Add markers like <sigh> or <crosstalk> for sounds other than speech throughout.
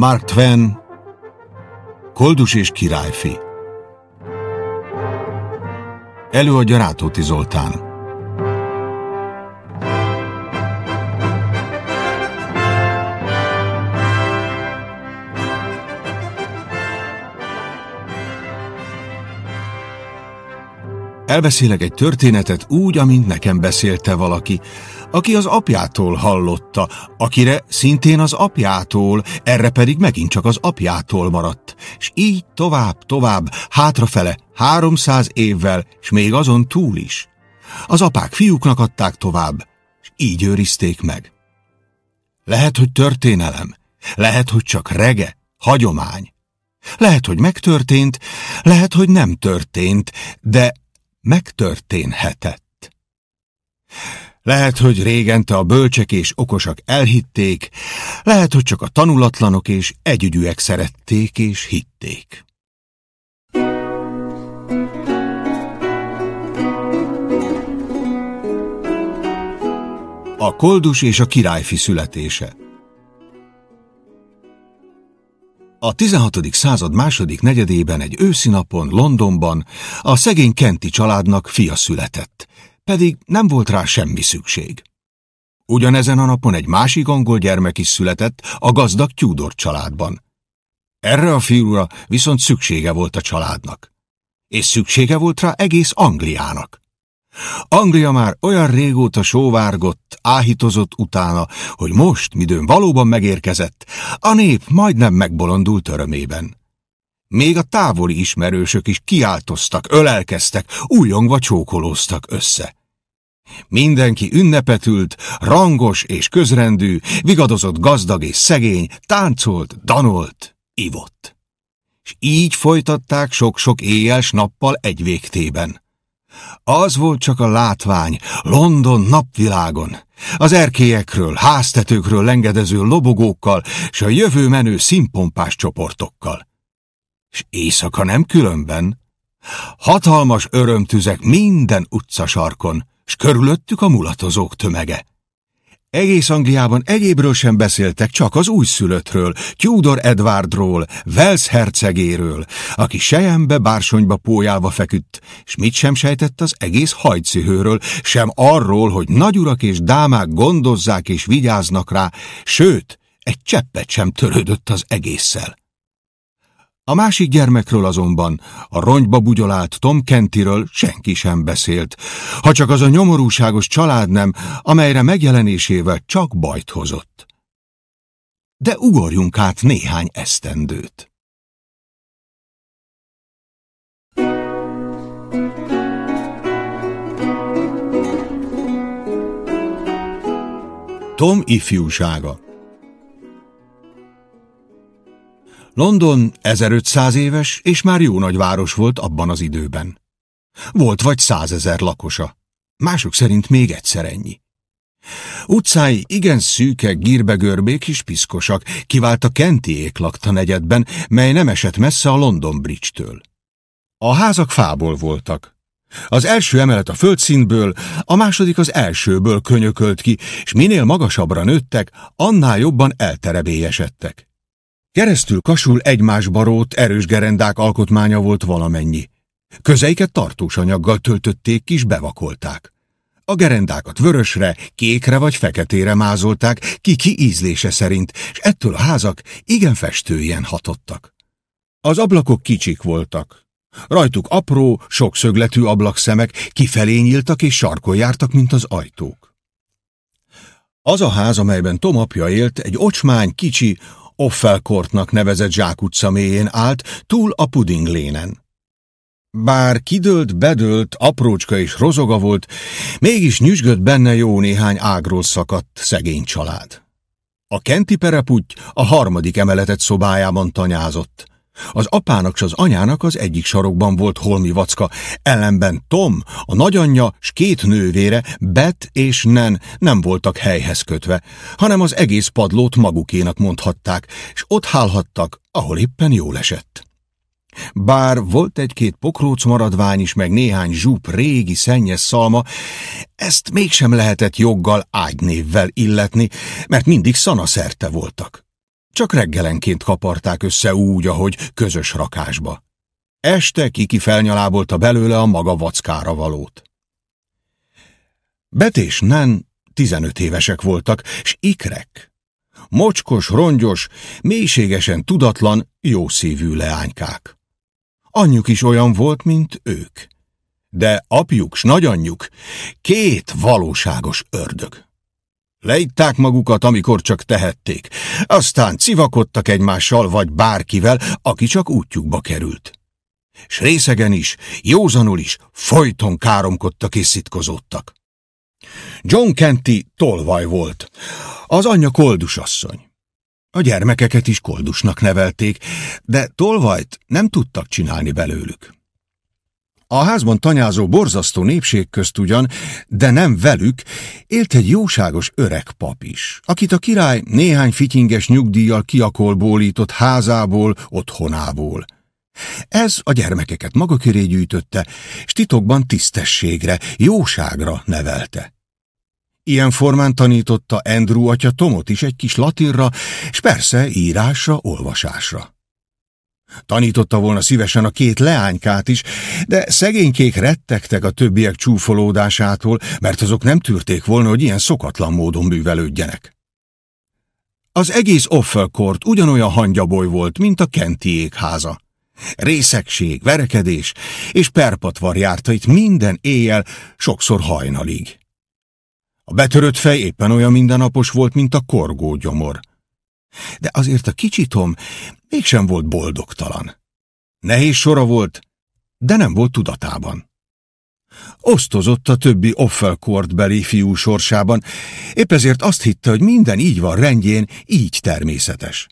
Mark Twain, Koldus és királyfi. Előadja Rátóti Zoltán. Elbeszélek egy történetet úgy, amint nekem beszélte valaki, aki az apjától hallotta, akire szintén az apjától, erre pedig megint csak az apjától maradt. És így tovább, tovább, hátrafele, háromszáz évvel, és még azon túl is. Az apák fiúknak adták tovább, és így őrizték meg. Lehet, hogy történelem, lehet, hogy csak rege, hagyomány. Lehet, hogy megtörtént, lehet, hogy nem történt, de megtörténhetett. Lehet, hogy régente a bölcsek és okosak elhitték, lehet, hogy csak a tanulatlanok és együgyűek szerették és hitték. A koldus és a királyfi születése A 16. század második negyedében egy őszi napon Londonban a szegény Kenti családnak fia született, pedig nem volt rá semmi szükség. Ugyanezen a napon egy másik angol gyermek is született a gazdag Tudor családban. Erre a fiúra viszont szüksége volt a családnak. És szüksége volt rá egész Angliának. Anglia már olyan régóta sóvárgott, áhítozott utána, hogy most, midőn valóban megérkezett, a nép majdnem megbolondult örömében. Még a távoli ismerősök is kiáltoztak, ölelkeztek, újongva csókolóztak össze. Mindenki ünnepetült, rangos és közrendű, vigadozott gazdag és szegény, táncolt, danolt, ivott. És így folytatták sok-sok éjjel nappal egy végtében. Az volt csak a látvány, London napvilágon. Az erkélyekről, háztetőkről lengedező lobogókkal, s a jövő menő színpompás csoportokkal. És éjszaka nem különben. Hatalmas örömtüzek minden utcasarkon, s körülöttük a mulatozók tömege. Egész Angliában egyébről sem beszéltek, csak az újszülöttről, Tudor Edwardról, Wales hercegéről, aki sejembe bársonyba pójálva feküdt, s mit sem sejtett az egész hajcihőről, sem arról, hogy nagyurak és dámák gondozzák és vigyáznak rá, sőt, egy cseppet sem törődött az egésszel. A másik gyermekről azonban, a rongyba bugyolált Tom Kentiről senki sem beszélt, ha csak az a nyomorúságos család nem, amelyre megjelenésével csak bajt hozott. De ugorjunk át néhány esztendőt. Tom ifjúsága London 1500 éves, és már jó nagy város volt abban az időben. Volt vagy százezer lakosa, mások szerint még egyszer ennyi. Utcái igen szűkek, gírbegörbék és piszkosak, kivált a Kentiék lakta negyedben, mely nem esett messze a London Bridge-től. A házak fából voltak. Az első emelet a földszínből, a második az elsőből könyökölt ki, és minél magasabbra nőttek, annál jobban elterebélyesedtek. Keresztül kasul egymás barót erős gerendák alkotmánya volt valamennyi. Közeiket tartós anyaggal töltötték, kis bevakolták. A gerendákat vörösre, kékre vagy feketére mázolták, ki-ki ízlése szerint, és ettől a házak igen festőjen hatottak. Az ablakok kicsik voltak. Rajtuk apró, sokszögletű ablakszemek kifelé nyíltak és sarkon jártak, mint az ajtók. Az a ház, amelyben Tom apja élt, egy ocsmány, kicsi, Offelkortnak nevezett zsákutca mélyén állt, túl a pudinglénen. Bár kidőlt, bedőlt, aprócska és rozoga volt, mégis nyüzsgött benne jó néhány ágról szakadt szegény család. A kenti pereputty a harmadik emeletet szobájában tanyázott. Az apának s az anyának az egyik sarokban volt holmi vacka, ellenben Tom, a nagyanyja s két nővére, Bet és Nen nem voltak helyhez kötve, hanem az egész padlót magukénak mondhatták, és ott hálhattak, ahol éppen jól esett. Bár volt egy-két pokróc maradvány is, meg néhány zsúp régi szennyes szalma, ezt mégsem lehetett joggal ágynévvel illetni, mert mindig szanaszerte voltak. Csak reggelenként kaparták össze úgy, ahogy közös rakásba. Este Kiki felnyalábolta belőle a maga vackára valót. Bet és Nen tizenöt évesek voltak, s ikrek. Mocskos, rongyos, mélységesen tudatlan, jószívű leánykák. Anyjuk is olyan volt, mint ők. De apjuk s nagyanyjuk két valóságos ördög. Leitták magukat, amikor csak tehették, aztán civakodtak egymással vagy bárkivel, aki csak útjukba került. S részegen is, józanul is, folyton káromkodtak és szitkozódtak. John Kenty tolvaj volt, az anyja koldusasszony. A gyermekeket is koldusnak nevelték, de tolvajt nem tudtak csinálni belőlük. A házban tanyázó borzasztó népség közt ugyan, de nem velük, élt egy jóságos öreg pap is, akit a király néhány fityinges nyugdíjjal kiakolbólított házából, otthonából. Ez a gyermekeket maga köré gyűjtötte, s titokban tisztességre, jóságra nevelte. Ilyen formán tanította Andrew atya Tomot is egy kis latinra, és persze írásra, olvasásra. Tanította volna szívesen a két leánykát is, de szegénykék rettegtek a többiek csúfolódásától, mert azok nem tűrték volna, hogy ilyen szokatlan módon művelődjenek. Az egész Offelkort ugyanolyan hangyaboly volt, mint a Kentiék háza. Részegség, verekedés és perpatvar járta itt minden éjjel, sokszor hajnalig. A betörött fej éppen olyan mindennapos volt, mint a korgó gyomor. De azért a kicsi Tom mégsem volt boldogtalan. Nehéz sora volt, de nem volt tudatában. Osztozott a többi Offelkort beli fiú sorsában, épp ezért azt hitte, hogy minden így van rendjén, így természetes.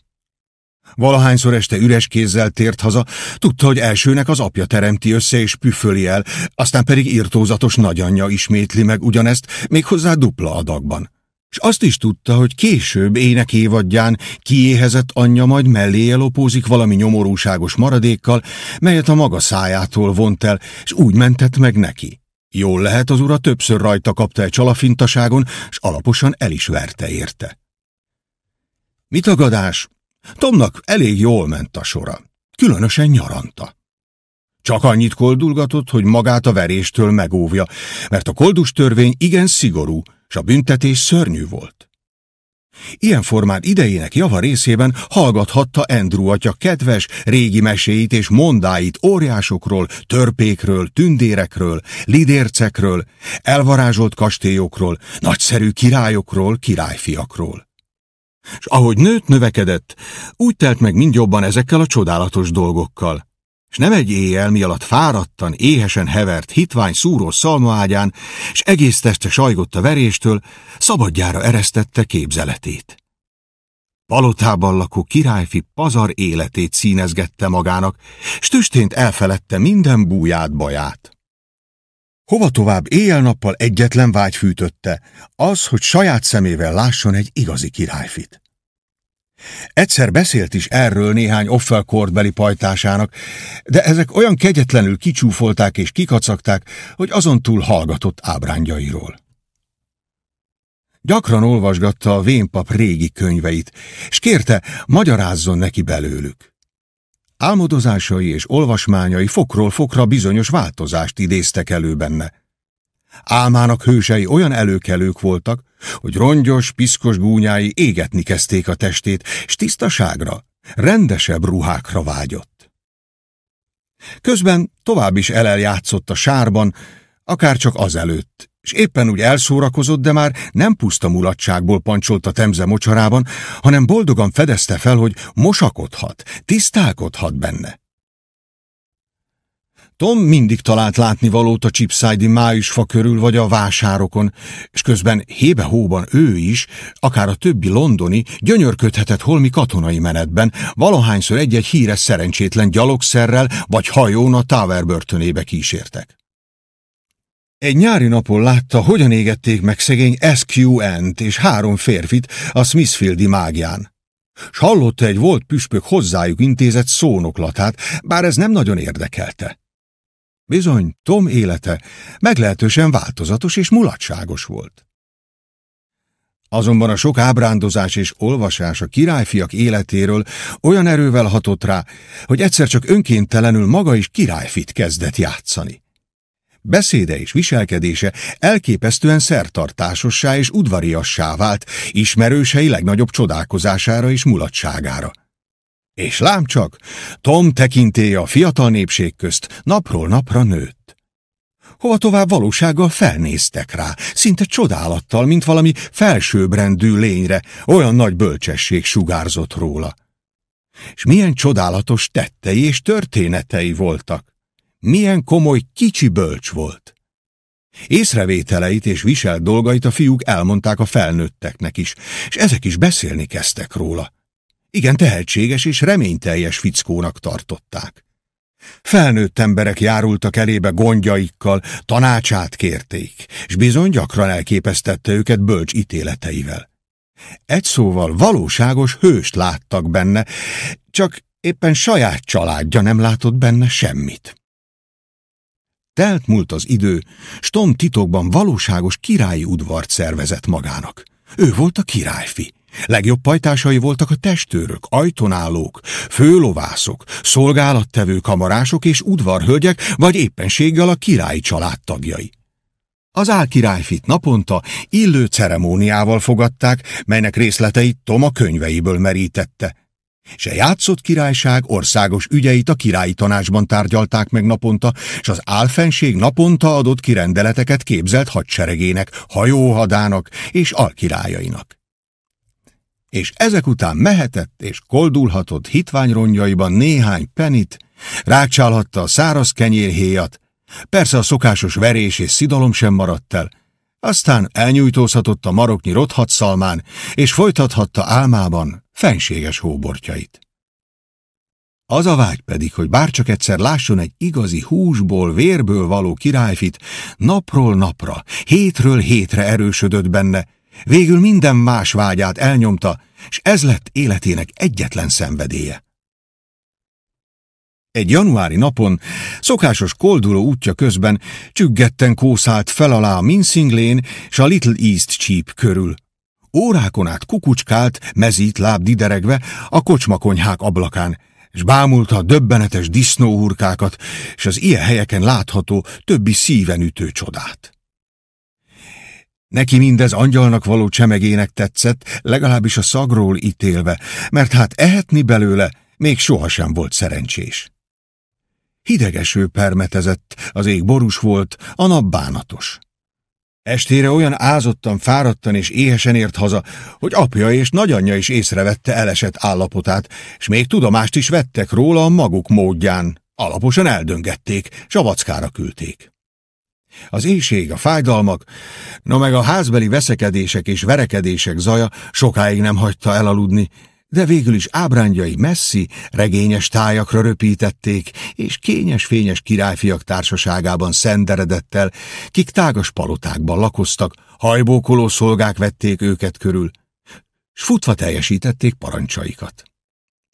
Valahányszor este üres kézzel tért haza, tudta, hogy elsőnek az apja teremti össze és püföli el, aztán pedig írtózatos nagyanyja ismétli meg ugyanezt, méghozzá dupla adagban. És azt is tudta, hogy később ének évadján kiéhezett anyja majd mellé lopózik valami nyomorúságos maradékkal, melyet a maga szájától vont el, és úgy mentett meg neki. Jól lehet, az ura többször rajta kapta egy csalafintaságon, és alaposan el is verte érte. Mit tagadás? Tomnak elég jól ment a sora, különösen nyaranta. Csak annyit koldulgatott, hogy magát a veréstől megóvja, mert a koldus törvény igen szigorú, és a büntetés szörnyű volt. Ilyen formán idejének java részében hallgathatta Andrew atya kedves, régi meséit és mondáit óriásokról, törpékről, tündérekről, lidércekről, elvarázsolt kastélyokról, nagyszerű királyokról, királyfiakról. És ahogy nőtt, növekedett, úgy telt meg mind jobban ezekkel a csodálatos dolgokkal. És nem egy éjjel, mi alatt fáradtan, éhesen hevert, hitvány szúró szalmaágyán, és egész teste sajgott a veréstől, szabadjára eresztette képzeletét. Palotában lakó királyfi pazar életét színezgette magának, s tüstént elfeledte minden búját baját. Hova tovább éjjel-nappal egyetlen vágy fűtötte, az, hogy saját szemével lásson egy igazi királyfit. Egyszer beszélt is erről néhány offelkortbeli pajtásának, de ezek olyan kegyetlenül kicsúfolták és kikacagták, hogy azon túl hallgatott ábrányairól. Gyakran olvasgatta a vénpap régi könyveit, és kérte, magyarázzon neki belőlük. Álmodozásai és olvasmányai fokról fokra bizonyos változást idéztek elő benne. Álmának hősei olyan előkelők voltak, hogy rongyos, piszkos gúnyái égetni kezdték a testét, s tisztaságra, rendesebb ruhákra vágyott. Közben tovább is eleljátszott a sárban, akár csak azelőtt, és éppen úgy elszórakozott, de már nem puszta mulatságból pancsolt a temze mocsarában, hanem boldogan fedezte fel, hogy mosakodhat, tisztálkodhat benne. Tom mindig talált látnivalót a Chipside májusfa körül vagy a vásárokon, és közben hébe-hóban ő is, akár a többi londoni, gyönyörködhetett holmi katonai menetben, valahányszor egy-egy híres szerencsétlen gyalogszerrel vagy hajón a Tower börtönébe kísértek. Egy nyári napon látta, hogyan égették meg szegény SQN-t és három férfit a Smithfieldi mágián. S hallotta egy volt püspök hozzájuk intézett szónoklatát, bár ez nem nagyon érdekelte. Bizony, Tom élete meglehetősen változatos és mulatságos volt. Azonban a sok ábrándozás és olvasás a királyfiak életéről olyan erővel hatott rá, hogy egyszer csak önkéntelenül maga is királyfit kezdett játszani. Beszéde és viselkedése elképesztően szertartásossá és udvariassá vált, ismerősei legnagyobb csodálkozására és mulatságára. És lám csak, Tom tekintélye a fiatal népség közt napról napra nőtt. Hova tovább valósággal felnéztek rá, szinte csodálattal, mint valami felsőbbrendű lényre, olyan nagy bölcsesség sugárzott róla. És milyen csodálatos tettei és történetei voltak. Milyen komoly, kicsi bölcs volt. Észrevételeit és viselt dolgait a fiúk elmondták a felnőtteknek is, és ezek is beszélni kezdtek róla. Igen tehetséges és reményteljes fickónak tartották. Felnőtt emberek járultak elébe gondjaikkal, tanácsát kérték, és bizony gyakran elképesztette őket bölcs ítéleteivel. Egy szóval valóságos hőst láttak benne, csak éppen saját családja nem látott benne semmit. Telt múlt az idő, s Tom titokban valóságos királyi udvart szervezett magának. Ő volt a királyfi. Legjobb pajtásai voltak a testőrök, ajtonálók, főlovászok, szolgálattevő kamarások és udvarhölgyek, vagy éppenséggel a királyi család tagjai. Az álkirályfit naponta illő ceremóniával fogadták, melynek részleteit Tom a könyveiből merítette. Se játszott királyság országos ügyeit a királyi tanácsban tárgyalták meg naponta, és az álfenség naponta adott kirendeleteket képzelt hadseregének, hajóhadának és alkirályainak és ezek után mehetett és koldulhatott hitványronjaiban néhány penit, rácsálhatta a száraz kenyérhéjat, persze a szokásos verés és szidalom sem maradt el, aztán elnyújtózhatott a maroknyi rothatszalmán, és folytathatta álmában fenséges hóbortjait. Az a vágy pedig, hogy bárcsak egyszer lásson egy igazi húsból, vérből való királyfit, napról napra, hétről hétre erősödött benne, Végül minden más vágyát elnyomta, és ez lett életének egyetlen szenvedélye. Egy januári napon, szokásos kolduló útja közben csüggetten kószált fel alá a Mincing Lane és a Little East Cheap körül. Órákon át kukucskált, mezít láb dideregve a kocsmakonyhák ablakán, és bámulta a döbbenetes disznóhurkákat, és az ilyen helyeken látható többi szíven ütő csodát. Neki mindez angyalnak való csemegének tetszett, legalábbis a szagról ítélve, mert hát ehetni belőle még sohasem volt szerencsés. Hidegeső permetezett, az ég borús volt, a nap bánatos. Estére olyan ázottan, fáradtan és éhesen ért haza, hogy apja és nagyanyja is észrevette elesett állapotát, és még tudomást is vettek róla a maguk módján. Alaposan eldöngették, s a vackára küldték. Az éjség, a fájdalmak, no meg a házbeli veszekedések és verekedések zaja sokáig nem hagyta elaludni, de végül is ábrándjai messzi, regényes tájakra röpítették, és kényes-fényes királyfiak társaságában szenderedett el, kik tágas palotákban lakoztak, hajbókoló szolgák vették őket körül, s futva teljesítették parancsaikat.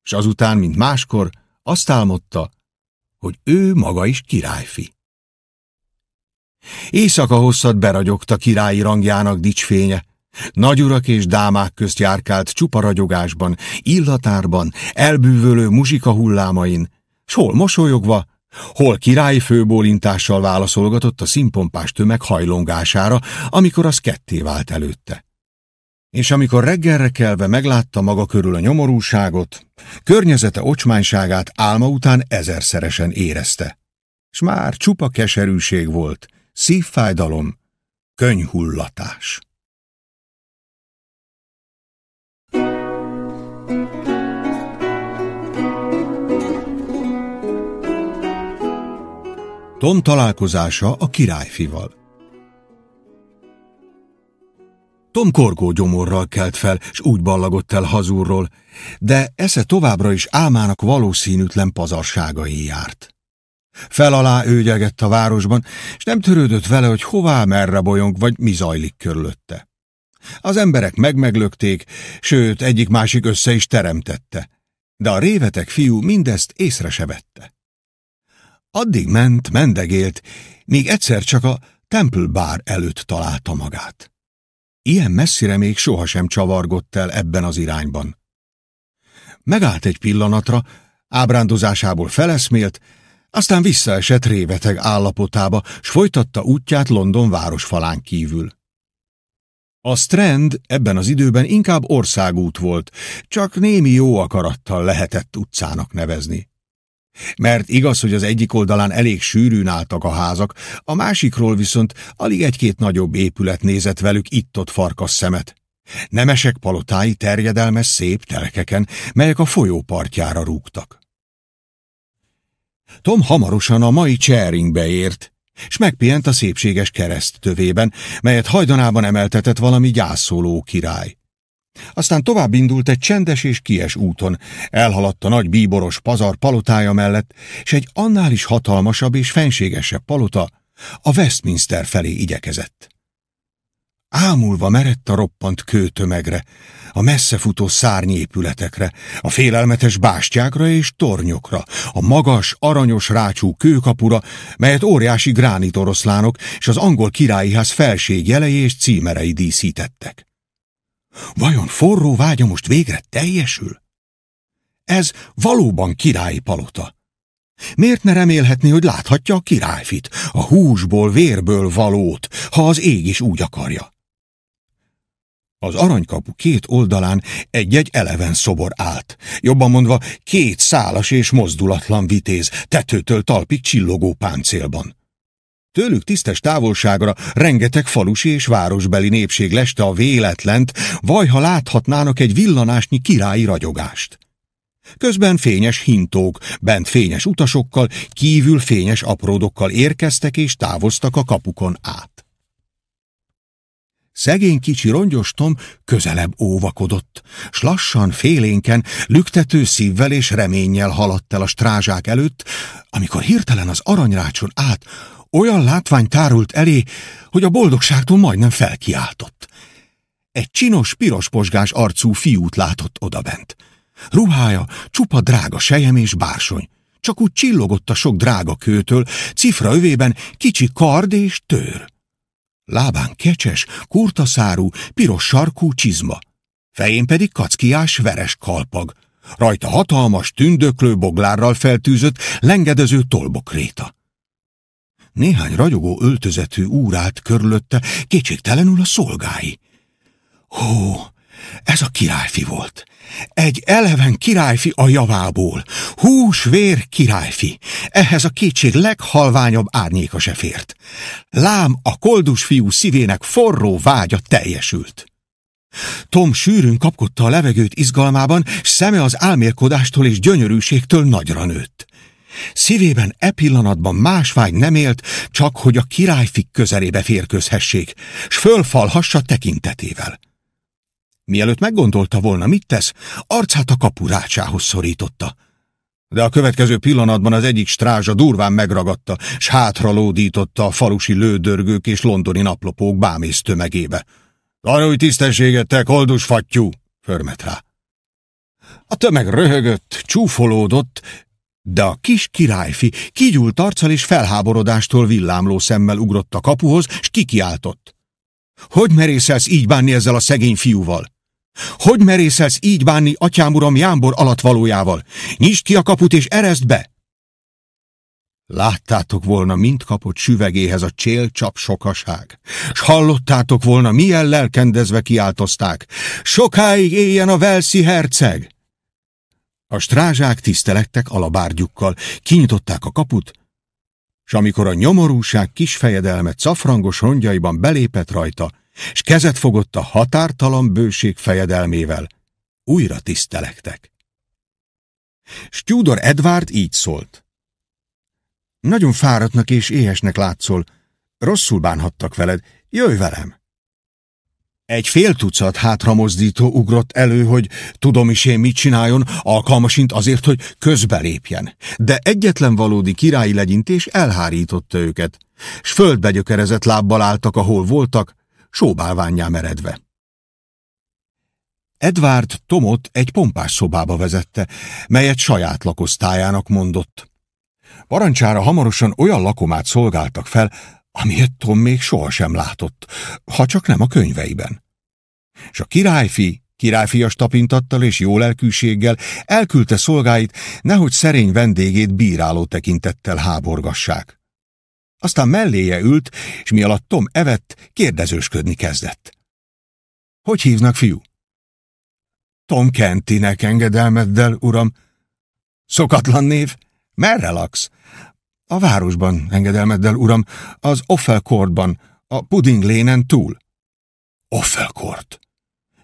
És azután, mint máskor, azt álmodta, hogy ő maga is királyfi. Éjszaka hosszat beragyogta királyi rangjának dicsfénye. Nagyurak és dámák közt járkált csupa ragyogásban, illatárban, elbűvölő muzsika hullámain, s hol mosolyogva, hol királyi főbólintással válaszolgatott a színpompás tömeg hajlongására, amikor az ketté vált előtte. És amikor reggelre kelve meglátta maga körül a nyomorúságot, környezete ocsmányságát álma után ezerszeresen érezte. S már csupa keserűség volt, szívfájdalom, könyhullatás. Tom találkozása a királyfival. Tom korgó gyomorral kelt fel, s úgy ballagott el hazúrról, de esze továbbra is álmának valószínűtlen pazarságai járt. Fel-alá őgyegett a városban, és nem törődött vele, hogy hová, merre bolyong, vagy mi zajlik körülötte. Az emberek megmeglökték, sőt, egyik-másik össze is teremtette, de a révetek fiú mindezt észre se vette. Addig ment, mendegélt, míg egyszer csak a Temple előtt találta magát. Ilyen messzire még sohasem csavargott el ebben az irányban. Megállt egy pillanatra, ábrándozásából feleszmélt, aztán visszaesett réveteg állapotába, s folytatta útját London városfalán kívül. A Strand ebben az időben inkább országút volt, csak némi jó akarattal lehetett utcának nevezni. Mert igaz, hogy az egyik oldalán elég sűrűn álltak a házak, a másikról viszont alig egy-két nagyobb épület nézett velük itt-ott farkas szemet. Nemesek palotái terjedelmes szép telkeken, melyek a folyó partjára rúgtak. Tom hamarosan a mai Charingbe ért, s megpihent a szépséges kereszt tövében, melyet hajdanában emeltetett valami gyászoló király. Aztán tovább indult egy csendes és kies úton, elhaladt a nagy bíboros pazar palotája mellett, és egy annál is hatalmasabb és fenségesebb palota a Westminster felé igyekezett. Ámulva merett a roppant kőtömegre, a messzefutó szárnyépületekre, a félelmetes bástyákra és tornyokra, a magas, aranyos rácsú kőkapura, melyet óriási gránitoroszlánok és az angol királyiház felség jelei és címerei díszítettek. Vajon forró vágya most végre teljesül? Ez valóban királyi palota. Miért ne remélhetné, hogy láthatja a királyfit, a húsból, vérből valót, ha az ég is úgy akarja? Az aranykapu két oldalán egy-egy eleven szobor állt, jobban mondva két szálas és mozdulatlan vitéz, tetőtől talpig csillogó páncélban. Tőlük tisztes távolságra rengeteg falusi és városbeli népség leste a véletlent, vajha láthatnának egy villanásnyi királyi ragyogást. Közben fényes hintók, bent fényes utasokkal, kívül fényes apródokkal érkeztek és távoztak a kapukon át. Szegény kicsi rongyos Tom közelebb óvakodott, s lassan, félénken, lüktető szívvel és reménnyel haladt el a strázsák előtt, amikor hirtelen az aranyrácson át olyan látvány tárult elé, hogy a boldogságtól majdnem felkiáltott. Egy csinos, piros posgás arcú fiút látott odabent. Ruhája csupa drága sejem és bársony. Csak úgy csillogott a sok drága kőtől, cifra övében kicsi kard és tőr. Lábán kecses, kurtaszárú, piros sarkú csizma. Fején pedig kackiás veres kalpag. Rajta hatalmas, tündöklő boglárral feltűzött, lengedező tolbokréta. Néhány ragyogó öltözetű úr állt körülötte, kétségtelenül a szolgái. Hó, ez a királyfi volt. Egy eleven királyfi a javából. Hús-vér királyfi. Ehhez a kétség leghalványabb árnyéka se fért. Lám a koldus fiú szívének forró vágya teljesült. Tom sűrűn kapkodta a levegőt izgalmában, s szeme az álmélkodástól és gyönyörűségtől nagyra nőtt. Szívében e pillanatban más vágy nem élt, csak hogy a királyfik közelébe férközhessék, s fölfalhassa tekintetével. Mielőtt meggondolta volna, mit tesz, arcát a kapurácsához szorította. De a következő pillanatban az egyik strázsa durván megragadta, s hátra lódította a falusi lődörgők és londoni naplopók bámész tömegébe. Tanulj tisztességet, te koldus fattyú! förmet rá. A tömeg röhögött, csúfolódott, de a kis királyfi kigyúlt arccal és felháborodástól villámló szemmel ugrott a kapuhoz, s kikiáltott. Hogy merészelsz így bánni ezzel a szegény fiúval? Hogy merészelsz így bánni atyám uram Jámbor alatvalójával? Nyisd ki a kaput és erezd be! Láttátok volna, mint kapott süvegéhez a csél csap sokaság, s hallottátok volna, milyen lelkendezve kiáltozták. Sokáig éljen a Velszi herceg! A strázsák tisztelektek alabárgyukkal, kinyitották a kaput, és amikor a nyomorúság kis fejedelme cafrangos rongyaiban belépett rajta, és kezet fogott a határtalan bőség fejedelmével, újra tisztelektek. Stjúdor Edward így szólt. Nagyon fáradtnak és éhesnek látszol, rosszul bánhattak veled, jöjj velem! Egy fél tucat hátramozdító ugrott elő, hogy tudom is én mit csináljon, alkalmasint azért, hogy közbelépjen. De egyetlen valódi királyi legyintés elhárította őket, s földbe gyökerezett lábbal álltak, ahol voltak, sóbálványá meredve. Edward Tomot egy pompás szobába vezette, melyet saját lakosztályának mondott. Parancsára hamarosan olyan lakomát szolgáltak fel, amilyet Tom még sohasem látott, ha csak nem a könyveiben. És a királyfi, királyfias tapintattal és jó lelkűséggel elküldte szolgáit, nehogy szerény vendégét bíráló tekintettel háborgassák. Aztán melléje ült, és mi alatt Tom evett, kérdezősködni kezdett. Hogy hívnak, fiú? Tom Kentinek engedelmeddel, uram. Szokatlan név? Merre laksz? A városban, engedelmeddel, uram, az Offelkortban, a Pudding lénen túl. Offelkort.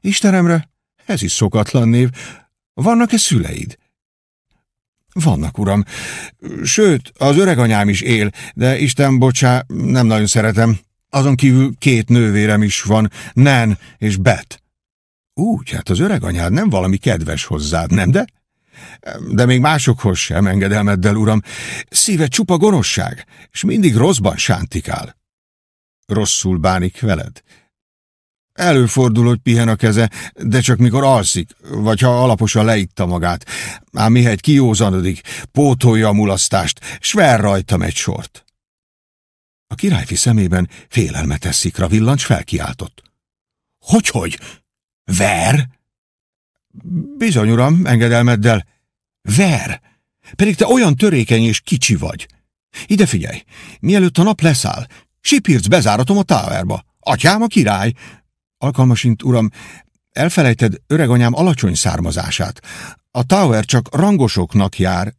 Istenemre, ez is szokatlan név. Vannak-e szüleid? Vannak, uram. Sőt, az öreganyám is él, de Isten bocsá, nem nagyon szeretem. Azon kívül két nővérem is van, Nen és Bet. Úgy, hát az öreganyád nem valami kedves hozzád, nem de? De még másokhoz sem engedelmeddel, uram. Szíve csupa gonoszság, és mindig rosszban sántikál. Rosszul bánik veled? Előfordul, hogy pihen a keze, de csak mikor alszik, vagy ha alaposan leitta magát. Ám mihegy kiózanodik, pótolja a mulasztást, s ver rajtam egy sort. A királyfi szemében félelmetes szikra villancs felkiáltott. Hogyhogy? Ver? Bizony, uram, engedelmeddel. Ver! Pedig te olyan törékeny és kicsi vagy. Ide figyelj, mielőtt a nap leszáll, sipirc bezáratom a táverba. Atyám a király, Alkalmasint, uram, elfelejted öreganyám alacsony származását. A Tower csak rangosoknak jár.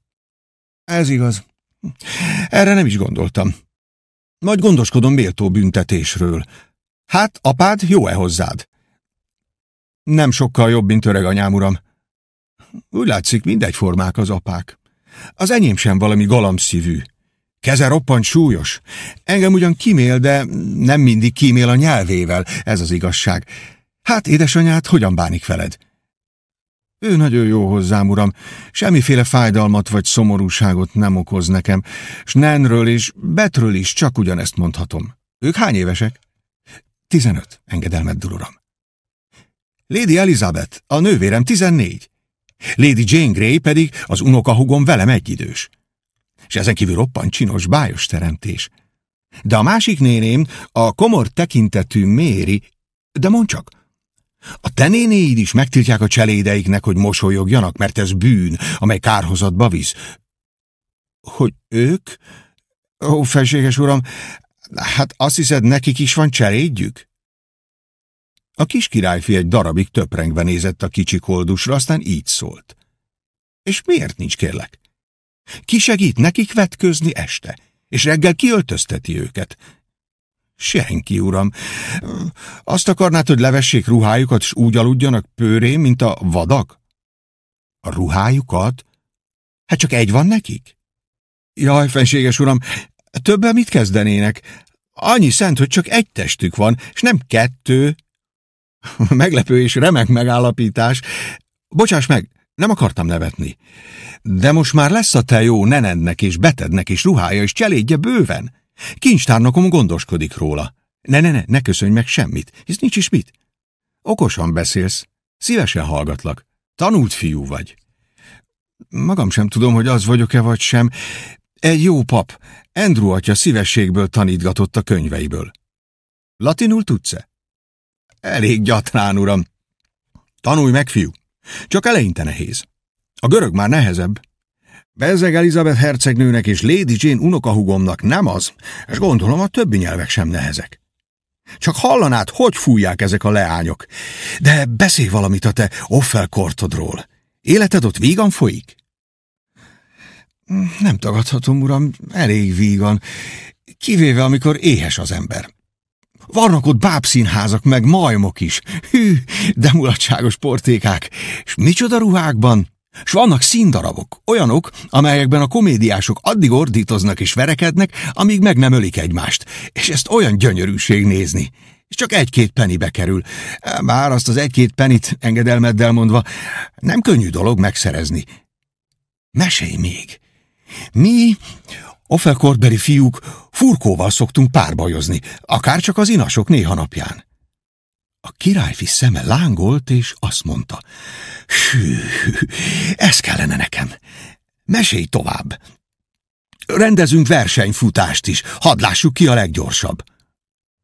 Ez igaz. Erre nem is gondoltam. Majd gondoskodom méltó büntetésről. Hát, apád jó-e hozzád? Nem sokkal jobb, mint öreganyám, uram. Úgy látszik, mindegyformák az apák. Az enyém sem valami galamszívű. Keze roppant súlyos. Engem ugyan kimél, de nem mindig kimél a nyelvével, ez az igazság. Hát, édesanyát hogyan bánik veled? Ő nagyon jó hozzám, uram. Semmiféle fájdalmat vagy szomorúságot nem okoz nekem, s Nenről és Betről is csak ugyanezt mondhatom. Ők hány évesek? Tizenöt, engedelmeddel, uram. Lady Elizabeth, a nővérem tizennégy. Lady Jane Grey pedig az unokahugom velem egyidős és ezen kívül roppant csinos, bájos teremtés. De a másik néném, a komor tekintetű Méri, de mondd csak, a te nénéid is megtiltják a cselédeiknek, hogy mosolyogjanak, mert ez bűn, amely kárhozatba visz. Hogy ők? Ó, felséges uram, hát azt hiszed, nekik is van cselédjük? A kis királyfi egy darabig töprengve nézett a kicsi koldusra, aztán így szólt. És miért nincs, kérlek? Ki segít nekik vetközni este, és reggel kiöltözteti őket? Senki, uram. Azt akarnád, hogy levessék ruhájukat, és úgy aludjanak pőrén, mint a vadak? A ruhájukat? Hát csak egy van nekik? Jaj, fenséges uram, többen mit kezdenének? Annyi szent, hogy csak egy testük van, és nem kettő. Meglepő és remek megállapítás. Bocsáss meg, nem akartam nevetni. De most már lesz a te jó nenednek és betednek és ruhája és cselédje bőven. Kincstárnokom gondoskodik róla. Ne, ne, ne, ne köszönj meg semmit, hisz nincs is mit. Okosan beszélsz, szívesen hallgatlak. Tanult fiú vagy. Magam sem tudom, hogy az vagyok-e vagy sem. Egy jó pap, Andrew atya szívességből tanítgatott a könyveiből. Latinul tudsz-e? Elég gyatrán, uram. Tanulj meg, fiú. Csak eleinte nehéz. A görög már nehezebb. Bezeg Elizabeth hercegnőnek és Lady Jane unokahugomnak nem az, és gondolom a többi nyelvek sem nehezek. Csak hallanád, hogy fújják ezek a leányok. De beszélj valamit a te Offelkortodról. Életed ott vígan folyik? Nem tagadhatom, uram, elég vígan, kivéve amikor éhes az ember. Vannak ott bábszínházak, meg majmok is. Hű, de mulatságos portékák. És micsoda ruhákban? S vannak színdarabok, olyanok, amelyekben a komédiások addig ordítoznak és verekednek, amíg meg nem ölik egymást. És ezt olyan gyönyörűség nézni. És csak egy-két penibe kerül. Bár azt az egy-két penit, engedelmeddel mondva, nem könnyű dolog megszerezni. Mesélj még! Mi Offelkortbeli fiúk furkóval szoktunk párbajozni, akár csak az inasok néha napján. A királyfi szeme lángolt, és azt mondta, hű, ez kellene nekem. Mesélj tovább. Rendezünk versenyfutást is, hadd lássuk ki a leggyorsabb.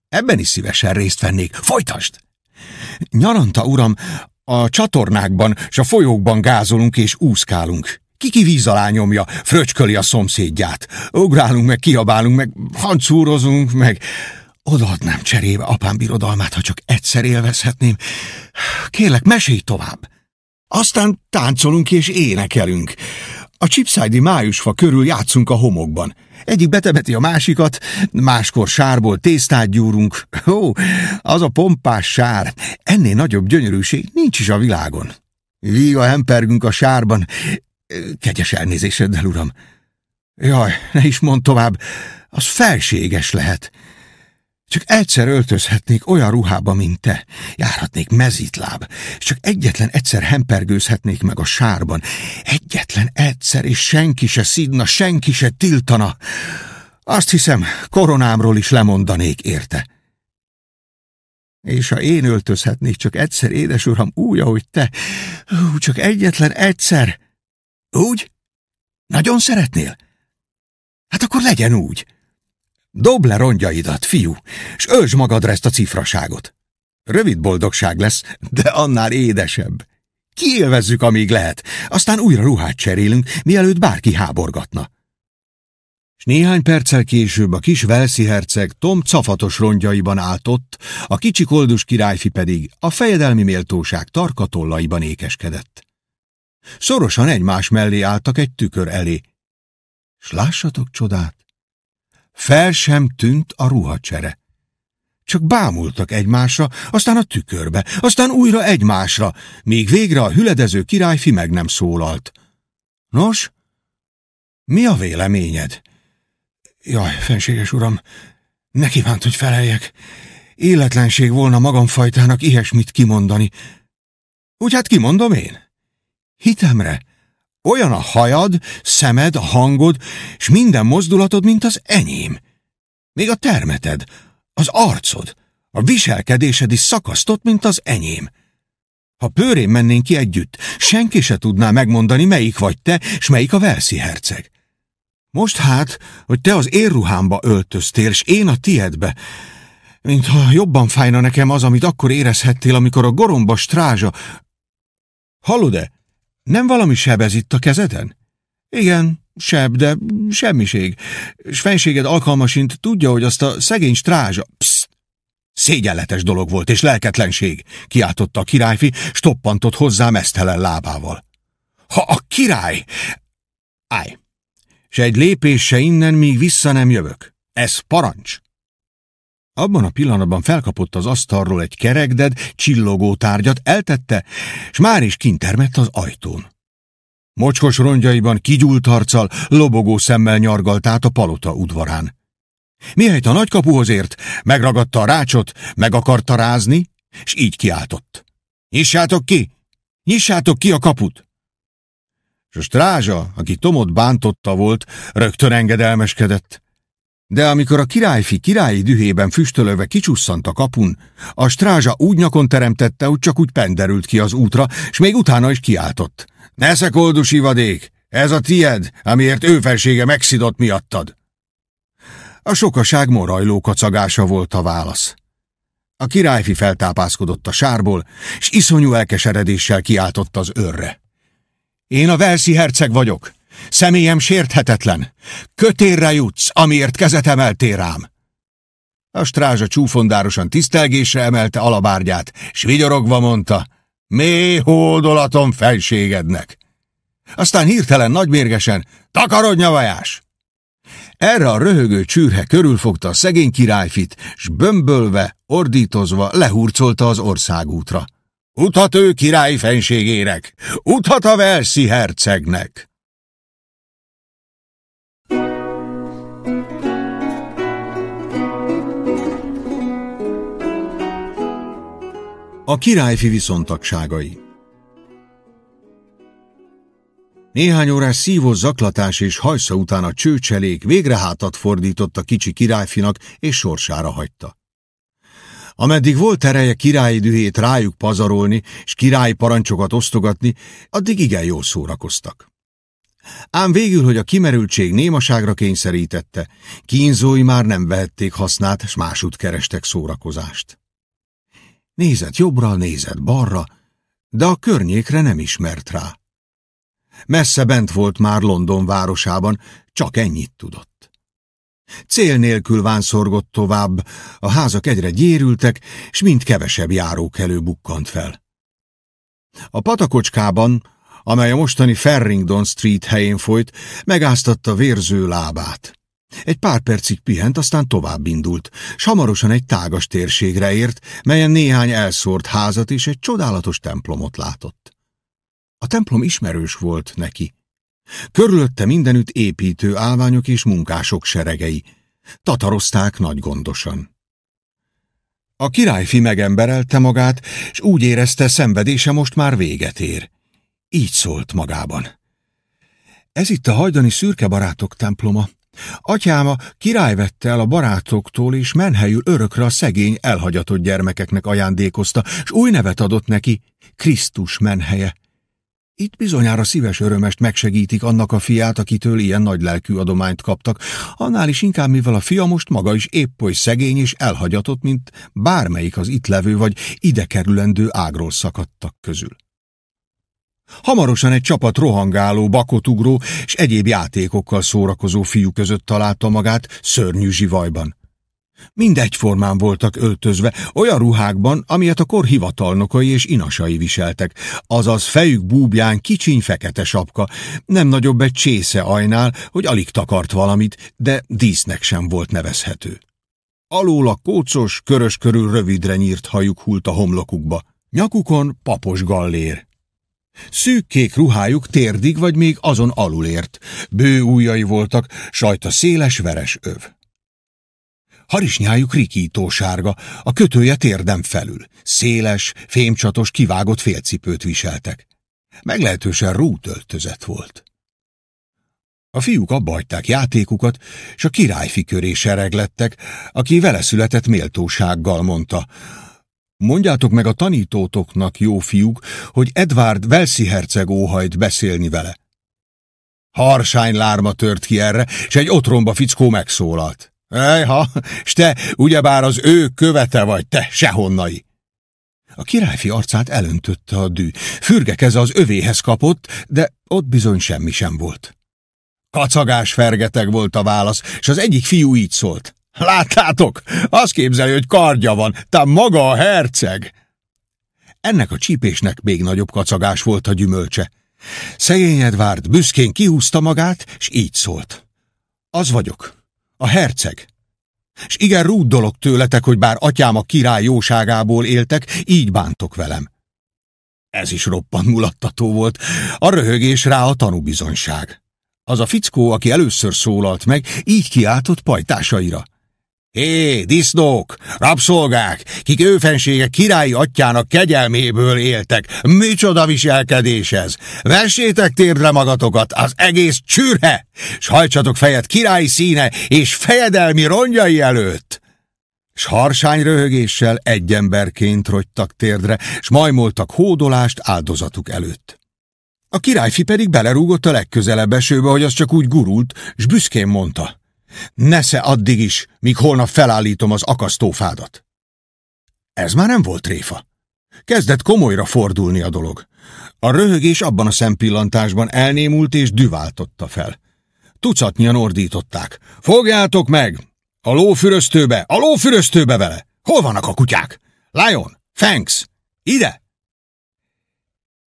Ebben is szívesen részt vennék. Folytasd! Nyaranta, uram, a csatornákban s a folyókban gázolunk és úszkálunk. Kiki víz alá nyomja, fröcsköli a szomszédját. Ugrálunk meg, kiabálunk meg, hancúrozunk meg. Odaadnám cserébe apám birodalmát, ha csak egyszer élvezhetném. Kérlek, mesélj tovább. Aztán táncolunk és énekelünk. A csipszájdi májusfa körül játszunk a homokban. Egyik betemeti a másikat, máskor sárból tésztát gyúrunk. Ó, az a pompás sár. Ennél nagyobb gyönyörűség nincs is a világon. Víga hempergünk a sárban. Kegyes elnézéseddel, uram. Jaj, ne is mond tovább, az felséges lehet. Csak egyszer öltözhetnék olyan ruhába, mint te. Járhatnék mezitláb, és csak egyetlen egyszer hempergőzhetnék meg a sárban. Egyetlen egyszer, és senki se szidna, senki se tiltana. Azt hiszem, koronámról is lemondanék érte. És ha én öltözhetnék csak egyszer, édes uram, úgy, ahogy te, csak egyetlen egyszer. Úgy? Nagyon szeretnél? Hát akkor legyen úgy. Dob le rongyaidat, fiú, s öltsd magadra ezt a cifraságot. Rövid boldogság lesz, de annál édesebb. Kiélvezzük, amíg lehet, aztán újra ruhát cserélünk, mielőtt bárki háborgatna. És néhány perccel később a kis Velszi herceg Tom cafatos rongyaiban áltott, a kicsi koldus királyfi pedig a fejedelmi méltóság tarkatollaiban ékeskedett. Szorosan egymás mellé álltak egy tükör elé. S lássatok csodát! Fel sem tűnt a ruhacsere. Csak bámultak egymásra, aztán a tükörbe, aztán újra egymásra, míg végre a hüledező királyfi meg nem szólalt. Nos, mi a véleményed? Jaj, fenséges uram, ne kívánt, hogy feleljek. Életlenség volna magamfajtának ilyesmit kimondani. Úgy hát kimondom én? Hitemre, olyan a hajad, szemed, a hangod, és minden mozdulatod, mint az enyém. Még a termeted, az arcod, a viselkedésed is szakasztott, mint az enyém. Ha pőrén mennénk ki együtt, senki se tudná megmondani, melyik vagy te, és melyik a Verszi herceg. Most hát, hogy te az érruhámba öltöztél, és én a tiedbe, mintha jobban fájna nekem az, amit akkor érezhettél, amikor a goromba strázsa... Hallod-e? Nem valami seb ez itt a kezeden? Igen, seb, de semmiség. S fenséged alkalmasint tudja, hogy azt a szegény strázsa... Pszt! Szégyenletes dolog volt, és lelketlenség, kiáltotta a királyfi, stoppantott hozzá mesztelen lábával. Ha a király... Állj! S egy lépése innen, míg vissza nem jövök. Ez parancs! Abban a pillanatban felkapott az asztalról egy kerekded, csillogó tárgyat, eltette, és már is kintermett az ajtón. Mocskos rongyaiban kigyúlt harccal, lobogó szemmel nyargalt át a palota udvarán. Mihelyt a nagykapuhoz ért, megragadta a rácsot, meg akarta rázni, és így kiáltott. Nyissátok ki! Nyissátok ki a kaput! És a strázsa, aki Tomot bántotta volt, rögtön engedelmeskedett. De amikor a királyfi királyi dühében füstölöve kicsusszant a kapun, a strázsa úgy nyakon teremtette, hogy csak úgy penderült ki az útra, és még utána is kiáltott. Nesze koldus ivadék, ez a tied, amiért ő felsége megszidott miattad. A sokaság morajló kacagása volt a válasz. A királyfi feltápászkodott a sárból, és iszonyú elkeseredéssel kiáltott az őrre. Én a Velszi herceg vagyok, Személyem sérthetetlen. Kötérre jutsz, amiért kezet emeltél rám. A strázsa csúfondárosan tisztelgésre emelte alabárgyát, s vigyorogva mondta, mély hódolatom felségednek. Aztán hirtelen nagymérgesen, takarodj nyavajás! Erre a röhögő csűrhe körülfogta a szegény királyfit, s bömbölve, ordítozva lehurcolta az országútra. Utat ő király fenségérek, utat a Velszi hercegnek! A királyfi viszontagságai Néhány órás szívós zaklatás és hajsza után a csőcselék végre hátat fordított a kicsi királyfinak, és sorsára hagyta. Ameddig volt ereje királyi dühét rájuk pazarolni, és királyi parancsokat osztogatni, addig igen jól szórakoztak. Ám végül, hogy a kimerültség némaságra kényszerítette, kínzói már nem vehették hasznát, s másút kerestek szórakozást. Nézett jobbra, nézett balra, de a környékre nem ismert rá. Messze bent volt már London városában, csak ennyit tudott. Cél nélkül vánszorgott tovább, a házak egyre gyérültek, s mind kevesebb járókelő bukkant fel. A patakocskában, amely a mostani Farringdon Street helyén folyt, megáztatta vérző lábát. Egy pár percig pihent, aztán tovább indult, s hamarosan egy tágas térségre ért, melyen néhány elszórt házat és egy csodálatos templomot látott. A templom ismerős volt neki. Körülötte mindenütt építő állványok és munkások seregei. Tatarozták nagy gondosan. A királyfi megemberelte magát, és úgy érezte, szenvedése most már véget ér. Így szólt magában. Ez itt a hajdani szürke barátok temploma. Atyáma király vette el a barátoktól, és menhelyül örökre a szegény, elhagyatott gyermekeknek ajándékozta, és új nevet adott neki, Krisztus menhelye. Itt bizonyára szíves örömest megsegítik annak a fiát, akitől ilyen nagy lelkű adományt kaptak, annál is inkább, mivel a fia most maga is épp oly szegény és elhagyatott, mint bármelyik az itt levő vagy ide kerülendő ágról szakadtak közül. Hamarosan egy csapat rohangáló, bakotugró és egyéb játékokkal szórakozó fiú között találta magát szörnyű zsivajban. Mindegyformán voltak öltözve, olyan ruhákban, amilyet a kor hivatalnokai és inasai viseltek, azaz fejük búbján kicsiny fekete sapka, nem nagyobb egy csésze ajnál, hogy alig takart valamit, de dísznek sem volt nevezhető. Alól a kócos, körös körül rövidre nyírt hajuk hult a homlokukba, nyakukon papos gallér. Szűkkék ruhájuk térdig vagy még azon alulért, bő ujjai voltak, sajta széles veres öv. Harisnyájuk rikító sárga, a kötője térdem felül. Széles, fémcsatos, kivágott félcipőt viseltek. Meglehetősen rútöltözet volt. A fiúk abba hagyták játékukat, és a királyfi köré sereglettek, aki vele született méltósággal mondta, Mondjátok meg a tanítótoknak, jó fiúk, hogy Edward Velszi herceg óhajt beszélni vele. Harsány lárma tört ki erre, és egy otromba fickó megszólalt. Ejha, s te ugyebár az ő követe vagy, te sehonnai. A királyfi arcát elöntötte a dű. Fürge keze az övéhez kapott, de ott bizony semmi sem volt. Kacagás fergeteg volt a válasz, és az egyik fiú így szólt. Láttátok? Azt képzeli, hogy kardja van, te maga a herceg. Ennek a csípésnek még nagyobb kacagás volt a gyümölcse. Szegény Edvárd büszkén kihúzta magát, és így szólt. Az vagyok. A herceg. És igen rúd tőletek, hogy bár atyám a király jóságából éltek, így bántok velem. Ez is roppant mulattató volt, a röhögés rá a tanúbizonyság. Az a fickó, aki először szólalt meg, így kiáltott pajtásaira. Hé, disznók, rabszolgák, kik őfensége királyi atyának kegyelméből éltek, micsoda viselkedés ez! Vessétek térdre magatokat, az egész csürhe, s hajtsatok fejet királyi színe és fejedelmi rongyai előtt! S harsány röhögéssel egy emberként rogytak térdre, s majmoltak hódolást áldozatuk előtt. A királyfi pedig belerúgott a legközelebb esőbe, hogy az csak úgy gurult, s büszkén mondta. Nesze addig is, míg holnap felállítom az akasztófádat. Ez már nem volt tréfa. Kezdett komolyra fordulni a dolog. A röhögés abban a szempillantásban elnémult és düváltotta fel. Tucatnyian ordították. Fogjátok meg! A lófüröztőbe! A lófüröztőbe vele! Hol vannak a kutyák? Lion! Fanks! Ide!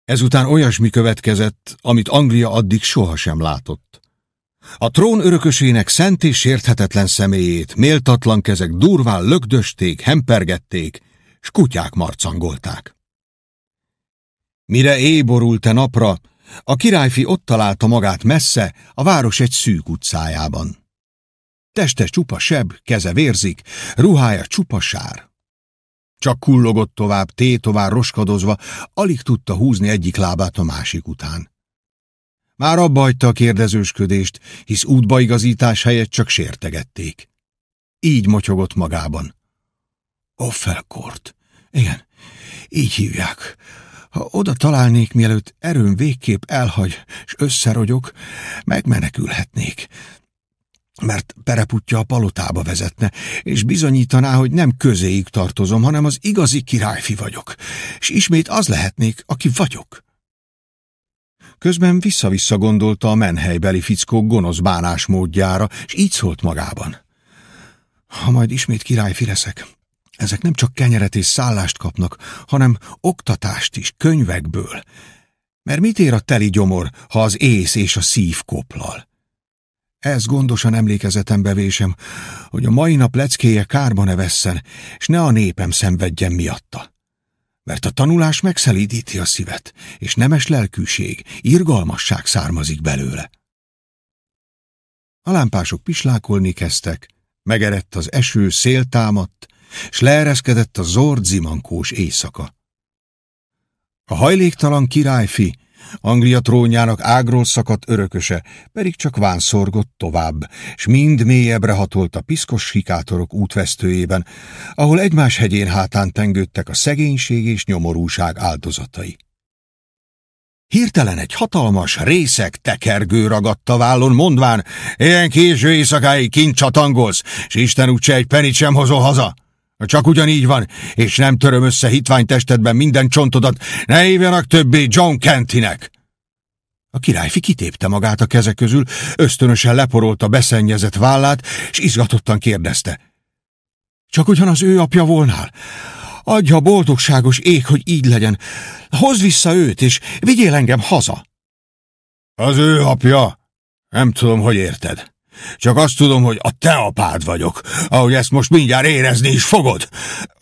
Ezután olyasmi következett, amit Anglia addig sohasem látott. A trón örökösének szent és sérthetetlen személyét méltatlan kezek durván lögdösték, hempergették, s kutyák marcangolták. Mire éborult e napra, a királyfi ott találta magát messze, a város egy szűk utcájában. Teste csupa seb, keze vérzik, ruhája csupa sár. Csak kullogott tovább, tétován roskadozva, alig tudta húzni egyik lábát a másik után. Már abba hagyta a kérdezősködést, hisz útbaigazítás helyett csak sértegették. Így motyogott magában. Offelkort. Igen, így hívják. Ha oda találnék, mielőtt erőm végképp elhagy, s összerogyok, megmenekülhetnék. mert pereputja a palotába vezetne, és bizonyítaná, hogy nem közéig tartozom, hanem az igazi királyfi vagyok, és ismét az lehetnék, aki vagyok. Közben vissza-vissza gondolta a menhelybeli fickó gonosz bánásmódjára, és így szólt magában. Ha majd ismét királyfi leszek, ezek nem csak kenyeret és szállást kapnak, hanem oktatást is, könyvekből. Mert mit ér a teli gyomor, ha az ész és a szív koplal? Ez gondosan emlékezetembe vésem, hogy a mai nap leckéje kárba ne vesszen, és ne a népem szenvedjen miatta. Mert a tanulás megszelídíti a szívet, és nemes lelkűség, irgalmasság származik belőle. A lámpások pislákolni kezdtek, megerett az eső, szél támadt, s leereszkedett a zord zimankós éjszaka. A hajléktalan királyfi Anglia trónjának ágról szakadt örököse pedig csak vánszorgott tovább, s mind mélyebbre hatolt a piszkos sikátorok útvesztőjében, ahol egymás hegyén hátán tengődtek a szegénység és nyomorúság áldozatai. Hirtelen egy hatalmas, részek tekergő ragadta vállon, mondván, ilyen késő éjszakáig kint csatangolsz, s Isten úgyse egy penit sem hozol haza. Csak ugyanígy van, és nem töröm össze hitvány testedben minden csontodat, ne hívjanak többé John Kentinek! A királyfi kitépte magát a keze közül, ösztönösen leporolta beszennyezett vállát, és izgatottan kérdezte. Csak ugyan az ő apja volnál? Adja boldogságos ég, hogy így legyen. Hozd vissza őt, és vigyél engem haza. Az ő apja? Nem tudom, hogy érted. Csak azt tudom, hogy a te apád vagyok, ahogy ezt most mindjárt érezni is fogod.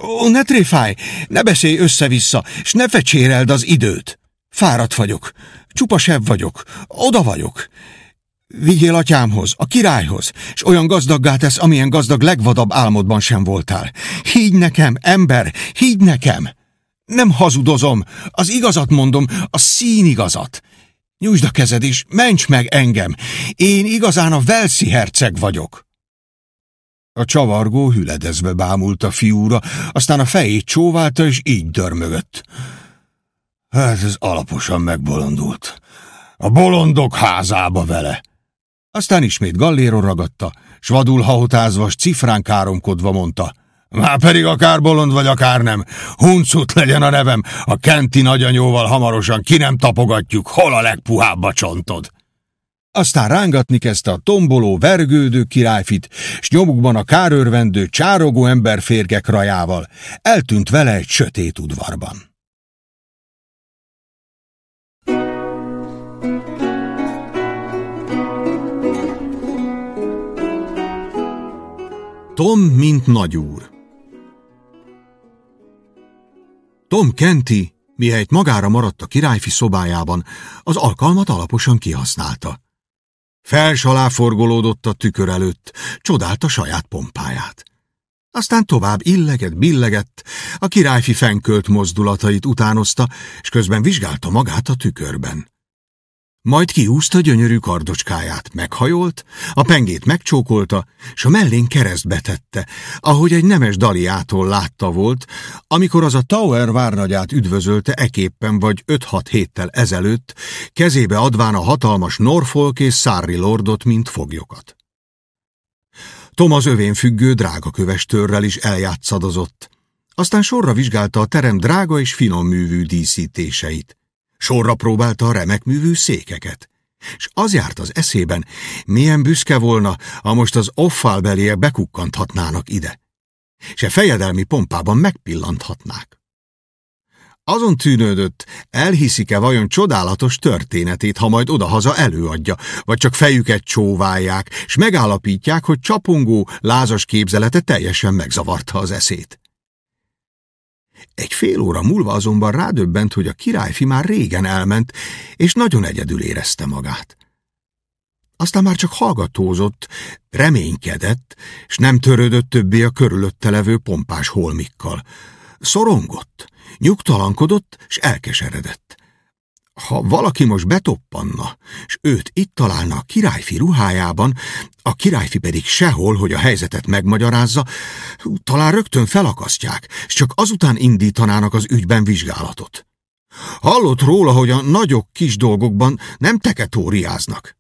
Ó, ne tréfálj, ne beszélj össze-vissza, és ne fecséreld az időt. Fáradt vagyok, csupa sebb vagyok, oda vagyok. Vigyél atyámhoz, a királyhoz, és olyan gazdaggá tesz, amilyen gazdag legvadabb álmodban sem voltál. Higgy nekem, ember, higgy nekem! Nem hazudozom, az igazat mondom, a színigazat. Nyújtsd a kezed is, ments meg engem! Én igazán a Velszi herceg vagyok! A csavargó hüledezve bámult a fiúra, aztán a fejét csóválta, és így dörmögött. Hát ez alaposan megbolondult. A bolondok házába vele. Aztán ismét galléron ragadta, s vadul hahotázva, s cifrán káromkodva mondta. Már pedig akár bolond vagy, akár nem. Huncut legyen a nevem, a kenti nagyanyóval hamarosan ki nem tapogatjuk, hol a legpuhább a csontod. Aztán rángatni kezdte a tomboló, vergődő királyfit, s nyomukban a kárörvendő, csárogó emberférgek rajával. Eltűnt vele egy sötét udvarban. Tom, mint nagyúr Tom Kenti, mihelyt magára maradt a királyfi szobájában, az alkalmat alaposan kihasználta. Fels alá forgolódott a tükör előtt, csodálta saját pompáját. Aztán tovább illegett, billegett, a királyfi fenkölt mozdulatait utánozta, és közben vizsgálta magát a tükörben. Majd kiúzta gyönyörű kardocskáját, meghajolt, a pengét megcsókolta, s a mellén keresztbe tette, ahogy egy nemes daliától látta volt, amikor az a Tower várnagyát üdvözölte eképpen vagy 5-6 héttel ezelőtt, kezébe adván a hatalmas Norfolk és Sarri lordot, mint foglyokat. Tom övén függő drága kövestörrel is eljátszadozott, aztán sorra vizsgálta a terem drága és finom művű díszítéseit. Sorra próbálta a remek művű székeket. És az járt az eszében, milyen büszke volna, ha most az offálbeliek bekukkanthatnának ide. Se fejedelmi pompában megpillanthatnák. Azon tűnődött, elhiszik-e vajon csodálatos történetét, ha majd odahaza előadja, vagy csak fejüket csóválják, és megállapítják, hogy csapongó, lázas képzelete teljesen megzavarta az eszét. Egy fél óra múlva azonban rádöbbent, hogy a királyfi már régen elment, és nagyon egyedül érezte magát. Aztán már csak hallgatózott, reménykedett, és nem törődött többé a körülötte levő pompás holmikkal. Szorongott, nyugtalankodott, és elkeseredett. Ha valaki most betoppanna, és őt itt találna a királyfi ruhájában, a királyfi pedig sehol, hogy a helyzetet megmagyarázza, talán rögtön felakasztják, és csak azután indítanának az ügyben vizsgálatot. Hallott róla, hogy a nagyok kis dolgokban nem teketóriáznak.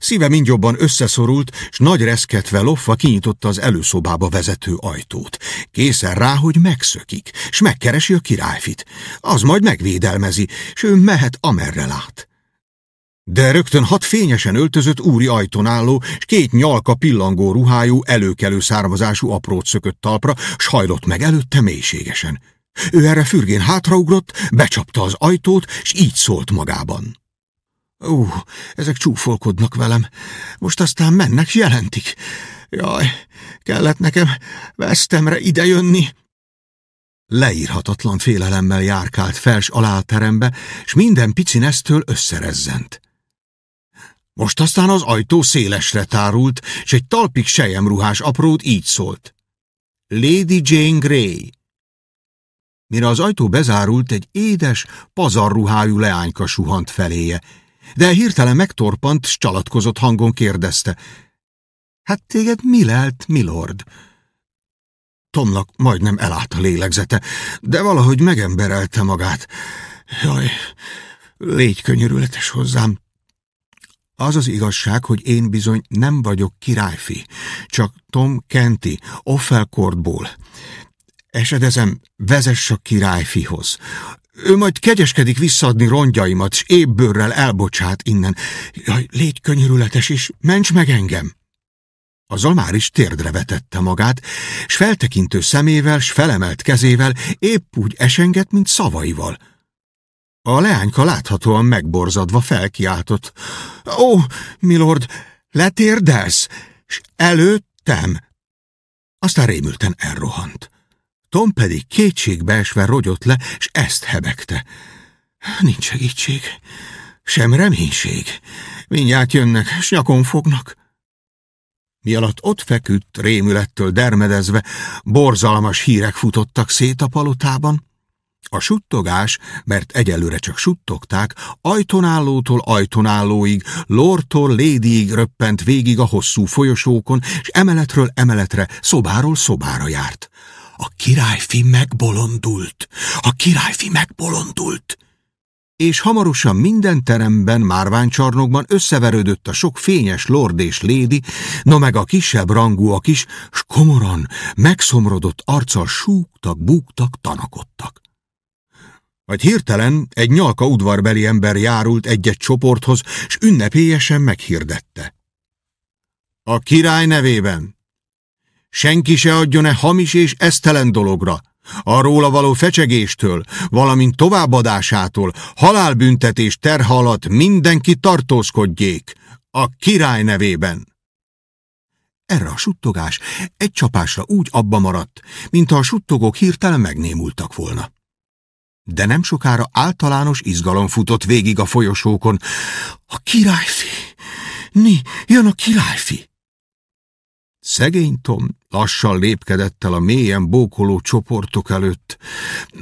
Szíve mindjobban összeszorult, s nagy reszketve loffa kinyitotta az előszobába vezető ajtót. Készen rá, hogy megszökik, s megkeresi a királyfit. Az majd megvédelmezi, s ő mehet amerre lát. De rögtön hat fényesen öltözött úri ajtón álló, s két nyalka pillangó ruhájú, előkelő származású aprót szökött talpra, s hajlott meg előtte mélységesen. Ő erre fürgén hátraugrott, becsapta az ajtót, s így szólt magában. Ó, ezek csúfolkodnak velem. Most aztán mennek, jelentik. Jaj, kellett nekem vesztemre idejönni. Leírhatatlan félelemmel járkált fels alá terembe, s minden picinesztől összerezzent. Most aztán az ajtó szélesre tárult, s egy talpig sejemruhás aprót így szólt. Lady Jane Grey. Mire az ajtó bezárult, egy édes, pazarruhájú leányka suhant feléje, de hirtelen megtorpant, s csalatkozott hangon kérdezte. Hát téged mi lelt, milord? Tomnak majdnem elállt a lélegzete, de valahogy megemberelte magát. Jaj, légy könyörületes hozzám. Az az igazság, hogy én bizony nem vagyok királyfi, csak Tom Kenti, Offelkortból. Esedezem, vezess a királyfihoz. Ő majd kegyeskedik visszaadni rongyaimat, s ébbőrrel elbocsát innen. Jaj, légy könyörületes is, ments meg engem! Azzal már is térdre vetette magát, s feltekintő szemével, s felemelt kezével épp úgy esengett, mint szavaival. A leányka láthatóan megborzadva felkiáltott. Ó, milord, letérdelsz, s előttem! Aztán rémülten elrohant. Tom pedig kétségbeesve rogyott le, és ezt hebegte. Nincs segítség, sem reménység. Mindjárt jönnek, s nyakon fognak. Mi alatt ott feküdt, rémülettől dermedezve, borzalmas hírek futottak szét a palotában. A suttogás, mert egyelőre csak suttogták, ajtonállótól ajtonállóig, lortól lédiig röppent végig a hosszú folyosókon, és emeletről emeletre, szobáról szobára járt. A királyfi megbolondult! A királyfi megbolondult! És hamarosan minden teremben, márványcsarnokban összeverődött a sok fényes lord és lédi, no meg a kisebb rangúak is, s komoran, megszomrodott arccal súgtak, búgtak, tanakodtak. Majd hirtelen egy nyalka udvarbeli ember járult egy-egy csoporthoz, s ünnepélyesen meghirdette. A király nevében senki se adjon-e hamis és esztelen dologra, a róla való fecsegéstől, valamint továbbadásától, halálbüntetés terha alatt mindenki tartózkodjék, a király nevében. Erre a suttogás egy csapásra úgy abba maradt, mintha a suttogók hirtelen megnémultak volna. De nem sokára általános izgalom futott végig a folyosókon. A királyfi! Mi? Jön a királyfi! Szegény Tom lassan lépkedett el a mélyen bókoló csoportok előtt.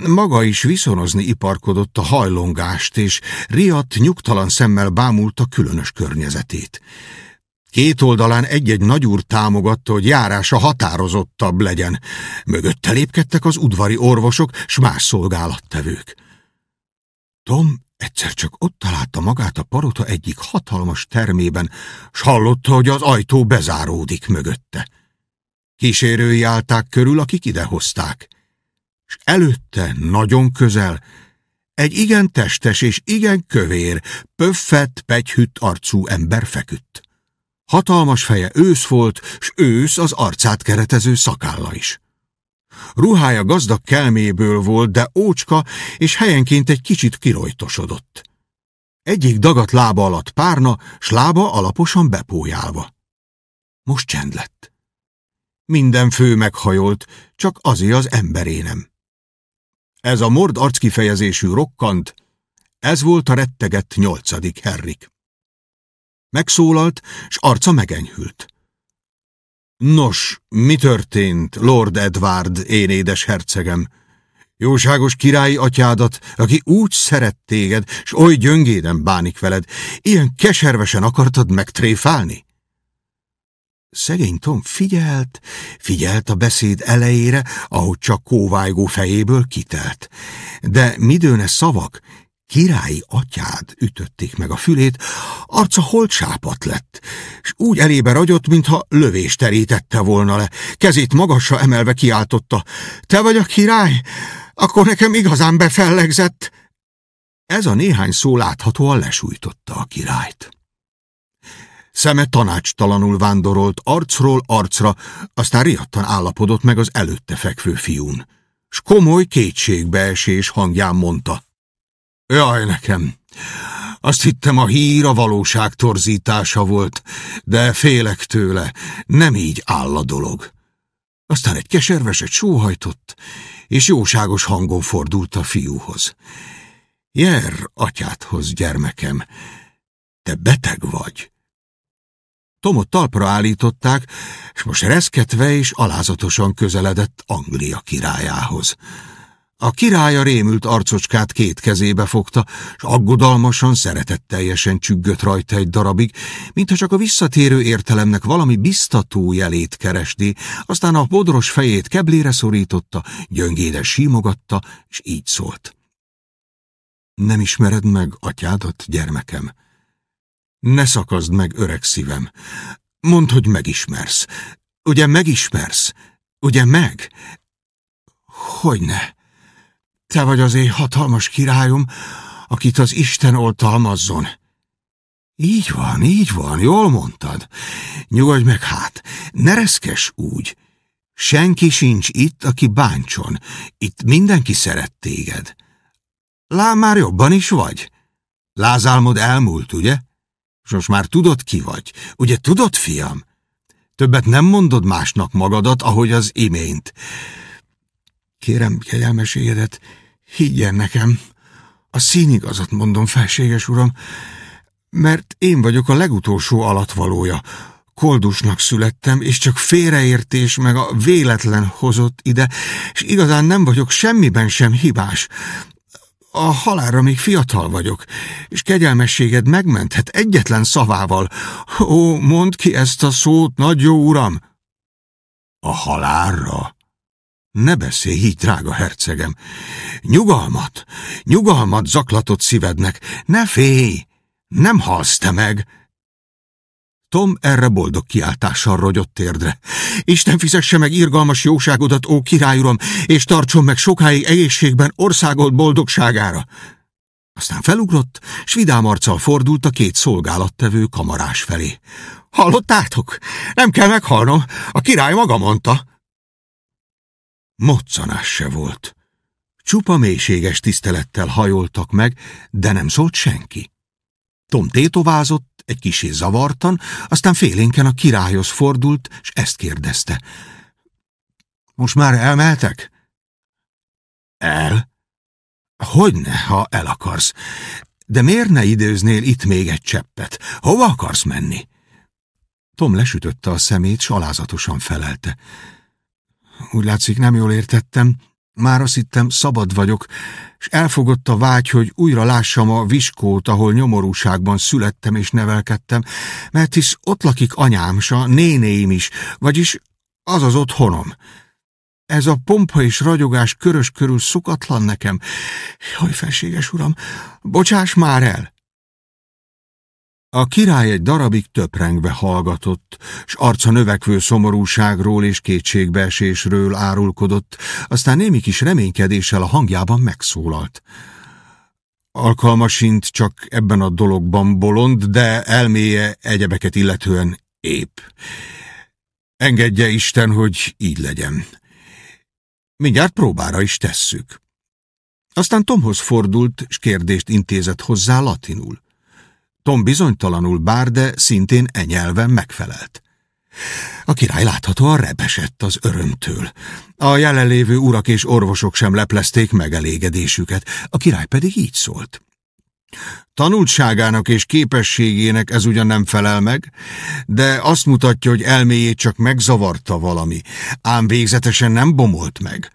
Maga is viszonozni iparkodott a hajlongást, és riadt, nyugtalan szemmel bámulta különös környezetét. Két oldalán egy-egy nagyúr támogatta, hogy járása határozottabb legyen. Mögötte lépkedtek az udvari orvosok, s más szolgálattevők. Tom Egyszer csak ott találta magát a parota egyik hatalmas termében, s hallotta, hogy az ajtó bezáródik mögötte. Kísérői állták körül, akik idehozták, és előtte, nagyon közel, egy igen testes és igen kövér, pöffett, pegyhütt arcú ember feküdt. Hatalmas feje ősz volt, s ősz az arcát keretező szakálla is. Ruhája gazdag kelméből volt, de ócska, és helyenként egy kicsit kirojtosodott. Egyik dagat lába alatt párna, s lába alaposan bepójálva. Most csend lett. Minden fő meghajolt, csak azé az emberé nem. Ez a mord arckifejezésű rokkant, ez volt a rettegett nyolcadik Herrik. Megszólalt, s arca megenyhült. Nos, mi történt, Lord Edward, én édes hercegem? Jóságos királyi atyádat, aki úgy szeret téged, s oly gyöngéden bánik veled, ilyen keservesen akartad megtréfálni? Szegény Tom figyelt, figyelt a beszéd elejére, ahogy csak kóvájgó fejéből kitelt. De midőne szavak, királyi atyád ütötték meg a fülét, arca holtsápat lett, és úgy elébe ragyott, mintha lövést terítette volna le. Kezét magasra emelve kiáltotta. Te vagy a király? Akkor nekem igazán befellegzett. Ez a néhány szó láthatóan lesújtotta a királyt. Szeme tanácstalanul vándorolt arcról arcra, aztán riadtan állapodott meg az előtte fekvő fiún. S komoly kétségbeesés hangján mondta. Jaj nekem! Azt hittem a hír a valóság torzítása volt, de félek tőle, nem így áll a dolog. Aztán egy keserveset sóhajtott, és jóságos hangon fordult a fiúhoz. Jer, atyádhoz, gyermekem, te beteg vagy. Tomot talpra állították, és most reszketve és alázatosan közeledett Anglia királyához. A királya rémült arcocskát két kezébe fogta, s aggodalmasan, szeretetteljesen csüggött rajta egy darabig, mintha csak a visszatérő értelemnek valami biztató jelét keresné, aztán a bodros fejét keblére szorította, gyöngéde símogatta, és így szólt. Nem ismered meg atyádat, gyermekem? Ne szakazd meg, öreg szívem. Mondd, hogy megismersz. Ugye megismersz? Ugye meg? Hogyne? Te vagy az én hatalmas királyom, akit az Isten oltalmazzon. Így van, így van, jól mondtad. Nyugodj meg hát, ne reszkes úgy. Senki sincs itt, aki bántson. Itt mindenki szeret téged. Lám már jobban is vagy. Lázálmod elmúlt, ugye? És most már tudod, ki vagy. Ugye tudod, fiam? Többet nem mondod másnak magadat, ahogy az imént. Kérem kegyelmeségedet, higgyen nekem. A színigazat mondom, felséges uram, mert én vagyok a legutolsó alatvalója. Koldusnak születtem, és csak félreértés meg a véletlen hozott ide, és igazán nem vagyok semmiben sem hibás. A halálra még fiatal vagyok, és kegyelmességed megmenthet egyetlen szavával. Ó, mondd ki ezt a szót, nagy jó uram! A halálra? Ne beszélj így, drága hercegem! Nyugalmat, nyugalmat zaklatott szívednek, ne félj! Nem halsz te meg! Tom erre boldog kiáltással rogyott térdre. Isten fizesse meg irgalmas jóságodat, ó királyuram, és tartson meg sokáig egészségben országod boldogságára. Aztán felugrott, s vidám arccal fordult a két szolgálattevő kamarás felé. Hallottátok? Nem kell meghalnom, a király maga mondta. Moccanás se volt. Csupa mélységes tisztelettel hajoltak meg, de nem szólt senki. Tom tétovázott, egy kisé zavartan, aztán félénken a királyhoz fordult, és ezt kérdezte. Most már elmeltek? El? Hogyne, ha el akarsz. De miért ne időznél itt még egy cseppet? Hova akarsz menni? Tom lesütötte a szemét, s alázatosan felelte. Úgy látszik, nem jól értettem. Már azt hittem, szabad vagyok, és elfogott a vágy, hogy újra lássam a viskót, ahol nyomorúságban születtem és nevelkedtem, mert hisz ott lakik anyám, s a nénéim is, vagyis az az otthonom. Ez a pompa és ragyogás körös körül szokatlan nekem. Jaj, felséges uram, bocsáss már el! A király egy darabig töprengve hallgatott, s arca növekvő szomorúságról és kétségbeesésről árulkodott, aztán némi kis reménykedéssel a hangjában megszólalt. Alkalmasint csak ebben a dologban bolond, de elméje egyebeket illetően épp. Engedje Isten, hogy így legyen. Mindjárt próbára is tesszük. Aztán Tomhoz fordult, s kérdést intézett hozzá latinul. Tom bizonytalanul bár, de szintén enyelven megfelelt. A király láthatóan rebesett az örömtől. A jelenlévő urak és orvosok sem leplezték megelégedésüket, a király pedig így szólt. Tanultságának és képességének ez ugyan nem felel meg, de azt mutatja, hogy elméjét csak megzavarta valami, ám végzetesen nem bomolt meg.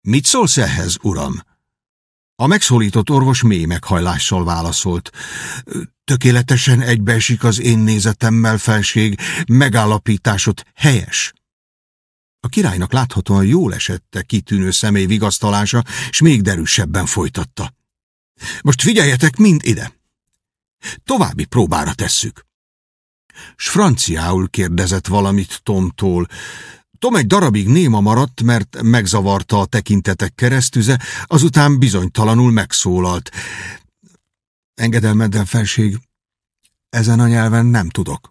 Mit szólsz ehhez, uram? A megszólított orvos mély meghajlással válaszolt. Tökéletesen egybeesik az én nézetemmel, felség, megállapításod helyes. A királynak láthatóan jól esette kitűnő személy vigasztalása, s még derűsebben folytatta. Most figyeljetek mind ide. További próbára tesszük. S franciául kérdezett valamit Tomtól. Tom egy darabig néma maradt, mert megzavarta a tekintetek keresztüze, azután bizonytalanul megszólalt. Engedelmedden felség, ezen a nyelven nem tudok.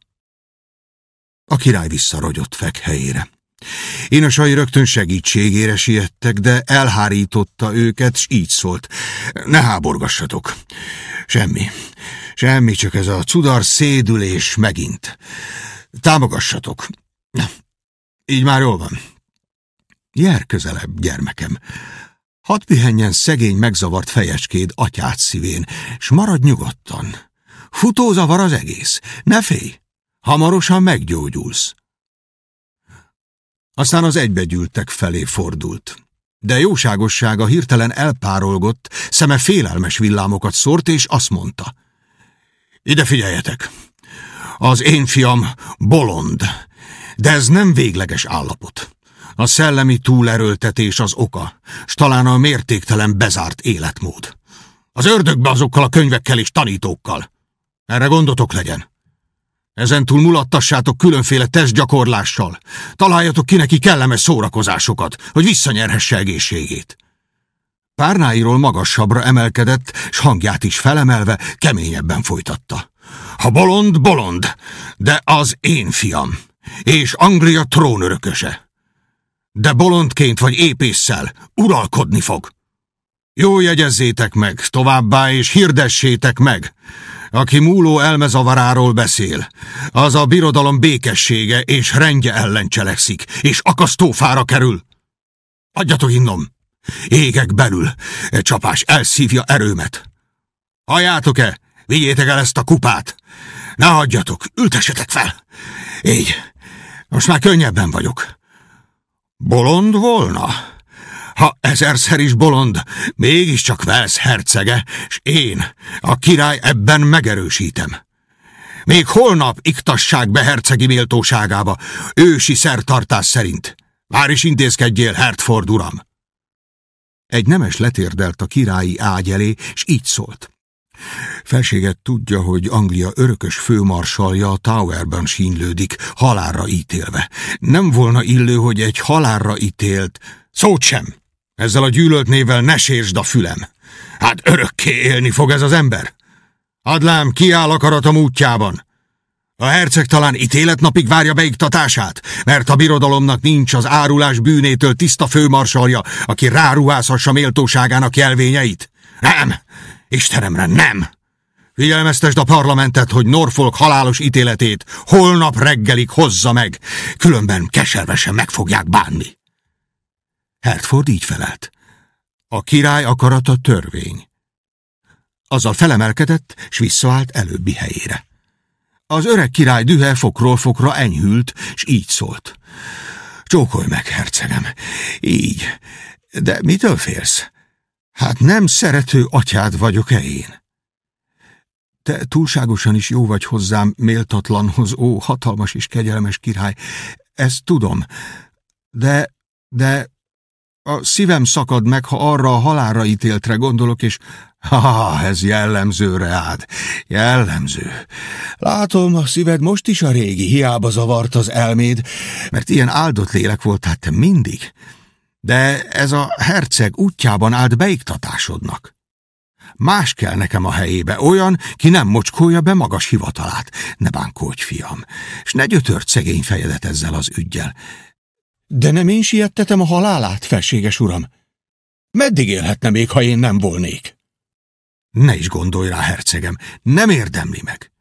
A király visszarogyott fekhelyére. Énesai rögtön segítségére siettek, de elhárította őket, s így szólt. Ne háborgassatok. Semmi. Semmi, csak ez a cudar szédülés megint. Támogassatok. Így már jól van. Jár közelebb, gyermekem. Hadd pihenjen szegény megzavart fejecskéd atyát szívén, s maradj nyugodtan. Futózavar az egész. Ne félj! Hamarosan meggyógyulsz. Aztán az egybegyűltek felé fordult. De jóságossága hirtelen elpárolgott, szeme félelmes villámokat szórt, és azt mondta. Ide figyeljetek! Az én fiam bolond, de ez nem végleges állapot. A szellemi túlerőltetés az oka, s talán a mértéktelen bezárt életmód. Az ördögbe azokkal a könyvekkel és tanítókkal. Erre gondotok legyen. Ezentúl mulattassátok különféle testgyakorlással. Találjatok ki neki kellemes szórakozásokat, hogy visszanyerhesse egészségét. Párnáiról magasabbra emelkedett, s hangját is felemelve keményebben folytatta. Ha bolond, bolond, de az én fiam, és Anglia trónörököse. De bolondként vagy épésszel uralkodni fog. Jó jegyezzétek meg, továbbá és hirdessétek meg, aki múló elmezavaráról beszél, az a birodalom békessége és rendje ellen cselekszik, és akasztófára kerül. Adjatok innom! Égek belül, egy csapás elszívja erőmet. Halljátok-e? Vigyétek el ezt a kupát! Ne hagyjatok, ültessetek fel! Így, most már könnyebben vagyok. Bolond volna? Ha ezerszer is bolond, mégiscsak Velsz hercege, s én, a király ebben megerősítem. Még holnap iktassák be hercegi méltóságába, ősi szertartás szerint. Vár is intézkedjél, Hertford uram! Egy nemes letérdelt a királyi ágy elé, s így szólt. Felséget tudja, hogy Anglia örökös főmarsalja a Towerben sínlődik, halálra ítélve. Nem volna illő, hogy egy halálra ítélt... Szót sem! Ezzel a gyűlölt nével ne sérsd a fülem. Hát örökké élni fog ez az ember. Adlám, kiáll akaratom útjában. A herceg talán ítéletnapig várja beiktatását, mert a birodalomnak nincs az árulás bűnétől tiszta főmarsalja, aki ráruházhassa méltóságának jelvényeit. Nem! Istenemre, nem! Figyelmeztesd a parlamentet, hogy Norfolk halálos ítéletét holnap reggelig hozza meg, különben keservesen meg fogják bánni. Hertford így felelt. A király akarata törvény. Azzal felemelkedett, s visszaállt előbbi helyére. Az öreg király dühe fokról fokra enyhült, s így szólt. Csókolj meg, hercegem, így. De mitől félsz? Hát nem szerető atyád vagyok-e én? Te túlságosan is jó vagy hozzám, méltatlanhoz, ó, hatalmas és kegyelmes király, ezt tudom, de, de a szívem szakad meg, ha arra a halálra ítéltre gondolok, és <laughs> ha, ez jellemző reád, jellemző. Látom, a szíved most is a régi, hiába zavart az elméd, mert ilyen áldott lélek voltál te mindig. De ez a herceg útjában állt beiktatásodnak. Más kell nekem a helyébe, olyan, ki nem mocskolja be magas hivatalát. Ne bánkodj, fiam, és ne gyötört szegény fejedet ezzel az ügyjel. De nem én siettetem a halálát, felséges uram? Meddig élhetne még, ha én nem volnék? Ne is gondolj rá, hercegem, nem érdemli meg.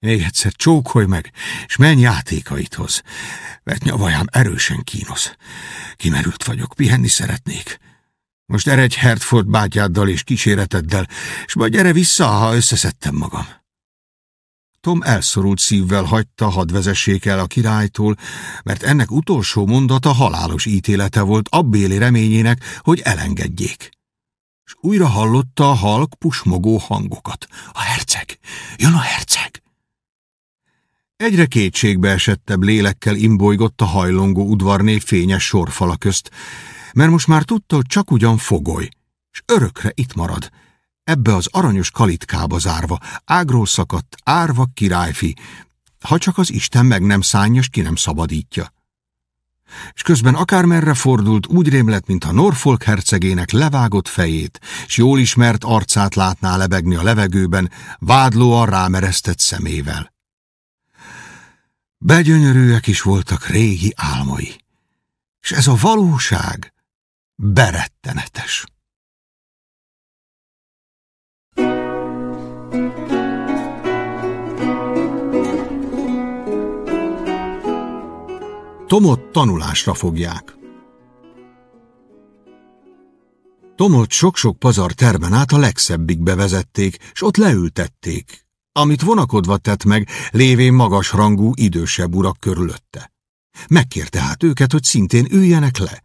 Még egyszer csókolj meg, és menj játékaithoz, mert nyavajám erősen kínos. Kimerült vagyok, pihenni szeretnék. Most eredj Hertford bátyáddal és kíséreteddel, és majd gyere vissza, ha összeszedtem magam. Tom elszorult szívvel hagyta, hadd el a királytól, mert ennek utolsó mondata halálos ítélete volt abbéli reményének, hogy elengedjék. És újra hallotta a halk pusmogó hangokat. A herceg! Jön a herceg! Egyre kétségbe esettebb lélekkel imbolygott a hajlongó udvarné fényes sorfala közt, mert most már tudta, hogy csak ugyan fogoly, és örökre itt marad, ebbe az aranyos kalitkába zárva, ágról szakadt, árva királyfi, ha csak az Isten meg nem szányos, ki nem szabadítja. És közben akármerre fordult, úgy rémlett, mintha Norfolk hercegének levágott fejét, s jól ismert arcát látná lebegni a levegőben, vádlóan rámeresztett szemével. Begyönyörűek is voltak régi álmai, és ez a valóság berettenetes. Tomot tanulásra fogják. Tomot sok-sok pazar termen át a legszebbik bevezették, s ott leültették, amit vonakodva tett meg, lévén magas rangú, idősebb urak körülötte. Megkérte hát őket, hogy szintén üljenek le,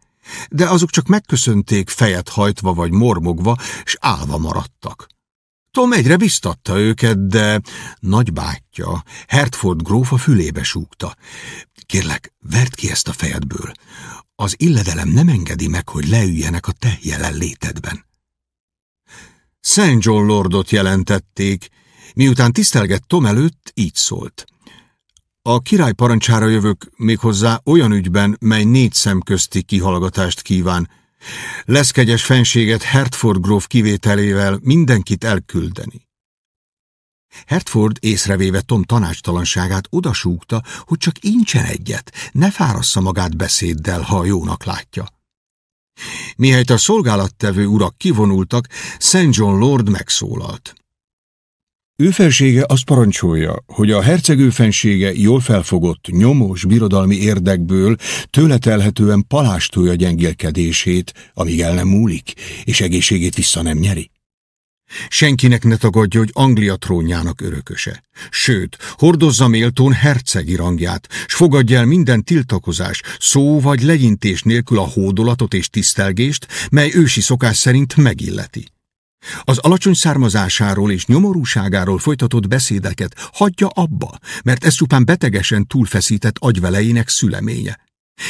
de azok csak megköszönték fejet hajtva vagy mormogva, s állva maradtak. Tom egyre biztatta őket, de nagybátyja, Hertford gróf a fülébe súgta. Kérlek, verd ki ezt a fejedből. Az illedelem nem engedi meg, hogy leüljenek a te jelenlétedben. St. John Lordot jelentették, miután tisztelgett Tom előtt, így szólt. A király parancsára jövök méghozzá olyan ügyben, mely négy szem közti kihallgatást kíván. Lesz kegyes fenséget Hertford gróf kivételével mindenkit elküldeni. Hertford észrevéve Tom tanácstalanságát odasúgta, hogy csak incsen egyet, ne fárassza magát beszéddel, ha jónak látja. Mihelyt a szolgálattevő urak kivonultak, St. John Lord megszólalt. Ő felsége azt parancsolja, hogy a hercegő fensége jól felfogott, nyomós birodalmi érdekből tőle telhetően palástolja gyengélkedését, amíg el nem múlik, és egészségét vissza nem nyeri. Senkinek ne tagadja, hogy Anglia trónjának örököse. Sőt, hordozza méltón hercegi rangját, s fogadja el minden tiltakozás, szó vagy legyintés nélkül a hódolatot és tisztelgést, mely ősi szokás szerint megilleti. Az alacsony származásáról és nyomorúságáról folytatott beszédeket hagyja abba, mert ez csupán betegesen túlfeszített agyvelejének szüleménye.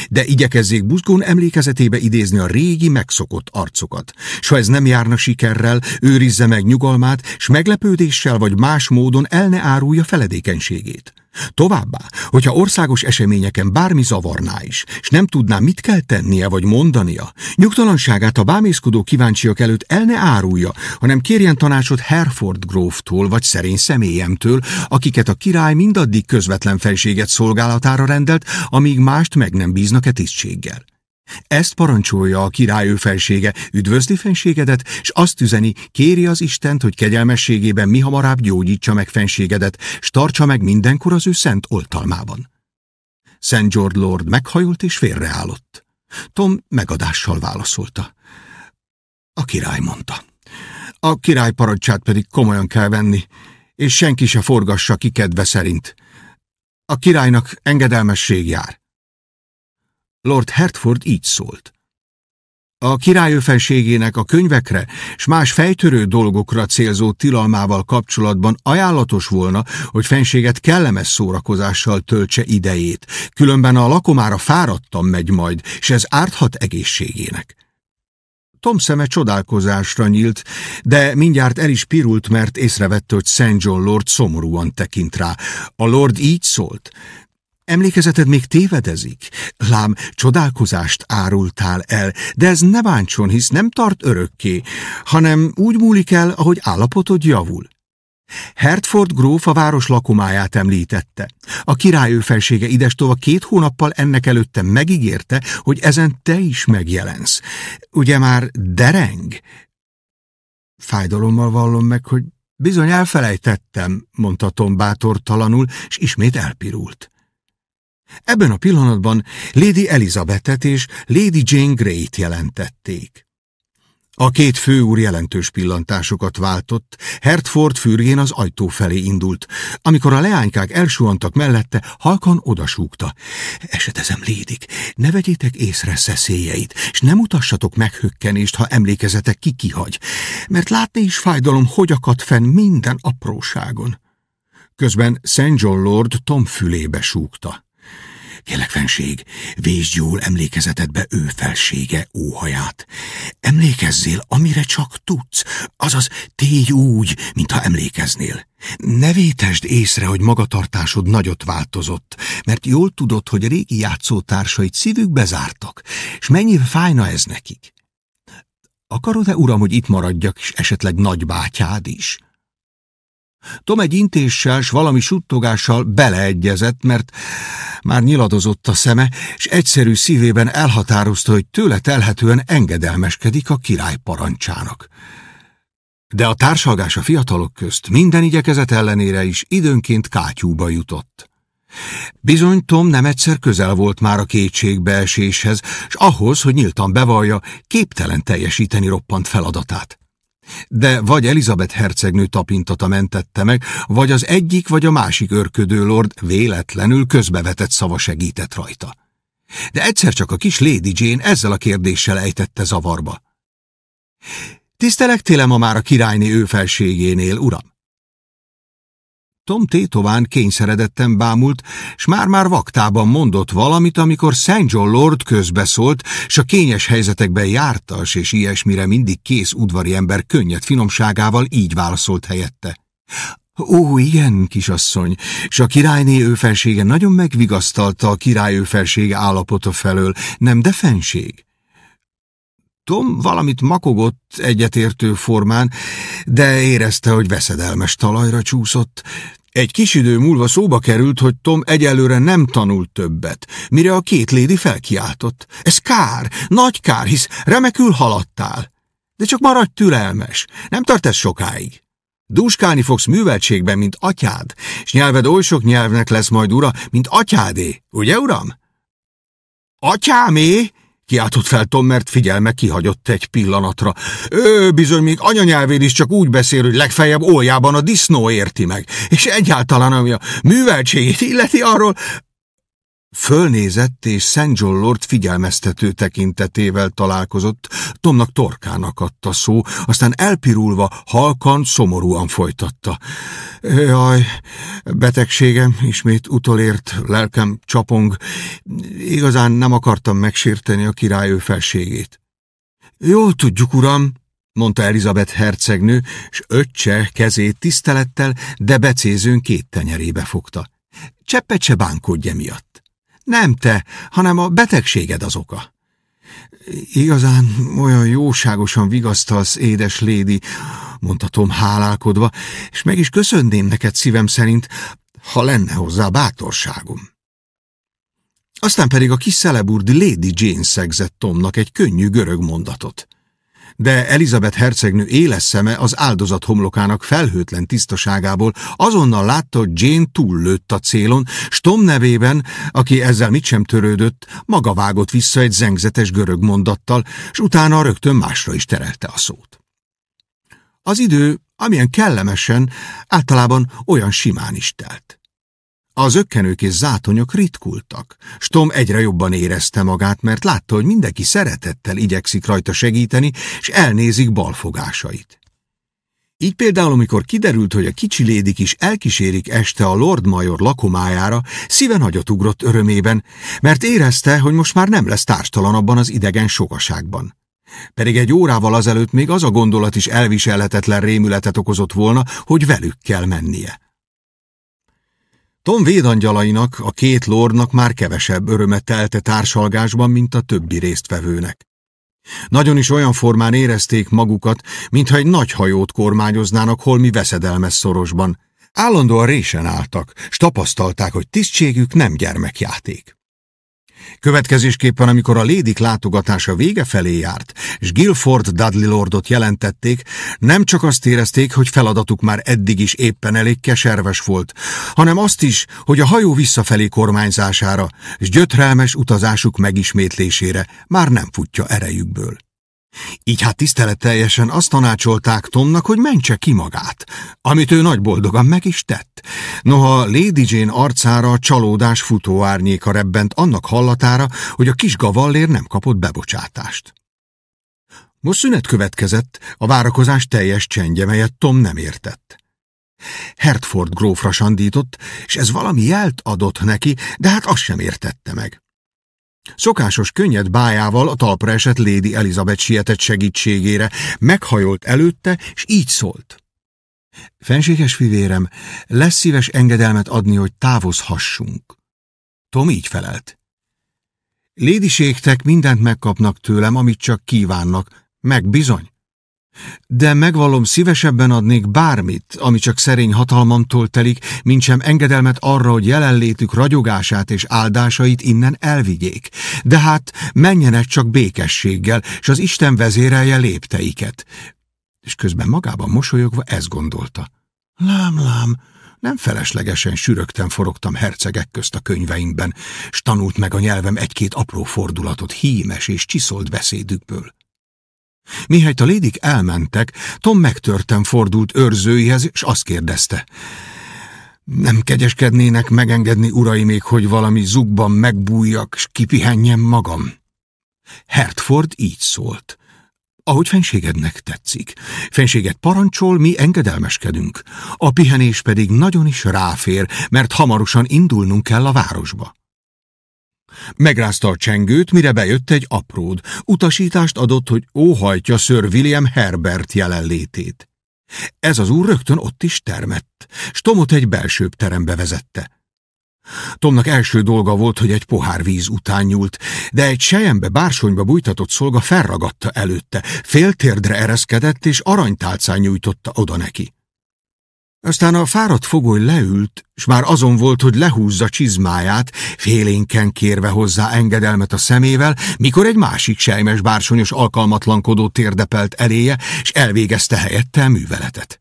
De igyekezzék buzgón emlékezetébe idézni a régi megszokott arcokat, s ha ez nem járna sikerrel, őrizze meg nyugalmát, s meglepődéssel vagy más módon el ne árulja feledékenységét. Továbbá, hogyha országos eseményeken bármi zavarná is, és nem tudná, mit kell tennie vagy mondania, nyugtalanságát a bámészkodó kíváncsiak előtt el ne árulja, hanem kérjen tanácsot Herford gróftól vagy szerény személyemtől, akiket a király mindaddig közvetlen felséget szolgálatára rendelt, amíg mást meg nem bíznak e tisztséggel. Ezt parancsolja a király ő felsége, üdvözli fenségedet, s azt üzeni, kéri az Istent, hogy kegyelmességében mi hamarabb gyógyítsa meg fenségedet, s tartsa meg mindenkor az ő szent oltalmában. Szent George Lord meghajolt és félreállott. Tom megadással válaszolta. A király mondta. A király parancsát pedig komolyan kell venni, és senki se forgassa ki kedve szerint. A királynak engedelmesség jár. Lord Hertford így szólt. A király felségének a könyvekre s más fejtörő dolgokra célzó tilalmával kapcsolatban ajánlatos volna, hogy fenséget kellemes szórakozással töltse idejét, különben a lakomára fáradtan megy majd, s ez árthat egészségének. Tom szeme csodálkozásra nyílt, de mindjárt el is pirult, mert észrevette, hogy St. John Lord szomorúan tekint rá. A Lord így szólt. Emlékezeted még tévedezik? Lám, csodálkozást árultál el, de ez ne bántson, hisz nem tart örökké, hanem úgy múlik el, ahogy állapotod javul. Hertford gróf a város lakomáját említette. A király felsége idestova két hónappal ennek előtte megígérte, hogy ezen te is megjelensz. Ugye már dereng? Fájdalommal vallom meg, hogy bizony elfelejtettem, mondta Tom bátortalanul, és ismét elpirult. Ebben a pillanatban Lady Elizabethet és Lady Jane Grey-t jelentették. A két főúr jelentős pillantásokat váltott, Hertford fürgén az ajtó felé indult. Amikor a leánykák elsuhantak mellette, halkan odasúgta. Esetezem, lédik, ne vegyétek észre szeszélyeit, és nem mutassatok meghökkenést, ha emlékezetek ki kihagy, mert látni is fájdalom, hogy akad fenn minden apróságon. Közben St. John Lord Tom fülébe súgta. Kérlek, fenség, vésd jól emlékezetedbe ő felsége óhaját. Emlékezzél, amire csak tudsz, azaz tégy úgy, mintha emlékeznél. Ne vétesd észre, hogy magatartásod nagyot változott, mert jól tudod, hogy régi játszótársait szívükbe zártak, és mennyire fájna ez nekik. Akarod-e, uram, hogy itt maradjak, és esetleg nagybátyád is? Tom egy intéssel s valami suttogással beleegyezett, mert már nyiladozott a szeme, és egyszerű szívében elhatározta, hogy tőle telhetően engedelmeskedik a király parancsának. De a társalgás a fiatalok közt minden igyekezet ellenére is időnként kátyúba jutott. Bizony Tom nem egyszer közel volt már a kétségbeeséshez, s ahhoz, hogy nyíltan bevallja, képtelen teljesíteni roppant feladatát. De vagy Elizabeth hercegnő tapintata mentette meg, vagy az egyik vagy a másik örködő lord véletlenül közbevetett szava segített rajta. De egyszer csak a kis Lady Jane ezzel a kérdéssel ejtette zavarba. Tisztelek ma már a királyné ő felségénél, uram? Tom tétován kényszeredetten bámult, s már-már vaktában mondott valamit, amikor St. John Lord közbeszólt, s a kényes helyzetekben jártas és ilyesmire mindig kész udvari ember könnyed finomságával így válaszolt helyette. Ó, igen, kisasszony, és a királyné őfelsége nagyon megvigasztalta a király őfelsége állapota felől, nem de fenség. Tom valamit makogott egyetértő formán, de érezte, hogy veszedelmes talajra csúszott. Egy kis idő múlva szóba került, hogy Tom egyelőre nem tanult többet, mire a két lédi felkiáltott. Ez kár, nagy kár, hisz remekül haladtál. De csak maradj türelmes, nem tart ez sokáig. Dúskálni fogsz műveltségben, mint atyád, és nyelved oly sok nyelvnek lesz majd ura, mint atyádé, ugye, uram? Atyámé? Kiáltott fel Tom, mert figyelme kihagyott egy pillanatra. Ő bizony még anyanyelvén is csak úgy beszél, hogy legfeljebb óljában a disznó érti meg. És egyáltalán, ami a műveltségét illeti, arról Fölnézett, és St. John Lord figyelmeztető tekintetével találkozott, Tomnak torkának adta szó, aztán elpirulva, halkan, szomorúan folytatta. Jaj, betegségem ismét utolért, lelkem csapong. Igazán nem akartam megsérteni a király felségét. Jól tudjuk, uram, mondta Elizabeth hercegnő, s öccse kezét tisztelettel, de becézőn két tenyerébe fogta. Cseppet se bánkódj miatt. Nem te, hanem a betegséged az oka. Igazán olyan jóságosan vigasztalsz, édes lédi, mondta Tom hálálkodva, és meg is köszönném neked szívem szerint, ha lenne hozzá bátorságom. Aztán pedig a kis szeleburdi Lady Jane szegzett Tomnak egy könnyű görög mondatot de Elizabeth hercegnő éles szeme az áldozat homlokának felhőtlen tisztaságából azonnal látta, hogy Jane túllőtt a célon, s Tom nevében, aki ezzel mit sem törődött, maga vágott vissza egy zengzetes görög mondattal, s utána rögtön másra is terelte a szót. Az idő, amilyen kellemesen, általában olyan simán is telt. Az ökkenők és zátonyok ritkultak. Stom egyre jobban érezte magát, mert látta, hogy mindenki szeretettel igyekszik rajta segíteni, és elnézik balfogásait. Így például, amikor kiderült, hogy a kicsi lédik is elkísérik este a Lord Major lakomájára, szíve nagyot ugrott örömében, mert érezte, hogy most már nem lesz társtalan abban az idegen sokaságban. Pedig egy órával azelőtt még az a gondolat is elviselhetetlen rémületet okozott volna, hogy velük kell mennie. Tom védangyalainak, a két lordnak már kevesebb örömet telte társalgásban, mint a többi résztvevőnek. Nagyon is olyan formán érezték magukat, mintha egy nagy hajót kormányoznának holmi veszedelmes szorosban. Állandóan résen álltak, s tapasztalták, hogy tisztségük nem gyermekjáték. Következésképpen, amikor a lédik látogatása vége felé járt, és Guilford Dudley Lordot jelentették, nem csak azt érezték, hogy feladatuk már eddig is éppen elég keserves volt, hanem azt is, hogy a hajó visszafelé kormányzására és gyötrelmes utazásuk megismétlésére már nem futja erejükből. Így hát tiszteletteljesen azt tanácsolták Tomnak, hogy mentse ki magát, amit ő nagy boldogan meg is tett. Noha Lady Jane arcára a csalódás futóárnyéka rebbent annak hallatára, hogy a kis gavallér nem kapott bebocsátást. Most szünet következett, a várakozás teljes csendje, melyet Tom nem értett. Hertford grófra sandított, és ez valami jelt adott neki, de hát azt sem értette meg. Szokásos könnyed bájával a talpra esett Lady Elizabeth sietett segítségére, meghajolt előtte, és így szólt. Fenséges fivérem, lesz szíves engedelmet adni, hogy távozhassunk. Tom így felelt. Lédiségtek mindent megkapnak tőlem, amit csak kívánnak, meg bizony. De megvalom, szívesebben adnék bármit, ami csak szerény hatalmamtól telik, mint sem engedelmet arra, hogy jelenlétük ragyogását és áldásait innen elvigyék. De hát menjenek csak békességgel, és az Isten vezérelje lépteiket. És közben magában mosolyogva ezt gondolta. Lám, lám, nem feleslegesen sürögten forogtam hercegek közt a könyveimben, s tanult meg a nyelvem egy-két apró fordulatot hímes és csiszolt beszédükből. Mihelyt a lédik elmentek, Tom megtörtem fordult őrzőihez, és azt kérdezte. Nem kegyeskednének megengedni még, hogy valami zugban megbújjak, s kipihenjem magam? Hertford így szólt. Ahogy fenségednek tetszik. Fenséget parancsol, mi engedelmeskedünk. A pihenés pedig nagyon is ráfér, mert hamarosan indulnunk kell a városba. Megrázta a csengőt, mire bejött egy apród. Utasítást adott, hogy óhajtja Sir William Herbert jelenlétét. Ez az úr rögtön ott is termett, Tomot egy belsőbb terembe vezette. Tomnak első dolga volt, hogy egy pohár víz után nyúlt, de egy sejembe bársonyba bújtatott szolga felragadta előtte, féltérdre ereszkedett és aranytálcán nyújtotta oda neki. Aztán a fáradt fogoly leült, s már azon volt, hogy lehúzza csizmáját, félénken kérve hozzá engedelmet a szemével, mikor egy másik sejmes bársonyos alkalmatlankodó térdepelt eléje, és elvégezte helyette a műveletet.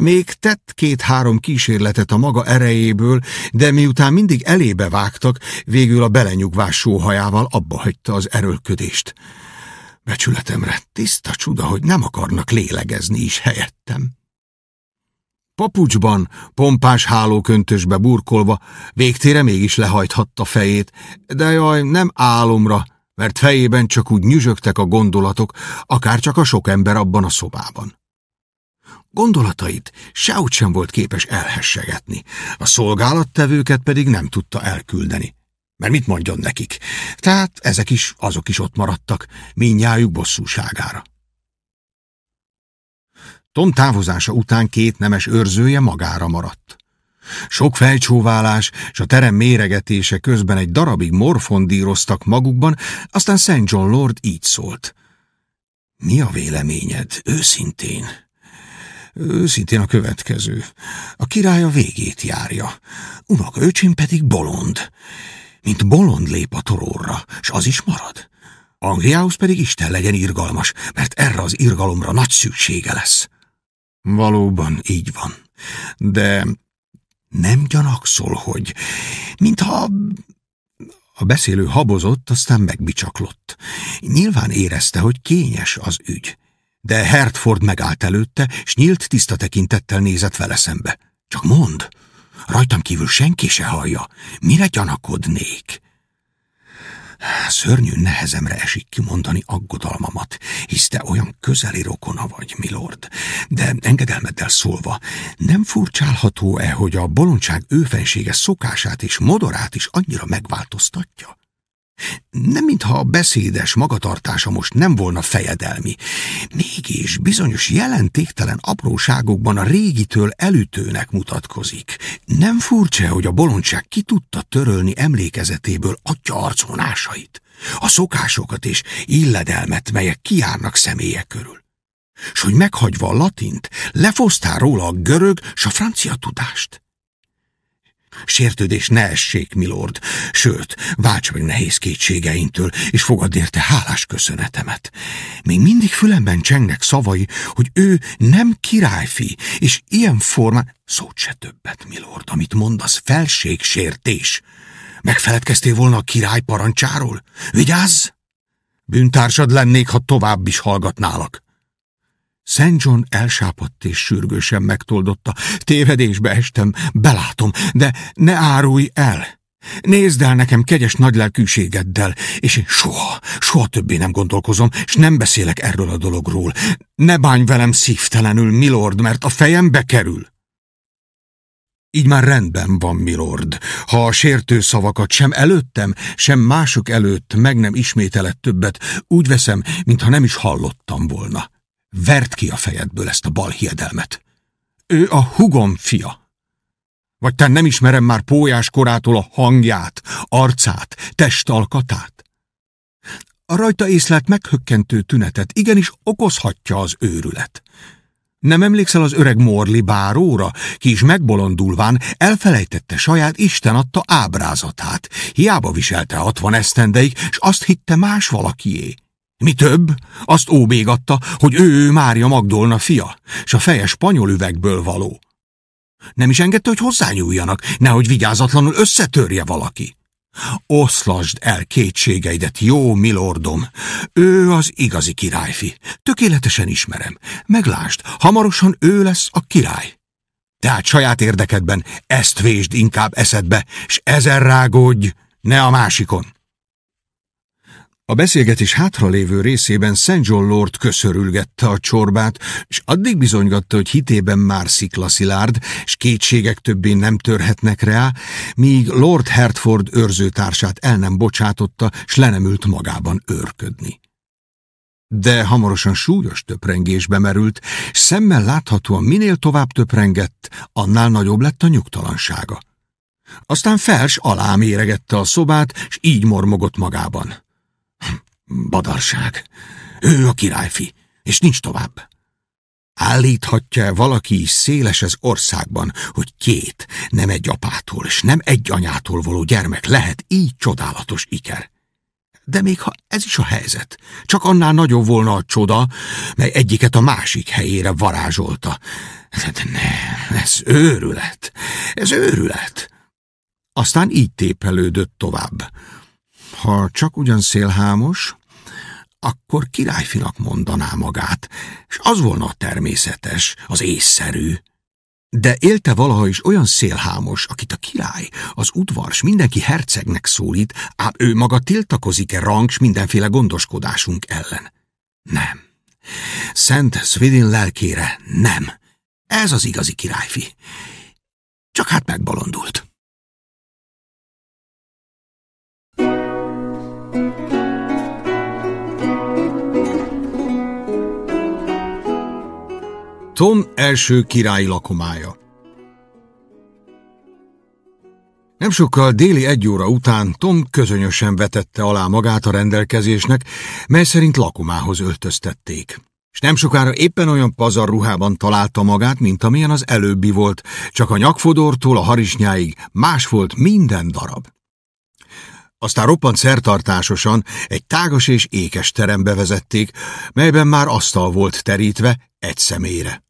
Még tett két-három kísérletet a maga erejéből, de miután mindig elébe vágtak, végül a belenyugvás sóhajával abba hagyta az erőlködést. Becsületemre tiszta csuda, hogy nem akarnak lélegezni is helyettem. Papucsban, pompás hálóköntösbe burkolva, végtére mégis lehajthatta fejét, de jaj, nem álomra, mert fejében csak úgy nyüzsögtek a gondolatok, akár csak a sok ember abban a szobában. Gondolatait sehogy sem volt képes elhessegetni, a szolgálattevőket pedig nem tudta elküldeni. Mert mit mondjon nekik? Tehát ezek is, azok is ott maradtak, minnyájuk bosszúságára. Tom távozása után két nemes őrzője magára maradt. Sok fejcsóválás és a terem méregetése közben egy darabig morfondíroztak magukban, aztán St. John Lord így szólt. Mi a véleményed, őszintén? Őszintén a következő. A király a végét járja, unoka öcsém pedig bolond. Mint bolond lép a tororra, s az is marad. Angliához pedig Isten legyen irgalmas, mert erre az irgalomra nagy szüksége lesz. Valóban így van, de nem gyanakszol, hogy mintha a beszélő habozott, aztán megbicsaklott. Nyilván érezte, hogy kényes az ügy. De Hertford megállt előtte, s nyílt tiszta tekintettel nézett vele szembe. Csak mond, rajtam kívül senki se hallja, mire gyanakodnék? Szörnyű nehezemre esik kimondani aggodalmamat, hisz te olyan közeli rokona vagy, milord. De engedelmeddel szólva, nem furcsálható-e, hogy a bolondság őfensége szokását és modorát is annyira megváltoztatja? Nem mintha a beszédes magatartása most nem volna fejedelmi, mégis bizonyos jelentéktelen apróságokban a régitől elütőnek mutatkozik. Nem furcsa, hogy a bolondság ki tudta törölni emlékezetéből atya arcvonásait, a szokásokat és illedelmet, melyek kiárnak személye körül. S hogy meghagyva a latint, lefosztál róla a görög s a francia tudást. Sértődés ne essék, milord, sőt, válts meg nehéz kétségeintől, és fogad érte hálás köszönetemet. Még mindig fülemben csengnek szavai, hogy ő nem királyfi, és ilyen formán... Szót se többet, milord, amit mondasz, felségsértés. Megfeledkeztél volna a király parancsáról? Vigyázz! Bűntársad lennék, ha tovább is hallgatnálak. Szent John elsápadt és sürgősen megtoldotta. Tévedésbe estem, belátom, de ne árulj el! Nézd el nekem kegyes nagylelkűségeddel, és én soha, soha többé nem gondolkozom, és nem beszélek erről a dologról. Ne bánj velem szívtelenül, milord, mert a fejembe kerül. Így már rendben van, milord. Ha a sértő szavakat sem előttem, sem mások előtt meg nem ismételett többet, úgy veszem, mintha nem is hallottam volna. Vert ki a fejedből ezt a bal hiedelmet. Ő a hugom fia. Vagy te nem ismerem már pójás korától a hangját, arcát, testalkatát? A rajta észlelt meghökkentő tünetet igenis okozhatja az őrület. Nem emlékszel az öreg Morli báróra, ki is megbolondulván elfelejtette saját Isten adta ábrázatát. Hiába viselte hatvan esztendeig, s azt hitte más valakié. Mi több, azt óbégatta, hogy ő, Mária Magdolna fia, s a feje spanyol üvegből való. Nem is engedte, hogy hozzányúljanak, nehogy vigyázatlanul összetörje valaki. Oszlasd el kétségeidet, jó milordom. Ő az igazi királyfi. Tökéletesen ismerem. Meglásd, hamarosan ő lesz a király. Tehát saját érdekedben ezt vésd inkább eszedbe, s ezen rágódj, ne a másikon. A beszélgetés hátralévő részében St. John Lord köszörülgette a csorbát, és addig bizonygatta, hogy hitében már sziklaszilárd, és kétségek többé nem törhetnek rá, míg Lord Hertford őrzőtársát el nem bocsátotta, s le nem ült magában őrködni. De hamarosan súlyos töprengésbe merült, és szemmel láthatóan minél tovább töprengett, annál nagyobb lett a nyugtalansága. Aztán fels alá méregette a szobát, és így mormogott magában. Badarság. Ő a királyfi, és nincs tovább. Állíthatja valaki is széles ez országban, hogy két, nem egy apától és nem egy anyától való gyermek lehet így csodálatos iker. De még ha ez is a helyzet, csak annál nagyobb volna a csoda, mely egyiket a másik helyére varázsolta. De nem, ez őrület, ez őrület. Aztán így tépelődött tovább. Ha csak ugyan szélhámos, akkor királyfinak mondaná magát, és az volna a természetes, az észszerű. De élte valaha is olyan szélhámos, akit a király, az udvars, mindenki hercegnek szólít, ám ő maga tiltakozik-e rangs mindenféle gondoskodásunk ellen? Nem. Szent Svidin lelkére nem. Ez az igazi királyfi. Csak hát megbolondult. Tom első királyi lakomája Nem sokkal déli egy óra után Tom közönösen vetette alá magát a rendelkezésnek, mely szerint lakomához öltöztették. És nem sokára éppen olyan pazar ruhában találta magát, mint amilyen az előbbi volt, csak a nyakfodortól a harisnyáig más volt minden darab. Aztán roppant szertartásosan egy tágas és ékes terembe vezették, melyben már asztal volt terítve egy személyre.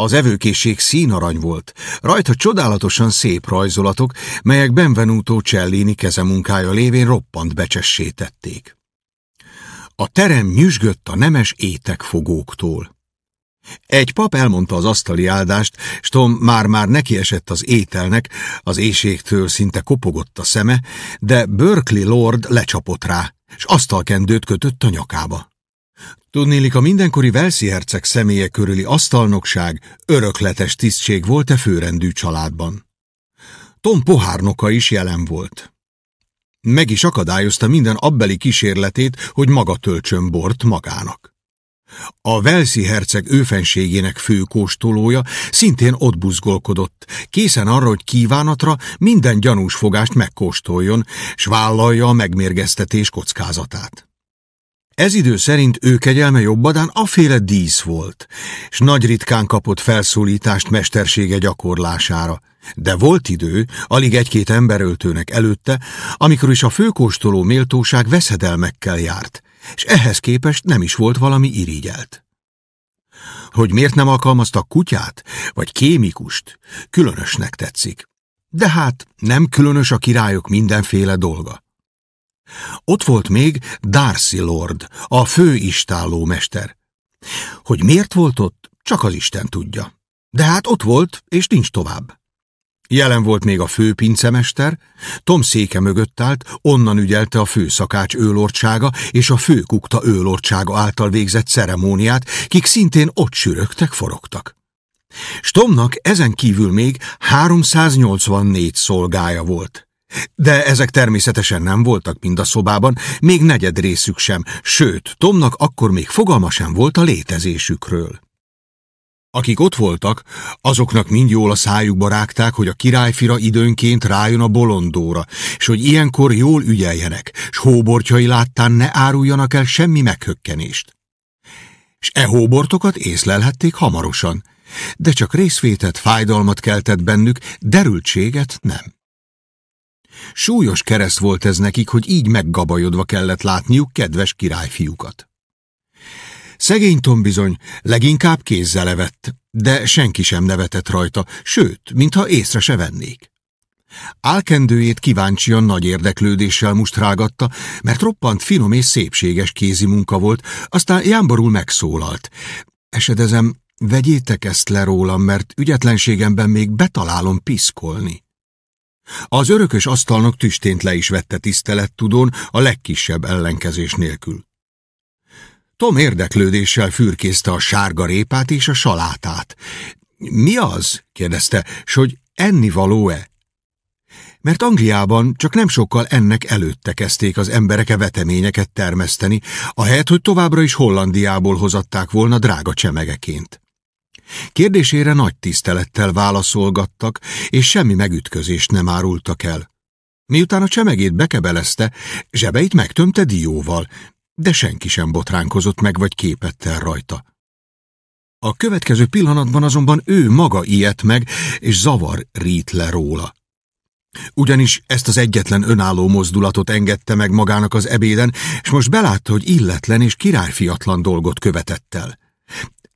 Az evőkészség színarany volt, rajta csodálatosan szép rajzolatok, melyek Benvenuto Cellini kezemunkája lévén roppant becsessé tették. A terem nyüzsgött a nemes étekfogóktól. Egy pap elmondta az asztali áldást, s Tom már-már nekiesett az ételnek, az éjségtől szinte kopogott a szeme, de Berkeley Lord lecsapott rá, s asztalkendőt kötött a nyakába. Tudnélik, a mindenkori Velszi herceg személye körüli asztalnokság örökletes tisztség volt-e főrendű családban. Tom pohárnoka is jelen volt. Meg is akadályozta minden abbeli kísérletét, hogy maga töltsön bort magának. A Velszi herceg őfenségének főkóstolója szintén ott buzgolkodott, készen arra, hogy kívánatra minden gyanús fogást megkóstoljon, s vállalja a megmérgeztetés kockázatát. Ez idő szerint ő kegyelme jobbadán aféle dísz volt, s nagy ritkán kapott felszólítást mestersége gyakorlására. De volt idő, alig egy-két emberöltőnek előtte, amikor is a főkóstoló méltóság veszedelmekkel járt, és ehhez képest nem is volt valami irigyelt. Hogy miért nem alkalmaztak kutyát, vagy kémikust, különösnek tetszik. De hát nem különös a királyok mindenféle dolga. Ott volt még Darcy Lord, a fő mester. Hogy miért volt ott, csak az Isten tudja. De hát ott volt, és nincs tovább. Jelen volt még a fő pincemester, Tom széke mögött állt, onnan ügyelte a főszakács őlortsága és a főkukta őlortsága által végzett ceremóniát, kik szintén ott sürögtek, forogtak. Stomnak ezen kívül még 384 szolgája volt. De ezek természetesen nem voltak mind a szobában, még negyed részük sem, sőt, Tomnak akkor még fogalma sem volt a létezésükről. Akik ott voltak, azoknak mind jól a szájukba rágták, hogy a királyfira időnként rájön a bolondóra, és hogy ilyenkor jól ügyeljenek, s hóbortjai láttán ne áruljanak el semmi meghökkenést. És e hóbortokat észlelhették hamarosan, de csak részvétet, fájdalmat keltett bennük, derültséget nem. Súlyos kereszt volt ez nekik, hogy így meggabajodva kellett látniuk kedves királyfiukat. Szegény Tom bizony leginkább kézzel levett, de senki sem nevetett rajta, sőt, mintha észre se vennék. Álkendőjét kíváncsian nagy érdeklődéssel mustrágatta, mert roppant finom és szépséges kézi munka volt, aztán jámborul megszólalt. Esedezem, vegyétek ezt le rólam, mert ügyetlenségemben még betalálom piszkolni. Az örökös asztalnok tüstént le is vette tisztelettudón a legkisebb ellenkezés nélkül. Tom érdeklődéssel fürkészte a sárga répát és a salátát. Mi az? kérdezte, s hogy ennivaló-e? Mert Angliában csak nem sokkal ennek előtte kezdték az emberek veteményeket termeszteni, ahelyett, hogy továbbra is Hollandiából hozatták volna drága csemegeként. Kérdésére nagy tisztelettel válaszolgattak, és semmi megütközést nem árultak el. Miután a csemegét bekebelezte, zsebeit megtömte dióval, de senki sem botránkozott meg vagy képettel rajta. A következő pillanatban azonban ő maga ijedt meg, és zavar rít le róla. Ugyanis ezt az egyetlen önálló mozdulatot engedte meg magának az ebéden, és most belátta, hogy illetlen és királyfiatlan dolgot követett el.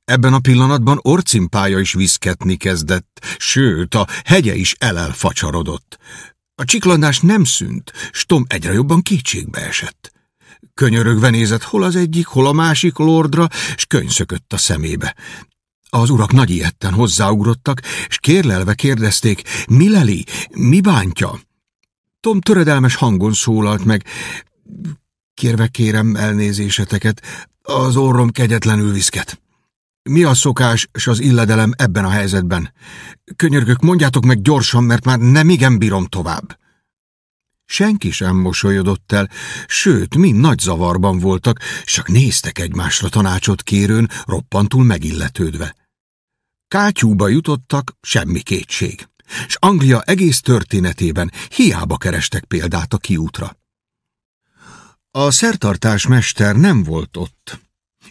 Ebben a pillanatban orcimpája is viszketni kezdett, sőt, a hegye is elelfacsarodott. A csiklandás nem szűnt, s Tom egyre jobban kétségbe esett. Könyörögve nézett hol az egyik, hol a másik lordra, s könyszökött a szemébe. Az urak nagy ilyetten hozzáugrottak, és kérlelve kérdezték, mi leli, mi bántja? Tom töredelmes hangon szólalt meg, kérve kérem elnézéseteket, az orrom kegyetlenül viszket. Mi a szokás és az illedelem ebben a helyzetben? Könyörgök, mondjátok meg gyorsan, mert már nem igen bírom tovább. Senki sem mosolyodott el, sőt, mind nagy zavarban voltak, csak néztek egymásra tanácsot kérőn, roppantul megilletődve. Kátyúba jutottak, semmi kétség, s Anglia egész történetében hiába kerestek példát a kiútra. A szertartás mester nem volt ott,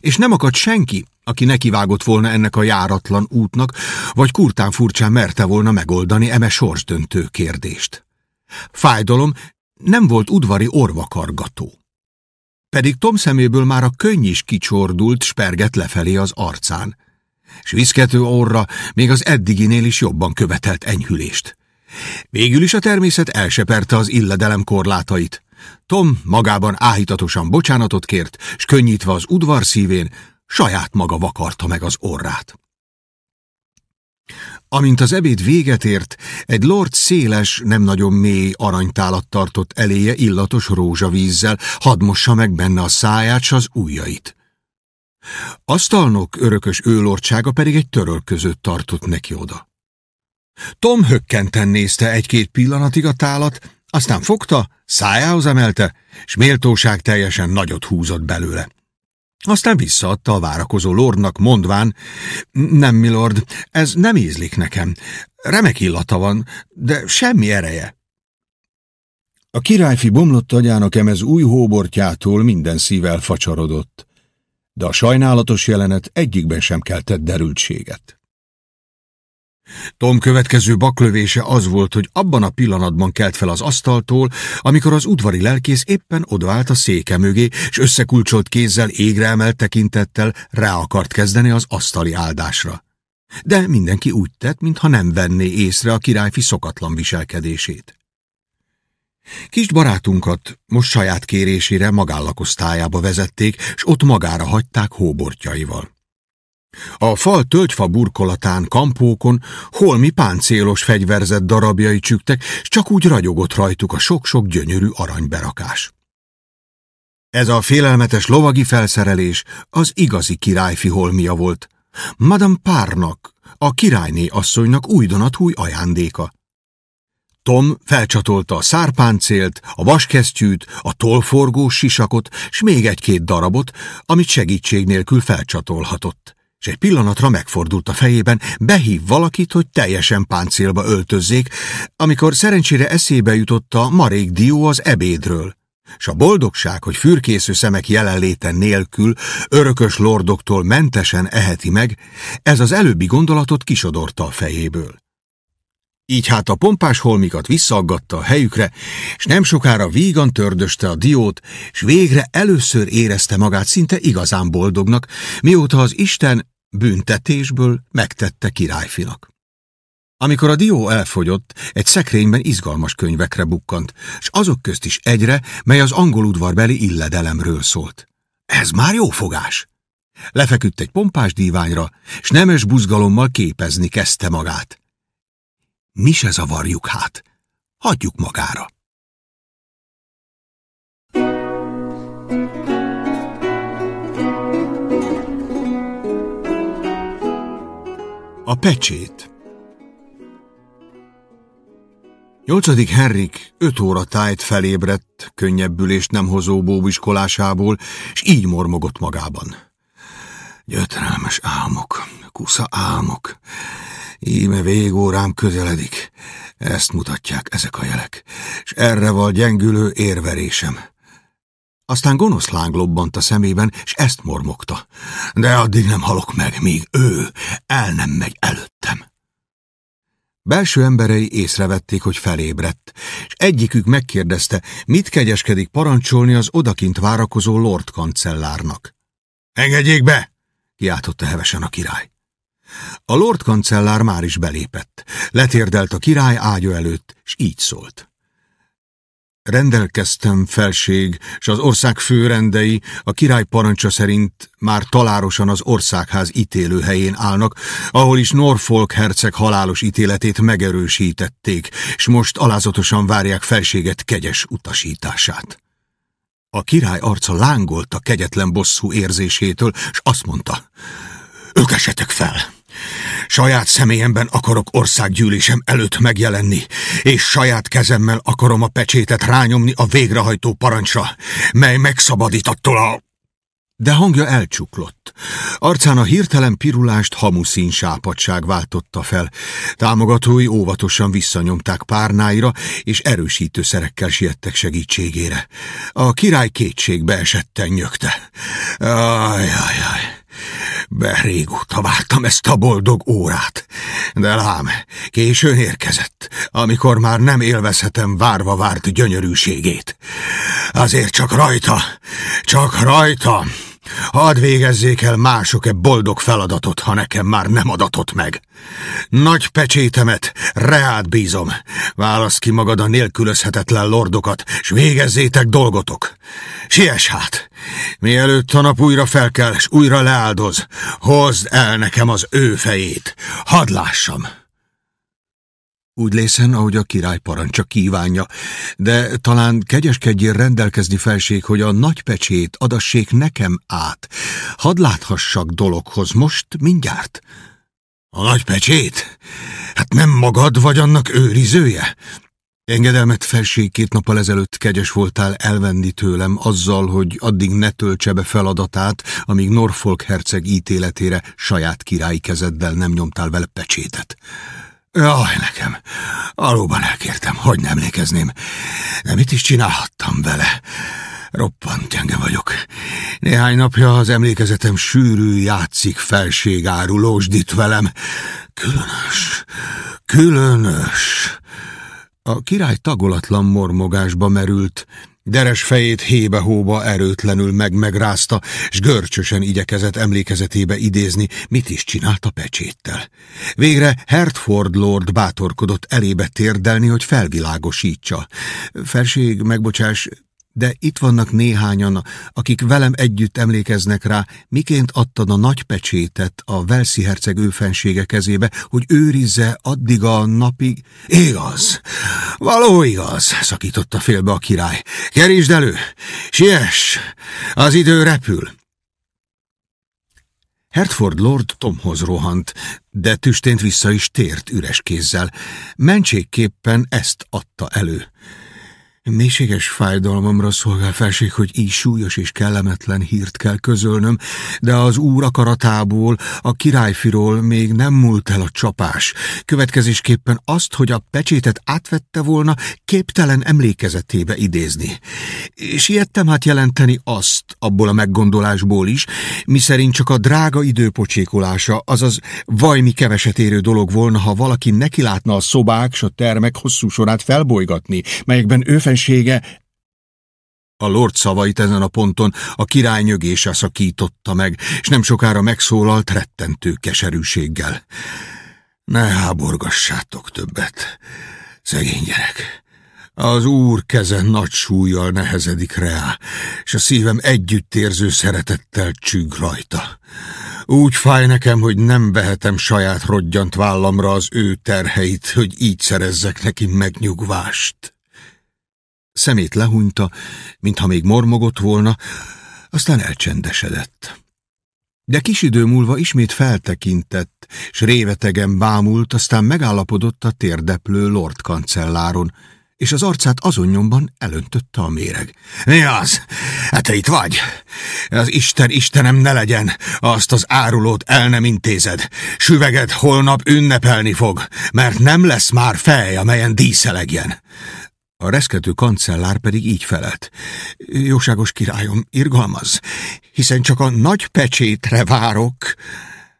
és nem akadt senki, aki nekivágott volna ennek a járatlan útnak, vagy kurtán furcsán merte volna megoldani eme sorsdöntő kérdést. Fájdalom nem volt udvari orvakargató. Pedig Tom szeméből már a könny is kicsordult, sperget lefelé az arcán, és viszkető orra még az eddiginél is jobban követelt enyhülést. Végül is a természet elseperte az illedelem korlátait. Tom magában áhítatosan bocsánatot kért, s könnyítve az udvar szívén, saját maga vakarta meg az orrát. Amint az ebéd véget ért, egy lord széles, nem nagyon mély aranytálat tartott eléje illatos rózsavízzel, hadd mossa meg benne a száját s az ujjait. Asztalnok örökös őlordsága pedig egy törölközőt tartott neki oda. Tom hökkenten nézte egy-két pillanatig a tálat, aztán fogta, szájához emelte, s méltóság teljesen nagyot húzott belőle. Aztán visszaadta a várakozó lordnak, mondván, nem, milord, ez nem ízlik nekem. Remek illata van, de semmi ereje. A királyfi bomlott agyának emez új hóbortjától minden szível facsarodott, de a sajnálatos jelenet egyikben sem keltett derültséget. Tom következő baklövése az volt, hogy abban a pillanatban kelt fel az asztaltól, amikor az udvari lelkész éppen odvált a széke mögé, és összekulcsolt kézzel égre emelt tekintettel rá akart kezdeni az asztali áldásra. De mindenki úgy tett, mintha nem venné észre a királyfi szokatlan viselkedését. Kis barátunkat most saját kérésére magállakosztályába vezették, s ott magára hagyták hóbortjaival. A fal tölgyfa burkolatán, kampókon holmi páncélos fegyverzett darabjai csüktek, s csak úgy ragyogott rajtuk a sok-sok gyönyörű aranyberakás. Ez a félelmetes lovagi felszerelés az igazi királyfi holmia volt. Madame Párnak, a királyné asszonynak újdonatúj ajándéka. Tom felcsatolta a szárpáncélt, a vaskesztyűt, a tollforgós sisakot, s még egy-két darabot, amit segítség nélkül felcsatolhatott. És egy pillanatra megfordult a fejében, behív valakit, hogy teljesen páncélba öltözzék, amikor szerencsére eszébe jutott a marék dió az ebédről. S a boldogság, hogy fürkésző szemek jelenléte nélkül örökös lordoktól mentesen eheti meg, ez az előbbi gondolatot kisodorta a fejéből. Így hát a pompás holmikat visszaaggatta a helyükre, és nem sokára vígan tördöste a diót, és végre először érezte magát szinte igazán boldognak, mióta az Isten büntetésből megtette királyfinak. Amikor a dió elfogyott, egy szekrényben izgalmas könyvekre bukkant, és azok közt is egyre, mely az angol udvarbeli illedelemről szólt. Ez már jó fogás! Lefeküdt egy pompás díványra, és nemes buzgalommal képezni kezdte magát. Mi se zavarjuk hát, hagyjuk magára. A pecsét Nyolcadik Henrik öt óra tájt felébredt, könnyebbülést nem hozó bóbiskolásából, és így mormogott magában. Gyötrelmes álmok, kusza álmok, íme végórám közeledik. Ezt mutatják ezek a jelek, és erre van gyengülő érverésem. Aztán gonosz láng lobbant a szemében, és ezt mormogta. De addig nem halok meg, míg ő el nem megy előttem. Belső emberei észrevették, hogy felébredt, és egyikük megkérdezte, mit kegyeskedik parancsolni az odakint várakozó lord kancellárnak. Engedjék be! kiáltotta hevesen a király. A lord kancellár már is belépett. Letérdelt a király ágya előtt, és így szólt. Rendelkeztem, felség, és az ország főrendei a király parancsa szerint már talárosan az országház ítélőhelyén állnak, ahol is Norfolk herceg halálos ítéletét megerősítették, és most alázatosan várják felséget kegyes utasítását. A király arca lángolt a kegyetlen bosszú érzésétől, és azt mondta, ők esetek fel! Saját személyemben akarok országgyűlésem előtt megjelenni, és saját kezemmel akarom a pecsétet rányomni a végrehajtó parancsra, mely megszabadít attól a... De hangja elcsuklott. Arcán a hirtelen pirulást hamuszín sápadság váltotta fel. Támogatói óvatosan visszanyomták párnáira, és erősítőszerekkel siettek segítségére. A király kétségbe esetten nyögte. Ajajaj! Be régóta vártam ezt a boldog órát, de lám, későn érkezett, amikor már nem élvezhetem várva várt gyönyörűségét. Azért csak rajta, csak rajta, Hadd végezzék el mások-e boldog feladatot, ha nekem már nem adatott meg. Nagy pecsétemet reád bízom. Válasz ki magad a nélkülözhetetlen lordokat, s végezzétek dolgotok. Siess hát! Mielőtt a nap újra felkel, s újra leáldoz, hozd el nekem az ő fejét. Hadd lássam! Úgy lészen, ahogy a király parancsa kívánja, de talán kegyeskedjél rendelkezni felség, hogy a nagy pecsét adassék nekem át. Hadd láthassak dologhoz most mindjárt. A nagy pecsét? Hát nem magad vagy annak őrizője? Engedelmet felség két nappal ezelőtt kegyes voltál elvenni tőlem azzal, hogy addig ne töltse be feladatát, amíg Norfolk herceg ítéletére saját királyi kezeddel nem nyomtál vele pecsétet. Jaj, nekem, valóban elkértem, hogy nem emlékezném. De mit is csinálhattam vele? Roppant gyenge vagyok. Néhány napja az emlékezetem sűrű játszik felségárulósdít velem. Különös, különös. A király tagolatlan mormogásba merült, Deres fejét hébe-hóba erőtlenül meg-megrázta, s görcsösen igyekezett emlékezetébe idézni, mit is csinált a pecséttel. Végre Hertford Lord bátorkodott elébe térdelni, hogy felvilágosítsa. Felség, megbocsás, de itt vannak néhányan, akik velem együtt emlékeznek rá, miként adtad a nagy pecsétet a Velszi herceg őfensége kezébe, hogy őrizze addig a napig... Igaz, való igaz, szakította félbe a király. Kerítsd elő, siess, az idő repül. Hertford Lord Tomhoz rohant, de tüstént vissza is tért üres kézzel. Mentségképpen ezt adta elő. Mélységes fájdalmamra szolgál felség, hogy így súlyos és kellemetlen hírt kell közölnöm, de az úr akaratából, a királyfiról még nem múlt el a csapás. Következésképpen azt, hogy a pecsétet átvette volna, képtelen emlékezetébe idézni. Siettem hát jelenteni azt, abból a meggondolásból is, miszerint csak a drága időpocsékolása, azaz vajmi keveset érő dolog volna, ha valaki nekilátna a szobák s a termek hosszú sorát felbolygatni, melyekben ő éppensége a lord szavait ezen a ponton a király nyögése szakította meg, és nem sokára megszólalt rettentő keserűséggel. Ne háborgassátok többet, szegény gyerek. Az úr keze nagy súlyjal nehezedik rá, és a szívem együttérző szeretettel csüg rajta. Úgy fáj nekem, hogy nem vehetem saját rodgyant vállamra az ő terheit, hogy így szerezzek neki megnyugvást. Szemét lehúnyta, mintha még mormogott volna, aztán elcsendesedett. De kis idő múlva ismét feltekintett, s révetegen bámult, aztán megállapodott a térdeplő lord kancelláron, és az arcát azon nyomban elöntötte a méreg. Mi az? Hát te itt vagy? Az Isten Istenem ne legyen, azt az árulót el nem intézed. Süveged holnap ünnepelni fog, mert nem lesz már fej, amelyen díszelegjen. A reszkető kancellár pedig így felelt. Jóságos királyom, irgalmaz, hiszen csak a nagy pecsétre várok.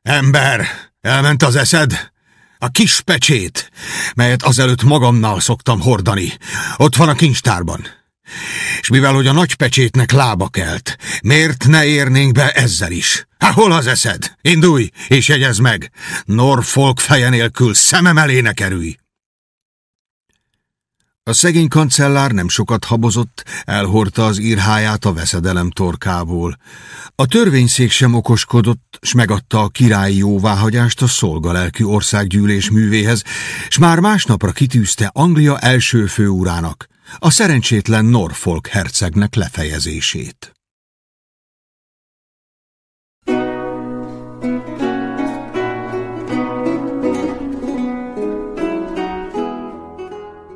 Ember, elment az eszed? A kis pecsét, melyet azelőtt magamnál szoktam hordani. Ott van a kincstárban. És mivel, hogy a nagy pecsétnek lába kelt, miért ne érnénk be ezzel is? Há, hol az eszed? Indulj, és jegyezd meg! Norfolk feje nélkül szemem elé ne kerülj! A szegény kancellár nem sokat habozott, elhordta az írháját a veszedelem torkából. A törvényszék sem okoskodott, s megadta a királyi jóváhagyást a szolgalelkű országgyűlés művéhez, s már másnapra kitűzte Anglia első főúrának, a szerencsétlen Norfolk hercegnek lefejezését.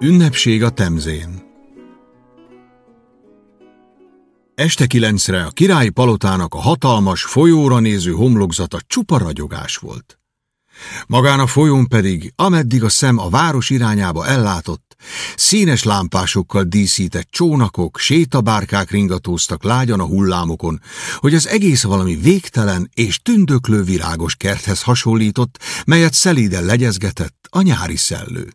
Ünnepség a Temzén Este kilencre a királyi palotának a hatalmas, folyóra néző homlokzata csupa ragyogás volt. Magán a folyón pedig, ameddig a szem a város irányába ellátott, színes lámpásokkal díszített csónakok, sétabárkák ringatóztak lágyan a hullámokon, hogy az egész valami végtelen és tündöklő virágos kerthez hasonlított, melyet szelíden legyezgetett a nyári szellő.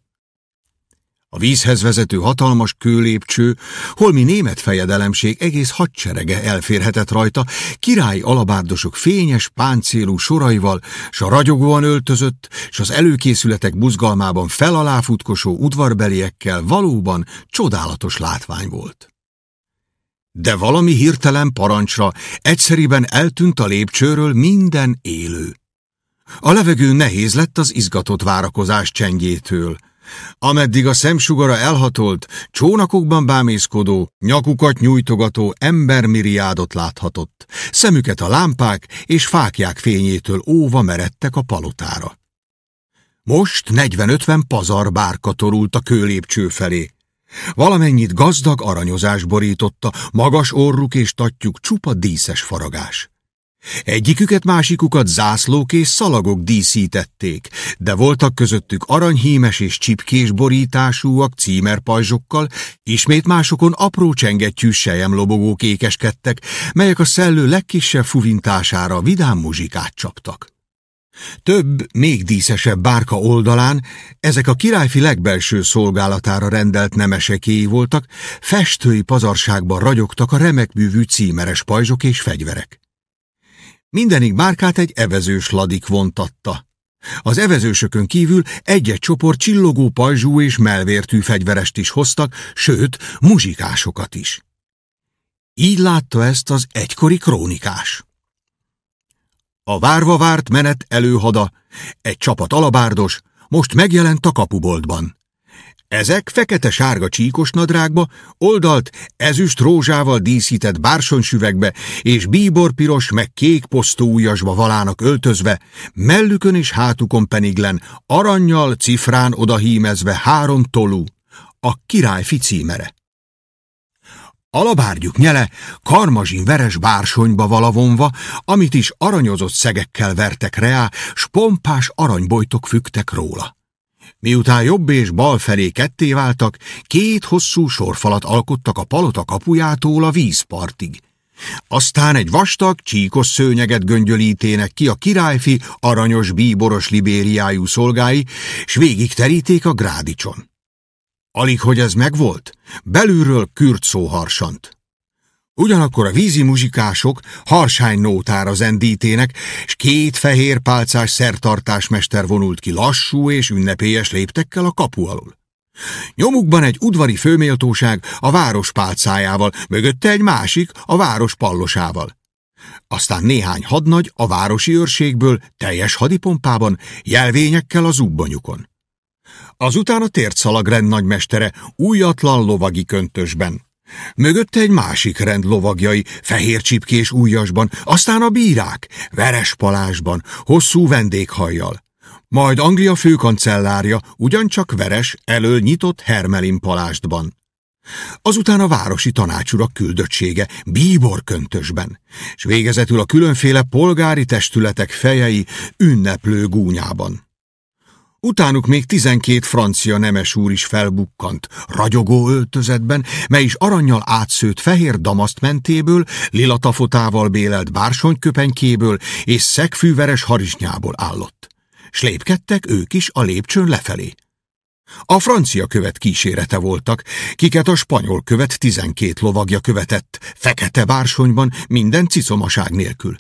A vízhez vezető hatalmas kőlépcső, holmi német fejedelemség egész hadserege elférhetett rajta, király alabárdosok fényes, páncélú soraival, s a ragyogóan öltözött, s az előkészületek buzgalmában felaláfutkosó udvarbeliekkel valóban csodálatos látvány volt. De valami hirtelen parancsra egyszeriben eltűnt a lépcsőről minden élő. A levegő nehéz lett az izgatott várakozás csengyétől, Ameddig a szemsugara elhatolt, csónakokban bámészkodó, nyakukat nyújtogató embermiriádot láthatott, szemüket a lámpák és fákják fényétől óva meredtek a palotára. Most 40-50 pazar bárka torult a kőlépcső felé. Valamennyit gazdag aranyozás borította, magas orruk és tatjuk csupa díszes faragás. Egyiküket másikukat zászlók és szalagok díszítették, de voltak közöttük aranyhímes és csipkés borításúak címerpajzsokkal, ismét másokon apró csengettyű sejemlobogók ékeskedtek, melyek a szellő legkisebb fuvintására vidám muzsikát csaptak. Több, még díszesebb bárka oldalán ezek a királyfi legbelső szolgálatára rendelt nemesekéi voltak, festői pazarságban ragyogtak a remekművű címeres pajzsok és fegyverek. Mindenik bárkát egy evezős ladik vontatta. Az evezősökön kívül egy-egy csoport csillogó pajzsú és melvértű fegyverest is hoztak, sőt, muzsikásokat is. Így látta ezt az egykori krónikás. A várva várt menet előhada, egy csapat alabárdos, most megjelent a kapuboltban. Ezek fekete-sárga csíkos nadrágba, oldalt ezüst rózsával díszített bársonysüvegbe és bíborpiros meg kék posztóujjasba valának öltözve, mellükön és hátukon peniglen, aranyjal, cifrán odahímezve három tolú, a királyfi címere. Alabárgyuk nyele karmazsin veres bársonyba valavonva, amit is aranyozott szegekkel vertek reá, s pompás aranybojtok fügtek róla. Miután jobb és bal felé ketté váltak, két hosszú sorfalat alkottak a palota kapujától a vízpartig. Aztán egy vastag, csíkos szőnyeget göngyölítének ki a királyfi, aranyos, bíboros libériájú szolgái, s végig teríték a grádicson. Alig, hogy ez megvolt, belülről kürt szó harsant. Ugyanakkor a vízi muzsikások harsány nótára zendítének, s két fehér pálcás szertartásmester vonult ki lassú és ünnepélyes léptekkel a kapu alól. Nyomukban egy udvari főméltóság a város pálcájával, mögötte egy másik a város pallosával. Aztán néhány hadnagy a városi őrségből teljes hadipompában, jelvényekkel az ubbanyukon. Azután a tért szalag rendnagymestere újatlan lovagi köntösben. Mögötte egy másik rend lovagjai, fehér csipkés újasban, aztán a bírák, veres palásban, hosszú vendéghajjal. Majd Anglia főkancellárja, ugyancsak veres, elől nyitott hermelin palástban. Azután a városi tanácsurak küldöttsége, bíbor köntösben, és végezetül a különféle polgári testületek fejei ünneplő gúnyában. Utánuk még tizenkét francia nemes úr is felbukkant, ragyogó öltözetben, mely is aranyjal átszőtt fehér damaszt mentéből, lila tafotával bélelt bársonyköpenykéből és szegfűveres harisnyából állott. S lépkedtek ők is a lépcsőn lefelé. A francia követ kísérete voltak, kiket a spanyol követ tizenkét lovagja követett, fekete bársonyban, minden cicomaság nélkül.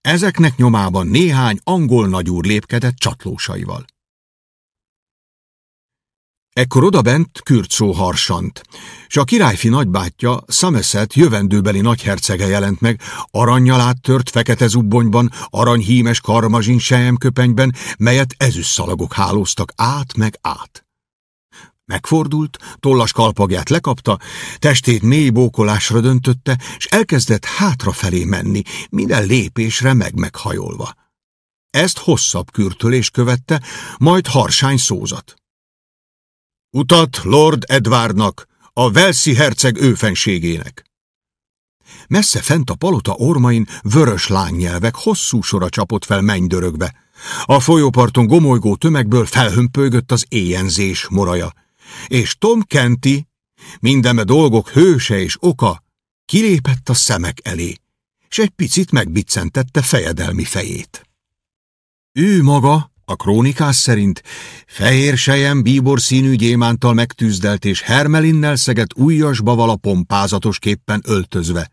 Ezeknek nyomában néhány angol nagyúr lépkedett csatlósaival. Ekkor odabent Kürtszó harsant, s a királyfi nagybátyja, Somerset jövendőbeli nagyhercege jelent meg, aranyjal áttört fekete zubbonyban, aranyhímes karmazsin sejemköpenyben, melyet ezüsszalagok hálóztak át meg át. Megfordult, tollas kalpagját lekapta, testét mély bókolásra döntötte, s elkezdett hátrafelé menni, minden lépésre meg-meghajolva. Ezt hosszabb kürtölés követte, majd harsány szózat. Utat Lord Edwardnak, a Velszi herceg őfenségének. Messze fent a palota ormain vörös lánynyelvek hosszú sora csapott fel mennydörögbe. A folyóparton gomolygó tömegből felhömpölygött az éjenzés moraja. És Tom Kenti, mindeme dolgok hőse és oka, kilépett a szemek elé, és egy picit megbiccentette fejedelmi fejét. Ő maga, a krónikás szerint fehér sejem bíbor színű gyémántal megtűzdelt és hermelinnel szeget újasba vala pompázatosképpen öltözve.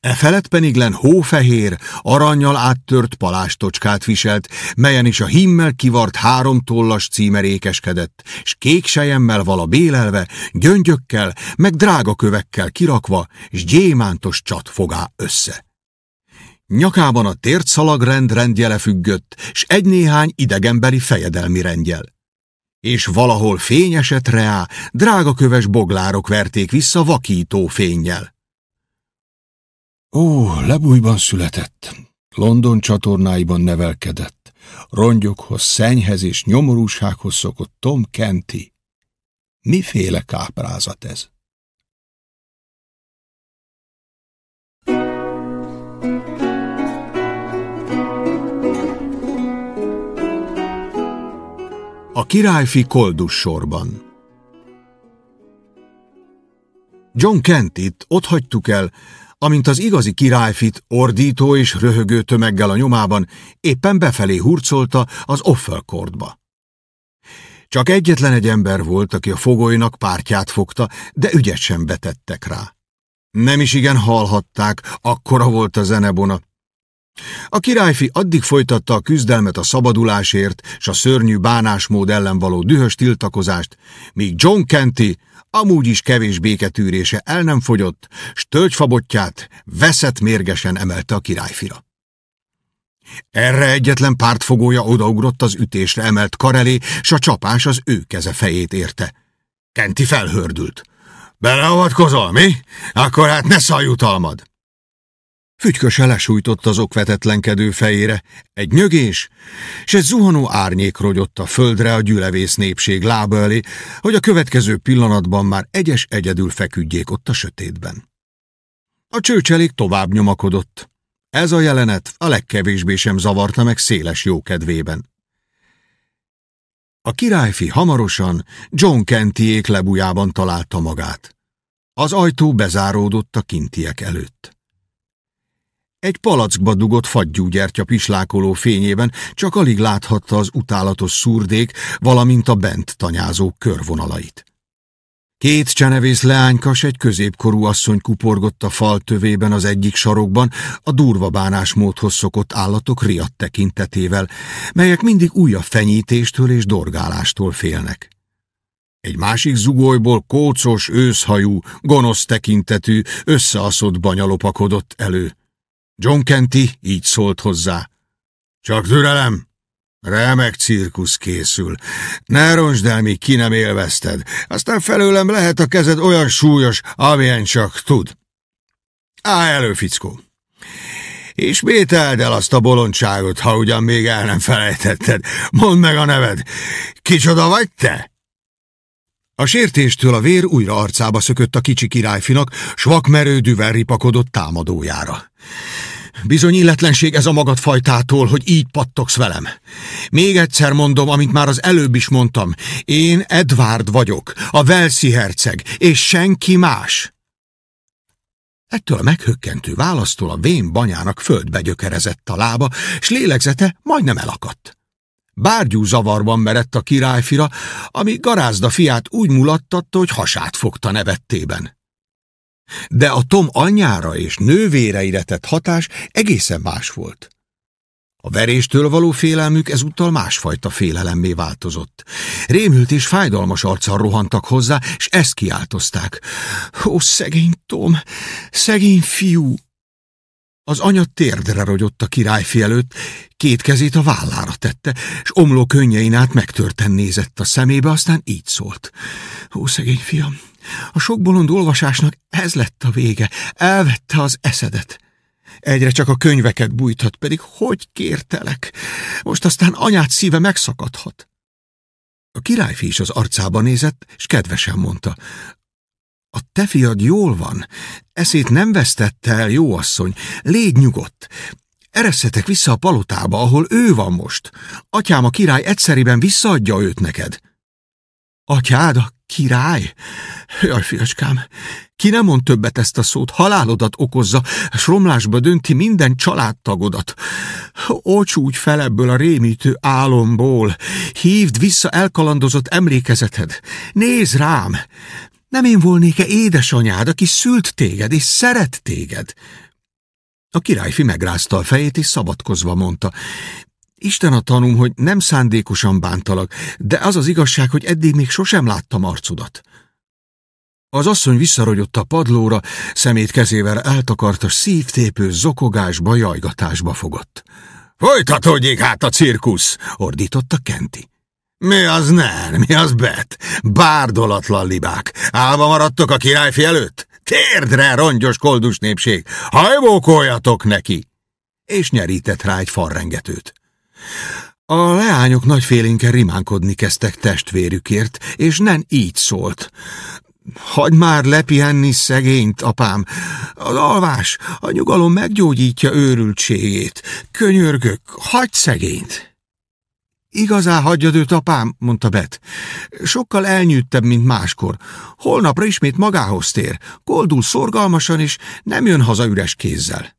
E felett peniglen hófehér, aranyjal áttört palástocskát viselt, melyen is a himmel kivart három tollas címerékeskedett, s kék sejemmel vala bélelve, gyöngyökkel, meg drágakövekkel kirakva, s gyémántos csat fogá össze. Nyakában a tért szalagrend rendjele függött, s egy-néhány idegenbeli fejedelmi rendjel. És valahol fényesett reá, drágaköves boglárok verték vissza vakító fényjel. Ó, lebújban született, London csatornáiban nevelkedett, rongyokhoz, szennyhez és nyomorúsághoz szokott Tom Kenti. Miféle káprázat ez? A királyfi koldus sorban John Kentit ott hagytuk el, amint az igazi királyfit ordító és röhögő tömeggel a nyomában éppen befelé hurcolta az Offelkortba. Csak egyetlen egy ember volt, aki a fogolynak pártját fogta, de ügyet sem betettek rá. Nem is igen hallhatták, akkora volt a zenebona. A királyfi addig folytatta a küzdelmet a szabadulásért s a szörnyű bánásmód ellen való dühös tiltakozást, míg John Kenty amúgy is kevés béketűrése el nem fogyott, s tölgyfabotját veszett mérgesen emelte a királyfira. Erre egyetlen pártfogója odaugrott az ütésre emelt kar elé, s a csapás az ő keze fejét érte. Kenti felhördült. Beleavatkozol, mi? Akkor hát ne szaljutalmad! Fügyköse lesújtott az okvetetlenkedő fejére, egy nyögés, s egy zuhanó árnyék rogyott a földre a gyülevész népség lába elé, hogy a következő pillanatban már egyes egyedül feküdjék ott a sötétben. A csőcselék tovább nyomakodott. Ez a jelenet a legkevésbé sem zavarta meg széles jókedvében. A királyfi hamarosan John Kentiék lebujában találta magát. Az ajtó bezáródott a kintiek előtt. Egy palackba dugott fagyúgyertya pislákoló fényében csak alig láthatta az utálatos szurdék, valamint a bent tanyázó körvonalait. Két csenevész leánykas, egy középkorú asszony kuporgott a fal tövében az egyik sarokban, a durva bánásmódhoz szokott állatok riadt tekintetével, melyek mindig újabb fenyítéstől és dorgálástól félnek. Egy másik zugolyból kócos, őszhajú, gonosz tekintetű, összeaszott banya lopakodott elő. John Kenty így szólt hozzá. Csak türelem, remek cirkusz készül. Ne roncsd el, míg ki nem élvezted. Aztán felőlem lehet a kezed olyan súlyos, amilyen csak tud. Állj elő, fickó! Ismételd el azt a bolondságot, ha ugyan még el nem felejtetted. Mondd meg a neved. Kicsoda vagy te? A sértéstől a vér újra arcába szökött a kicsi királyfinak, s vakmerődűvel ripakodott támadójára. Bizony illetlenség ez a magad fajtától, hogy így pattogsz velem. Még egyszer mondom, amit már az előbb is mondtam. Én Edvard vagyok, a Velszi herceg, és senki más. Ettől meghökkentő választól a vén banyának földbe gyökerezett a lába, s lélegzete majdnem elakadt. Bárgyú zavarban merett a királyfira, ami garázda fiát úgy mulattatta, hogy hasát fogta nevettében. De a Tom anyjára és nővéreire tett hatás egészen más volt. A veréstől való félelmük ezúttal másfajta félelemmé változott. Rémült és fájdalmas arccal rohantak hozzá, és ezt kiáltozták. Ó, szegény Tom, szegény fiú! Az anya térdre rogyott a királyfi előtt, két kezét a vállára tette, és omló könnyein át megtörten nézett a szemébe, aztán így szólt. Ó, szegény fiam, a sok bolond olvasásnak ez lett a vége, elvette az eszedet. Egyre csak a könyveket bújthat, pedig hogy kértelek? Most aztán anyát szíve megszakadhat. A királyfi is az arcába nézett, és kedvesen mondta, a te fiad jól van, eszét nem vesztette el, jó asszony, légy nyugodt. Ereszetek vissza a palotába, ahol ő van most. Atyám a király egyszeriben visszaadja őt neked. Atyád a király? Jaj, fiacskám, ki nem mond többet ezt a szót, halálodat okozza, s romlásba dönti minden családtagodat. Ó, csúgy fel ebből a rémítő álomból, hívd vissza elkalandozott emlékezeted, nézd rám, nem én volnék-e édesanyád, aki szült téged és szeret téged? A királyfi megrázta a fejét, és szabadkozva mondta. Isten a tanúm, hogy nem szándékosan bántalak, de az az igazság, hogy eddig még sosem láttam arcodat. Az asszony visszarogyott a padlóra, szemét kezével eltakarta, szívtépő zokogásba, jajgatásba fogott. Folytatódjék hát a cirkusz, ordította Kenti. Mi az nem, mi az bet? Bárdolatlan libák. Álva maradtok a királyfi előtt? Térdre, rongyos koldus népség! Hajvókoljatok neki! És nyerített rá egy farrengetőt. A leányok nagyfélénken rimánkodni kezdtek testvérükért, és nem így szólt. Hagy már lepihenni szegényt, apám. Az alvás, a nyugalom meggyógyítja őrültségét. Könyörgök, hagyd szegényt! Igazán hagyjad őt, apám, mondta Bet. Sokkal elnyűttebb, mint máskor. Holnapra ismét magához tér, koldul szorgalmasan, és nem jön haza üres kézzel.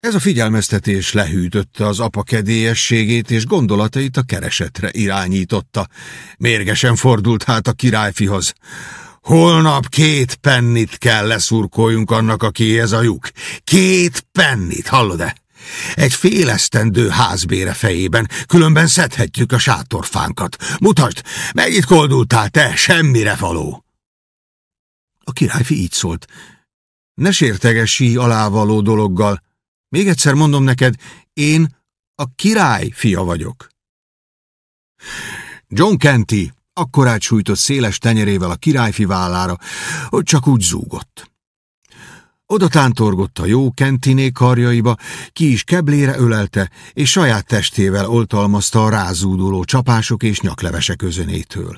Ez a figyelmeztetés lehűtötte az apa kedélyességét, és gondolatait a keresetre irányította. Mérgesen fordult hát a királyfihoz. Holnap két pennit kell leszurkoljunk annak, aki ez a lyuk. Két pennit, hallod-e? Egy félesztendő házbére fejében, különben szedhetjük a sátorfánkat. Mutasd, megint koldultál te, semmire való. A királyfi így szólt. Ne sértegessí alávaló dologgal. Még egyszer mondom neked, én a király fia vagyok. John Kenty, Akkorát sújtott széles tenyerével a királyfi vállára, hogy csak úgy zúgott. Oda tántorgott a jó kentiné karjaiba, ki is keblére ölelte, és saját testével oltalmazta a rázúduló csapások és nyaklevesek közönétől.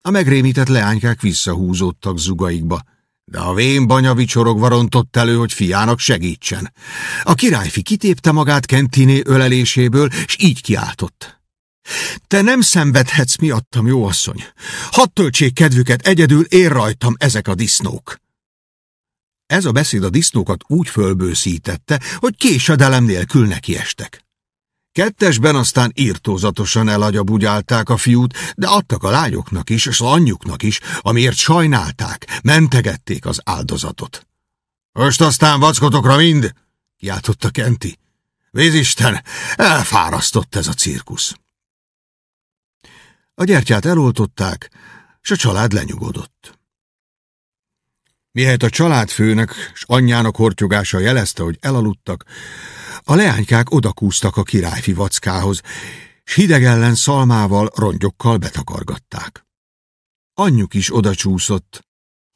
A megrémített leánykák visszahúzódtak zugaikba, de a vén banya vicsorogva rontott elő, hogy fiának segítsen. A királyfi kitépte magát Kentiné öleléséből, és így kiáltott. Te nem szenvedhetsz miattam, jó asszony. Hadd töltsék kedvüket, egyedül én rajtam ezek a disznók. Ez a beszéd a disznókat úgy fölbőszítette, hogy késedelem nélkül nekiestek. Kettesben aztán írtózatosan elagyabugyálták a fiút, de adtak a lányoknak is, és anyjuknak is, amiért sajnálták, mentegették az áldozatot. Most aztán vackotokra mind, kiáltotta Kenti. Vízisten, elfárasztott ez a cirkusz. A gyertyát eloltották, és a család lenyugodott. Mihelyt a családfőnek s anyjának hortyogása jelezte, hogy elaludtak, a leánykák odakúztak a királyfi vackához, s hideg ellen szalmával, rongyokkal betakargatták. Anyjuk is odacsúszott,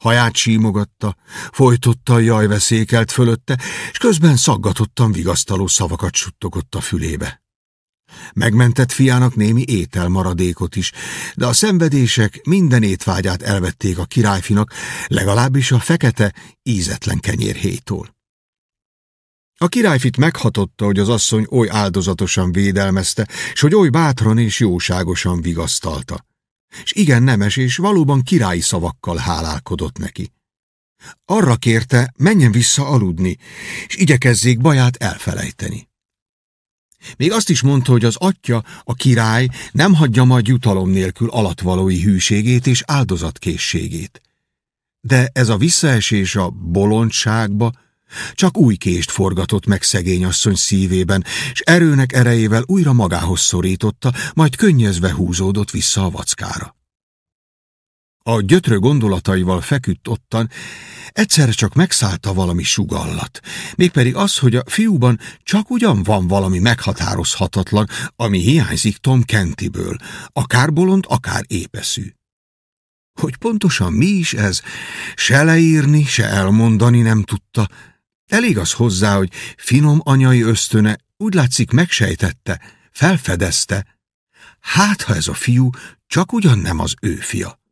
haját símogatta, folytotta a jajveszékelt fölötte, és közben szaggatottan vigasztaló szavakat suttogott a fülébe. Megmentett fiának némi étel maradékot is, de a szenvedések minden étvágyát elvették a királyfinak, legalábbis a fekete, ízetlen kenyérhéjtól. A királyfit meghatotta, hogy az asszony oly áldozatosan védelmezte, s hogy oly bátran és jóságosan vigasztalta. És igen nemes és valóban királyi szavakkal hálálkodott neki. Arra kérte, menjen vissza aludni, és igyekezzék baját elfelejteni. Még azt is mondta, hogy az atya, a király nem hagyja majd jutalom nélkül alatvalói hűségét és áldozatkészségét. De ez a visszaesés a bolondságba csak új kést forgatott meg szegény asszony szívében, és erőnek erejével újra magához szorította, majd könnyezve húzódott vissza a vackára. A gyötrő gondolataival feküdt ottan, egyszer csak megszállta valami sugallat, mégpedig az, hogy a fiúban csak ugyan van valami meghatározhatatlan, ami hiányzik Tom Kentiből, akár bolond, akár épeszű. Hogy pontosan mi is ez, se leírni, se elmondani nem tudta. Elég az hozzá, hogy finom anyai ösztöne úgy látszik megsejtette, felfedezte. Hát, ha ez a fiú csak ugyan nem az ő fia.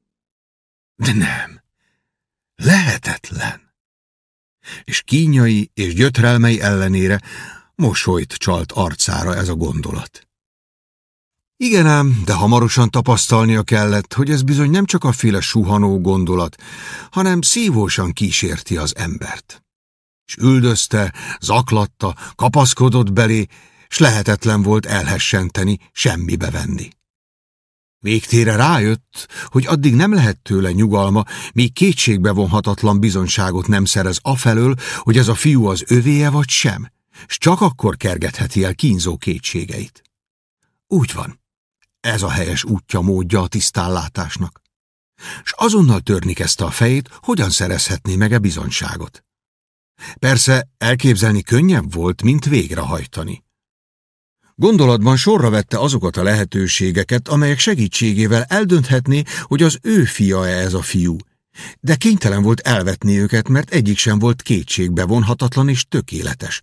De nem. Lehetetlen. És kínjai és gyötrelmei ellenére mosolyt csalt arcára ez a gondolat. Igen ám, de hamarosan tapasztalnia kellett, hogy ez bizony nem csak a féle suhanó gondolat, hanem szívósan kísérti az embert. És üldözte, zaklatta, kapaszkodott belé, s lehetetlen volt elhessenteni, semmibe venni. Végtére rájött, hogy addig nem lehet tőle nyugalma, míg kétségbe vonhatatlan bizonyságot nem szerez afelől, hogy ez a fiú az övéje vagy sem, s csak akkor kergetheti el kínzó kétségeit. Úgy van. Ez a helyes útja, módja a tisztánlátásnak. S azonnal törni kezdte a fejét, hogyan szerezhetné meg e bizonyságot. Persze elképzelni könnyebb volt, mint végrehajtani. Gondolatban sorra vette azokat a lehetőségeket, amelyek segítségével eldönthetné, hogy az ő fia-e ez a fiú. De kénytelen volt elvetni őket, mert egyik sem volt kétségbe vonhatatlan és tökéletes.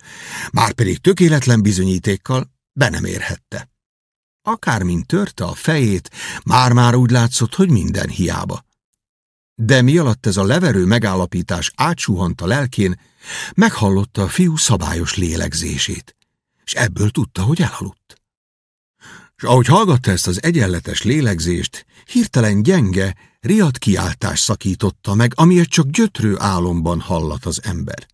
Márpedig tökéletlen bizonyítékkal be nem érhette. Akármint törte a fejét, már-már úgy látszott, hogy minden hiába. De mi alatt ez a leverő megállapítás átsuhant a lelkén, meghallotta a fiú szabályos lélegzését és ebből tudta, hogy elaludt. És ahogy hallgatta ezt az egyenletes lélegzést, hirtelen gyenge, riad kiáltás szakította meg, amiért csak gyötrő álomban hallat az ember.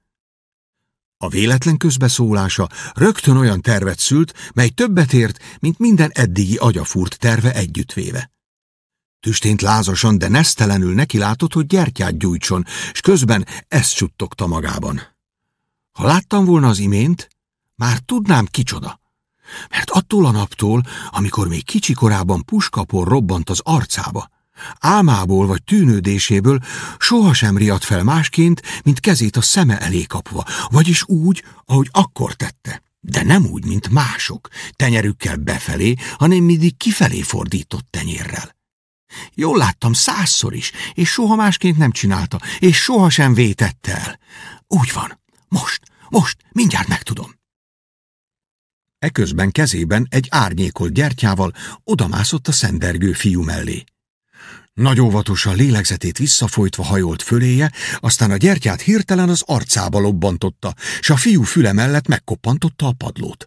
A véletlen közbeszólása rögtön olyan tervet szült, mely többet ért, mint minden eddigi agyafúrt terve együttvéve. Tüstént lázasan, de nesztelenül nekilátott, hogy gyertyát gyújtson, és közben ezt suttogta magában. Ha láttam volna az imént, már tudnám kicsoda. Mert attól a naptól, amikor még kicsi korában puskapor robbant az arcába, álmából vagy tűnődéséből sohasem riadt fel másként, mint kezét a szeme elé kapva, vagyis úgy, ahogy akkor tette. De nem úgy, mint mások, tenyerükkel befelé, hanem mindig kifelé fordított tenyérrel. Jól láttam százszor is, és soha másként nem csinálta, és soha sem vétette el. Úgy van, most, most, mindjárt megtudom. Eközben kezében egy árnyékolt gyertyával odamászott a szendergő fiú mellé. Nagy óvatosan lélegzetét visszafolytva hajolt föléje, aztán a gyertyát hirtelen az arcába lobbantotta, s a fiú füle mellett megkoppantotta a padlót.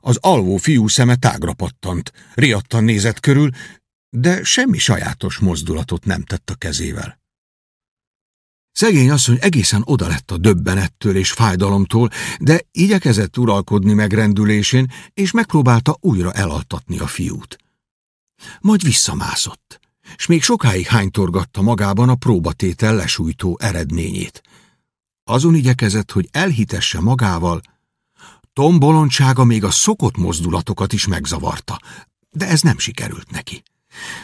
Az alvó fiú szeme tágra pattant, riadtan nézett körül, de semmi sajátos mozdulatot nem tett a kezével. Szegény asszony egészen oda lett a döbbenettől és fájdalomtól, de igyekezett uralkodni megrendülésén, és megpróbálta újra elaltatni a fiút. Majd visszamászott, s még sokáig hánytorgatta magában a próbatétel lesújtó eredményét. Azon igyekezett, hogy elhitesse magával, Tom bolondsága még a szokott mozdulatokat is megzavarta, de ez nem sikerült neki.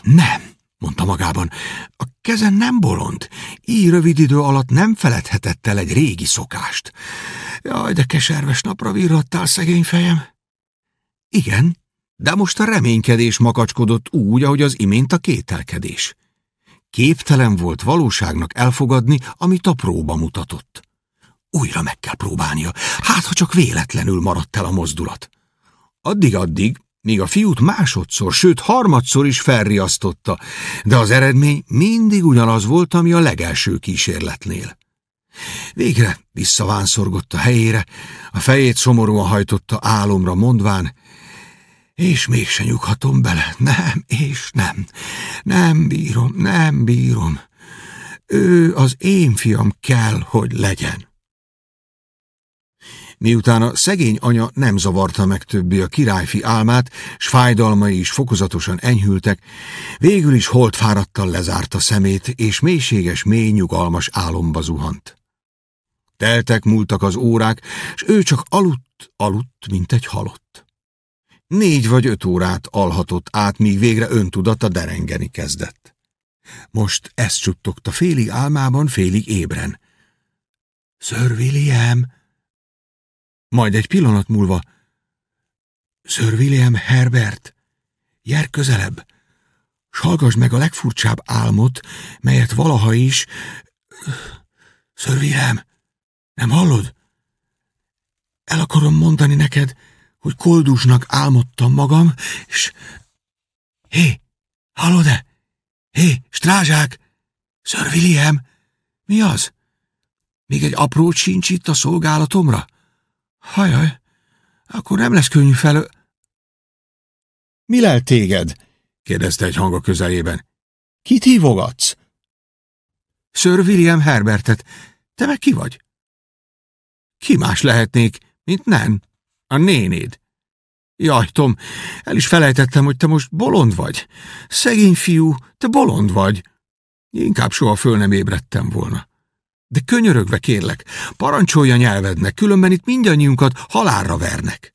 Nem, mondta magában, a keze nem bolond, így rövid idő alatt nem feledhetett el egy régi szokást. Jaj, de keserves napra virrattál, szegény fejem. Igen, de most a reménykedés makacskodott úgy, ahogy az imént a kételkedés. Képtelen volt valóságnak elfogadni, amit a próba mutatott. Újra meg kell próbálnia, hát ha csak véletlenül maradt el a mozdulat. Addig-addig, míg a fiút másodszor, sőt harmadszor is felriasztotta, de az eredmény mindig ugyanaz volt, ami a legelső kísérletnél. Végre visszavánszorgott a helyére, a fejét szomorúan hajtotta álomra mondván, és mégse nyughatom bele, nem, és nem, nem bírom, nem bírom. Ő az én fiam kell, hogy legyen. Miután a szegény anya nem zavarta meg többé a királyfi álmát, s fájdalmai is fokozatosan enyhültek, végül is holtfáradtan lezárta szemét, és mélységes, mély nyugalmas álomba zuhant. Teltek, múltak az órák, s ő csak aludt, aludt, mint egy halott. Négy vagy öt órát alhatott át, míg végre öntudata derengeni kezdett. Most ezt csuttogta félig álmában, félig ébren. Sir William, majd egy pillanat múlva, Sir William Herbert, jár közelebb, s hallgass meg a legfurcsább álmot, melyet valaha is... Sir William, nem hallod? El akarom mondani neked, hogy koldusnak álmodtam magam, és... Hé, hallod-e? Hé, strázsák! Sir William, mi az? Még egy aprót sincs itt a szolgálatomra? Hajaj, akkor nem lesz könnyű felő... Mi lel téged? kérdezte egy hang a közelében. Kit hívogatsz? Sir William Herbertet. Te meg ki vagy? Ki más lehetnék, mint nem? A nénéd. Jaj, Tom, el is felejtettem, hogy te most bolond vagy. Szegény fiú, te bolond vagy. Inkább soha föl nem ébredtem volna. De könyörögve kérlek, parancsolja nyelvednek, különben itt mindannyiunkat halálra vernek.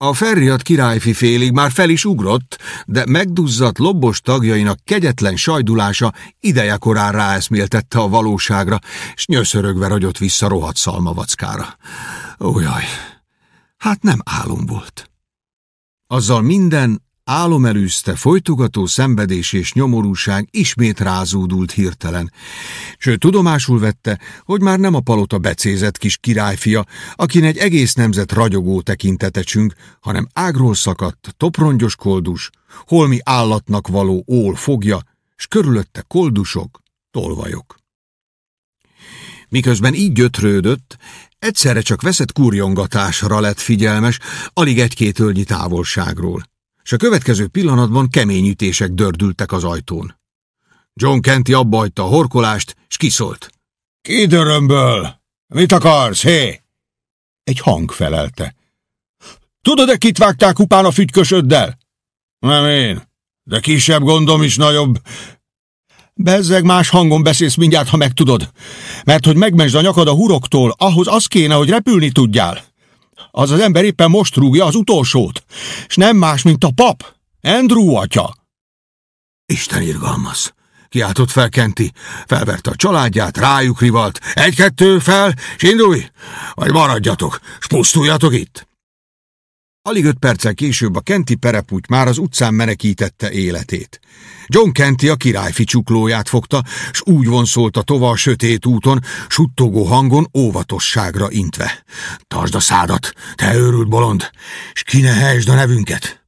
A ferriat királyfi félig már fel is ugrott, de megduzzadt lobbos tagjainak kegyetlen sajdulása idejekorán ráeszméltette a valóságra, s nyöszörögve ragyott vissza rohadt szalmavackára. Ójaj, hát nem álom volt. Azzal minden Álomelűzte, folytogató szenvedés és nyomorúság ismét rázódult hirtelen, sőt tudomásul vette, hogy már nem a palota becézett kis királyfia, akin egy egész nemzet ragyogó tekintetecsünk, hanem ágról szakadt, toprongyos koldus, holmi állatnak való ól fogja, s körülötte koldusok, tolvajok. Miközben így gyötrődött, egyszerre csak veszett kurjongatásra lett figyelmes, alig egy-két ölnyi távolságról és a következő pillanatban kemény ütések dördültek az ajtón. John Kenty abbajta a horkolást, és kiszólt. Ki dörömből? Mit akarsz, hé? Egy hang felelte. Tudod-e, kit vágták upán a fügykösöddel? Nem én, de kisebb gondom is nagyobb. Bezzeg más hangon beszélsz mindjárt, ha megtudod. Mert hogy megmesd a nyakad a huroktól, ahhoz az kéne, hogy repülni tudjál. Az az ember éppen most rúgja az utolsót, és nem más, mint a pap, Andrew atya. Isten irgalmaz! Kiáltott fel Kenti, felverte a családját, rájuk rivalt. Egy-kettő fel, és indulj, vagy maradjatok, s pusztuljatok itt. Alig öt perccel később a Kenti perepúty már az utcán menekítette életét. John Kenti a királyfi csuklóját fogta, s úgy vonszolta tova a sötét úton, suttogó hangon óvatosságra intve. Tartsd a szádat, te őrült bolond, s kinehesd a nevünket!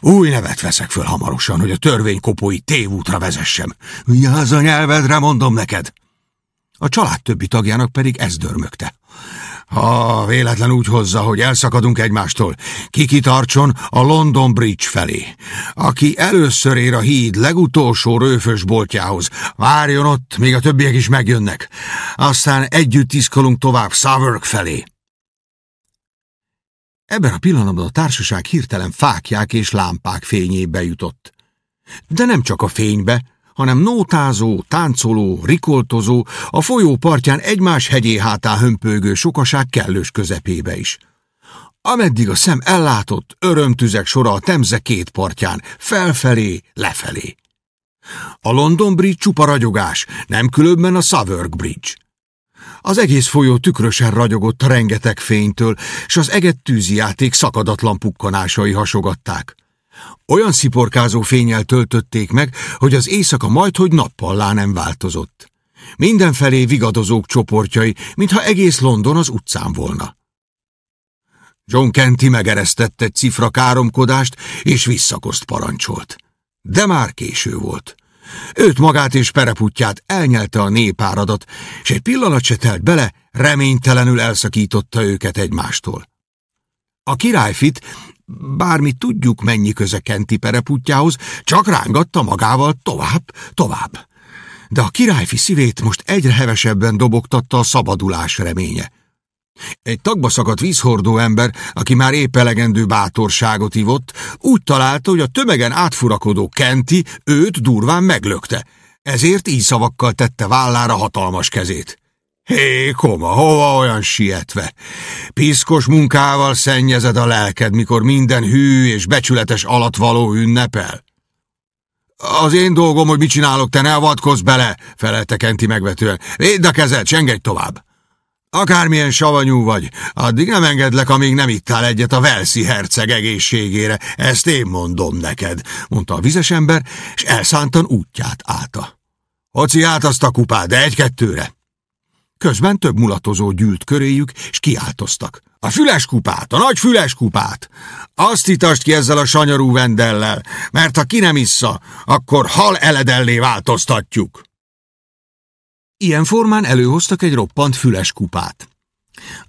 Új nevet veszek föl hamarosan, hogy a törvénykopói tévútra vezessem. Vigyázz a nyelvedre, mondom neked! A család többi tagjának pedig ez dörmögte. Ha véletlen úgy hozza, hogy elszakadunk egymástól, kikitartson a London Bridge felé. Aki először ér a híd legutolsó rőfös boltjához, várjon ott, míg a többiek is megjönnek. Aztán együtt tiszkolunk tovább Southwark felé. Ebben a pillanatban a társaság hirtelen fákják és lámpák fényébe jutott. De nem csak a fénybe, hanem nótázó, táncoló, rikoltozó, a folyó partján egymás hegyé hátá hömpölygő sokaság kellős közepébe is. Ameddig a szem ellátott, örömtüzek sora a Temze két partján, felfelé, lefelé. A London Bridge csupa ragyogás, nem különben a Southwark Bridge. Az egész folyó tükrösen ragyogott a rengeteg fénytől, s az eget tűzijáték szakadatlan pukkanásai hasogatták. Olyan sziporkázó fényel töltötték meg, hogy az éjszaka majdhogy nappallá nem változott. Mindenfelé vigadozók csoportjai, mintha egész London az utcán volna. John Kenty megeresztett egy cifra káromkodást, és visszakoszt parancsolt. De már késő volt. Őt magát és pereputját elnyelte a népáradat, és egy pillanat se telt bele, reménytelenül elszakította őket egymástól. A királyfit bármi tudjuk mennyi köze Kenti pereputjához, csak rángatta magával tovább, tovább. De a királyfi szívét most egyre hevesebben dobogtatta a szabadulás reménye. Egy tagba szakadt vízhordó ember, aki már épp elegendő bátorságot ivott, úgy találta, hogy a tömegen átfurakodó Kenti őt durván meglökte, ezért így szavakkal tette vállára hatalmas kezét. Hé, koma, hova olyan sietve? Piszkos munkával szennyezed a lelked, mikor minden hű és becsületes alatvaló ünnepel? Az én dolgom, hogy mit csinálok, te ne avatkozz bele, felelte Kenti megvetően. Védd a kezed, engedj tovább. Akármilyen savanyú vagy, addig nem engedlek, amíg nem ittál egyet a Velszi herceg egészségére. Ezt én mondom neked, mondta a vizes ember, és elszántan útját állta. Hoci át azt a kupát, de egy-kettőre. Közben több mulatozó gyűlt köréjük, és kiáltoztak. A füles kupát, a nagy füles kupát! Azt itast ki ezzel a sanyarú vendellel, mert ha ki nem issza, akkor hal eledellé változtatjuk. Ilyen formán előhoztak egy roppant füles kupát.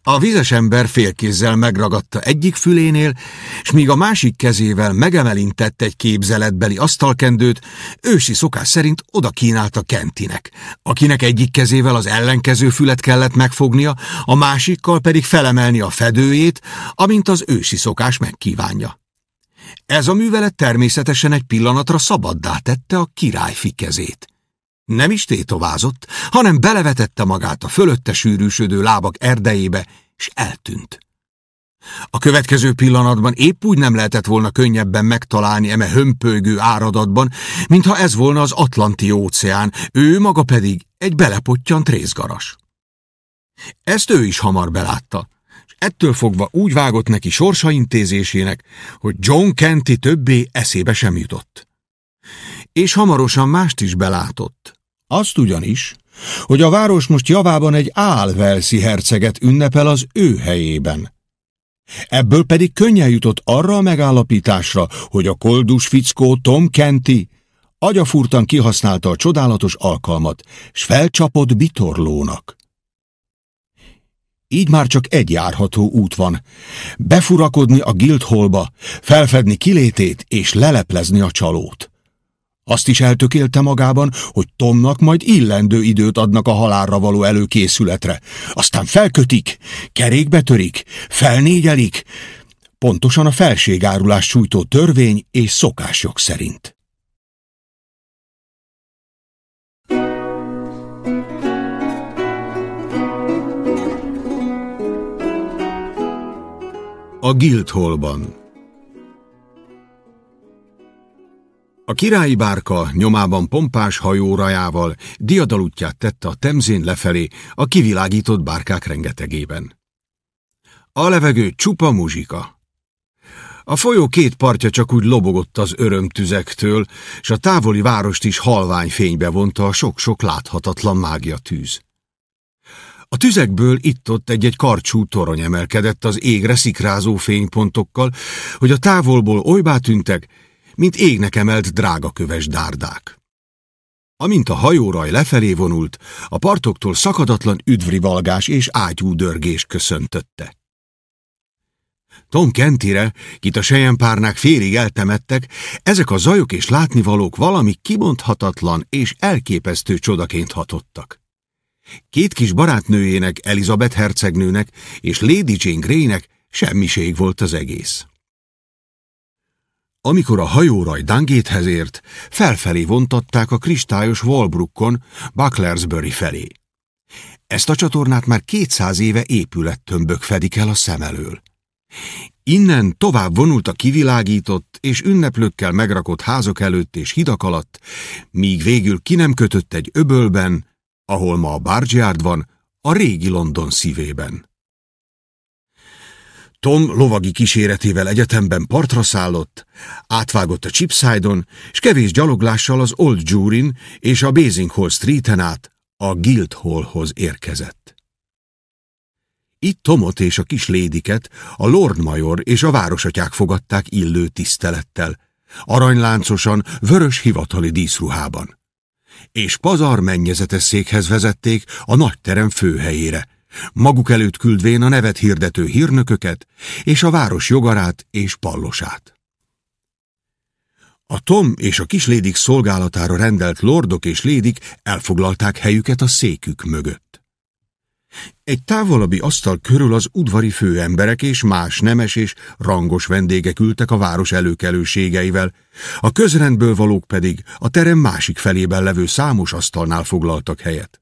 A vizes ember félkézzel megragadta egyik fülénél, és míg a másik kezével megemelintett egy képzeletbeli asztalkendőt, ősi szokás szerint oda kínálta Kentinek, akinek egyik kezével az ellenkező fület kellett megfognia, a másikkal pedig felemelni a fedőjét, amint az ősi szokás megkívánja. Ez a művelet természetesen egy pillanatra szabaddá tette a királyfi kezét. Nem is tétovázott, hanem belevetette magát a fölötte sűrűsödő lábak erdejébe, és eltűnt. A következő pillanatban épp úgy nem lehetett volna könnyebben megtalálni eme hömpölygő áradatban, mintha ez volna az Atlanti óceán, ő maga pedig egy belepottyant részgaras. Ezt ő is hamar belátta, és ettől fogva úgy vágott neki sorsaintézésének, hogy John Kenty többé eszébe sem jutott. És hamarosan mást is belátott. Azt ugyanis, hogy a város most javában egy álvelszi herceget ünnepel az ő helyében. Ebből pedig könnyen jutott arra a megállapításra, hogy a koldus fickó Tom Kenty agyafurtan kihasználta a csodálatos alkalmat, s felcsapott bitorlónak. Így már csak egy járható út van. Befurakodni a Guildhallba, felfedni kilétét és leleplezni a csalót. Azt is eltökélte magában, hogy Tomnak majd illendő időt adnak a halálra való előkészületre. Aztán felkötik, kerékbe törik, felnégyelik, pontosan a felségárulás sújtó törvény és szokásjog szerint. A Guildhallban A királyi bárka nyomában pompás hajórajával diadalútját tette a temzén lefelé a kivilágított bárkák rengetegében. A levegő csupa muzsika. A folyó két partja csak úgy lobogott az örömtüzektől, és a távoli várost is halvány fénybe vonta a sok-sok láthatatlan mágia tűz. A tüzekből itt-ott egy-egy karcsú torony emelkedett az égre szikrázó fénypontokkal, hogy a távolból olybá tűntek, mint égnek emelt drágaköves dárdák. Amint a hajóraj lefelé vonult, a partoktól szakadatlan üdvrivalgás és dörgés köszöntötte. Tom Kentire, kit a sejempárnák félig eltemettek, ezek a zajok és látnivalók valami kibonthatatlan és elképesztő csodaként hatottak. Két kis barátnőjének, Elizabeth hercegnőnek és Lady Jane Greynek semmiség volt az egész. Amikor a hajóraj Dangéthez ért, felfelé vontatták a kristályos Walbrookon, Bucklersbury felé. Ezt a csatornát már kétszáz éve épülettömbök fedik el a szem elől. Innen tovább vonult a kivilágított és ünneplőkkel megrakott házok előtt és hidak alatt, míg végül ki nem kötött egy öbölben, ahol ma a Bargyard van, a régi London szívében. Tom lovagi kíséretével egyetemben partra szállott, átvágott a Chipside-on, és kevés gyaloglással az Old Jurin és a Basinghall Streeten át a Guildhallhoz érkezett. Itt Tomot és a kis lédiket a Lord Major és a városatyák fogadták illő tisztelettel, aranyláncosan, vörös hivatali díszruhában. És pazar mennyezetes székhez vezették a nagy terem főhelyére, maguk előtt küldvén a nevet hirdető hírnököket és a város jogarát és pallosát. A Tom és a kislédik szolgálatára rendelt lordok és lédik elfoglalták helyüket a székük mögött. Egy távolabbi asztal körül az udvari főemberek és más nemes és rangos vendégek ültek a város előkelőségeivel, a közrendből valók pedig a terem másik felében levő számos asztalnál foglaltak helyet.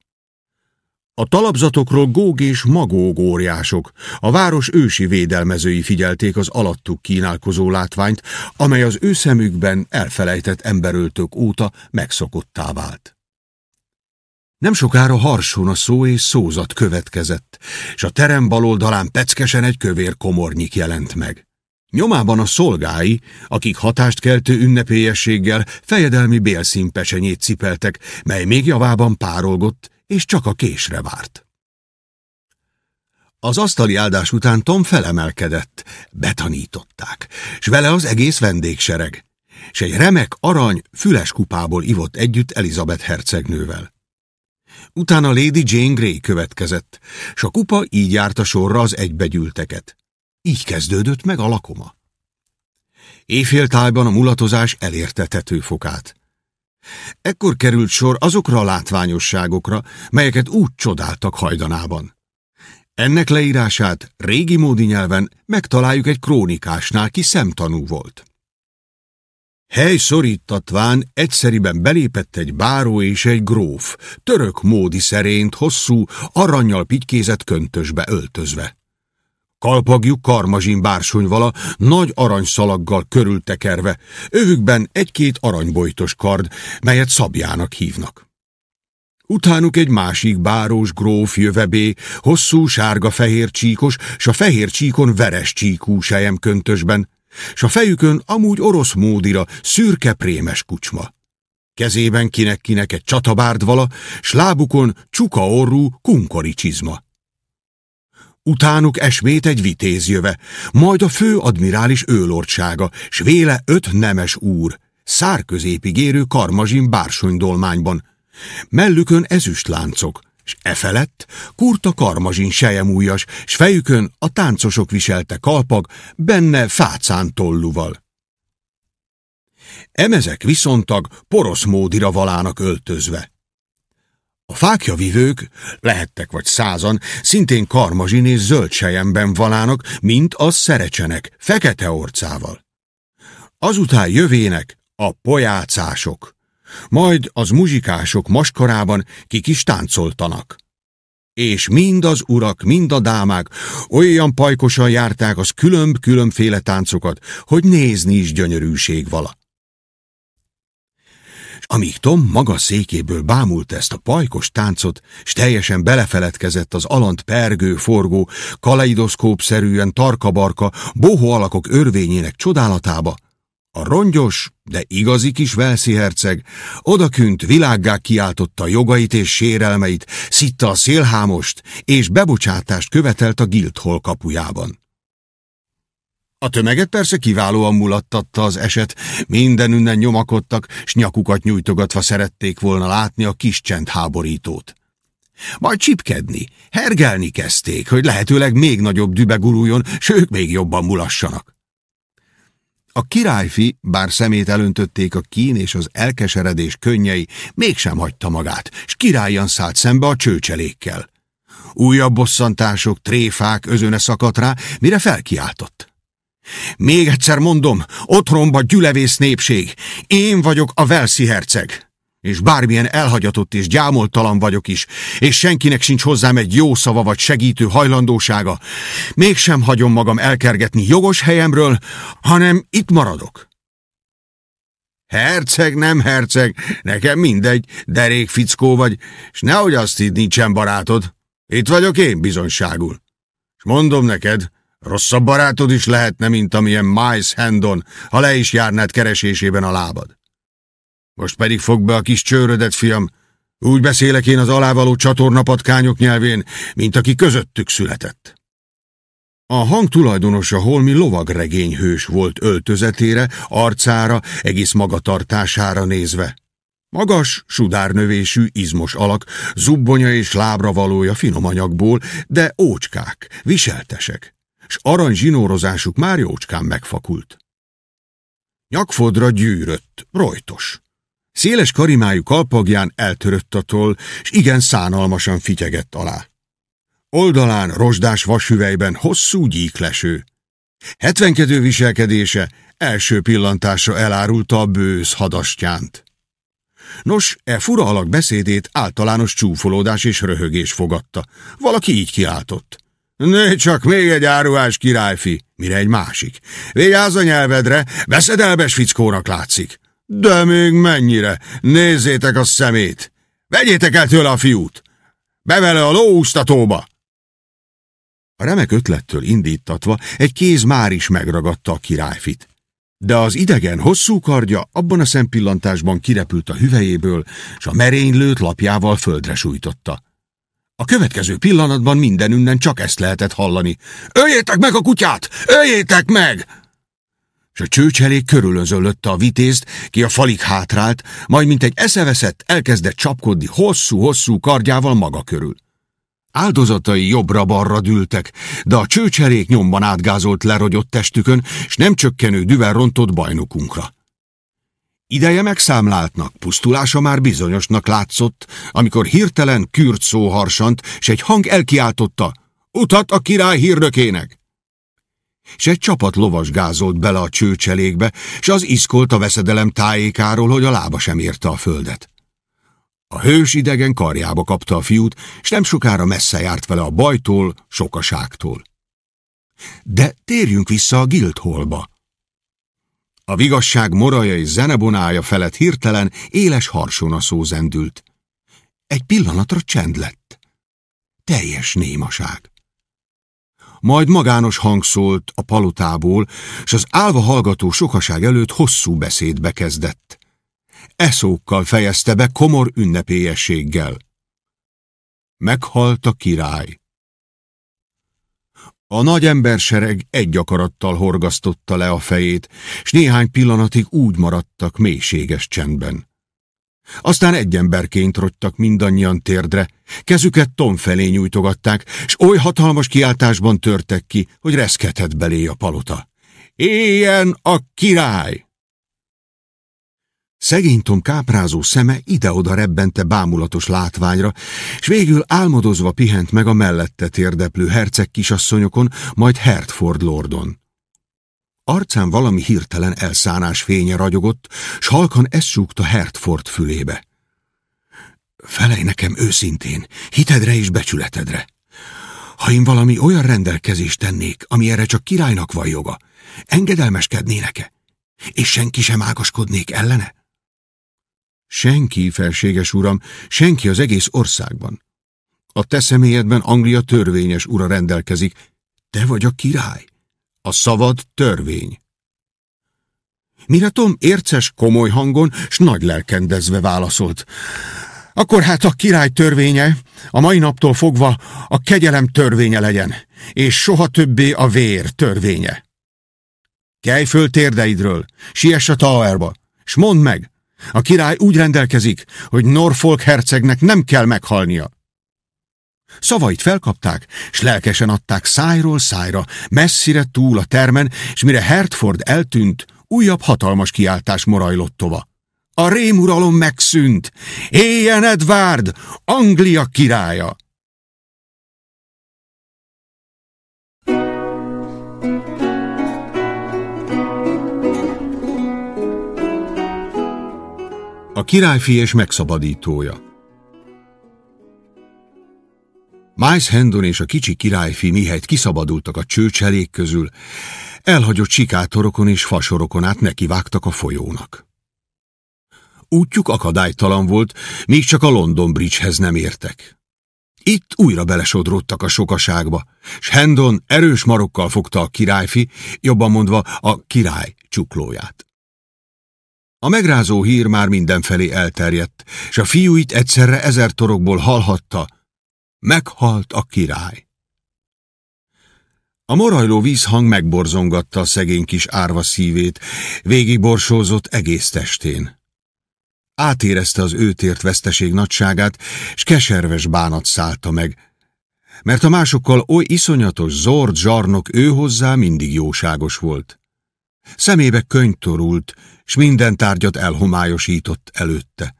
A talapzatokról góg és magóg óriások, a város ősi védelmezői figyelték az alattuk kínálkozó látványt, amely az ő szemükben elfelejtett emberöltők óta megszokottá vált. Nem sokára harson a szó és szózat következett, és a terem baloldalán peckesen egy kövér komornyik jelent meg. Nyomában a szolgái, akik hatást keltő ünnepélyességgel fejedelmi bélszínpesenyét cipeltek, mely még javában párolgott, és csak a késre várt. Az asztali áldás után Tom felemelkedett, betanították, s vele az egész vendégsereg, s egy remek arany, füles kupából ivott együtt Elizabeth hercegnővel. Utána Lady Jane Grey következett, s a kupa így járta sorra az egybegyűlteket. Így kezdődött meg a lakoma. Éjféltájban a mulatozás elérte tetőfokát. Ekkor került sor azokra a látványosságokra, melyeket úgy csodáltak hajdanában. Ennek leírását régi módi nyelven megtaláljuk egy krónikásnál, ki szemtanú volt. Hely szorítatván egyszeriben belépett egy báró és egy gróf, török módi szerént, hosszú, aranyjal pitykézett köntösbe öltözve. Kalpagjuk karmazsin bársonyvala, nagy aranyszalaggal körültekerve, övükben egy-két aranybojtos kard, melyet szabjának hívnak. Utánuk egy másik bárós gróf jövebé, hosszú sárga-fehér csíkos, s a fehér csíkon veres csíkú sejem köntösben, s a fejükön amúgy orosz módira szürke prémes kucsma. Kezében kinek-kinek egy csatabárdvala, s lábukon csuka orrú kunkori csizma. Utánuk esmét egy vitéz jöve, majd a fő admirális őlordsága, s véle öt nemes úr, szárközépig érő karmazsin bársonydolmányban, mellükön ezüstláncok, s e felett kurta karmazsin sejemújas, s fejükön a táncosok viselte kalpag, benne fácán tolluval. Emezek viszontag porosz módira valának öltözve. A fákjavivők, lehettek vagy százan, szintén karmazsin és zöld sejemben valának, mint a szerecsenek, fekete orcával. Azután jövének a pojácások majd az muzsikások maskarában kik is táncoltanak. És mind az urak, mind a dámák olyan pajkosan járták az különb-különféle táncokat, hogy nézni is gyönyörűség vala. Amíg Tom maga székéből bámult ezt a pajkos táncot, s teljesen belefeledkezett az alant pergő, forgó, kaleidoszkópszerűen tarkabarka, bohó alakok örvényének csodálatába, a rongyos, de igazi kis Velszi herceg odakünt világgá kiáltotta jogait és sérelmeit, szitta a szélhámost, és bebocsátást követelt a Guildhall kapujában. A tömeget persze kiválóan mulattatta az eset, mindenünnen nyomakodtak, s nyakukat nyújtogatva szerették volna látni a kis csendháborítót. Majd csipkedni, hergelni kezdték, hogy lehetőleg még nagyobb dübe guruljon, s ők még jobban mulassanak. A királyfi, bár szemét elöntötték a kín és az elkeseredés könnyei, mégsem hagyta magát, s királyan szállt szembe a csőcselékkel. Újabb bosszantások, tréfák özöne szakadt rá, mire felkiáltott. Még egyszer mondom, otthonba gyülevész népség, én vagyok a Velszi herceg és bármilyen elhagyatott és gyámoltalan vagyok is, és senkinek sincs hozzám egy jó szava vagy segítő hajlandósága, mégsem hagyom magam elkergetni jogos helyemről, hanem itt maradok. Herceg, nem herceg, nekem mindegy, derék fickó vagy, és nehogy azt hidd, nincsen barátod. Itt vagyok én bizonyságul. És mondom neked, rosszabb barátod is lehetne, mint amilyen Miles Hendon, ha le is járnád keresésében a lábad. Most pedig fog be a kis csőrödet, fiam. Úgy beszélek én az alávaló csatornapatkányok nyelvén, mint aki közöttük született. A hang tulajdonosa holmi lovagregényhős volt öltözetére, arcára, egész magatartására nézve. Magas, sudárnövésű, izmos alak, zubbonya és lábra valója finom anyagból, de ócskák, viseltesek, s arany zsinórozásuk már jócskán megfakult. Nyakfodra gyűrött, rojtos. Széles karimájú kalpagján eltörött a toll, s igen szánalmasan fityegett alá. Oldalán rozsdás vashüvelyben hosszú gyíkleső. Hetvenkedő viselkedése első pillantásra elárulta a bősz hadastyánt. Nos, e fura alak beszédét általános csúfolódás és röhögés fogadta. Valaki így kiáltott. Né, csak még egy áruhás királyfi, mire egy másik. Vigyázz a nyelvedre, veszedelmes fickónak látszik. De még mennyire? Nézzétek a szemét! Vegyétek el tőle a fiút! Bevele a lóúsztatóba! A remek ötlettől indítatva egy kéz már is megragadta a királyfit. De az idegen hosszú kardja abban a szempillantásban kirepült a hüvejéből, s a merénylőt lapjával földre sújtotta. A következő pillanatban mindenünnen csak ezt lehetett hallani. Öljétek meg a kutyát! Öljétek meg! és a csőcselék körülözöllötte a vitézt, ki a falig hátrált, majd mint egy eszeveszett elkezdett csapkodni hosszú-hosszú kardjával maga körül. Áldozatai jobbra-balra dűltek, de a csőcserék nyomban átgázolt lerogyott testükön, és nem csökkenő düvel rontott bajnokunkra. Ideje megszámláltnak, pusztulása már bizonyosnak látszott, amikor hirtelen kürt szó harsant, s egy hang elkiáltotta, utat a király hírnökének! S egy csapat lovas gázolt bele a csőcselékbe, s az iszkolt a veszedelem tájékáról, hogy a lába sem érte a földet. A hős idegen karjába kapta a fiút, s nem sokára messze járt vele a bajtól, sokaságtól. De térjünk vissza a Guildhallba. A vigasság moraja és zenebonája felett hirtelen éles harsona szó zendült. Egy pillanatra csend lett. Teljes némaság majd magános hang szólt a palotából, és az álva hallgató sokaság előtt hosszú beszédbe kezdett. Eszókkal fejezte be komor ünnepélyességgel. Meghalt a király. A nagy embersereg egy akarattal horgasztotta le a fejét, s néhány pillanatig úgy maradtak mélységes csendben. Aztán egy emberként rogytak mindannyian térdre, kezüket Tom felé nyújtogatták, s oly hatalmas kiáltásban törtek ki, hogy reszketett belé a palota. Éljen a király! Szegény Tom káprázó szeme ide-oda rebbente bámulatos látványra, s végül álmodozva pihent meg a mellette térdeplő herceg kisasszonyokon, majd Hertford lordon. Arcán valami hirtelen elszánás fénye ragyogott, s halkan ezt súgta Hertford fülébe. Felej nekem őszintén, hitedre és becsületedre. Ha én valami olyan rendelkezést tennék, ami erre csak királynak van joga, engedelmeskednének-e? És senki sem ágaskodnék ellene? Senki, felséges uram, senki az egész országban. A te személyedben Anglia törvényes ura rendelkezik. Te vagy a király. A szavad törvény. Mire Tom érces, komoly hangon, s nagy lelkendezve válaszolt. Akkor hát a király törvénye a mai naptól fogva a kegyelem törvénye legyen, és soha többé a vér törvénye. Kelj föl térdeidről, siess a Towerba, s mondd meg, a király úgy rendelkezik, hogy Norfolk hercegnek nem kell meghalnia. Szavait felkapták, s lelkesen adták szájról szájra, messzire túl a termen, és mire Hertford eltűnt, újabb hatalmas kiáltás morajlott tova. A rémuralom megszűnt! Éljen Edward, Anglia királya! A királyfi és megszabadítója Miles Hendon és a kicsi királyfi mihelyt kiszabadultak a csőcselék közül, elhagyott sikátorokon és fasorokon át nekivágtak a folyónak. Útjuk akadálytalan volt, még csak a London Bridgehez nem értek. Itt újra belesodródtak a sokaságba, s Hendon erős marokkal fogta a királyfi, jobban mondva a király csuklóját. A megrázó hír már mindenfelé elterjedt, és a fiúit egyszerre ezer torokból hallhatta, meghalt a király. A morajló vízhang megborzongatta a szegény kis árva szívét, végigborsózott egész testén. Átérezte az őt ért veszteség nagyságát, s keserves bánat szállta meg, mert a másokkal oly iszonyatos, zord zsarnok ő hozzá mindig jóságos volt. Szemébe könyv torult, s minden tárgyat elhomályosított előtte.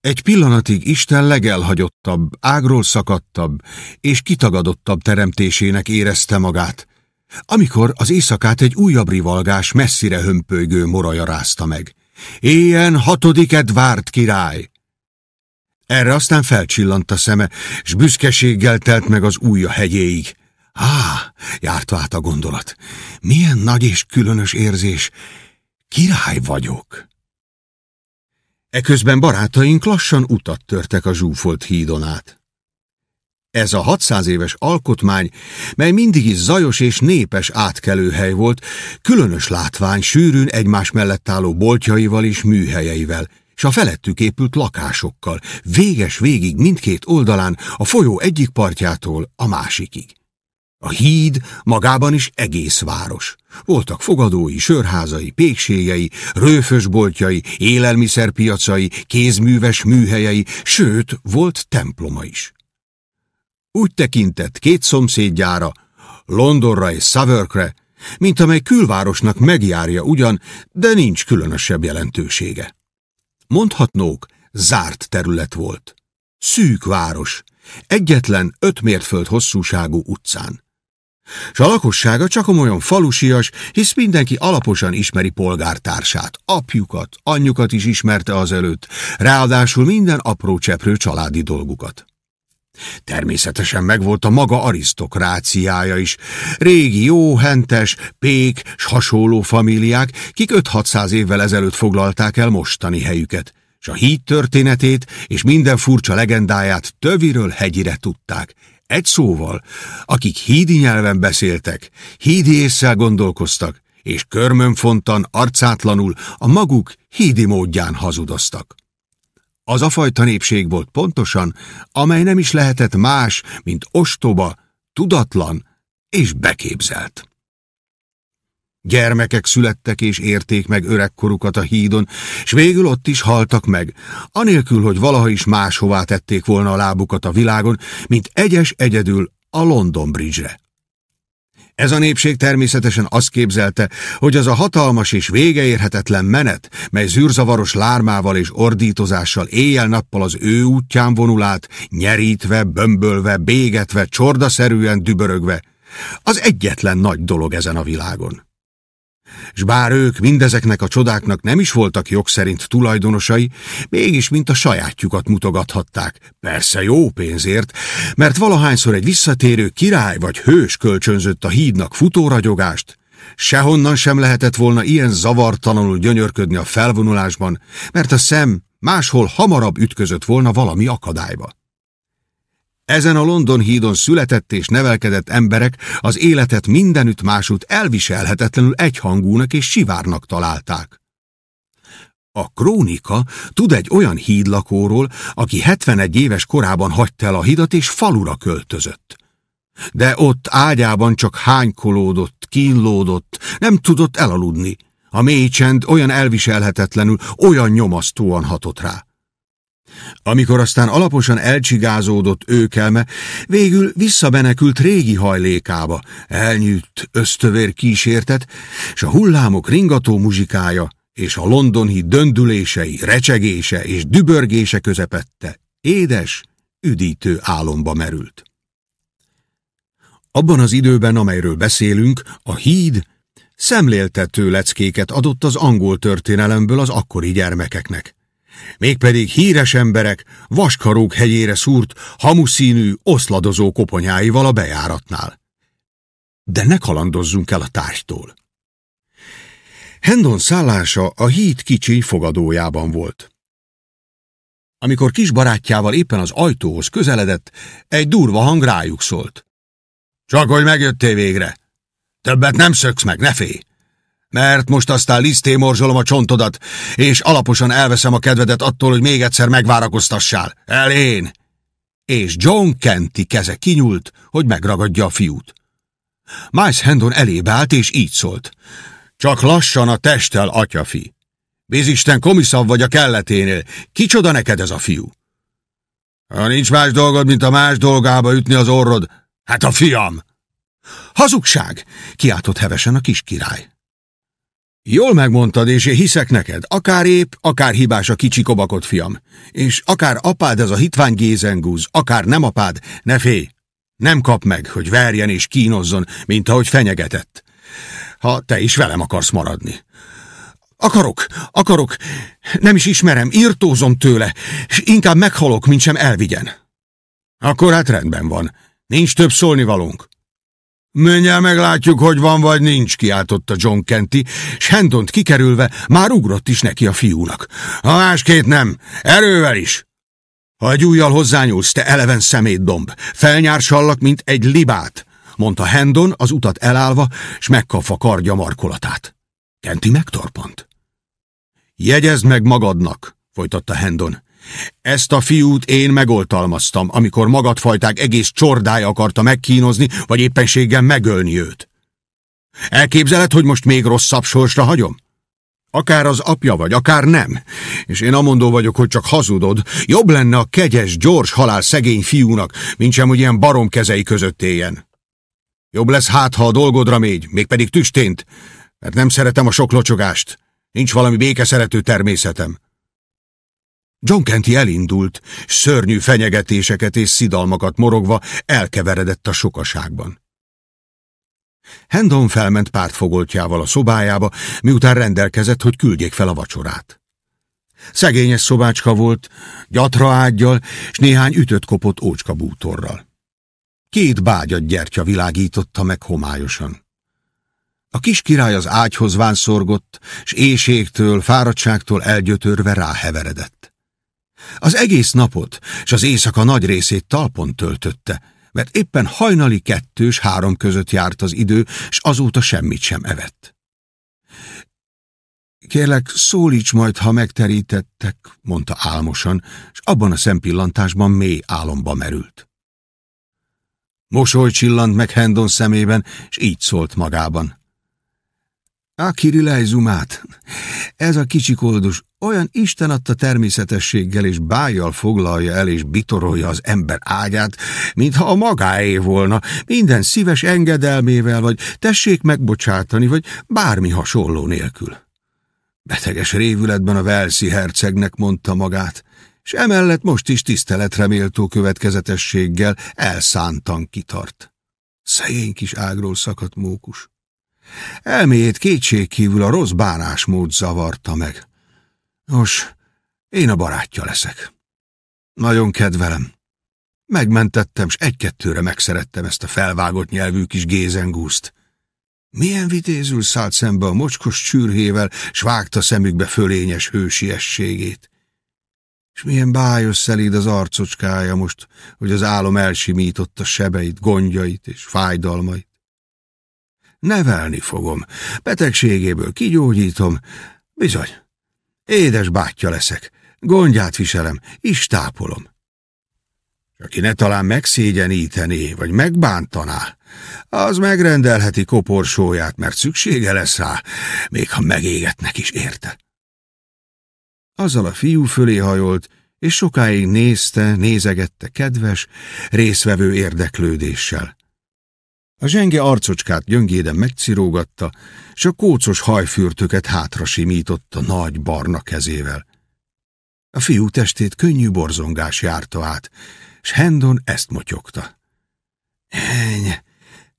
Egy pillanatig Isten legelhagyottabb, ágról szakadtabb és kitagadottabb teremtésének érezte magát, amikor az éjszakát egy újabb rivalgás messzire hömpölygő moraja rázta meg. Éjjen hatodik Edvárd király! Erre aztán felcsillant a szeme, s büszkeséggel telt meg az újja hegyéig. Á, járt át a gondolat. Milyen nagy és különös érzés. Király vagyok. Eközben barátaink lassan utat törtek a zsúfolt hídon át. Ez a 600 éves alkotmány, mely mindig is zajos és népes átkelőhely volt, különös látvány sűrűn egymás mellett álló boltjaival és műhelyeivel, és a felettük épült lakásokkal, véges végig mindkét oldalán, a folyó egyik partjától a másikig. A híd magában is egész város. Voltak fogadói, sörházai, pékségei, rőfösboltjai, élelmiszerpiacai, kézműves műhelyei, sőt, volt temploma is. Úgy tekintett két szomszédjára, Londonra és Saverkre, mint amely külvárosnak megjárja ugyan, de nincs különösebb jelentősége. Mondhatnók, zárt terület volt. Szűk város, egyetlen öt mérföld hosszúságú utcán. S a lakossága csak olyan falusias, hisz mindenki alaposan ismeri polgártársát, apjukat, anyjukat is ismerte azelőtt, ráadásul minden apró cseprő családi dolgukat. Természetesen megvolt a maga arisztokráciája is. Régi, jó, hentes, pék s hasonló famíliák, kik 5-600 évvel ezelőtt foglalták el mostani helyüket, s a híd történetét és minden furcsa legendáját töviről hegyire tudták, egy szóval, akik hídi nyelven beszéltek, hídi észsel gondolkoztak, és körmönfontan, arcátlanul a maguk hídi módján hazudoztak. Az a fajta népség volt pontosan, amely nem is lehetett más, mint ostoba, tudatlan és beképzelt. Gyermekek születtek és érték meg öregkorukat a hídon, s végül ott is haltak meg, anélkül, hogy valaha is máshová tették volna a lábukat a világon, mint egyes egyedül a London Bridge-re. Ez a népség természetesen azt képzelte, hogy az a hatalmas és végeérhetetlen menet, mely zűrzavaros lármával és ordítozással éjjel-nappal az ő útján vonul át, nyerítve, bömbölve, bégetve, csordaszerűen dübörögve, az egyetlen nagy dolog ezen a világon. S bár ők mindezeknek a csodáknak nem is voltak jog szerint tulajdonosai, mégis mint a sajátjukat mutogathatták, persze jó pénzért, mert valahányszor egy visszatérő király vagy hős kölcsönzött a hídnak futóragyogást, sehonnan sem lehetett volna ilyen zavartalanul gyönyörködni a felvonulásban, mert a szem máshol hamarabb ütközött volna valami akadályba. Ezen a London hídon született és nevelkedett emberek az életet mindenütt másút elviselhetetlenül egyhangúnak és sivárnak találták. A krónika tud egy olyan hídlakóról, aki 71 éves korában hagyta el a hidat és falura költözött. De ott ágyában csak hánykolódott, kínlódott, nem tudott elaludni. A mély csend olyan elviselhetetlenül, olyan nyomasztóan hatott rá. Amikor aztán alaposan elcsigázódott őkelme, végül visszabenekült régi hajlékába, elnyűtt ösztövér kísértet, és a hullámok ringató muzsikája és a londoni döndülései, recsegése és dübörgése közepette édes, üdítő álomba merült. Abban az időben, amelyről beszélünk, a híd szemléltető leckéket adott az angol történelemből az akkori gyermekeknek. Mégpedig híres emberek vaskarók hegyére szúrt, hamuszínű, oszladozó koponyáival a bejáratnál. De ne kalandozzunk el a tárgytól. Hendon szállása a híd kicsi fogadójában volt. Amikor kis barátjával éppen az ajtóhoz közeledett, egy durva hang rájuk szólt. Csak hogy megjöttél végre. Többet nem szöksz meg, ne félj! Mert most aztán liszté morzsolom a csontodat, és alaposan elveszem a kedvedet attól, hogy még egyszer megvárakoztassál. Elén! És John Kenty keze kinyúlt, hogy megragadja a fiút. Miles Hendon elébe állt, és így szólt. Csak lassan a testtel, atyafi. Bízisten komiszabb vagy a kelleténél. Kicsoda neked ez a fiú? Ha nincs más dolgod, mint a más dolgába ütni az orrod, hát a fiam! Hazugság! kiáltott hevesen a kis király. Jól megmondtad, és én hiszek neked, akár épp, akár hibás a kicsi kobakot, fiam. És akár apád ez a hitvány gézengúz, akár nem apád, ne félj! Nem kap meg, hogy verjen és kínozzon, mint ahogy fenyegetett. Ha te is velem akarsz maradni. Akarok, akarok, nem is ismerem, írtózom tőle, és inkább meghalok, mint sem elvigyen. Akkor hát rendben van, nincs több szólnivalónk. Menjel meglátjuk, hogy van vagy nincs, kiáltotta John Kenty, s Hendont kikerülve már ugrott is neki a fiúnak. Ha másként nem, erővel is. Ha egy ujjal hozzányúlsz, te eleven szemétdomb, felnyársallak, mint egy libát, mondta Hendon az utat elállva, s megkapva kardja markolatát. Kenty megtorpant. Jegyezd meg magadnak, folytatta Hendon. Ezt a fiút én megoltalmaztam, amikor magadfajták egész csordája akarta megkínozni, vagy éppenséggel megölni őt. Elképzeled, hogy most még rosszabb sorsra hagyom? Akár az apja vagy, akár nem. És én amondó vagyok, hogy csak hazudod. Jobb lenne a kegyes, gyors halál szegény fiúnak, mint sem, hogy ilyen barom kezei között éljen. Jobb lesz hát, ha a dolgodra mégy, mégpedig tüstént, mert nem szeretem a sok locsogást. Nincs valami békeszerető természetem. John Kenty elindult, szörnyű fenyegetéseket és szidalmakat morogva elkeveredett a sokaságban. Hendon felment pártfogoltjával a szobájába, miután rendelkezett, hogy küldjék fel a vacsorát. Szegényes szobácska volt, gyatra ágyjal, és néhány ütött kopott ócska bútorral. Két bágyat gyertya világította meg homályosan. A kis király az ágyhoz vánszorgott, s éjségtől, fáradtságtól elgyötörve ráheveredett. Az egész napot és az éjszaka nagy részét talpon töltötte, mert éppen hajnali kettős három között járt az idő, és azóta semmit sem evett. Kérlek, szólíts majd, ha megterítettek, mondta álmosan, és abban a szempillantásban mély álomba merült. Mosoly csillant meg Hendon szemében, és így szólt magában. Akirilej Zumát, ez a kicsi koldus olyan Isten adta természetességgel és bájjal foglalja el és bitorolja az ember ágyát, mintha a magáé volna, minden szíves engedelmével, vagy tessék megbocsátani, vagy bármi hasonló nélkül. Beteges révületben a Velszi hercegnek mondta magát, és emellett most is tiszteletre méltó következetességgel elszántan kitart. Szegény kis ágról szakadt mókus. Elméjét kétségkívül a rossz bánásmód zavarta meg. Nos, én a barátja leszek. Nagyon kedvelem. Megmentettem, s egy-kettőre megszerettem ezt a felvágott nyelvű kis gézengúzt. Milyen vitézül szállt szembe a mocskos csürhével, s vágta szemükbe fölényes hősiességét. és milyen bájos szelíd az arcocskája most, hogy az álom elsimította sebeit, gondjait és fájdalmait. Nevelni fogom, betegségéből kigyógyítom, bizony, édes bátyja leszek, gondját viselem, is tápolom. Aki ne talán megszégyenítené, vagy megbántaná, az megrendelheti koporsóját, mert szüksége lesz rá, még ha megégetnek is érte. Azzal a fiú fölé hajolt, és sokáig nézte, nézegette kedves, részvevő érdeklődéssel. A zsenge arcocskát gyöngéden megcirógatta, s a kócos hajfürtöket hátra simította nagy barna kezével. A fiú testét könnyű borzongás járta át, s Hendon ezt motyogta. Eny,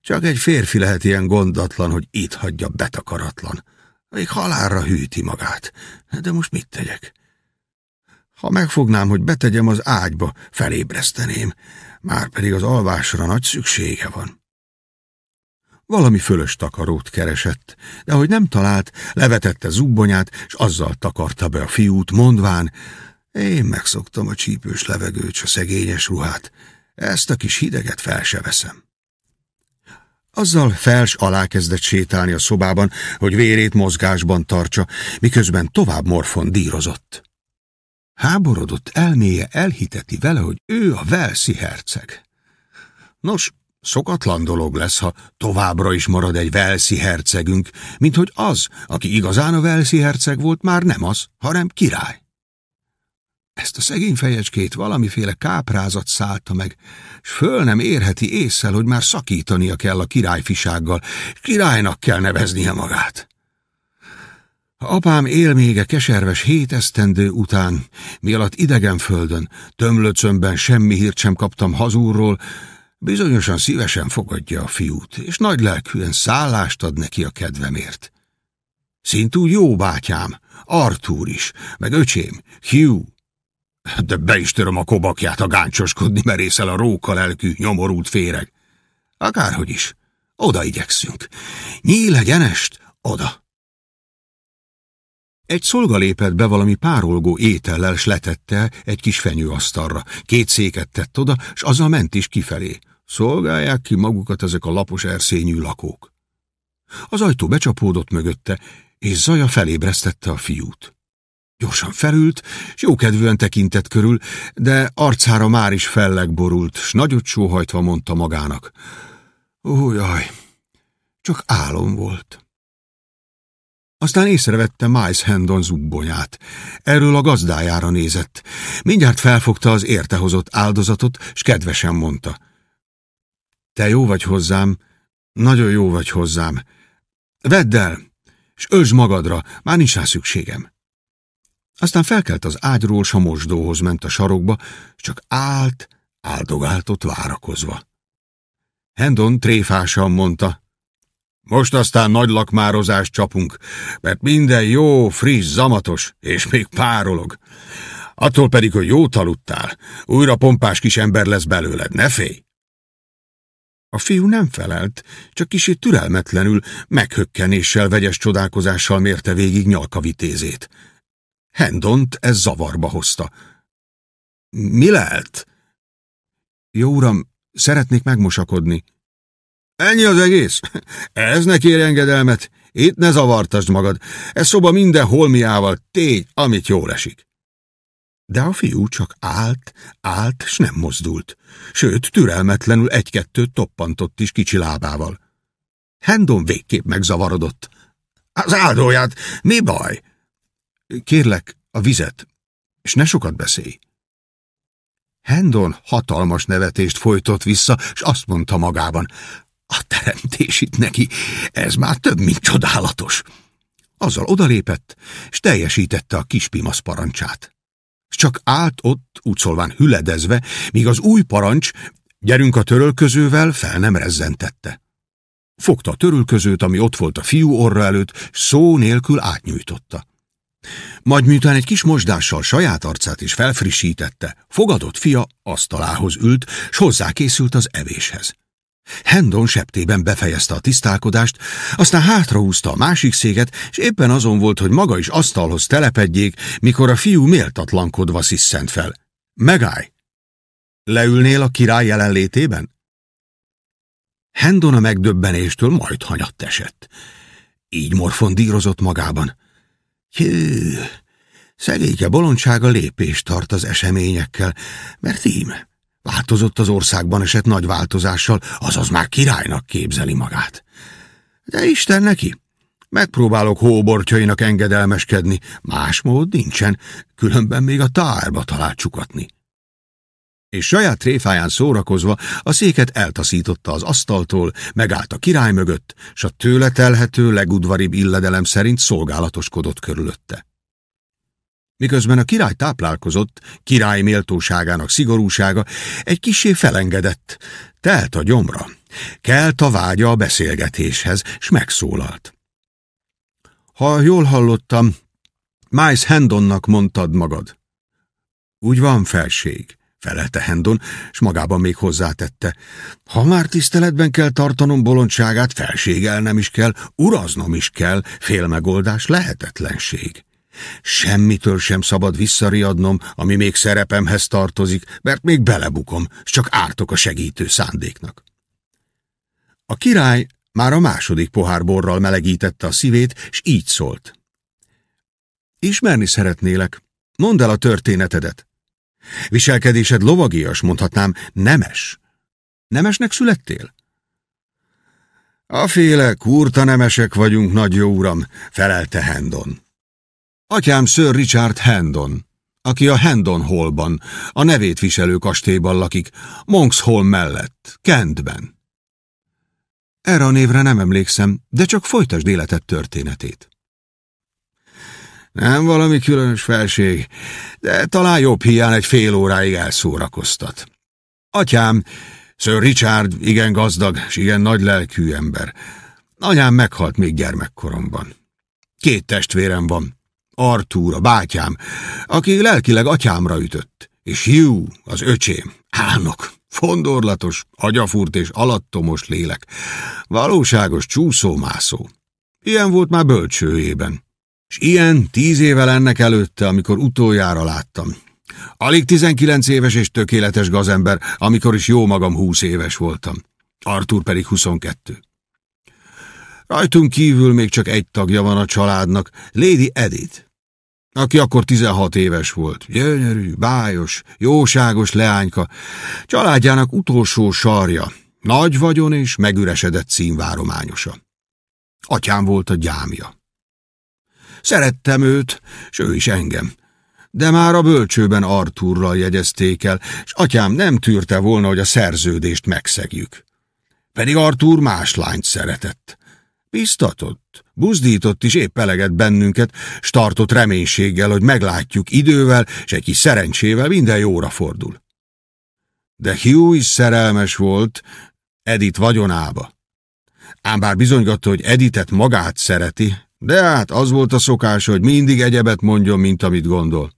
csak egy férfi lehet ilyen gondatlan, hogy itt hagyja betakaratlan. Még halálra hűti magát. De most mit tegyek? Ha megfognám, hogy betegyem az ágyba, felébreszteném, már pedig az alvásra nagy szüksége van. Valami fölös takarót keresett, de hogy nem talált, levetette zubbonyát, és azzal takarta be a fiút, mondván, én megszoktam a csípős levegőt, s a szegényes ruhát, ezt a kis hideget fel se veszem. Azzal fels alá kezdett sétálni a szobában, hogy vérét mozgásban tartsa, miközben tovább morfon dírozott. Háborodott elméje elhiteti vele, hogy ő a Velszi herceg. Nos, szokatlan dolog lesz, ha továbbra is marad egy Velszi hercegünk, mint hogy az, aki igazán a Velszi herceg volt, már nem az, hanem király. Ezt a szegény fejecskét valamiféle káprázat szállta meg, s föl nem érheti észsel, hogy már szakítania kell a királyfisággal, királynak kell neveznie magát. Ha apám élmége keserves hét esztendő után, mi alatt idegen földön, tömlöcömben semmi hírt sem kaptam hazúrról, bizonyosan szívesen fogadja a fiút, és nagy lelkűen szállást ad neki a kedvemért. Szintúgy jó bátyám, Artúr is, meg öcsém, Hugh, de be is töröm a kobakját a gáncsoskodni merészel a róka lelkű, nyomorult féreg. Akárhogy is, oda igyekszünk. Nyíl egyenest, oda. Egy szolga lépett be valami párolgó étellel, s letette egy kis fenyőasztalra. Két széket tett oda, s azzal ment is kifelé. Szolgálják ki magukat ezek a lapos erszényű lakók. Az ajtó becsapódott mögötte, és Zaja felébresztette a fiút. Gyorsan felült, s jókedvűen tekintett körül, de arcára már is felleg borult, s nagyot sóhajtva mondta magának. Ó, jaj, csak álom volt. Aztán észrevette Miles Hendon zubbonyát. Erről a gazdájára nézett. Mindjárt felfogta az értehozott áldozatot, s kedvesen mondta. Te jó vagy hozzám, nagyon jó vagy hozzám. Vedd el, s öltsd magadra, már nincs rá szükségem. Aztán felkelt az ágyról, s a mosdóhoz ment a sarokba, csak állt, áldogáltott várakozva. Hendon tréfásan mondta, most aztán nagy lakmározást csapunk, mert minden jó, friss, zamatos, és még párolog. Attól pedig, hogy jót aludtál, újra pompás kis ember lesz belőled, ne félj! A fiú nem felelt, csak kicsit türelmetlenül, meghökkenéssel, vegyes csodálkozással mérte végig nyalkavitézét. Hendont ez zavarba hozta. Mi lehet? Jó uram, szeretnék megmosakodni. Ennyi az egész? Ez ne kér engedelmet. Itt ne zavartasd magad. Ez szoba minden holmiával tégy, amit jól esik. De a fiú csak állt, állt, s nem mozdult. Sőt, türelmetlenül egy-kettőt toppantott is kicsi lábával. Hendon végképp megzavarodott. Az áldóját, mi baj? Kérlek, a vizet, és ne sokat beszélj. Hendon hatalmas nevetést folytott vissza, és azt mondta magában, a teremtés itt neki, ez már több, mint csodálatos. Azzal odalépett, és teljesítette a kispimasz parancsát. Csak állt ott, úgyszolván hüledezve, míg az új parancs, gyerünk a törölközővel, fel nem rezzentette. Fogta a törölközőt, ami ott volt a fiú orra előtt, szó nélkül átnyújtotta. Majd miután egy kis mosdással saját arcát is felfrissítette, fogadott fia asztalához ült, s hozzákészült az evéshez. Hendon septében befejezte a tisztálkodást, aztán hátrahúzta a másik széket, és éppen azon volt, hogy maga is asztalhoz telepedjék, mikor a fiú méltatlankodva sziszent fel. Megállj! Leülnél a király jelenlétében? Hendon a megdöbbenéstől majd hanyatt esett. Így morfondírozott magában. Hű, szegényke bolondsága lépést tart az eseményekkel, mert íme, változott az országban esett nagy változással, azaz már királynak képzeli magát. De Isten neki! Megpróbálok hóbortjainak engedelmeskedni, más mód nincsen, különben még a tárba talál csukatni és saját tréfáján szórakozva a széket eltaszította az asztaltól, megállt a király mögött, s a tőle telhető legudvaribb illedelem szerint szolgálatoskodott körülötte. Miközben a király táplálkozott, király méltóságának szigorúsága egy kisé felengedett, telt a gyomra, kelt a vágya a beszélgetéshez, s megszólalt. Ha jól hallottam, Miles Hendonnak mondtad magad. Úgy van, felség felelte Hendon, s magában még hozzátette. Ha már tiszteletben kell tartanom bolondságát, felségelnem is kell, uraznom is kell, félmegoldás lehetetlenség. Semmitől sem szabad visszariadnom, ami még szerepemhez tartozik, mert még belebukom, s csak ártok a segítő szándéknak. A király már a második pohár borral melegítette a szívét, s így szólt. Ismerni szeretnélek. Mondd el a történetedet. Viselkedésed lovagias, mondhatnám, nemes. Nemesnek születtél? A féle kurta nemesek vagyunk, nagy jó uram, felelte Hendon. Atyám Sir Richard Hendon, aki a Hendon Hallban, a nevét viselő kastélyban lakik, Monks Hall mellett, Kentben. Erre a névre nem emlékszem, de csak folytasd életed történetét. Nem valami különös felség, de talán jobb hiány egy fél óráig elszórakoztat. Atyám, Sir Richard igen gazdag és igen nagy lelkű ember. Anyám meghalt még gyermekkoromban. Két testvérem van. Artúr, a bátyám, aki lelkileg atyámra ütött, és Hugh, az öcsém, álnok, fondorlatos, agyafúrt és alattomos lélek, valóságos csúszómászó. Ilyen volt már bölcsőjében. És ilyen tíz évvel ennek előtte, amikor utoljára láttam. Alig tizenkilenc éves és tökéletes gazember, amikor is jó magam húsz éves voltam. Artur pedig huszonkettő. Rajtunk kívül még csak egy tagja van a családnak, Lady Edith, aki akkor tizenhat éves volt. Gyönyörű, bájos, jóságos leányka, családjának utolsó sarja, nagy vagyon és megüresedett színvárományosa. Atyám volt a gyámja. Szerettem őt, s ő is engem. De már a bölcsőben Arturral jegyezték el, és atyám nem tűrte volna, hogy a szerződést megszegjük. Pedig Artur más lányt szeretett. Biztatott, buzdított is épp eleget bennünket, s tartott reménységgel, hogy meglátjuk idővel, és egy kis szerencsével minden jóra fordul. De Hugh is szerelmes volt Edith vagyonába. Ám bár bizonygatta, hogy Editet magát szereti, de hát az volt a szokás, hogy mindig egyebet mondjon, mint amit gondol.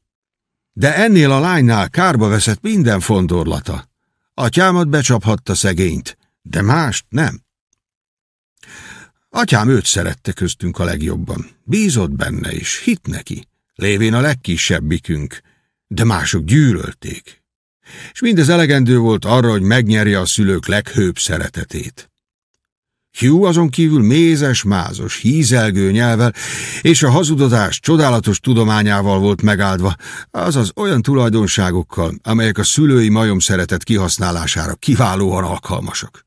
De ennél a lánynál kárba veszett minden fondorlata. Atyámat becsaphatta szegényt, de mást nem. Atyám őt szerette köztünk a legjobban. Bízott benne is, hit neki, lévén a legkisebbikünk, de mások gyűlölték. És mindez elegendő volt arra, hogy megnyerje a szülők leghőbb szeretetét. Hugh azon kívül mézes, mázos, hízelgő nyelvel és a hazudozás csodálatos tudományával volt megáldva, azaz olyan tulajdonságokkal, amelyek a szülői majom szeretet kihasználására kiválóan alkalmasak.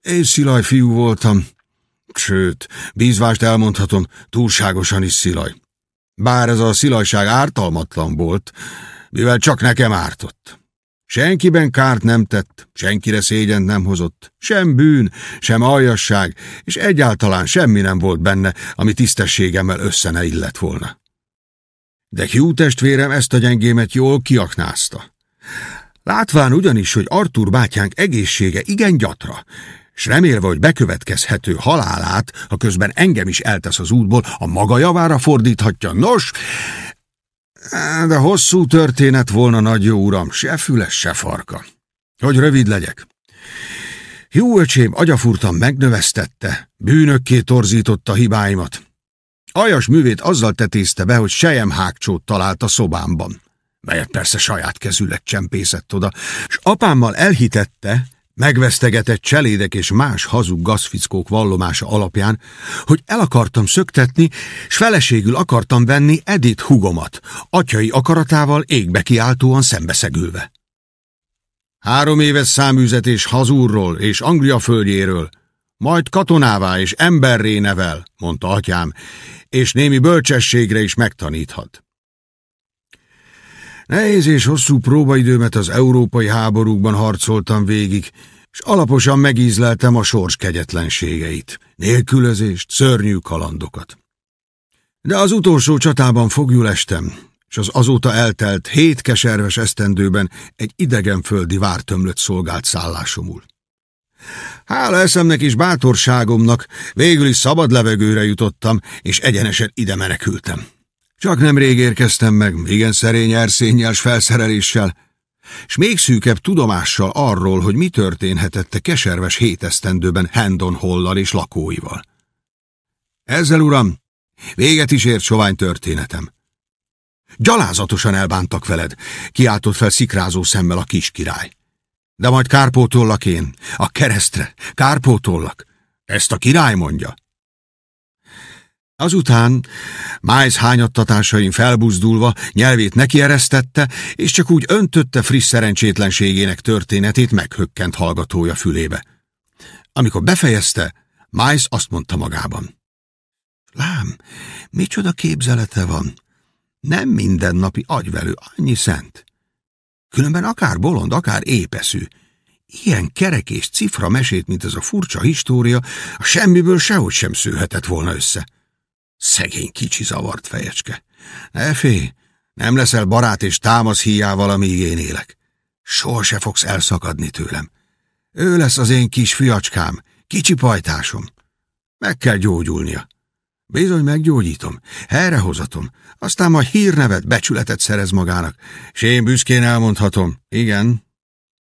Én szilaj fiú voltam, sőt, bízvást elmondhatom, túlságosan is szilaj. Bár ez a szilajság ártalmatlan volt, mivel csak nekem ártott. Senkiben kárt nem tett, senkire szégyent nem hozott, sem bűn, sem aljasság, és egyáltalán semmi nem volt benne, ami tisztességemmel össze ne illett volna. De Hugh testvérem ezt a gyengémet jól kiaknázta. Látván ugyanis, hogy Artur bátyánk egészsége igen gyatra, s remélve, hogy bekövetkezhető halálát, ha közben engem is eltesz az útból, a maga javára fordíthatja. Nos, de hosszú történet volna, nagy jó uram, se füles, se farka. Hogy rövid legyek. Jó öcsém agyafurtan megnövesztette, bűnökké torzította hibáimat. Ajas művét azzal tetézte be, hogy sejem hágcsót talált a szobámban, melyet persze saját kezüleg csempészett oda, és apámmal elhitette, megvesztegetett cselédek és más hazug gazfickók vallomása alapján, hogy el akartam szöktetni, s feleségül akartam venni Edith hugomat, atyai akaratával égbe kiáltóan szembeszegülve. Három éves száműzetés hazúrról és Anglia földjéről, majd katonává és emberré nevel, mondta atyám, és némi bölcsességre is megtaníthat. Nehéz és hosszú próbaidőmet az európai háborúkban harcoltam végig, és alaposan megízleltem a sors kegyetlenségeit, nélkülözést, szörnyű kalandokat. De az utolsó csatában fogjul estem, és az azóta eltelt hét keserves esztendőben egy idegenföldi vártömlött szolgált szállásomul. Hála eszemnek és bátorságomnak végül is szabad levegőre jutottam, és egyenesen ide menekültem. Csak nem rég érkeztem meg, igen szerény erszényel s felszereléssel, s még szűkebb tudomással arról, hogy mi történhetette keserves hétesztendőben Hendon Hollal és lakóival. Ezzel, uram, véget is ért sovány történetem. Gyalázatosan elbántak veled, kiáltott fel szikrázó szemmel a kis király. De majd kárpótollak én, a keresztre, kárpótollak. Ezt a király mondja. Azután Miles hányattatásain felbuzdulva nyelvét nekieresztette, és csak úgy öntötte friss szerencsétlenségének történetét meghökkent hallgatója fülébe. Amikor befejezte, Miles azt mondta magában. Lám, micsoda képzelete van. Nem mindennapi agyvelő, annyi szent. Különben akár bolond, akár épeszű. Ilyen kerek és cifra mesét, mint ez a furcsa história, a semmiből sehogy sem szőhetett volna össze. Szegény kicsi zavart fejecske. Ne félj, nem leszel barát és támasz hiával, amíg én élek. Soha se fogsz elszakadni tőlem. Ő lesz az én kis fiacskám, kicsi pajtásom. Meg kell gyógyulnia. Bizony meggyógyítom, helyrehozatom, aztán majd hírnevet, becsületet szerez magának, és én büszkén elmondhatom, igen,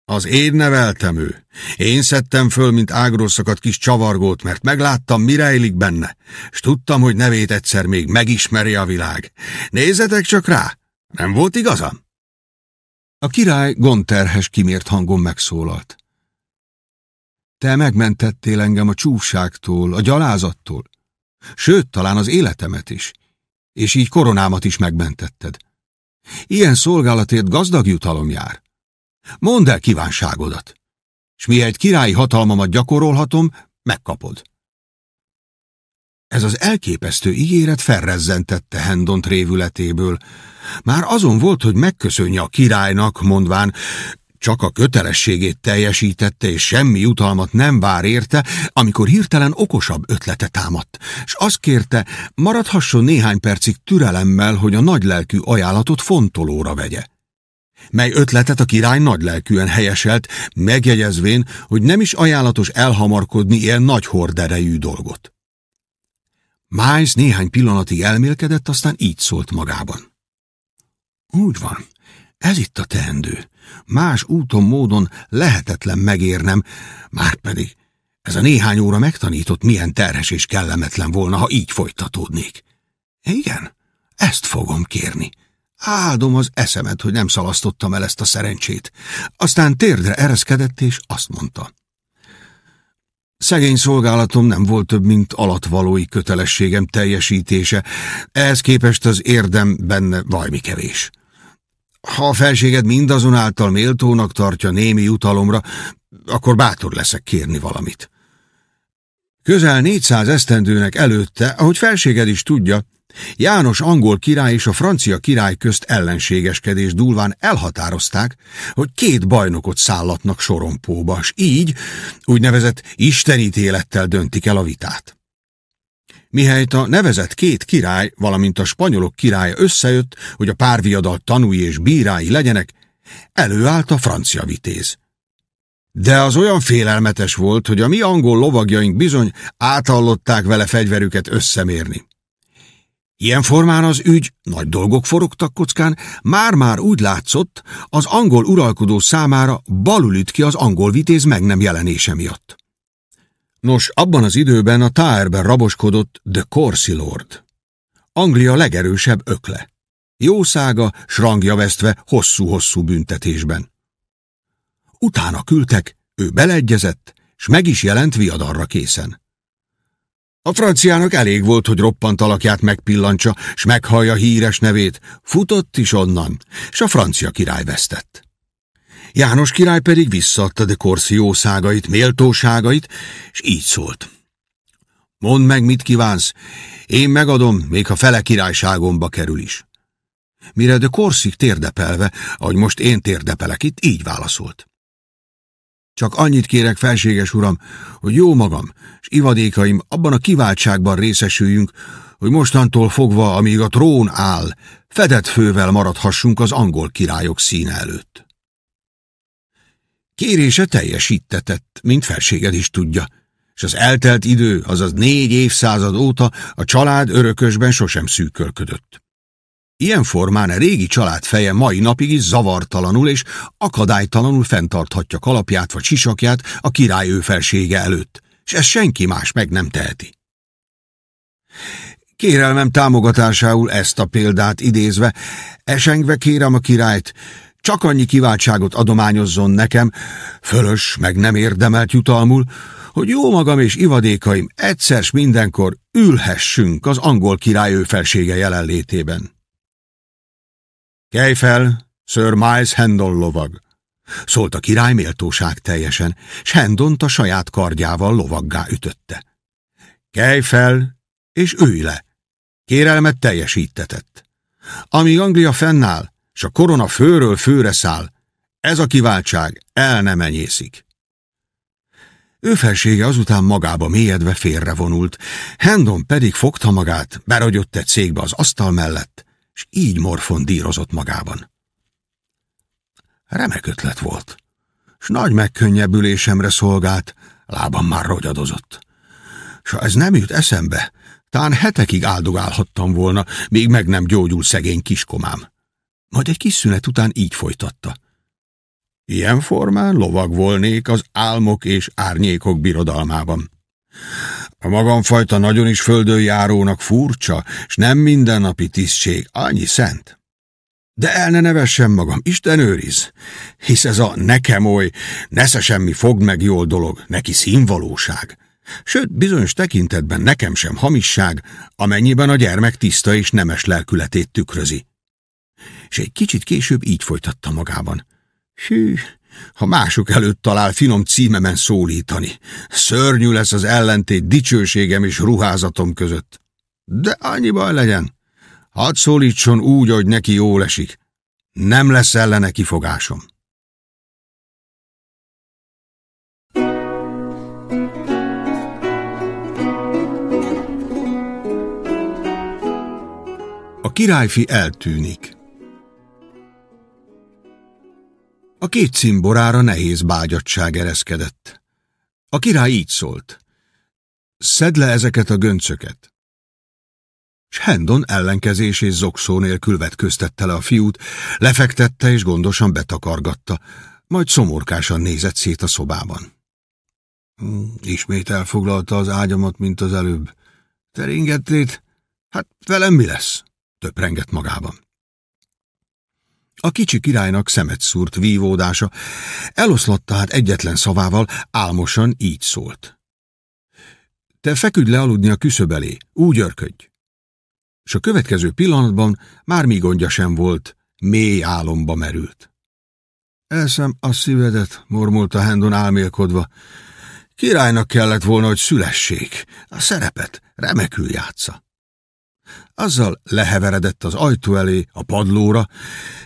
az én neveltem ő. Én szedtem föl, mint ágrosszakat kis csavargót, mert megláttam, mi rejlik benne, és tudtam, hogy nevét egyszer még megismeri a világ. Nézzetek csak rá! Nem volt igazam? A király gonterhes kimért hangon megszólalt. Te megmentettél engem a csúfságtól, a gyalázattól, sőt, talán az életemet is, és így koronámat is megmentetted. Ilyen szolgálatért gazdag jutalom jár. Mondd el kívánságodat, és mi egy királyi hatalmamat gyakorolhatom, megkapod. Ez az elképesztő ígéret felrezzentette Hendont révületéből. Már azon volt, hogy megköszönje a királynak, mondván, csak a kötelességét teljesítette, és semmi jutalmat nem vár érte, amikor hirtelen okosabb ötlete támadt, és azt kérte, maradhasson néhány percig türelemmel, hogy a nagylelkű ajánlatot fontolóra vegye mely ötletet a király nagylelkűen helyeselt, megjegyezvén, hogy nem is ajánlatos elhamarkodni ilyen nagy horderejű dolgot. Miles néhány pillanatig elmélkedett, aztán így szólt magában. Úgy van, ez itt a teendő. Más úton, módon lehetetlen megérnem, már pedig ez a néhány óra megtanított, milyen terhes és kellemetlen volna, ha így folytatódnék. Igen, ezt fogom kérni. Áldom az eszemet, hogy nem szalasztottam el ezt a szerencsét. Aztán térdre ereszkedett, és azt mondta. Szegény szolgálatom nem volt több, mint alatvalói kötelességem teljesítése, ehhez képest az érdem benne vajmi kevés. Ha a felséged mindazonáltal méltónak tartja némi jutalomra, akkor bátor leszek kérni valamit. Közel 400 esztendőnek előtte, ahogy felséged is tudja, János angol király és a francia király közt ellenségeskedés dúlván elhatározták, hogy két bajnokot szállatnak sorompóba, s így úgynevezett istenítélettel döntik el a vitát. Mihelyt a nevezett két király, valamint a spanyolok királya összejött, hogy a párviadal tanúi és bírái legyenek, előállt a francia vitéz. De az olyan félelmetes volt, hogy a mi angol lovagjaink bizony átallották vele fegyverüket összemérni. Ilyen formán az ügy, nagy dolgok forogtak kockán, már-már úgy látszott, az angol uralkodó számára balul üt ki az angol vitéz meg nem jelenése miatt. Nos, abban az időben a Táerben raboskodott The Corsi Lord. Anglia legerősebb ökle. Jószága, srangja vesztve hosszú-hosszú büntetésben. Utána küldtek, ő beleegyezett, s meg is jelent viadarra készen. A franciának elég volt, hogy roppant alakját megpillantsa, s meghallja híres nevét, futott is onnan, s a francia király vesztett. János király pedig visszaadta de Corsi jószágait, méltóságait, és így szólt. Mondd meg, mit kívánsz, én megadom, még ha fele királyságomba kerül is. Mire de Korszik térdepelve, ahogy most én térdepelek itt, így válaszolt. Csak annyit kérek, felséges uram, hogy jó magam és ivadékaim abban a kiváltságban részesüljünk, hogy mostantól fogva, amíg a trón áll, fedett fővel maradhassunk az angol királyok színe előtt. Kérése teljesítetett, mint felséged is tudja, és az eltelt idő, azaz négy évszázad óta a család örökösben sosem szűkölködött. Ilyen formán a régi család feje mai napig is zavartalanul és akadálytalanul fenntarthatja kalapját vagy sisakját a király ő felsége előtt, és ezt senki más meg nem teheti. Kérelmem támogatásául ezt a példát idézve, esengve kérem a királyt, csak annyi kiváltságot adományozzon nekem, fölös meg nem érdemelt jutalmul, hogy jó magam és ivadékaim egyszer mindenkor ülhessünk az angol király ő felsége jelenlétében. Kelj fel, Sir Miles Hendon lovag! Szólt a király méltóság teljesen, s Hendont a saját kardjával lovaggá ütötte. Kelj fel, és ülj le! Kérelmet teljesítetett. Amíg Anglia fennáll, s a korona főről főre száll, ez a kiváltság el nem enyészik. Ő felsége azután magába mélyedve félrevonult, Hendon pedig fogta magát, beragyott egy cégbe az asztal mellett, és így morfondírozott magában. Remek ötlet volt, s nagy megkönnyebbülésemre szolgált, lábam már rogyadozott. S ha ez nem jut eszembe, tán hetekig áldogálhattam volna, még meg nem gyógyul szegény kiskomám. Majd egy kis szünet után így folytatta. Ilyen formán lovag volnék az álmok és árnyékok birodalmában. A magamfajta nagyon is földön járónak furcsa, s nem mindennapi tisztség, annyi szent. De el ne nevessem magam, Isten őriz, hisz ez a nekem oly, nesze semmi fog meg jól dolog, neki színvalóság. Sőt, bizonyos tekintetben nekem sem hamisság, amennyiben a gyermek tiszta és nemes lelkületét tükrözi. És egy kicsit később így folytatta magában. Hű, ha mások előtt talál finom címemen szólítani. Szörnyű lesz az ellentét dicsőségem és ruházatom között. De annyi baj legyen. Hadd szólítson úgy, hogy neki jól esik. Nem lesz ellene kifogásom. A királyfi eltűnik. A két cimborára nehéz bágyadság ereszkedett. A király így szólt. Szedd le ezeket a göncöket. S Hendon ellenkezés és zokszó nélkül vetköztette le a fiút, lefektette és gondosan betakargatta, majd szomorkásan nézett szét a szobában. Hmm, ismét elfoglalta az ágyamat, mint az előbb. Teringettét? Hát velem mi lesz? Töprengett magában. A kicsi királynak szemet szúrt vívódása, eloszlatta hát egyetlen szavával, álmosan így szólt. Te feküdj le aludni a küszöb elé, úgy örködj. És a következő pillanatban már mi gondja sem volt, mély álomba merült. Elszem a szívedet, mormolta Hendon álmélkodva. Királynak kellett volna, hogy szülessék, a szerepet remekül játsza. Azzal leheveredett az ajtó elé, a padlóra,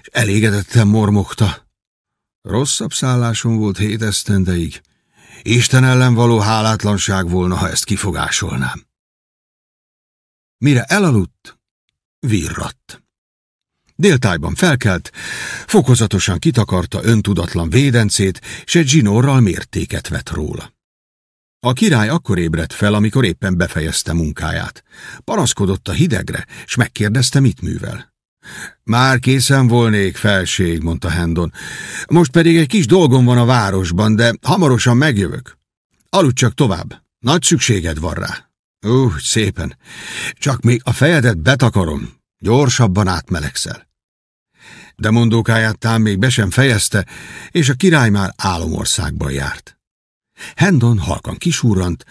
és elégedetten mormogta. Rosszabb szállásom volt hét esztendeig. Isten ellen való hálátlanság volna, ha ezt kifogásolnám. Mire elaludt, virratt. Déltájban felkelt, fokozatosan kitakarta öntudatlan védencét, s egy zsinórral mértéket vett róla. A király akkor ébredt fel, amikor éppen befejezte munkáját. Panaszkodott a hidegre, és megkérdezte, mit művel. Már készen volnék, felség, mondta Hendon. Most pedig egy kis dolgom van a városban, de hamarosan megjövök. Aludj csak tovább. Nagy szükséged van rá. Ú, szépen. Csak még a fejedet betakarom. Gyorsabban átmelegszel. De mondókáját tám még be sem fejezte, és a király már álomországban járt. Hendon halkan kisúrrant,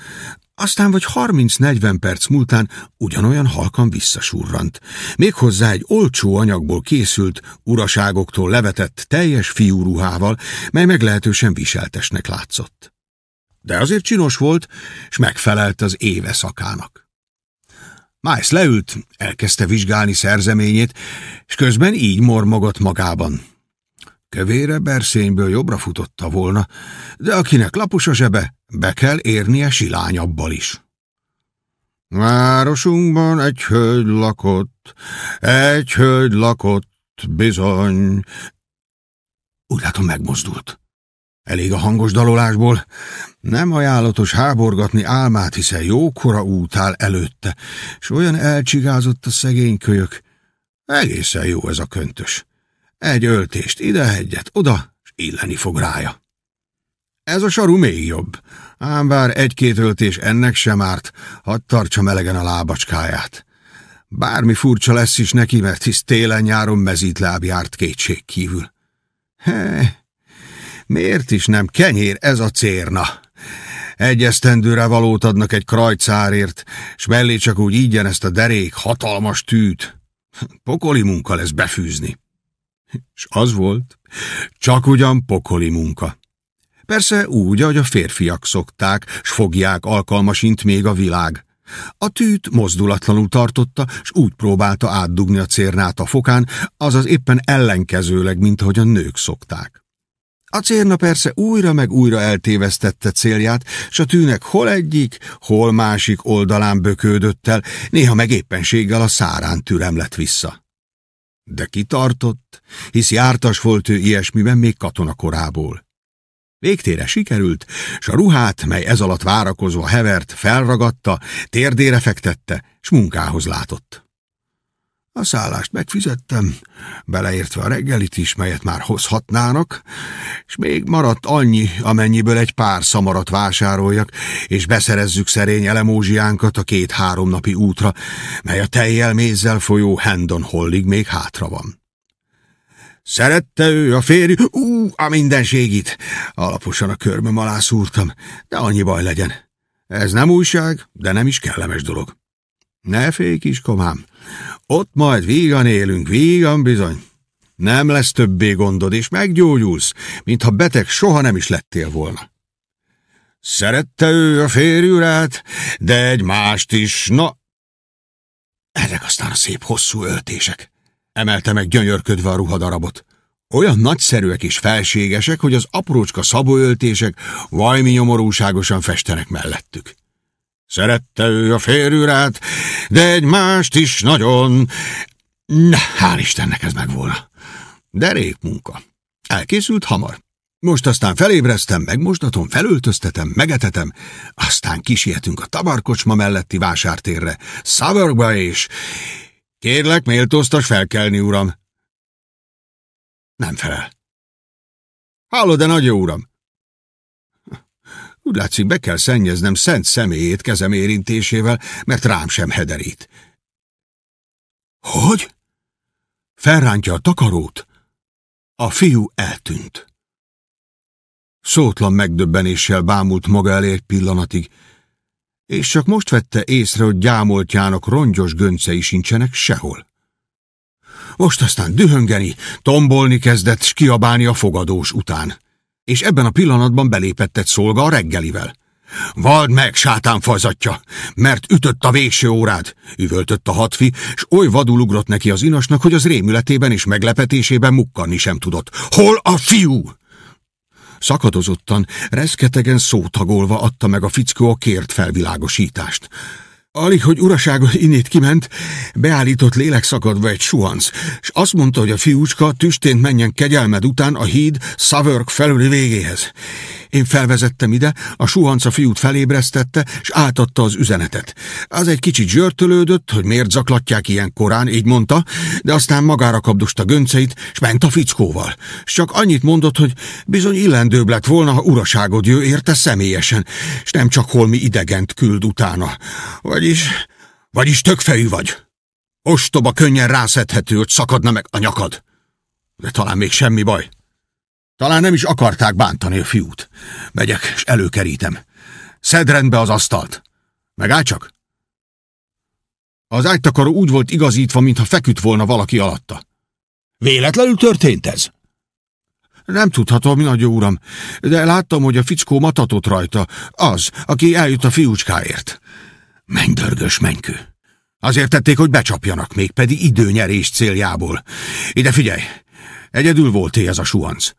aztán vagy 30-40 perc múltán ugyanolyan halkan visszasúrrant. Méghozzá egy olcsó anyagból készült, uraságoktól levetett teljes fiúruhával, mely meglehetősen viseltesnek látszott. De azért csinos volt, és megfelelt az éve szakának. Miles leült, elkezdte vizsgálni szerzeményét, és közben így mormogott magában. Kövére berszényből jobbra futotta volna, de akinek lapos a zsebe, be kell érnie silányabbal is. Városunkban egy hölgy lakott, egy hölgy lakott, bizony. Úgy látom megmozdult. Elég a hangos dalolásból. Nem ajánlatos háborgatni álmát, hiszen jókora út áll előtte, és olyan elcsigázott a szegény kölyök. Egészen jó ez a köntös. Egy öltést ide, egyet oda, és illeni fog rája. Ez a saru még jobb, ám bár egy-két öltés ennek sem árt, hadd tartsa melegen a lábacskáját. Bármi furcsa lesz is neki, mert hisz télen-nyáron mezítláb járt kétség kívül. He, miért is nem kenyér ez a cérna? Egy esztendőre valót adnak egy krajcárért, s mellé csak úgy ígyen ezt a derék hatalmas tűt. Pokoli munka lesz befűzni. És az volt, csak ugyan pokoli munka. Persze úgy, ahogy a férfiak szokták, s fogják alkalmasint még a világ. A tűt mozdulatlanul tartotta, s úgy próbálta átdugni a cérnát a fokán, azaz éppen ellenkezőleg, mint ahogy a nők szokták. A cérna persze újra meg újra eltévesztette célját, s a tűnek hol egyik, hol másik oldalán bökődött el, néha meg éppenséggel a szárán türem lett vissza. De kitartott, hisz jártas volt ő ilyesmiben még katonakorából. Végtére sikerült, s a ruhát, mely ez alatt várakozva hevert, felragadta, térdére fektette, s munkához látott. A szállást megfizettem, beleértve a reggelit is, melyet már hozhatnának, és még maradt annyi, amennyiből egy pár szamarat vásároljak, és beszerezzük szerény elemózsiánkat a két-három napi útra, mely a tejjel mézzel folyó Hendon Hollig még hátra van. Szerette ő a férj, ú, a mindenségit! Alaposan a körmöm alá szúrtam, de annyi baj legyen. Ez nem újság, de nem is kellemes dolog. Ne félj, kiskomám, ott majd vígan élünk, vígan bizony. Nem lesz többé gondod, és meggyógyulsz, mintha beteg soha nem is lettél volna. Szerette ő a férjürát, de egy mást is, na... Ezek aztán a szép hosszú öltések emelte meg gyönyörködve a ruhadarabot. Olyan nagyszerűek és felségesek, hogy az aprócska szabóöltések vajmi nyomorúságosan festenek mellettük. Szerette ő a férjürát, de egy mást is nagyon... Na, hál' Istennek ez meg volna. De rég munka. Elkészült hamar. Most aztán felébreztem, megmosdatom, felöltöztetem, megetetem, aztán kisietünk a tabarkocsma melletti vásártérre, Szavörgbe és Kérlek, méltóztas felkelni, uram. Nem felel. Hallod-e, nagy uram? Úgy látszik, be kell szennyeznem szent személyét kezem érintésével, mert rám sem hederít. Hogy? Felrántja a takarót. A fiú eltűnt. Szótlan megdöbbenéssel bámult maga elé egy pillanatig, és csak most vette észre, hogy gyámoltjának rongyos göncei sincsenek sehol. Most aztán dühöngeni, tombolni kezdett, s kiabálni a fogadós után. És ebben a pillanatban belépett egy szolga a reggelivel. Vald meg, sátán fazatja, mert ütött a végső órád, üvöltött a hatfi, s oly vadul ugrott neki az inasnak, hogy az rémületében és meglepetésében mukkanni sem tudott. Hol a fiú? Szakadozottan, reszketegen szótagolva adta meg a fickó a kért felvilágosítást. Alig, hogy urasága innét kiment, beállított lélek szakadva egy suhanc, és azt mondta, hogy a fiúcska tüstént menjen kegyelmed után a híd Szavörk felüli végéhez. Én felvezettem ide, a suhanca fiút felébresztette, és átadta az üzenetet. Az egy kicsit zsörtölődött, hogy miért zaklatják ilyen korán, így mondta, de aztán magára kapdosta gönceit, és ment a fickóval. És csak annyit mondott, hogy bizony illendőbb lett volna, ha uraságod jö érte személyesen, és nem csak holmi idegent küld utána. Vagyis, vagyis tökfejű vagy. Ostoba könnyen rászedhető, hogy szakadna meg a nyakad. De talán még semmi baj. Talán nem is akarták bántani a fiút. Megyek, és előkerítem. Szedd rendbe az asztalt. Megáll csak. Az ágytakaró úgy volt igazítva, mintha feküdt volna valaki alatta. Véletlenül történt ez? Nem tudhatom, nagy uram, de láttam, hogy a fickó matatott rajta. Az, aki eljött a fiúcskáért. Menj, dörgös menykő. Azért tették, hogy becsapjanak, még pedig időnyerés céljából. Ide figyelj! Egyedül volt ez a suhanc.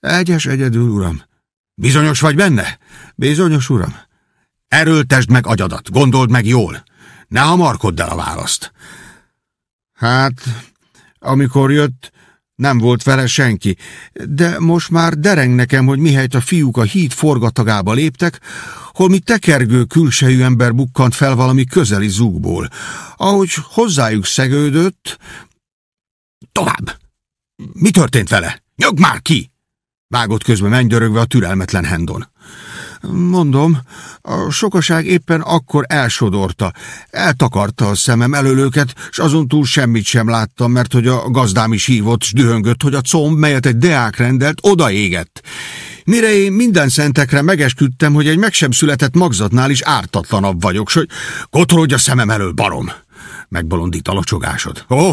Egyes egyedül, uram. Bizonyos vagy benne? Bizonyos, uram. Erőltesd meg agyadat, gondold meg jól. Ne hamarkodd el a választ. Hát, amikor jött, nem volt vele senki, de most már dereng nekem, hogy mihelyt a fiúk a híd forgatagába léptek, holmi tekergő külsejű ember bukkant fel valami közeli zugból. Ahogy hozzájuk szegődött... Tovább! Mi történt vele? Nyög már ki! Vágott közben mennydörögve a türelmetlen Hendon. Mondom, a sokaság éppen akkor elsodorta. Eltakarta a szemem elől őket, s azon túl semmit sem láttam, mert hogy a gazdám is hívott, s dühöngött, hogy a comb, melyet egy deák rendelt, odaégett. Mire én minden szentekre megesküdtem, hogy egy meg sem született magzatnál is ártatlanabb vagyok, s hogy kotorodj a szemem elől, barom! Megbolondít a locsogásod. Ó,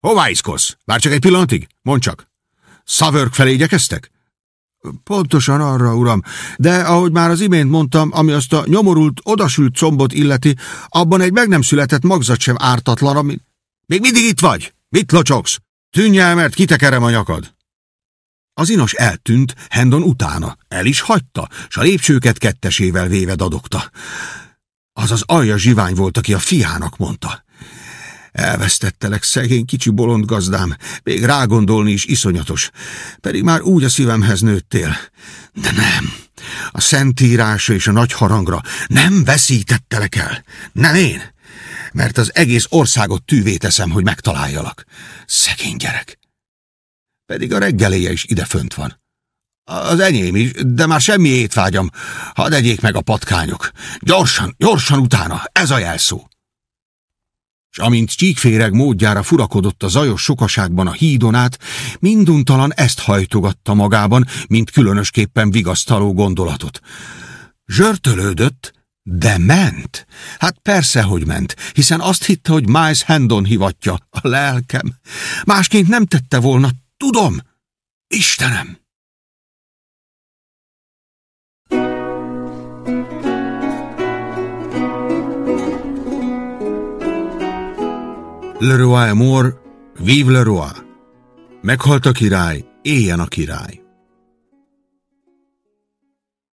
hová iszkosz? Vár csak egy pillanatig? Mondd csak. Szavörk felé igyekeztek? Pontosan arra, uram, de ahogy már az imént mondtam, ami azt a nyomorult, odasült combot illeti, abban egy meg nem született magzat sem ártatlan, ami... Még mindig itt vagy? Mit locsogsz? Tűnj el, mert kitekerem a nyakad! Az inos eltűnt, Hendon utána. El is hagyta, s a lépcsőket kettesével véve dadogta. Az az alja zsivány volt, aki a fiának mondta. Elvesztettelek, szegény kicsi bolond gazdám, még rágondolni is iszonyatos, pedig már úgy a szívemhez nőttél. De nem, a szentírásra és a nagy harangra nem veszítettelek el, nem én, mert az egész országot tűvé teszem, hogy megtaláljalak. Szegény gyerek. Pedig a reggeléje is ide fönt van. Az enyém is, de már semmi étvágyam. Hadd egyék meg a patkányok. Gyorsan, gyorsan utána, ez a jelszó és amint csíkféreg módjára furakodott a zajos sokaságban a hídon át, minduntalan ezt hajtogatta magában, mint különösképpen vigasztaló gondolatot. Zsörtölődött, de ment. Hát persze, hogy ment, hiszen azt hitte, hogy Miles Hendon hivatja a lelkem. Másként nem tette volna, tudom. Istenem! Le roi est mort, vive le roi! Meghalt a király, éljen a király!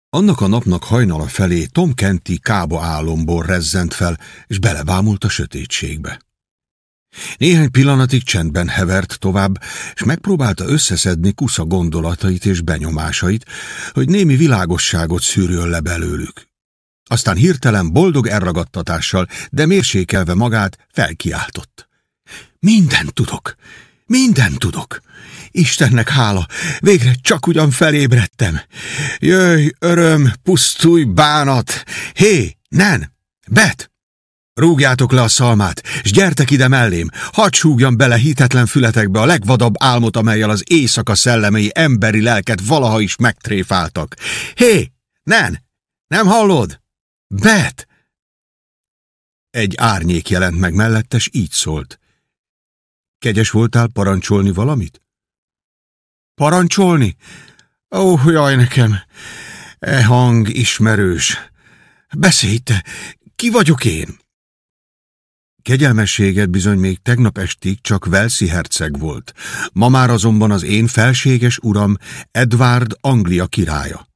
Annak a napnak hajnala felé Tom Kenti kába álomból rezzent fel, és belebámult a sötétségbe. Néhány pillanatig csendben hevert tovább, és megpróbálta összeszedni kusza gondolatait és benyomásait, hogy némi világosságot szűrjön le belőlük. Aztán hirtelen boldog elragadtatással, de mérsékelve magát felkiáltott. Mindent tudok, mindent tudok. Istennek hála, végre csak ugyan felébredtem. Jöjj, öröm, pusztulj, bánat! Hé, nen, bet! Rúgjátok le a szalmát, és gyertek ide mellém, hadd súgjam bele hitetlen fületekbe a legvadabb álmot, amelyel az éjszaka szellemei emberi lelket valaha is megtréfáltak. Hé, nen, nem hallod? Bet! Egy árnyék jelent meg mellettes, így szólt. Kegyes voltál parancsolni valamit? Parancsolni? Ó, jaj nekem! E hang ismerős. Beszélj te! Ki vagyok én? Kegyelmességed bizony még tegnap estig csak Velszi herceg volt, ma már azonban az én felséges uram Edward Anglia királya.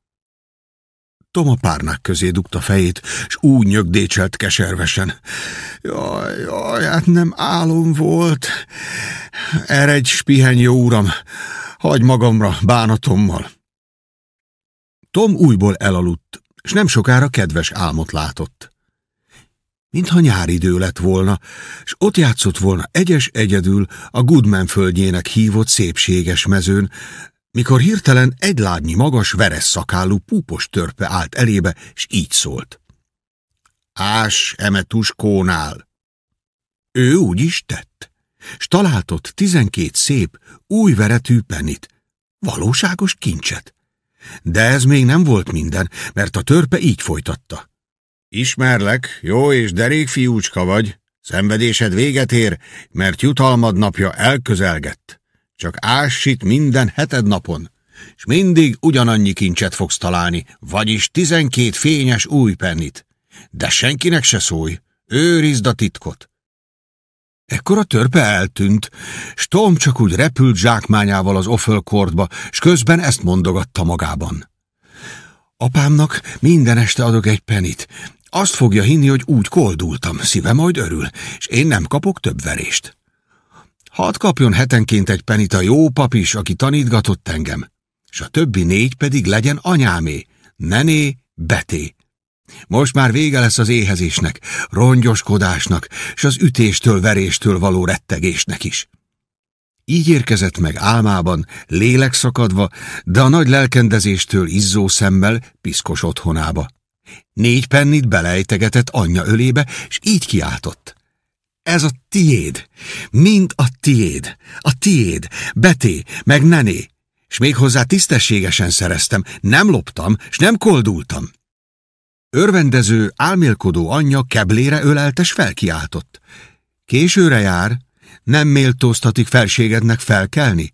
Tom a párnák közé dugta fejét, s úgy nyögdécselt keservesen. Jaj, jaj, hát nem álom volt. Eredj, spihenj, jó uram, hagy magamra bánatommal. Tom újból elaludt, és nem sokára kedves álmot látott. Mintha nyáridő lett volna, és ott játszott volna egyes egyedül a Goodman földjének hívott szépséges mezőn, mikor hirtelen egy lábnyi magas, veres szakálú púpos törpe állt elébe, és így szólt. Ás, emetus kónál! Ő úgy is tett, s találtott tizenkét szép, új veretű penit, valóságos kincset. De ez még nem volt minden, mert a törpe így folytatta. Ismerlek, jó és derék fiúcska vagy, szenvedésed véget ér, mert jutalmad napja elközelgett. Csak ássit minden heted napon, és mindig ugyanannyi kincset fogsz találni, vagyis tizenkét fényes új pennit. De senkinek se szólj, őrizd a titkot. Ekkor a törpe eltűnt, s Tom csak úgy repült zsákmányával az ofölkortba, s közben ezt mondogatta magában. Apámnak minden este adok egy penit. Azt fogja hinni, hogy úgy koldultam, szíve majd örül, és én nem kapok több verést. Hadd kapjon hetenként egy penit a jó pap is, aki tanítgatott engem, és a többi négy pedig legyen anyámé, nené, beté. Most már vége lesz az éhezésnek, rongyoskodásnak, és az ütéstől, veréstől való rettegésnek is. Így érkezett meg álmában, lélek szakadva, de a nagy lelkendezéstől izzó szemmel piszkos otthonába. Négy pennit belejtegetett anyja ölébe, és így kiáltott. Ez a tiéd, mind a tiéd, a tiéd, Beté, meg Nené, és még hozzá tisztességesen szereztem, nem loptam, és nem koldultam. Örvendező, álmélkodó anyja keblére öleltes felkiáltott. Későre jár, nem méltóztatik felségednek felkelni?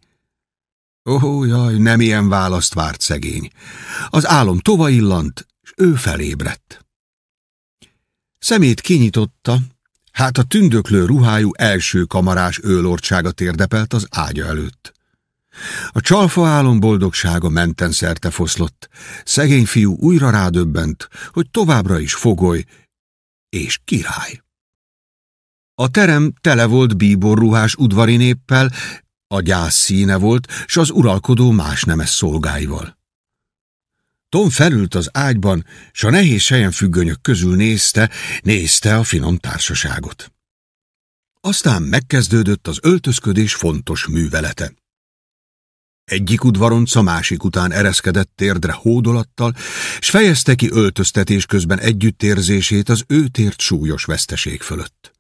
Ó, jaj, nem ilyen választ várt szegény. Az álom tova illant, és ő felébredt. Szemét kinyitotta, hát a tündöklő ruhájú első kamarás őlortsága térdepelt az ágya előtt. A csalfa álom boldogsága menten szerte foszlott. Szegény fiú újra rádöbbent, hogy továbbra is fogoly és király. A terem tele volt bíborruhás udvari néppel, a gyász színe volt, s az uralkodó más nemes szolgáival. Tom felült az ágyban, s a nehéz sejen függönyök közül nézte, nézte a finom társaságot. Aztán megkezdődött az öltözködés fontos művelete. Egyik udvaronca másik után ereszkedett térdre hódolattal, s fejezte ki öltöztetés közben együttérzését az őtért súlyos veszteség fölött.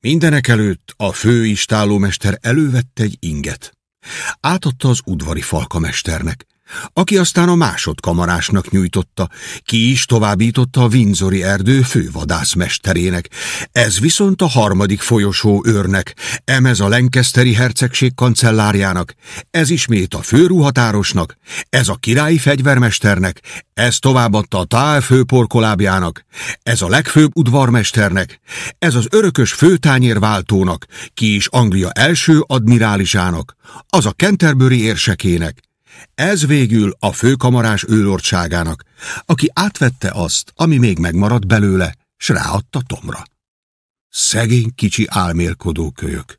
Mindenek előtt a főistálómester elővette egy inget. Átadta az udvari falkamesternek, aki aztán a másodkamarásnak nyújtotta, ki is továbbította a Windsori erdő fővadászmesterének. Ez viszont a harmadik folyosó őrnek, emez a Lenkeszteri hercegség kancellárjának, ez ismét a főruhatárosnak, ez a királyi fegyvermesternek, ez továbbadta a tál főporkolábjának, ez a legfőbb udvarmesternek, ez az örökös főtányérváltónak, ki is Anglia első admirálisának, az a Canterbury érsekének, ez végül a főkamarás őlortságának, aki átvette azt, ami még megmaradt belőle, s ráadta Tomra. Szegény kicsi álmélkodó kölyök.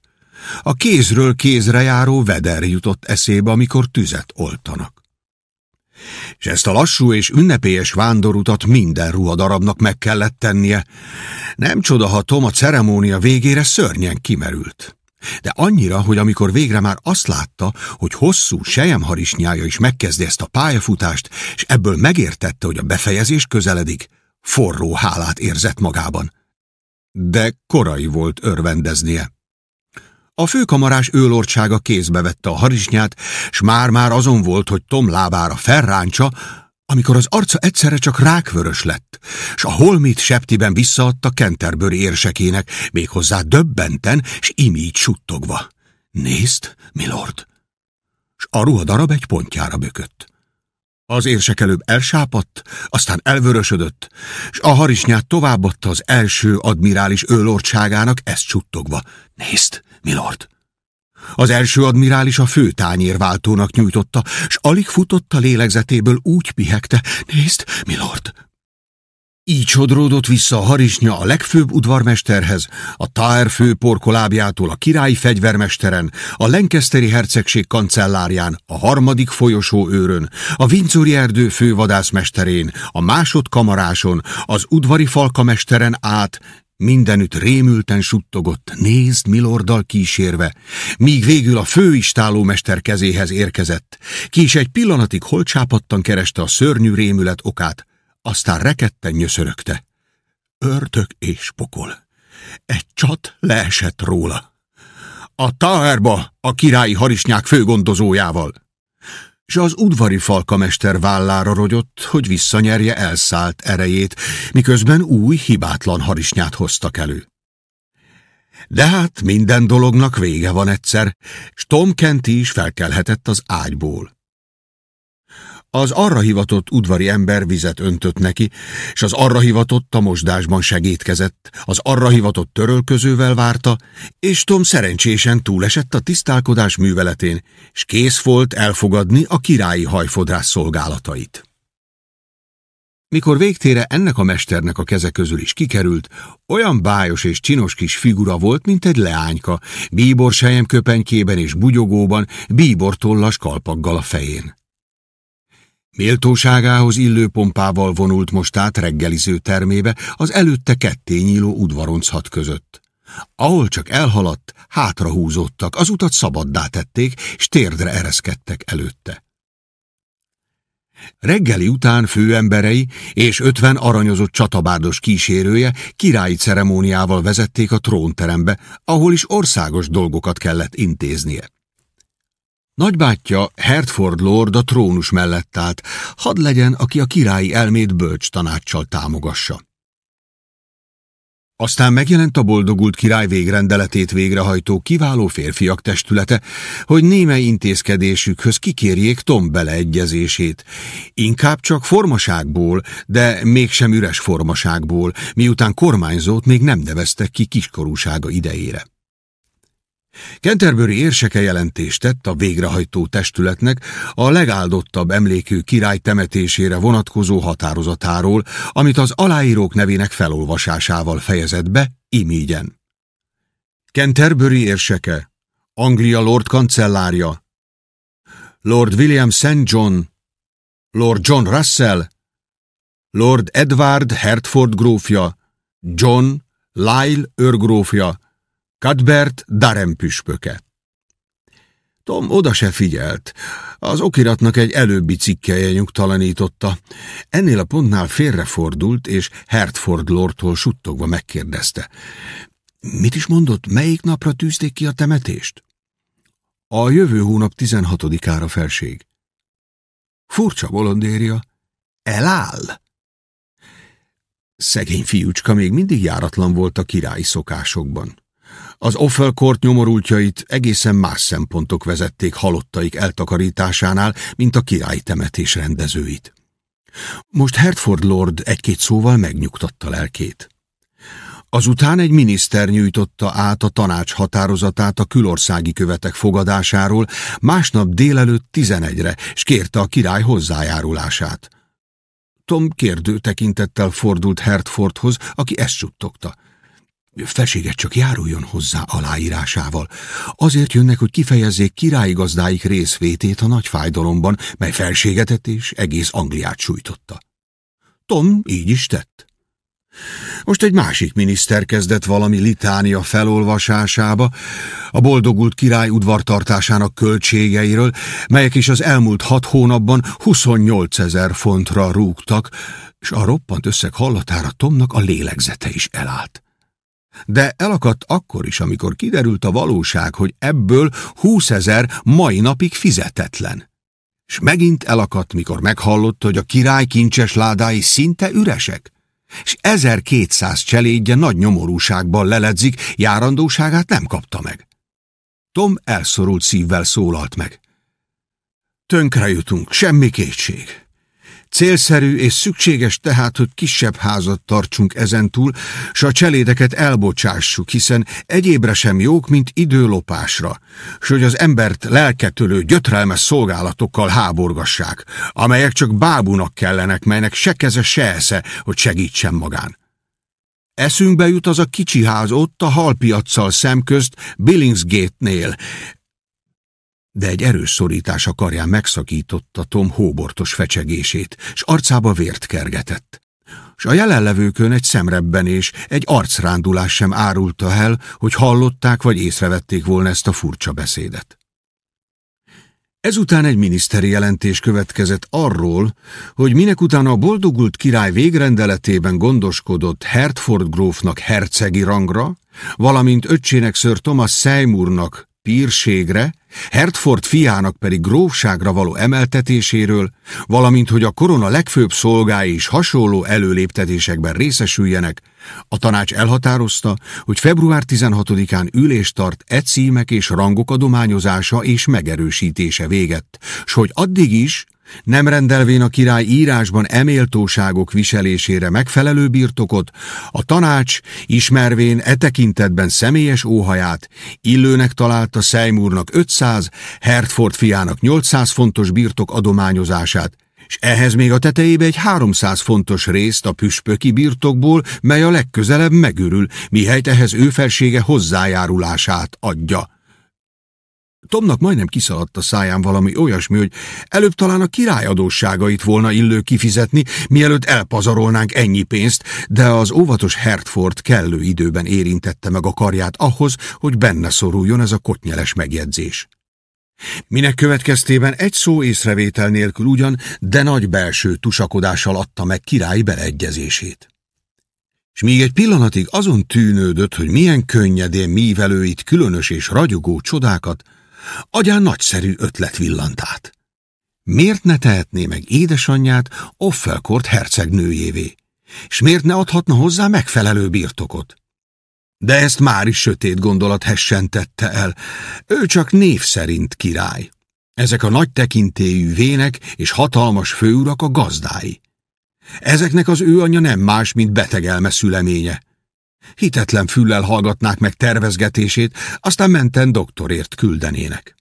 A kézről kézre járó veder jutott eszébe, amikor tüzet oltanak. És ezt a lassú és ünnepélyes vándorutat minden ruhadarabnak meg kellett tennie. Nem csoda, ha Tom a ceremónia végére szörnyen kimerült de annyira, hogy amikor végre már azt látta, hogy hosszú sejemharisnyája is megkezdi ezt a pályafutást, és ebből megértette, hogy a befejezés közeledik, forró hálát érzett magában. De korai volt örvendeznie. A főkamarás őlortsága kézbe vette a harisnyát, s már-már azon volt, hogy Tom lábára felráncsa, amikor az arca egyszerre csak rákvörös lett, s a holmit septiben visszaadta Kenterbőri érsekének, méghozzá döbbenten, s imígy suttogva. Nézd, milord! S a ruhadarab egy pontjára bökött. Az érsek előbb elsápadt, aztán elvörösödött, s a harisnyát továbbadta az első admirális őlordságának ezt suttogva. Nézd, milord! Az első admirális a főtányérváltónak nyújtotta, s alig futott a lélegzetéből úgy pihegte, nézd, milord! Így sodródott vissza a harisnya a legfőbb udvarmesterhez, a Taer főporkolábjától a királyi fegyvermesteren, a Lenkeszteri hercegség kancellárján, a harmadik folyosó őrön, a Vincori erdő fővadászmesterén, a másodkamaráson, az udvari falkamesteren át, Mindenütt rémülten suttogott, nézd Milorddal kísérve, míg végül a főistálómester kezéhez érkezett, ki is egy pillanatig holcsápattan kereste a szörnyű rémület okát, aztán reketten nyöszörögte. Ördög és pokol. Egy csat leesett róla. A Taherba, a királyi harisnyák főgondozójával. És az udvari falkamester vállára rogyott, hogy visszanyerje elszállt erejét, miközben új, hibátlan harisnyát hoztak elő. De hát minden dolognak vége van egyszer, s Tom Kenti is felkelhetett az ágyból. Az arra hivatott udvari ember vizet öntött neki, és az arra hivatott a mosdásban segítkezett, az arra hivatott törölközővel várta, és Tom szerencsésen túlesett a tisztálkodás műveletén, és kész volt elfogadni a királyi hajfodrász szolgálatait. Mikor végtére ennek a mesternek a keze közül is kikerült, olyan bájos és csinos kis figura volt, mint egy leányka, bíbor köpenykében és bugyogóban, bíbortollas kalpaggal a fején. Méltóságához illő pompával vonult most át reggeliző termébe az előtte ketté nyíló udvaronchat között. Ahol csak elhaladt, hátra húzódtak, az utat szabaddá tették, s térdre ereszkedtek előtte. Reggeli után főemberei és ötven aranyozott csatabárdos kísérője királyi ceremóniával vezették a trónterembe, ahol is országos dolgokat kellett intéznie. Nagybátyja, Hertford Lord a trónus mellett állt, hadd legyen, aki a királyi elmét bölcs tanácssal támogassa. Aztán megjelent a boldogult király végrendeletét végrehajtó kiváló férfiak testülete, hogy némely intézkedésükhöz kikérjék Tom beleegyezését. Inkább csak formaságból, de mégsem üres formaságból, miután kormányzót még nem neveztek ki kiskorúsága idejére. Canterbury érseke jelentést tett a végrehajtó testületnek a legáldottabb emlékű király temetésére vonatkozó határozatáról, amit az aláírók nevének felolvasásával fejezett be, imígyen. Canterbury érseke, Anglia Lord kancellárja, Lord William St. John, Lord John Russell, Lord Edward Hertford grófja, John Lyle őrgrófja, Cadbert Darem püspöke. Tom oda se figyelt. Az okiratnak egy előbbi cikkeje nyugtalanította. Ennél a pontnál félrefordult, és Hertford Lordtól suttogva megkérdezte. Mit is mondott, melyik napra tűzték ki a temetést? A jövő hónap 16-ára felség. Furcsa bolondéria. Eláll? Szegény fiúcska még mindig járatlan volt a királyi szokásokban. Az Offelkort nyomorultjait egészen más szempontok vezették halottaik eltakarításánál, mint a király temetés rendezőit. Most Hertford Lord egy-két szóval megnyugtatta lelkét. Azután egy miniszter nyújtotta át a tanács határozatát a külországi követek fogadásáról, másnap délelőtt tizenegyre, s kérte a király hozzájárulását. Tom kérdő tekintettel fordult Hertfordhoz, aki ezt suttogta. Felséget csak járuljon hozzá aláírásával. Azért jönnek, hogy kifejezzék királyi gazdáik részvétét a nagy fájdalomban, mely felségetet és egész Angliát sújtotta. Tom így is tett. Most egy másik miniszter kezdett valami litánia felolvasásába, a boldogult király udvartartásának költségeiről, melyek is az elmúlt hat hónapban 28 ezer fontra rúgtak, és a roppant összeg hallatára Tomnak a lélegzete is elállt. De elakadt akkor is, amikor kiderült a valóság, hogy ebből húszezer mai napig fizetetlen. És megint elakadt, mikor meghallott, hogy a király kincses ládái szinte üresek, és 1200 cselédje nagy nyomorúságban leledzik, járandóságát nem kapta meg. Tom elszorult szívvel szólalt meg. Tönkre jutunk, semmi kétség. Célszerű és szükséges tehát, hogy kisebb házat tartsunk ezentúl, s a cselédeket elbocsássuk, hiszen egyébre sem jók, mint időlopásra, s hogy az embert lelketölő, gyötrelmes szolgálatokkal háborgassák, amelyek csak bábúnak kellenek, melynek se keze, se esze, hogy segítsen magán. Eszünkbe jut az a kicsi ház ott a halpiacsal szemközt Billingsgate-nél, de egy erős szorítás a karján megszakította Tom hóbortos fecsegését, s arcába vért kergetett. S a jelenlevőkön egy szemrebbenés, egy arcrándulás sem árulta el, hogy hallották vagy észrevették volna ezt a furcsa beszédet. Ezután egy miniszteri jelentés következett arról, hogy minek utána a boldogult király végrendeletében gondoskodott Hertford grófnak hercegi rangra, valamint öccsének ször Thomas Seymournak pírségre, Hertford fiának pedig grófságra való emeltetéséről, valamint hogy a korona legfőbb szolgái is hasonló előléptetésekben részesüljenek, a tanács elhatározta, hogy február 16-án ülést tart e címek és rangok adományozása és megerősítése véget, s hogy addig is, nem rendelvén a király írásban eméltóságok viselésére megfelelő birtokot, a tanács, ismervén e tekintetben személyes óhaját, illőnek találta Seymournak 500, Hertford fiának 800 fontos birtok adományozását, és ehhez még a tetejébe egy 300 fontos részt a püspöki birtokból, mely a legközelebb megörül, mihelyt ehhez ő felsége hozzájárulását adja. Tomnak majdnem kiszaladt a száján valami olyasmi, hogy előbb talán a király adósságait volna illő kifizetni, mielőtt elpazarolnánk ennyi pénzt, de az óvatos Hertford kellő időben érintette meg a karját ahhoz, hogy benne szoruljon ez a kotnyeles megjegyzés. Minek következtében egy szó észrevétel nélkül ugyan, de nagy belső tusakodással adta meg király beleegyezését. És még egy pillanatig azon tűnődött, hogy milyen könnyedén mívelő különös és ragyogó csodákat, agyán nagyszerű ötlet villant át. Miért ne tehetné meg édesanyját Offelkort hercegnőjévé? És miért ne adhatna hozzá megfelelő birtokot? De ezt már is sötét gondolat hessen tette el. Ő csak név szerint király. Ezek a nagy tekintélyű vének és hatalmas főurak a gazdái. Ezeknek az ő anyja nem más, mint betegelme szüleménye. Hitetlen füllel hallgatnák meg tervezgetését, aztán menten doktorért küldenének.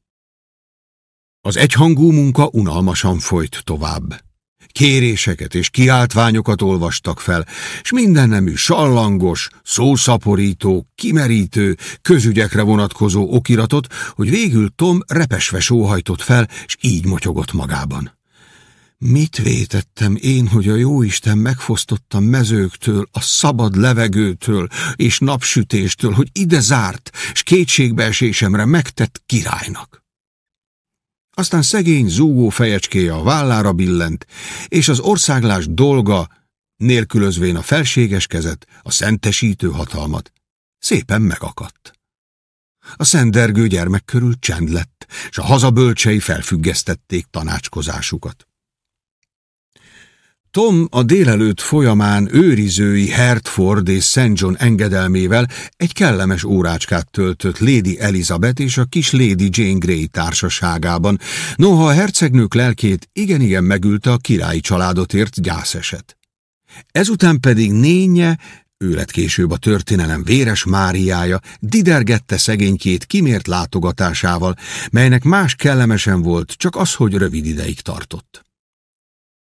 Az egyhangú munka unalmasan folyt tovább. Kéréseket és kiáltványokat olvastak fel, és mindennemű sallangos, szószaporító, kimerítő, közügyekre vonatkozó okiratot, hogy végül Tom repesve sóhajtott fel, és így motyogott magában. Mit vétettem én, hogy a jóisten megfosztotta mezőktől, a szabad levegőtől és napsütéstől, hogy ide zárt, s kétségbeesésemre megtett királynak? Aztán szegény zúgó fejecskéje a vállára billent, és az országlás dolga, nélkülözvén a felséges kezet, a szentesítő hatalmat, szépen megakadt. A szendergő gyermek körül csend lett, és a hazabölcsei felfüggesztették tanácskozásukat. Tom a délelőtt folyamán őrizői Hertford és St. John engedelmével egy kellemes órácskát töltött Lady Elizabeth és a kis Lady Jane Grey társaságában, noha a hercegnők lelkét igen-igen megülte a királyi családot ért gyászeset. Ezután pedig nénye, ő lett később a történelem véres Máriája, didergette szegénykét kimért látogatásával, melynek más kellemesen volt, csak az, hogy rövid ideig tartott.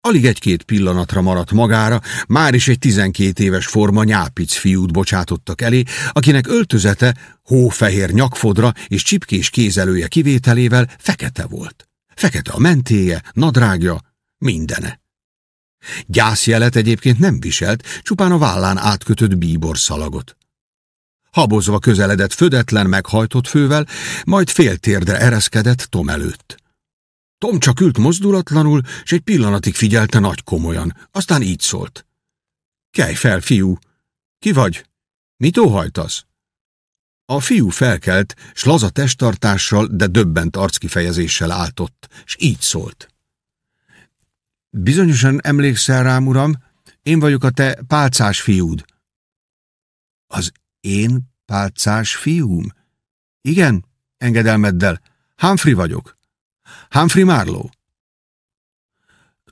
Alig egy-két pillanatra maradt magára, már is egy tizenkét éves forma nyápic fiút bocsátottak elé, akinek öltözete, hófehér nyakfodra és csipkés kézelője kivételével fekete volt. Fekete a mentéje, nadrágja, mindene. Gyászjelet egyébként nem viselt, csupán a vállán átkötött bíbor szalagot. Habozva közeledett födetlen, meghajtott fővel, majd féltérdre ereszkedett Tom előtt. Tom csak ült mozdulatlanul, és egy pillanatig figyelte nagy komolyan, aztán így szólt. Kelj fel, fiú! Ki vagy? Mit óhajtasz? A fiú felkelt, s laza testtartással, de döbbent arckifejezéssel áltott, s így szólt. Bizonyosan emlékszel rám, uram? Én vagyok a te pálcás fiúd. Az én pálcás fiúm? Igen, engedelmeddel. Humphrey vagyok. Humphrey Marlowe.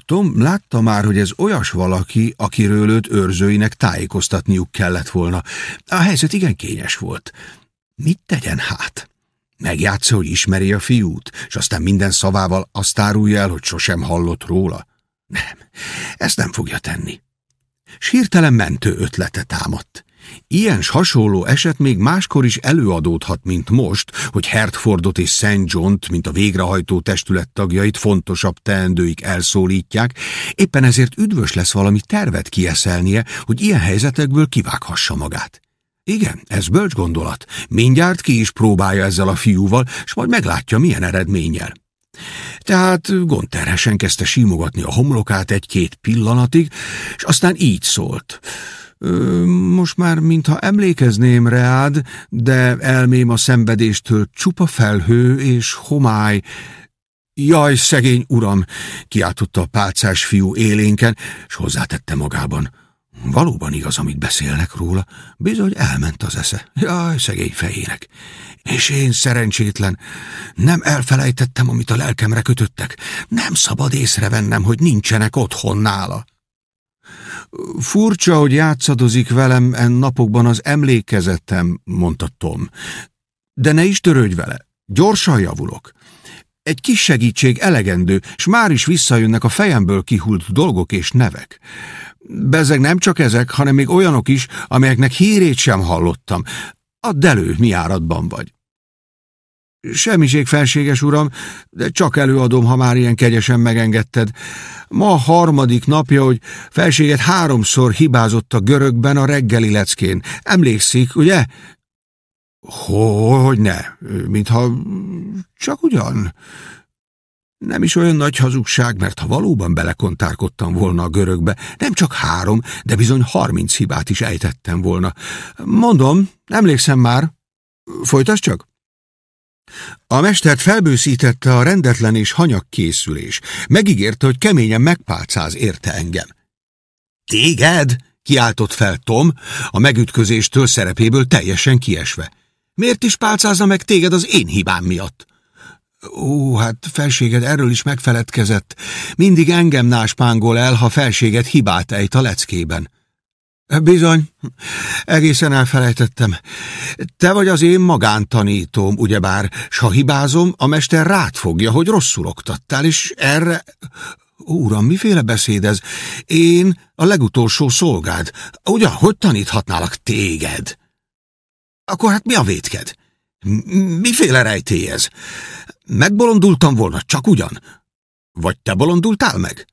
Tom látta már, hogy ez olyas valaki, akiről őt őrzőinek tájékoztatniuk kellett volna. A helyzet igen kényes volt. Mit tegyen hát? Megjátsza, hogy ismeri a fiút, és aztán minden szavával azt árulja el, hogy sosem hallott róla? Nem, ezt nem fogja tenni. S hirtelen mentő ötlete támadt. Ilyen hasonló eset még máskor is előadódhat, mint most, hogy Hertfordot és St. John-t, mint a végrehajtó testület tagjait fontosabb teendőik elszólítják, éppen ezért üdvös lesz valami tervet kieszelnie, hogy ilyen helyzetekből kivághassa magát. Igen, ez bölcs gondolat. Mindjárt ki is próbálja ezzel a fiúval, és majd meglátja, milyen eredménnyel. Tehát gondterhesen kezdte símogatni a homlokát egy-két pillanatig, és aztán így szólt. Most már mintha emlékezném reád, de elmém a szenvedéstől csupa felhő és homály. Jaj, szegény uram, kiáltotta a pálcás fiú élénken, és hozzátette magában. Valóban igaz, amit beszélnek róla. Bizony elment az esze. Jaj, szegény fejének. És én szerencsétlen. Nem elfelejtettem, amit a lelkemre kötöttek. Nem szabad észrevennem, hogy nincsenek otthon nála. Furcsa, hogy játszadozik velem en napokban az emlékezetem, mondta Tom. De ne is törődj vele, gyorsan javulok. Egy kis segítség elegendő, és már is visszajönnek a fejemből kihult dolgok és nevek. Bezeg nem csak ezek, hanem még olyanok is, amelyeknek hírét sem hallottam. Add elő, mi áradban vagy. Semmiség, felséges uram, de csak előadom, ha már ilyen kegyesen megengedted. Ma harmadik napja, hogy felséget háromszor hibázott a görögben a reggeli leckén. Emlékszik, ugye? Hogy ne, mintha csak ugyan. Nem is olyan nagy hazugság, mert ha valóban belekontárkodtam volna a görögbe, nem csak három, de bizony harminc hibát is ejtettem volna. Mondom, emlékszem már. Folytasd csak. A mestert felbőszítette a rendetlen és hanyag készülés. Megígérte, hogy keményen megpálcáz érte engem. Téged? kiáltott fel Tom, a megütközéstől szerepéből teljesen kiesve. Miért is pálcázna meg téged az én hibám miatt? Ó, hát felséged erről is megfeledkezett. Mindig engem náspángol el, ha felséged hibát ejt a leckében. Bizony, egészen elfelejtettem. Te vagy az én magántanítóm, ugyebár, s ha hibázom, a mester rád fogja, hogy rosszul oktattál, és erre... Úram, miféle beszéd ez? Én a legutolsó szolgád. Ugye, hogy taníthatnálak téged? Akkor hát mi a vétked? Miféle rejtély ez? Megbolondultam volna, csak ugyan? Vagy te bolondultál meg?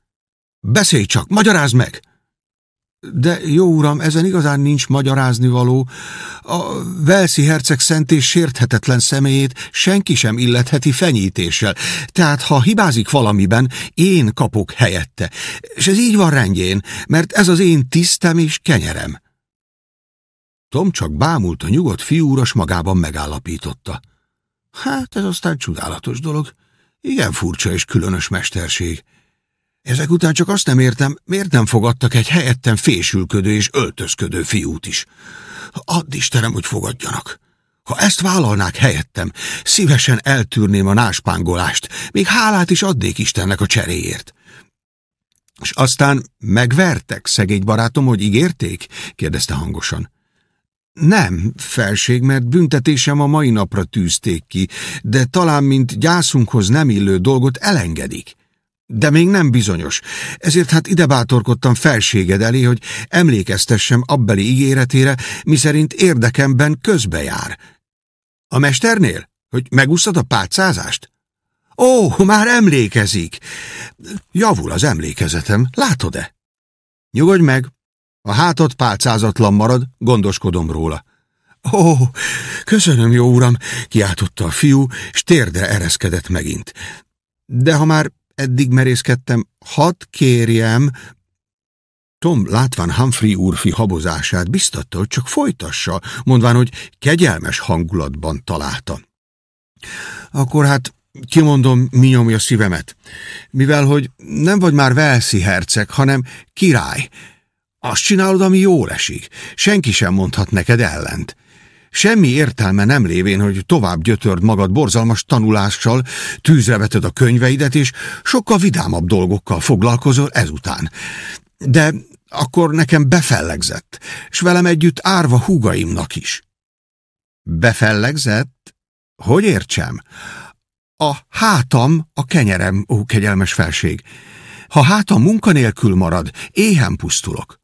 Beszélj csak, magyarázd meg! De jó uram, ezen igazán nincs magyarázni való. A Velszi herceg szent és sérthetetlen személyét senki sem illetheti fenyítéssel. Tehát, ha hibázik valamiben, én kapok helyette. És ez így van rendjén, mert ez az én tisztem és kenyerem. Tom csak bámult a nyugodt fiúras magában megállapította. Hát ez aztán csodálatos dolog. Igen furcsa és különös mesterség. Ezek után csak azt nem értem, miért nem fogadtak egy helyetten fésülködő és öltözködő fiút is. Add Istenem, hogy fogadjanak. Ha ezt vállalnák helyettem, szívesen eltűrném a náspángolást, még hálát is adnék Istennek a cseréért. És aztán megvertek, szegény barátom, hogy ígérték? kérdezte hangosan. Nem, felség, mert büntetésem a mai napra tűzték ki, de talán, mint gyászunkhoz nem illő dolgot elengedik. De még nem bizonyos, ezért hát ide bátorkodtam felséged elé, hogy emlékeztessem abbeli ígéretére, miszerint érdekemben közbejár. A mesternél? Hogy megúszod a pálcázást? Ó, már emlékezik! Javul az emlékezetem, látod-e? Nyugodj meg, a hátad pálcázatlan marad, gondoskodom róla. Ó, köszönöm, jó uram, kiáltotta a fiú, és térdre ereszkedett megint. De ha már eddig merészkedtem, hadd kérjem... Tom látván Humphrey úrfi habozását biztatta, hogy csak folytassa, mondván, hogy kegyelmes hangulatban találta. Akkor hát kimondom, mi nyomja szívemet. Mivel, hogy nem vagy már Velszi herceg, hanem király. Azt csinálod, ami jól esik. Senki sem mondhat neked ellent. Semmi értelme nem lévén, hogy tovább gyötörd magad borzalmas tanulással, tűzre veted a könyveidet, és sokkal vidámabb dolgokkal foglalkozol ezután. De akkor nekem befellegzett, s velem együtt árva húgaimnak is. Befellegzett? Hogy értsem? A hátam, a kenyerem, ó, kegyelmes felség. Ha hátam munkanélkül marad, éhen pusztulok.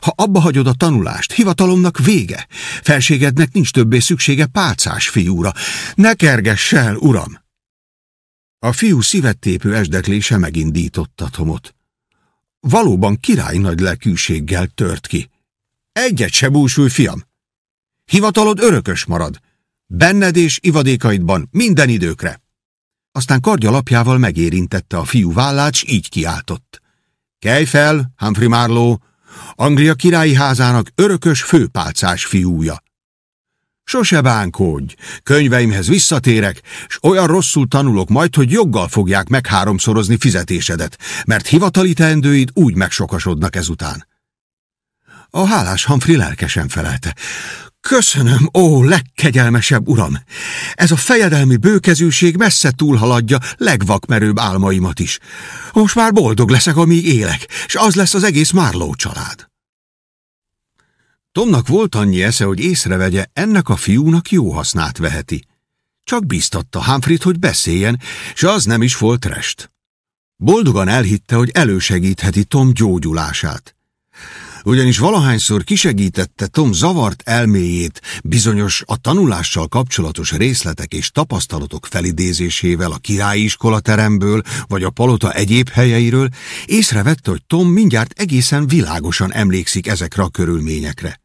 Ha abba hagyod a tanulást, hivatalomnak vége. Felségednek nincs többé szüksége pálcás fiúra. Ne kergess el, uram! A fiú szívettépő esdeklése megindította Tomot. Valóban király nagy lelkűséggel tört ki. Egyet se búsulj, fiam! Hivatalod örökös marad. Benned és ivadékaidban minden időkre. Aztán kardja lapjával megérintette a fiú vállát, s így kiáltott. Kelj fel, Humphrey Marlowe, Anglia királyi házának örökös főpálcás fiúja. Sose bánkódj, könyveimhez visszatérek, s olyan rosszul tanulok majd, hogy joggal fogják megháromszorozni fizetésedet, mert hivatali teendőid úgy megsokasodnak ezután. A hálás Humphrey lelkesen felelte. Köszönöm, ó, legkegyelmesebb uram! Ez a fejedelmi bőkezűség messze túlhaladja legvakmerőbb álmaimat is. Most már boldog leszek, amíg élek, és az lesz az egész Márló család. Tomnak volt annyi esze, hogy észrevegye, ennek a fiúnak jó hasznát veheti. Csak biztatta Humphreyt, hogy beszéljen, és az nem is volt rest. Boldogan elhitte, hogy elősegítheti Tom gyógyulását ugyanis valahányszor kisegítette Tom zavart elméjét bizonyos a tanulással kapcsolatos részletek és tapasztalatok felidézésével a királyi iskolateremből vagy a palota egyéb helyeiről, észrevette, hogy Tom mindjárt egészen világosan emlékszik ezekre a körülményekre.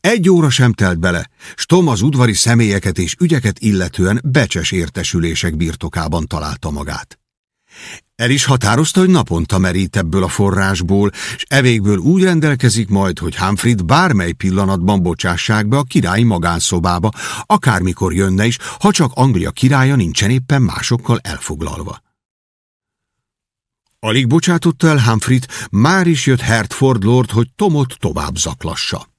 Egy óra sem telt bele, s Tom az udvari személyeket és ügyeket illetően becses értesülések birtokában találta magát. El is határozta, hogy naponta merít ebből a forrásból, és evékből úgy rendelkezik majd, hogy Humphrey-t bármely pillanatban bocsássák be a király magánszobába, akármikor jönne is, ha csak Anglia királya nincsen éppen másokkal elfoglalva. Alig bocsátotta el Humphrey-t, már is jött Hertford Lord, hogy Tomot tovább zaklassa.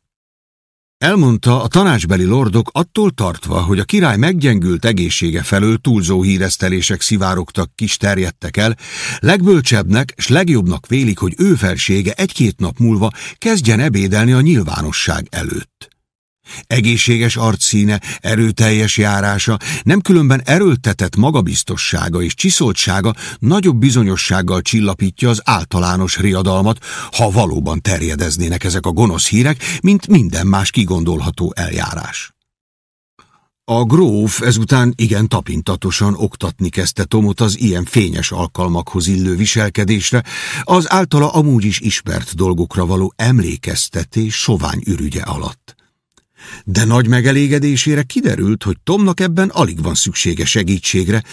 Elmondta, a tanácsbeli lordok attól tartva, hogy a király meggyengült egészsége felől túlzó híresztelések szivárogtak, kis terjedtek el, legbölcsebbnek s legjobbnak vélik, hogy ő felsége egy-két nap múlva kezdjen ebédelni a nyilvánosság előtt. Egészséges arcszíne, erőteljes járása, nem különben erőltetett magabiztossága és csiszoltsága nagyobb bizonyossággal csillapítja az általános riadalmat, ha valóban terjedeznének ezek a gonosz hírek, mint minden más kigondolható eljárás. A gróf ezután igen tapintatosan oktatni kezdte Tomot az ilyen fényes alkalmakhoz illő viselkedésre, az általa amúgy is ismert dolgokra való emlékeztetés sovány ürügye alatt de nagy megelégedésére kiderült, hogy Tomnak ebben alig van szüksége segítségre,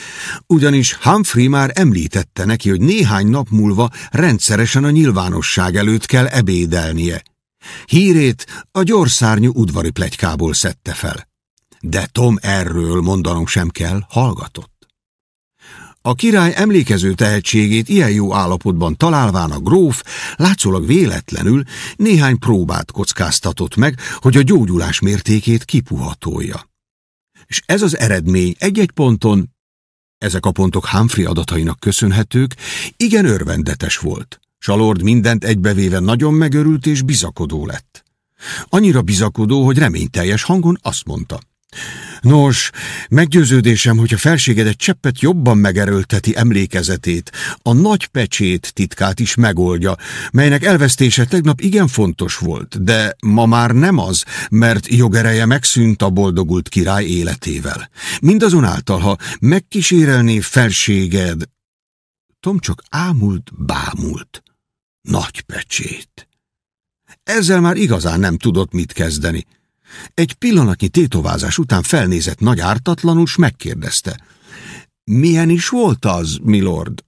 ugyanis Humphrey már említette neki, hogy néhány nap múlva rendszeresen a nyilvánosság előtt kell ebédelnie. Hírét a gyorszárnyú udvari plegykából szedte fel. De Tom erről mondanom sem kell, hallgatott. A király emlékező tehetségét ilyen jó állapotban találván a gróf látszólag véletlenül néhány próbát kockáztatott meg, hogy a gyógyulás mértékét kipuhatolja. És ez az eredmény egy-egy ponton, ezek a pontok Humphrey adatainak köszönhetők, igen örvendetes volt. Salord mindent egybevéve nagyon megörült és bizakodó lett. Annyira bizakodó, hogy reményteljes hangon azt mondta – Nos, meggyőződésem, hogy a felségedet cseppet jobban megerőlteti emlékezetét, a nagy pecsét titkát is megoldja, melynek elvesztése tegnap igen fontos volt, de ma már nem az, mert jogereje megszűnt a boldogult király életével. Mindazonáltal, ha megkísérelné felséged... Tom csak ámult, bámult. Nagy pecsét. Ezzel már igazán nem tudott mit kezdeni. Egy pillanatnyi tétovázás után felnézett nagy ártatlanul, s megkérdezte. Milyen is volt az, milord?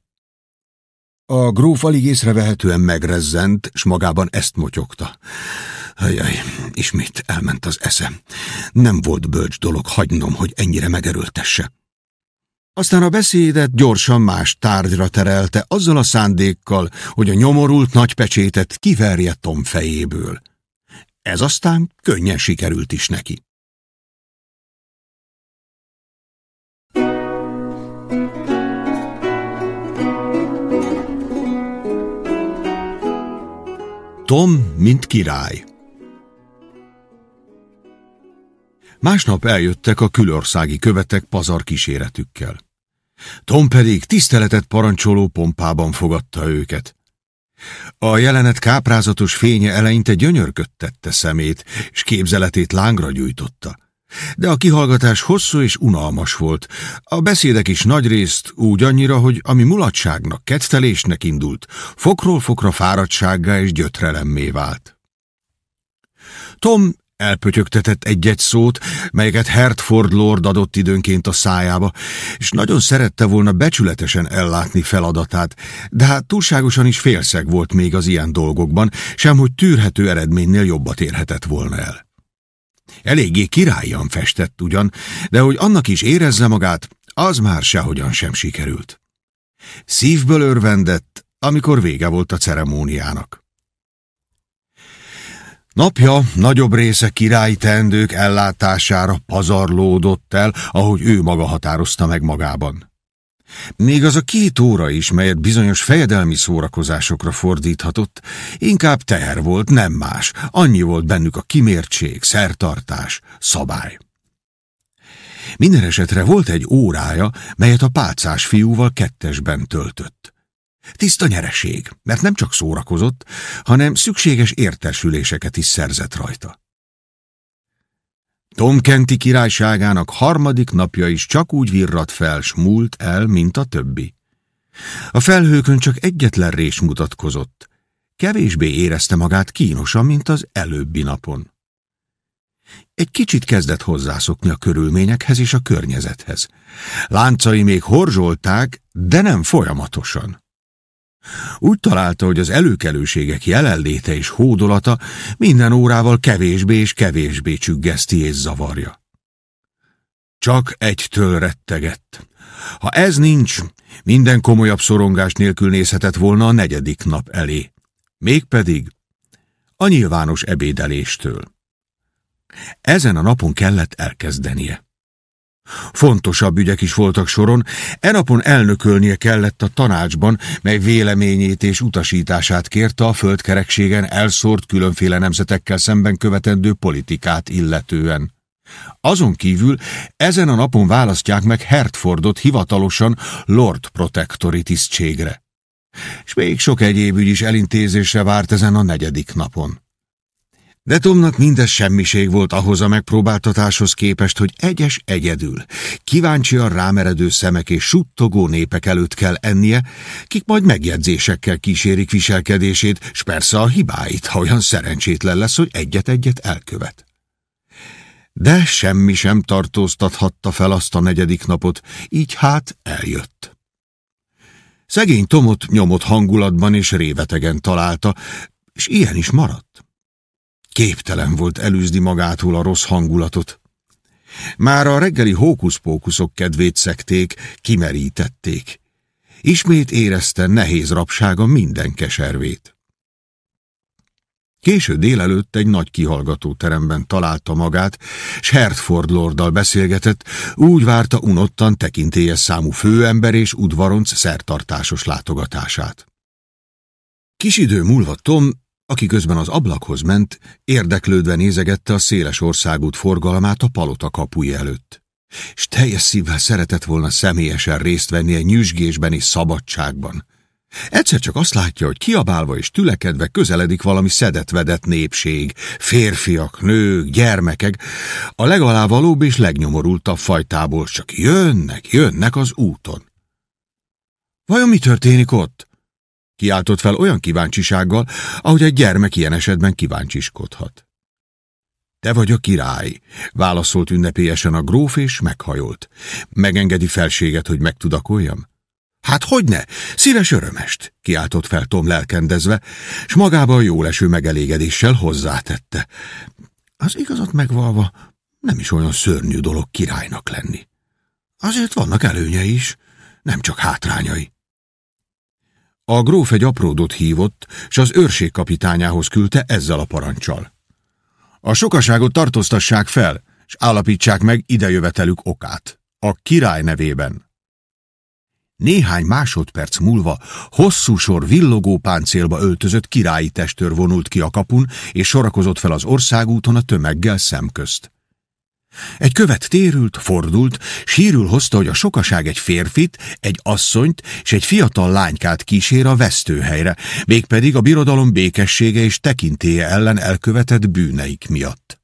A gróf alig észrevehetően megrezzent, s magában ezt motyogta. Ajaj, ismét elment az eszem. Nem volt bölcs dolog hagynom, hogy ennyire megerőltesse. Aztán a beszédet gyorsan más tárgyra terelte, azzal a szándékkal, hogy a nyomorult nagypecsétet kiverje Tom fejéből. Ez aztán könnyen sikerült is neki. Tom, mint király Másnap eljöttek a külországi követek pazar kíséretükkel. Tom pedig tiszteletet parancsoló pompában fogadta őket. A jelenet káprázatos fénye eleinte gyönyörködtette szemét, és képzeletét lángra gyújtotta. De a kihallgatás hosszú és unalmas volt. A beszédek is nagyrészt úgy annyira, hogy ami mulatságnak, kettelésnek indult, fokról fokra fáradtsággá és gyötrelemmé vált. Tom elpötyögtetett egy-egy szót, melyeket Hertford Lord adott időnként a szájába, és nagyon szerette volna becsületesen ellátni feladatát, de hát túlságosan is félszeg volt még az ilyen dolgokban, sem hogy tűrhető eredménynél jobbat érhetett volna el. Eléggé királyan festett ugyan, de hogy annak is érezze magát, az már sehogyan sem sikerült. Szívből örvendett, amikor vége volt a ceremóniának. Napja nagyobb része királyi teendők ellátására pazarlódott el, ahogy ő maga határozta meg magában. Még az a két óra is, melyet bizonyos fejedelmi szórakozásokra fordíthatott, inkább teher volt, nem más. Annyi volt bennük a kimértség, szertartás, szabály. Minden esetre volt egy órája, melyet a pálcás fiúval kettesben töltött. Tiszta nyereség, mert nem csak szórakozott, hanem szükséges értesüléseket is szerzett rajta. Tom Kenti királyságának harmadik napja is csak úgy virrat fel, s múlt el, mint a többi. A felhőkön csak egyetlen rés mutatkozott. Kevésbé érezte magát kínosan, mint az előbbi napon. Egy kicsit kezdett hozzászokni a körülményekhez és a környezethez. Láncai még horzsolták, de nem folyamatosan. Úgy találta, hogy az előkelőségek jelenléte és hódolata minden órával kevésbé és kevésbé csüggeszti és zavarja. Csak egytől rettegett. Ha ez nincs, minden komolyabb szorongás nélkül nézhetett volna a negyedik nap elé. Mégpedig a nyilvános ebédeléstől. Ezen a napon kellett elkezdenie. Fontosabb ügyek is voltak soron, enapon elnökölnie kellett a tanácsban, mely véleményét és utasítását kérte a földkerekségen elszórt különféle nemzetekkel szemben követendő politikát illetően. Azon kívül ezen a napon választják meg Hertfordot hivatalosan Lord Protectori tisztségre. És még sok egyéb ügy is elintézésre várt ezen a negyedik napon. De Tomnak mindez semmiség volt ahhoz a megpróbáltatáshoz képest, hogy egyes egyedül, kíváncsian rámeredő szemek és suttogó népek előtt kell ennie, kik majd megjegyzésekkel kísérik viselkedését, s persze a hibáit, ha olyan szerencsétlen lesz, hogy egyet-egyet elkövet. De semmi sem tartóztathatta fel azt a negyedik napot, így hát eljött. Szegény Tomot nyomott hangulatban és révetegen találta, és ilyen is maradt. Képtelen volt elűzni magától a rossz hangulatot. Már a reggeli hókuszpókuszok kedvét szekték, kimerítették. Ismét érezte nehéz rapsága minden keservét. Késő délelőtt egy nagy kihallgató teremben találta magát, s Hertford lorddal beszélgetett, úgy várta unottan tekintélyes számú főember és udvaronc szertartásos látogatását. Kis idő múlva Tom aki közben az ablakhoz ment, érdeklődve nézegette a széles országút forgalmát a palota kapuja előtt. És teljes szívvel szeretett volna személyesen részt venni egy nyüzsgésben és szabadságban. Egyszer csak azt látja, hogy kiabálva és tülekedve közeledik valami szedetvedett népség, férfiak, nők, gyermekek, a legalávalóbb és legnyomorultabb fajtából csak jönnek, jönnek az úton. Vajon mi történik ott? Kiáltott fel olyan kíváncsisággal, ahogy egy gyermek ilyen esetben kíváncsiskodhat. Te vagy a király, válaszolt ünnepélyesen a gróf, és meghajolt. Megengedi felséget, hogy megtudakoljam? Hát hogyne, szíves örömest, kiáltott fel Tom lelkendezve, s magába a jóleső megelégedéssel hozzátette. Az igazat megvalva nem is olyan szörnyű dolog királynak lenni. Azért vannak előnyei is, nem csak hátrányai. A gróf egy apródot hívott, s az őrség kapitányához küldte ezzel a parancsal. A sokaságot tartóztassák fel, s állapítsák meg idejövetelük okát. A király nevében. Néhány másodperc múlva hosszú sor villogó páncélba öltözött királyi testőr vonult ki a kapun, és sorakozott fel az országúton a tömeggel szemközt. Egy követ térült, fordult, sírül hozta, hogy a sokaság egy férfit, egy asszonyt és egy fiatal lánykát kísér a vesztőhelyre, mégpedig a birodalom békessége és tekintéje ellen elkövetett bűneik miatt.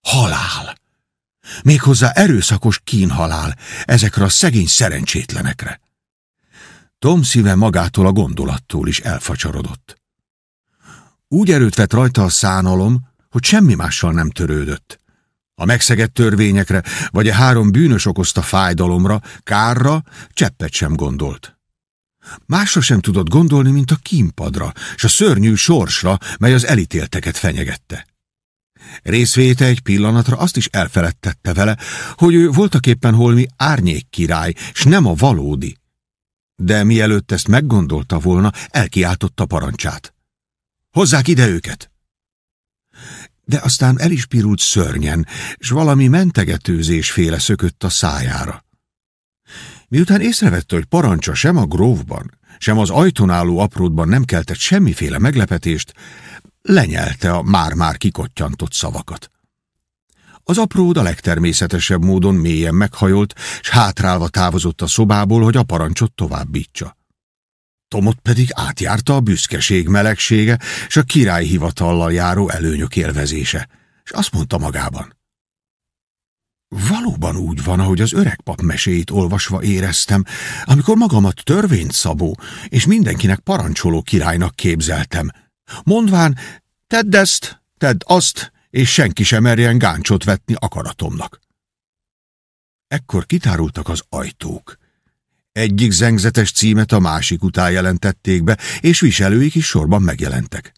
Halál! Méghozzá erőszakos kínhalál ezekre a szegény szerencsétlenekre. Tom szíve magától a gondolattól is elfacsarodott. Úgy erőt vett rajta a szánalom, hogy semmi mással nem törődött. A megszegett törvényekre, vagy a három bűnös okozta fájdalomra, kárra cseppet sem gondolt. Másra sem tudott gondolni, mint a kínpadra, s a szörnyű sorsra, mely az elítélteket fenyegette. Részvéte egy pillanatra azt is elfeledtette vele, hogy ő voltaképpen holmi árnyék király, s nem a valódi. De mielőtt ezt meggondolta volna, elkiáltotta parancsát. Hozzák ide őket! De aztán el is pirult szörnyen, s valami mentegetőzés féle szökött a szájára. Miután észrevette, hogy parancsa sem a grófban, sem az ajtón álló apródban nem keltett semmiféle meglepetést, lenyelte a már-már kikottyantott szavakat. Az apród a legtermészetesebb módon mélyen meghajolt, s hátrálva távozott a szobából, hogy a parancsot továbbítsa. Tomot pedig átjárta a büszkeség melegsége, s a király hivatallal járó előnyök élvezése, és azt mondta magában. Valóban úgy van, ahogy az öreg pap meséit olvasva éreztem, amikor magamat törvényt szabó, és mindenkinek parancsoló királynak képzeltem, mondván, tedd ezt, tedd azt, és senki sem merjen gáncsot vetni akaratomnak. Ekkor kitárultak az ajtók. Egyik zengzetes címet a másik után jelentették be, és viselőik is sorban megjelentek.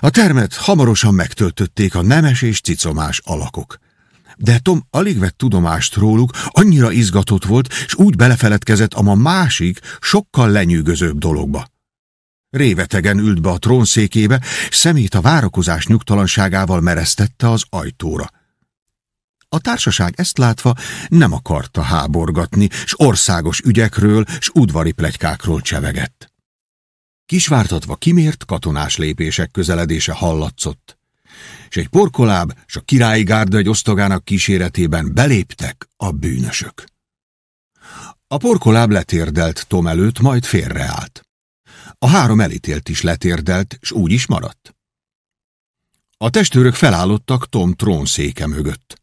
A termet hamarosan megtöltötték a nemes és cicomás alakok. De Tom alig vett tudomást róluk, annyira izgatott volt, és úgy belefeledkezett a ma másik, sokkal lenyűgözőbb dologba. Révetegen ült be a trónszékébe, szemét a várakozás nyugtalanságával meresztette az ajtóra. A társaság ezt látva nem akarta háborgatni, s országos ügyekről, s udvari plegykákról csevegett. Kisvártatva kimért katonás lépések közeledése hallatszott, és egy porkoláb s a királyi gárda egy osztogának kíséretében beléptek a bűnösök. A porkoláb letérdelt Tom előtt, majd félreállt. A három elítélt is letérdelt, s úgy is maradt. A testőrök felállottak Tom trónszéke mögött.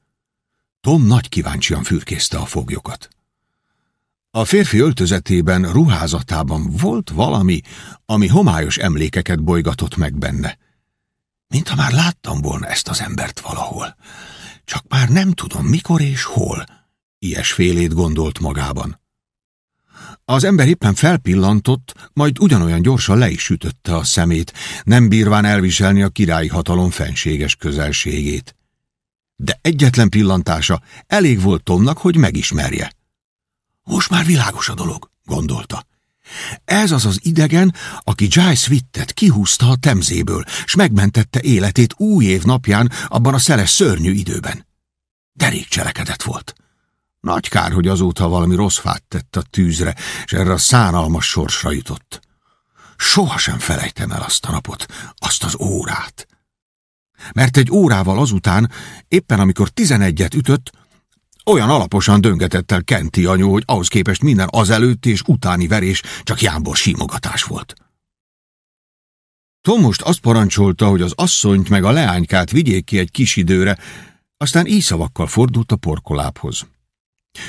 Tom nagy kíváncsian fürkészte a foglyokat. A férfi öltözetében, ruházatában volt valami, ami homályos emlékeket bolygatott meg benne. Mintha már láttam volna ezt az embert valahol. Csak már nem tudom, mikor és hol. Ilyesfélét gondolt magában. Az ember éppen felpillantott, majd ugyanolyan gyorsan le is sütötte a szemét, nem bírván elviselni a királyi hatalom fenséges közelségét. De egyetlen pillantása elég volt Tomnak, hogy megismerje. Most már világos a dolog, gondolta. Ez az az idegen, aki Giles Wittet kihúzta a temzéből, s megmentette életét új év napján abban a szeles szörnyű időben. Derék cselekedett volt. Nagy kár, hogy azóta valami rossz fát tett a tűzre, és erre a szánalmas sorsra jutott. Soha sem felejtem el azt a napot, azt az órát. Mert egy órával azután, éppen amikor tizenegyet ütött, olyan alaposan döngetett el Kenti anyu, hogy ahhoz képest minden azelőtt és utáni verés csak jámbor símogatás volt. Tom most azt parancsolta, hogy az asszonyt meg a leánykát vigyék ki egy kis időre, aztán így szavakkal fordult a porkolábhoz.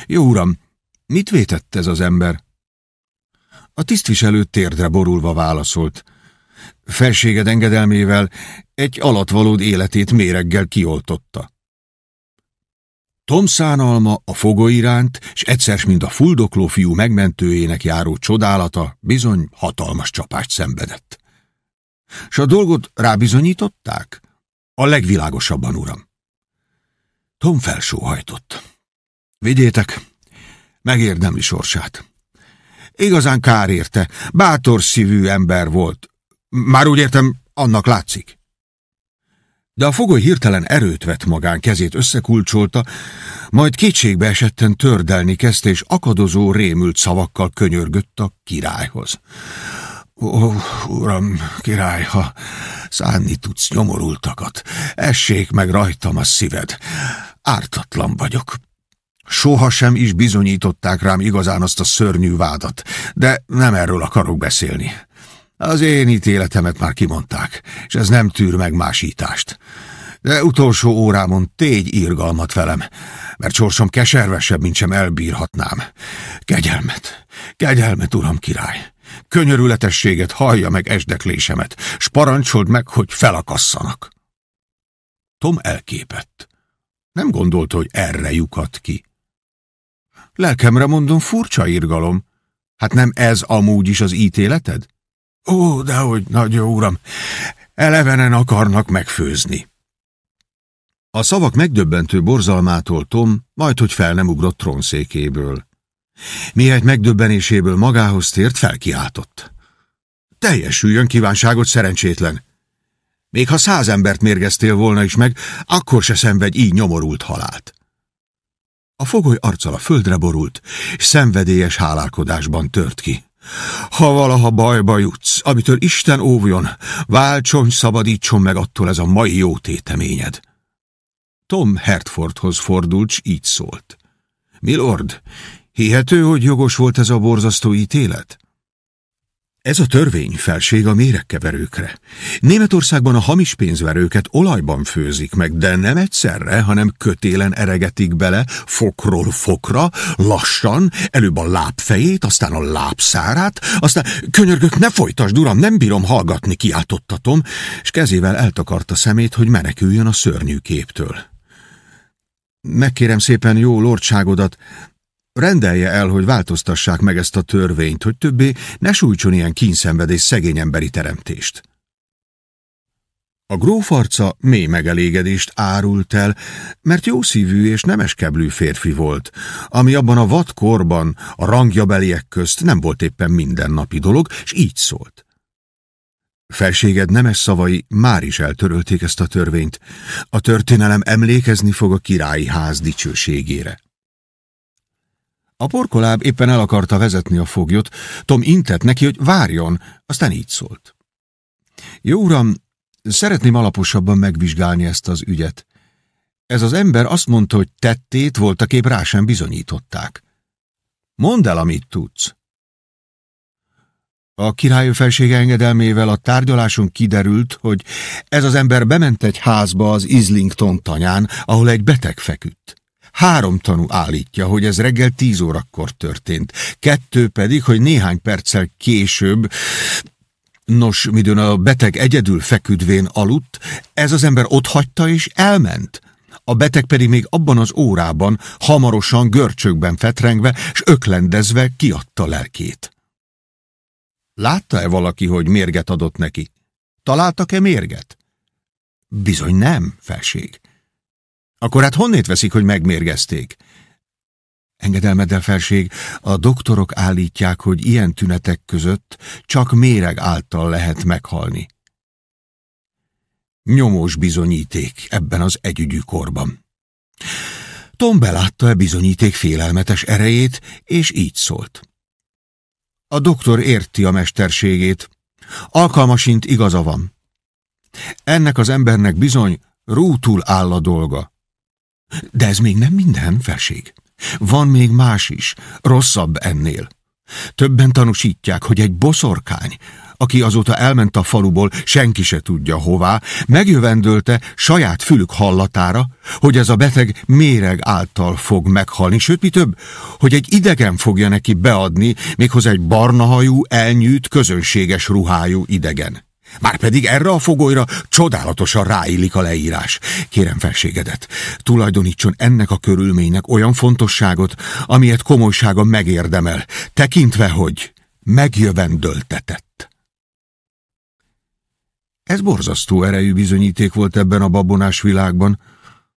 Jó uram, mit vétett ez az ember? A tisztviselő térdre borulva válaszolt. Felséged engedelmével egy alatvalód életét méreggel kioltotta. Tom szánalma a fogó iránt, s egyszer, mint a fuldokló fiú megmentőjének járó csodálata, bizony hatalmas csapást szenvedett. S a dolgot rábizonyították? A legvilágosabban, uram. Tom felsóhajtott. Vigyétek, megérdemli sorsát. Igazán kár érte, bátor szívű ember volt. Már úgy értem, annak látszik. De a fogoly hirtelen erőt vett magán, kezét összekulcsolta, majd kétségbe esetten tördelni kezdte, és akadozó, rémült szavakkal könyörgött a királyhoz. Ó, uram, király, ha szánni tudsz nyomorultakat, essék meg rajtam a szíved. Ártatlan vagyok. Soha sem is bizonyították rám igazán azt a szörnyű vádat, de nem erről akarok beszélni. Az én ítéletemet már kimondták, és ez nem tűr meg másítást. De utolsó órámon tégy írgalmat velem, mert sorsom keservesebb, mint sem elbírhatnám. Kegyelmet, kegyelmet, uram király! Könyörületességet hallja meg esdeklésemet, s parancsold meg, hogy felakasszanak. Tom elképett. Nem gondolta, hogy erre lyukat ki. Lelkemre mondom, furcsa írgalom. Hát nem ez amúgy is az ítéleted? Ó, dehogy, nagy jó uram, elevenen akarnak megfőzni. A szavak megdöbbentő borzalmától Tom majd, hogy fel nem ugrott trónszékéből. Mihelyt megdöbbenéséből magához tért, felkiáltott. Teljesüljön kívánságot szerencsétlen. Még ha száz embert mérgeztél volna is meg, akkor se szenvedj így nyomorult halált. A fogoly arccal a földre borult, és szenvedélyes hálálkodásban tört ki. Ha valaha bajba jutsz, amitől Isten óvjon, váltson, szabadítson meg attól ez a mai jó téteményed. Tom Hertfordhoz fordult, így szólt. Milord, hihető, hogy jogos volt ez a borzasztó ítélet? Ez a törvény felség a méregkeverőkre. Németországban a hamis pénzverőket olajban főzik meg, de nem egyszerre, hanem kötélen eregetik bele, fokról fokra, lassan, előbb a lábfejét, aztán a lábszárát, aztán könyörgök, ne folytasd, uram, nem bírom hallgatni, kiáltottatom, és kezével eltakarta szemét, hogy meneküljön a szörnyű képtől. Megkérem szépen jó lordságodat, Rendelje el, hogy változtassák meg ezt a törvényt, hogy többé ne sújtson ilyen kínszenvedés szegény emberi teremtést. A grófarca mély megelégedést árult el, mert jószívű és nemeskeblű férfi volt, ami abban a vadkorban, a rangjabeliek közt nem volt éppen mindennapi dolog, és így szólt. Felséged nemes szavai már is eltörölték ezt a törvényt. A történelem emlékezni fog a királyi ház dicsőségére. A porkoláb éppen el akarta vezetni a foglyot, Tom intett neki, hogy várjon, aztán így szólt. Jó uram, szeretném alaposabban megvizsgálni ezt az ügyet. Ez az ember azt mondta, hogy tettét voltaképp rá sem bizonyították. Mondd el, amit tudsz. A király felsége engedelmével a tárgyaláson kiderült, hogy ez az ember bement egy házba az Islington tanyán, ahol egy beteg feküdt. Három tanú állítja, hogy ez reggel tíz órakor történt. Kettő pedig, hogy néhány perccel később Nos, midőn a beteg egyedül feküdvén aludt, ez az ember ott hagyta és elment. A beteg pedig még abban az órában, hamarosan görcsökben fetrengve, s öklendezve kiadta lelkét. Látta-e valaki, hogy mérget adott neki? Találtak-e mérget? Bizony nem, felség. Akkor hát honnét veszik, hogy megmérgezték? Engedelmeddel felség, a doktorok állítják, hogy ilyen tünetek között csak méreg által lehet meghalni. Nyomós bizonyíték ebben az együgyű korban. Tom belátta e bizonyíték félelmetes erejét, és így szólt. A doktor érti a mesterségét. Alkalmasint igaza van. Ennek az embernek bizony rútul áll a dolga. De ez még nem minden, felség. Van még más is, rosszabb ennél. Többen tanúsítják, hogy egy boszorkány, aki azóta elment a faluból, senki se tudja hová, megjövendölte saját fülük hallatára, hogy ez a beteg méreg által fog meghalni, sőt, mi több, hogy egy idegen fogja neki beadni, méghozzá egy barnahajú, elnyűt, közönséges ruhájú idegen. Márpedig erre a fogolyra csodálatosan ráillik a leírás. Kérem felségedet, tulajdonítson ennek a körülménynek olyan fontosságot, amilyet komolysága megérdemel, tekintve, hogy megjövendöltetett. Ez borzasztó erejű bizonyíték volt ebben a babonás világban.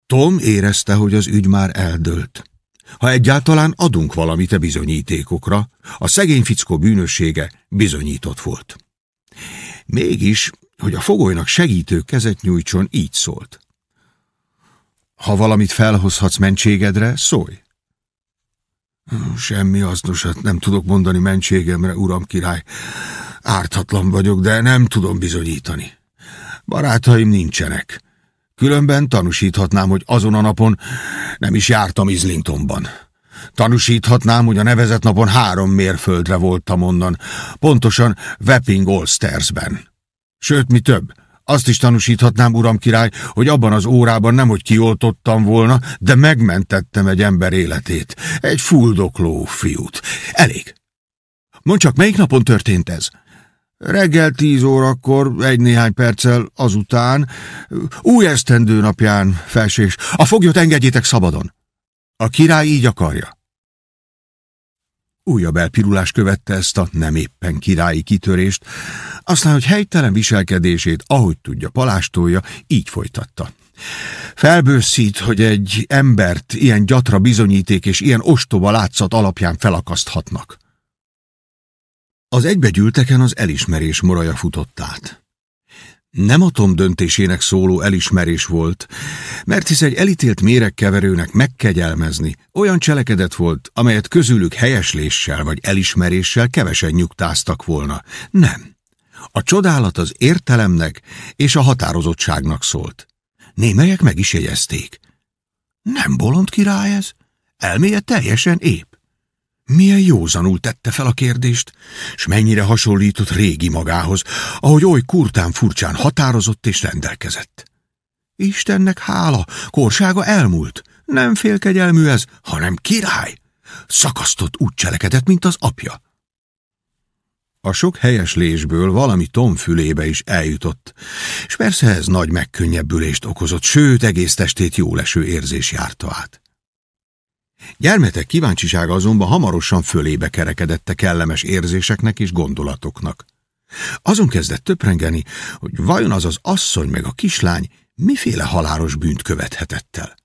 Tom érezte, hogy az ügy már eldőlt. Ha egyáltalán adunk valamit a bizonyítékokra, a szegény fickó bűnössége bizonyított volt. Mégis hogy a fogolynak segítő kezet nyújtson, így szólt. Ha valamit felhozhatsz mentségedre, szólj. Semmi azdosat nem tudok mondani mentségemre, uram király. Árthatlan vagyok, de nem tudom bizonyítani. Barátaim nincsenek. Különben tanúsíthatnám, hogy azon a napon nem is jártam Islingtonban. Tanúsíthatnám, hogy a nevezett napon három mérföldre voltam onnan, pontosan Wepping Allstairsben. Sőt, mi több, azt is tanúsíthatnám, uram király, hogy abban az órában nem, hogy kioltottam volna, de megmentettem egy ember életét, egy fuldokló fiút. Elég. Mondd csak, melyik napon történt ez? Reggel tíz órakor, egy-néhány perccel azután, új esztendő napján, felsés, a foglyot engedjétek szabadon. A király így akarja. Újabb elpirulás követte ezt a nem éppen királyi kitörést, aztán, hogy helytelen viselkedését, ahogy tudja, palástolja, így folytatta. Felbőszít, hogy egy embert ilyen gyatra bizonyíték és ilyen ostoba látszat alapján felakaszthatnak. Az egybegyűlteken az elismerés moraja futott át. Nem a Tom döntésének szóló elismerés volt, mert hisz egy elítélt méregkeverőnek megkegyelmezni olyan cselekedet volt, amelyet közülük helyesléssel vagy elismeréssel kevesen nyugtáztak volna. Nem. A csodálat az értelemnek és a határozottságnak szólt. Némelyek meg is jegyezték. Nem bolond király ez? Elméje teljesen épp. Milyen józanul tette fel a kérdést, s mennyire hasonlított régi magához, ahogy oly kurtán furcsán határozott és rendelkezett. Istennek hála, korsága elmúlt, nem félkegyelmű ez, hanem király. Szakasztott úgy cselekedett, mint az apja. A sok helyeslésből valami Tom fülébe is eljutott, és persze ez nagy megkönnyebbülést okozott, sőt egész testét jóleső érzés járta át. Gyermetek kíváncsisága azonban hamarosan fölébe kerekedette kellemes érzéseknek és gondolatoknak. Azon kezdett töprengeni, hogy vajon az az asszony meg a kislány miféle halálos bűnt követhetett el.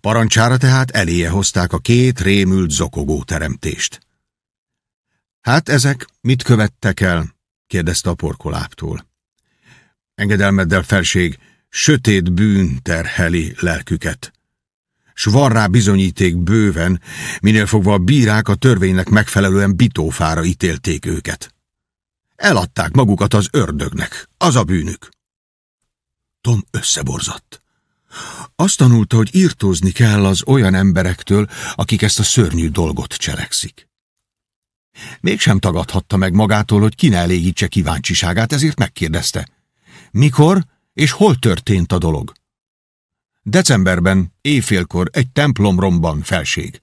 Parancsára tehát eléje hozták a két rémült zokogó teremtést. Hát ezek mit követtek el? kérdezte a porkoláptól. Engedelmeddel felség, sötét bűn terheli lelküket s van rá bizonyíték bőven, minél fogva a bírák a törvénynek megfelelően bitófára ítélték őket. Eladták magukat az ördögnek, az a bűnük. Tom összeborzadt. Azt tanulta, hogy írtózni kell az olyan emberektől, akik ezt a szörnyű dolgot cselekszik. Mégsem tagadhatta meg magától, hogy ki ne elégítse kíváncsiságát, ezért megkérdezte. Mikor és hol történt a dolog? Decemberben, éjfélkor egy templomromban felség.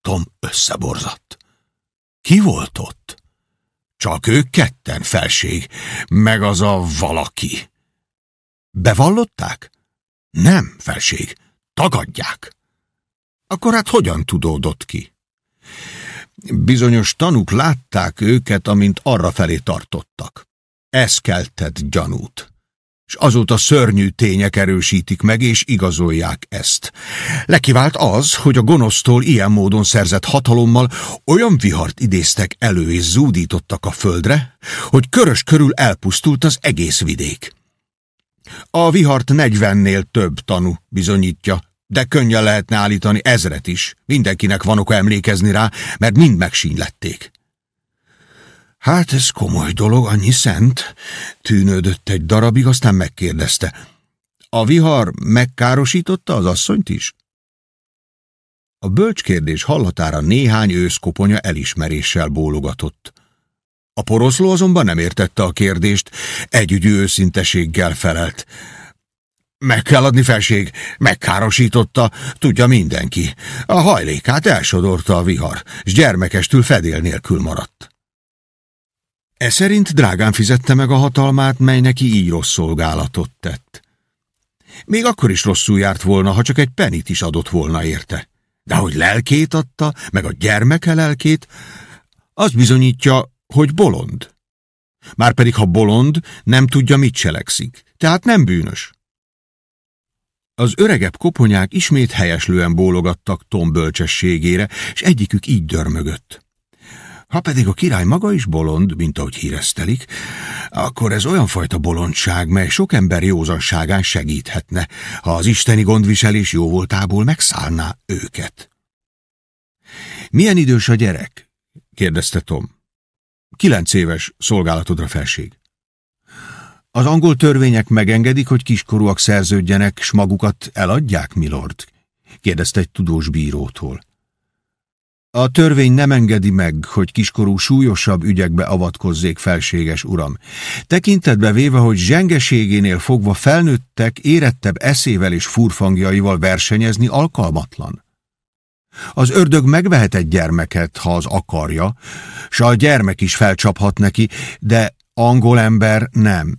Tom összeborzadt. Ki volt ott? Csak ők ketten felség, meg az a valaki. Bevallották? Nem, felség, tagadják. Akkor hát hogyan tudódott ki? Bizonyos tanúk látták őket, amint arra felé tartottak. Ez keltett gyanút és azóta szörnyű tények erősítik meg és igazolják ezt. Lekivált az, hogy a gonosztól ilyen módon szerzett hatalommal olyan vihart idéztek elő és zúdítottak a földre, hogy körös körül elpusztult az egész vidék. A vihart negyvennél több tanú bizonyítja, de könnyen lehetne állítani ezret is. Mindenkinek van oka emlékezni rá, mert mind megsínylették. Hát ez komoly dolog, annyi szent, tűnődött egy darabig, aztán megkérdezte. A vihar megkárosította az asszonyt is? A bölcskérdés hallatára néhány őszkoponya elismeréssel bólogatott. A poroszló azonban nem értette a kérdést, együgyű őszinteséggel felelt. Meg kell adni felség, megkárosította, tudja mindenki. A hajlékát elsodorta a vihar, s gyermekestül fedél nélkül maradt. E szerint drágán fizette meg a hatalmát, mely neki így rossz szolgálatot tett. Még akkor is rosszul járt volna, ha csak egy penit is adott volna érte. De hogy lelkét adta, meg a gyermeke lelkét, az bizonyítja, hogy bolond. Márpedig, ha bolond, nem tudja, mit cselekszik, tehát nem bűnös. Az öregebb koponyák ismét helyeslően bólogattak Tom bölcsességére, és egyikük így dörmögött. Ha pedig a király maga is bolond, mint ahogy híresztelik, Akkor ez olyan fajta bolondság, mely sok ember józanságán segíthetne, ha az isteni gondviselés jóvoltából megszállná őket. Milyen idős a gyerek? kérdezte Tom. Kilenc éves szolgálatodra felség. Az angol törvények megengedik, hogy kiskorúak szerződjenek, s magukat eladják, milord? kérdezte egy tudós bírótól. A törvény nem engedi meg, hogy kiskorú súlyosabb ügyekbe avatkozzék felséges uram. Tekintetbe véve, hogy zsengeségénél fogva felnőttek, érettebb eszével és furfangjaival versenyezni alkalmatlan. Az ördög megvehet egy gyermeket, ha az akarja, s a gyermek is felcsaphat neki, de angol ember nem.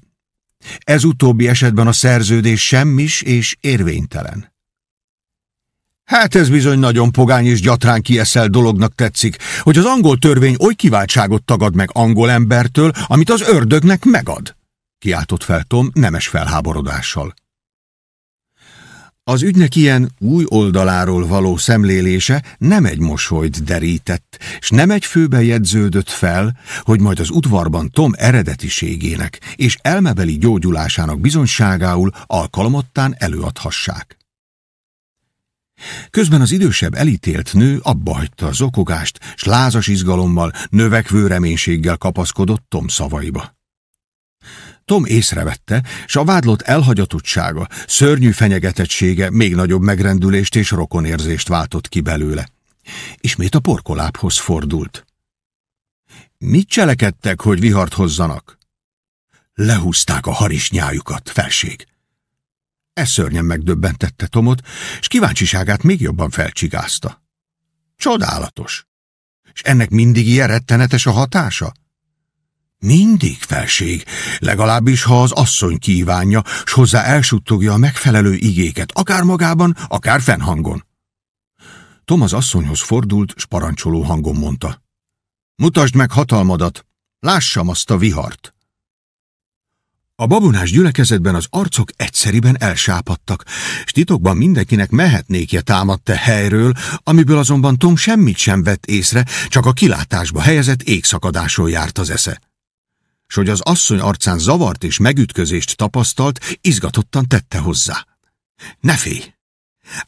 Ez utóbbi esetben a szerződés semmis és érvénytelen. Hát ez bizony nagyon pogány és gyatrán kieszel dolognak tetszik, hogy az angol törvény oly kiváltságot tagad meg angol embertől, amit az ördögnek megad, kiáltott fel Tom nemes felháborodással. Az ügynek ilyen új oldaláról való szemlélése nem egy mosolyt derített, s nem egy főbe jegyződött fel, hogy majd az udvarban Tom eredetiségének és elmebeli gyógyulásának bizonyságául alkalomottán előadhassák. Közben az idősebb elítélt nő abbahagyta az okogást, s lázas izgalommal, növekvő reménységgel kapaszkodott Tom szavaiba. Tom észrevette, s a vádlott elhagyatottsága, szörnyű fenyegetettsége még nagyobb megrendülést és rokonérzést váltott ki belőle. Ismét a porkolábhoz fordult. Mit cselekedtek, hogy vihart hozzanak? Lehúzták a harisnyájukat, felség. Ez szörnyen megdöbbentette Tomot, és kíváncsiságát még jobban felcsigázta. Csodálatos! És ennek mindig ilyen rettenetes a hatása? Mindig felség, legalábbis ha az asszony kívánja, s hozzá elsuttogja a megfelelő igéket, akár magában, akár fennhangon. Tom az asszonyhoz fordult, s parancsoló hangon mondta. Mutasd meg hatalmadat, lássam azt a vihart. A babonás gyülekezetben az arcok egyszeriben elsápadtak, s titokban mindenkinek mehetnékje támadta helyről, amiből azonban Tom semmit sem vett észre, csak a kilátásba helyezett égszakadásról járt az esze. S hogy az asszony arcán zavart és megütközést tapasztalt, izgatottan tette hozzá. Ne félj!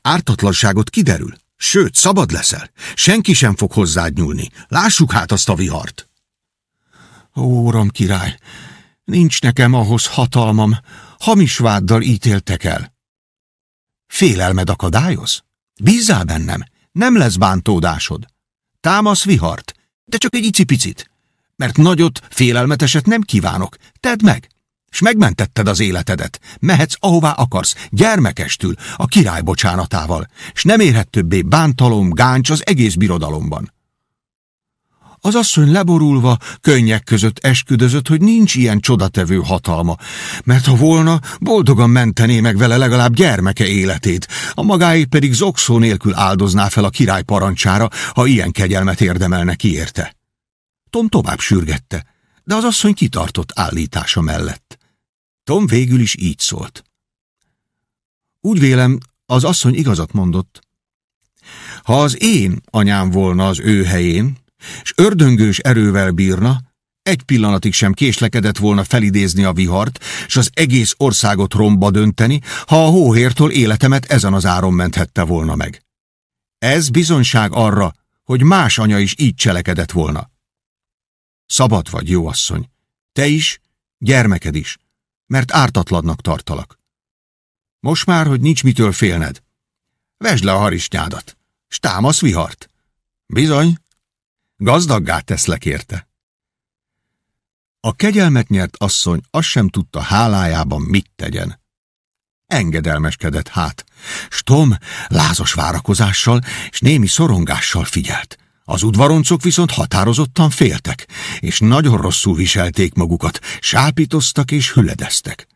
Ártatlanságot kiderül, sőt, szabad leszel, senki sem fog hozzád nyúlni, lássuk hát azt a vihart. Ó, uram király, Nincs nekem ahhoz hatalmam, hamis váddal ítéltek el. Félelmed akadályoz? Bízzál bennem, nem lesz bántódásod. Támasz vihart, de csak egy icipicit. Mert nagyot, félelmeteset nem kívánok. Tedd meg, és megmentetted az életedet. Mehetsz ahová akarsz, gyermekestül, a király bocsánatával, és nem érhet többé bántalom, gáncs az egész birodalomban. Az asszony leborulva, könnyek között esküdözött, hogy nincs ilyen csodatevő hatalma, mert ha volna, boldogan mentené meg vele legalább gyermeke életét, a magáét pedig zokszó nélkül áldozná fel a király parancsára, ha ilyen kegyelmet érdemelne ki érte. Tom tovább sürgette, de az asszony kitartott állítása mellett. Tom végül is így szólt. Úgy vélem, az asszony igazat mondott. Ha az én anyám volna az ő helyén, s ördöngős erővel bírna, egy pillanatig sem késlekedett volna felidézni a vihart, s az egész országot romba dönteni, ha a hóhértól életemet ezen az áron menthette volna meg. Ez bizonyság arra, hogy más anya is így cselekedett volna. Szabad vagy, jó asszony. Te is, gyermeked is, mert ártatladnak tartalak. Most már, hogy nincs mitől félned. Vesd le a harisnyádat, s támasz vihart. Bizony, Gazdaggá teszlek érte. A kegyelmet nyert asszony azt sem tudta hálájában mit tegyen. Engedelmeskedett hát, s Tom lázas várakozással és némi szorongással figyelt. Az udvaroncok viszont határozottan féltek, és nagyon rosszul viselték magukat, sápítoztak és hüledeztek.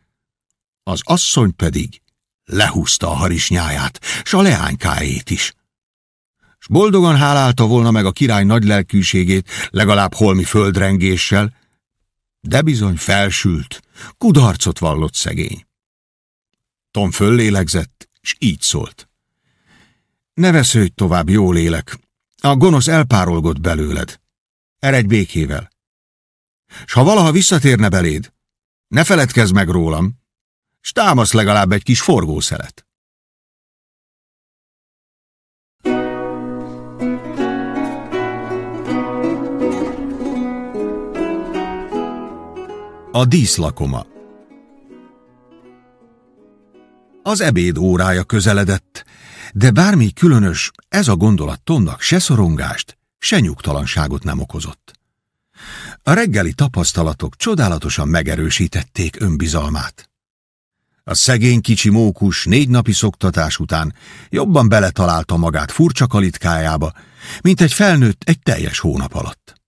Az asszony pedig lehúzta a harisnyáját, s a leánykájét is s boldogan hálálta volna meg a király nagy lelkűségét, legalább holmi földrengéssel, de bizony felsült, kudarcot vallott szegény. Tom föllélegzett, s így szólt. Ne vesződj tovább, jó lélek, a gonosz elpárolgott belőled. Eredj békével. S ha valaha visszatérne beléd, Ne feledkezz meg rólam, s támasz legalább egy kis forgószelet. A díszlakoma Az ebéd órája közeledett, de bármi különös, ez a gondolat Tomnak se szorongást, se nyugtalanságot nem okozott. A reggeli tapasztalatok csodálatosan megerősítették önbizalmát. A szegény kicsi mókus négy napi szoktatás után jobban beletalálta magát furcsa kalitkájába, mint egy felnőtt egy teljes hónap alatt.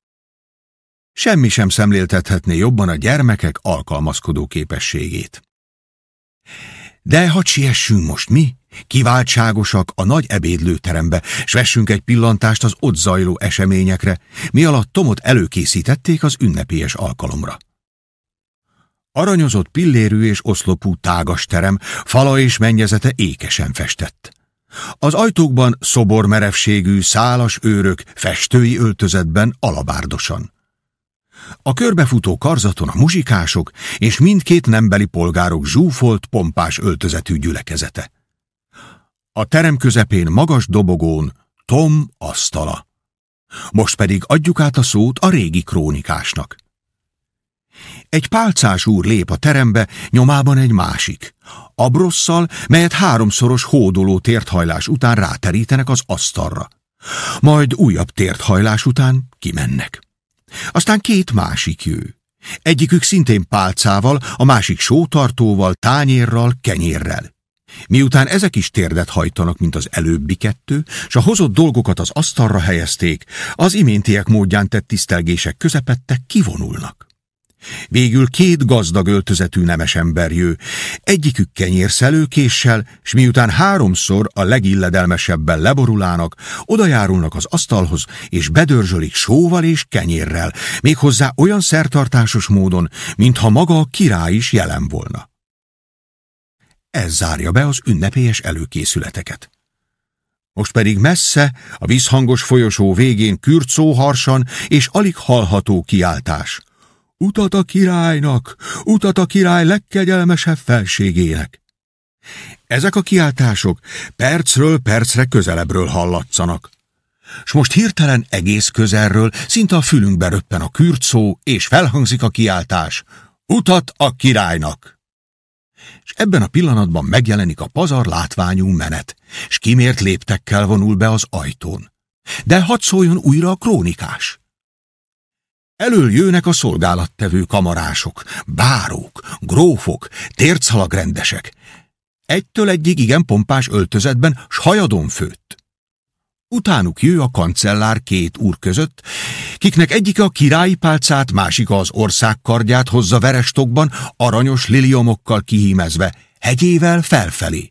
Semmi sem szemléltethetné jobban a gyermekek alkalmazkodó képességét. De hadd siessünk most mi, kiváltságosak a nagy ebédlőterembe, s vessünk egy pillantást az ott zajló eseményekre, mi alatt Tomot előkészítették az ünnepélyes alkalomra. Aranyozott pillérű és oszlopú tágas terem, fala és mennyezete ékesen festett. Az ajtókban szobormerevségű, szálas őrök festői öltözetben alabárdosan. A körbefutó karzaton a muzsikások és mindkét nembeli polgárok zsúfolt, pompás öltözetű gyülekezete. A terem közepén magas dobogón Tom asztala. Most pedig adjuk át a szót a régi krónikásnak. Egy pálcás úr lép a terembe, nyomában egy másik. Abrosszal, melyet háromszoros hódoló térthajlás után ráterítenek az asztalra. Majd újabb térthajlás után kimennek. Aztán két másik jő. Egyikük szintén pálcával, a másik sótartóval, tányérral, kenyérrel. Miután ezek is térdet hajtanak, mint az előbbi kettő, s a hozott dolgokat az asztalra helyezték, az iméntiek módján tett tisztelgések közepette kivonulnak. Végül két gazdag öltözetű nemes ember jő, egyikük kenyérszelőkéssel, s miután háromszor a legilledelmesebben leborulának, odajárulnak az asztalhoz, és bedörzsölik sóval és kenyérrel, méghozzá olyan szertartásos módon, mintha maga a király is jelen volna. Ez zárja be az ünnepélyes előkészületeket. Most pedig messze, a vízhangos folyosó végén kürtszó harsan és alig hallható kiáltás – Utat a királynak, utat a király legkegyelmesebb felségének. Ezek a kiáltások percről percre közelebbről hallatszanak. S most hirtelen egész közelről, szinte a fülünkbe röppen a kürtszó, és felhangzik a kiáltás. Utat a királynak! És ebben a pillanatban megjelenik a pazar látványú menet, s kimért léptekkel vonul be az ajtón. De hadd szóljon újra a krónikás. Elől jönnek a szolgálattevő kamarások, bárók, grófok, tércalagrendesek. Egytől egyig igen pompás öltözetben, s hajadon főtt. Utánuk jő a kancellár két úr között, kiknek egyik a királyi pálcát, másik az országkardját hozza verestokban, aranyos liliomokkal kihímezve, hegyével felfelé.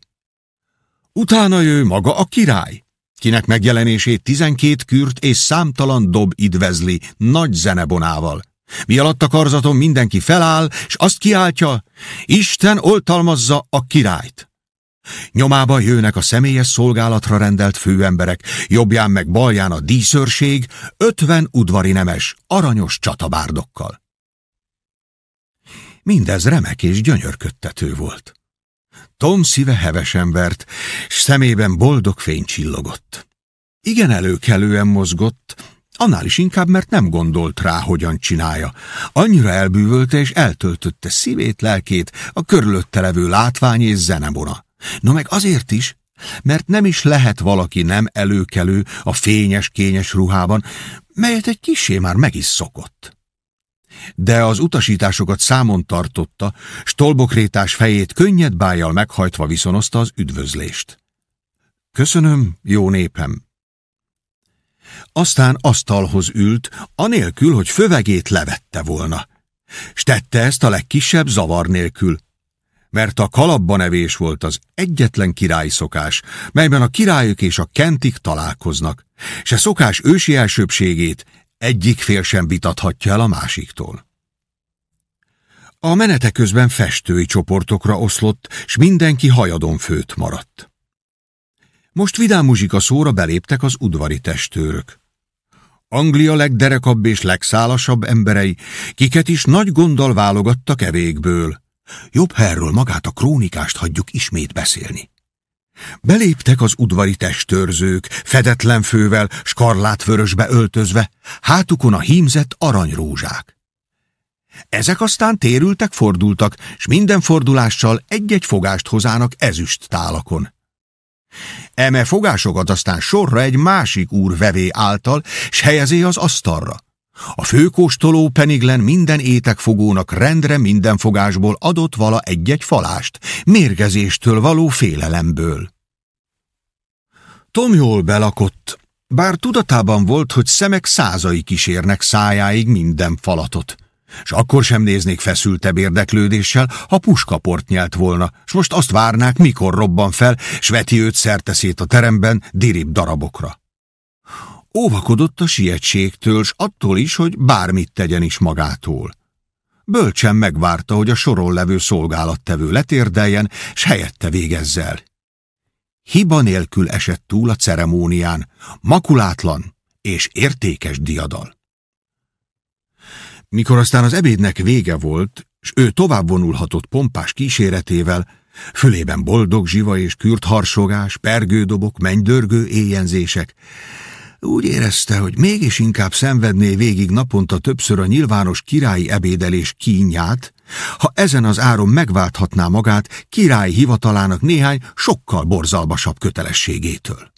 Utána jő maga a király, kinek megjelenését tizenkét kürt és számtalan dob idvezli nagy zenebonával. Mi alatt a karzaton mindenki feláll, s azt kiáltja, Isten oltalmazza a királyt. Nyomába jönnek a személyes szolgálatra rendelt főemberek, jobbján meg balján a díszőrség, ötven udvari nemes, aranyos csatabárdokkal. Mindez remek és gyönyörködtető volt. Tom szíve hevesen vert, s szemében boldog fény csillogott. Igen előkelően mozgott, annál is inkább, mert nem gondolt rá, hogyan csinálja. Annyira elbűvölte és eltöltötte szívét, lelkét a körülötte levő látvány és zenemona. No meg azért is, mert nem is lehet valaki nem előkelő a fényes, kényes ruhában, melyet egy kisé már meg is szokott de az utasításokat számon tartotta, stolbokrétás fejét könnyed bájjal meghajtva viszonozta az üdvözlést. Köszönöm, jó népem! Aztán asztalhoz ült, anélkül, hogy fövegét levette volna. S tette ezt a legkisebb zavar nélkül, mert a kalapban evés volt az egyetlen király szokás, melyben a királyok és a kentik találkoznak, s a szokás ősi elsőbségét egyik fél sem vitathatja el a másiktól. A menete közben festői csoportokra oszlott, s mindenki hajadon főt maradt. Most vidám muzsika szóra beléptek az udvari testőrök. Anglia legderekabb és legszálasabb emberei, kiket is nagy gonddal válogattak evékből. Jobb herről magát a krónikást hagyjuk ismét beszélni. Beléptek az udvari testőrzők, fedetlen fővel, skarlátvörösbe öltözve, hátukon a hímzett aranyrózsák. Ezek aztán térültek, fordultak, s minden fordulással egy-egy fogást hozának ezüst tálakon. Eme fogásokat aztán sorra egy másik úr vevé által, s helyezé az asztalra. A főkóstoló peniglen minden étekfogónak rendre minden fogásból adott vala egy-egy falást, mérgezéstől való félelemből. Tom jól belakott, bár tudatában volt, hogy szemek százai kísérnek szájáig minden falatot. S akkor sem néznék feszültebb érdeklődéssel, ha puskaport nyelt volna, s most azt várnák, mikor robban fel, s veti őt szerteszét a teremben dirib darabokra. Óvakodott a sietségtől, s attól is, hogy bármit tegyen is magától. Bölcsen megvárta, hogy a soron levő szolgálattevő letérdeljen, s helyette végezzel. Hiba nélkül esett túl a ceremónián, makulátlan és értékes diadal. Mikor aztán az ebédnek vége volt, s ő tovább vonulhatott pompás kíséretével, fölében boldog zsiva és kürt harsogás, pergődobok, mennydörgő éjjenzések, úgy érezte, hogy mégis inkább szenvedné végig naponta többször a nyilvános királyi ebédelés kínját, ha ezen az áron megválthatná magát királyi hivatalának néhány sokkal borzalmasabb kötelességétől.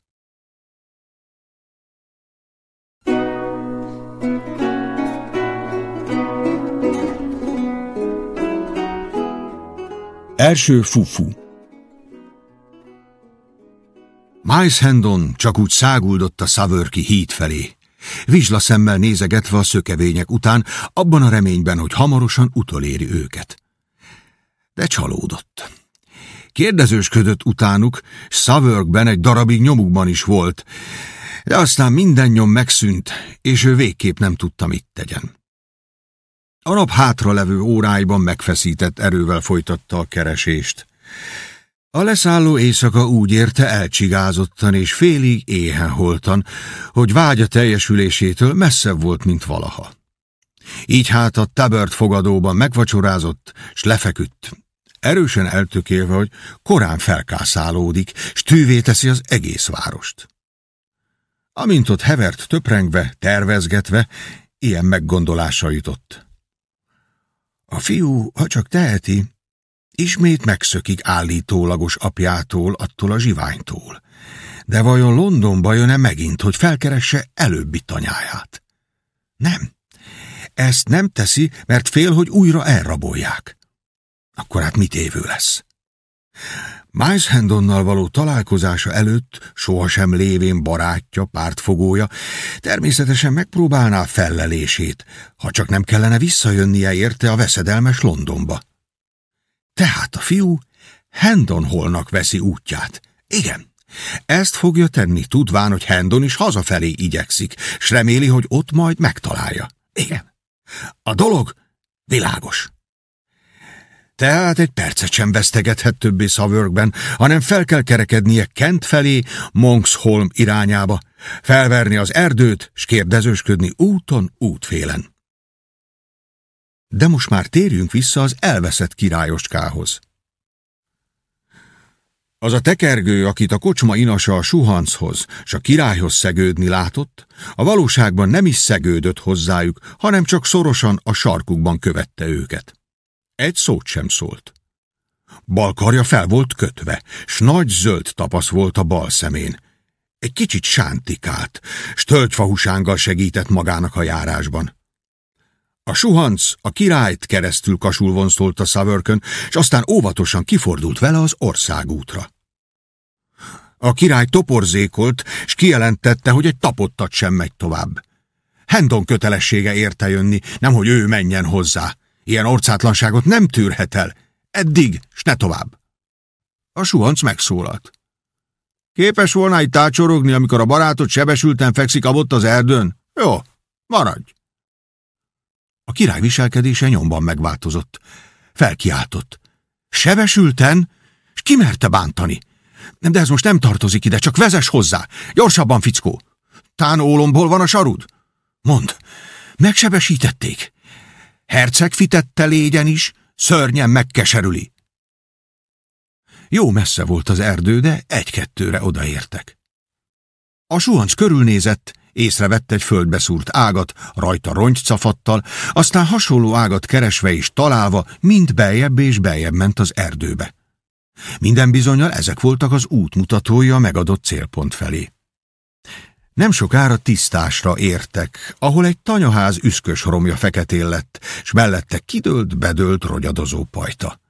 Első fufu Miles Hendon csak úgy száguldott a Szavörki híd felé, vizsla szemmel nézegetve a szökevények után, abban a reményben, hogy hamarosan utoléri őket. De csalódott. Kérdezősködött utánuk, Szavörkben egy darabig nyomukban is volt, de aztán minden nyom megszűnt, és ő végképp nem tudta, mit tegyen. A nap hátralevő óráiban megfeszített erővel folytatta a keresést. A leszálló éjszaka úgy érte elcsigázottan és félig éhen holtan, hogy vágya teljesülésétől messzebb volt, mint valaha. Így hát a Tabert fogadóban megvacsorázott, s lefeküdt, erősen eltökélve, hogy korán felkászálódik, s tűvé teszi az egész várost. Amint ott hevert töprengve, tervezgetve, ilyen meggondolása jutott. A fiú, ha csak teheti, Ismét megszökik állítólagos apjától, attól a zsiványtól. De vajon Londonba jön-e megint, hogy felkeresse előbbi tanyáját? Nem. Ezt nem teszi, mert fél, hogy újra elrabolják. Akkor hát mit évő lesz? Miles Hendonnal való találkozása előtt, sohasem lévén barátja, pártfogója, természetesen megpróbálná fellelését, ha csak nem kellene visszajönnie érte a veszedelmes Londonba. Tehát a fiú Hendon holnak veszi útját. Igen, ezt fogja tenni, tudván, hogy Hendon is hazafelé igyekszik, s reméli, hogy ott majd megtalálja. Igen, a dolog világos. Tehát egy percet sem vesztegethet többé Szavörkben, hanem fel kell kerekednie Kent felé, Monksholm irányába, felverni az erdőt, s kérdezősködni úton, útfélen. De most már térjünk vissza az elveszett királyoskához. Az a tekergő, akit a kocsma inasa a suhanchoz, s a királyhoz szegődni látott, a valóságban nem is szegődött hozzájuk, hanem csak szorosan a sarkukban követte őket. Egy szót sem szólt. Bal karja fel volt kötve, s nagy zöld tapasz volt a bal szemén. Egy kicsit sántikált, s tölgyfahusánggal segített magának a járásban. A suhanc a királyt keresztül kasul vonztolt a szavörkön, és aztán óvatosan kifordult vele az országútra. A király toporzékolt, és kijelentette, hogy egy tapottat sem megy tovább. Hendon kötelessége érte jönni, nemhogy ő menjen hozzá. Ilyen orcátlanságot nem tűrhet el. Eddig, s ne tovább. A suhanc megszólalt. Képes volna itt tácsorogni, amikor a barátod sebesülten fekszik abott az erdőn? Jó, maradj. A király viselkedése nyomban megváltozott. Felkiáltott. Sebesülten? És ki merte bántani? De ez most nem tartozik ide, csak vezes hozzá. Gyorsabban, fickó! Tán ólomból van a sarud? Mond, megsebesítették. Herceg fitette légyen is, szörnyen megkeserüli. Jó messze volt az erdő, de egy-kettőre odaértek. A suhanc körülnézett, észrevett egy földbeszúrt ágat, rajta rongycafattal, aztán hasonló ágat keresve és találva mind beljebb és beljebb ment az erdőbe. Minden bizonyal ezek voltak az útmutatója a megadott célpont felé. Nem sokára tisztásra értek, ahol egy tanyaház üszkös romja feketén lett, s mellette kidőlt, bedőlt rogyadozó pajta.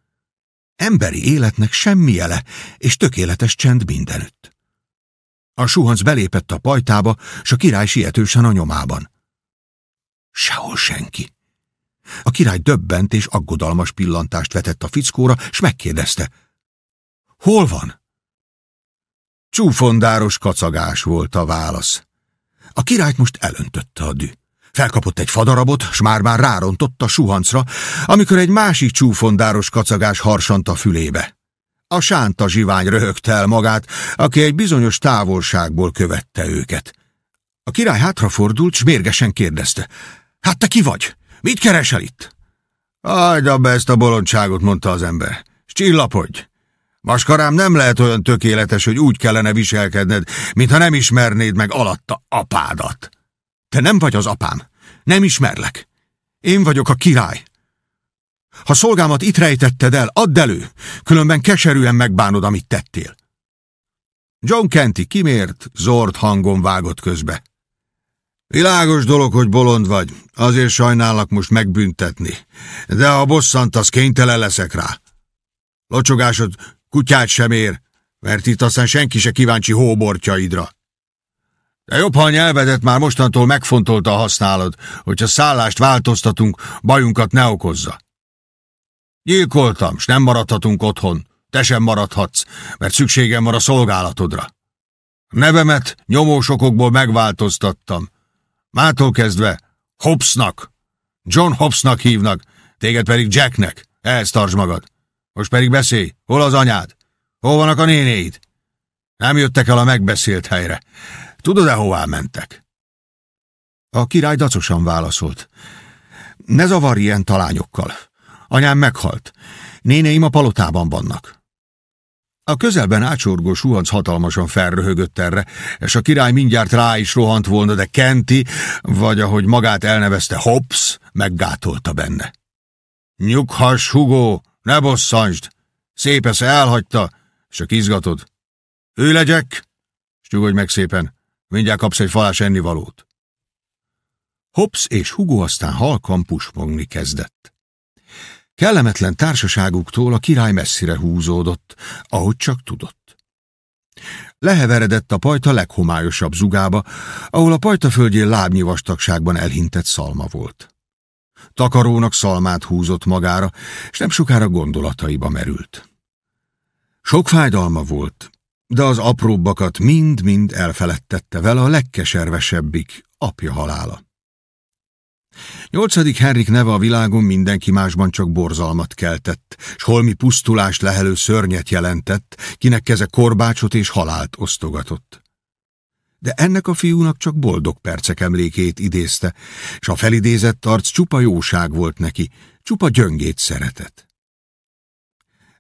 Emberi életnek semmi jele, és tökéletes csend mindenütt. A suhanc belépett a pajtába, s a király sietősen a nyomában. Sehol senki. A király döbbent és aggodalmas pillantást vetett a fickóra, s megkérdezte. Hol van? Csúfondáros kacagás volt a válasz. A királyt most elöntötte a dű. Felkapott egy fadarabot, s már-már rárontott a suhancra, amikor egy másik csúfondáros kacagás harsant a fülébe. A sánta zsivány röhögte el magát, aki egy bizonyos távolságból követte őket. A király hátrafordult, s mérgesen kérdezte. Hát te ki vagy? Mit keresel itt? Hagyd be ezt a bolondságot, mondta az ember. S csillapodj! Maskarám nem lehet olyan tökéletes, hogy úgy kellene viselkedned, mintha nem ismernéd meg alatta apádat. Te nem vagy az apám. Nem ismerlek. Én vagyok a király. Ha szolgámat itt rejtetted el, add elő, különben keserűen megbánod, amit tettél. John Kenty kimért, zord hangon vágott közbe. Világos dolog, hogy bolond vagy, azért sajnálnak most megbüntetni, de ha bosszantasz, kénytelen leszek rá. Locsogásod kutyát sem ér, mert itt aztán senki se kíváncsi hóbortjaidra. De jobb, ha a nyelvedet már mostantól megfontolta használod, hogyha szállást változtatunk, bajunkat ne okozza. Gyilkoltam, s nem maradhatunk otthon. Te sem maradhatsz, mert szükségem van a szolgálatodra. Nevemet nyomósokokból megváltoztattam. Mától kezdve Hobbsnak, John Hobbsnak hívnak, téged pedig Jacknek. Ehhez tartsd magad. Most pedig beszélj, hol az anyád? Hol vannak a nénéid? Nem jöttek el a megbeszélt helyre. Tudod-e, hová mentek? A király dacosan válaszolt. Ne zavarj ilyen talányokkal. Anyám meghalt. Néneim a palotában vannak. A közelben ácsorgó suhanc hatalmasan felröhögött erre, és a király mindjárt rá is rohant volna, de Kenti, vagy ahogy magát elnevezte Hobbs, meggátolta benne. Nyughass, Hugo, ne bosszantsd! Szép esze elhagyta, és a izgatod. Ő legyek, és nyugodj meg szépen, mindjárt kapsz egy falás ennivalót. Hobbs és Hugo aztán halkan pusmogni kezdett. Kellemetlen társaságuktól a király messzire húzódott, ahogy csak tudott. Leheveredett a pajta leghomályosabb zugába, ahol a pajta földjén lábnyi vastagságban elhintett szalma volt. Takarónak szalmát húzott magára, és nem sokára gondolataiba merült. Sok fájdalma volt, de az apróbbakat mind-mind elfeledtette vele a legkeservesebbik, apja halála. Nyolcadik Henrik neve a világon mindenki másban csak borzalmat keltett, s holmi pusztulást lehelő szörnyet jelentett, kinek keze korbácsot és halált osztogatott. De ennek a fiúnak csak boldog percek emlékét idézte, s a felidézett arc csupa jóság volt neki, csupa gyöngét szeretett.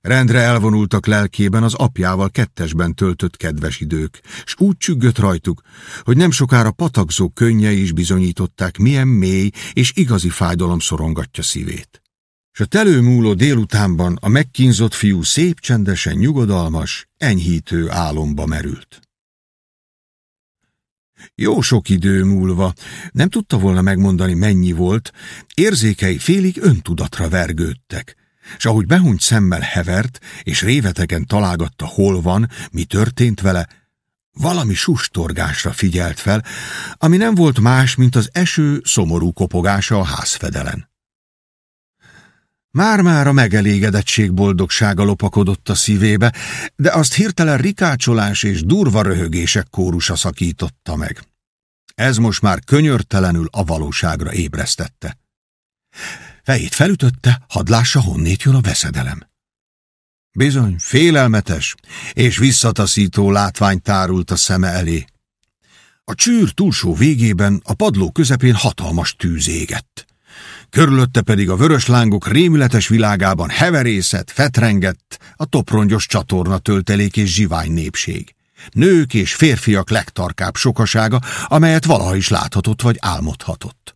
Rendre elvonultak lelkében az apjával kettesben töltött kedves idők, s úgy csüggött rajtuk, hogy nem sokára patakzó könnyei is bizonyították, milyen mély és igazi fájdalom szorongatja szívét. S a telőmúló délutánban a megkínzott fiú szép csendesen nyugodalmas, enyhítő álomba merült. Jó sok idő múlva, nem tudta volna megmondani mennyi volt, érzékei félig öntudatra vergődtek, és ahogy behunyt szemmel hevert, és révetegen találgatta, hol van, mi történt vele, valami sustorgásra figyelt fel, ami nem volt más, mint az eső szomorú kopogása a házfedelen. Már-már a megelégedettség boldogsága lopakodott a szívébe, de azt hirtelen rikácsolás és durva röhögések kórusa szakította meg. Ez most már könyörtelenül a valóságra ébresztette. Fejét felütötte, hadd lássa, honnét jön a veszedelem. Bizony, félelmetes és visszataszító látvány tárult a szeme elé. A csűr túlsó végében a padló közepén hatalmas tűz égett. Körülötte pedig a vörös lángok rémületes világában heverészet, fetrengett a toprongyos csatorna töltelék és zsivány népség. Nők és férfiak legtarkább sokasága, amelyet valaha is láthatott vagy álmodhatott.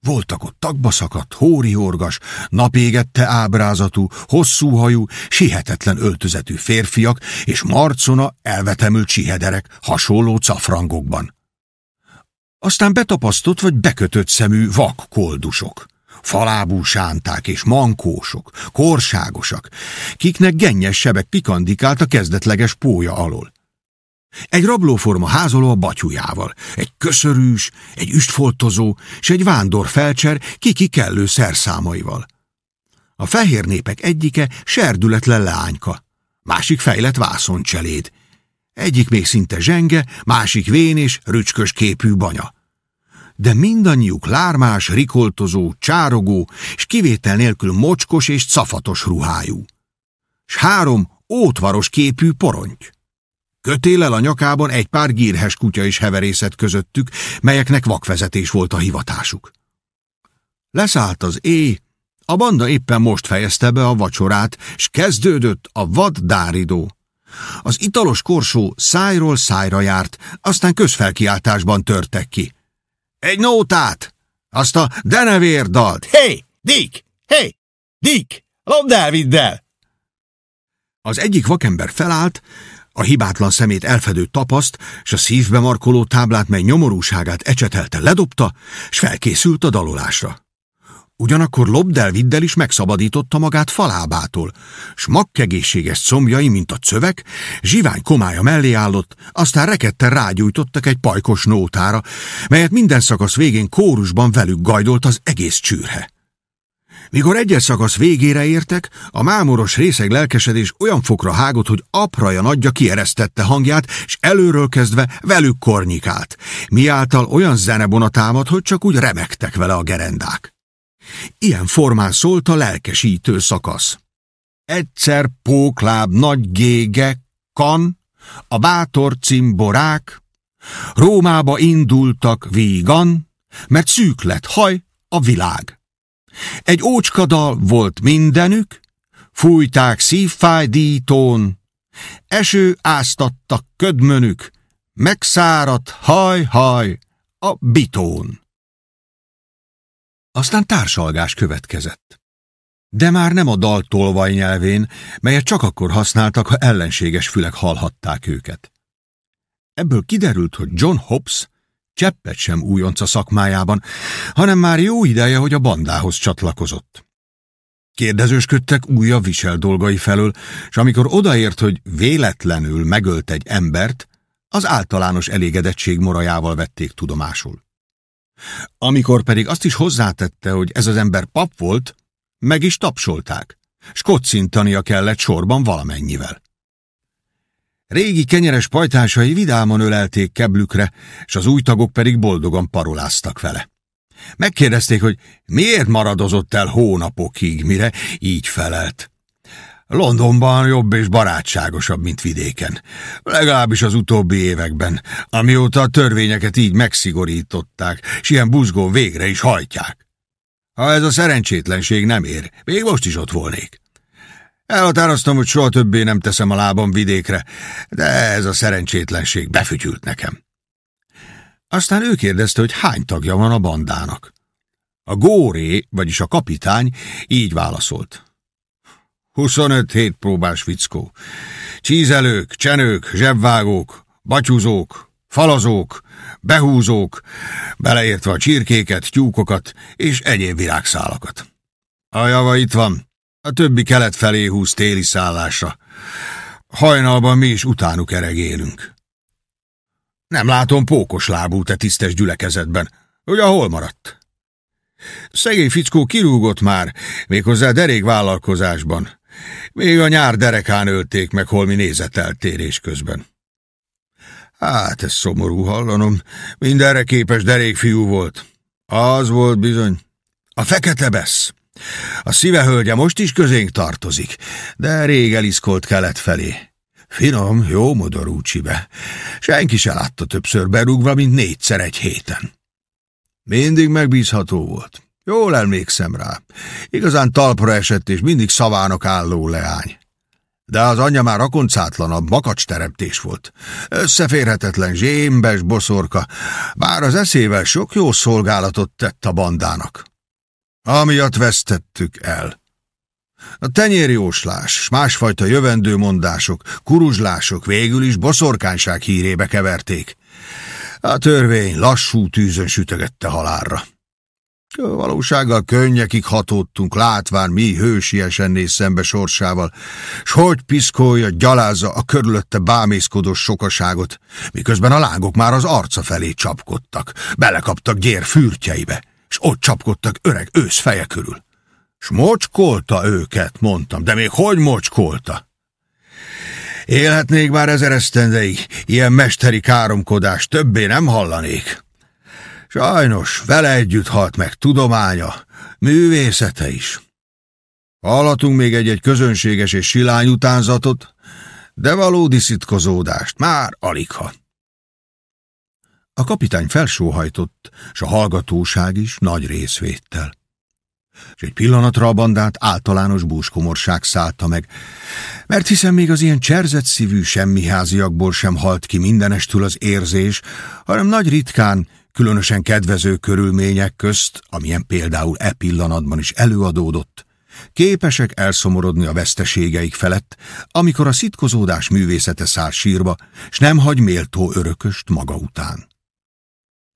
Voltak ott tagba szakadt, hóriorgas, napégette ábrázatú, hosszú hajú, sihetetlen öltözetű férfiak és marcona elvetemült csihederek hasonló cafrangokban. Aztán betapasztott vagy bekötött szemű vak koldusok, falábú sánták és mankósok, korságosak, kiknek gennyes sebek a kezdetleges pója alól. Egy rablóforma házoló a batyujával, egy köszörűs, egy üstfoltozó, és egy vándor felcser kiki kellő szerszámaival. A fehér népek egyike serdületlen leányka, másik fejlett vászoncseléd, egyik még szinte zsenge, másik vén és rücskös képű banya. De mindannyiuk lármás, rikoltozó, csárogó, és kivétel nélkül mocskos és cafatos ruhájú. S három ótvaros képű poronty. Kötélel a nyakában egy pár gírhes kutya is heverészet közöttük, melyeknek vakvezetés volt a hivatásuk. Leszállt az éj, a banda éppen most fejezte be a vacsorát, s kezdődött a vad dáridó. Az italos korsó szájról szájra járt, aztán közfelkiáltásban törtek ki. Egy nótát! Azt a denevér dalt! Hé, hey, Dick! Hé, hey, Dick! Lopd el, vidd el! Az egyik vakember felállt, a hibátlan szemét elfedő tapaszt, s a szívbe markoló táblát, mely nyomorúságát ecsetelte, ledobta, s felkészült a dalolásra. Ugyanakkor Lobdel Viddel is megszabadította magát falábától, s makkegészséges combjai, mint a cövek, zsivány komája mellé állott, aztán reketten rágyújtottak egy pajkos nótára, melyet minden szakasz végén kórusban velük gajdolt az egész csűrhe. Mikor egyes szakasz végére értek, a mámoros részeg lelkesedés olyan fokra hágott, hogy apraja nagyja kieresztette hangját, és előről kezdve velük kornyikált, miáltal olyan zenebona támad, hogy csak úgy remektek vele a gerendák. Ilyen formán szólt a lelkesítő szakasz. Egyszer pókláb nagy gége, kan, a bátor cimborák, Rómába indultak vígan, mert szűk lett haj a világ. Egy ócskadal volt mindenük, fújták szívfájdítón, eső áztattak ködmönük, megszáradt haj-haj a bitón. Aztán társalgás következett. De már nem a dal tolvaj nyelvén, melyet csak akkor használtak, ha ellenséges fülek hallhatták őket. Ebből kiderült, hogy John Hobbs cseppet sem újonc szakmájában, hanem már jó ideje, hogy a bandához csatlakozott. Kérdezősködtek újabb visel dolgai felől, és amikor odaért, hogy véletlenül megölt egy embert, az általános elégedettség morajával vették tudomásul. Amikor pedig azt is hozzátette, hogy ez az ember pap volt, meg is tapsolták, s kocintania kellett sorban valamennyivel. Régi kenyeres pajtásai vidáman ölelték keblükre, és az új tagok pedig boldogan paroláztak vele. Megkérdezték, hogy miért maradozott el hónapokig, mire így felelt. Londonban jobb és barátságosabb, mint vidéken. Legalábbis az utóbbi években, amióta a törvényeket így megszigorították, s ilyen buzgó végre is hajtják. Ha ez a szerencsétlenség nem ér, még most is ott volnék. Elhatároztam, hogy soha többé nem teszem a lábam vidékre, de ez a szerencsétlenség befütyült nekem. Aztán ő kérdezte, hogy hány tagja van a bandának. A góré, vagyis a kapitány így válaszolt. 25 hét próbás fickó. Csízelők, csenők, zsebvágók, batyúzók, falazók, behúzók, beleértve a csirkéket, tyúkokat és egyéb virágszálakat. A java itt van, a többi kelet felé húz téli szállásra. Hajnalban mi is utánuk eregélünk. Nem látom pókos lábú te tisztes gyülekezetben. Ugye hol maradt? Szegény fickó kirúgott már, méghozzá derék vállalkozásban. Még a nyár derekán ölték meg holmi nézeteltérés közben. Hát, ez szomorú hallanom. Mindenre képes derék fiú volt. Az volt bizony. A fekete besz. A szívehölgye most is közénk tartozik, de rég eliszkolt kelet felé. Finom, jó modorú csibe. Senki se látta többször berúgva, mint négyszer egy héten. Mindig megbízható volt. Jól emlékszem rá. Igazán talpra esett, és mindig szavának álló leány. De az anyja már rakoncátlanabb, makacs teremtés volt. Összeférhetetlen zsémbes boszorka, bár az eszével sok jó szolgálatot tett a bandának. Amiatt vesztettük el. A tenyérjóslás, másfajta jövendőmondások, kuruzslások végül is boszorkányság hírébe keverték. A törvény lassú tűzön sütögette halálra. Valósággal könnyekig hatódtunk, látván mi hősiesen néz szembe sorsával, s hogy piszkolja, gyalázza a körülötte bámészkodós sokaságot, miközben a lángok már az arca felé csapkodtak, belekaptak gyér fürtjeibe, s ott csapkodtak öreg ősz feje körül. S mocskolta őket, mondtam, de még hogy mocskolta? Élhetnék már ezer esztendeig, ilyen mesteri káromkodás többé nem hallanék. Sajnos vele együtt halt meg tudománya, művészete is. Hallatunk még egy-egy közönséges és silány utánzatot, de valódi szitkozódást már aligha. A kapitány felsóhajtott, s a hallgatóság is nagy részvéttel. És egy pillanatra a bandát általános búskomorság szállta meg, mert hiszen még az ilyen cserzett szívű semmiháziakból sem halt ki mindenestül az érzés, hanem nagy ritkán különösen kedvező körülmények közt, amilyen például e pillanatban is előadódott, képesek elszomorodni a veszteségeik felett, amikor a szitkozódás művészete száll sírba, s nem hagy méltó örököst maga után.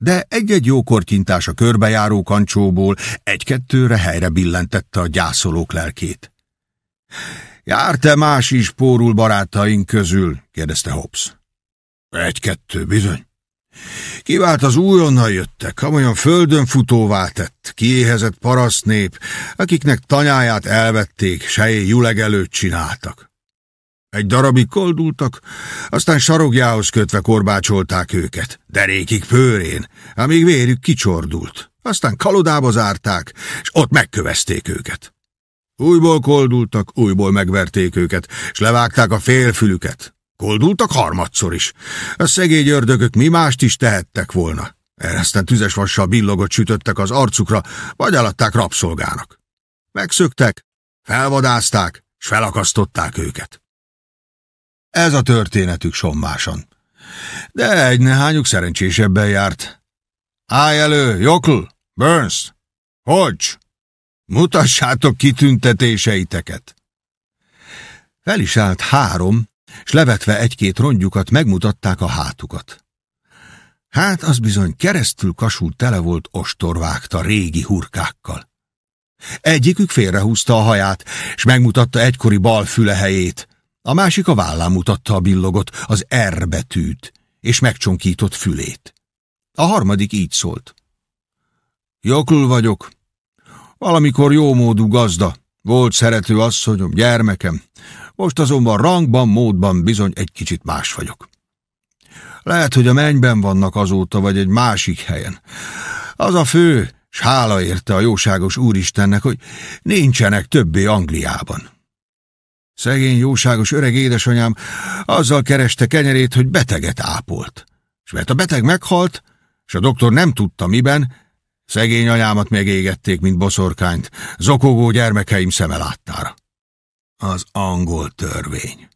De egy-egy jó kortyintás a körbejáró kancsóból egy-kettőre helyre billentette a gyászolók lelkét. Jár-te más is pórul barátaink közül? kérdezte Hobbs. Egy-kettő, bizony. Kivált az újonnan jöttek, amolyan földön futóvá tett, kiéhezett parasznép, akiknek tanyáját elvették, sejé juleg előtt csináltak. Egy darabig koldultak, aztán sarogjához kötve korbácsolták őket, derékig pőrén, amíg vérük kicsordult. Aztán kalodába zárták, és ott megkövezték őket. Újból koldultak, újból megverték őket, és levágták a félfülüket. Koldultak harmadszor is. A szegény ördögök mi mást is tehettek volna. Ereszten tüzes vassal billogot sütöttek az arcukra, vagy alatták rabszolgának. Megszöktek, felvadázták, s felakasztották őket. Ez a történetük sommásan. De egy nehányuk szerencsésebben járt. Állj elő, Jokl, Burns, Hodge! Mutassátok kitüntetéseiteket! Fel is állt három, s levetve egy-két rongyukat megmutatták a hátukat. Hát az bizony keresztül kasult tele volt ostorvágta régi hurkákkal. Egyikük félrehúzta a haját, s megmutatta egykori bal füle helyét, a másik a vállán mutatta a billogot, az R betűt, és megcsonkított fülét. A harmadik így szólt. Jokul vagyok. Valamikor jómódú gazda, volt szerető asszonyom, gyermekem, most azonban rangban, módban bizony egy kicsit más vagyok. Lehet, hogy a mennyben vannak azóta, vagy egy másik helyen. Az a fő, s hála érte a jóságos úristennek, hogy nincsenek többé Angliában. Szegény jóságos öreg édesanyám azzal kereste kenyerét, hogy beteget ápolt. És mert a beteg meghalt, és a doktor nem tudta miben, szegény anyámat megégették, mint boszorkányt, zokogó gyermekeim szeme láttára az angol törvény.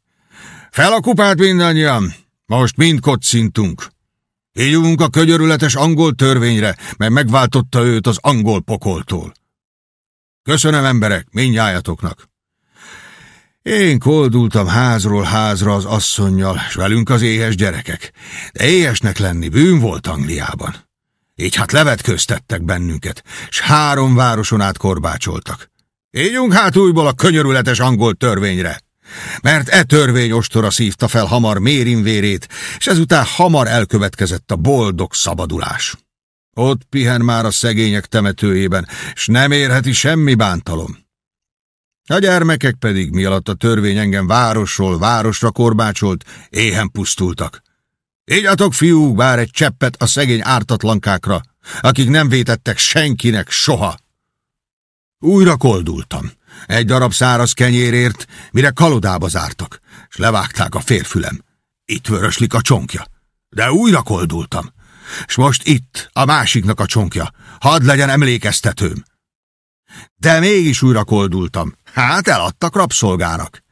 Fel a kupát mindannyian! Most mind kocintunk. Ígyunk a könyörületes angol törvényre, mert megváltotta őt az angol pokoltól. Köszönöm emberek, mindnyájatoknak. Én koldultam házról házra az asszonnyal, s velünk az éhes gyerekek, de éhesnek lenni bűn volt Angliában. Így hát levetköztettek bennünket, s három városon át korbácsoltak. Ígyunk hát újból a könyörületes angol törvényre. Mert e törvény ostora szívta fel hamar mérinvérét, és ezután hamar elkövetkezett a boldog szabadulás. Ott pihen már a szegények temetőjében, és nem érheti semmi bántalom. A gyermekek pedig, mi alatt a törvény engem városról városra korbácsolt, éhen pusztultak. Ígyatok, fiúk, bár egy cseppet a szegény ártatlankákra, akik nem vétettek senkinek soha. Újra koldultam. Egy darab száraz kenyérért, mire kalodába zártak, és levágták a férfülem. Itt vöröslik a csonkja. De újra koldultam. És most itt a másiknak a csonkja. Hadd legyen emlékeztetőm. De mégis újra koldultam. Hát eladtak rabszolgának.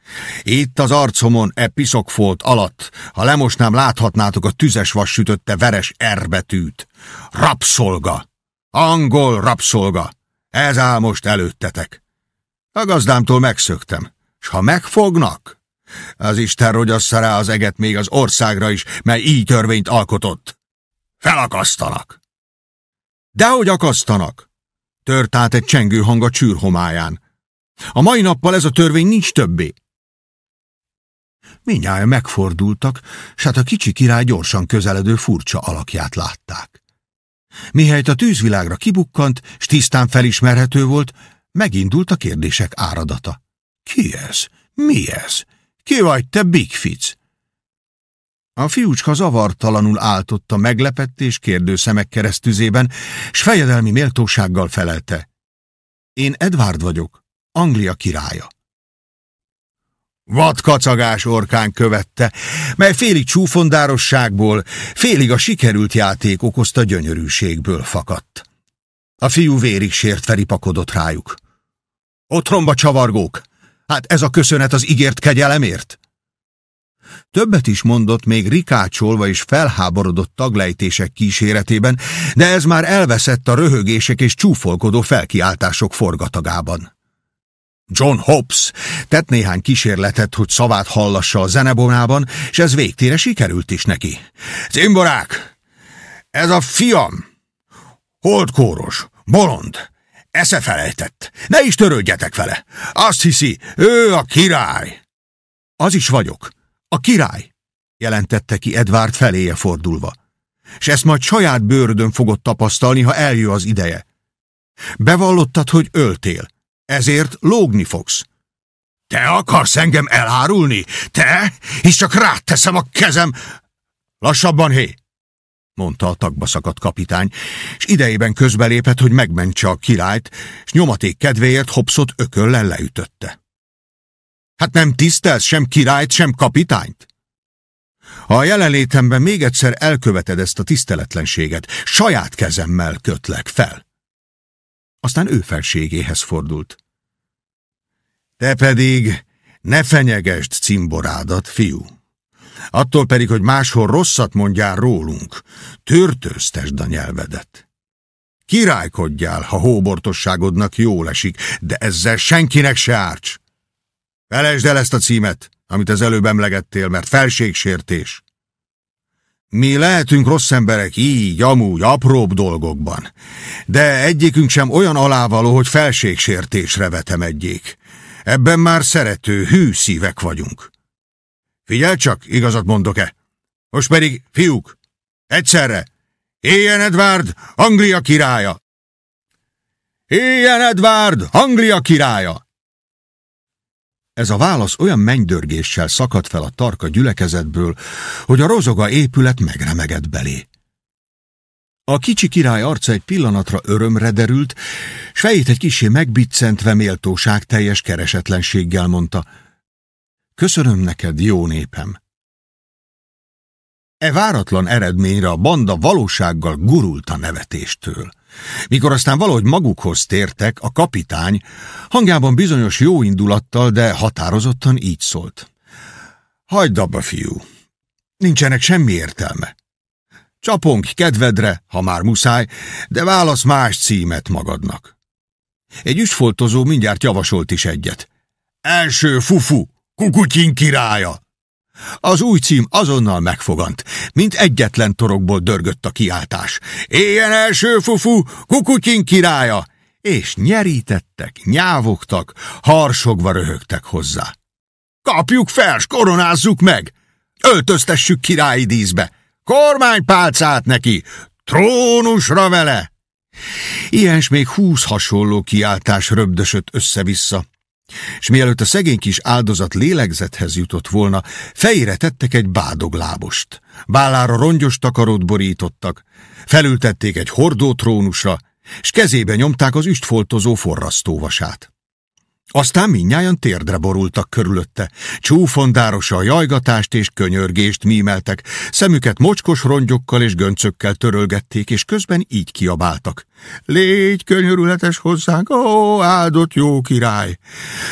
Itt az arcomon e piszokfolt alatt, ha lemosnám, láthatnátok a tüzes vas sütötte veres erbetűt. Rabszolga! Angol rabszolga! Ez áll most előttetek. A gazdámtól megszöktem, s ha megfognak, az Isten rogyassza rá az eget még az országra is, mely így törvényt alkotott. Felakasztanak. Dehogy akasztanak? Tört át egy csengő hang a csűrhomáján. A mai nappal ez a törvény nincs többé. Mindjárt megfordultak, s hát a kicsi király gyorsan közeledő furcsa alakját látták. Mihelyt a tűzvilágra kibukkant, s tisztán felismerhető volt, megindult a kérdések áradata. Ki ez? Mi ez? Ki vagy te, Big Fitz? A fiúcska zavartalanul áltotta meglepett és kérdő szemek keresztüzében, s fejedelmi méltósággal felelte. Én Edward vagyok, Anglia királya. Vadkacagás orkán követte, mely félig csúfondárosságból, félig a sikerült játék okozta gyönyörűségből fakadt. A fiú vérig sért feripakodott rájuk. Otromba csavargók! Hát ez a köszönet az ígért kegyelemért? Többet is mondott még rikácsolva és felháborodott taglejtések kíséretében, de ez már elveszett a röhögések és csúfolkodó felkiáltások forgatagában. John Hobbs tett néhány kísérletet, hogy szavát hallassa a zenebonában, és ez végtére sikerült is neki. Cimborák! Ez a fiam! Holdkóros, bolond, eszefelejtett. Ne is törődjetek vele. Azt hiszi, ő a király. Az is vagyok. A király, jelentette ki Edward feléje fordulva. És ezt majd saját bőrödön fogod tapasztalni, ha eljö az ideje. Bevallottad, hogy öltél. Ezért lógni fogsz. Te akarsz engem elárulni? Te? És csak rád teszem a kezem. Lassabban, hé! mondta a tagba szakadt kapitány, és idejében közbelépett, hogy megmentse a királyt, és nyomaték kedvéért Hobszot ököllel leütötte. Hát nem tisztelsz sem királyt, sem kapitányt? Ha a jelenlétemben még egyszer elköveted ezt a tiszteletlenséget, saját kezemmel kötlek fel. Aztán ő felségéhez fordult. Te pedig ne fenyegesd cimborádat, fiú. Attól pedig, hogy máshol rosszat mondjál rólunk, törtőztesd a nyelvedet. Királykodjál, ha hóbortosságodnak jól esik, de ezzel senkinek se árts. Felejtsd el ezt a címet, amit az előbb emlegettél, mert felségsértés. Mi lehetünk rossz emberek így, amúgy, apróbb dolgokban, de egyikünk sem olyan alávaló, hogy felségsértésre vetemedjék. Ebben már szerető, hű szívek vagyunk. Figyelj csak, igazat mondok-e? Most pedig, fiúk, egyszerre, éljen Edward, Anglia királya! Éljen Edward, Anglia királya! Ez a válasz olyan mennydörgéssel szakadt fel a tarka gyülekezetből, hogy a rozoga épület megremegett belé. A kicsi király arca egy pillanatra örömre derült, s fejét egy kisé megbiccentve méltóság teljes keresetlenséggel mondta. Köszönöm neked, jó népem! E váratlan eredményre a banda valósággal gurult a nevetéstől. Mikor aztán valahogy magukhoz tértek, a kapitány hangjában bizonyos jó indulattal, de határozottan így szólt. Hagyd abba, fiú! Nincsenek semmi értelme. Csapunk kedvedre, ha már muszáj, de válasz más címet magadnak. Egy üsfoltozó mindjárt javasolt is egyet. Első fufu, kukutyin királya! Az új cím azonnal megfogant, mint egyetlen torokból dörgött a kiáltás. Éljen első fufu, kukutyin királya! És nyerítettek, nyávogtak, harsogva röhögtek hozzá. Kapjuk fel, koronázzuk meg! Öltöztessük királyi díszbe! Kormánypálcát neki! Trónusra vele! Ilyens még húsz hasonló kiáltás röbdösött össze-vissza, és mielőtt a szegény kis áldozat lélegzethez jutott volna, fejére tettek egy bádoglábost. Bálára rongyos takarót borítottak, felültették egy hordótrónusra, és kezébe nyomták az üstfoltozó forrasztóvasát. Aztán minnyáján térdre borultak körülötte. Csúfondárosan jajgatást és könyörgést mímeltek, szemüket mocskos rongyokkal és göncökkel törölgették, és közben így kiabáltak. Légy könyörületes hozzánk, ó, áldott jó király!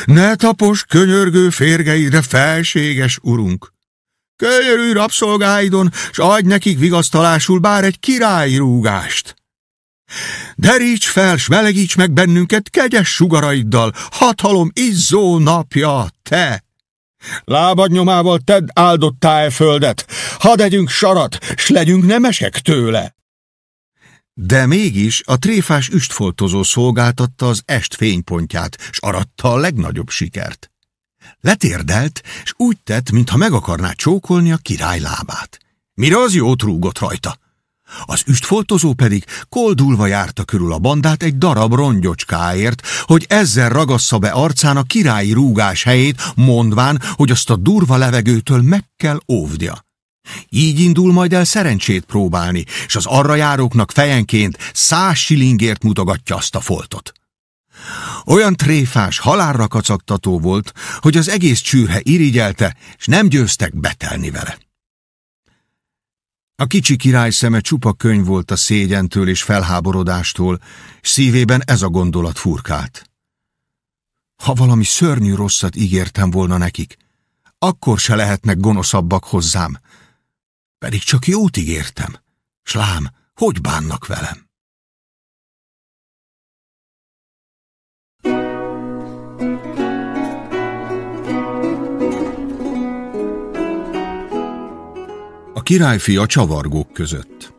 Ne tapos könyörgő férgeidre, felséges urunk! Könyörű rabszolgáidon, s adj nekik vigasztalásul bár egy király rúgást! Deríts fel, s melegíts meg bennünket kegyes sugaraiddal, hatalom izzó napja, te! Lábad nyomával tedd áldottá e földet, hadd együnk sarat, s legyünk nemesek tőle! De mégis a tréfás üstfoltozó szolgáltatta az est fénypontját, s aratta a legnagyobb sikert. Letérdelt, és úgy tett, mintha meg akarná csókolni a király lábát. Mire az jót rúgott rajta? Az üstfoltozó pedig koldulva járta körül a bandát egy darab rongyocskáért, hogy ezzel ragassza be arcán a királyi rúgás helyét, mondván, hogy azt a durva levegőtől meg kell óvdia. Így indul majd el szerencsét próbálni, és az arra járóknak fejenként száz silingért mutogatja azt a foltot. Olyan tréfás, halálra kacagtató volt, hogy az egész csűrhe irigyelte, és nem győztek betelni vele. A kicsi király szeme csupa könyv volt a szégyentől és felháborodástól, és szívében ez a gondolat furkált. Ha valami szörnyű rosszat ígértem volna nekik, akkor se lehetnek gonoszabbak hozzám, pedig csak jót ígértem, s lám, hogy bánnak velem? Királyfi a csavargók között.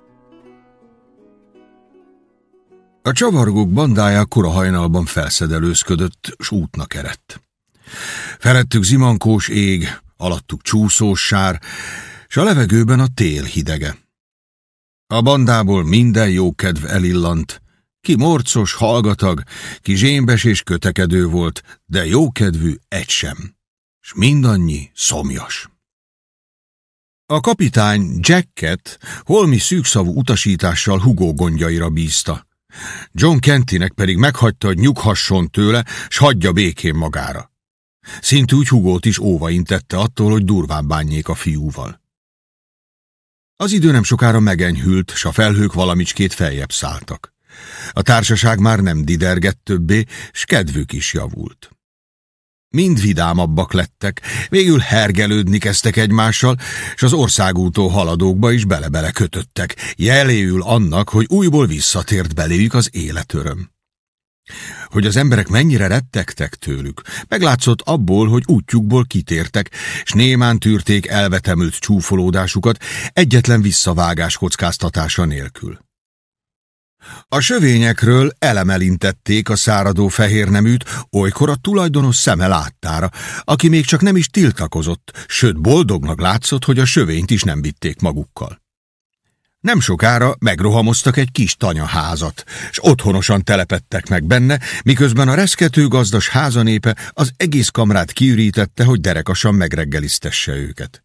A csavargók bandája kora hajnalban felszedelőzködött, s útnak erett. Felettük zimankós ég, alattuk csúszós sár, s a levegőben a tél hidege. A bandából minden jó kedv elillant, ki morcos, hallgatag, ki zsémbes és kötekedő volt, de jókedvű egy sem, s mindannyi szomjas. A kapitány Jacket holmi szűkszavú utasítással Hugo gondjaira bízta. John Kentinek pedig meghagyta, hogy nyughasson tőle, s hagyja békén magára. Szintúgy Hugót is óva intette attól, hogy durván bánjék a fiúval. Az idő nem sokára megenyhült, s a felhők valamicskét feljebb szálltak. A társaság már nem didergett többé, s kedvük is javult. Mind vidámabbak lettek, végül hergelődni kezdtek egymással, és az országútó haladókba is bele-bele kötöttek, jeléül annak, hogy újból visszatért beléjük az életöröm. Hogy az emberek mennyire rettegtek tőlük, meglátszott abból, hogy útjukból kitértek, és némán tűrték elvetemült csúfolódásukat egyetlen visszavágás kockáztatása nélkül. A sövényekről elemelintették a száradó fehér neműt, olykor a tulajdonos szeme láttára, aki még csak nem is tiltakozott, sőt boldognak látszott, hogy a sövényt is nem vitték magukkal. Nem sokára megrohamoztak egy kis tanyaházat, s otthonosan telepettek meg benne, miközben a reszkető gazdas házanépe az egész kamrát kiürítette, hogy derekasan megreggeliztesse őket.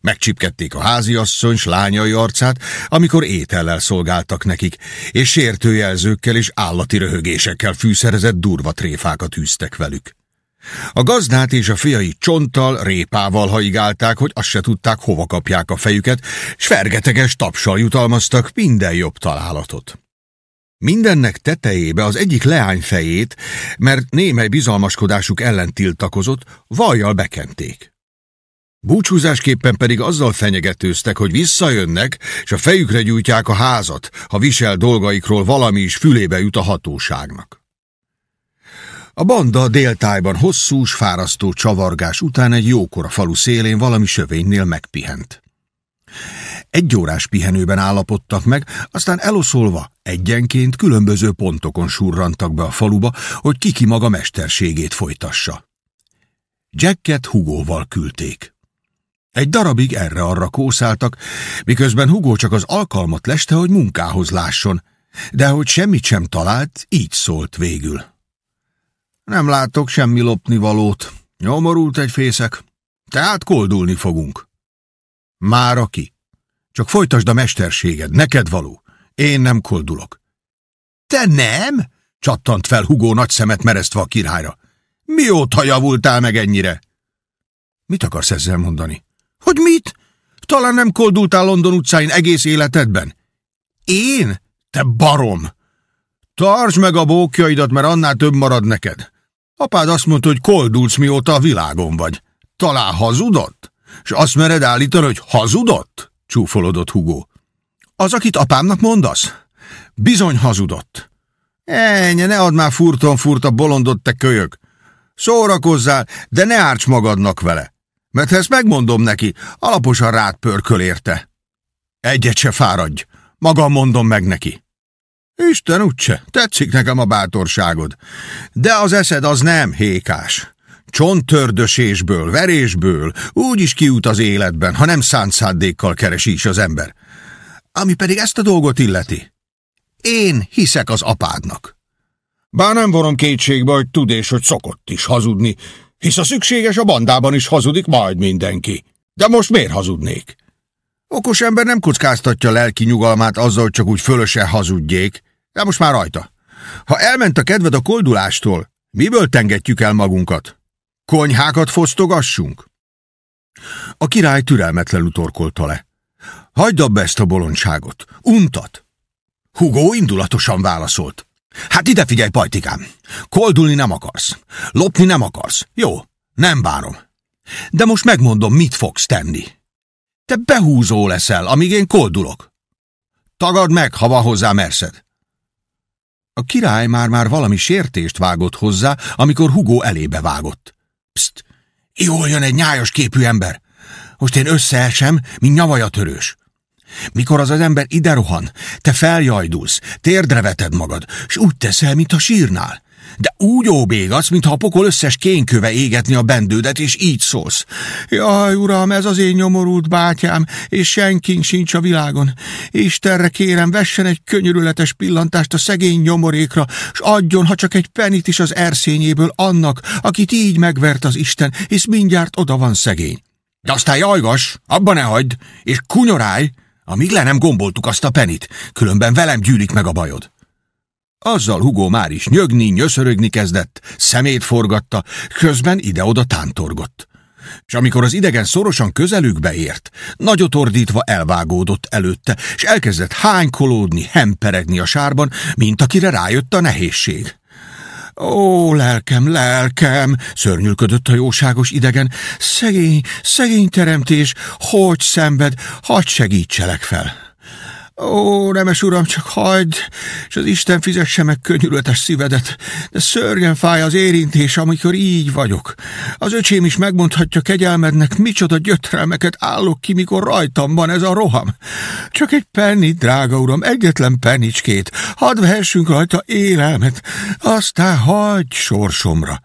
Megcsipkedték a háziasszony s lányai arcát, amikor étellel szolgáltak nekik, és sértőjelzőkkel és állati röhögésekkel fűszerezett durva tréfákat űztek velük. A gazdát és a fiai csonttal, répával haigálták, hogy azt se tudták, hova kapják a fejüket, s fergeteges tapsal jutalmaztak minden jobb találatot. Mindennek tetejébe az egyik leány fejét, mert némely bizalmaskodásuk ellen tiltakozott, vajjal bekenték. Búcsúzásképpen pedig azzal fenyegetőztek, hogy visszajönnek, és a fejükre gyújtják a házat, ha visel dolgaikról valami is fülébe jut a hatóságnak. A banda déltájban hosszús, fárasztó csavargás után egy jókora falu szélén valami sövénynél megpihent. Egy órás pihenőben állapodtak meg, aztán eloszolva egyenként különböző pontokon surrantak be a faluba, hogy kiki maga mesterségét folytassa. Jacket Hugóval küldték. Egy darabig erre-arra kószáltak, miközben Hugo csak az alkalmat leste, hogy munkához lásson, de hogy semmit sem talált, így szólt végül. Nem látok semmi lopni valót. Nyomorult egy fészek, tehát koldulni fogunk. Már aki. Csak folytasd a mesterséged, neked való. Én nem koldulok. Te nem? csattant fel Hugo nagy szemet meresztve a királyra. Mióta javultál meg ennyire? Mit akarsz ezzel mondani? Hogy mit? Talán nem koldultál London utcáin egész életedben? Én? Te barom! Tartsd meg a bókjaidat, mert annál több marad neked. Apád azt mondta, hogy koldulsz, mióta a világon vagy. Talán hazudott? És azt mered állítani, hogy hazudott? Csúfolodott Hugo. Az, akit apámnak mondasz? Bizony hazudott. Ennyi, ne add már furton furt a bolondot, te kölyök. Szórakozzál, de ne árts magadnak vele. Mert ezt megmondom neki, alaposan rád pörköl érte. Egyet se fáradj, magam mondom meg neki. Isten úgyse, tetszik nekem a bátorságod. De az eszed az nem hékás. Csontördösésből, verésből úgy is kiút az életben, ha nem szánt szándékkal keresi is az ember. Ami pedig ezt a dolgot illeti. Én hiszek az apádnak. Bár nem vonom kétségbe, hogy tud és hogy szokott is hazudni, hisz a szükséges a bandában is hazudik majd mindenki. De most miért hazudnék? Okos ember nem kockáztatja lelki nyugalmát azzal, hogy csak úgy fölösen hazudjék, de most már rajta. Ha elment a kedved a koldulástól, miből tengetjük el magunkat? Konyhákat fosztogassunk? A király türelmetlenül torkolta le. Hagyd abba ezt a bolondságot. Untat. Hugo indulatosan válaszolt. Hát ide figyelj, pajtikám. Koldulni nem akarsz. Lopni nem akarsz. Jó, nem bánom. De most megmondom, mit fogsz tenni. Te behúzó leszel, amíg én koldulok. Tagad meg, ha van hozzá merszed. A király már-már valami sértést vágott hozzá, amikor Hugo elébe vágott. Pszt, jól jön egy nyájas képű ember. Most én összeesem, mint nyavajatörős. Mikor az az ember ide rohan, te feljajdulsz, térdre veted magad, s úgy teszel, mintha sírnál. De úgy óbégasz, mintha a pokol összes kénköve égetni a bendődet, és így szólsz. Jaj, uram, ez az én nyomorult bátyám, és senkink sincs a világon. Istenre kérem, vessen egy könyörületes pillantást a szegény nyomorékra, s adjon, ha csak egy penit is az erszényéből annak, akit így megvert az Isten, hisz mindjárt oda van szegény. De aztán jajgas, abba ne hagyd, és kunyorálj, amíg le nem gomboltuk azt a penit, különben velem gyűlik meg a bajod. Azzal Hugo már is nyögni, nyöszörögni kezdett, szemét forgatta, közben ide-oda tántorgott. És amikor az idegen szorosan közelükbe ért, nagyot ordítva elvágódott előtte, és elkezdett hánykolódni, hemperegni a sárban, mint akire rájött a nehézség. Ó, lelkem, lelkem, szörnyülködött a jóságos idegen, szegény, szegény teremtés, hogy szenved, hadd segítselek fel. Ó, nemes uram, csak hagyd, és az Isten fizesse meg könyörületes szívedet, de szörnyen fáj az érintés, amikor így vagyok. Az öcsém is megmondhatja kegyelmednek, micsoda gyötrelmeket állok ki, mikor rajtam van ez a roham. Csak egy pennit, drága uram, egyetlen pennicskét, hadd vehessünk rajta élelmet, aztán hagyj sorsomra.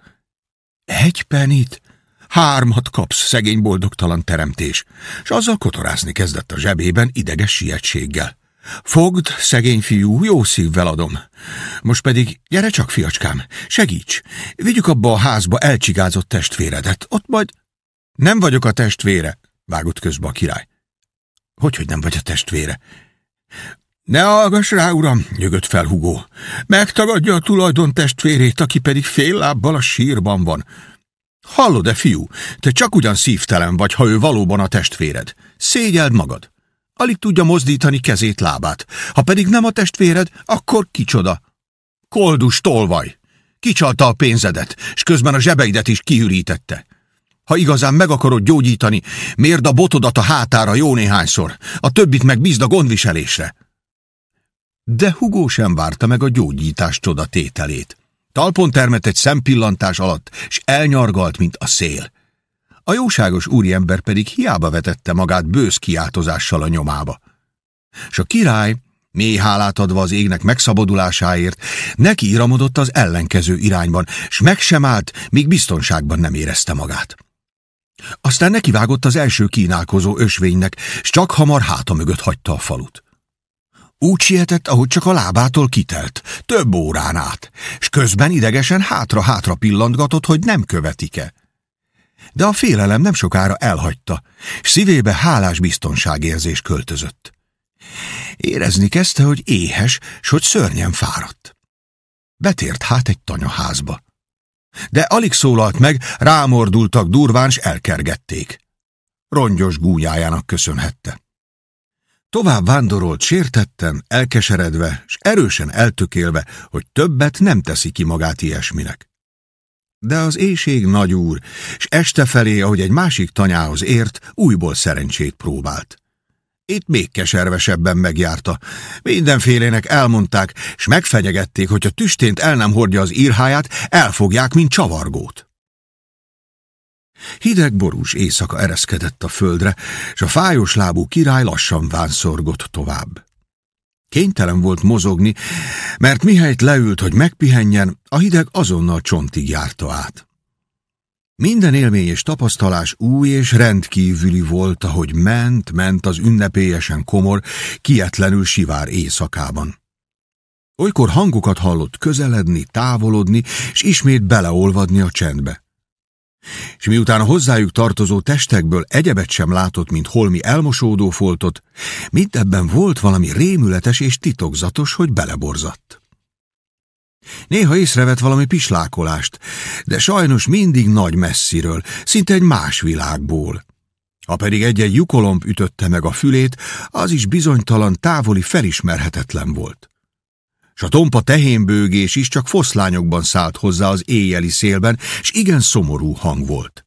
Egy penit? Hármat kapsz, szegény boldogtalan teremtés, és azzal kotorászni kezdett a zsebében ideges sietséggel. Fogd, szegény fiú, jó szívvel adom. Most pedig gyere csak, fiacskám, segíts, vigyük abba a házba elcsigázott testvéredet, ott majd... Nem vagyok a testvére, vágott közbe a király. Hogy, hogy nem vagy a testvére? Ne hallgass rá, uram, nyögött fel Hugó. Megtagadja a tulajdon testvérét, aki pedig fél lábbal a sírban van. Hallod-e, fiú, te csak ugyan szívtelen vagy, ha ő valóban a testvéred. Szégyeld magad. Alig tudja mozdítani kezét, lábát. Ha pedig nem a testvéred, akkor kicsoda? Koldus tolvaj. Kicsalta a pénzedet, és közben a zsebeidet is kiürítette. Ha igazán meg akarod gyógyítani, mérd a botodat a hátára jó néhányszor, a többit meg bízd a gondviselésre. De Hugó sem várta meg a gyógyítás csodatételét. Talpon termett egy szempillantás alatt, és elnyargalt, mint a szél. A jóságos úriember pedig hiába vetette magát bősz kiáltozással a nyomába. S a király, mély hálát adva az égnek megszabadulásáért, neki iramodott az ellenkező irányban, s meg sem állt, míg biztonságban nem érezte magát. Aztán nekivágott az első kínálkozó ösvénynek, s csak hamar háta mögött hagyta a falut. Úgy sietett, ahogy csak a lábától kitelt, több órán át, és közben idegesen hátra-hátra pillantgatott, hogy nem követik-e. De a félelem nem sokára elhagyta, és szívébe hálás biztonságérzés költözött. Érezni kezdte, hogy éhes, s hogy szörnyen fáradt. Betért hát egy tanyaházba. De alig szólalt meg, rámordultak durván, s elkergették. Rongyos gúnyájának köszönhette. Tovább vándorolt sértetten, elkeseredve, s erősen eltökélve, hogy többet nem teszi ki magát ilyesminek. De az éjség nagy úr, s este felé, ahogy egy másik tanyához ért, újból szerencsét próbált. Itt még keservesebben megjárta. Mindenfélének elmondták, s megfenyegették, hogy a tüstént el nem hordja az írháját, elfogják, mint csavargót. Hideg borús éjszaka ereszkedett a földre, és a fájos lábú király lassan vánszorgott tovább. Kénytelen volt mozogni, mert mihelyt leült, hogy megpihenjen, a hideg azonnal csontig járta át. Minden élmény és tapasztalás új és rendkívüli volt, ahogy ment-ment az ünnepélyesen komor, kietlenül sivár éjszakában. Olykor hangokat hallott közeledni, távolodni, és ismét beleolvadni a csendbe. És miután a hozzájuk tartozó testekből egyebet sem látott, mint holmi elmosódó foltot, ebben volt valami rémületes és titokzatos, hogy beleborzatt. Néha észrevett valami pislákolást, de sajnos mindig nagy messziről, szinte egy más világból. Ha pedig egy-egy ütötte meg a fülét, az is bizonytalan, távoli, felismerhetetlen volt. S a tompa tehénbőgés is csak foszlányokban szállt hozzá az éjjeli szélben, s igen szomorú hang volt.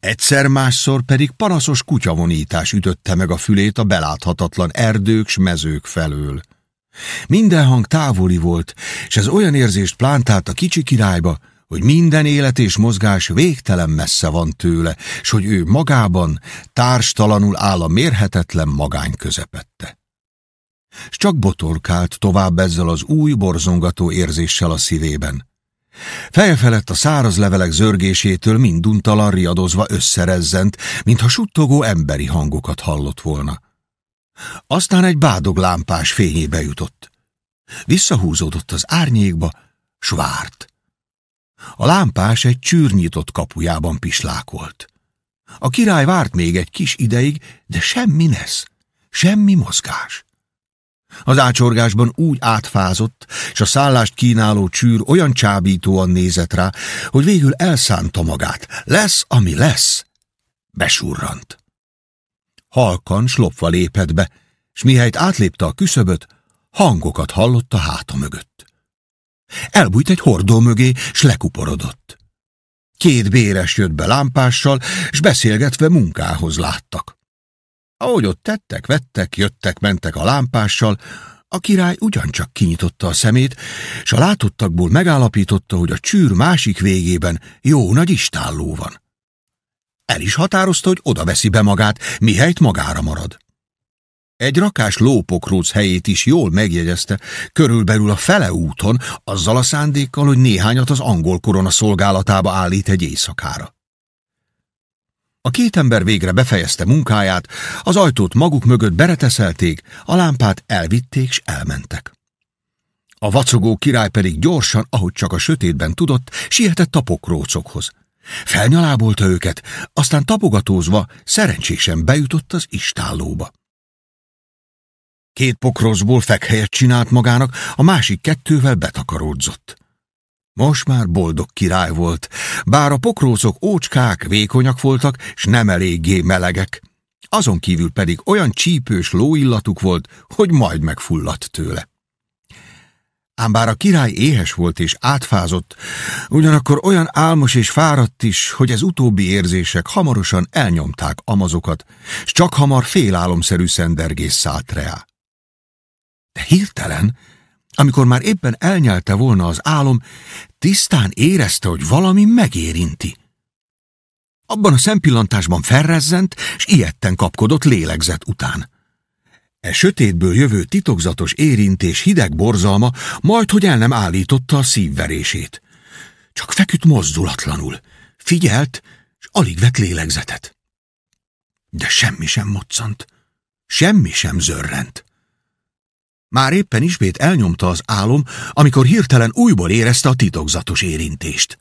Egyszer-másszor pedig panaszos kutyavonítás ütötte meg a fülét a beláthatatlan erdők s mezők felől. Minden hang távoli volt, és ez olyan érzést plántált a kicsi királyba, hogy minden élet és mozgás végtelen messze van tőle, s hogy ő magában társtalanul áll a mérhetetlen magány közepette. S csak botorkált tovább ezzel az új borzongató érzéssel a szívében. Feje a száraz levelek zörgésétől minduntalan riadozva összerezzent, mintha suttogó emberi hangokat hallott volna. Aztán egy bádog lámpás fényébe jutott. Visszahúzódott az árnyékba, s várt. A lámpás egy csűrnyitott kapujában pislákolt. A király várt még egy kis ideig, de semmi nesz, semmi mozgás. Az ácsorgásban úgy átfázott, és a szállást kínáló csűr olyan csábítóan nézett rá, hogy végül elszánta magát. Lesz, ami lesz. Besurrant. Halkan, slopva lépett be, s mihelyt átlépte a küszöböt, hangokat hallott a háta mögött. Elbújt egy hordó mögé, s lekuporodott. Két béres jött be lámpással, s beszélgetve munkához láttak. Ahogy ott tettek, vettek, jöttek, mentek a lámpással, a király ugyancsak kinyitotta a szemét, s a látottakból megállapította, hogy a csűr másik végében jó nagy istálló van. El is határozta, hogy oda veszi be magát, mihelyt magára marad. Egy rakás lópokróc helyét is jól megjegyezte, körülbelül a fele úton, azzal a szándékkal, hogy néhányat az angol korona szolgálatába állít egy éjszakára. A két ember végre befejezte munkáját, az ajtót maguk mögött bereteszelték, a lámpát elvitték s elmentek. A vacogó király pedig gyorsan, ahogy csak a sötétben tudott, sietett a pokrócokhoz. Felnyalábolta őket, aztán tapogatózva szerencsésen bejutott az istállóba. Két pokrózból fekhelyet csinált magának, a másik kettővel betakaródzott. Most már boldog király volt, bár a pokrócok ócskák, vékonyak voltak, s nem eléggé melegek. Azon kívül pedig olyan csípős lóillatuk volt, hogy majd megfulladt tőle. Ám bár a király éhes volt és átfázott, ugyanakkor olyan álmos és fáradt is, hogy ez utóbbi érzések hamarosan elnyomták amazokat, s csak hamar félálomszerű szendergés szállt rá. De hirtelen, amikor már éppen elnyelte volna az álom, tisztán érezte, hogy valami megérinti. Abban a szempillantásban felrezzent, s ilyetten kapkodott lélegzet után. E sötétből jövő titokzatos érintés hideg borzalma majd, hogy el nem állította a szívverését. Csak feküdt mozdulatlanul, figyelt, és alig vett lélegzetet. De semmi sem moccant, semmi sem zörrent. Már éppen ismét elnyomta az álom, amikor hirtelen újból érezte a titokzatos érintést.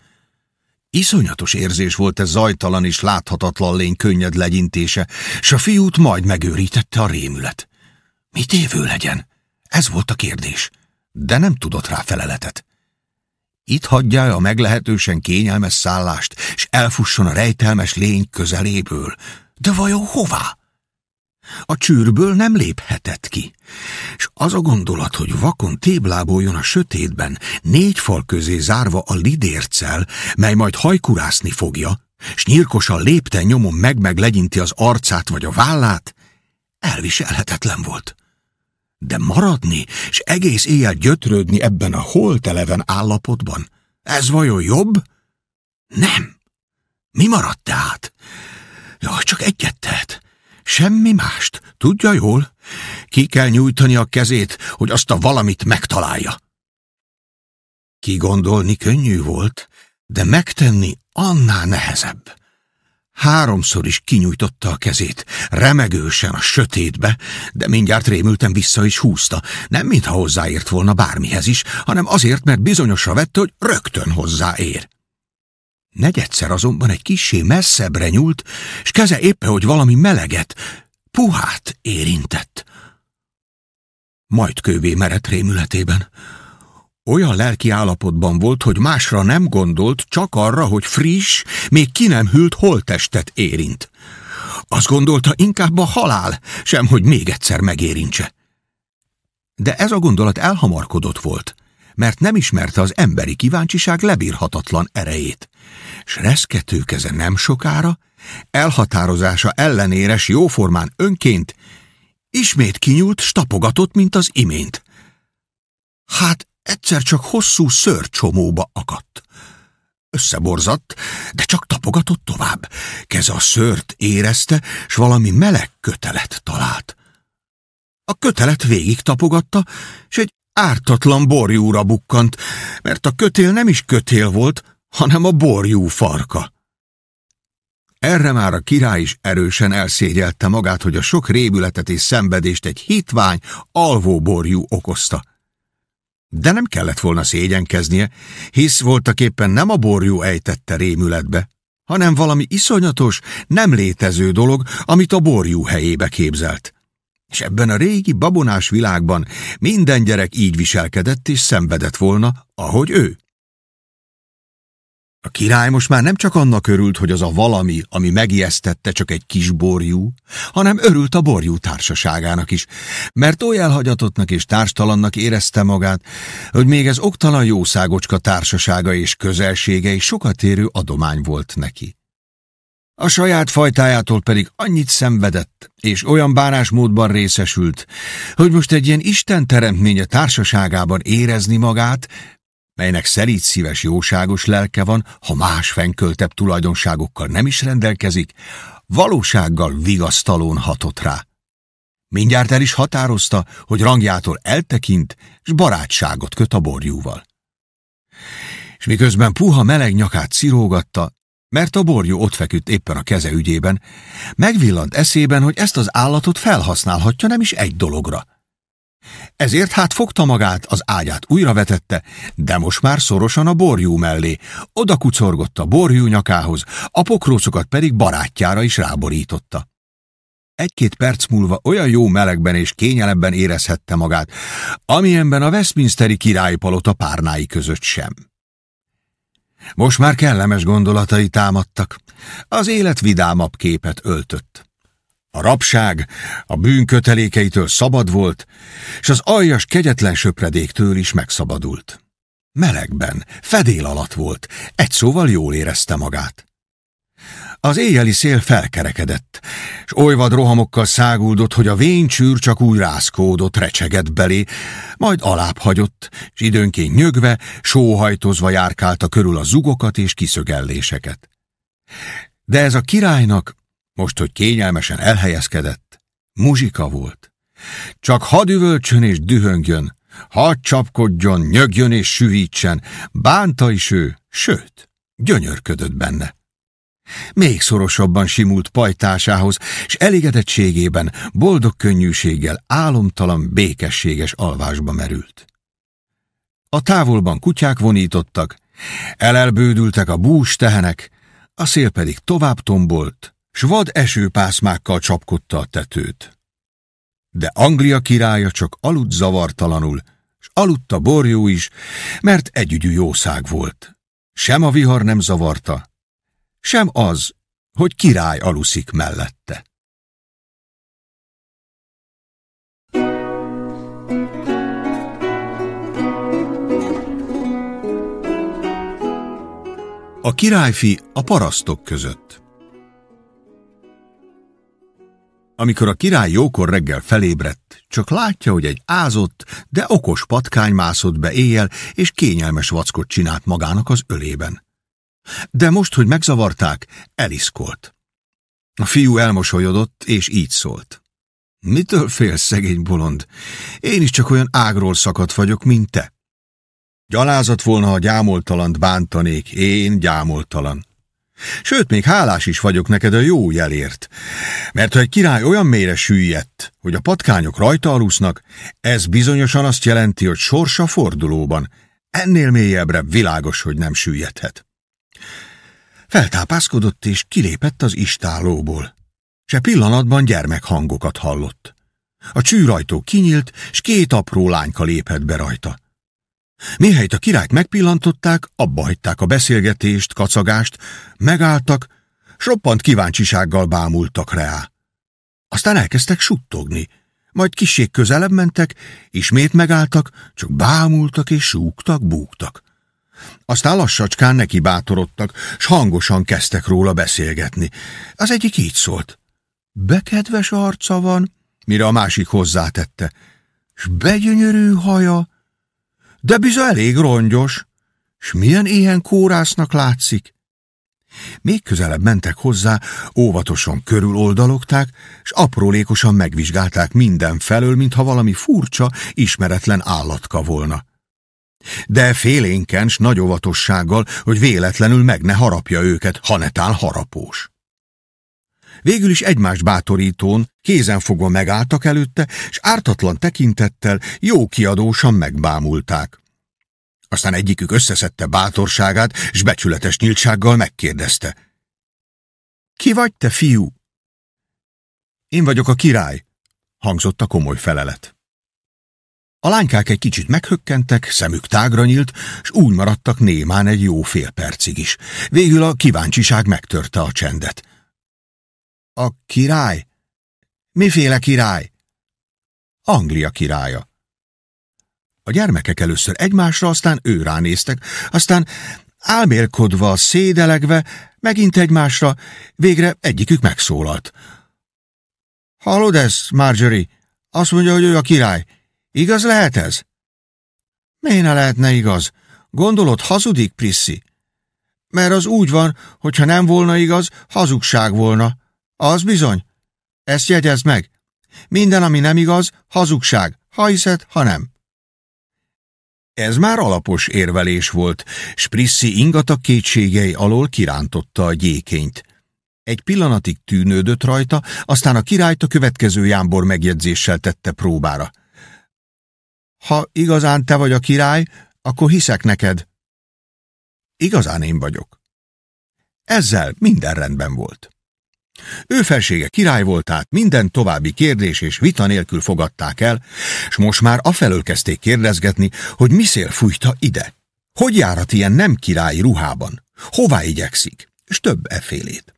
Iszonyatos érzés volt ez zajtalan és láthatatlan lény könnyed legyintése, s a fiút majd megőrítette a rémület. Mit évő legyen? Ez volt a kérdés, de nem tudott rá feleletet. Itt hagyja a meglehetősen kényelmes szállást, és elfusson a rejtelmes lény közeléből. De vajon hová? A csűrből nem léphetett ki, és az a gondolat, hogy vakon tébláboljon a sötétben, négy fal közé zárva a lidérccel, mely majd hajkurászni fogja, s nyírkosan lépten nyomon meg-meg legyinti az arcát vagy a vállát, elviselhetetlen volt. De maradni, és egész éjjel gyötrődni ebben a holteleven állapotban, ez vajon jobb? Nem. Mi maradt tehát? Jaj, csak egyet tehet. Semmi mást. Tudja jól? Ki kell nyújtani a kezét, hogy azt a valamit megtalálja. Ki gondolni könnyű volt, de megtenni annál nehezebb. Háromszor is kinyújtotta a kezét, remegősen a sötétbe, de mindjárt rémülten vissza is húzta. Nem mintha hozzáért volna bármihez is, hanem azért, mert bizonyosra vette, hogy rögtön hozzáér. Negyedszer azonban egy kissé messzebbre nyúlt, és keze éppe, hogy valami meleget, puhát érintett. Majd kővé merett rémületében. Olyan lelki állapotban volt, hogy másra nem gondolt, csak arra, hogy friss, még ki nem hűlt holtestet érint. Azt gondolta inkább a halál, sem hogy még egyszer megérintse. De ez a gondolat elhamarkodott volt, mert nem ismerte az emberi kíváncsiság lebírhatatlan erejét. S reszkető keze nem sokára, elhatározása ellenéres jóformán önként, ismét kinyúlt, stapogatott, mint az imént. Hát egyszer csak hosszú szörcsomóba akadt. Összeborzatt, de csak tapogatott tovább. Keze a szőrt érezte, s valami meleg kötelet talált. A kötelet végig tapogatta, s egy ártatlan borjúra bukkant, mert a kötél nem is kötél volt, hanem a borjú farka. Erre már a király is erősen elszégyelte magát, hogy a sok rébületet és szenvedést egy hitvány, alvó borjú okozta. De nem kellett volna szégyenkeznie, hisz voltak éppen nem a borjú ejtette rémületbe, hanem valami iszonyatos, nem létező dolog, amit a borjú helyébe képzelt. És ebben a régi babonás világban minden gyerek így viselkedett és szenvedett volna, ahogy ő. A király most már nem csak annak örült, hogy az a valami, ami megijesztette csak egy kis borjú, hanem örült a borjú társaságának is, mert oly elhagyatottnak és társtalannak érezte magát, hogy még ez oktalan jószágocska társasága és közelsége is sokat érő adomány volt neki. A saját fajtájától pedig annyit szenvedett, és olyan bánásmódban részesült, hogy most egy ilyen Isten teremtménye társaságában érezni magát, melynek szerít szíves jóságos lelke van, ha más fenköltebb tulajdonságokkal nem is rendelkezik, valósággal vigasztalón hatott rá. Mindjárt el is határozta, hogy rangjától eltekint, és barátságot köt a borjúval. És miközben puha meleg nyakát szirógatta, mert a borjú ott feküdt éppen a keze ügyében, megvillant eszében, hogy ezt az állatot felhasználhatja nem is egy dologra. Ezért hát fogta magát, az ágyát újra vetette, de most már szorosan a borjú mellé, oda kucorgott a borjú nyakához, a pokrócokat pedig barátjára is ráborította. Egy-két perc múlva olyan jó melegben és kényelemben érezhette magát, amilyenben a Westminsteri királyi palota párnái között sem. Most már kellemes gondolatai támadtak, az élet vidámabb képet öltött. A rabság a bűn kötelékeitől szabad volt, és az aljas kegyetlen söpredéktől is megszabadult. Melegben, fedél alatt volt, egy szóval jól érezte magát. Az éjjeli szél felkerekedett, és olyvad rohamokkal száguldott, hogy a vénycsűr csak úgy rászkódott, recsegett belé, majd alább hagyott, és időnként nyögve, sóhajtozva járkálta körül a zugokat és kiszögelléseket. De ez a királynak most, hogy kényelmesen elhelyezkedett, muzsika volt. Csak hadd üvölcsön és dühöngjön, hadd csapkodjon, nyögjön és süvítsen, bánta is ő, sőt, gyönyörködött benne. Még szorosabban simult pajtásához, s elégedettségében, boldog könnyűséggel, álomtalan, békességes alvásba merült. A távolban kutyák vonítottak, elelbődültek a bús tehenek, a szél pedig tovább tombolt, s vad esőpászmákkal csapkodta a tetőt. De Anglia királya csak aludt zavartalanul, s aludt a borjú is, mert együgyű jószág volt. Sem a vihar nem zavarta, sem az, hogy király aluszik mellette. A királyfi a parasztok között Amikor a király jókor reggel felébredt, csak látja, hogy egy ázott, de okos patkány mászott be éjjel, és kényelmes vackot csinált magának az ölében. De most, hogy megzavarták, eliszkolt. A fiú elmosolyodott, és így szólt. Mitől félsz, szegény bolond? Én is csak olyan ágról szakadt vagyok, mint te. Gyalázat volna, ha gyámoltalant bántanék, én gyámoltalan. Sőt, még hálás is vagyok neked a jó jelért, mert ha egy király olyan mélyre süllyedt, hogy a patkányok rajta alusznak, ez bizonyosan azt jelenti, hogy sorsa fordulóban, ennél mélyebbre világos, hogy nem süllyedhet. Feltápászkodott és kilépett az istálóból. Se pillanatban gyermekhangokat hallott. A csűrajtó kinyílt, s két apró lányka lépett be rajta. Mihelyt a királyt megpillantották, abba hagyták a beszélgetést, kacagást, megálltak, s roppant kíváncsisággal bámultak rá. Aztán elkezdtek suttogni, majd kiség közelebb mentek, ismét megálltak, csak bámultak és súgtak, búgtak. Aztán lassacskán neki bátorodtak, s hangosan kezdtek róla beszélgetni. Az egyik így szólt. Bekedves arca van, mire a másik hozzátette. S begyönyörű haja, de bizony elég rongyos, s milyen éhen kórásznak látszik. Még közelebb mentek hozzá, óvatosan körüloldalogták, s aprólékosan megvizsgálták minden felől, mintha valami furcsa, ismeretlen állatka volna. De félénken s nagy óvatossággal, hogy véletlenül meg ne harapja őket, ha netán harapós. Végül is egymást bátorítón, kézenfogva megálltak előtte, és ártatlan tekintettel jó kiadósan megbámulták. Aztán egyikük összeszedte bátorságát, és becsületes nyíltsággal megkérdezte. Ki vagy te, fiú? Én vagyok a király, hangzott a komoly felelet. A lánykák egy kicsit meghökkentek, szemük tágra nyílt, s úgy maradtak némán egy jó fél percig is. Végül a kíváncsiság megtörte a csendet. A király? Miféle király? Anglia királya. A gyermekek először egymásra, aztán ő ránéztek, aztán álmélkodva, szédelegve, megint egymásra, végre egyikük megszólalt. Hallod ezt, Marjorie? Azt mondja, hogy ő a király. Igaz lehet ez? Miért ne lehetne igaz? Gondolod, hazudik, Prissi? Mert az úgy van, hogyha nem volna igaz, hazugság volna. Az bizony. Ezt jegyezd meg. Minden, ami nem igaz, hazugság, ha hiszed, ha nem. Ez már alapos érvelés volt, Sprissi ingatag kétségei alól kirántotta a gyékényt. Egy pillanatig tűnődött rajta, aztán a királyt a következő jámbor megjegyzéssel tette próbára. Ha igazán te vagy a király, akkor hiszek neked. Igazán én vagyok. Ezzel minden rendben volt. Ő felsége király volt, tehát minden további kérdés és vita nélkül fogadták el, és most már afelől kezdték kérdezgetni, hogy mi szél fújta ide. Hogy járhat ilyen nem királyi ruhában? Hová igyekszik? És több efélét.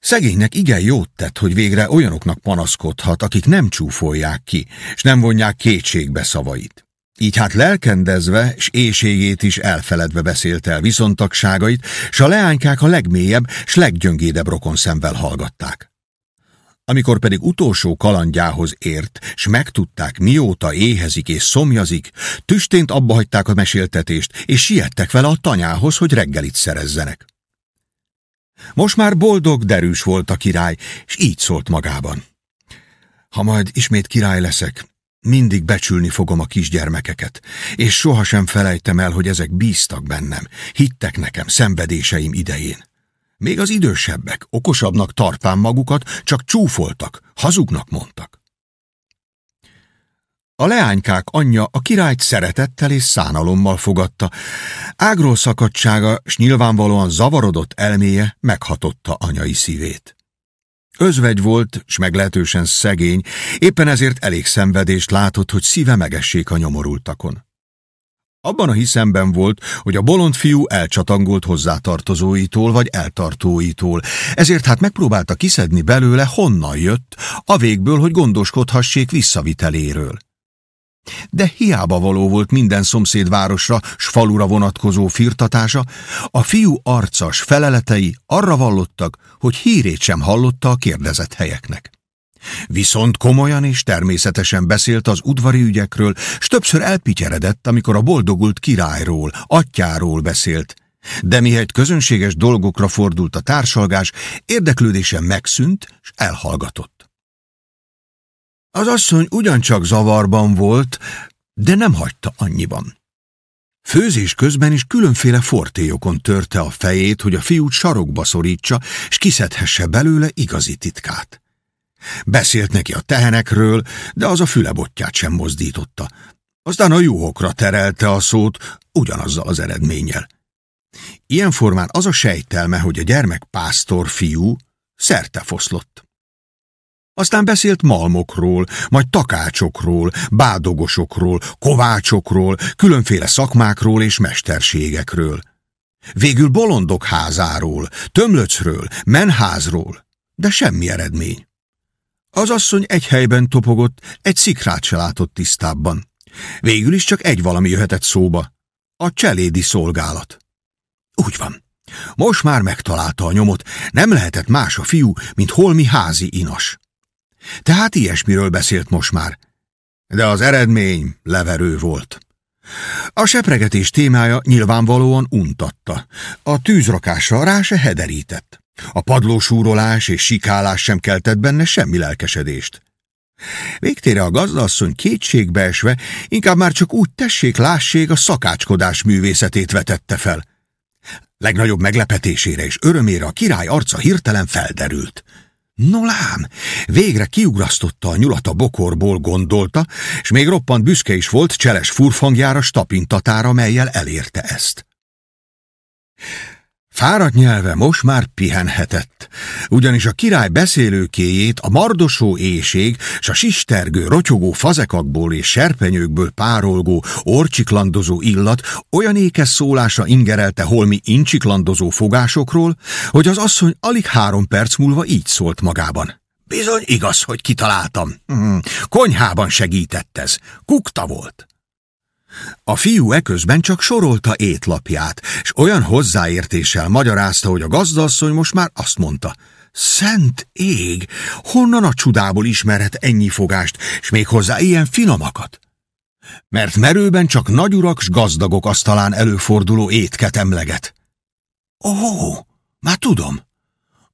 Szegénynek igen jót tett, hogy végre olyanoknak panaszkodhat, akik nem csúfolják ki, és nem vonják kétségbe szavait. Így hát lelkendezve, s éjségét is elfeledve beszélt el viszontagságait, s a leánykák a legmélyebb, s leggyöngédebb rokon szemvel hallgatták. Amikor pedig utolsó kalandjához ért, s megtudták, mióta éhezik és szomjazik, tüstént abbahagyták a meséltetést, és siettek vele a tanyához, hogy reggelit szerezzenek. Most már boldog, derűs volt a király, és így szólt magában. Ha majd ismét király leszek, mindig becsülni fogom a kisgyermekeket, és sohasem felejtem el, hogy ezek bíztak bennem, hittek nekem szenvedéseim idején. Még az idősebbek, okosabbnak tartán magukat, csak csúfoltak, hazugnak mondtak. A leánykák anyja a királyt szeretettel és szánalommal fogadta. Ágról szakadtsága s nyilvánvalóan zavarodott elméje meghatotta anyai szívét. Özvegy volt, s meglehetősen szegény, éppen ezért elég szenvedést látott, hogy szíve megessék a nyomorultakon. Abban a hiszemben volt, hogy a bolond fiú elcsatangolt hozzátartozóitól vagy eltartóitól, ezért hát megpróbálta kiszedni belőle, honnan jött, a végből, hogy gondoskodhassék visszaviteléről. De hiába való volt minden szomszéd városra s falura vonatkozó firtatása, a fiú arcas feleletei arra vallottak, hogy hírét sem hallotta a kérdezett helyeknek. Viszont komolyan és természetesen beszélt az udvari ügyekről, s többször elpityeredett, amikor a boldogult királyról, atyáról beszélt. De mihelyt közönséges dolgokra fordult a társalgás, érdeklődése megszűnt, s elhallgatott. Az asszony ugyancsak zavarban volt, de nem hagyta annyiban. Főzés közben is különféle fortélyokon törte a fejét, hogy a fiút sarokba szorítsa, s kiszedhesse belőle igazi titkát. Beszélt neki a tehenekről, de az a fülebotját sem mozdította. Aztán a juhokra terelte a szót, ugyanazzal az eredménnyel. Ilyen formán az a sejtelme, hogy a gyermek pásztor fiú szerte foszlott. Aztán beszélt malmokról, majd takácsokról, bádogosokról, kovácsokról, különféle szakmákról és mesterségekről. Végül bolondok házáról, tömlöcről, menházról, de semmi eredmény. Az asszony egy helyben topogott, egy szikrát se látott tisztábban. Végül is csak egy valami jöhetett szóba. A cselédi szolgálat. Úgy van. Most már megtalálta a nyomot, nem lehetett más a fiú, mint holmi házi inas. Tehát ilyesmiről beszélt most már. De az eredmény leverő volt. A sepregetés témája nyilvánvalóan untatta. A tűzrakásra rá se hederített. A padlósúrolás és sikálás sem keltett benne semmi lelkesedést. Végtére a gazdasszony kétségbeesve inkább már csak úgy tessék-lássék a szakácskodás művészetét vetette fel. Legnagyobb meglepetésére és örömére a király arca hirtelen felderült. No lám, végre kiugrasztotta a nyulat a bokorból, gondolta, és még roppant büszke is volt cseles furfangjára stapintatára, melyel elérte ezt. Fáradt nyelve most már pihenhetett, ugyanis a király beszélőkéjét a mardosó éjség s a sistergő, rotyogó fazekakból és serpenyőkből párolgó, orcsiklandozó illat olyan ékes szólása ingerelte holmi incsiklandozó fogásokról, hogy az asszony alig három perc múlva így szólt magában. Bizony igaz, hogy kitaláltam. Hmm, konyhában segített ez. Kukta volt. A fiú eközben csak sorolta étlapját, és olyan hozzáértéssel magyarázta, hogy a gazdasszony most már azt mondta, Szent ég, honnan a csudából ismerhet ennyi fogást, és még hozzá ilyen finomakat? Mert merőben csak nagyurak s gazdagok asztalán előforduló étket emleget. Ó, már tudom.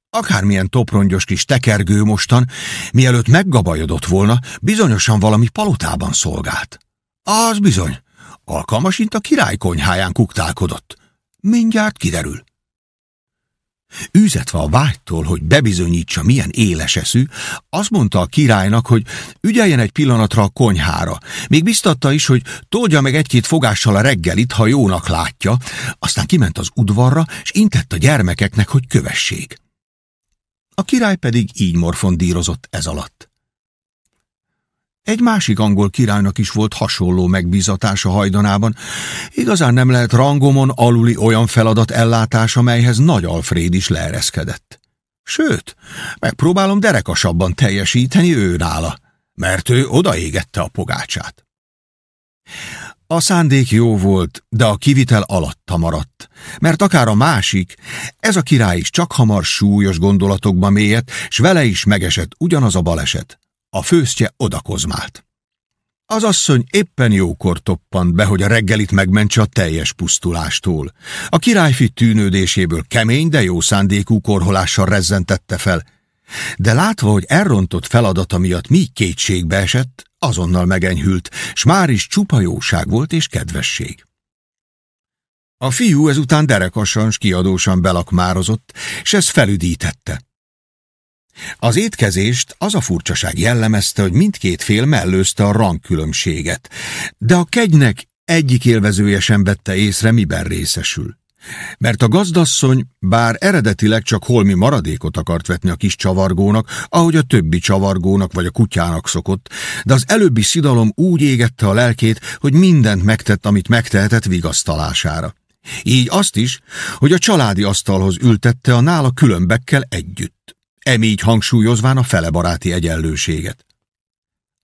Akármilyen toprongyos kis tekergő mostan, mielőtt meggabajodott volna, bizonyosan valami palotában szolgált. Az bizony, Alkalmasint a király konyháján kuktálkodott. Mindjárt kiderül. Üzetve a vágytól, hogy bebizonyítsa, milyen éles eszű, azt mondta a királynak, hogy ügyeljen egy pillanatra a konyhára. Még biztatta is, hogy toldja meg egy-két fogással a reggelit, ha jónak látja, aztán kiment az udvarra, és intett a gyermekeknek, hogy kövessék. A király pedig így morfondírozott ez alatt. Egy másik angol királynak is volt hasonló megbízatása hajdanában. Igazán nem lehet rangomon aluli olyan feladat ellátása, melyhez Nagy Alfred is leereszkedett. Sőt, megpróbálom derekasabban teljesíteni ő nála, mert ő odaégette a pogácsát. A szándék jó volt, de a kivitel alatta maradt, mert akár a másik, ez a király is csak hamar súlyos gondolatokba mélyett, s vele is megesett ugyanaz a baleset. A főztje odakozmált. Az asszony éppen jókor toppant be, hogy a reggelit megmentse a teljes pusztulástól. A királyfi tűnődéséből kemény, de jó szándékú korholással rezzentette fel. De látva, hogy elrontott feladata miatt mi kétségbe esett, azonnal megenyhült, s már is csupa jóság volt és kedvesség. A fiú ezután derekasan s kiadósan belakmározott, s ez felüdítette. Az étkezést az a furcsaság jellemezte, hogy mindkét fél mellőzte a rangkülönbséget, de a kegynek egyik élvezője sem vette észre, miben részesül. Mert a gazdasszony, bár eredetileg csak holmi maradékot akart vetni a kis csavargónak, ahogy a többi csavargónak vagy a kutyának szokott, de az előbbi szidalom úgy égette a lelkét, hogy mindent megtett, amit megtehetett vigasztalására. Így azt is, hogy a családi asztalhoz ültette a nála különbekkel együtt, emígy hangsúlyozván a felebaráti egyenlőséget.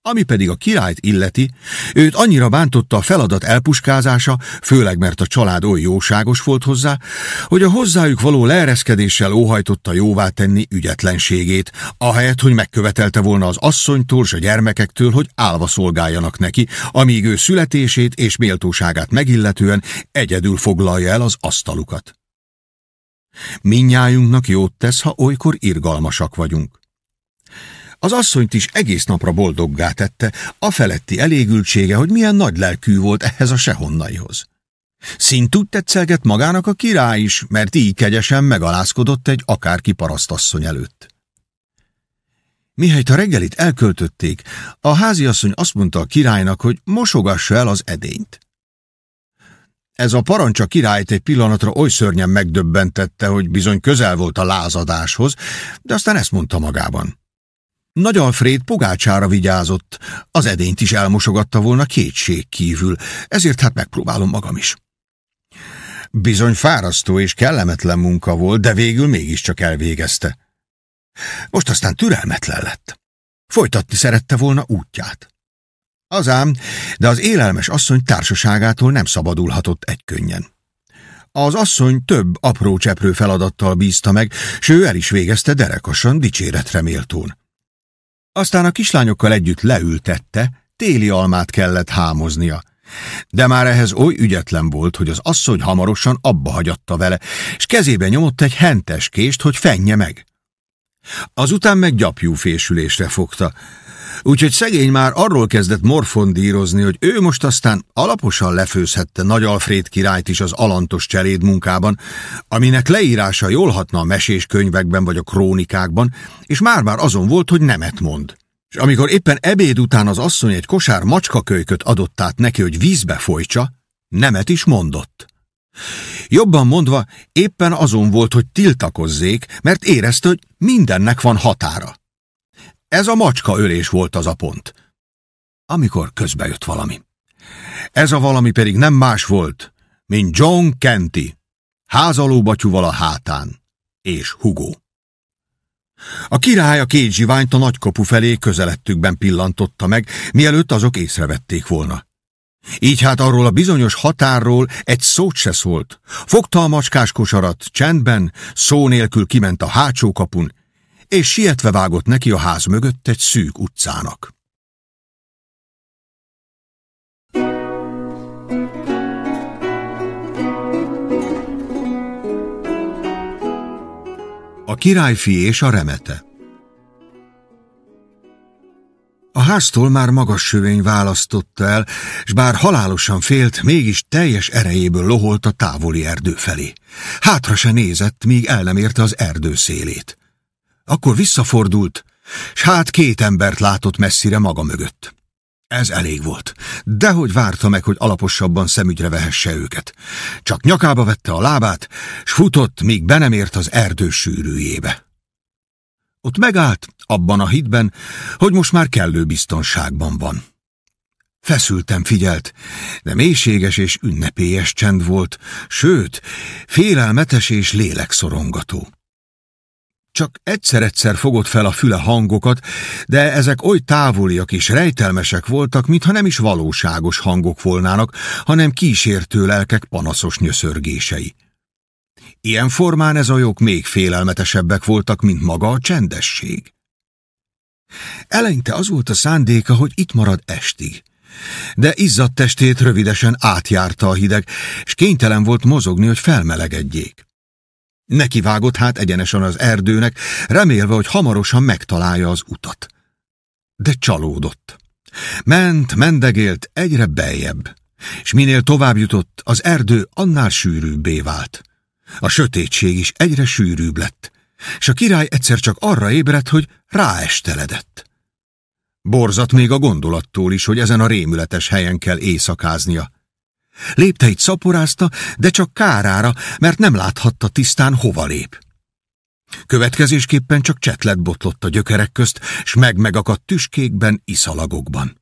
Ami pedig a királyt illeti, őt annyira bántotta a feladat elpuskázása, főleg mert a család oly jóságos volt hozzá, hogy a hozzájuk való leereszkedéssel óhajtotta jóvá tenni ügyetlenségét, ahelyett, hogy megkövetelte volna az asszonytól és a gyermekektől, hogy állva szolgáljanak neki, amíg ő születését és méltóságát megilletően egyedül foglalja el az asztalukat. Minnyájunknak jót tesz, ha olykor irgalmasak vagyunk. Az asszonyt is egész napra boldoggá tette, a feletti elégültsége, hogy milyen nagy lelkű volt ehhez a sehonnaihoz. Szint úgy tetszelget magának a király is, mert így kegyesen megalázkodott egy akárki parasztasszony előtt. Mihelyt a reggelit elköltötték, a háziasszony azt mondta a királynak, hogy mosogassa el az edényt. Ez a parancsa királyt egy pillanatra oly szörnyen megdöbbentette, hogy bizony közel volt a lázadáshoz, de aztán ezt mondta magában. Nagy Alfred pogácsára vigyázott, az edényt is elmosogatta volna kétség kívül, ezért hát megpróbálom magam is. Bizony fárasztó és kellemetlen munka volt, de végül mégiscsak elvégezte. Most aztán türelmetlen lett. Folytatni szerette volna útját. Azám, de az élelmes asszony társaságától nem szabadulhatott egykönnyen. Az asszony több apró cseprő feladattal bízta meg, s ő el is végezte derekosan, dicséretre méltón. Aztán a kislányokkal együtt leültette, téli almát kellett hámoznia. De már ehhez oly ügyetlen volt, hogy az asszony hamarosan abba hagyatta vele, és kezébe nyomott egy hentes kést, hogy fenje meg. Azután meg gyapjú fésülésre fogta, úgyhogy szegény már arról kezdett morfondírozni, hogy ő most aztán alaposan lefőzhette Nagy Alfred királyt is az alantos cseléd munkában, aminek leírása jól hatna a mesés könyvekben vagy a krónikákban, és már-már azon volt, hogy nemet mond. És amikor éppen ebéd után az asszony egy kosár macskakölyköt adott át neki, hogy vízbe folytsa, nemet is mondott. Jobban mondva, éppen azon volt, hogy tiltakozzék, mert érezte, hogy mindennek van határa. Ez a macska ölés volt az a pont. Amikor közbe jött valami. Ez a valami pedig nem más volt, mint John Kenty, házalóbatyúval a hátán, és Hugo. A király a két zsiványt a nagykapu felé közelettükben pillantotta meg, mielőtt azok észrevették volna. Így hát arról a bizonyos határról egy szót se szólt. Fogta a macskás kosarat, csendben, szó nélkül kiment a hátsó kapun, és sietve vágott neki a ház mögött egy szűk utcának. A királyfi és a remete A háztól már magas sövény választotta el, s bár halálosan félt, mégis teljes erejéből loholt a távoli erdő felé. Hátra se nézett, míg el nem érte az erdő szélét. Akkor visszafordult, s hát két embert látott messzire maga mögött. Ez elég volt. Dehogy várta meg, hogy alaposabban szemügyre vehesse őket. Csak nyakába vette a lábát, s futott, míg be nem ért az erdő sűrűjébe. Ott megállt, abban a hitben, hogy most már kellő biztonságban van. Feszültem figyelt, de mélységes és ünnepélyes csend volt, sőt, félelmetes és lélekszorongató. Csak egyszer-egyszer fogott fel a füle hangokat, de ezek oly távoliak és rejtelmesek voltak, mintha nem is valóságos hangok volnának, hanem kísértő lelkek panaszos nyöszörgései. Ilyen formán ez a jog még félelmetesebbek voltak, mint maga a csendesség. Eleinte az volt a szándéka, hogy itt marad estig. De izzadt testét rövidesen átjárta a hideg, és kénytelen volt mozogni, hogy felmelegedjék. Nekivágott hát egyenesen az erdőnek, remélve, hogy hamarosan megtalálja az utat. De csalódott. Ment, mendegélt egyre beljebb, és minél tovább jutott, az erdő annál sűrűbbé vált. A sötétség is egyre sűrűbb lett, és a király egyszer csak arra ébredt, hogy ráesteledett. Borzat még a gondolattól is, hogy ezen a rémületes helyen kell éjszakáznia. Lépteit szaporázta, de csak kárára, mert nem láthatta tisztán, hova lép. Következésképpen csak csetlet botlott a gyökerek közt, s meg-megakadt tüskékben, iszalagokban.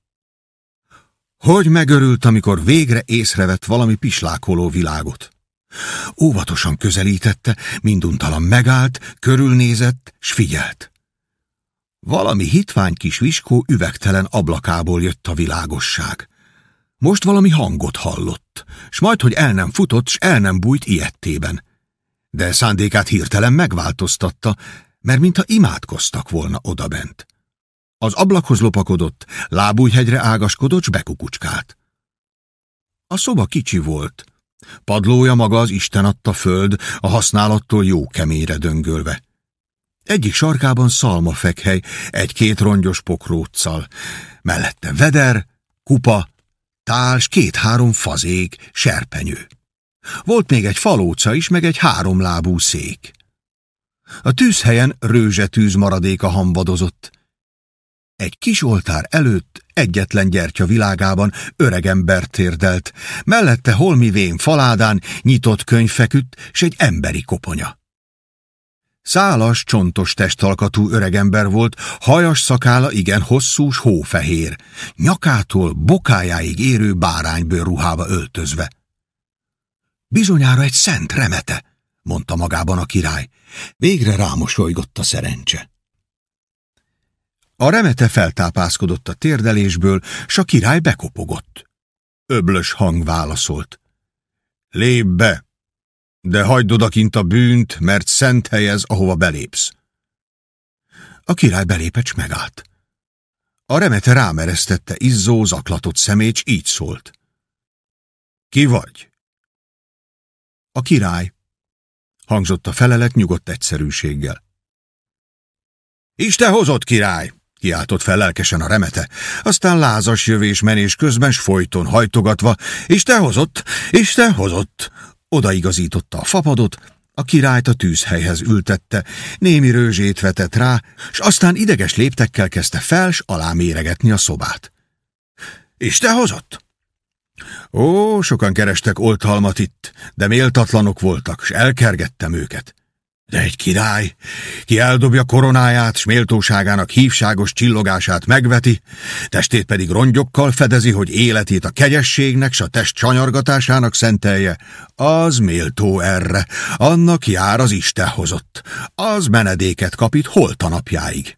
Hogy megörült, amikor végre észrevett valami pislákoló világot. Óvatosan közelítette, minduntalan megállt, körülnézett, s figyelt. Valami hitvány kis viskó üvegtelen ablakából jött a világosság. Most valami hangot hallott, s majd, hogy el nem futott, s el nem bújt ilyettében. De szándékát hirtelen megváltoztatta, mert mintha imádkoztak volna odabent. Az ablakhoz lopakodott, lábújhegyre ágaskodott, s bekukucskált. A szoba kicsi volt. Padlója maga az Isten adta föld, a használattól jó keményre döngölve. Egyik sarkában szalmafekhely, egy-két rongyos pokróccal, mellette veder, kupa, táls, két-három fazék, serpenyő. Volt még egy falóca is, meg egy háromlábú szék. A tűzhelyen rőzsetűz maradéka hambadozott. Egy kis oltár előtt egyetlen gyertya világában öregember térdelt, mellette holmi vén faládán nyitott könyv feküdt, s egy emberi koponya. Szálas, csontos testalkatú öregember volt, hajas szakála igen hosszús, hófehér, nyakától bokájáig érő báránybőr ruhába öltözve. Bizonyára egy szent remete, mondta magában a király. Végre rámosolygott a szerencse. A remete feltápászkodott a térdelésből, s a király bekopogott. Öblös hang válaszolt. Lép be, de hagyd odakint a bűnt, mert szent helyez, ahova belépsz. A király belépett, megállt. A remete rámeresztette izzó, zaklatott szemét, s így szólt. Ki vagy? A király, hangzott a felelet nyugodt egyszerűséggel. Isten hozott, király! kiáltott fel lelkesen a remete, aztán lázas jövés menés közben s folyton hajtogatva, Isten hozott, Isten hozott! Odaigazította a fapadot, a királyt a tűzhelyhez ültette, némi rőzsét vetett rá, s aztán ideges léptekkel kezdte fel, s alá méregetni a szobát. Isten hozott? Ó, sokan kerestek oltalmat itt, de méltatlanok voltak, s elkergettem őket. De egy király, ki eldobja koronáját, s méltóságának hívságos csillogását megveti, testét pedig rongyokkal fedezi, hogy életét a kegyességnek, s a test csanyargatásának szentelje, az méltó erre, annak jár az Isten hozott, az menedéket kapít holtanapjáig.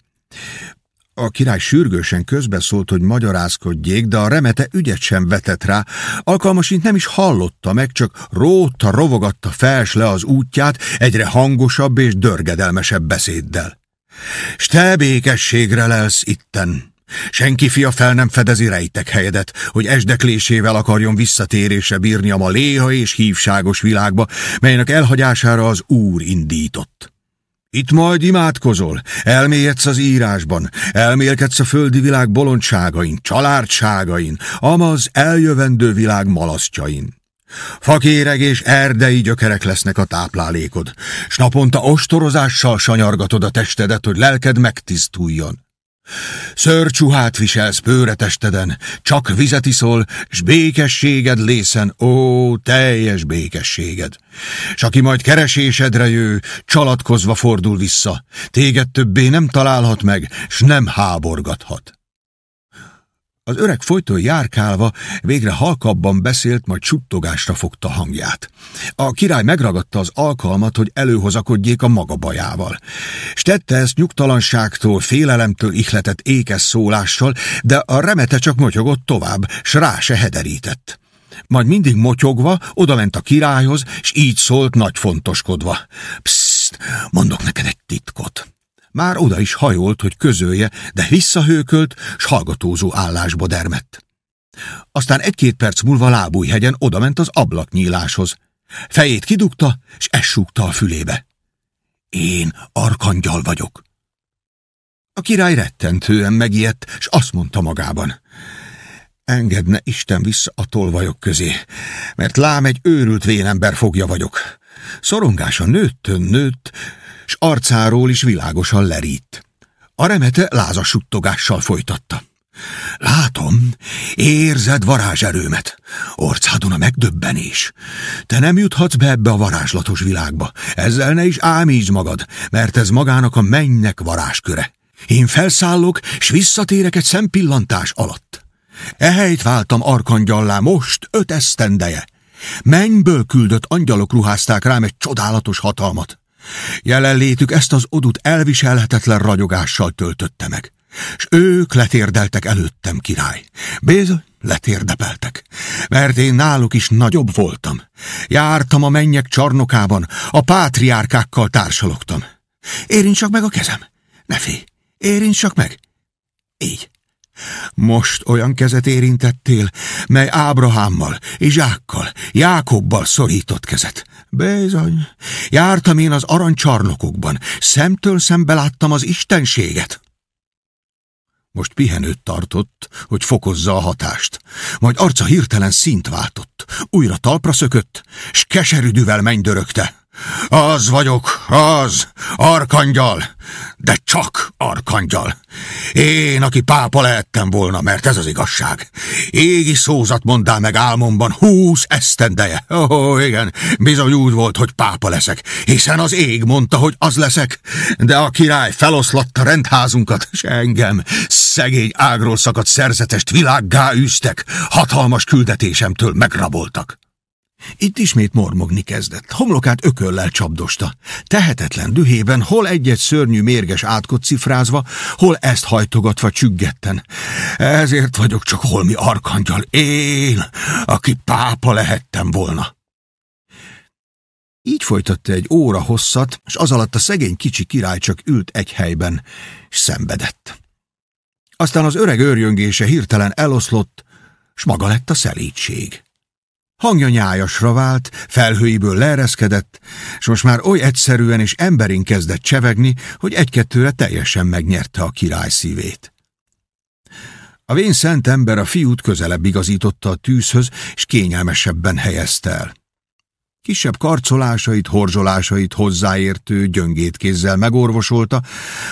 A király sürgősen közbeszólt, hogy magyarázkodjék, de a remete ügyet sem vetett rá, alkalmasint nem is hallotta meg, csak róta rovogatta fels le az útját egyre hangosabb és dörgedelmesebb beszéddel. S te békességre lelsz itten. Senki fia fel nem fedezi rejtek helyedet, hogy esdeklésével akarjon visszatérése bírni a ma léha és hívságos világba, melynek elhagyására az Úr indított. Itt majd imádkozol, elmélyedsz az írásban, elmélkedsz a földi világ bolondságain, családságain, amaz eljövendő világ malasztjain. Fakéreg és erdei gyökerek lesznek a táplálékod, s naponta ostorozással sanyargatod a testedet, hogy lelked megtisztuljon. Szörcsuhát viselsz bőretesteden, csak vizet iszol, s békességed lészen, ó, teljes békességed. S aki majd keresésedre jő, csalatkozva fordul vissza, téged többé nem találhat meg, s nem háborgathat. Az öreg folyton járkálva végre halkabban beszélt, majd suttogásra fogta hangját. A király megragadta az alkalmat, hogy előhozakodjék a maga bajával. S tette ezt nyugtalanságtól, félelemtől ihletett ékes szólással, de a remete csak motyogott tovább, s rá se hederített. Majd mindig motyogva odament a királyhoz, s így szólt nagy fontoskodva. Psst, mondok neked egy titkot. Már oda is hajolt, hogy közölje, de visszahőkölt, s hallgatózó állásba dermett. Aztán egy-két perc múlva lábújhegyen odament az ablaknyíláshoz. Fejét kidugta, s essúgta a fülébe. Én arkangyal vagyok. A király rettentően megijedt, s azt mondta magában. Engedne Isten vissza a tolvajok közé, mert lám egy őrült vénember fogja vagyok. Szorongása nőttön nőtt, s arcáról is világosan lerít. A remete lázas suttogással folytatta. Látom, érzed varázserőmet. Orcádon a megdöbbenés. Te nem juthatsz be ebbe a varázslatos világba. Ezzel ne is ámítsd magad, mert ez magának a mennynek varázsköre. Én felszállok, s visszatérek egy szempillantás alatt. Ehelyt váltam arkangyallá most öt esztendeje. Mennyből küldött angyalok ruházták rám egy csodálatos hatalmat. Jelenlétük ezt az odut elviselhetetlen ragyogással töltötte meg. S ők letérdeltek előttem, király. Bizony, letérdepeltek, mert én náluk is nagyobb voltam. Jártam a mennyek csarnokában, a pátriárkákkal társalogtam. Érints csak meg a kezem, ne félj, érints csak meg. Így. Most olyan kezet érintettél, mely Ábrahámmal, Izsákkal, Jákobbal szorított kezet. Bizony, jártam én az aranycsarnokokban, szemtől szembe láttam az istenséget. Most pihenőt tartott, hogy fokozza a hatást. Majd arca hirtelen szint váltott. Újra talpra szökött, s keserűdűvel mennydörögte. Az vagyok, az, arkangyal, de csak arkangyal. Én, aki pápa lehettem volna, mert ez az igazság. Égi szózat mondál meg álmomban húsz esztendeje. Ó, oh, igen, bizony úgy volt, hogy pápa leszek, hiszen az ég mondta, hogy az leszek, de a király feloszlatta rendházunkat, s engem, szegény ágról szakadt szerzetest világgá űztek, hatalmas küldetésemtől megraboltak. Itt ismét mormogni kezdett, homlokát ököllel csapdosta. Tehetetlen dühében hol egy-egy szörnyű mérges átkot cifrázva, hol ezt hajtogatva csüggetten. Ezért vagyok csak holmi arkangyal, én, aki pápa lehettem volna. Így folytatta egy óra hosszat, és az alatt a szegény kicsi király csak ült egy helyben, és szenvedett. Aztán az öreg őrjöngése hirtelen eloszlott, s maga lett a szelítség. Hangja nyájasra vált, felhőiből leereszkedett, és most már oly egyszerűen és emberin kezdett csevegni, hogy egy-kettőre teljesen megnyerte a király szívét. A vén szent ember a fiút közelebb igazította a tűzhöz, és kényelmesebben helyezte el. Kisebb karcolásait, horzsolásait hozzáértő, gyöngét kézzel megorvosolta,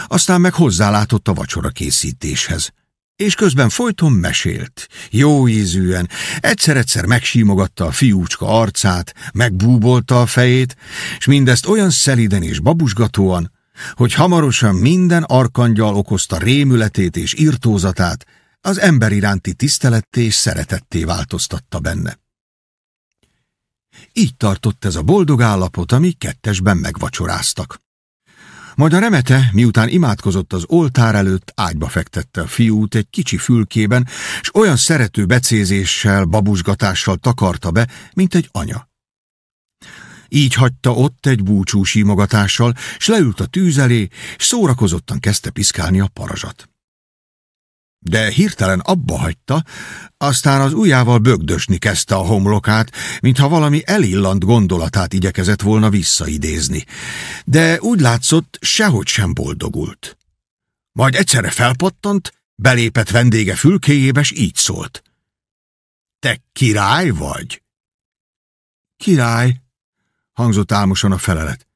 aztán meg hozzálátott a vacsora készítéshez és közben folyton mesélt, jó ízűen, egyszer-egyszer megsímogatta a fiúcska arcát, megbúbolta a fejét, és mindezt olyan szeliden és babusgatóan, hogy hamarosan minden arkangyal okozta rémületét és írtózatát, az ember iránti tiszteletté és szeretetté változtatta benne. Így tartott ez a boldog állapot, ami kettesben megvacsoráztak. Majd a remete, miután imádkozott az oltár előtt, ágyba fektette a fiút egy kicsi fülkében, és olyan szerető becézéssel, babusgatással takarta be, mint egy anya. Így hagyta ott egy búcsú símogatással, s leült a tűz elé, és szórakozottan kezdte piszkálni a parazsat de hirtelen abba hagyta, aztán az ujjával bögdösni kezdte a homlokát, mintha valami elillant gondolatát igyekezett volna visszaidézni. De úgy látszott, sehogy sem boldogult. Majd egyszerre felpattant, belépett vendége fülkéjébe, s így szólt. Te király vagy? Király, hangzott álmosan a felelet.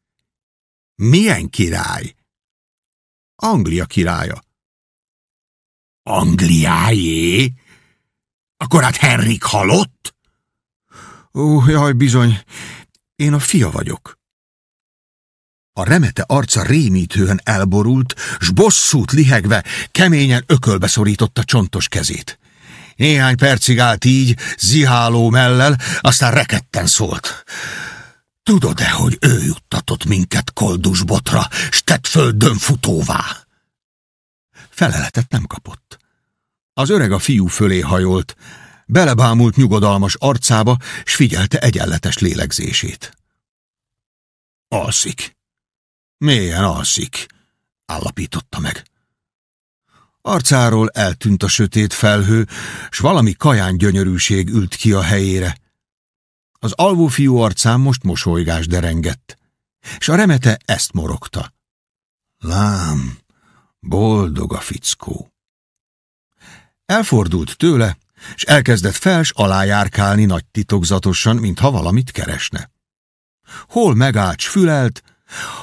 Milyen király? Anglia királya. Angliájé? Akkor hát Henrik halott? Ó, jaj, bizony, én a fia vagyok. A remete arca rémítően elborult, s bosszút lihegve keményen ökölbe szorította csontos kezét. Néhány percig állt így, ziháló mellel, aztán reketten szólt. Tudod-e, hogy ő juttatott minket koldusbotra, s tett földön futóvá? Feleletet nem kapott. Az öreg a fiú fölé hajolt, belebámult nyugodalmas arcába, s figyelte egyenletes lélegzését. Alszik. Mélyen alszik, állapította meg. Arcáról eltűnt a sötét felhő, s valami kaján gyönyörűség ült ki a helyére. Az alvó fiú arcán most mosolygás derengett, s a remete ezt morogta. Lám, Boldog a fickó. Elfordult tőle, és elkezdett fels alájárkálni nagy titokzatosan, mintha valamit keresne. Hol megállt, fülelt,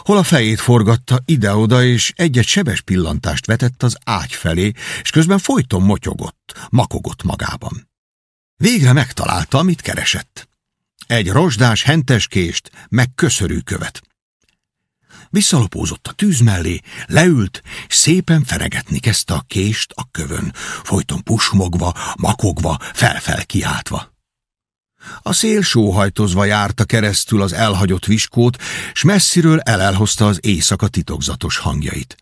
hol a fejét forgatta ide-oda, és egyet sebes pillantást vetett az ágy felé, és közben folyton motyogott, makogott magában. Végre megtalálta, amit keresett. Egy rozsdás henteskést, meg követ. Visszalopózott a tűz mellé, leült, szépen feregetni kezdte a kést a kövön, folyton pusmogva, makogva, felfel kiáltva. A szél sóhajtozva járta keresztül az elhagyott viskót, s messziről elelhozta az éjszaka titokzatos hangjait.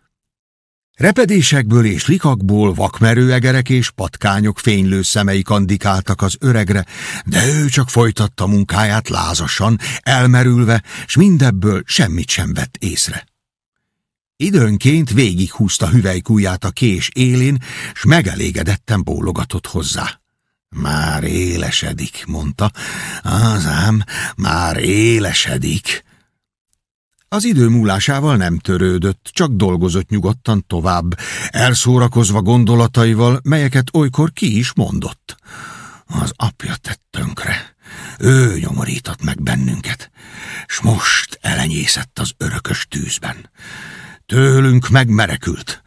Repedésekből és likakból vakmerő egerek és patkányok fénylő szemei kandikáltak az öregre, de ő csak folytatta munkáját lázasan, elmerülve, s mindebből semmit sem vett észre. Időnként végighúzta hüvelykúját a kés élén, s megelégedetten bólogatott hozzá. Már élesedik, mondta. Az ám, már élesedik. Az idő múlásával nem törődött, csak dolgozott nyugodtan tovább, elszórakozva gondolataival, melyeket olykor ki is mondott. Az apja tett tönkre. Ő nyomorított meg bennünket, s most elenyészett az örökös tűzben. Tőlünk megmerekült,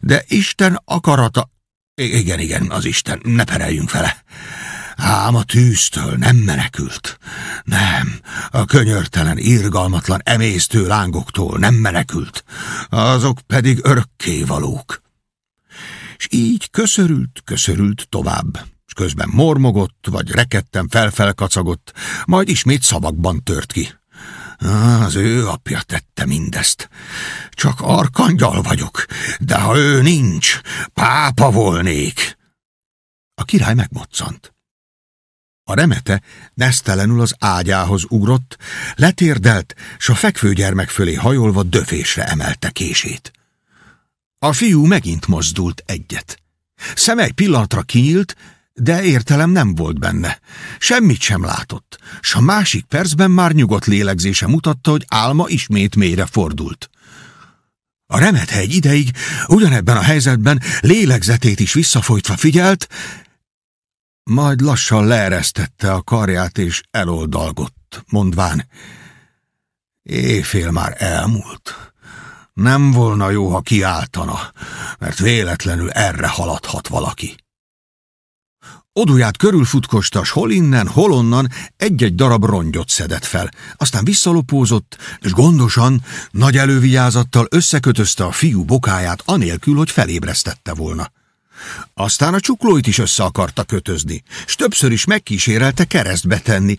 de Isten akarata... Igen, igen, az Isten, ne pereljünk vele. Ám a tűztől nem menekült. Nem, a könyörtelen, irgalmatlan, emésztő lángoktól nem menekült. Azok pedig örökké valók. És így köszörült, köszörült tovább, és közben mormogott, vagy rekedten felfelkacagott, majd ismét szavakban tört ki. Az ő apja tette mindezt. Csak arkangyal vagyok, de ha ő nincs, pápa volnék. A király megmoccant. A remete nesztelenül az ágyához ugrott, letérdelt, s a fekvőgyermek fölé hajolva döfésre emelte kését. A fiú megint mozdult egyet. Szem egy pillanatra kinyílt, de értelem nem volt benne. Semmit sem látott, s a másik percben már nyugodt lélegzése mutatta, hogy álma ismét mélyre fordult. A remete egy ideig, ugyanebben a helyzetben lélegzetét is visszafolytva figyelt, majd lassan leeresztette a karját és eloldalgott, mondván, éjfél már elmúlt. Nem volna jó, ha kiáltana, mert véletlenül erre haladhat valaki. Oduját körülfutkosta, s hol innen, hol onnan egy-egy darab rongyot szedett fel. Aztán visszalopózott, és gondosan, nagy elővigyázattal összekötözte a fiú bokáját, anélkül, hogy felébresztette volna. Aztán a csuklóit is össze akarta kötözni, s többször is megkísérelte keresztbe tenni,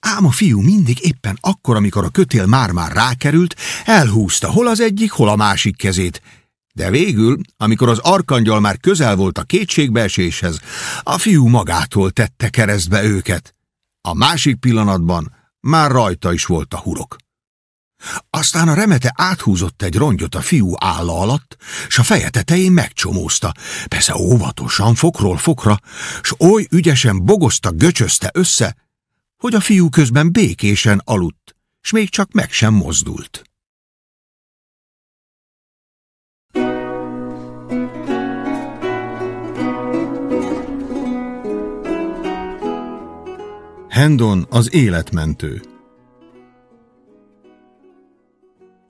ám a fiú mindig éppen akkor, amikor a kötél már-már rákerült, elhúzta hol az egyik, hol a másik kezét, de végül, amikor az arkangyal már közel volt a kétségbeeséshez, a fiú magától tette keresztbe őket. A másik pillanatban már rajta is volt a hurok. Aztán a remete áthúzott egy rongyot a fiú álla alatt, s a feje tetején megcsomózta, persze óvatosan, fokról fokra, s oly ügyesen bogozta, göcsözte össze, hogy a fiú közben békésen aludt, s még csak meg sem mozdult. Hendon az életmentő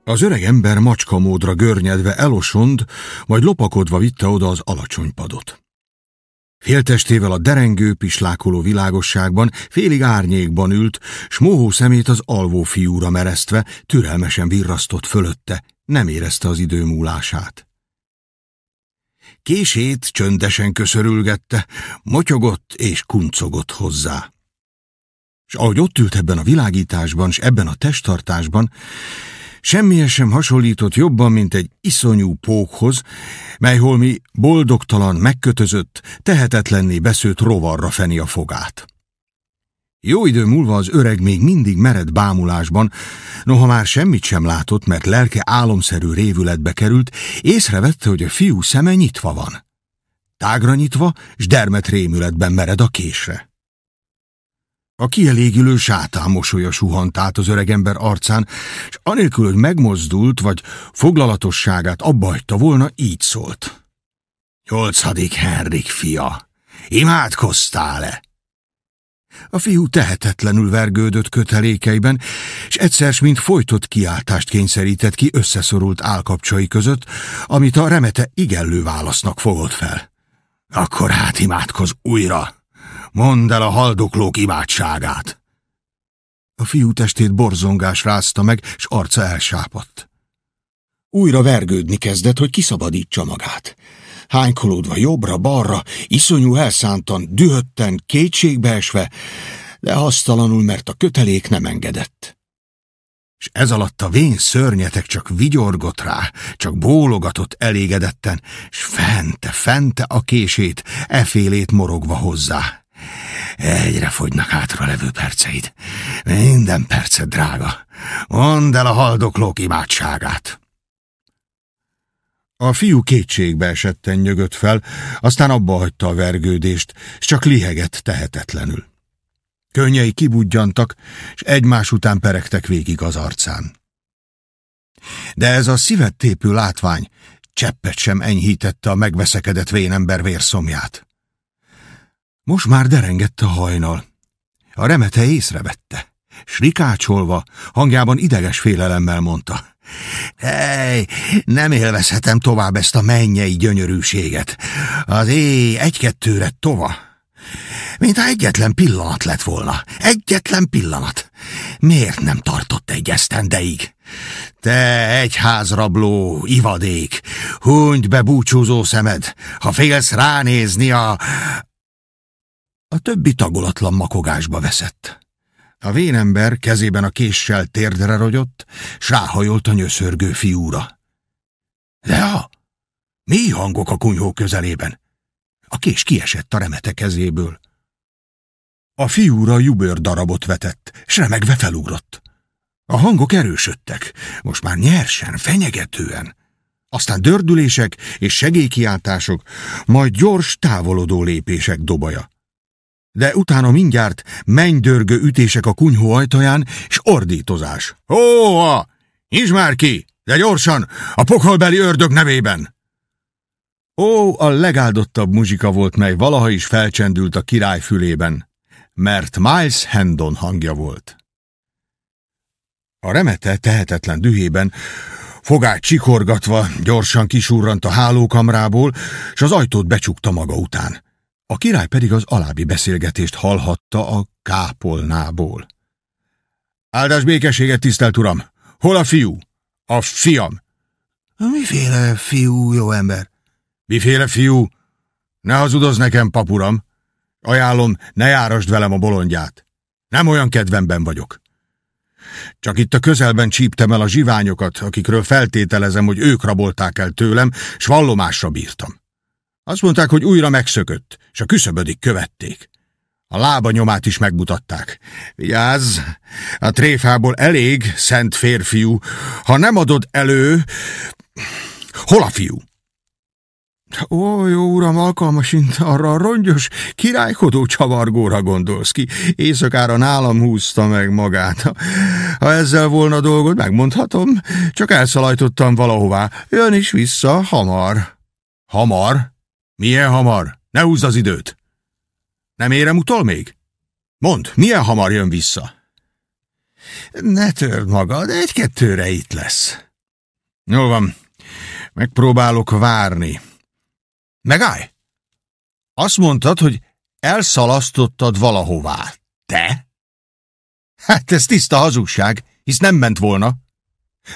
Az öreg ember macskamódra görnyedve elosond, majd lopakodva vitte oda az alacsony padot. Féltestével a derengő, pislákoló világosságban, félig árnyékban ült, s mohó szemét az alvó fiúra meresztve, türelmesen virrasztott fölötte, nem érezte az idő múlását. Kését csöndesen köszörülgette, motyogott és kuncogott hozzá. És ahogy ott ült ebben a világításban, s ebben a testtartásban, Semmilyen sem hasonlított jobban, mint egy iszonyú pókhoz, mely holmi boldogtalan, megkötözött, tehetetlenné beszőtt rovarra feni a fogát. Jó idő múlva az öreg még mindig mered bámulásban, noha már semmit sem látott, mert lelke álomszerű révületbe került, észrevette, hogy a fiú szeme nyitva van. Tágra nyitva, s dermet rémületben mered a késre. A kielégülő sátán mosolya suhant át az öregember arcán, és anélkül, hogy megmozdult, vagy foglalatosságát abbajta volna, így szólt. Nyolcadik Henrik fia, imádkoztál-e? A fiú tehetetlenül vergődött kötelékeiben, és egyszer, mint folytott kiáltást kényszerített ki összeszorult állkapcsai között, amit a remete igellő válasznak fogott fel. Akkor hát imádkoz újra! Mondd el a haldoklók imádságát! A fiú testét borzongás rázta meg, s arca elsápadt. Újra vergődni kezdett, hogy kiszabadítsa magát. Hánykolódva jobbra-balra, iszonyú elszántan, dühötten, kétségbeesve, de hasztalanul, mert a kötelék nem engedett. És ez alatt a vén szörnyetek csak vigyorgott rá, csak bólogatott elégedetten, s fente, fente a kését, efélét morogva hozzá. Egyre fogynak hátra levő perceid. Minden percet drága. Mondd el a haldoklók imádságát. A fiú kétségbe esetten nyögött fel, aztán abba hagyta a vergődést, és csak lihegett tehetetlenül. Könnyei kibudjantak, és egymás után peregtek végig az arcán. De ez a szívet tépő látvány cseppet sem enyhítette a megveszekedett vénember vérszomját. Most már derengett a hajnal. A remete észrevette. Srikácsolva, hangjában ideges félelemmel mondta. Hely, nem élvezhetem tovább ezt a mennyei gyönyörűséget. Az éj egy-kettőre tova. Mint egyetlen pillanat lett volna. Egyetlen pillanat. Miért nem tartott egy esztendeig? Te egyházrabló, ivadék, hunyd be búcsúzó szemed, ha félsz ránézni a... A többi tagolatlan makogásba veszett. A vénember kezében a késsel térdre rogyott, s ráhajolt a nyöszörgő fiúra. De ha! Mi hangok a kunyhó közelében? A kés kiesett a remete kezéből. A fiúra jubőr darabot vetett, s remegve felugrott. A hangok erősödtek, most már nyersen, fenyegetően. Aztán dördülések és segélykiáltások, majd gyors, távolodó lépések dobaja de utána mindjárt mennydörgő ütések a kunyhó ajtaján, és ordítozás. Hóha! Nyisd már ki! De gyorsan! A pokolbeli ördög nevében! Ó, a legáldottabb muzsika volt, mely valaha is felcsendült a király fülében, mert Miles Hendon hangja volt. A remete tehetetlen dühében fogát csikorgatva gyorsan kisurrant a hálókamrából, és az ajtót becsukta maga után. A király pedig az alábbi beszélgetést hallhatta a kápolnából. Áldás békességet, tisztelt uram! Hol a fiú? A fiam! Miféle fiú, jó ember? Miféle fiú? Ne hazudozz nekem, papuram! Ajánlom, ne járasd velem a bolondját. Nem olyan kedvemben vagyok. Csak itt a közelben csíptem el a zsiványokat, akikről feltételezem, hogy ők rabolták el tőlem, s vallomásra bírtam. Azt mondták, hogy újra megszökött, és a küszöbödig követték. A lába nyomát is megmutatták. Vigyázz, a tréfából elég, szent férfiú. Ha nem adod elő... Hol a fiú? Ó, jó uram, alkalmasint arra a rongyos, királykodó csavargóra gondolsz ki. Éjszakára nálam húzta meg magát. Ha ezzel volna dolgod, megmondhatom, csak elszalajtottam valahová. Jön is vissza, hamar. Hamar? Milyen hamar? Ne húzd az időt! Nem érem utol még? Mondd, milyen hamar jön vissza? Ne törd magad, egy-kettőre itt lesz. Jó van, megpróbálok várni. Megállj! Azt mondtad, hogy elszalasztottad valahová. Te? Hát ez tiszta hazugság, hisz nem ment volna.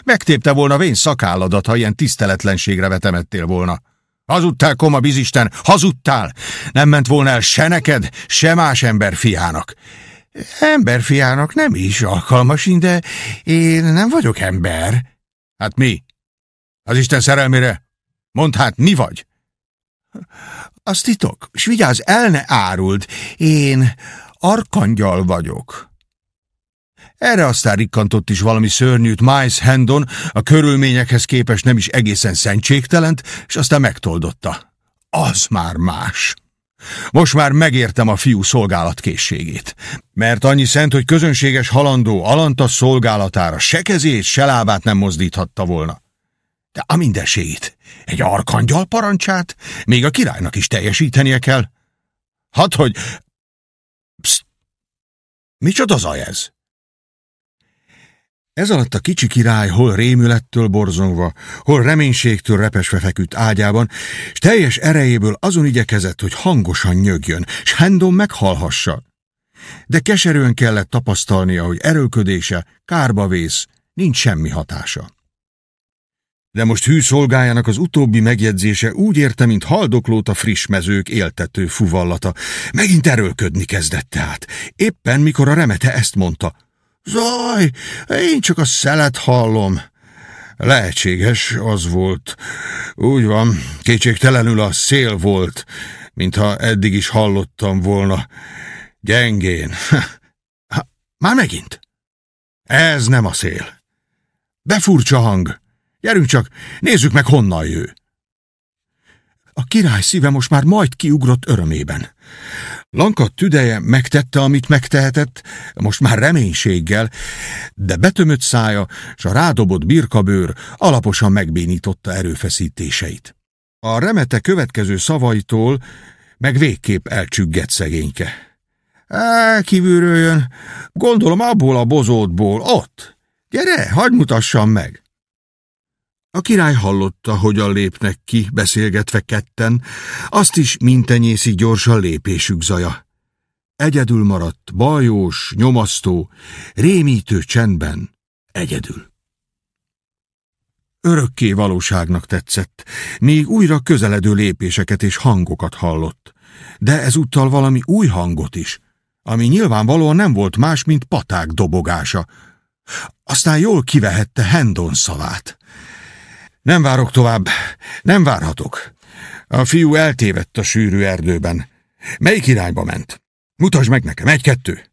Megtépte volna vén szakálladat, ha ilyen tiszteletlenségre vetemettél volna. Hazudtál, koma bizisten, hazudtál! Nem ment volna el se neked, se más ember fiának. Ember fiának nem is alkalmas, de én nem vagyok ember. Hát mi? Az Isten szerelmére? Mondd hát, mi vagy? Azt titok, s vigyázz, el ne áruld, én arkangyal vagyok. Erre aztán rikkantott is valami szörnyűt Miles Hendon, a körülményekhez képest nem is egészen szentségtelent, és aztán megtoldotta. Az már más. Most már megértem a fiú szolgálatkészségét. Mert annyi szent, hogy közönséges halandó Alanta szolgálatára se kezét, se lábát nem mozdíthatta volna. De a mindenségét, egy arkangyal parancsát, még a királynak is teljesítenie kell. Hát, hogy... Pszt, Micsoda zaj ez? Ez alatt a kicsi király hol rémülettől borzongva, hol reménységtől repesve feküdt ágyában, s teljes erejéből azon igyekezett, hogy hangosan nyögjön, s Hendon meghallhassa. De keserűen kellett tapasztalnia, hogy erőködése kárba vész, nincs semmi hatása. De most hű szolgájának az utóbbi megjegyzése úgy érte, mint haldoklót a friss mezők éltető fuvallata. Megint erőlködni kezdett tehát. Éppen mikor a remete ezt mondta. Zaj, én csak a szelet hallom. Lehetséges, az volt. Úgy van, kétségtelenül a szél volt, mintha eddig is hallottam volna. Gyengén. <laughs> Már megint. Ez nem a szél. De furcsa hang. Gyerünk csak, nézzük meg, honnan jő. A király szíve most már majd kiugrott örömében. Lanka tüdeje megtette, amit megtehetett, most már reménységgel, de betömött szája és a rádobott birkabőr alaposan megbénította erőfeszítéseit. A remete következő szavaitól meg végképp elcsüggett szegényke. Kívülről jön, gondolom abból a bozótból, ott. Gyere, hagyd mutassam meg. A király hallotta, hogyan lépnek ki, beszélgetve ketten, azt is mintenyészi gyorsan lépésük zaja. Egyedül maradt, bajós, nyomasztó, rémítő csendben, egyedül. Örökké valóságnak tetszett, még újra közeledő lépéseket és hangokat hallott, de ezúttal valami új hangot is, ami nyilvánvalóan nem volt más, mint paták dobogása. Aztán jól kivehette Hendon szavát. Nem várok tovább, nem várhatok. A fiú eltévedt a sűrű erdőben. Melyik irányba ment? Mutasd meg nekem, egy-kettő.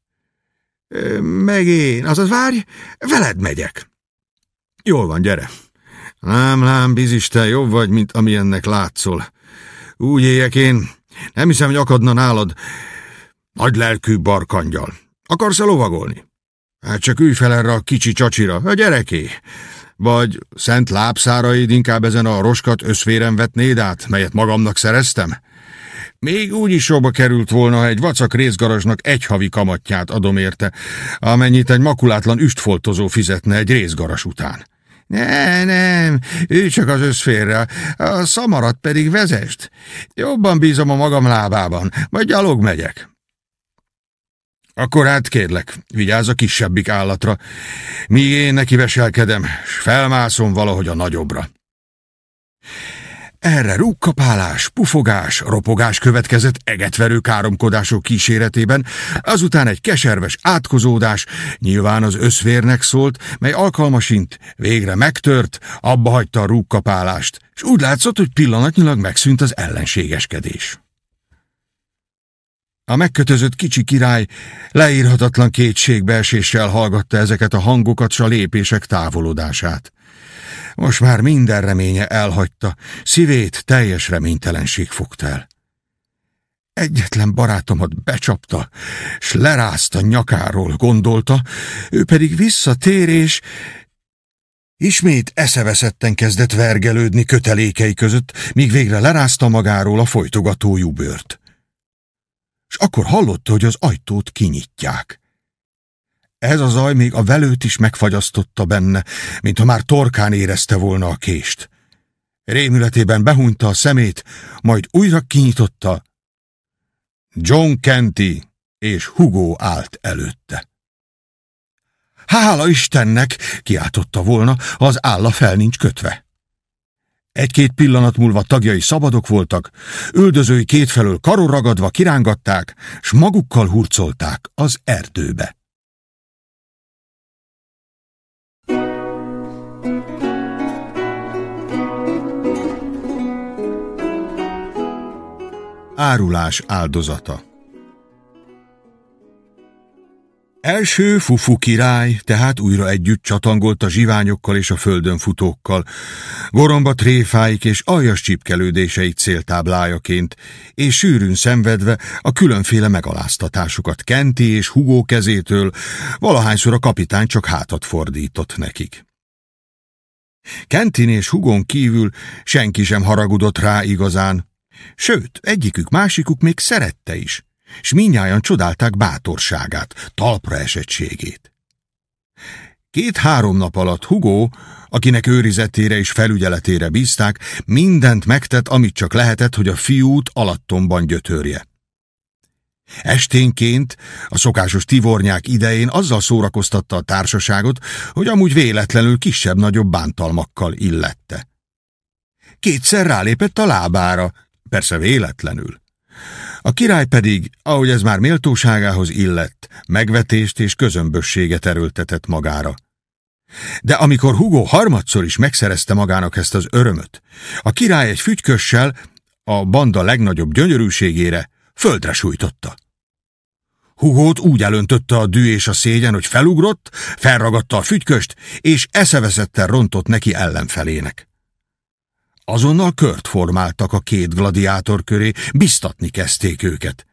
Meg én, azaz várj, veled megyek. Jól van, gyere. Lám, lám, bizisten, jobb vagy, mint amilyennek látszol. Úgy éjek én, nem hiszem, hogy akadna nálad nagy lelkű barkangyal. Akarsz-e lovagolni? Hát csak ülj fel erre a kicsi csacsira, a gyereké. Vagy szent lábszáraid inkább ezen a roskat összvéren vetnéd át, melyet magamnak szereztem? Még úgy is jobba került volna, ha egy vacak részgarasnak egy havi kamatját adom érte, amennyit egy makulátlan üstfoltozó fizetne egy részgaras után. Ne, nem, ő csak az összférre, a szamarat pedig vezest. Jobban bízom a magam lábában, majd gyalog megyek. Akkor hát kérlek, vigyázz a kisebbik állatra, míg én neki veselkedem, s felmászom valahogy a nagyobbra. Erre rúgkapálás, pufogás, ropogás következett egetverő káromkodások kíséretében, azután egy keserves átkozódás, nyilván az összvérnek szólt, mely alkalmasint végre megtört, abba hagyta a rúgkapálást, és úgy látszott, hogy pillanatnyilag megszűnt az ellenségeskedés. A megkötözött kicsi király leírhatatlan kétségbeeséssel hallgatta ezeket a hangokat s a lépések távolodását. Most már minden reménye elhagyta, szívét teljes reménytelenség fogta el. Egyetlen barátomat becsapta, s lerázta nyakáról, gondolta, ő pedig visszatér és... Ismét eszeveszetten kezdett vergelődni kötelékei között, míg végre lerázta magáról a folytogató jubőrt és akkor hallotta, hogy az ajtót kinyitják. Ez a zaj még a velőt is megfagyasztotta benne, mintha már torkán érezte volna a kést. Rémületében behunyta a szemét, majd újra kinyitotta. John Kenty és Hugo állt előtte. Hála Istennek, kiáltotta volna, ha az álla fel nincs kötve. Egy-két pillanat múlva tagjai szabadok voltak, üldözői kétfelől karon ragadva kirángatták, s magukkal hurcolták az erdőbe. Árulás áldozata Első Fufu király tehát újra együtt csatangolt a zsiványokkal és a földön futókkal, goromba tréfáik és aljas csipkelődéseik céltáblájaként, és sűrűn szenvedve a különféle megaláztatásukat Kenti és Hugó kezétől, valahányszor a kapitány csak hátat fordított nekik. Kentin és Hugon kívül senki sem haragudott rá igazán, sőt, egyikük másikuk még szerette is, s minnyáján csodálták bátorságát, talpra esettségét. Két-három nap alatt Hugo, akinek őrizetére és felügyeletére bízták, mindent megtett, amit csak lehetett, hogy a fiút alattomban gyötörje. Esténként, a szokásos tivornyák idején azzal szórakoztatta a társaságot, hogy amúgy véletlenül kisebb-nagyobb bántalmakkal illette. Kétszer rálépett a lábára, persze véletlenül. A király pedig, ahogy ez már méltóságához illett, megvetést és közömbösséget erőltetett magára. De amikor Hugo harmadszor is megszerezte magának ezt az örömöt, a király egy fügykössel, a banda legnagyobb gyönyörűségére, földre sújtotta. Hugót úgy elöntötte a dű és a szégyen, hogy felugrott, felragadta a fügyköst, és eszeveszettel rontott neki ellenfelének. Azonnal kört formáltak a két gladiátor köré, biztatni kezdték őket.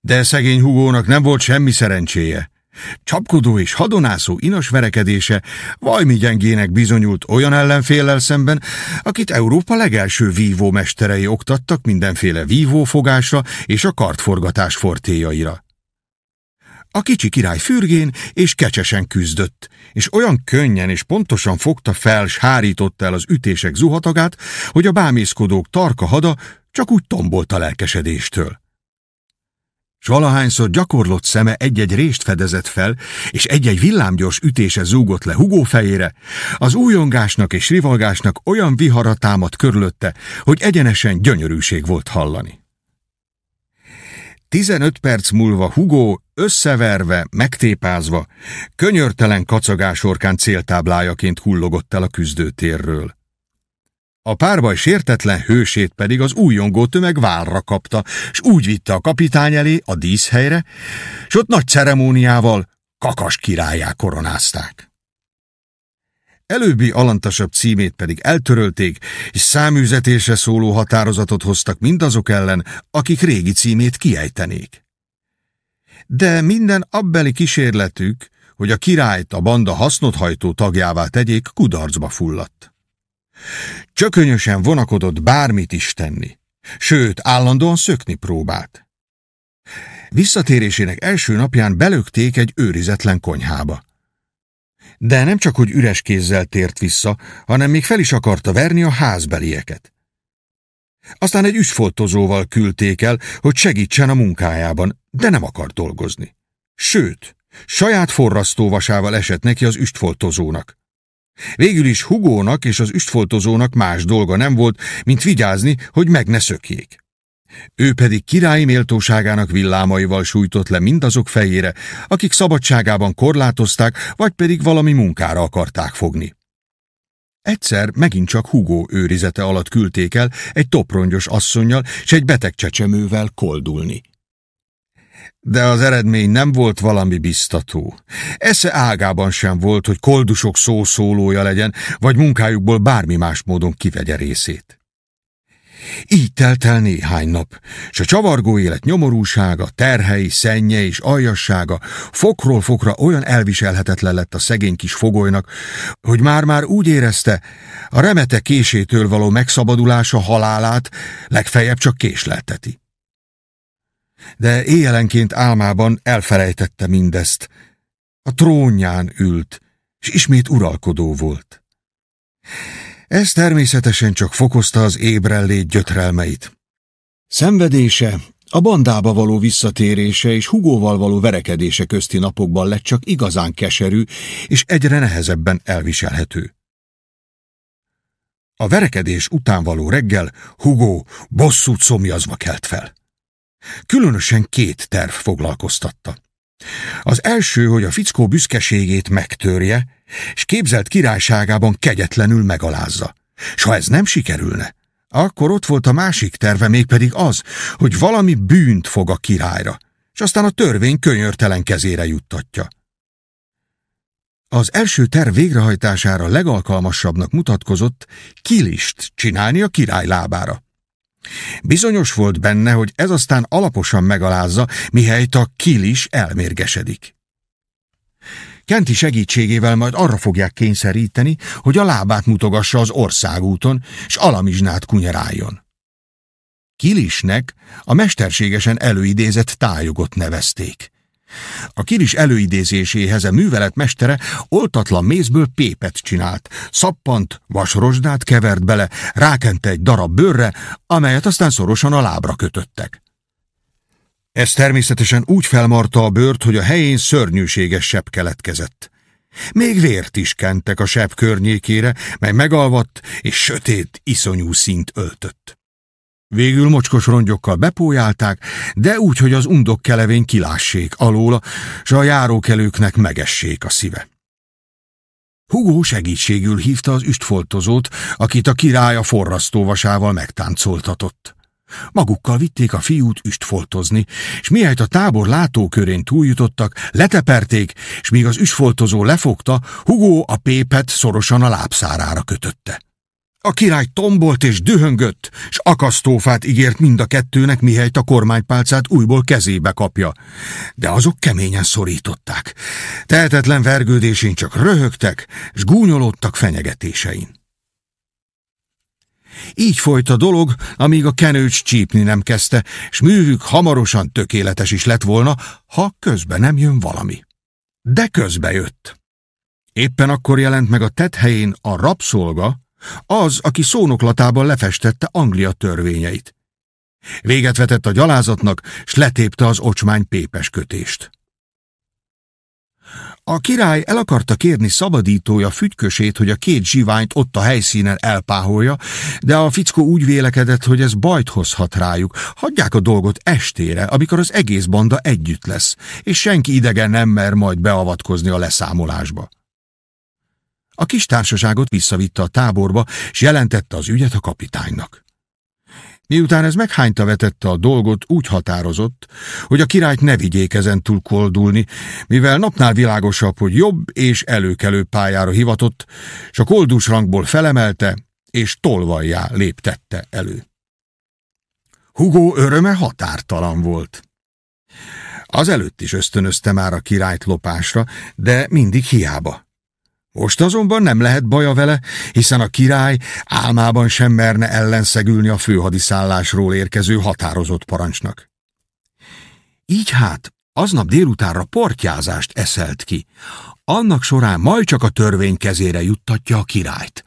De szegény Hugónak nem volt semmi szerencséje. Csapkodó és hadonászó inas verekedése vajmi gyengének bizonyult olyan ellenféllel szemben, akit Európa legelső vívómesterei oktattak mindenféle vívófogásra és a kartforgatás fortéjaira. A kicsi király fürgén és kecsesen küzdött, és olyan könnyen és pontosan fogta fel, s hárította el az ütések zuhatagát, hogy a bámészkodók tarka hada csak úgy tombolt a lelkesedéstől. S valahányszor gyakorlott szeme egy-egy rést fedezett fel, és egy-egy villámgyors ütése zúgott le Hugó fejére, az újongásnak és rivalgásnak olyan vihara támadt körülötte, hogy egyenesen gyönyörűség volt hallani. Tizenöt perc múlva Hugo összeverve, megtépázva, könyörtelen kacagásorkán céltáblájaként hullogott el a küzdőtérről. A párbaj sértetlen hősét pedig az újongó tömeg válra kapta, s úgy vitte a kapitány elé, a díszhelyre, s ott nagy ceremóniával kakas királyá koronázták. Előbbi alantasabb címét pedig eltörölték, és száműzetésre szóló határozatot hoztak mindazok ellen, akik régi címét kiejtenék. De minden abbeli kísérletük, hogy a királyt a banda hasznot hajtó tagjává tegyék, kudarcba fulladt. Csökönyösen vonakodott bármit is tenni, sőt, állandóan szökni próbált. Visszatérésének első napján belökték egy őrizetlen konyhába. De nem csak, hogy üres kézzel tért vissza, hanem még fel is akarta verni a házbelieket. Aztán egy üsfoltozóval küldték el, hogy segítsen a munkájában, de nem akart dolgozni. Sőt, saját forrasztóvasával esett neki az üstfoltozónak. Végül is Hugónak és az üstfoltozónak más dolga nem volt, mint vigyázni, hogy meg ne szökjék. Ő pedig királyi méltóságának villámaival sújtott le mindazok fejére, akik szabadságában korlátozták, vagy pedig valami munkára akarták fogni. Egyszer megint csak Hugo őrizete alatt küldték el egy toprongyos asszonynal és egy beteg csecsemővel koldulni. De az eredmény nem volt valami biztató. Esze ágában sem volt, hogy koldusok szószólója legyen, vagy munkájukból bármi más módon kivegye részét. Így telt el néhány nap, s a csavargó élet nyomorúsága, terhei, szennye és aljassága fokról fokra olyan elviselhetetlen lett a szegény kis fogolynak, hogy már-már úgy érezte, a remete késétől való megszabadulása halálát legfeljebb csak késlelteti de éjjelenként álmában elfelejtette mindezt. A trónján ült, és ismét uralkodó volt. Ez természetesen csak fokozta az ébrellét gyötrelmeit. Szenvedése, a bandába való visszatérése és Hugóval való verekedése közti napokban lett csak igazán keserű és egyre nehezebben elviselhető. A verekedés után való reggel Hugo bosszút szomjazva kelt fel. Különösen két terv foglalkoztatta. Az első, hogy a fickó büszkeségét megtörje, és képzelt királyságában kegyetlenül megalázza. S ha ez nem sikerülne, akkor ott volt a másik terve, mégpedig az, hogy valami bűnt fog a királyra, és aztán a törvény könyörtelen kezére juttatja. Az első terv végrehajtására legalkalmasabbnak mutatkozott kilist csinálni a király lábára. Bizonyos volt benne, hogy ez aztán alaposan megalázza, mihelyt a kilis elmérgesedik. Kenti segítségével majd arra fogják kényszeríteni, hogy a lábát mutogassa az országúton, s alamizsnát kunyeráljon. Kilisnek a mesterségesen előidézett tájogot nevezték. A kilis előidézéséhez a művelet mestere oltatlan mézből pépet csinált, szappant, vasrosdát kevert bele, rákente egy darab bőrre, amelyet aztán szorosan a lábra kötöttek. Ez természetesen úgy felmarta a bőrt, hogy a helyén szörnyűséges sebb keletkezett. Még vért is kentek a sebb környékére, mely megalvadt és sötét, iszonyú szint öltött. Végül mocskos rongyokkal bepójálták, de úgy, hogy az undok kelevény kilássék alóla, s a járókelőknek megessék a szíve. Hugó segítségül hívta az üstfoltozót, akit a király a forrasztóvasával megtáncoltatott. Magukkal vitték a fiút üstfoltozni, és mihelyt a tábor látókörén túljutottak, leteperték, és míg az üstfoltozó lefogta, Hugó a pépet szorosan a lábszárára kötötte. A király tombolt és dühöngött, s akasztófát ígért mind a kettőnek, mihelyt a kormánypálcát újból kezébe kapja. De azok keményen szorították. Tehetetlen vergődésén csak röhögtek, s gúnyolódtak fenyegetésein. Így folyt a dolog, amíg a kenőcs csípni nem kezdte, s művük hamarosan tökéletes is lett volna, ha közbe nem jön valami. De közbe jött. Éppen akkor jelent meg a tethelyén a rabszolga, az, aki szónoklatában lefestette Anglia törvényeit. Véget vetett a gyalázatnak, s letépte az ocsmány pépes kötést. A király el akarta kérni szabadítója fügykösét, hogy a két zsiványt ott a helyszínen elpáholja, de a fickó úgy vélekedett, hogy ez bajt hozhat rájuk. Hagyják a dolgot estére, amikor az egész banda együtt lesz, és senki idegen nem mer majd beavatkozni a leszámolásba. A kis társaságot visszavitte a táborba, és jelentette az ügyet a kapitánynak. Miután ez meghányta vetette a dolgot, úgy határozott, hogy a királyt ne vigyék ezen túl koldulni, mivel napnál világosabb, hogy jobb és előkelő pályára hivatott, és a koldus rangból felemelte, és tolvajjá léptette elő. Hugó öröme határtalan volt. Az előtt is ösztönözte már a királyt lopásra, de mindig hiába. Most azonban nem lehet baja vele, hiszen a király álmában sem merne ellenszegülni a főhadiszállásról érkező határozott parancsnak. Így hát aznap délutánra portyázást eszelt ki, annak során majd csak a törvény kezére juttatja a királyt.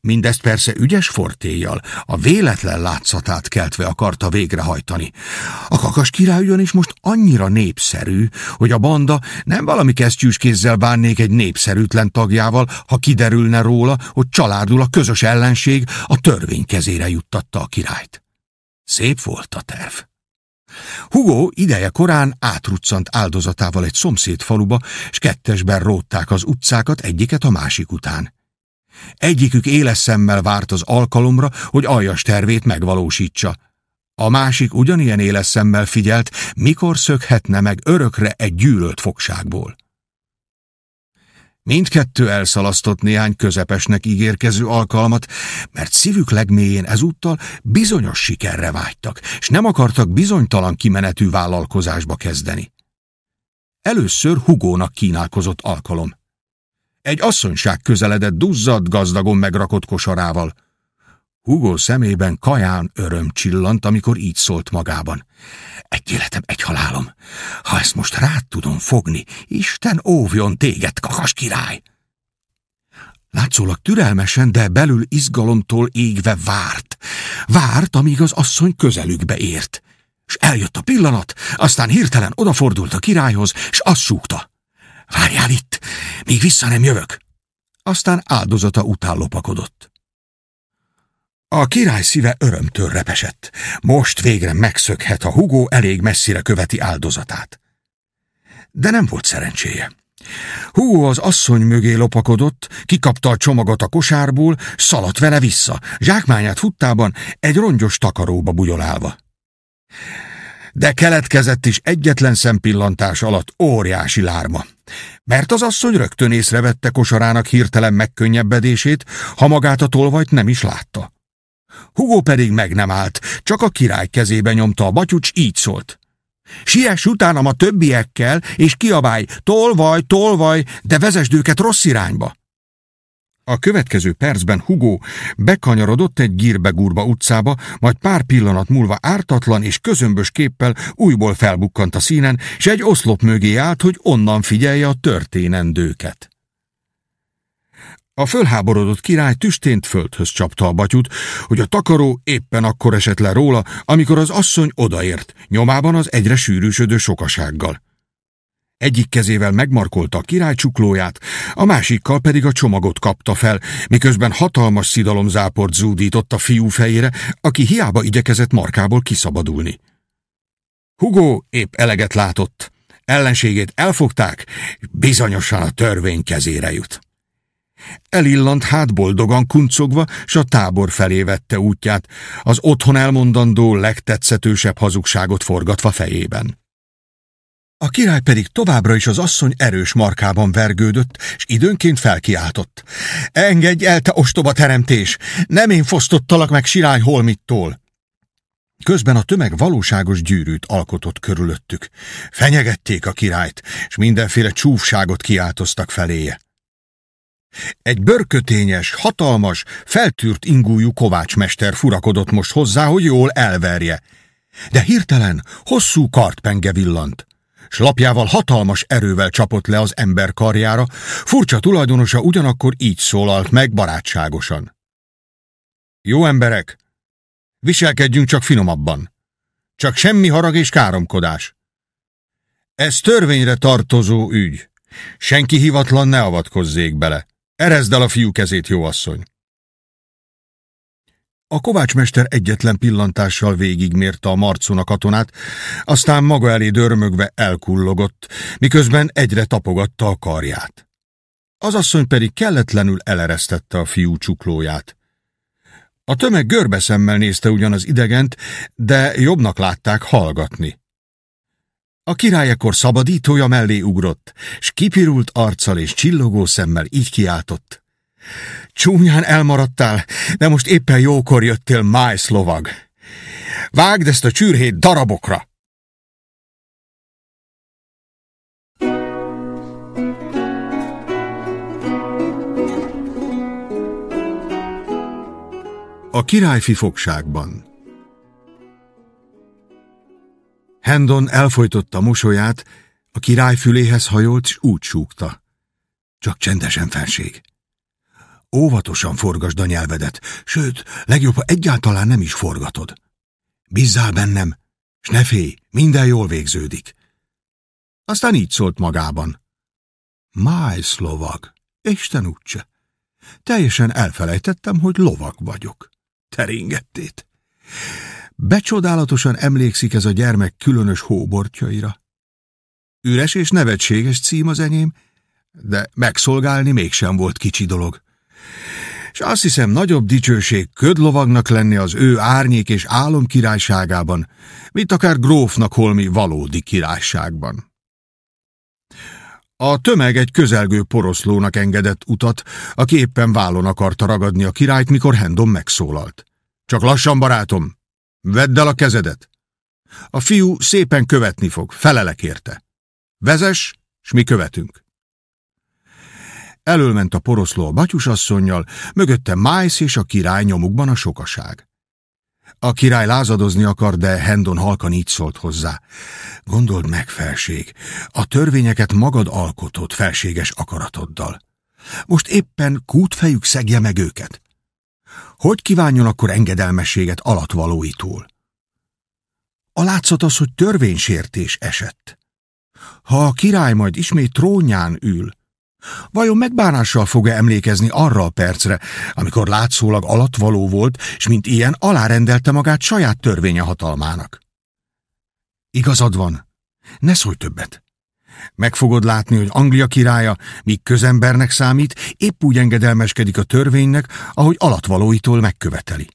Mindezt persze ügyes fortéjjal, a véletlen látszatát keltve akarta végrehajtani. A kakas király ugyanis most annyira népszerű, hogy a banda nem valami kesztyűs bánnék egy népszerűtlen tagjával, ha kiderülne róla, hogy családul a közös ellenség a törvény kezére juttatta a királyt. Szép volt a terv. Hugo ideje korán átruccant áldozatával egy szomszéd faluba, s kettesben rótták az utcákat egyiket a másik után. Egyikük éles szemmel várt az alkalomra, hogy aljas tervét megvalósítsa. A másik ugyanilyen éles szemmel figyelt, mikor szökhetne meg örökre egy gyűlölt fogságból. Mindkettő elszalasztott néhány közepesnek ígérkező alkalmat, mert szívük legmélyén ezúttal bizonyos sikerre vágytak, és nem akartak bizonytalan kimenetű vállalkozásba kezdeni. Először Hugónak kínálkozott alkalom. Egy asszonyság közeledett duzzadt, gazdagon megrakott kosarával. Hugo szemében kaján öröm csillant, amikor így szólt magában. Egy életem, egy halálom. Ha ezt most rád tudom fogni, Isten óvjon téged, kakas király! Látszólag türelmesen, de belül izgalomtól égve várt. Várt, amíg az asszony közelükbe ért. És eljött a pillanat, aztán hirtelen odafordult a királyhoz, és azt súgta. Várjál itt, míg vissza nem jövök. Aztán áldozata után lopakodott. A király szíve örömtől repesett. Most végre megszökhet, ha Hugo elég messzire követi áldozatát. De nem volt szerencséje. Hugo az asszony mögé lopakodott, kikapta a csomagot a kosárból, szaladt vele vissza, zsákmányát futtában egy rongyos takaróba bugyolálva. De keletkezett is egyetlen szempillantás alatt óriási lárma. Mert az asszony rögtön észrevette kosarának hirtelen megkönnyebbedését, ha magát a tolvajt nem is látta. Hugo pedig meg nem állt, csak a király kezébe nyomta a batyucs, így szólt. Siess utánam a többiekkel, és kiabálj, tolvaj, tolvaj, de vezesd őket rossz irányba. A következő percben Hugo bekanyarodott egy gírbe-gurba utcába, majd pár pillanat múlva ártatlan és közömbös képpel újból felbukkant a színen, s egy oszlop mögé állt, hogy onnan figyelje a történendőket. A fölháborodott király tüstént földhöz csapta a batyut, hogy a takaró éppen akkor esett le róla, amikor az asszony odaért, nyomában az egyre sűrűsödő sokasággal. Egyik kezével megmarkolta a király csuklóját, a másikkal pedig a csomagot kapta fel, miközben hatalmas szidalomzáport zúdított a fiú fejére, aki hiába igyekezett markából kiszabadulni. Hugo épp eleget látott. Ellenségét elfogták, bizonyosan a törvény kezére jut. Elillant hát boldogan kuncogva, s a tábor felé vette útját, az otthon elmondandó legtetszetősebb hazugságot forgatva fejében. A király pedig továbbra is az asszony erős markában vergődött, és időnként felkiáltott. Engedj el, te ostoba teremtés! Nem én fosztottalak meg sirály holmittól! Közben a tömeg valóságos gyűrűt alkotott körülöttük. Fenyegették a királyt, és mindenféle csúfságot kiáltoztak feléje. Egy börkötényes, hatalmas, feltűrt ingújú kovácsmester furakodott most hozzá, hogy jól elverje. De hirtelen hosszú kartpenge villant s lapjával hatalmas erővel csapott le az ember karjára, furcsa tulajdonosa ugyanakkor így szólalt meg barátságosan. Jó emberek, viselkedjünk csak finomabban. Csak semmi harag és káromkodás. Ez törvényre tartozó ügy. Senki hivatlan ne avatkozzék bele. Erezd el a fiú kezét, jó asszony. A kovácsmester egyetlen pillantással végigmérte a marcon a katonát, aztán maga elé dörmögve elkullogott, miközben egyre tapogatta a karját. Az asszony pedig kelletlenül eleresztette a fiú csuklóját. A tömeg görbeszemmel nézte ugyan az idegent, de jobbnak látták hallgatni. A király ekkor szabadítója mellé ugrott, s kipirult arccal és csillogó szemmel így kiáltott. Csúnyán elmaradtál, de most éppen jókor jöttél, májsz lovag. Vágd ezt a csürhét darabokra! A királyfi fogságban Hendon elfolytotta mosolyát, a király füléhez hajolt, s úgy súgta. Csak csendesen felség. Óvatosan forgasd a nyelvedet, sőt, legjobb, ha egyáltalán nem is forgatod. Bízzál bennem, s ne félj, minden jól végződik. Aztán így szólt magában. Májsz lovag, Isten úgyse. Teljesen elfelejtettem, hogy lovag vagyok. Teringettét. Becsodálatosan emlékszik ez a gyermek különös hóbortjaira. Üres és nevetséges cím az enyém, de megszolgálni mégsem volt kicsi dolog és azt hiszem nagyobb dicsőség ködlovagnak lenni az ő árnyék és álom királyságában, mint akár grófnak holmi valódi királyságban. A tömeg egy közelgő poroszlónak engedett utat, aki éppen vállon akarta ragadni a királyt, mikor Hendon megszólalt. Csak lassan, barátom, vedd el a kezedet. A fiú szépen követni fog, felelek érte. Vezes, s mi követünk. Elölment a poroszló a batyusasszonynal, mögötte Májsz és a király nyomukban a sokaság. A király lázadozni akar, de Hendon halkan így szólt hozzá. Gondold meg, felség, a törvényeket magad alkotod felséges akaratoddal. Most éppen kútfejük szegje meg őket. Hogy kívánjon akkor engedelmességet alatvalóitól? A látszat az, hogy törvénysértés esett. Ha a király majd ismét trónján ül, Vajon megbánással fog-e emlékezni arra a percre, amikor látszólag alatvaló volt, és mint ilyen alárendelte magát saját törvénye hatalmának? Igazad van. Ne szólj többet. Meg fogod látni, hogy Anglia királya, míg közembernek számít, épp úgy engedelmeskedik a törvénynek, ahogy alatvalóitól megköveteli.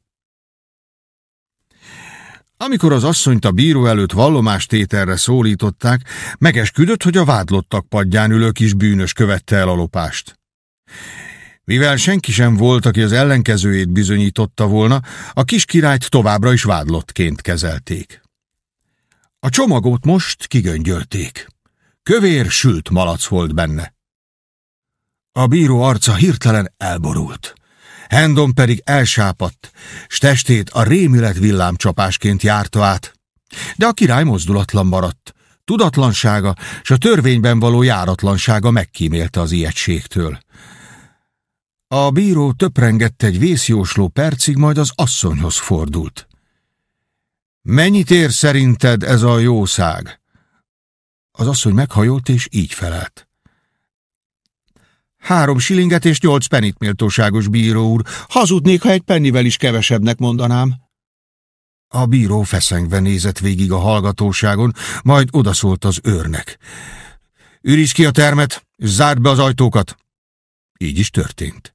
Amikor az asszonyt a bíró előtt vallomástételre szólították, megesküdött, hogy a vádlottak padján ülő kis bűnös követte el a lopást. Mivel senki sem volt, aki az ellenkezőjét bizonyította volna, a kis királyt továbbra is vádlottként kezelték. A csomagot most kigöngyölték. Kövér, sült malac volt benne. A bíró arca hirtelen elborult. Hendon pedig elsápadt, s testét a rémület villámcsapásként járta át. De a király mozdulatlan maradt. Tudatlansága és a törvényben való járatlansága megkímélte az ijegységtől. A bíró töprengett egy vészjósló percig, majd az asszonyhoz fordult. Mennyit ér szerinted ez a jószág? Az asszony meghajolt, és így felelt. Három silinget és nyolc penit, méltóságos bíró úr. Hazudnék, ha egy pennivel is kevesebbnek mondanám. A bíró feszengve nézett végig a hallgatóságon, majd odaszólt az őrnek. Üríts ki a termet, zárd be az ajtókat. Így is történt.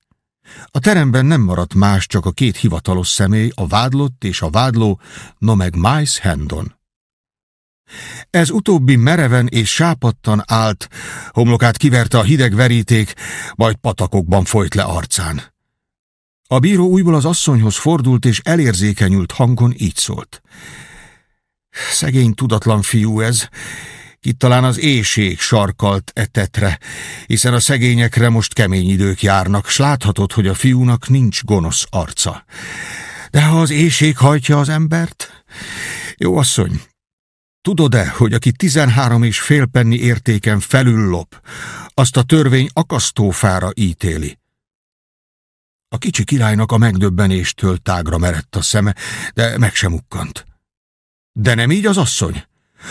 A teremben nem maradt más, csak a két hivatalos személy, a vádlott és a vádló, no meg Mice Hendon. Ez utóbbi mereven és sápattan állt, homlokát kiverte a hideg veríték, majd patakokban folyt le arcán. A bíró újból az asszonyhoz fordult, és elérzékenyült hangon így szólt. Szegény tudatlan fiú ez, itt talán az éjség sarkalt etetre, hiszen a szegényekre most kemény idők járnak, s láthatod, hogy a fiúnak nincs gonosz arca. De ha az éjség hajtja az embert? Jó asszony, tudod-e, hogy aki tizenhárom és fél penni értéken felül lop, azt a törvény akasztófára ítéli? A kicsi királynak a megdöbbenéstől tágra merett a szeme, de meg sem ukkant. De nem így az asszony?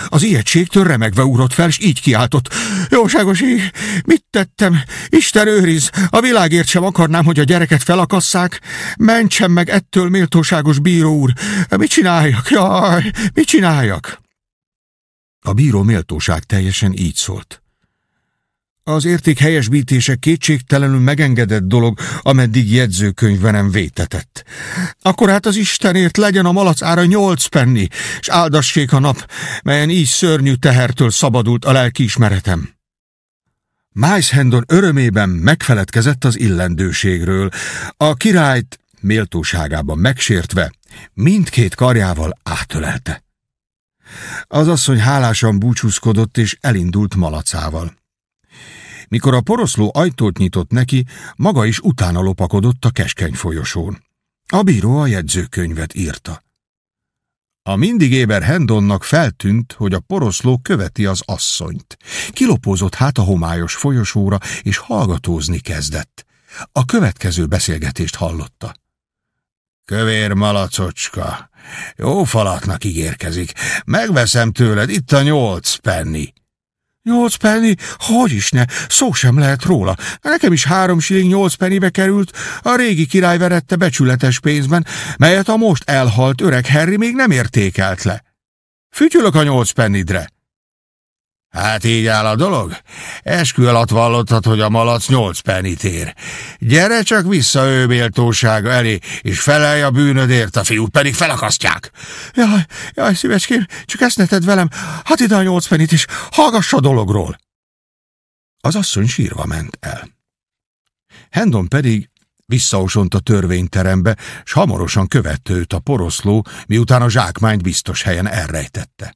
Az ijegységtől remegve ugrott fel, és így kiáltott. Jóságos ég, mit tettem? Isten őriz, a világért sem akarnám, hogy a gyereket felakasszák. Mentsem meg ettől, méltóságos bíró úr. Mit csináljak? Jaj, mit csináljak? A bíró méltóság teljesen így szólt. Az érték helyesbítése kétségtelenül megengedett dolog, ameddig jegyzőkönyvben nem vétetett. Akkor hát az Istenért legyen a malac ára nyolc penni, és áldassék a nap, melyen így szörnyű tehertől szabadult a lelkiismeretem. Mice Hendon örömében megfeledkezett az illendőségről. A királyt méltóságában megsértve mindkét karjával átölelte. Az asszony hálásan búcsúzkodott és elindult malacával. Mikor a poroszló ajtót nyitott neki, maga is utána lopakodott a keskeny folyosón. A bíró a jegyzőkönyvet írta. A mindig éber Hendonnak feltűnt, hogy a poroszló követi az asszonyt. Kilopózott hát a homályos folyosóra, és hallgatózni kezdett. A következő beszélgetést hallotta. Kövér malacocska, jó falatnak ígérkezik. Megveszem tőled, itt a nyolc penni. Nyolc penny? Hogy is ne, szó sem lehet róla. Nekem is három siling nyolc pennibe került, a régi király verette becsületes pénzben, melyet a most elhalt öreg Harry még nem értékelt le. Fütyülök a nyolc pennidre. Hát így áll a dolog. Eskü alatt vallottad, hogy a malac nyolc penit ér. Gyere csak vissza ő méltósága elé, és felelj a bűnödért, a fiút pedig felakasztják. Jaj, jaj, szívecském, csak ezt ne tedd velem. Hát ide a nyolc penit is, hallgass a dologról. Az asszony sírva ment el. Hendon pedig visszaosont a törvényterembe, s hamarosan követte őt a poroszló, miután a zsákmányt biztos helyen elrejtette.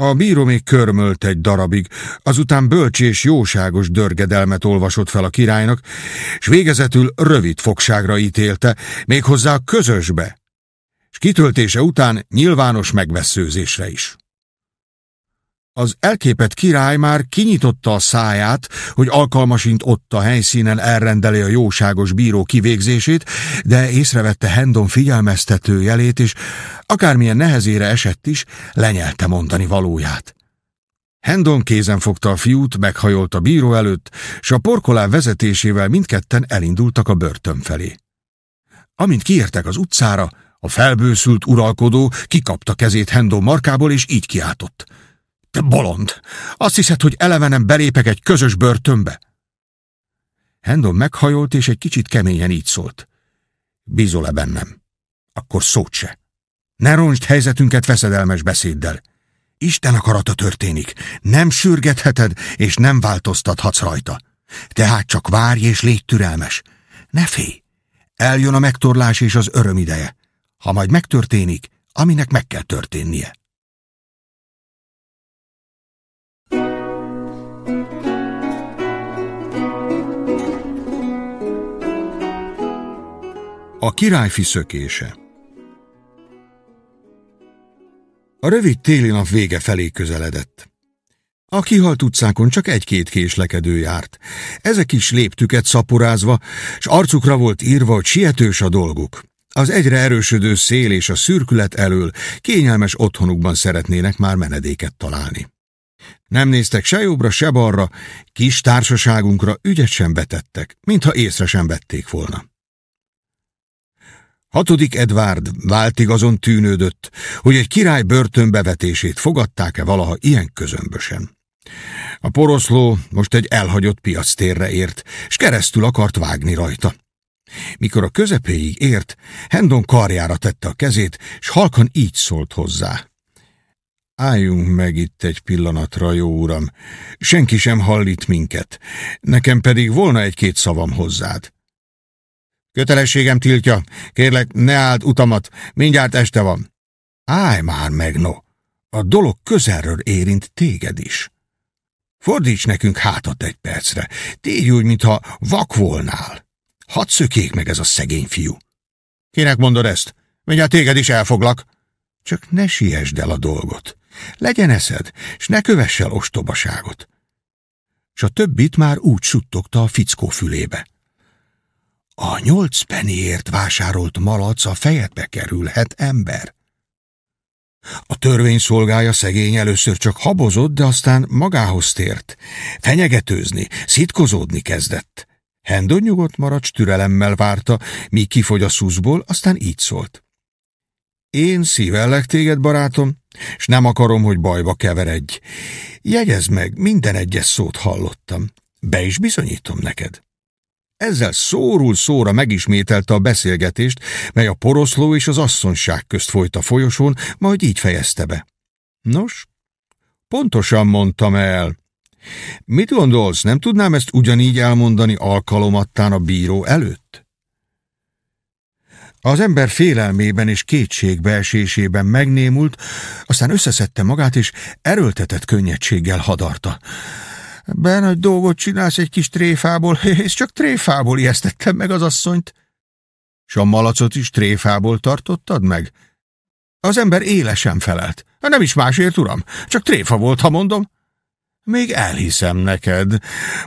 A bíró még körmölt egy darabig, azután bölcs és jóságos dörgedelmet olvasott fel a királynak, és végezetül rövid fogságra ítélte, méghozzá közösbe, és kitöltése után nyilvános megveszőzésre is. Az elképett király már kinyitotta a száját, hogy alkalmasint ott a helyszínen elrendeli a jóságos bíró kivégzését, de észrevette Hendon figyelmeztető jelét, és akármilyen nehezére esett is, lenyelte mondani valóját. Hendon kézen fogta a fiút, meghajolt a bíró előtt, s a porkolá vezetésével mindketten elindultak a börtön felé. Amint kiértek az utcára, a felbőszült uralkodó kikapta kezét Hendon markából, és így kiáltott – bolond! Azt hiszed, hogy elevenem belépek egy közös börtönbe? Hendon meghajolt, és egy kicsit keményen így szólt. Bízol-e bennem? Akkor szót se. Ne roncsd helyzetünket veszedelmes beszéddel. Isten akarata történik. Nem sürgetheted, és nem változtathatsz rajta. Tehát csak várj és légy türelmes. Ne félj. Eljön a megtorlás és az öröm ideje. Ha majd megtörténik, aminek meg kell történnie. A királyfi szökése A rövid téli nap vége felé közeledett. A kihalt utcákon csak egy-két késlekedő járt. Ezek is léptüket szaporázva, s arcukra volt írva, hogy sietős a dolguk. Az egyre erősödő szél és a szürkület elől kényelmes otthonukban szeretnének már menedéket találni. Nem néztek se jobbra, se balra, kis társaságunkra ügyet sem betettek, mintha észre sem vették volna. Hatodik Edvárd váltig azon tűnődött, hogy egy király börtönbevetését fogadták-e valaha ilyen közömbösen. A poroszló most egy elhagyott piactérre ért, és keresztül akart vágni rajta. Mikor a közepéig ért, Hendon karjára tette a kezét, s halkan így szólt hozzá. Álljunk meg itt egy pillanatra, jó uram. Senki sem hallít minket. Nekem pedig volna egy-két szavam hozzád. Kötelességem tiltja. Kérlek, ne áld utamat. Mindjárt este van. Állj már meg, no. A dolog közelről érint téged is. Fordíts nekünk hátat egy percre. Tégy úgy, mintha vak volnál. Hadd szökék meg ez a szegény fiú. Kinek mondod ezt? Mindjárt téged is elfoglak. Csak ne siessd el a dolgot. Legyen eszed, s ne kövess el ostobaságot. S a többit már úgy suttogta a fickó fülébe. A nyolc peniért vásárolt malac a fejedbe kerülhet ember. A törvény szolgája szegény először csak habozott, de aztán magához tért. Fenyegetőzni, szitkozódni kezdett. Hendon nyugodt maradt, türelemmel várta, míg kifogy a szuszból, aztán így szólt. Én szívellek téged, barátom, és nem akarom, hogy bajba keveredj. Jegyezd meg, minden egyes szót hallottam. Be is bizonyítom neked. Ezzel szórul szóra megismételte a beszélgetést, mely a poroszló és az asszonyság közt folyt a folyosón, majd így fejezte be. Nos, pontosan mondtam el. Mit gondolsz, nem tudnám ezt ugyanígy elmondani alkalomattán a bíró előtt? Az ember félelmében és kétségbeesésében megnémult, aztán összeszedte magát, és erőltetett könnyedséggel hadarta. Ben nagy dolgot csinálsz egy kis tréfából, <laughs> és csak tréfából ijesztettem meg az asszonyt. S a malacot is tréfából tartottad meg? Az ember élesen felelt. Nem is másért, uram, csak tréfa volt, ha mondom. Még elhiszem neked,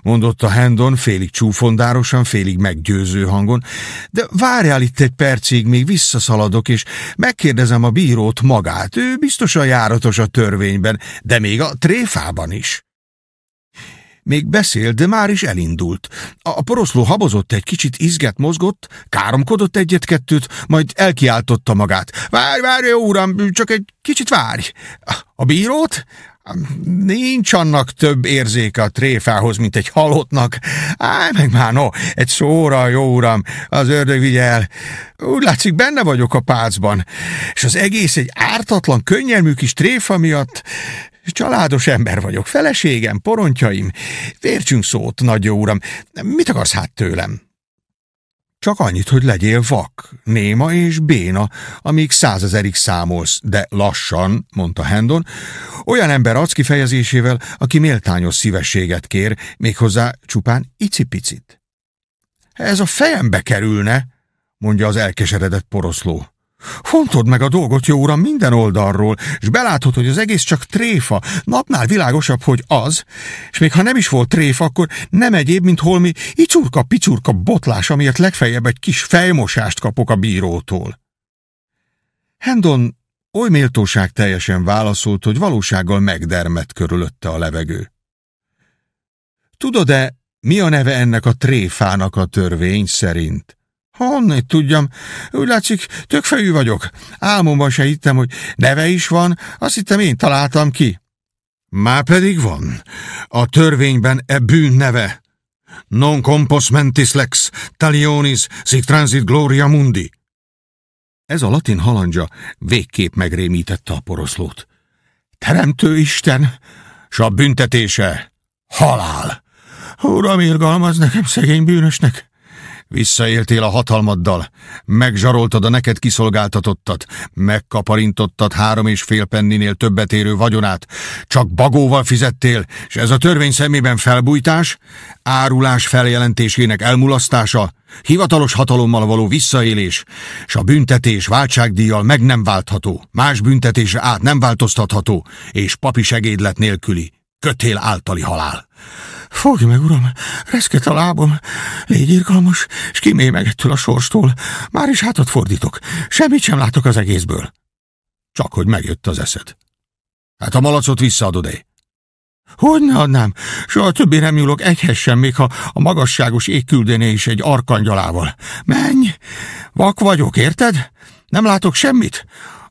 mondotta Hendon félig csúfondárosan, félig meggyőző hangon, de várjál itt egy percig, még visszaszaladok, és megkérdezem a bírót magát. Ő biztosan járatos a törvényben, de még a tréfában is. Még beszélt, de már is elindult. A poroszló habozott egy kicsit, izget mozgott, káromkodott egyet-kettőt, majd elkiáltotta magát. Várj, várj, jó uram, csak egy kicsit várj. A bírót? Nincs annak több érzéke a tréfához, mint egy halottnak. Állj meg már, no, egy szóra, jó uram, az ördög vigyel. Úgy látszik, benne vagyok a pácban, és az egész egy ártatlan, könnyelmű kis tréfa miatt Családos ember vagyok, feleségem, porontjaim. Vértsünk szót, nagy jó uram. Mit akarsz hát tőlem? Csak annyit, hogy legyél vak, néma és béna, amíg százezerig számolsz, de lassan, mondta Hendon, olyan ember arc kifejezésével, aki méltányos szívességet kér, méghozzá csupán icipicit. Ez a fejembe kerülne, mondja az elkeseredett poroszló. Fontod meg a dolgot, jó uram, minden oldalról, és belátod, hogy az egész csak tréfa, napnál világosabb, hogy az, és még ha nem is volt tréfa, akkor nem egyéb, mint holmi icurka-picurka botlás, amiért legfeljebb egy kis fejmosást kapok a bírótól. Hendon oly méltóság teljesen válaszolt, hogy valósággal megdermett körülötte a levegő. Tudod-e, mi a neve ennek a tréfának a törvény szerint? Honnét tudjam? Úgy látszik, tökfejű vagyok. Álmomban se hittem, hogy neve is van, azt hittem én találtam ki. Már pedig van. A törvényben e bűn neve. Non compos mentis lex, talionis, sic transit gloria mundi. Ez a latin halandja végképp megrémítette a poroszlót. Teremtő Isten, s a büntetése halál. Uram, irgalmaz nekem szegény bűnösnek. Visszaéltél a hatalmaddal, megzsaroltad a neked kiszolgáltatottat, megkaparintottad három és fél penninél többet érő vagyonát, csak bagóval fizettél, és ez a törvény szemében felbújtás, árulás feljelentésének elmulasztása, hivatalos hatalommal való visszaélés, és a büntetés váltságdíjjal meg nem váltható, más büntetésre át nem változtatható, és papi segédlet nélküli, kötél általi halál. Fogj meg, uram, reszket a lábom. Légy irgalmas, és kimélj meg ettől a sorstól. Már is hátat fordítok. Semmit sem látok az egészből. Csak hogy megjött az eszed. Hát a malacot visszaadod-e? Hogy ne adnám? Soha többé nem nyúlok egyhez sem, még ha a magasságos ég küldené is egy arkangyalával. Menj! Vak vagyok, érted? Nem látok semmit?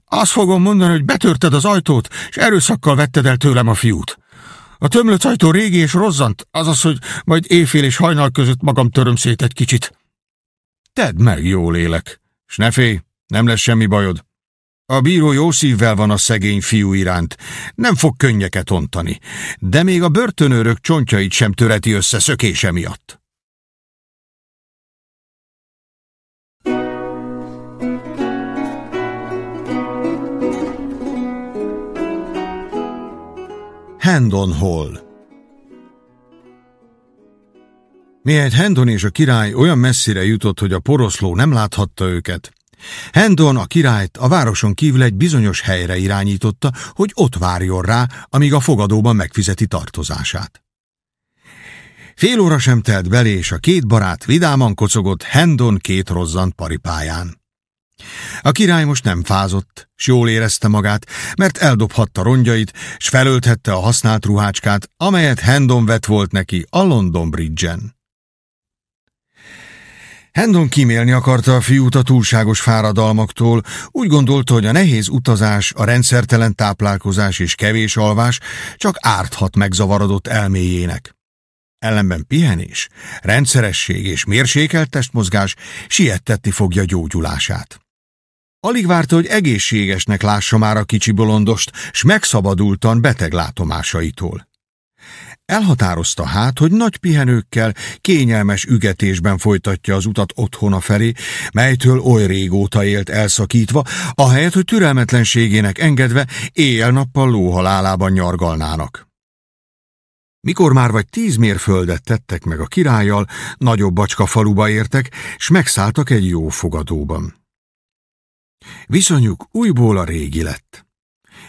Azt fogom mondani, hogy betörted az ajtót, és erőszakkal vetted el tőlem a fiút. A tömlött ajtó régi és rozzant, azaz, hogy majd éjfél és hajnal között magam töröm szét egy kicsit. Tedd meg, jó lélek, s ne félj, nem lesz semmi bajod. A bíró jó szívvel van a szegény fiú iránt, nem fog könnyeket ontani, de még a börtönőrök csontjait sem töreti össze szökése miatt. Hendon Hall Miért Hendon és a király olyan messzire jutott, hogy a poroszló nem láthatta őket, Hendon a királyt a városon kívül egy bizonyos helyre irányította, hogy ott várjon rá, amíg a fogadóban megfizeti tartozását. Fél óra sem telt belé, és a két barát vidáman kocogott Hendon két rozzant paripáján. A király most nem fázott, s jól érezte magát, mert eldobhatta rongyait, s felölthette a használt ruhácskát, amelyet Hendon vett volt neki a London Bridge-en. Hendon kimélni akarta a fiút a túlságos fáradalmaktól, úgy gondolta, hogy a nehéz utazás, a rendszertelen táplálkozás és kevés alvás csak árthat megzavarodott elméjének. Ellenben pihenés, rendszeresség és mérsékelt testmozgás siettetni fogja gyógyulását. Alig várta, hogy egészségesnek lássa már a kicsi bolondost, s megszabadultan beteg látomásaitól. Elhatározta hát, hogy nagy pihenőkkel, kényelmes ügetésben folytatja az utat otthona felé, melytől oly régóta élt elszakítva, ahelyett, hogy türelmetlenségének engedve éjjel-nappal lóhalálában nyargalnának. Mikor már vagy tíz mérföldet tettek meg a királlyal, nagyobb bacska faluba értek, s megszálltak egy jó fogadóban. Viszonyuk újból a régi lett.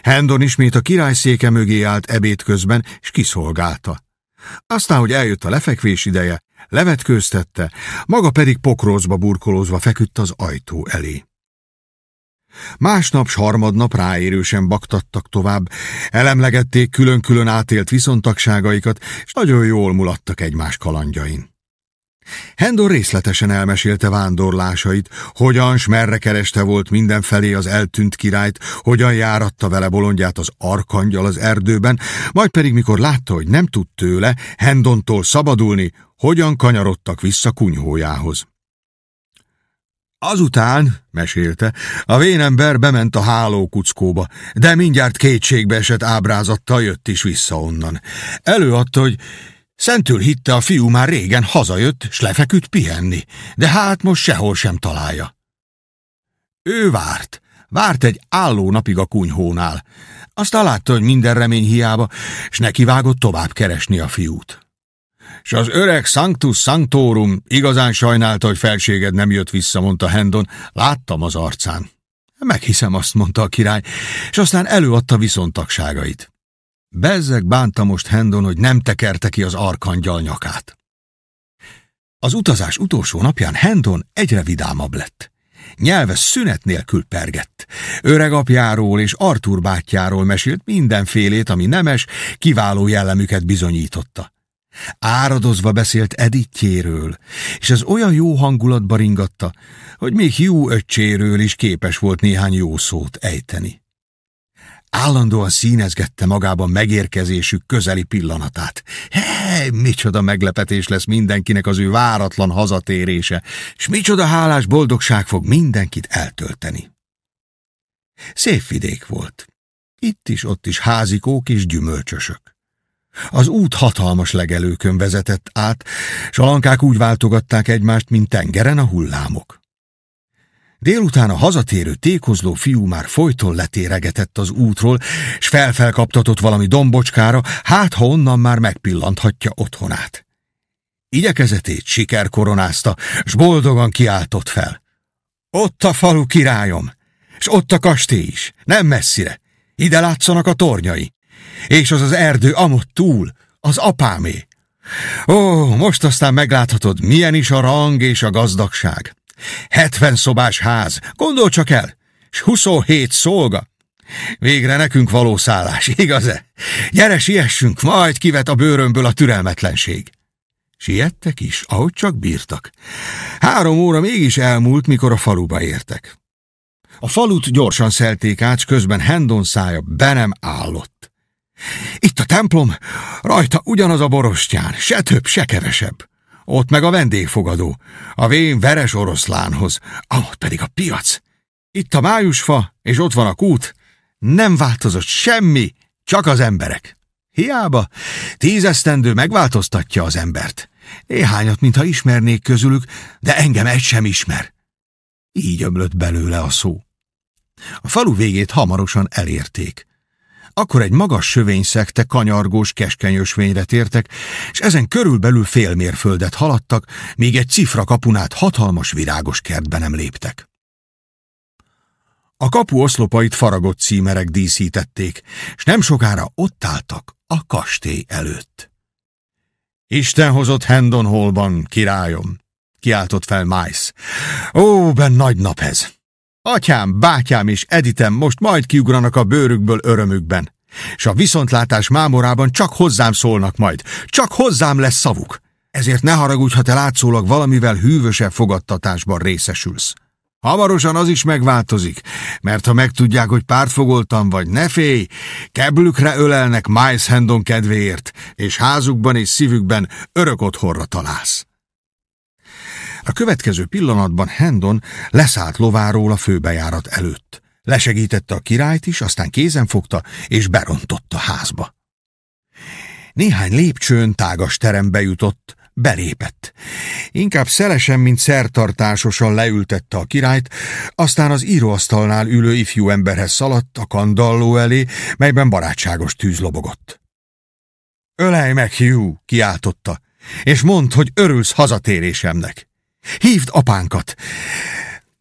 Hendon ismét a királyszéke mögé állt ebéd közben, és kiszolgálta. Aztán, hogy eljött a lefekvés ideje, levetkőztette, maga pedig pokrózba burkolózva feküdt az ajtó elé. Másnap, s harmadnap ráérősen baktattak tovább, elemlegették külön-külön átélt viszontagságaikat, és nagyon jól mulattak egymás kalandjain. Hendor részletesen elmesélte vándorlásait, hogyan s merre kereste volt mindenfelé az eltűnt királyt, hogyan járatta vele bolondját az arkangyal az erdőben, majd pedig mikor látta, hogy nem tud tőle, Hendontól szabadulni, hogyan kanyarodtak vissza kunyhójához. Azután, mesélte, a vénember bement a hálókuckóba, de mindjárt kétségbe esett ábrázattal jött is vissza onnan. Előadta, hogy Szentül hitte a fiú már régen hazajött, s lefeküdt pihenni, de hát most sehol sem találja. Ő várt, várt egy álló napig a kunyhónál. Aztán látta, hogy minden remény hiába, s nekivágott tovább keresni a fiút. S az öreg Sanctus Sanctorum igazán sajnálta, hogy felséged nem jött vissza, mondta Hendon, láttam az arcán. Meghiszem, azt mondta a király, és aztán előadta viszontagságait. Bezzeg bánta most Hendon, hogy nem tekerte ki az arkangyal nyakát. Az utazás utolsó napján Hendon egyre vidámabb lett. Nyelve szünet nélkül pergett. Öreg apjáról és Artur bátyjáról mesélt mindenfélét, ami nemes, kiváló jellemüket bizonyította. Áradozva beszélt Editjéről, és ez olyan jó hangulatba ringatta, hogy még Hugh öccséről is képes volt néhány jó szót ejteni. Állandóan színezgette magában megérkezésük közeli pillanatát. Hé, micsoda meglepetés lesz mindenkinek az ő váratlan hazatérése, és micsoda hálás boldogság fog mindenkit eltölteni. Szép vidék volt. Itt is, ott is házikók és gyümölcsösök. Az út hatalmas legelőkön vezetett át, s a lankák úgy váltogatták egymást, mint tengeren a hullámok. Délután a hazatérő tékozló fiú már folyton letéregetett az útról, s felfelkaptatott valami dombocskára, hát ha onnan már megpillanthatja otthonát. Igyekezetét siker koronázta, s boldogan kiáltott fel. Ott a falu királyom, s ott a kastély is, nem messzire. Ide látszanak a tornyai. És az az erdő amott túl, az apámé. Ó, most aztán megláthatod, milyen is a rang és a gazdagság. Hetven szobás ház, gondol csak el, s 27 szolga. Végre nekünk való szállás, <laughs> igaz-e? Gyere, siessünk, majd kivet a bőrömből a türelmetlenség. Siettek is, ahogy csak bírtak. Három óra mégis elmúlt, mikor a faluba értek. A falut gyorsan szelték át, közben Hendon szája be nem állott. Itt a templom, rajta ugyanaz a borostyán, se több, se kevesebb. Ott meg a vendégfogadó, a vén veres oroszlánhoz, ahol pedig a piac. Itt a májusfa, és ott van a kút. Nem változott semmi, csak az emberek. Hiába, tízesztendő megváltoztatja az embert. Néhányat, mintha ismernék közülük, de engem egy sem ismer. Így ömlött belőle a szó. A falu végét hamarosan elérték. Akkor egy magas sövényszekte kanyargós keskenyösvényre tértek, és ezen körülbelül fél mérföldet haladtak, míg egy cifra kapunát hatalmas virágos kertbe nem léptek. A kapu oszlopait faragott címerek díszítették, és nem sokára ott álltak a kastély előtt. Isten hozott Hendon Hallban, királyom, kiáltott fel Mice. Ó, ben nagy nap ez! Atyám, bátyám és Editem most majd kiugranak a bőrükből örömükben, és a viszontlátás mámorában csak hozzám szólnak majd, csak hozzám lesz szavuk. Ezért ne haragudj, ha te látszólag valamivel hűvösebb fogadtatásban részesülsz. Hamarosan az is megváltozik, mert ha megtudják, hogy pártfogoltam vagy, ne félj, keblükre ölelnek Mice Hendon kedvéért, és házukban és szívükben örök otthonra találsz. A következő pillanatban Hendon leszállt lováról a főbejárat előtt. Lesegítette a királyt is, aztán kézen fogta, és berontott a házba. Néhány lépcsőn tágas terembe jutott, belépett. Inkább szelesen, mint szertartásosan leültette a királyt, aztán az íróasztalnál ülő ifjú emberhez szaladt a kandalló elé, melyben barátságos tűz lobogott. Ölej meg, Hugh, kiáltotta, és mondd, hogy örülsz hazatérésemnek. Hívd apánkat,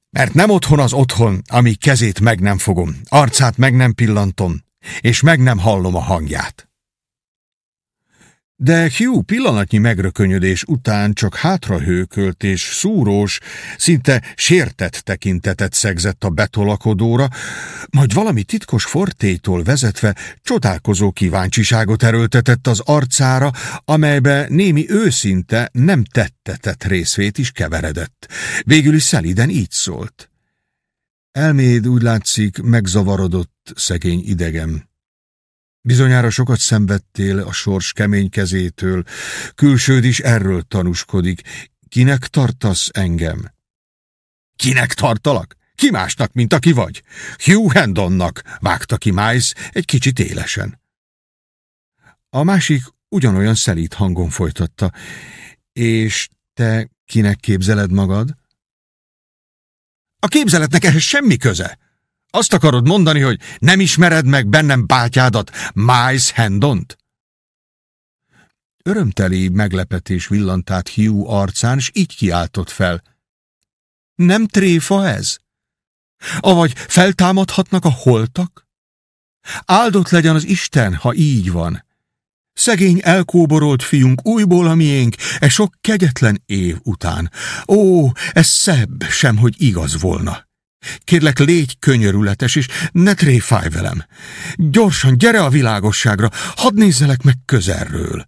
mert nem otthon az otthon, ami kezét meg nem fogom, arcát meg nem pillantom, és meg nem hallom a hangját. De Hugh pillanatnyi megrökönyödés után csak hátrahőkölt és szúrós, szinte sértett tekintetet szegzett a betolakodóra, majd valami titkos fortétól vezetve csodálkozó kíváncsiságot erőltetett az arcára, amelybe némi őszinte, nem tettetett részvét is keveredett. Végül is szeliden így szólt. Elméd úgy látszik megzavarodott, szegény idegem. Bizonyára sokat szenvedtél a sors kemény kezétől, külsőd is erről tanúskodik. Kinek tartasz engem? Kinek tartalak? Ki másnak, mint aki vagy? Hugh Hendonnak, vágta ki Mice egy kicsit élesen. A másik ugyanolyan szelít hangon folytatta. És te kinek képzeled magad? A képzeletnek ehhez semmi köze, azt akarod mondani, hogy nem ismered meg bennem bátyádat, Miles Hendont? Örömteli meglepetés villant át Hugh arcán, és így kiáltott fel. Nem tréfa ez? Avagy feltámadhatnak a holtak? Áldott legyen az Isten, ha így van. Szegény elkóborolt fiunk újból a miénk, e sok kegyetlen év után. Ó, ez szebb, sem hogy igaz volna. Kérlek, légy könyörületes, és ne tréfáj velem. Gyorsan, gyere a világosságra, hadd nézzelek meg közelről.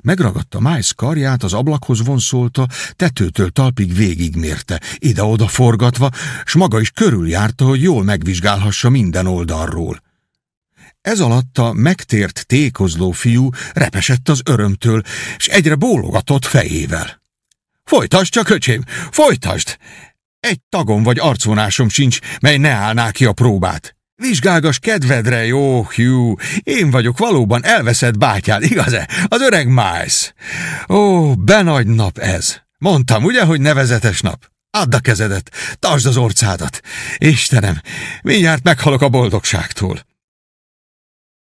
Megragadta Miles karját, az ablakhoz vonszolta, tetőtől talpig végigmérte, ide-oda forgatva, s maga is körüljárta, hogy jól megvizsgálhassa minden oldalról. Ez alatt a megtért tékozló fiú repesett az örömtől, s egyre bólogatott fejével. Folytasd csak, öcsém, folytasd! Egy tagom vagy arcvonásom sincs, mely ne állná ki a próbát. Vizsgálgas kedvedre, jó, Hugh. Én vagyok valóban elveszett bátyád, igaz-e? Az öreg Miles. Ó, benagy nap ez. Mondtam, ugye, hogy nevezetes nap? Add a kezedet, tartsd az orcádat. Istenem, mindjárt meghalok a boldogságtól.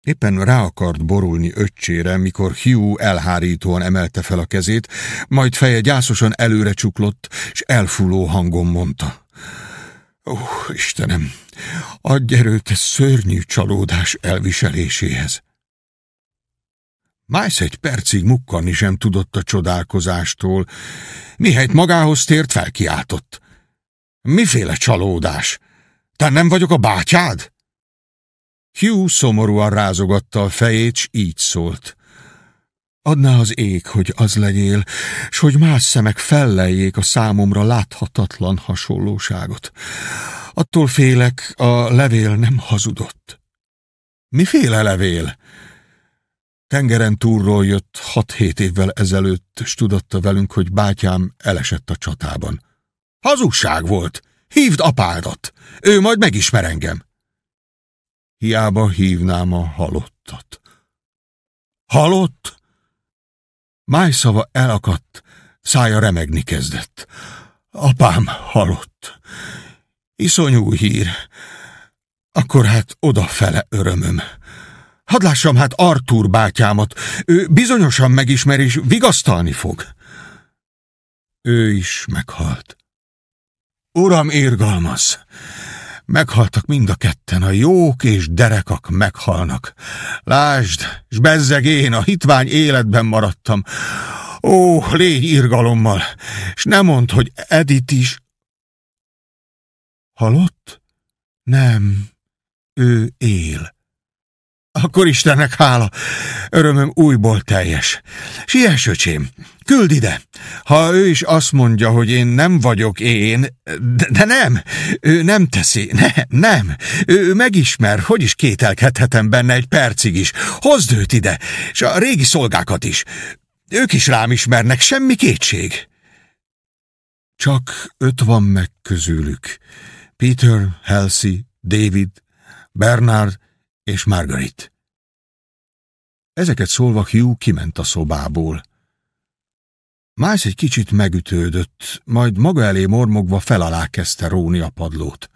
Éppen rá akart borulni öccsére, mikor Hugh elhárítóan emelte fel a kezét, majd feje gyászosan előre csuklott, és elfúló hangon mondta. Ó, Istenem, adj erőt szörnyű csalódás elviseléséhez. Májsz egy percig mukkanni sem tudott a csodálkozástól, mihelyt magához tért felkiáltott. Miféle csalódás? Te nem vagyok a bátyád? Hugh szomorúan rázogatta a fejét, s így szólt. Adná az ég, hogy az legyél, s hogy más szemek felleljék a számomra láthatatlan hasonlóságot. Attól félek, a levél nem hazudott. Miféle levél? Tengeren túlról jött hat-hét évvel ezelőtt, s tudatta velünk, hogy bátyám elesett a csatában. Hazugság volt! Hívd apádat! Ő majd megismer engem! Hiába hívnám a halottat. Halott? Májszava elakadt, szája remegni kezdett. Apám halott. Iszonyú hír. Akkor hát odafele örömöm. Hadd lássam hát Artur bátyámat. Ő bizonyosan megismer és vigasztalni fog. Ő is meghalt. Uram, érgalmaz! Meghaltak mind a ketten, a jók és derekak meghalnak. Lásd, s bezzeg én a hitvány életben maradtam. Ó, légy irgalommal, és ne mondd, hogy Edith is... Halott? Nem, ő él. Akkor Istennek hála, örömöm újból teljes. Siess, küld ide. Ha ő is azt mondja, hogy én nem vagyok én, de, de nem, ő nem teszi, ne, nem. Ő megismer, hogy is kételkedhetem benne egy percig is. Hozd őt ide, és a régi szolgákat is. Ők is rám ismernek, semmi kétség. Csak öt van meg közülük. Peter, Halsey, David, Bernard és Margaret. Ezeket szólva Hugh kiment a szobából. Mász egy kicsit megütődött, majd maga elé mormogva felalá kezdte róni a padlót.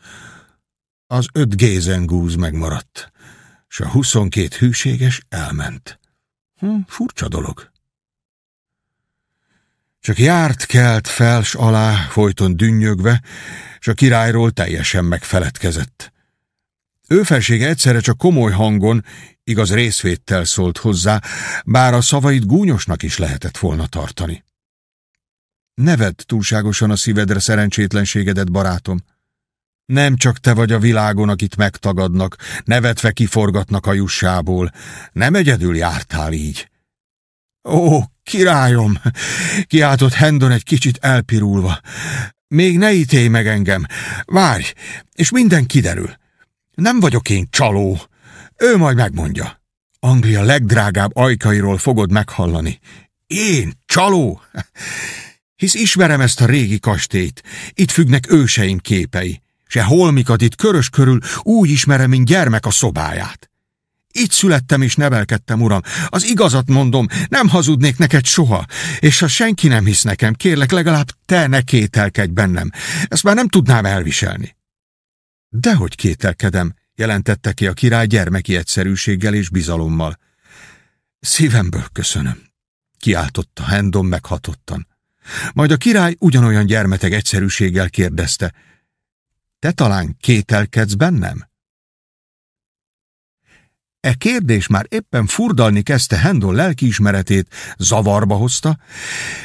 Az öt gézengúz megmaradt, s a huszonkét hűséges elment. Hm, furcsa dolog. Csak járt, kelt, fels alá, folyton dünnyögve, s a királyról teljesen megfeledkezett. Ő felsége egyszerre csak komoly hangon, igaz részvéttel szólt hozzá, bár a szavait gúnyosnak is lehetett volna tartani. Neved túlságosan a szívedre szerencsétlenségedet, barátom. Nem csak te vagy a világon, akit megtagadnak, nevetve kiforgatnak a jussából. Nem egyedül jártál így. Ó, királyom! Kiáltott Hendon egy kicsit elpirulva. Még ne ítélj meg engem. Várj, és minden kiderül. Nem vagyok én csaló. Ő majd megmondja. Anglia legdrágább ajkairól fogod meghallani. Én csaló? Hisz ismerem ezt a régi kastélyt. Itt függnek őseim képei. Se holmikat itt körös körül úgy ismerem, mint gyermek a szobáját. Itt születtem és nevelkedtem, uram. Az igazat mondom, nem hazudnék neked soha. És ha senki nem hisz nekem, kérlek, legalább te ne kételkedj bennem. Ezt már nem tudnám elviselni. Dehogy kételkedem, jelentette ki a király gyermeki egyszerűséggel és bizalommal. Szívemből köszönöm, kiáltotta Hendon meghatottan. Majd a király ugyanolyan gyermeteg egyszerűséggel kérdezte. Te talán kételkedsz bennem? E kérdés már éppen furdalni kezdte Hendon lelkiismeretét, zavarba hozta,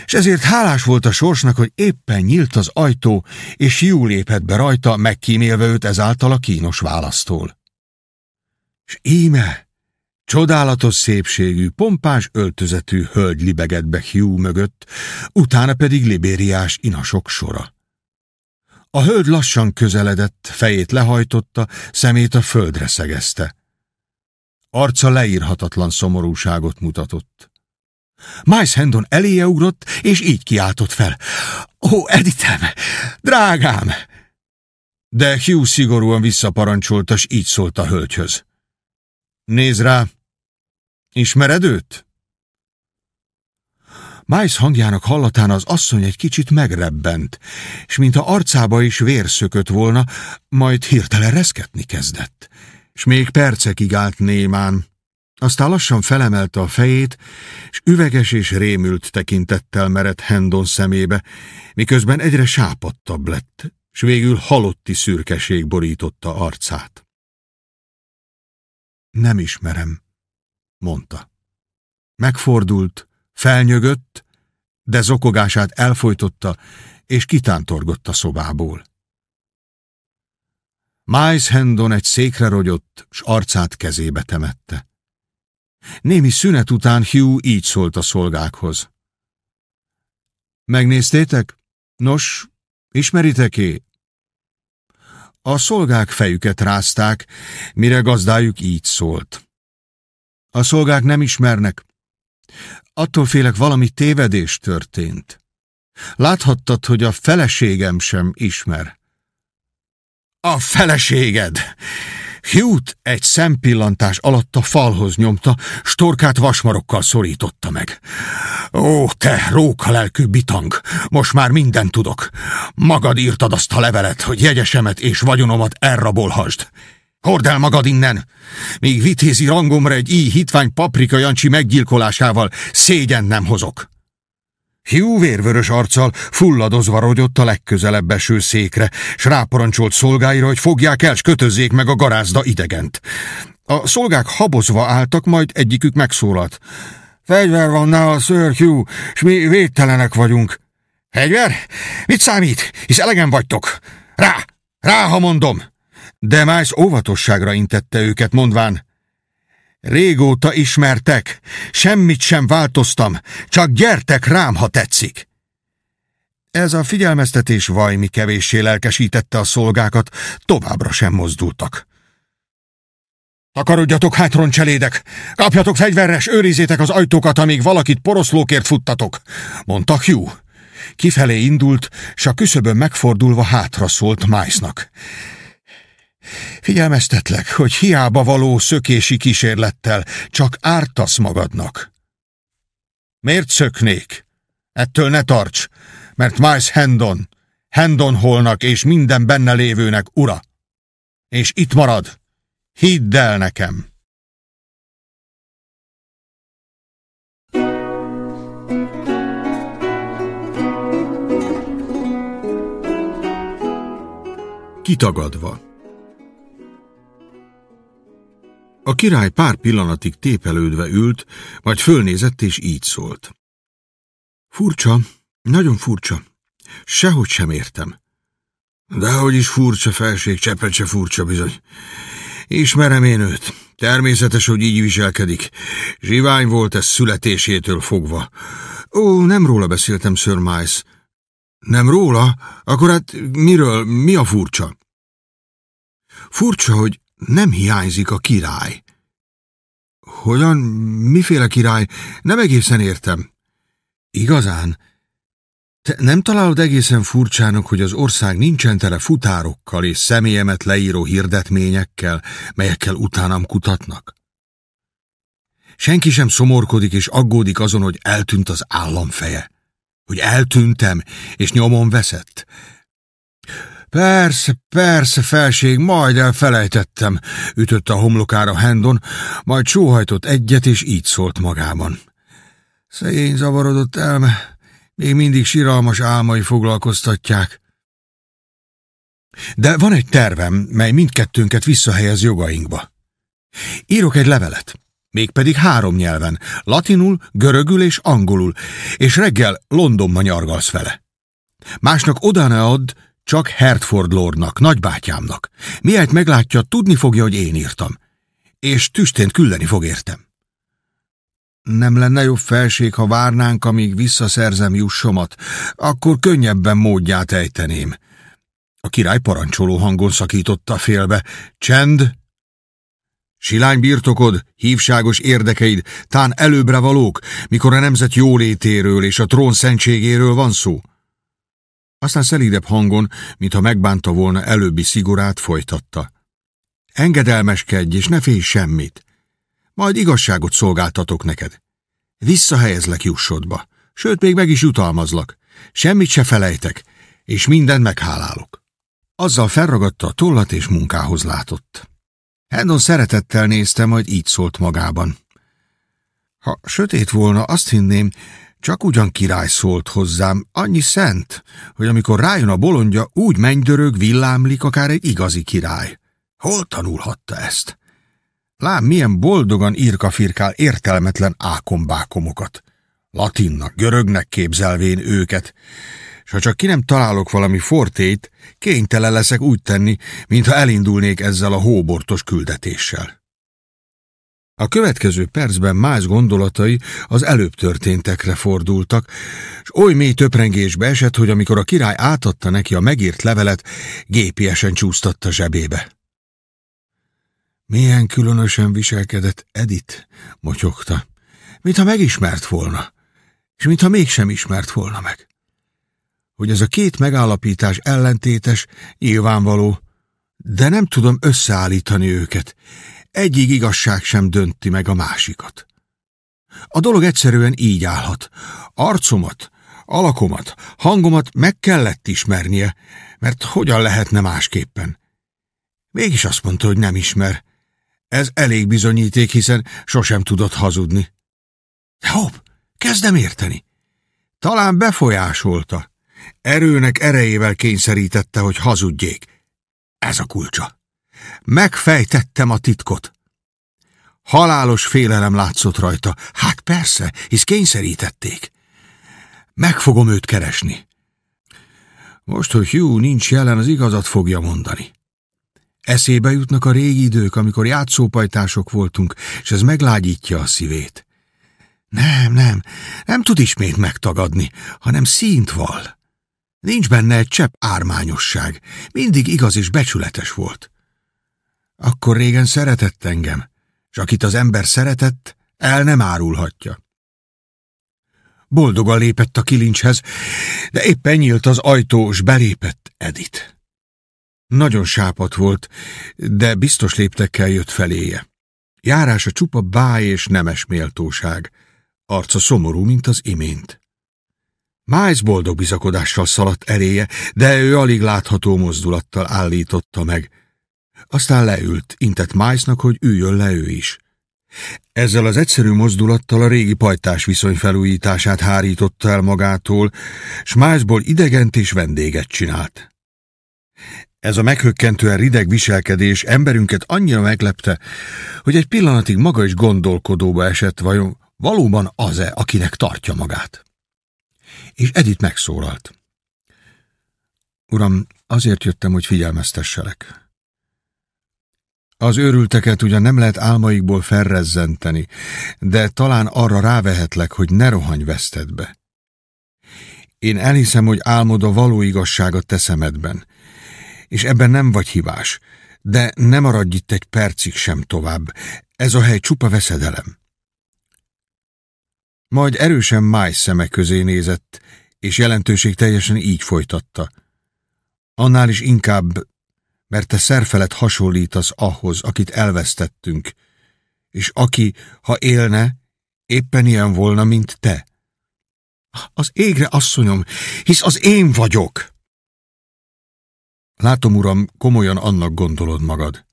és ezért hálás volt a sorsnak, hogy éppen nyílt az ajtó, és jó lépett be rajta, megkímélve őt ezáltal a kínos választól. És íme, csodálatos szépségű, pompás öltözetű hölgy libegett be Hugh mögött, utána pedig libériás inasok sora. A hölgy lassan közeledett, fejét lehajtotta, szemét a földre szegezte. Arca leírhatatlan szomorúságot mutatott. Miles Hendon eléje ugrott, és így kiáltott fel. Ó, Editem! Drágám! De Hugh szigorúan visszaparancsolta, s így szólt a hölgyhöz. Nézd rá! Ismered őt? Miles hangjának hallatán az asszony egy kicsit megrebbent, és mint a arcába is vér szökött volna, majd hirtelen reszketni kezdett, és még percekig állt némán. Aztán lassan felemelte a fejét, és üveges és rémült tekintettel merett Hendon szemébe, miközben egyre sápadtabb lett, s végül halotti szürkeség borította arcát. Nem ismerem, mondta. Megfordult, felnyögött, de zokogását elfolytotta, és kitántorgott a szobából. Miles Hendon egy székre rogyott, s arcát kezébe temette. Némi szünet után Hugh így szólt a szolgákhoz. Megnéztétek? Nos, ismeritek-é? A szolgák fejüket rázták, mire gazdájuk így szólt. A szolgák nem ismernek. Attól félek, valami tévedés történt. Láthattad, hogy a feleségem sem ismer. A feleséged! hugh egy szempillantás alatt a falhoz nyomta, storkát vasmarokkal szorította meg. Ó, te róka lelkű bitang, most már mindent tudok. Magad írtad azt a levelet, hogy jegyesemet és vagyonomat elrabolhasd. Hord el magad innen! Míg vitézi rangomra egy így hitvány paprika Jancsi meggyilkolásával szégyen nem hozok. Hugh vérvörös arccal fulladozva rogyott a legközelebb eső székre, s ráparancsolt szolgáira, hogy fogják el, s kötözzék meg a garázda idegent. A szolgák habozva álltak, majd egyikük megszólalt. Fegyver van nála, Sir Hugh, s mi védtelenek vagyunk. Fegyver? Mit számít? Hisz elegen vagytok. Rá! Rá, ha mondom! De Miles óvatosságra intette őket, mondván, Régóta ismertek, semmit sem változtam, csak gyertek rám, ha tetszik. Ez a figyelmeztetés vajmi kevéssé lelkesítette a szolgákat, továbbra sem mozdultak. Takarodjatok hát, roncselédek! Kapjatok fegyveres, őrizétek az ajtókat, amíg valakit poroszlókért futtatok, mondta Hugh. Kifelé indult, s a küszöbön megfordulva hátra szólt Mice-nak. Figyelmeztetlek, hogy hiába való szökési kísérlettel csak ártasz magadnak. Miért szöknék? Ettől ne tarts, mert Miles Hendon, Hendon holnak és minden benne lévőnek ura. És itt marad. Hidd el nekem! Kitagadva A király pár pillanatig tépelődve ült, majd fölnézett és így szólt. Furcsa, nagyon furcsa. Sehogy sem értem. Dehogy is furcsa, felség, cseppet se furcsa bizony. Ismerem én őt. Természetes, hogy így viselkedik. Zsivány volt ez születésétől fogva. Ó, nem róla beszéltem, Sir Mice. Nem róla? Akkor hát miről, mi a furcsa? Furcsa, hogy nem hiányzik a király. Hogyan? Miféle király? Nem egészen értem. Igazán? Te nem találod egészen furcsának, hogy az ország nincsen tele futárokkal és személyemet leíró hirdetményekkel, melyekkel utánam kutatnak? Senki sem szomorkodik és aggódik azon, hogy eltűnt az államfeje. Hogy eltűntem, és nyomon veszett. Persze, persze, felség, majd elfelejtettem, ütött a homlokára Hendon, majd sóhajtott egyet, és így szólt magában. Szegény zavarodott elme, még mindig siralmas álmai foglalkoztatják. De van egy tervem, mely mindkettőnket visszahelyez jogainkba. Írok egy levelet, mégpedig három nyelven, latinul, görögül és angolul, és reggel Londonba nyargalsz vele. Másnak oda ne add, csak Hertford Lordnak, nagybátyámnak. Miért meglátja, tudni fogja, hogy én írtam. És tüstént küldeni fog értem. Nem lenne jobb felség, ha várnánk, amíg visszaszerzem jussomat, akkor könnyebben módját ejteném. A király parancsoló hangon szakította félbe. Csend! Silány birtokod, hívságos érdekeid, tán előbbre valók, mikor a nemzet jólétéről és a trón szentségéről van szó. Aztán szelídebb hangon, mintha megbánta volna előbbi szigorát, folytatta. Engedelmeskedj, és ne félj semmit. Majd igazságot szolgáltatok neked. Visszahelyezlek jussodba, sőt, még meg is jutalmazlak. Semmit se felejtek, és mindent meghálálok. Azzal felragadta a tollat, és munkához látott. Hendon szeretettel nézte, majd így szólt magában. Ha sötét volna, azt hinném, csak ugyan király szólt hozzám, annyi szent, hogy amikor rájön a bolondja, úgy mennydörög, villámlik akár egy igazi király. Hol tanulhatta ezt? Lám, milyen boldogan írkafirkál értelmetlen ákombákomokat. Latinnak, görögnek képzelvén őket, és ha csak ki nem találok valami fortét, kénytelen leszek úgy tenni, mintha elindulnék ezzel a hóbortos küldetéssel. A következő percben más gondolatai az előbb történtekre fordultak, és oly mély töprengésbe esett, hogy amikor a király átadta neki a megírt levelet, gépiesen csúsztatta zsebébe. Milyen különösen viselkedett Edith, motyogta, mintha megismert volna, és mintha mégsem ismert volna meg. Hogy ez a két megállapítás ellentétes, nyilvánvaló, de nem tudom összeállítani őket, egyik igazság sem dönti meg a másikat. A dolog egyszerűen így állhat. Arcomat, alakomat, hangomat meg kellett ismernie, mert hogyan lehetne másképpen? Mégis azt mondta, hogy nem ismer. Ez elég bizonyíték, hiszen sosem tudott hazudni. Hopp, kezdem érteni. Talán befolyásolta. Erőnek erejével kényszerítette, hogy hazudjék. Ez a kulcsa. Megfejtettem a titkot. Halálos félelem látszott rajta. Hát persze, hisz kényszerítették. Meg fogom őt keresni. Most, hogy Hugh nincs jelen, az igazat fogja mondani. Eszébe jutnak a régi idők, amikor játszópajtások voltunk, és ez meglágyítja a szívét. Nem, nem, nem tud ismét megtagadni, hanem színt val. Nincs benne egy csepp ármányosság, mindig igaz és becsületes volt. Akkor régen szeretett engem, és akit az ember szeretett, el nem árulhatja. Boldogan lépett a kilincshez, de éppen nyílt az ajtó, és belépett Edit. Nagyon sápat volt, de biztos léptekkel jött feléje. Járása csupa báj és nemes méltóság, arca szomorú, mint az imént. Miles boldog bizakodással szaladt eléje, de ő alig látható mozdulattal állította meg. Aztán leült, intett Milesnak, hogy üljön le ő is. Ezzel az egyszerű mozdulattal a régi pajtás viszony felújítását hárította el magától, s Milesból idegent és vendéget csinált. Ez a meghökkentően rideg viselkedés emberünket annyira meglepte, hogy egy pillanatig maga is gondolkodóba esett, vajon valóban az-e, akinek tartja magát és Edith megszólalt. Uram, azért jöttem, hogy figyelmeztesselek. Az őrülteket ugyan nem lehet álmaikból felrezzenteni, de talán arra rávehetlek, hogy ne rohanj vesztedbe. Én elhiszem, hogy álmod a való igazságot te szemedben, és ebben nem vagy hibás, de nem maradj itt egy percig sem tovább. Ez a hely csupa veszedelem. Majd erősen máj szeme közé nézett, és jelentőség teljesen így folytatta. Annál is inkább, mert te szerfelet hasonlítasz ahhoz, akit elvesztettünk, és aki, ha élne, éppen ilyen volna, mint te. Az égre, asszonyom, hisz az én vagyok! Látom, uram, komolyan annak gondolod magad.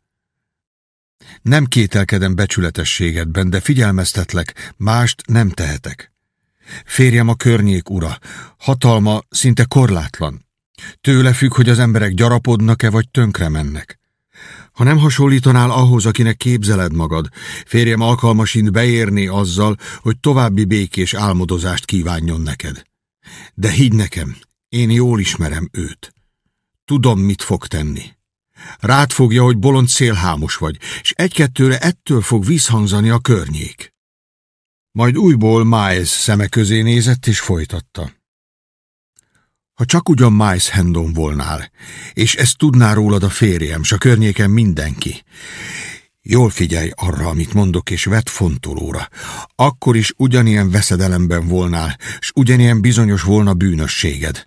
Nem kételkedem becsületességedben, de figyelmeztetlek, mást nem tehetek. Férjem a környék ura, hatalma szinte korlátlan. Tőle függ, hogy az emberek gyarapodnak-e vagy tönkre mennek. Ha nem hasonlítanál ahhoz, akinek képzeled magad, férjem alkalmasint beérni azzal, hogy további békés álmodozást kívánjon neked. De higgy nekem, én jól ismerem őt. Tudom, mit fog tenni. Rád fogja, hogy bolond szélhámos vagy, és egy-kettőre ettől fog visszhangzani a környék. Majd újból Miles szeme közé nézett és folytatta. Ha csak ugyan Miles Hendon volnál, és ezt tudná rólad a férjem, s a környéken mindenki, Jól figyelj arra, amit mondok, és vedd fontolóra. Akkor is ugyanilyen veszedelemben volnál, s ugyanilyen bizonyos volna bűnösséged.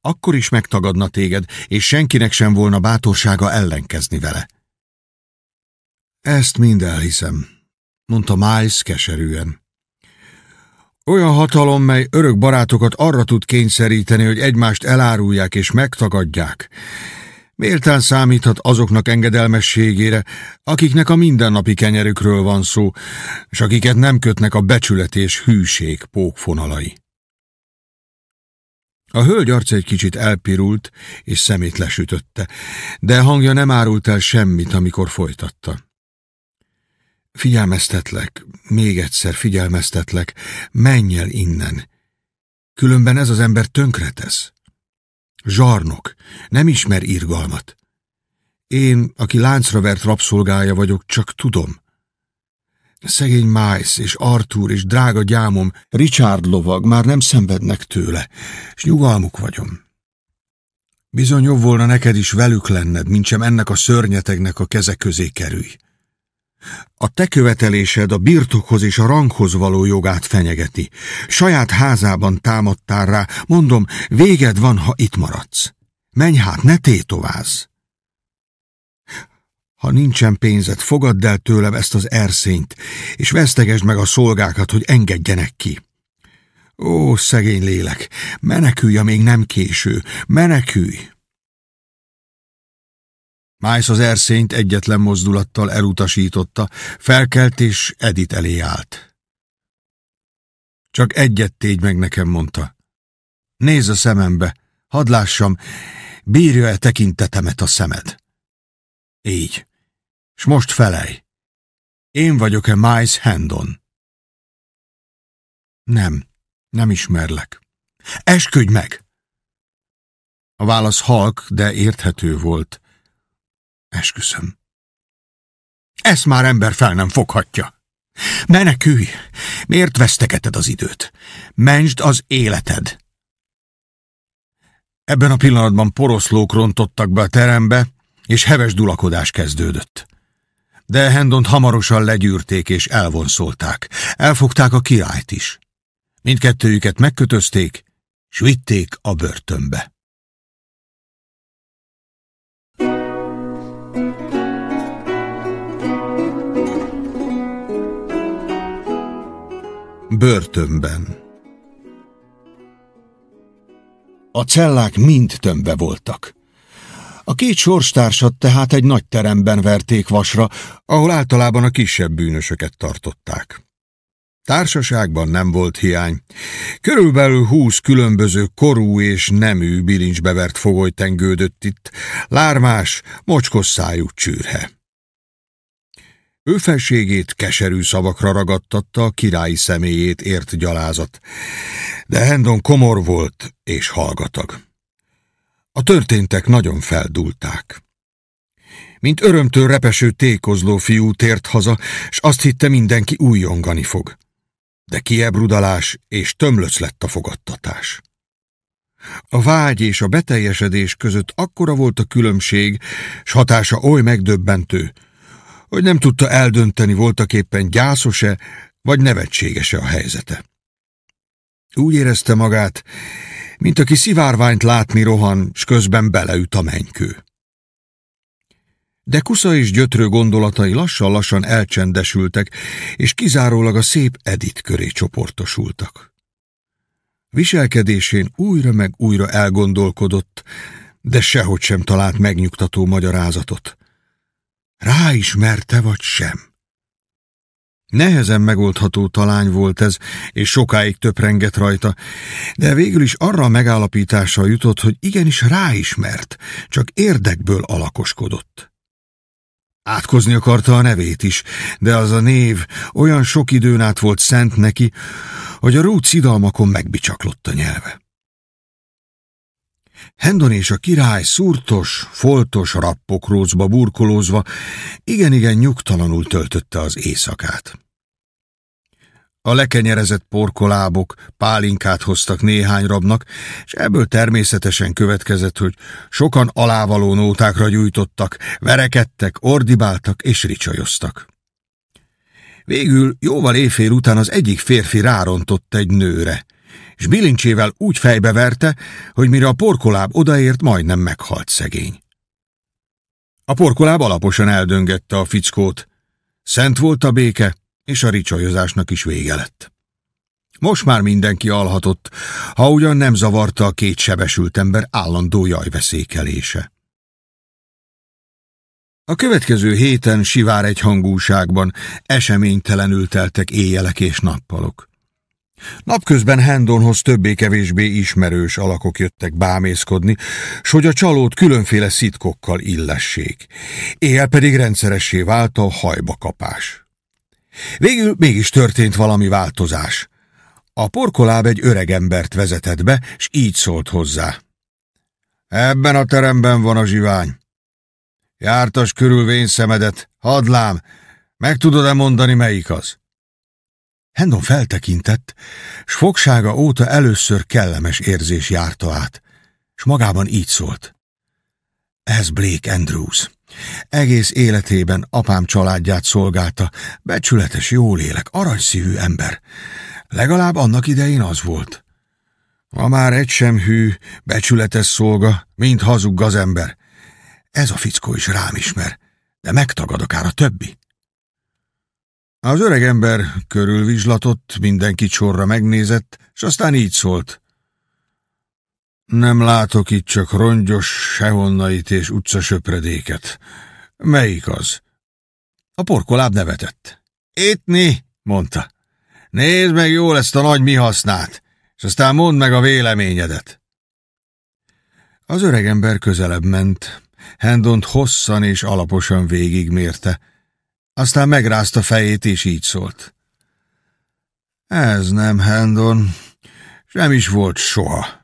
akkor is megtagadna téged, és senkinek sem volna bátorsága ellenkezni vele. Ezt mind elhiszem, mondta Miles keserűen. Olyan hatalom, mely örök barátokat arra tud kényszeríteni, hogy egymást elárulják és megtagadják. Méltán számíthat azoknak engedelmességére, akiknek a mindennapi kenyerükről van szó, és akiket nem kötnek a becsület és hűség pókfonalai. A hölgy arca egy kicsit elpirult, és szemét lesütötte, de hangja nem árult el semmit, amikor folytatta. Figyelmeztetlek, még egyszer figyelmeztetlek, menj el innen. Különben ez az ember tönkretesz. Zsarnok, nem ismer irgalmat. Én, aki láncra vert rabszolgája vagyok, csak tudom. Szegény Miles és Arthur és drága gyámom, Richard lovag már nem szenvednek tőle, és nyugalmuk vagyom. Bizony jobb volna neked is velük lenned, mint sem ennek a szörnyetegnek a keze közé kerülj. A te követelésed a birtokhoz és a ranghoz való jogát fenyegeti. Saját házában támadtál rá, mondom, véged van, ha itt maradsz. Menj hát, ne tétovázz! Ha nincsen pénzed, fogadd el tőlem ezt az erszényt, és vesztegesd meg a szolgákat, hogy engedjenek ki. Ó, szegény lélek, menekülj, amíg nem késő, menekülj! Májsz az erszényt egyetlen mozdulattal elutasította, felkelt és Edit elé állt. Csak egyet tégy meg nekem, mondta. Nézz a szemembe, hadd lássam, bírja-e tekintetemet a szemed. Így. S most felej. Én vagyok-e Miles Hendon? Nem, nem ismerlek. Esküdj meg! A válasz halk, de érthető volt. Esküszöm. Ezt már ember fel nem foghatja. Menekülj! Miért vesztegeted az időt? Mentsd az életed! Ebben a pillanatban poroszlók rontottak be a terembe, és heves dulakodás kezdődött. De Hendont hamarosan legyűrték és elvonszolták. Elfogták a királyt is. Mindkettőjüket megkötözték, s vitték a börtönbe. Börtönben A cellák mind tömve voltak. A két sorstársat tehát egy nagy teremben verték vasra, ahol általában a kisebb bűnösöket tartották. Társaságban nem volt hiány. Körülbelül húsz különböző korú és nemű bilincsbe vert fogoly tengődött itt, lármás, mocskos szájú csűrhe. Ő keserű szavakra ragadtatta, a királyi személyét ért gyalázat, de Hendon komor volt és hallgatag. A történtek nagyon feldulták. Mint örömtől repeső tékozló fiú tért haza, s azt hitte mindenki újongani fog. De kiebrudalás és tömlöc lett a fogadtatás. A vágy és a beteljesedés között akkora volt a különbség, s hatása oly megdöbbentő, hogy nem tudta eldönteni voltaképpen gyászos-e, vagy nevetséges-e a helyzete. Úgy érezte magát, mint aki szivárványt látni rohan, s közben beleüt a menykő. De kusza és gyötrő gondolatai lassan-lassan elcsendesültek, és kizárólag a szép Edit köré csoportosultak. Viselkedésén újra meg újra elgondolkodott, de sehogy sem talált megnyugtató magyarázatot. Ráismerte vagy sem? Nehezen megoldható talány volt ez, és sokáig töprengett rajta, de végül is arra a megállapítással jutott, hogy igenis ráismert, csak érdekből alakoskodott. Átkozni akarta a nevét is, de az a név olyan sok időn át volt szent neki, hogy a rút szidalmakon megbicsaklott a nyelve. Hendon és a király szúrtos, foltos rappokrócba burkolózva igen-igen nyugtalanul töltötte az éjszakát. A lekenyerezett porkolábok pálinkát hoztak néhány rabnak, és ebből természetesen következett, hogy sokan alávaló nótákra gyújtottak, verekedtek, ordibáltak és ricsajoztak. Végül jóval éjfél után az egyik férfi rárontott egy nőre, és bilincsével úgy fejbeverte, hogy mire a porkoláb odaért, majdnem meghalt szegény. A porkoláb alaposan eldöngette a fickót. Szent volt a béke, és a ricsajozásnak is vége lett. Most már mindenki alhatott, ha ugyan nem zavarta a két sebesült ember állandó jajveszékelése. A következő héten sivár egy hangúságban eseménytelenül teltek éjjelek és nappalok. Napközben Hendonhoz többé-kevésbé ismerős alakok jöttek bámészkodni, s hogy a csalót különféle szitkokkal illessék. Éjjel pedig rendszeressé vált a hajba kapás. Végül mégis történt valami változás. A porkoláb egy öreg embert vezetett be, s így szólt hozzá. Ebben a teremben van a zsivány. Jártas körül szemedet, hadlám, meg tudod-e mondani, melyik az? Hendon feltekintett, s fogsága óta először kellemes érzés járta át, s magában így szólt. Ez Blake Andrews. Egész életében apám családját szolgálta, becsületes, jólélek, aranyszívű ember. Legalább annak idején az volt. Ma már egy sem hű, becsületes szolga, mint hazug gazember. Ez a fickó is rám ismer, de megtagad akár a többi. Az öreg ember körülvizslatott, mindenki sorra megnézett, és aztán így szólt. Nem látok itt csak rongyos sehonnait és utcasöpredéket. Melyik az? A porkoláb nevetett. Étni, mondta. Nézd meg jól ezt a nagy mi hasznát, és aztán mondd meg a véleményedet. Az öreg ember közelebb ment. Hendont hosszan és alaposan végigmérte, aztán megrázta fejét, és így szólt. Ez nem, Hendon. Sem is volt soha.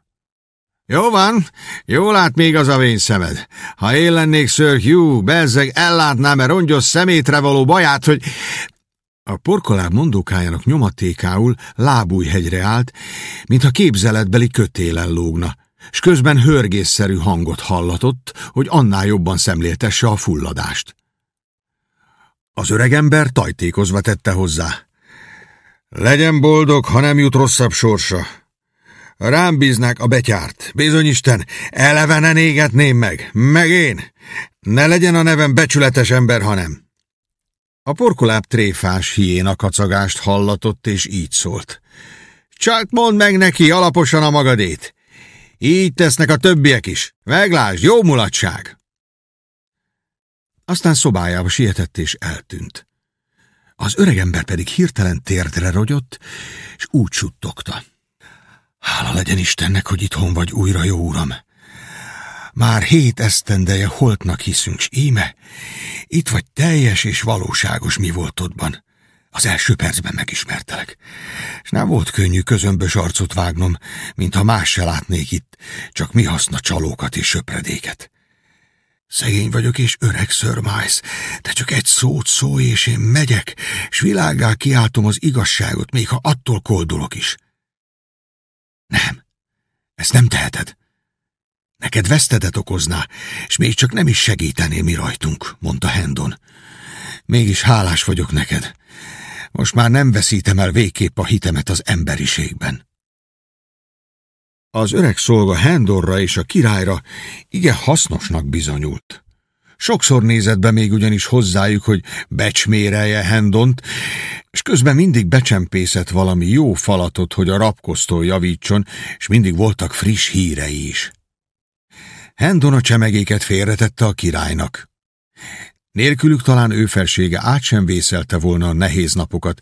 Jó van, jól lát még az a vén szemed. Ha én lennék Sir Hugh, bezzeg ellátnám-e rongyos szemétre való baját, hogy... A porkoláb mondókájának nyomatékául lábújhegyre állt, mintha képzeletbeli kötélen lógna, s közben hörgésszerű hangot hallatott, hogy annál jobban szemléltesse a fulladást. Az öregember tajtékozva tette hozzá. Legyen boldog, ha nem jut rosszabb sorsa. Rám bíznák a betyárt. Bizonyisten, elevenen égetném meg. Meg én. Ne legyen a nevem becsületes ember, hanem. A porkoláb tréfás hiéna kacagást hallatott, és így szólt. Csak mondd meg neki alaposan a magadét. Így tesznek a többiek is. Meglásd, jó mulatság! Aztán szobájába sietett és eltűnt. Az öregember pedig hirtelen térdre rogyott, és úgy suttogta. Hála legyen Istennek, hogy itthon vagy újra, jó uram. Már hét esztendeje holtnak hiszünk, s íme, itt vagy teljes és valóságos mi voltodban. Az első percben megismertelek, és nem volt könnyű közömbös arcot vágnom, mintha más se látnék itt, csak mi haszna csalókat és söpredéket. Szegény vagyok és öreg, Sir Mice, de csak egy szót szólj, és én megyek, s világgá kiáltom az igazságot, még ha attól koldulok is. Nem, ezt nem teheted. Neked vesztedet okozná, és még csak nem is segítenél mi rajtunk, mondta Hendon. Mégis hálás vagyok neked. Most már nem veszítem el végképp a hitemet az emberiségben. Az öreg szolga Hendorra és a királyra igen hasznosnak bizonyult. Sokszor nézett be még ugyanis hozzájuk, hogy becsmérelje Hendont, és közben mindig becsempészett valami jó falatot, hogy a rapkosztól javítson, és mindig voltak friss hírei is. Hendon a csemegéket félretette a királynak. Nélkülük talán ő felsége át sem vészelte volna a nehéz napokat,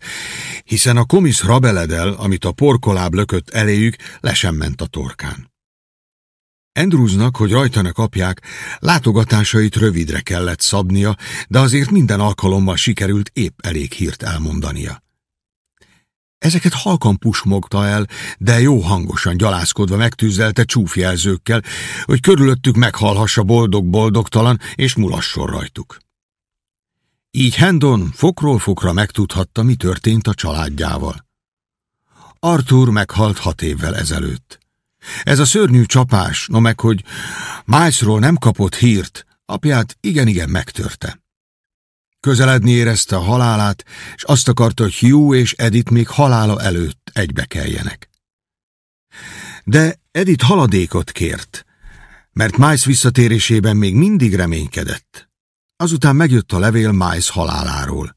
hiszen a komisz rabeledel, amit a porkoláb lökött eléjük, le sem ment a torkán. Andrewsnak, hogy rajta ne kapják, látogatásait rövidre kellett szabnia, de azért minden alkalommal sikerült épp elég hírt elmondania. Ezeket halkan pusmogta el, de jó hangosan gyalászkodva megtűzelte csúfjelzőkkel, hogy körülöttük meghallhassa boldog-boldogtalan, és mulasson rajtuk. Így Hendon fokról fokra megtudhatta, mi történt a családjával. Arthur meghalt hat évvel ezelőtt. Ez a szörnyű csapás, no meg, hogy Milesról nem kapott hírt, apját igen-igen megtörte. Közeledni érezte a halálát, és azt akarta, hogy Hugh és Edith még halála előtt egybe keljenek. De Edith haladékot kért, mert Miles visszatérésében még mindig reménykedett. Azután megjött a levél Miles haláláról.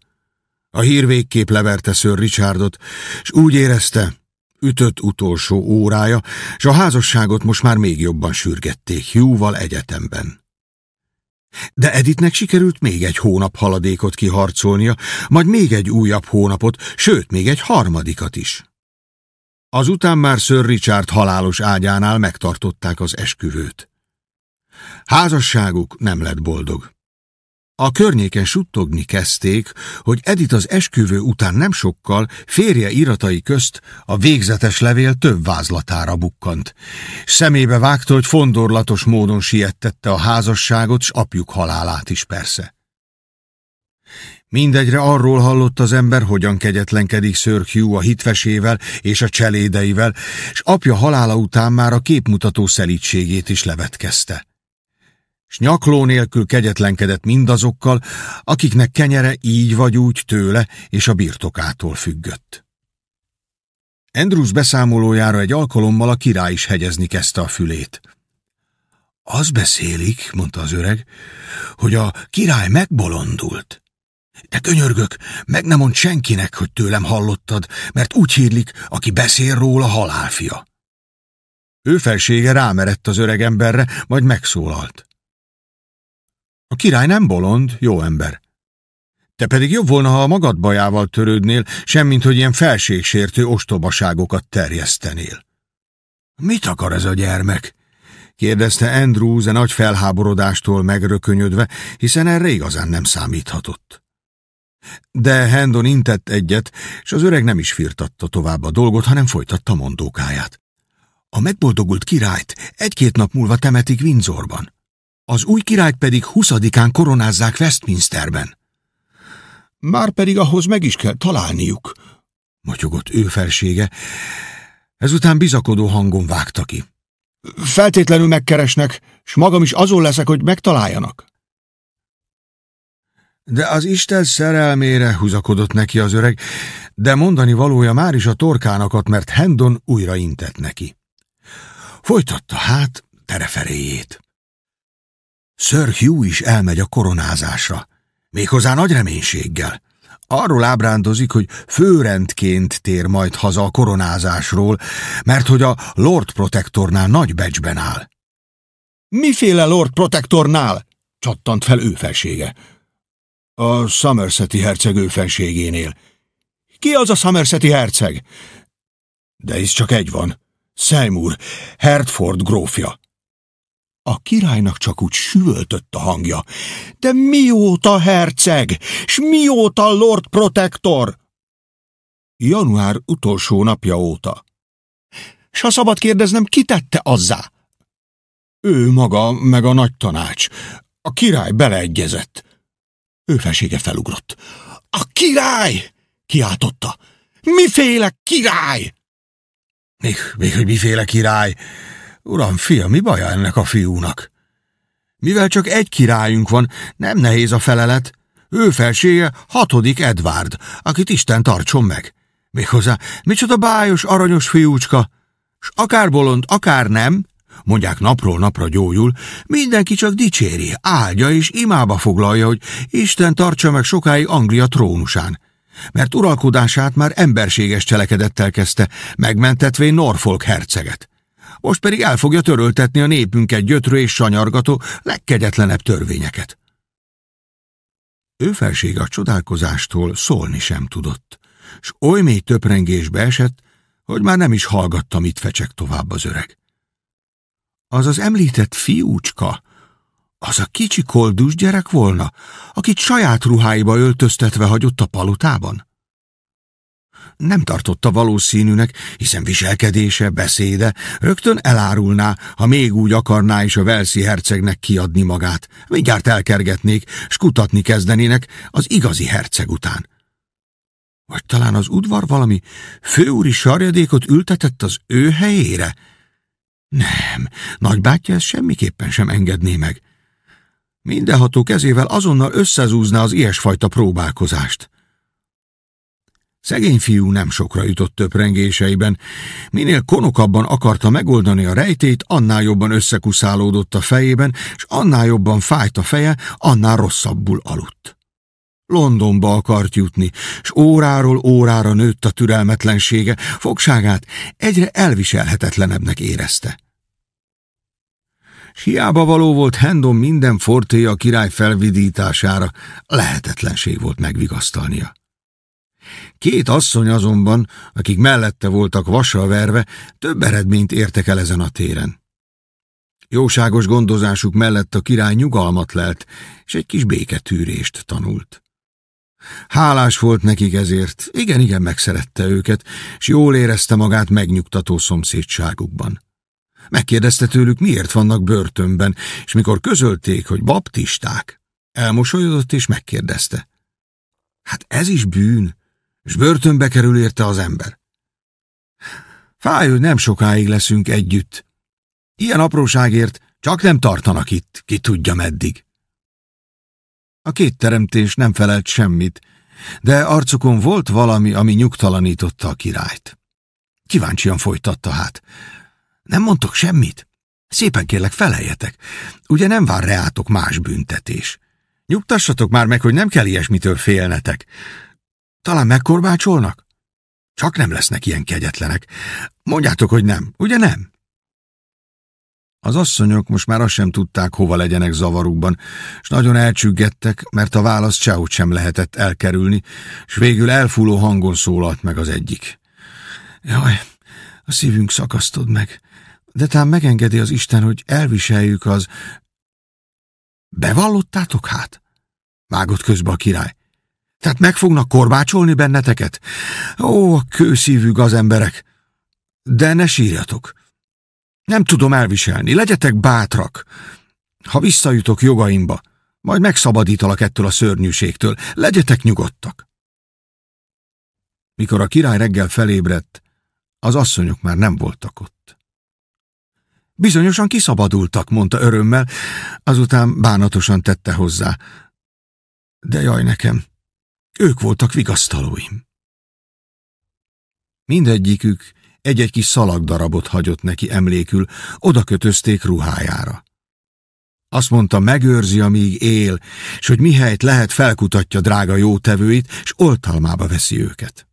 A hír végképp leverte Sir Richardot, és úgy érezte, ütött utolsó órája, és a házasságot most már még jobban sürgették Hugh-val egyetemben. De Editnek sikerült még egy hónap haladékot kiharcolnia, majd még egy újabb hónapot, sőt, még egy harmadikat is. Azután már Sir Richard halálos ágyánál megtartották az esküvőt. Házasságuk nem lett boldog. A környéken suttogni kezdték, hogy Edith az esküvő után nem sokkal férje iratai közt a végzetes levél több vázlatára bukkant. Szemébe vágta, hogy fondorlatos módon siettette a házasságot, s apjuk halálát is persze. Mindegyre arról hallott az ember, hogyan kegyetlenkedik Sir Hugh a hitvesével és a cselédeivel, s apja halála után már a képmutató szelítségét is levetkezte s nyakló nélkül kegyetlenkedett mindazokkal, akiknek kenyere így vagy úgy tőle és a birtokától függött. Andrews beszámolójára egy alkalommal a király is hegyezni kezdte a fülét. Az beszélik, mondta az öreg, hogy a király megbolondult. De könyörgök, meg nem mond senkinek, hogy tőlem hallottad, mert úgy hírlik, aki beszél róla halálfia. Ő felsége rámerett az öreg emberre, majd megszólalt. A király nem bolond, jó ember. Te pedig jobb volna, ha a magad bajával törődnél, semmint, hogy ilyen felségsértő ostobaságokat terjesztenél. Mit akar ez a gyermek? kérdezte Andrews a nagy felháborodástól megrökönyödve, hiszen erre igazán nem számíthatott. De Hendon intett egyet, és az öreg nem is firtatta tovább a dolgot, hanem folytatta mondókáját. A megboldogult királyt egy-két nap múlva temetik Windsorban. Az új királyt pedig huszadikán koronázzák Westminsterben. Már pedig ahhoz meg is kell találniuk, motyogott ő felsége, ezután bizakodó hangon vágta ki. Feltétlenül megkeresnek, s magam is azon leszek, hogy megtaláljanak. De az Isten szerelmére húzakodott neki az öreg, de mondani valója már is a torkánakat, mert Hendon újra intett neki. Folytatta hát tereferéjét. Sir Hugh is elmegy a koronázásra, méghozzá nagy reménységgel. Arról ábrándozik, hogy főrendként tér majd haza a koronázásról, mert hogy a Lord Protectornál nagy becsben áll. Miféle Lord Protectornál? csattant fel ő felsége. A Somerseti herceg ő felségénél. Ki az a Somerseti herceg? De ez csak egy van. Seymour, Hertford grófja. A királynak csak úgy süvöltött a hangja. De mióta herceg, s mióta Lord Protector? Január utolsó napja óta. S ha szabad kérdeznem, ki tette azzá? Ő maga, meg a nagy tanács. A király beleegyezett. Ő felsége felugrott. A király! kiáltotta. Miféle király? Még, még hogy miféle király? Uram, fia, mi baja ennek a fiúnak? Mivel csak egy királyunk van, nem nehéz a felelet. Ő felsége hatodik Edward, akit Isten tartson meg. Méghozzá, micsoda bájos, aranyos fiúcska. S akár bolond, akár nem, mondják napról napra gyógyul, mindenki csak dicséri, áldja és imába foglalja, hogy Isten tartsa meg sokáig Anglia trónusán. Mert uralkodását már emberséges cselekedettel kezdte, megmentetvén Norfolk herceget most pedig el fogja töröltetni a népünket gyötrő és sanyargató legkegyetlenebb törvényeket. Ő felsége a csodálkozástól szólni sem tudott, s oly mély töprengésbe esett, hogy már nem is hallgatta, mit fecsek tovább az öreg. Az az említett fiúcska, az a kicsi koldus gyerek volna, akit saját ruháiba öltöztetve hagyott a palotában? Nem tartotta valószínűnek, hiszen viselkedése, beszéde rögtön elárulná, ha még úgy akarná is a Velszi hercegnek kiadni magát. Mindjárt elkergetnék, s kutatni kezdenének az igazi herceg után. Vagy talán az udvar valami főúri sarjadékot ültetett az ő helyére? Nem, nagybátyja ezt semmiképpen sem engedné meg. Mindenható kezével azonnal összezúzná az ilyesfajta próbálkozást. Szegény fiú nem sokra jutott töprengéseiben. Minél konokabban akarta megoldani a rejtét, annál jobban összekuszálódott a fejében, és annál jobban fájt a feje, annál rosszabbul aludt. Londonba akart jutni, s óráról órára nőtt a türelmetlensége, fogságát egyre elviselhetetlenebbnek érezte. S hiába való volt Hendon minden fortéja a király felvidítására, lehetetlenség volt megvigasztalnia. Két asszony azonban, akik mellette voltak vassal verve, több eredményt értek el ezen a téren. Jóságos gondozásuk mellett a király nyugalmat lelt, és egy kis béketűrést tanult. Hálás volt nekik ezért, igen-igen megszerette őket, és jól érezte magát megnyugtató szomszédságukban. Megkérdezte tőlük, miért vannak börtönben, és mikor közölték, hogy baptisták, elmosolyodott és megkérdezte. Hát ez is bűn, és börtönbe kerül érte az ember. Fáj, hogy nem sokáig leszünk együtt. Ilyen apróságért csak nem tartanak itt, ki tudja meddig. A két teremtés nem felelt semmit, de arcukon volt valami, ami nyugtalanította a királyt. Kíváncsian folytatta hát. Nem mondtok semmit? Szépen kérlek, feleljetek. Ugye nem vár reátok más büntetés. Nyugtassatok már meg, hogy nem kell ilyesmitől félnetek. Talán megkorbácsolnak? Csak nem lesznek ilyen kegyetlenek. Mondjátok, hogy nem, ugye nem? Az asszonyok most már azt sem tudták, hova legyenek zavarukban, és nagyon elcsüggettek, mert a válasz sehut sem lehetett elkerülni, és végül elfúló hangon szólalt meg az egyik. Jaj, a szívünk szakasztod meg, de tám megengedi az Isten, hogy elviseljük az... Bevallottátok hát? Vágott közbe a király. Tehát meg fognak korbácsolni benneteket? Ó, a kőszívű gazemberek! De ne sírjatok! Nem tudom elviselni, legyetek bátrak! Ha visszajutok jogaimba, majd megszabadítalak ettől a szörnyűségtől, legyetek nyugodtak! Mikor a király reggel felébredt, az asszonyok már nem voltak ott. Bizonyosan kiszabadultak, mondta örömmel, azután bánatosan tette hozzá. De jaj nekem, ők voltak vigasztalóim. Mindegyikük egy-egy kis szalagdarabot hagyott neki emlékül, oda kötözték ruhájára. Azt mondta, megőrzi, amíg él, és hogy mihelyt lehet felkutatja drága jótevőit, és oltalmába veszi őket.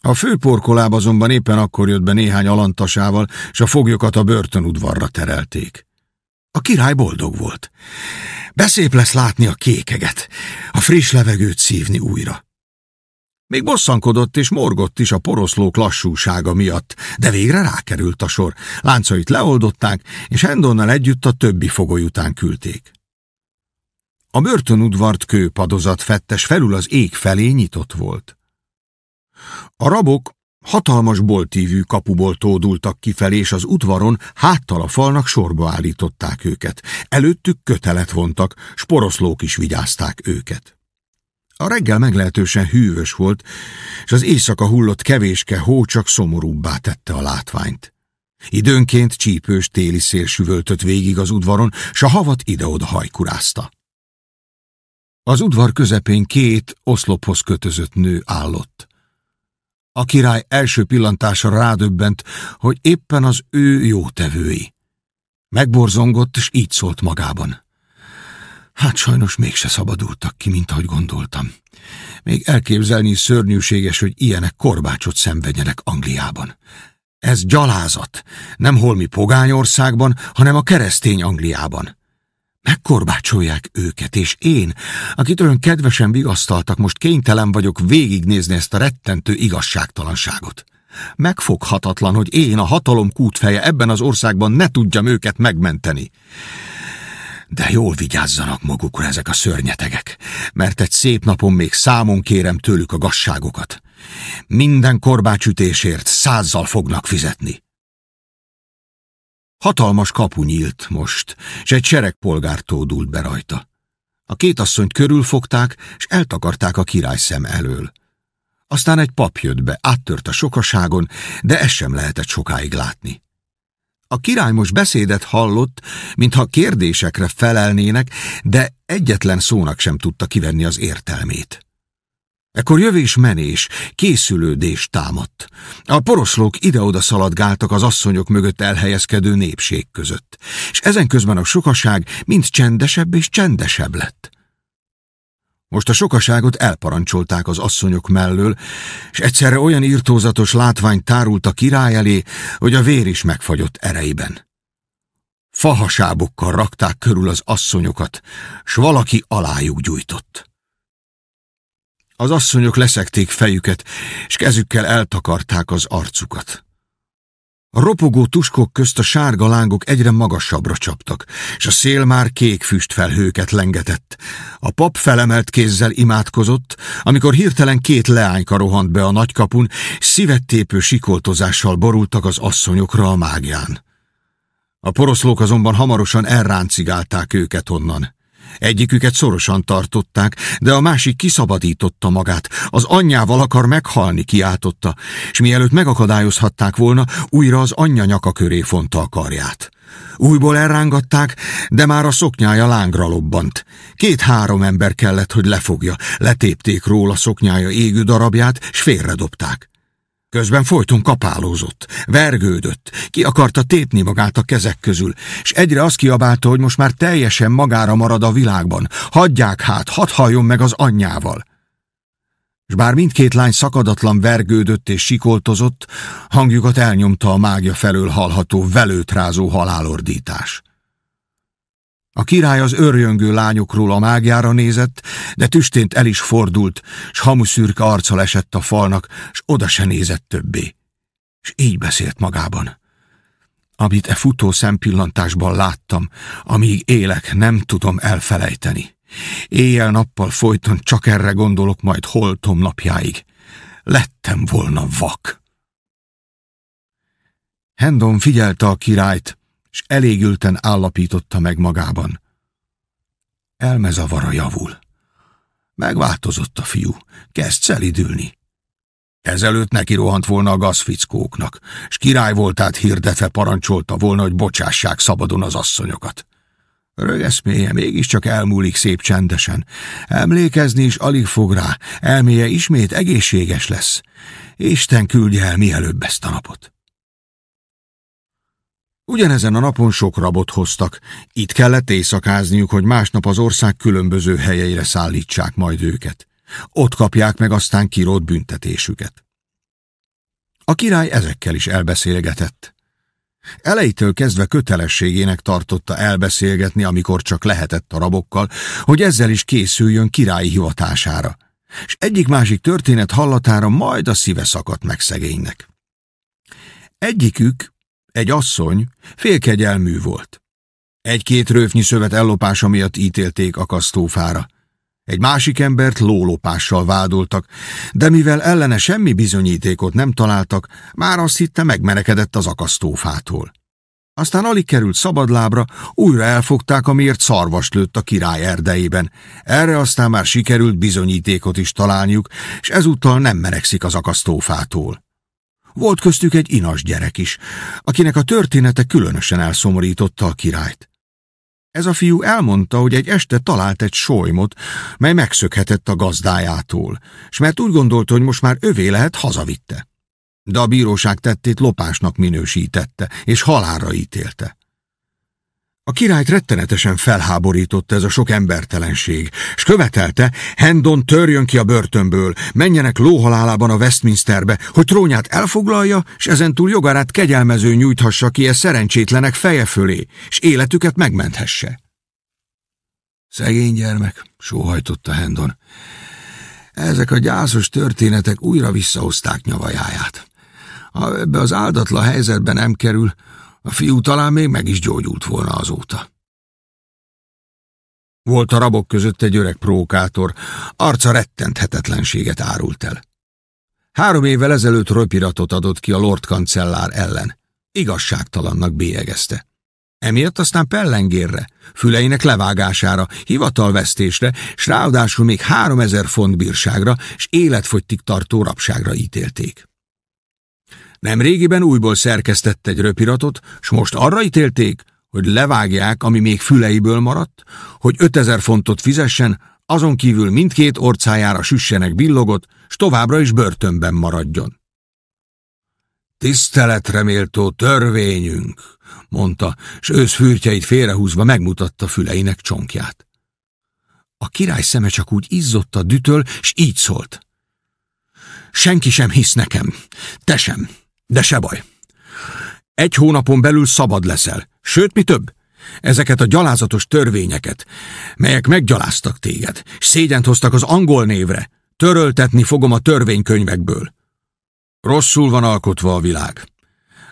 A főporkoláb azonban éppen akkor jött be néhány alantasával, és a foglyokat a börtönudvarra terelték. A király boldog volt. Beszép lesz látni a kékeget, a friss levegőt szívni újra. Még bosszankodott és morgott is a poroszlók lassúsága miatt, de végre rákerült a sor. Láncait leoldották, és Hendonnal együtt a többi fogoly után küldték. A börtönudvart kőpadozat fettes felül az ég felé nyitott volt. A rabok Hatalmas boltívű kapuból tódultak kifelé, és az udvaron háttal a falnak sorba állították őket. Előttük kötelet vontak, sporoszlók is vigyázták őket. A reggel meglehetősen hűvös volt, és az éjszaka hullott kevéske hó csak szomorúbbá tette a látványt. Időnként csípős téli szél süvöltött végig az udvaron, s a havat ide-oda hajkurázta. Az udvar közepén két oszlophoz kötözött nő állott. A király első pillantása rádöbbent, hogy éppen az ő jótevői. Megborzongott, és így szólt magában. Hát sajnos mégse szabadultak ki, mint ahogy gondoltam. Még elképzelni szörnyűséges, hogy ilyenek korbácsot szenvedjenek Angliában. Ez gyalázat, nem holmi pogányországban, hanem a keresztény Angliában. Megkorbácsolják őket, és én, akit olyan kedvesen vigasztaltak, most kénytelen vagyok végignézni ezt a rettentő igazságtalanságot. Megfoghatatlan, hogy én, a hatalom kútfeje ebben az országban ne tudjam őket megmenteni. De jól vigyázzanak magukra ezek a szörnyetegek, mert egy szép napon még számon kérem tőlük a gasságokat. Minden korbácsütésért százzal fognak fizetni. Hatalmas kapu nyílt most, és egy seregpolgár tódult be rajta. A két asszonyt körülfogták, és eltakarták a király szem elől. Aztán egy pap jött be, áttört a sokaságon, de ezt sem lehetett sokáig látni. A király most beszédet hallott, mintha kérdésekre felelnének, de egyetlen szónak sem tudta kivenni az értelmét. Ekkor jövés-menés, készülődés támadt. A poroszlók ide-oda szaladgáltak az asszonyok mögött elhelyezkedő népség között, és ezen közben a sokaság mind csendesebb és csendesebb lett. Most a sokaságot elparancsolták az asszonyok mellől, és egyszerre olyan írtózatos látvány tárult a király elé, hogy a vér is megfagyott ereiben. Fahasábokkal rakták körül az asszonyokat, s valaki alájuk gyújtott. Az asszonyok leszekték fejüket, és kezükkel eltakarták az arcukat. A ropogó tuskok közt a sárga lángok egyre magasabbra csaptak, és a szél már kék füstfelhőket lengetett. A pap felemelt kézzel imádkozott, amikor hirtelen két leányka rohant be a nagykapun, szívettépő sikoltozással borultak az asszonyokra a mágián. A poroszlók azonban hamarosan elráncigálták őket onnan. Egyiküket szorosan tartották, de a másik kiszabadította magát. Az anyjával akar meghalni, kiáltotta, és mielőtt megakadályozhatták volna, újra az anyja nyaka köré fonta a karját. Újból elrángatták, de már a szoknyája lángra lobbant. Két-három ember kellett, hogy lefogja. Letépték róla szoknyája égő darabját, s félredobták. Közben folyton kapálózott, vergődött, ki akarta tépni magát a kezek közül, és egyre azt kiabálta, hogy most már teljesen magára marad a világban. Hagyják hát, hadd halljon meg az anyjával. És bár mindkét lány szakadatlan vergődött és sikoltozott, hangjukat elnyomta a mágia felől hallható velőtrázó halálordítás. A király az örjöngő lányokról a mágiára nézett, de tüstént el is fordult, s hamuszürke arccal esett a falnak, s oda se nézett többé. És így beszélt magában. Amit e futó szempillantásban láttam, amíg élek, nem tudom elfelejteni. Éjjel-nappal folyton csak erre gondolok majd holtom napjáig. Lettem volna vak. Hendon figyelte a királyt, és elégülten állapította meg magában. Elmezavara javul. Megváltozott a fiú, kezd szelidülni. Ezelőtt neki rohant volna a gazfickóknak, s király voltát hirdetve parancsolta volna, hogy bocsássák szabadon az asszonyokat. Rögeszméje mégiscsak elmúlik szép csendesen. Emlékezni is alig fog rá, elméje ismét egészséges lesz. Isten küldje el mielőbb ezt a napot. Ugyanezen a napon sok rabot hoztak. Itt kellett éjszakázniuk, hogy másnap az ország különböző helyeire szállítsák majd őket. Ott kapják meg aztán kirót büntetésüket. A király ezekkel is elbeszélgetett. Elejétől kezdve kötelességének tartotta elbeszélgetni, amikor csak lehetett a rabokkal, hogy ezzel is készüljön királyi hivatására. És egyik-másik történet hallatára majd a szíve szakadt meg szegénynek. Egyikük, egy asszony félkegyelmű volt. Egy-két rőfnyi szövet ellopása miatt ítélték akasztófára. Egy másik embert lólopással vádoltak, de mivel ellene semmi bizonyítékot nem találtak, már azt hitte megmenekedett az akasztófától. Aztán alig került szabadlábra, újra elfogták, amiért szarvast lőtt a király erdejében. Erre aztán már sikerült bizonyítékot is találniuk, és ezúttal nem merekszik az akasztófától. Volt köztük egy inas gyerek is, akinek a története különösen elszomorította a királyt. Ez a fiú elmondta, hogy egy este talált egy solymot, mely megszökhetett a gazdájától, és mert úgy gondolta, hogy most már övé lehet, hazavitte. De a bíróság tettét lopásnak minősítette, és halálra ítélte. A királyt rettenetesen felháborította ez a sok embertelenség, és követelte, Hendon törjön ki a börtönből, menjenek lóhalálában a Westminsterbe, hogy trónját elfoglalja, és ezentúl jogarát kegyelmező nyújthassa ki e szerencsétlenek feje fölé, és életüket megmenthesse. Szegény gyermek, sóhajtotta Hendon. Ezek a gyászos történetek újra visszahozták nyavajáját. Ha ebbe az áldatlan helyzetbe nem kerül, a fiú talán még meg is gyógyult volna azóta. Volt a rabok között egy öreg prókátor, arca rettenthetetlenséget árult el. Három évvel ezelőtt röpiratot adott ki a Lord Kancellár ellen. Igazságtalannak bélyegezte. Emiatt aztán pellengérre, füleinek levágására, hivatalvesztésre, s ráadásul még háromezer font bírságra, s életfogytig tartó rabságra ítélték. Nem régiben újból szerkesztett egy röpiratot, s most arra ítélték, hogy levágják, ami még füleiből maradt, hogy 5000 fontot fizessen, azon kívül mindkét orcájára süssenek billogott, s továbbra is börtönben maradjon. Tiszteletre méltó törvényünk, mondta, s őszfürtjeit félrehúzva megmutatta füleinek csonkját. A király szeme csak úgy izzott a dütöl, s így szólt. Senki sem hisz nekem, te sem, de se baj. Egy hónapon belül szabad leszel, sőt, mi több, ezeket a gyalázatos törvényeket, melyek meggyaláztak téged, és szégyent hoztak az angol névre, töröltetni fogom a törvénykönyvekből. Rosszul van alkotva a világ.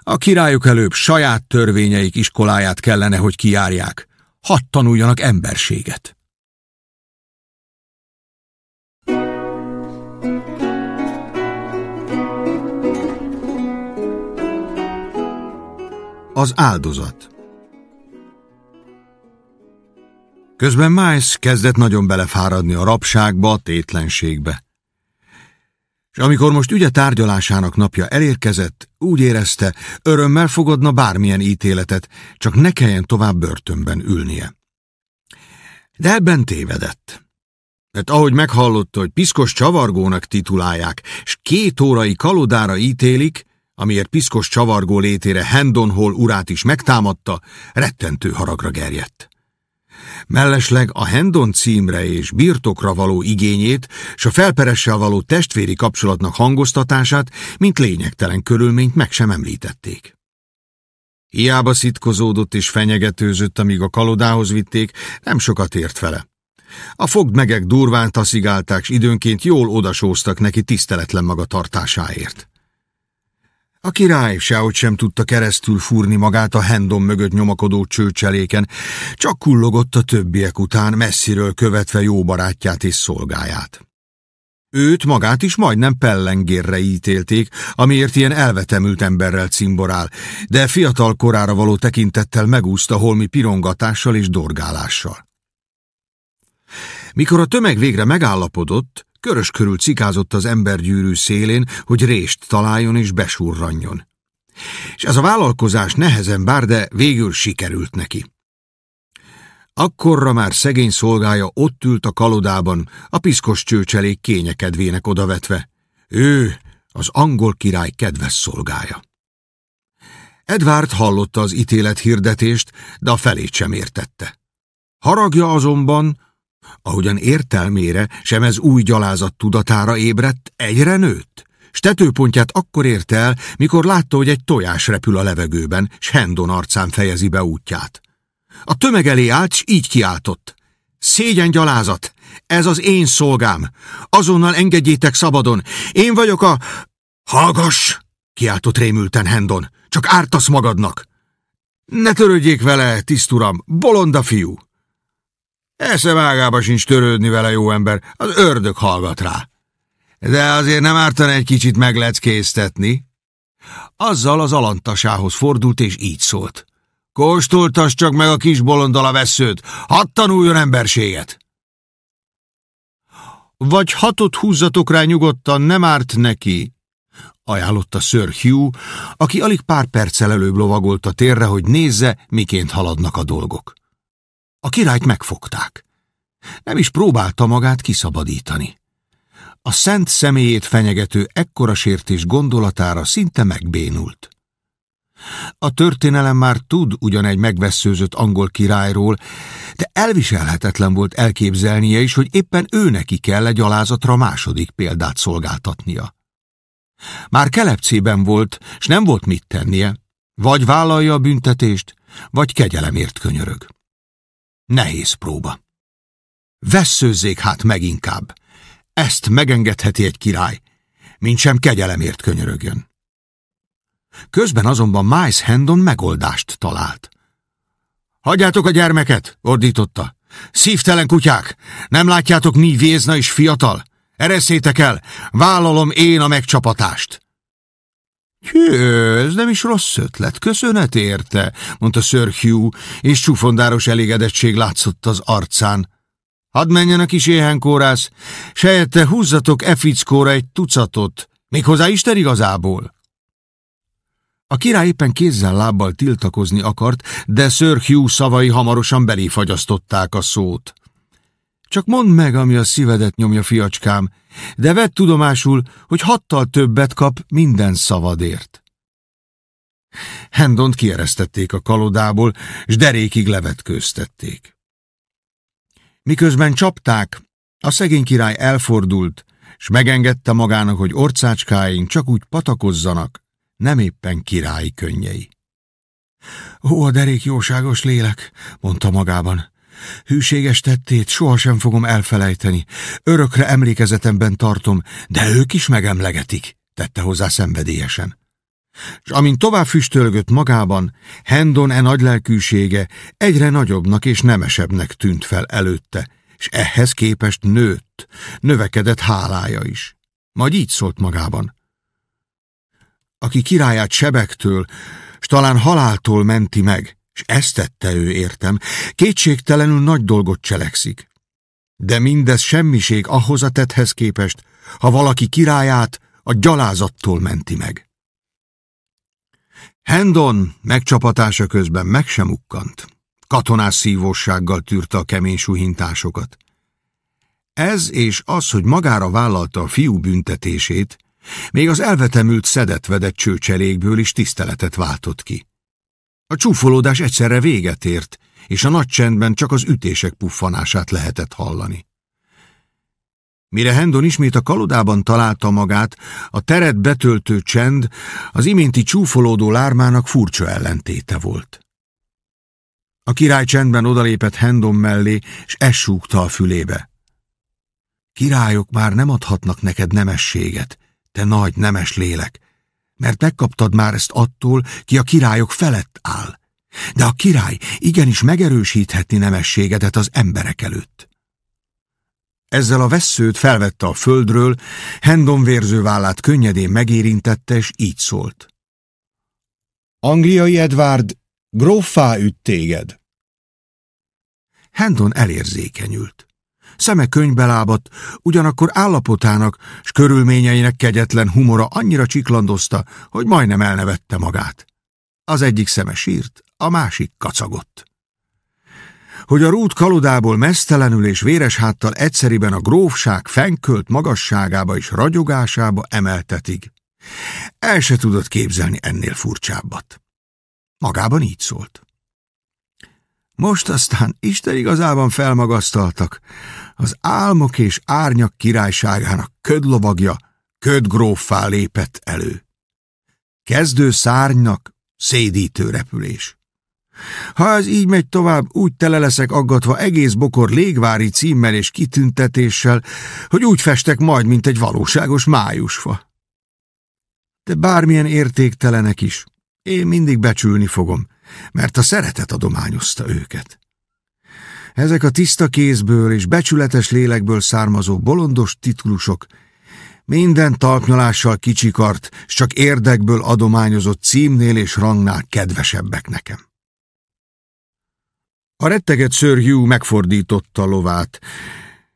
A királyok előbb saját törvényeik iskoláját kellene, hogy kijárják. Hadd tanuljanak emberséget. Az áldozat Közben Miles kezdett nagyon belefáradni a rabságba, a tétlenségbe. És amikor most ügye tárgyalásának napja elérkezett, úgy érezte, örömmel fogadna bármilyen ítéletet, csak ne kelljen tovább börtönben ülnie. De ebben tévedett. Mert ahogy meghallotta, hogy piszkos csavargónak titulálják, és két órai kalodára ítélik, amiért piszkos csavargó létére Hendon Hall urát is megtámadta, rettentő haragra gerjedt. Mellesleg a Hendon címre és birtokra való igényét, s a felperessel való testvéri kapcsolatnak hangoztatását, mint lényegtelen körülményt meg sem említették. Hiába szitkozódott és fenyegetőzött, amíg a kalodához vitték, nem sokat ért fele. A fogdmegek durván taszigálták, s időnként jól odasóztak neki tiszteletlen magatartásáért. A király sehogy sem tudta keresztül fúrni magát a hendon mögött nyomakodó csőcseléken, csak kullogott a többiek után, messziről követve jó barátját és szolgáját. Őt magát is majdnem pellengérre ítélték, amiért ilyen elvetemült emberrel cimborál, de fiatal korára való tekintettel megúszta holmi pirongatással és dorgálással. Mikor a tömeg végre megállapodott, Körös körül cikázott az embergyűrű szélén, hogy rést találjon és besurranjon. És ez a vállalkozás nehezen bár, de végül sikerült neki. Akkorra már szegény szolgája ott ült a kalodában, a piszkos csőcselék kényekedvének odavetve. Ő az angol király kedves szolgája. Edward hallotta az ítélet hirdetést, de a felét sem értette. Haragja azonban, ahogyan értelmére, sem ez új gyalázat tudatára ébredt, egyre nőtt. S akkor ért el, mikor látta, hogy egy tojás repül a levegőben, s Hendon arcán fejezi be útját. A tömeg elé állt, s így kiáltott. Szégyen gyalázat! Ez az én szolgám! Azonnal engedjétek szabadon! Én vagyok a... Hallgass! kiáltott rémülten Hendon. Csak ártasz magadnak! Ne törődjék vele, tiszturam, bolonda fiú! Eszevágába sincs törődni vele, jó ember, az ördög hallgat rá. De azért nem ártan egy kicsit megleckéztetni. Azzal az alantasához fordult, és így szólt. Kóstoltas csak meg a kis bolondal a veszőt, hadd tanuljon emberséget! Vagy hatot húzzatok rá nyugodtan, nem árt neki, ajánlotta Sir Hugh, aki alig pár perccel előbb lovagolt a térre, hogy nézze, miként haladnak a dolgok. A királyt megfogták. Nem is próbálta magát kiszabadítani. A szent személyét fenyegető ekkora sértés gondolatára szinte megbénult. A történelem már tud ugyan egy megveszőzött angol királyról, de elviselhetetlen volt elképzelnie is, hogy éppen ő neki kell egy alázatra második példát szolgáltatnia. Már kelepcében volt, s nem volt mit tennie, vagy vállalja a büntetést, vagy kegyelemért könyörög. Nehéz próba. Vesszőzzék hát meg inkább. Ezt megengedheti egy király, mint sem kegyelemért könyörögjön. Közben azonban Miles Hendon megoldást talált. Hagyjátok a gyermeket, ordította. Szívtelen kutyák, nem látjátok mi vézna és fiatal? Ereszétek el, vállalom én a megcsapatást. Hű, ez nem is rossz ötlet, köszönet érte, mondta Sir Hugh, és csúfondáros elégedettség látszott az arcán. Hadd menjen a kis éhenkórász, s helyette húzzatok e fickóra egy tucatot, méghozzá Isten igazából. A király éppen kézzel-lábbal tiltakozni akart, de Sir Hugh szavai hamarosan beléfagyasztották a szót. Csak mondd meg, ami a szívedet nyomja, fiacskám, de vedd tudomásul, hogy hattal többet kap minden szavadért. Hendont kieresztették a kalodából, s derékig levetkőztették. Miközben csapták, a szegény király elfordult, s megengedte magának, hogy orcácskáink csak úgy patakozzanak, nem éppen királyi könnyei. Ó, a derék jóságos lélek, mondta magában. Hűséges tettét sohasem fogom elfelejteni. Örökre emlékezetemben tartom, de ők is megemlegetik, tette hozzá szenvedélyesen. És amint tovább füstölgött magában, Hendon e nagy lelkűsége egyre nagyobbnak és nemesebbnek tűnt fel előtte, és ehhez képest nőtt, növekedett hálája is. Majd így szólt magában. Aki királyát sebektől, s talán haláltól menti meg, és ezt tette ő, értem, kétségtelenül nagy dolgot cselekszik. De mindez semmiség ahhoz a tethez képest, ha valaki királyát a gyalázattól menti meg. Hendon megcsapatása közben meg sem ukkant. Katonás szívósággal tűrte a kemény suhintásokat. Ez és az, hogy magára vállalta a fiú büntetését, még az elvetemült szedett-vedett csőcselékből is tiszteletet váltott ki. A csúfolódás egyszerre véget ért, és a nagy csendben csak az ütések puffanását lehetett hallani. Mire Hendon ismét a kalodában találta magát, a teret betöltő csend az iménti csúfolódó lármának furcsa ellentéte volt. A király csendben odalépett Hendon mellé, és ezt súgta a fülébe. Királyok már nem adhatnak neked nemességet, te nagy nemes lélek, mert megkaptad már ezt attól, ki a királyok felett áll. De a király igenis megerősítheti nemességedet az emberek előtt. Ezzel a vesszőt felvette a földről, Hendon vérző vállát könnyedén megérintette, és így szólt. Angliai Edward, gróffá üt téged. Hendon elérzékenyült. Szeme könyvbe lábadt, ugyanakkor állapotának s körülményeinek kegyetlen humora annyira csiklandozta, hogy majdnem elnevette magát. Az egyik szeme sírt, a másik kacagott. Hogy a rút kaludából mesztelenül és véres háttal egyszeriben a grófság fenkölt magasságába és ragyogásába emeltetik. El se tudott képzelni ennél furcsábbat. Magában így szólt. Most aztán Isten igazában felmagasztaltak, az álmok és árnyak királyságának ködlovagja ködgróffá lépett elő. Kezdő szárnynak szédítő repülés. Ha ez így megy tovább, úgy tele leszek aggatva egész bokor légvári címmel és kitüntetéssel, hogy úgy festek majd, mint egy valóságos májusfa. De bármilyen értéktelenek is, én mindig becsülni fogom, mert a szeretet adományozta őket. Ezek a tiszta kézből és becsületes lélekből származó bolondos titulusok minden talpnyalással kicsikart, s csak érdekből adományozott címnél és rangnál kedvesebbek nekem. A retteget Sir Hugh megfordította lovát,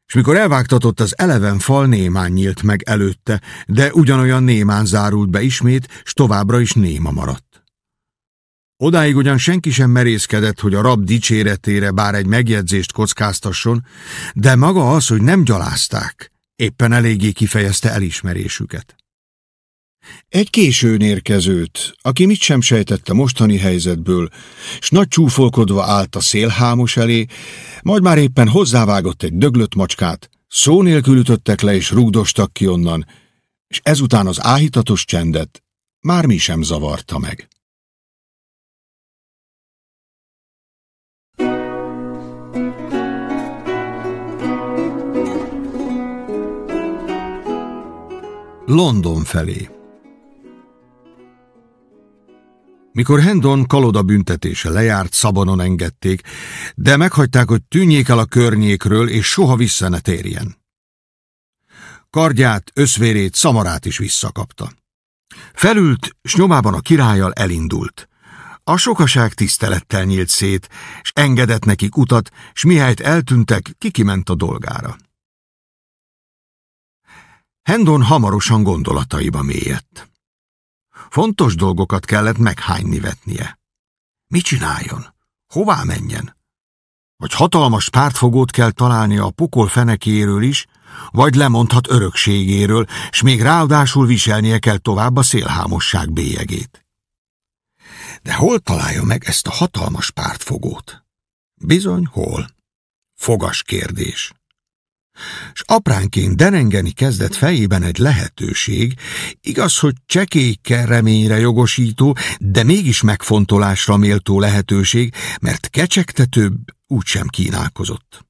és mikor elvágtatott az eleven fal némán nyílt meg előtte, de ugyanolyan némán zárult be ismét, s továbbra is néma maradt. Odáig ugyan senki sem merészkedett, hogy a rab dicséretére bár egy megjegyzést kockáztasson, de maga az, hogy nem gyalázták, éppen eléggé kifejezte elismerésüket. Egy későn érkezőt, aki mit sem sejtette mostani helyzetből, s nagy csúfolkodva állt a szélhámos elé, majd már éppen hozzávágott egy döglött macskát, szó nélkül ütöttek le és rúgdostak ki onnan, és ezután az áhítatos csendet már mi sem zavarta meg. London felé. Mikor Hendon kaloda büntetése lejárt, szabanon engedték, de meghagyták, hogy tűnjék el a környékről, és soha vissza ne térjen. Kardját, összvérét, szamarát is visszakapta. Felült, s nyomában a királlyal elindult. A sokaság tisztelettel nyílt szét, s engedett nekik utat, s mihelyt eltűntek, kikiment a dolgára. Hendon hamarosan gondolataiba mélyedt. Fontos dolgokat kellett meghányni vetnie. Mit csináljon? Hová menjen? Vagy hatalmas pártfogót kell találnia a pokol fenekéről is, vagy lemondhat örökségéről, s még ráadásul viselnie kell tovább a szélhámosság bélyegét. De hol találja meg ezt a hatalmas pártfogót? Bizony, hol? Fogas kérdés. S apránként derengeni kezdett fejében egy lehetőség, igaz, hogy csekélykel reményre jogosító, de mégis megfontolásra méltó lehetőség, mert kecsegtetőbb úgysem kínálkozott.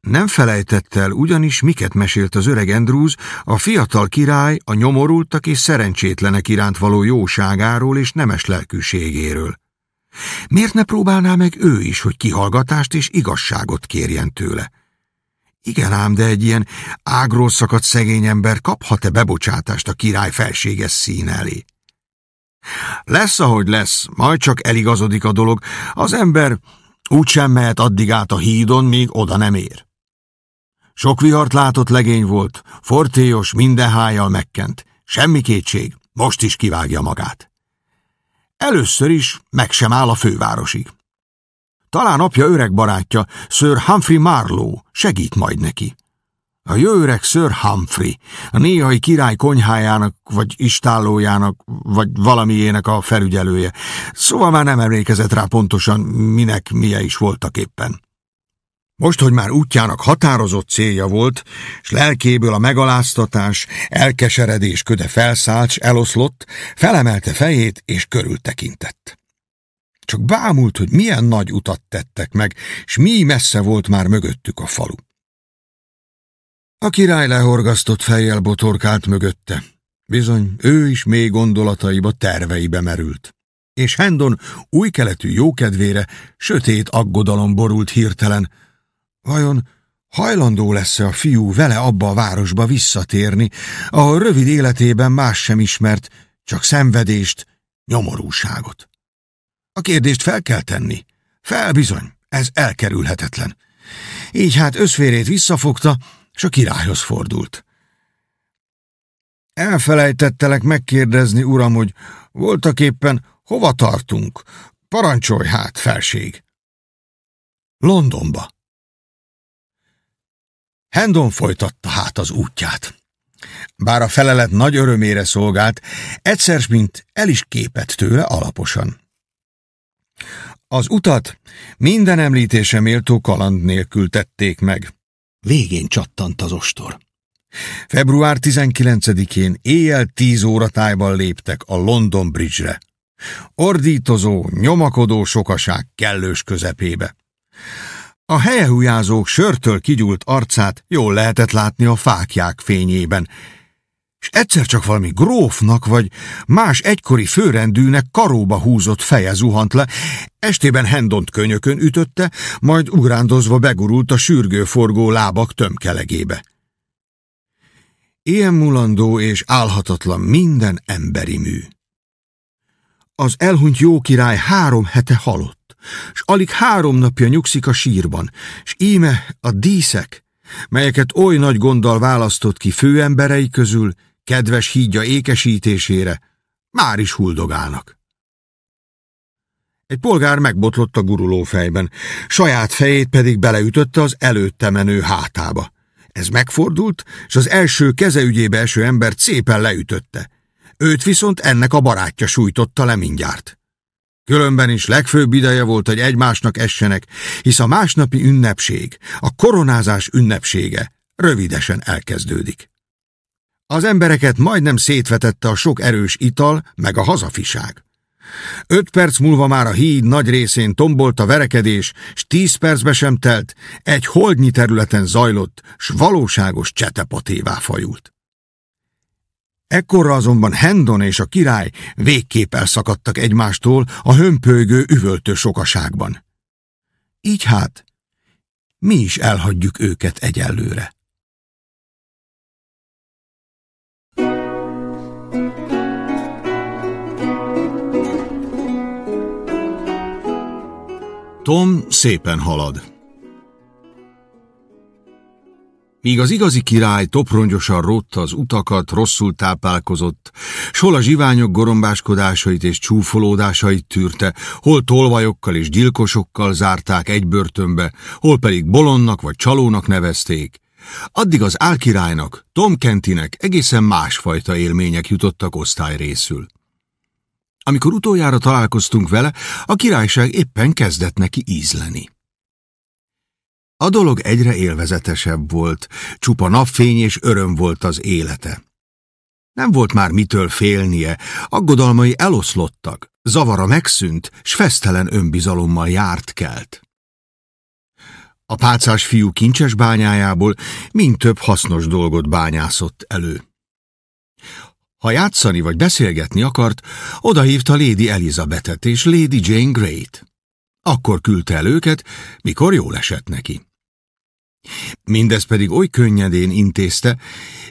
Nem felejtett el ugyanis, miket mesélt az öreg Andrews, a fiatal király a nyomorultak és szerencsétlenek iránt való jóságáról és nemes lelkűségéről. Miért ne próbálná meg ő is, hogy kihallgatást és igazságot kérjen tőle? Igen ám, de egy ilyen ágról szegény ember kaphat-e bebocsátást a király felséges szín elé? Lesz, ahogy lesz, majd csak eligazodik a dolog, az ember úgysem mehet addig át a hídon, míg oda nem ér. Sok vihart látott legény volt, fortélyos, minden hájjal megkent. Semmi kétség, most is kivágja magát. Először is meg sem áll a fővárosig. Talán apja öreg barátja, Sir Humphrey Marlowe segít majd neki. A jó öreg Sir Humphrey, a néhai király konyhájának, vagy istállójának, vagy valamiének a felügyelője. Szóval már nem emlékezett rá pontosan, minek milyen is voltak éppen. Most, hogy már útjának határozott célja volt, s lelkéből a megaláztatás, elkeseredés köde felszállt, s eloszlott, felemelte fejét és körültekintett. Csak bámult, hogy milyen nagy utat tettek meg, s mi messze volt már mögöttük a falu. A király lehorgasztott fejjel botorkált mögötte. Bizony, ő is mély gondolataiba, terveibe merült. És Hendon új keletű jókedvére sötét aggodalom borult hirtelen, Vajon hajlandó lesz-e a fiú vele abba a városba visszatérni, ahol rövid életében más sem ismert, csak szenvedést, nyomorúságot? A kérdést fel kell tenni. Fel bizony, ez elkerülhetetlen. Így hát összférét visszafogta, és a királyhoz fordult. Elfelejtettelek megkérdezni, uram, hogy voltak éppen hova tartunk? Parancsolj hát, felség! Londonba. Hendon folytatta hát az útját. Bár a felelet nagy örömére szolgált, egyszer mint el is képett tőle alaposan. Az utat minden említése méltó kaland nélkül tették meg. Végén csattant az ostor. Február 19-én éjjel 10 óra tájban léptek a London Bridge-re. Ordítozó, nyomakodó sokaság kellős közepébe. A helyehújázók sörtől kigyúlt arcát jól lehetett látni a fákják fényében, és egyszer csak valami grófnak vagy más egykori főrendűnek karóba húzott feje zuhant le, estében Hendont könyökön ütötte, majd ugrándozva begurult a sürgőforgó lábak tömkelegébe. Ilyen mulandó és álhatatlan minden emberi mű. Az elhunyt jó király három hete halott s alig három napja nyugszik a sírban, s íme a díszek, melyeket oly nagy gonddal választott ki főemberei közül, kedves hídja ékesítésére, már is huldogálnak. Egy polgár megbotlott a guruló fejben, saját fejét pedig beleütötte az előtte menő hátába. Ez megfordult, és az első kezeügyébe eső embert szépen leütötte. Őt viszont ennek a barátja sújtotta le mindjárt. Különben is legfőbb ideje volt, hogy egymásnak essenek, hisz a másnapi ünnepség, a koronázás ünnepsége rövidesen elkezdődik. Az embereket majdnem szétvetette a sok erős ital, meg a hazafiság. Öt perc múlva már a híd nagy részén tombolt a verekedés, s tíz percbe sem telt, egy holdnyi területen zajlott, s valóságos csetepatévá fajult. Ekkorra azonban Hendon és a király végképp elszakadtak egymástól a hömpölygő üvöltő sokaságban. Így hát, mi is elhagyjuk őket egyelőre. Tom szépen halad. Míg az igazi király toprongyosan rótta az utakat, rosszul táplálkozott, s hol a zsiványok gorombáskodásait és csúfolódásait tűrte, hol tolvajokkal és gyilkosokkal zárták egy börtönbe, hol pedig bolonnak vagy csalónak nevezték, addig az álkirálynak, Tom Kentinek egészen másfajta élmények jutottak osztály részül. Amikor utoljára találkoztunk vele, a királyság éppen kezdett neki ízleni. A dolog egyre élvezetesebb volt, csupa napfény és öröm volt az élete. Nem volt már mitől félnie, aggodalmai eloszlottak, zavara megszűnt, s fesztelen önbizalommal járt kelt. A pácás fiú kincses bányájából mind több hasznos dolgot bányászott elő. Ha játszani vagy beszélgetni akart, odahívta Lady Elizabethet és Lady Jane Grey-t. Akkor küldte el őket, mikor jól esett neki. Mindez pedig oly könnyedén intézte,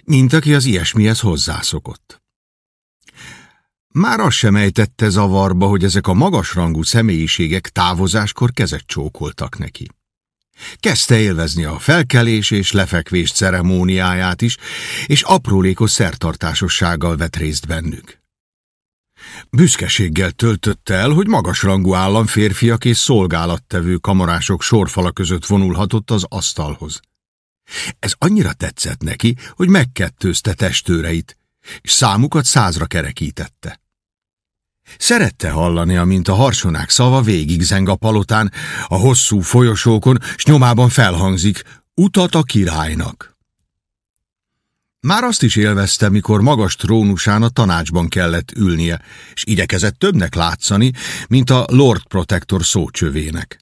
mint aki az ilyesmihez hozzászokott. Már azt sem ejtette zavarba, hogy ezek a magasrangú személyiségek távozáskor kezet csókoltak neki. Kezdte élvezni a felkelés és lefekvés ceremóniáját is, és aprólékos szertartásossággal vett részt bennük. Büszkeséggel töltötte el, hogy magasrangú államférfiak és szolgálattevő kamarások sorfala között vonulhatott az asztalhoz. Ez annyira tetszett neki, hogy megkettőzte testőreit, és számukat százra kerekítette. Szerette hallani, amint a harsonák szava végig zeng a palotán, a hosszú folyosókon, s nyomában felhangzik, utat a királynak. Már azt is élvezte, mikor magas trónusán a tanácsban kellett ülnie, és igyekezett többnek látszani, mint a Lord Protector szócsövének.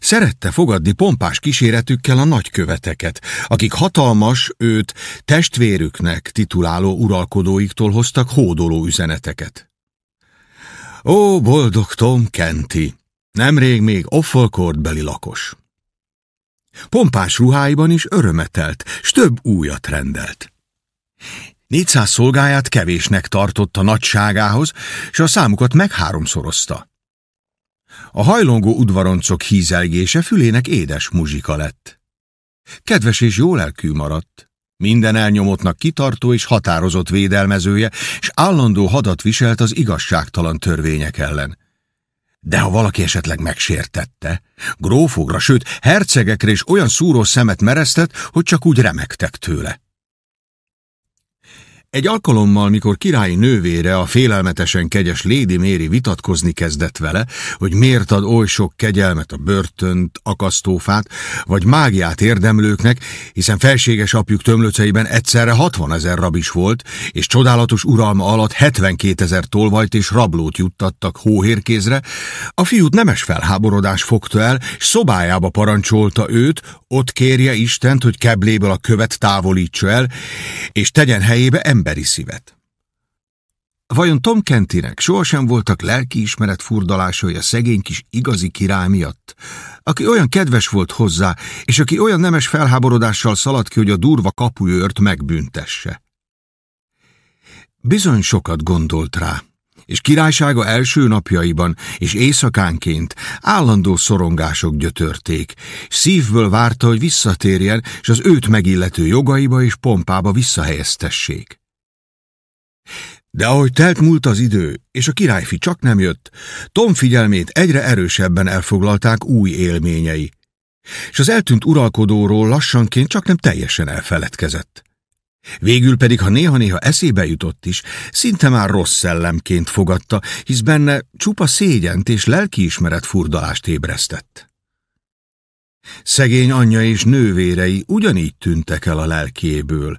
Szerette fogadni pompás kíséretükkel a nagyköveteket, akik hatalmas, őt testvérüknek tituláló uralkodóiktól hoztak hódoló üzeneteket. Ó, boldog Tom Kenti! Nemrég még Offolkord beli lakos. Pompás ruháiban is örömetelt, s több újat rendelt. Négyszáz szolgáját kevésnek tartotta nagyságához, s a számukat megháromszorozta. A hajlongó udvaroncok hízelgése fülének édes muzsika lett. Kedves és jó lelkű maradt. Minden elnyomottnak kitartó és határozott védelmezője, és állandó hadat viselt az igazságtalan törvények ellen. De ha valaki esetleg megsértette, grófogra, sőt, hercegekre is olyan szúró szemet mereztet, hogy csak úgy remektek tőle. Egy alkalommal, mikor királyi nővére, a félelmetesen kegyes Lady Mary vitatkozni kezdett vele, hogy miért ad oly sok kegyelmet a börtönt, akasztófát, vagy mágiát érdemlőknek, hiszen felséges apjuk tömlöceiben egyszerre 60 ezer rab is volt, és csodálatos uralma alatt 72 ezer tolvajt és rablót juttattak hóhérkézre, a fiút nemes felháborodás fogta el, és szobájába parancsolta őt, ott kérje Istent, hogy kebléből a követ távolítsa el, és tegyen helyébe emberi szívet. Vajon Tom Kentinek sohasem voltak lelkiismeret furdalásai a szegény kis igazi király miatt, aki olyan kedves volt hozzá, és aki olyan nemes felháborodással szaladt ki, hogy a durva kapujőrt megbüntesse? Bizony sokat gondolt rá, és királysága első napjaiban és éjszakánként állandó szorongások gyötörték, szívből várta, hogy visszatérjen, és az őt megillető jogaiba és pompába visszahelyeztessék. De ahogy telt múlt az idő, és a királyfi csak nem jött, Tom figyelmét egyre erősebben elfoglalták új élményei, és az eltűnt uralkodóról lassanként csak nem teljesen elfeledkezett. Végül pedig, ha néha-néha eszébe jutott is, szinte már rossz szellemként fogadta, hisz benne csupa szégyent és lelkiismeret furdalást ébresztett. Szegény anyja és nővérei ugyanígy tűntek el a lelkéből.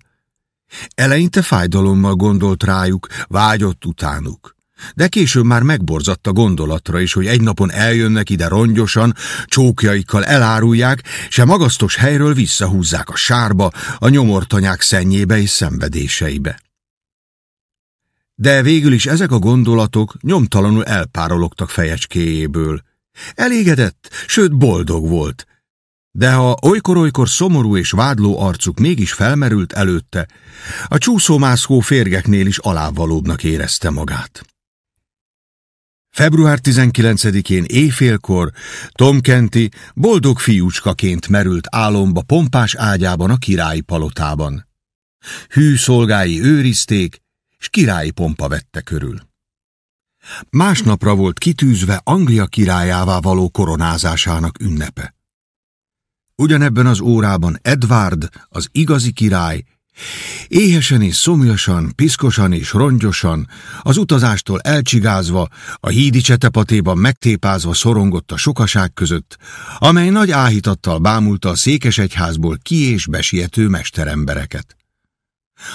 Eleinte fájdalommal gondolt rájuk, vágyott utánuk. De később már megborzadt a gondolatra is, hogy egy napon eljönnek ide rongyosan, csókjaikkal elárulják, se magasztos helyről visszahúzzák a sárba, a nyomortanyák szennyébe és szenvedéseibe. De végül is ezek a gondolatok nyomtalanul elpárologtak fejecskéjéből. Elégedett, sőt boldog volt. De ha olykor-olykor szomorú és vádló arcuk mégis felmerült előtte, a csúszómászkó férgeknél is alávalóbbnak érezte magát. Február 19-én éjfélkor Tom Kenti boldog fiúcskaként merült álomba pompás ágyában a királyi palotában. Hű szolgái őrizték, s királyi pompa vette körül. Másnapra volt kitűzve Anglia királyává való koronázásának ünnepe. Ugyanebben az órában Edward, az igazi király, Éhesen és szomjasan, piszkosan és rongyosan, az utazástól elcsigázva, a hídi csetepatéban megtépázva szorongott a sokaság között, amely nagy áhítattal bámulta a székesegyházból ki és besiető mesterembereket.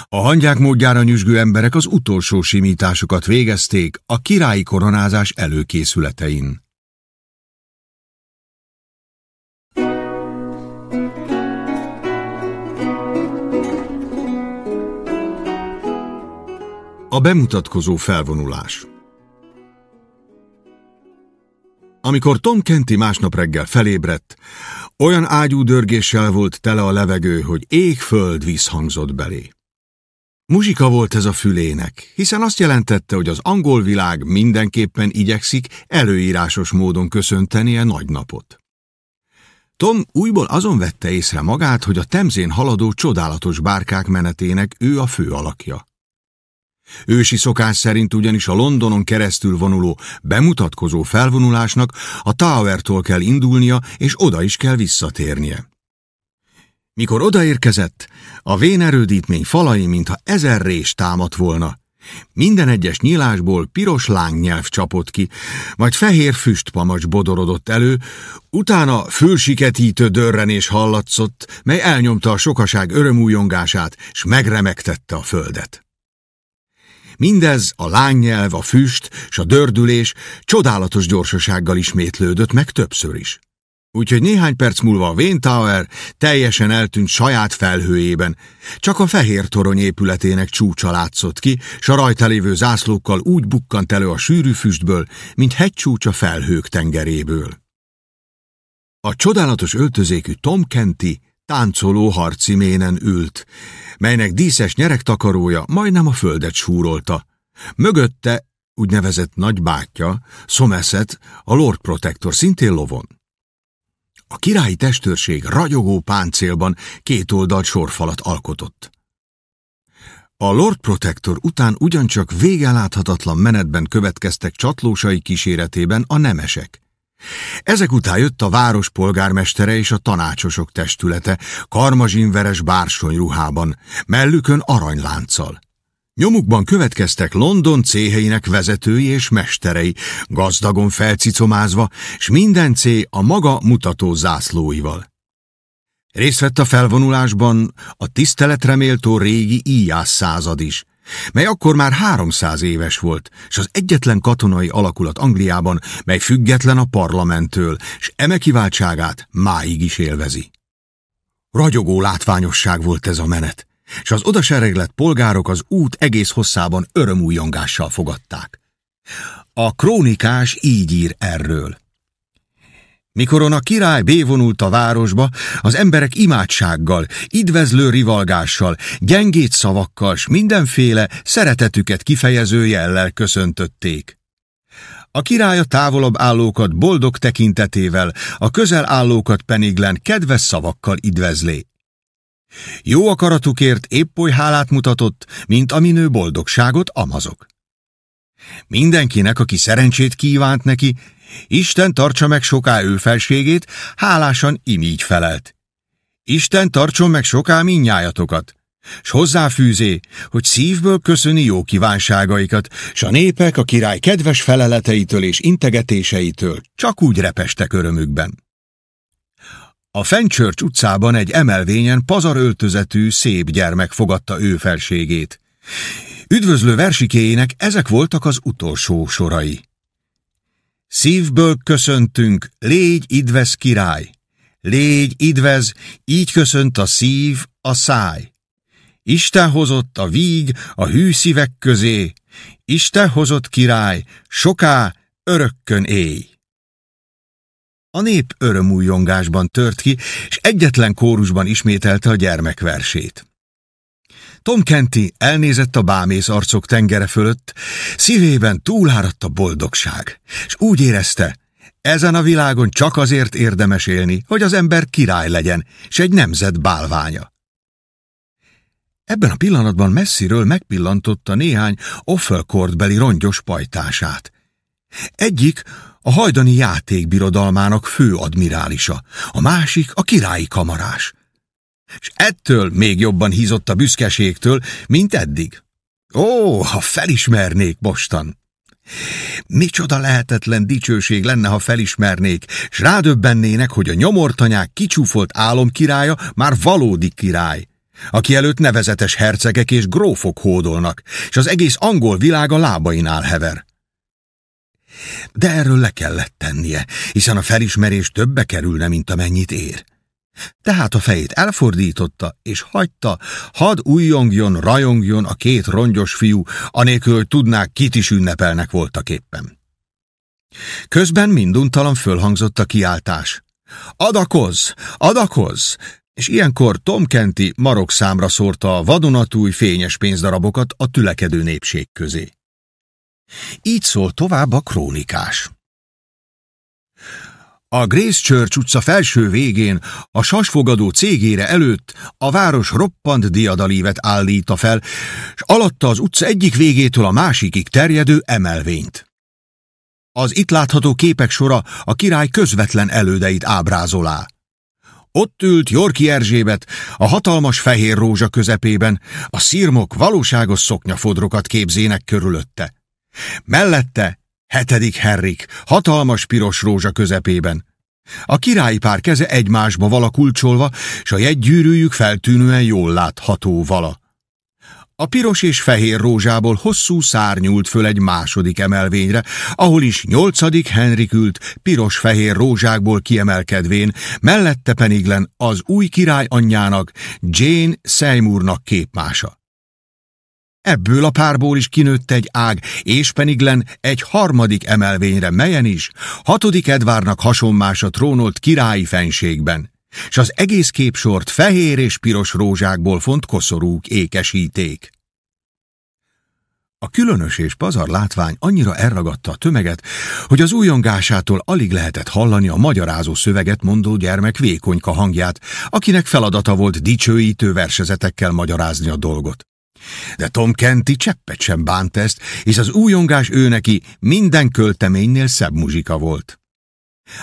A hangyák módjára nyüzsgő emberek az utolsó simításokat végezték a királyi koronázás előkészületein. A bemutatkozó felvonulás Amikor Tom Kenti másnap reggel felébredt, olyan ágyú dörgéssel volt tele a levegő, hogy ég-föld visszhangzott belé. Muzsika volt ez a fülének, hiszen azt jelentette, hogy az angol világ mindenképpen igyekszik előírásos módon köszöntenie nagy napot. Tom újból azon vette észre magát, hogy a temzén haladó csodálatos bárkák menetének ő a fő alakja. Ősi szokás szerint ugyanis a Londonon keresztül vonuló bemutatkozó felvonulásnak a Towertól kell indulnia, és oda is kell visszatérnie. Mikor odaérkezett, a vénerődítmény falai, mintha ezer rés támadt volna. Minden egyes nyílásból piros lángnyelv csapott ki, majd fehér füstpamacs bodorodott elő, utána fülsiketítő dörrenés hallatszott, mely elnyomta a sokaság örömújongását, s megremegtette a földet. Mindez a lánynyelv, a füst és a dördülés csodálatos gyorsasággal ismétlődött meg többször is. Úgyhogy néhány perc múlva a Wayne Tower teljesen eltűnt saját felhőjében, csak a fehér torony épületének csúcsa látszott ki, s a rajta lévő zászlókkal úgy bukkant elő a sűrű füstből, mint hegycsúcsa felhők tengeréből. A csodálatos öltözékű Tom Kenty táncoló harci ménen ült, melynek díszes nyeregtakarója majdnem a földet súrolta. Mögötte úgynevezett nagybátyja, Somerset, a Lord Protector szintén lovon. A királyi testőrség ragyogó páncélban két oldalt sorfalat alkotott. A Lord Protector után ugyancsak végeláthatatlan menetben következtek csatlósai kíséretében a nemesek. Ezek után jött a város polgármestere és a tanácsosok testülete, karmazsinveres bársony ruhában, mellükön aranylánccal. Nyomukban következtek London céheinek vezetői és mesterei, gazdagon felcicomázva, s minden céh a maga mutató zászlóival. Részt vett a felvonulásban a tiszteletreméltó régi íjász század is, mely akkor már 300 éves volt, és az egyetlen katonai alakulat Angliában, mely független a parlamenttől, és eme kiváltságát máig is élvezi. Ragyogó látványosság volt ez a menet, és az odasereglett polgárok az út egész hosszában örömújongással fogadták. A krónikás így ír erről. Mikoron a király bévonult a városba, az emberek imádsággal, idvezlő rivalgással, gyengét szavakkal, s mindenféle szeretetüket kifejező jellel köszöntötték. A király a távolabb állókat boldog tekintetével, a közel állókat peniglen kedves szavakkal idvezlé. Jó akaratukért épp oly hálát mutatott, mint a minő boldogságot amazok. Mindenkinek, aki szerencsét kívánt neki, Isten tartsa meg soká ő felségét, hálásan imígy felelt. Isten tartson meg soká minnyájatokat, s hozzáfűzé, hogy szívből köszöni jó kívánságaikat, s a népek a király kedves feleleteitől és integetéseitől csak úgy repestek örömükben. A Fenchurch utcában egy emelvényen pazaröltözetű, szép gyermek fogadta ő felségét. Üdvözlő versikéjének ezek voltak az utolsó sorai. Szívből köszöntünk, légy idvez király! Légy idvez, így köszönt a szív, a száj. Isten hozott a víg a hű szívek közé, Isten hozott király, soká, örökkön éj. A nép örömújongásban tört ki, és egyetlen kórusban ismételte a gyermekversét. Tom Kenty elnézett a bámész arcok tengere fölött, szívében túláradt a boldogság, és úgy érezte, ezen a világon csak azért érdemes élni, hogy az ember király legyen, s egy nemzet bálványa. Ebben a pillanatban messziről megpillantotta néhány Offelkortbeli rongyos pajtását. Egyik a hajdani játékbirodalmának főadmirálisa, a másik a királyi kamarás. És ettől még jobban hízott a büszkeségtől, mint eddig. Ó, ha felismernék mostan! Micsoda lehetetlen dicsőség lenne, ha felismernék, s rádöbbennének, hogy a nyomortanyák kicsúfolt álomkirálya már valódi király, aki előtt nevezetes hercegek és grófok hódolnak, és az egész angol világ a lábainál hever. De erről le kellett tennie, hiszen a felismerés többe kerülne, mint amennyit ér. Tehát a fejét elfordította, és hagyta, hadd újjongjon, rajongjon a két rongyos fiú, anélkül, tudnák, kit is ünnepelnek voltak éppen. Közben minduntalan fölhangzott a kiáltás. Adakoz! Adakoz! És ilyenkor Tom Kenty marok számra szórta a vadonatúj fényes pénzdarabokat a tülekedő népség közé. Így szól tovább a krónikás. A Grace Church utca felső végén, a sasfogadó cégére előtt a város roppant diadalívet állítta fel, s alatta az utca egyik végétől a másikig terjedő emelvényt. Az itt látható képek sora a király közvetlen elődeit ábrázolá. Ott ült Jorki Erzsébet, a hatalmas fehér rózsa közepében, a szirmok valóságos szoknyafodrokat képzének körülötte. Mellette hetedik Henrik, hatalmas piros rózsa közepében. A királyi pár keze egymásba vala kulcsolva, s a jegygyűrűjük feltűnően jól látható vala. A piros és fehér rózsából hosszú szár nyúlt föl egy második emelvényre, ahol is nyolcadik Henrik ült, piros-fehér rózsákból kiemelkedvén, mellette peniglen az új király anyjának, Jane Seymournak képmása. Ebből a párból is kinőtt egy ág, és peniglen egy harmadik emelvényre, melyen is hatodik Edvárnak hasonmása trónolt királyi fenségben, s az egész képsort fehér és piros rózsákból font koszorúk ékesíték. A különös és pazar látvány annyira elragadta a tömeget, hogy az újongásától alig lehetett hallani a magyarázó szöveget mondó gyermek vékonyka hangját, akinek feladata volt dicsőítő versezetekkel magyarázni a dolgot. De Tom Kenty cseppet sem bánt ezt, és az újongás ő neki minden költeménynél szebb muzsika volt.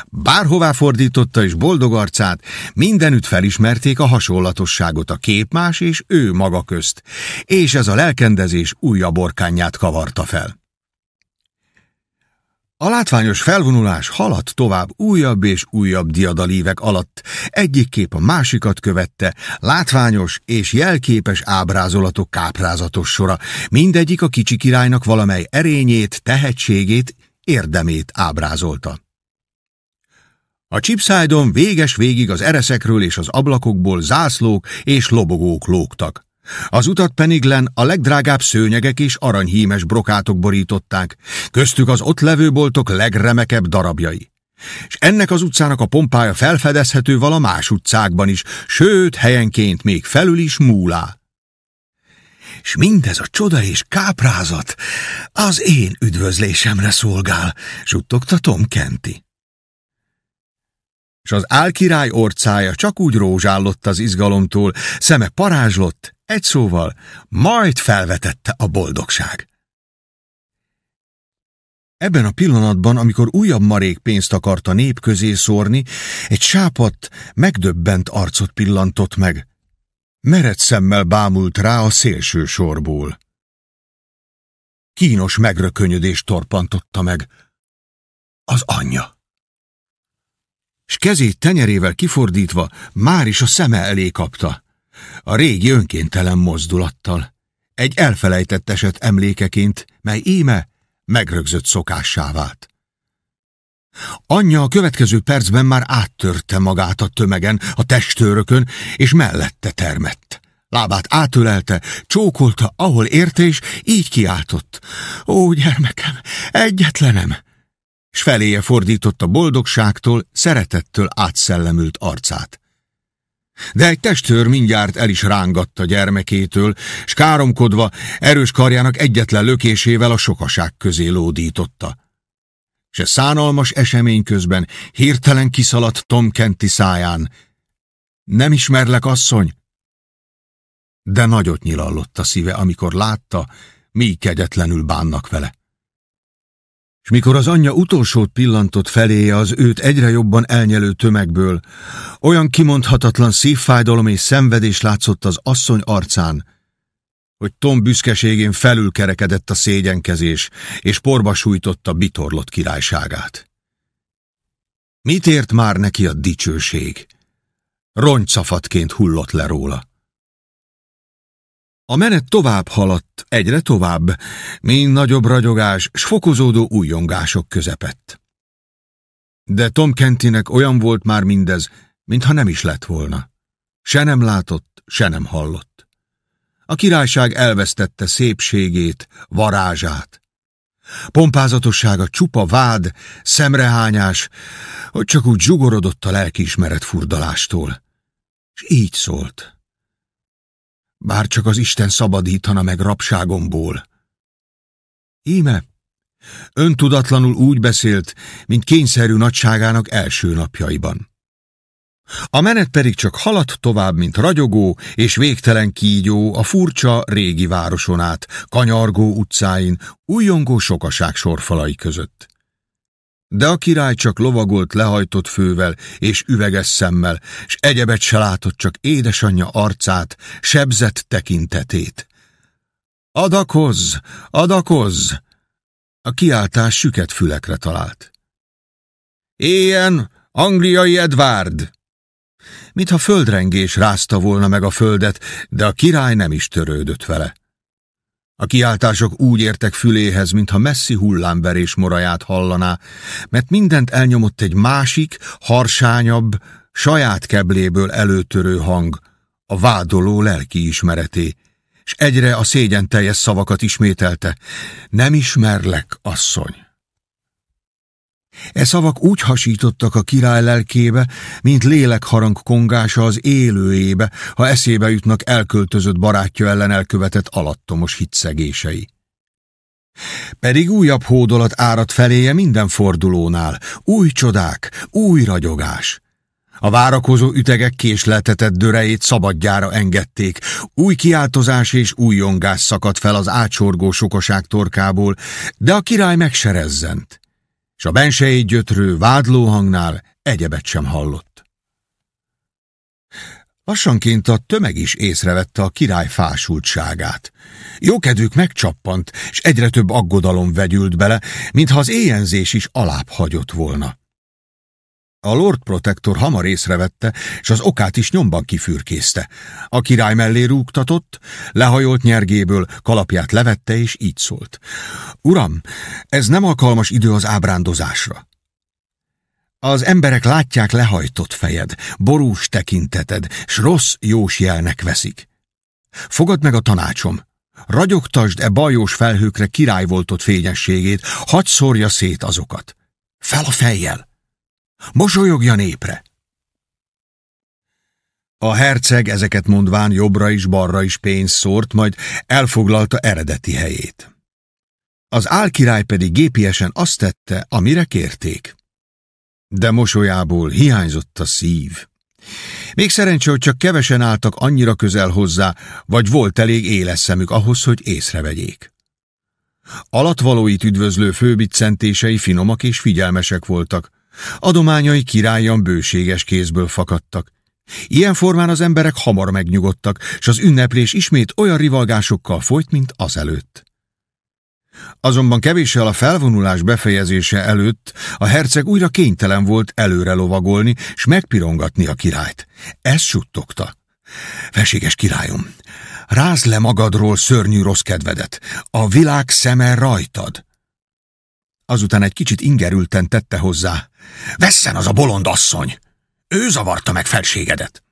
Bárhová fordította is boldog arcát, mindenütt felismerték a hasonlatosságot a képmás és ő maga közt, és ez a lelkendezés újabb orkányát kavarta fel. A látványos felvonulás haladt tovább újabb és újabb diadalívek alatt, egyik kép a másikat követte, látványos és jelképes ábrázolatok káprázatos sora, mindegyik a kicsi királynak valamely erényét, tehetségét, érdemét ábrázolta. A csipszájdon véges végig az ereszekről és az ablakokból zászlók és lobogók lógtak. Az utat Peniglen a legdrágább szőnyegek és aranyhímes brokátok borították, köztük az ott levő boltok legremekebb darabjai. És ennek az utcának a pompája felfedezhető vala más utcákban is, sőt, helyenként még felül is múlá. És mindez a csoda és káprázat az én üdvözlésemre szolgál, suttogta Tom Kenty és az álkirály orcája csak úgy rózsállott az izgalomtól, szeme parázslott, egy szóval, majd felvetette a boldogság. Ebben a pillanatban, amikor újabb marék pénzt akart a nép közé szórni, egy sápat, megdöbbent arcot pillantott meg. Mered szemmel bámult rá a szélső sorból. Kínos megrökönyödés torpantotta meg. Az anyja s kezét tenyerével kifordítva már is a szeme elé kapta. A régi önkéntelen mozdulattal. Egy elfelejtett eset emlékeként, mely íme megrögzött szokássá vált. Anyja a következő percben már áttörte magát a tömegen, a testőrökön, és mellette termett. Lábát átölelte, csókolta, ahol érte, és így kiáltott. Ó, gyermekem, egyetlenem! s feléje fordította boldogságtól, szeretettől átszellemült arcát. De egy testőr mindjárt el is rángatta gyermekétől, s káromkodva erős karjának egyetlen lökésével a sokaság közé lódította. A szánalmas esemény közben hirtelen kiszaladt Tom Kenti száján. Nem ismerlek, asszony? De nagyot nyilallott a szíve, amikor látta, mi kegyetlenül bánnak vele. És mikor az anyja utolsót pillantott feléje az őt egyre jobban elnyelő tömegből, olyan kimondhatatlan szívfájdalom és szenvedés látszott az asszony arcán, hogy Tom büszkeségén felülkerekedett a szégyenkezés, és porba sújtotta bitorlott királyságát. Mit ért már neki a dicsőség? Rongycafatként hullott le róla. A menet tovább haladt, egyre tovább, mind nagyobb ragyogás, s fokozódó újongások közepett. De Tom Kentinek olyan volt már mindez, mintha nem is lett volna. Se nem látott, se nem hallott. A királyság elvesztette szépségét, varázsát. Pompázatossága csupa vád, szemrehányás, hogy csak úgy zsugorodott a lelkiismeret furdalástól. És így szólt. Bár csak az Isten szabadítana meg rabságomból. Íme, öntudatlanul úgy beszélt, mint kényszerű nagyságának első napjaiban. A menet pedig csak haladt tovább, mint ragyogó és végtelen kígyó a furcsa régi városon át, kanyargó utcáin, újongó sokaság sorfalai között. De a király csak lovagolt lehajtott fővel és üveges szemmel, s egyebet se látott csak édesanyja arcát, sebzett tekintetét. Adakozz! Adakozz! A kiáltás süket fülekre talált. Éjen, angliai Edvárd! Mintha földrengés rázta volna meg a földet, de a király nem is törődött vele. A kiáltások úgy értek füléhez, mintha messzi hullámverés moraját hallaná, mert mindent elnyomott egy másik, harsányabb, saját kebléből előtörő hang, a vádoló lelki ismereté, és egyre a szégyen teljes szavakat ismételte. Nem ismerlek, asszony. E szavak úgy hasítottak a király lelkébe, mint lélekharang kongása az élőjébe, ha eszébe jutnak elköltözött barátja ellen elkövetett alattomos hitszegései. Pedig újabb hódolat árad feléje minden fordulónál, új csodák, új ragyogás. A várakozó ütegek késleltetett dörejét szabadjára engedték, új kiáltozás és új jongás szakadt fel az átsorgó sokaság torkából, de a király megserezzent s a bensejét gyötrő vádlóhangnál egyebet sem hallott. Lassanként a tömeg is észrevette a király fásultságát. Jókedvük megcsappant, és egyre több aggodalom vegyült bele, mintha az éjenzés is alább hagyott volna. A Lord Protector hamar észrevette, és az okát is nyomban kifürkészte. A király mellé rúgtatott, lehajolt nyergéből, kalapját levette, és így szólt. Uram, ez nem alkalmas idő az ábrándozásra. Az emberek látják lehajtott fejed, borús tekinteted, s rossz jós jelnek veszik. Fogad meg a tanácsom. Ragyogtasd e bajós felhőkre királyvoltott fényességét, hadd szórja szét azokat. Fel a fejjel! Mosolyogja népre! A herceg ezeket mondván jobbra is balra is pénzt szórt, majd elfoglalta eredeti helyét. Az álkirály pedig gépiesen azt tette, amire kérték. De mosolyából hiányzott a szív. Még szerencsé, hogy csak kevesen álltak annyira közel hozzá, vagy volt elég éles szemük ahhoz, hogy észrevegyék. Alatvalóit üdvözlő főbiccentései finomak és figyelmesek voltak, Adományai királyan bőséges kézből fakadtak. Ilyen formán az emberek hamar megnyugodtak, és az ünneplés ismét olyan rivalgásokkal folyt, mint azelőtt. Azonban kevéssel a felvonulás befejezése előtt a herceg újra kénytelen volt előre lovagolni, s megpirongatni a királyt. Ez suttogta. Veséges királyom, rázd le magadról szörnyű rossz kedvedet, a világ szeme rajtad. Azután egy kicsit ingerülten tette hozzá. Vesszen az a bolond asszony! Ő zavarta meg felségedet!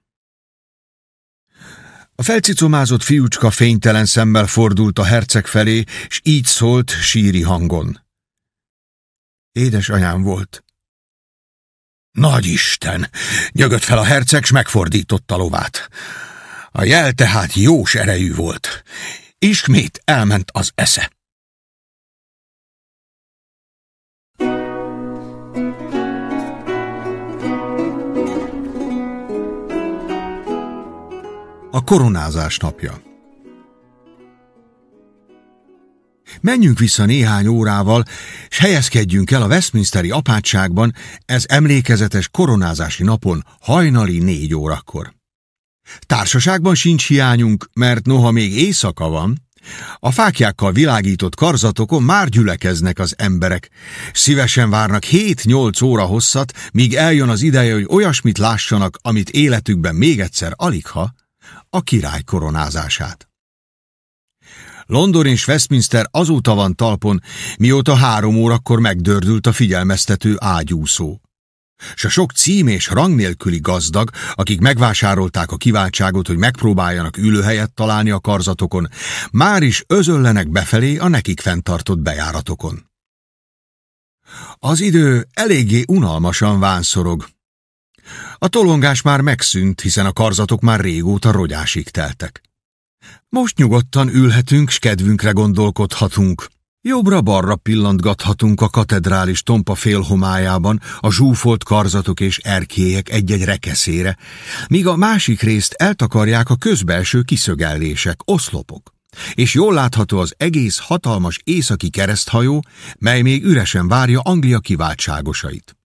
A felcicomázott fiúcska fénytelen szemmel fordult a herceg felé, és így szólt síri hangon. Édes anyám volt. Nagy Isten! Nyögött fel a herceg, s megfordította lovát. A jel tehát jós erejű volt. Ismét elment az esze. A koronázás napja Menjünk vissza néhány órával, és helyezkedjünk el a Westminsteri apátságban, ez emlékezetes koronázási napon hajnali négy órakor. Társaságban sincs hiányunk, mert noha még éjszaka van, a fákjákkal világított karzatokon már gyülekeznek az emberek. Szívesen várnak 7-8 óra hosszat, míg eljön az ideje, hogy olyasmit lássanak, amit életükben még egyszer aligha, a király koronázását. London és Westminster azóta van talpon, mióta három órakor megdördült a figyelmeztető ágyúszó. S a sok cím és rang nélküli gazdag, akik megvásárolták a kiváltságot, hogy megpróbáljanak ülőhelyet találni a karzatokon, már is özöllenek befelé a nekik fenntartott bejáratokon. Az idő eléggé unalmasan vánszorog. A tolongás már megszűnt, hiszen a karzatok már régóta rogyásig teltek. Most nyugodtan ülhetünk, s kedvünkre gondolkodhatunk. Jobbra-balra pillantgathatunk a katedrális tompa félhomájában a zsúfolt karzatok és erkélyek egy-egy rekeszére, míg a másik részt eltakarják a közbelső kiszögellések, oszlopok. És jól látható az egész hatalmas északi kereszthajó, mely még üresen várja Anglia kiváltságosait.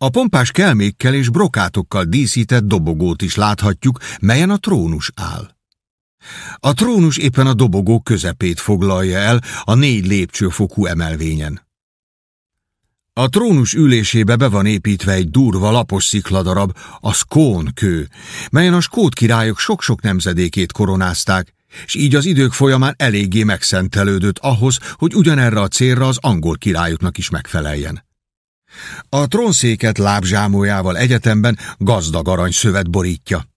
A pompás kelmékkel és brokátokkal díszített dobogót is láthatjuk, melyen a trónus áll. A trónus éppen a dobogó közepét foglalja el a négy lépcsőfokú emelvényen. A trónus ülésébe be van építve egy durva lapos szikladarab, a Skón kő, melyen a skót királyok sok-sok nemzedékét koronázták, és így az idők folyamán eléggé megszentelődött ahhoz, hogy ugyanerre a célra az angol királyoknak is megfeleljen. A trónszéket lábzsámójával egyetemben gazdag aranyszövet borítja.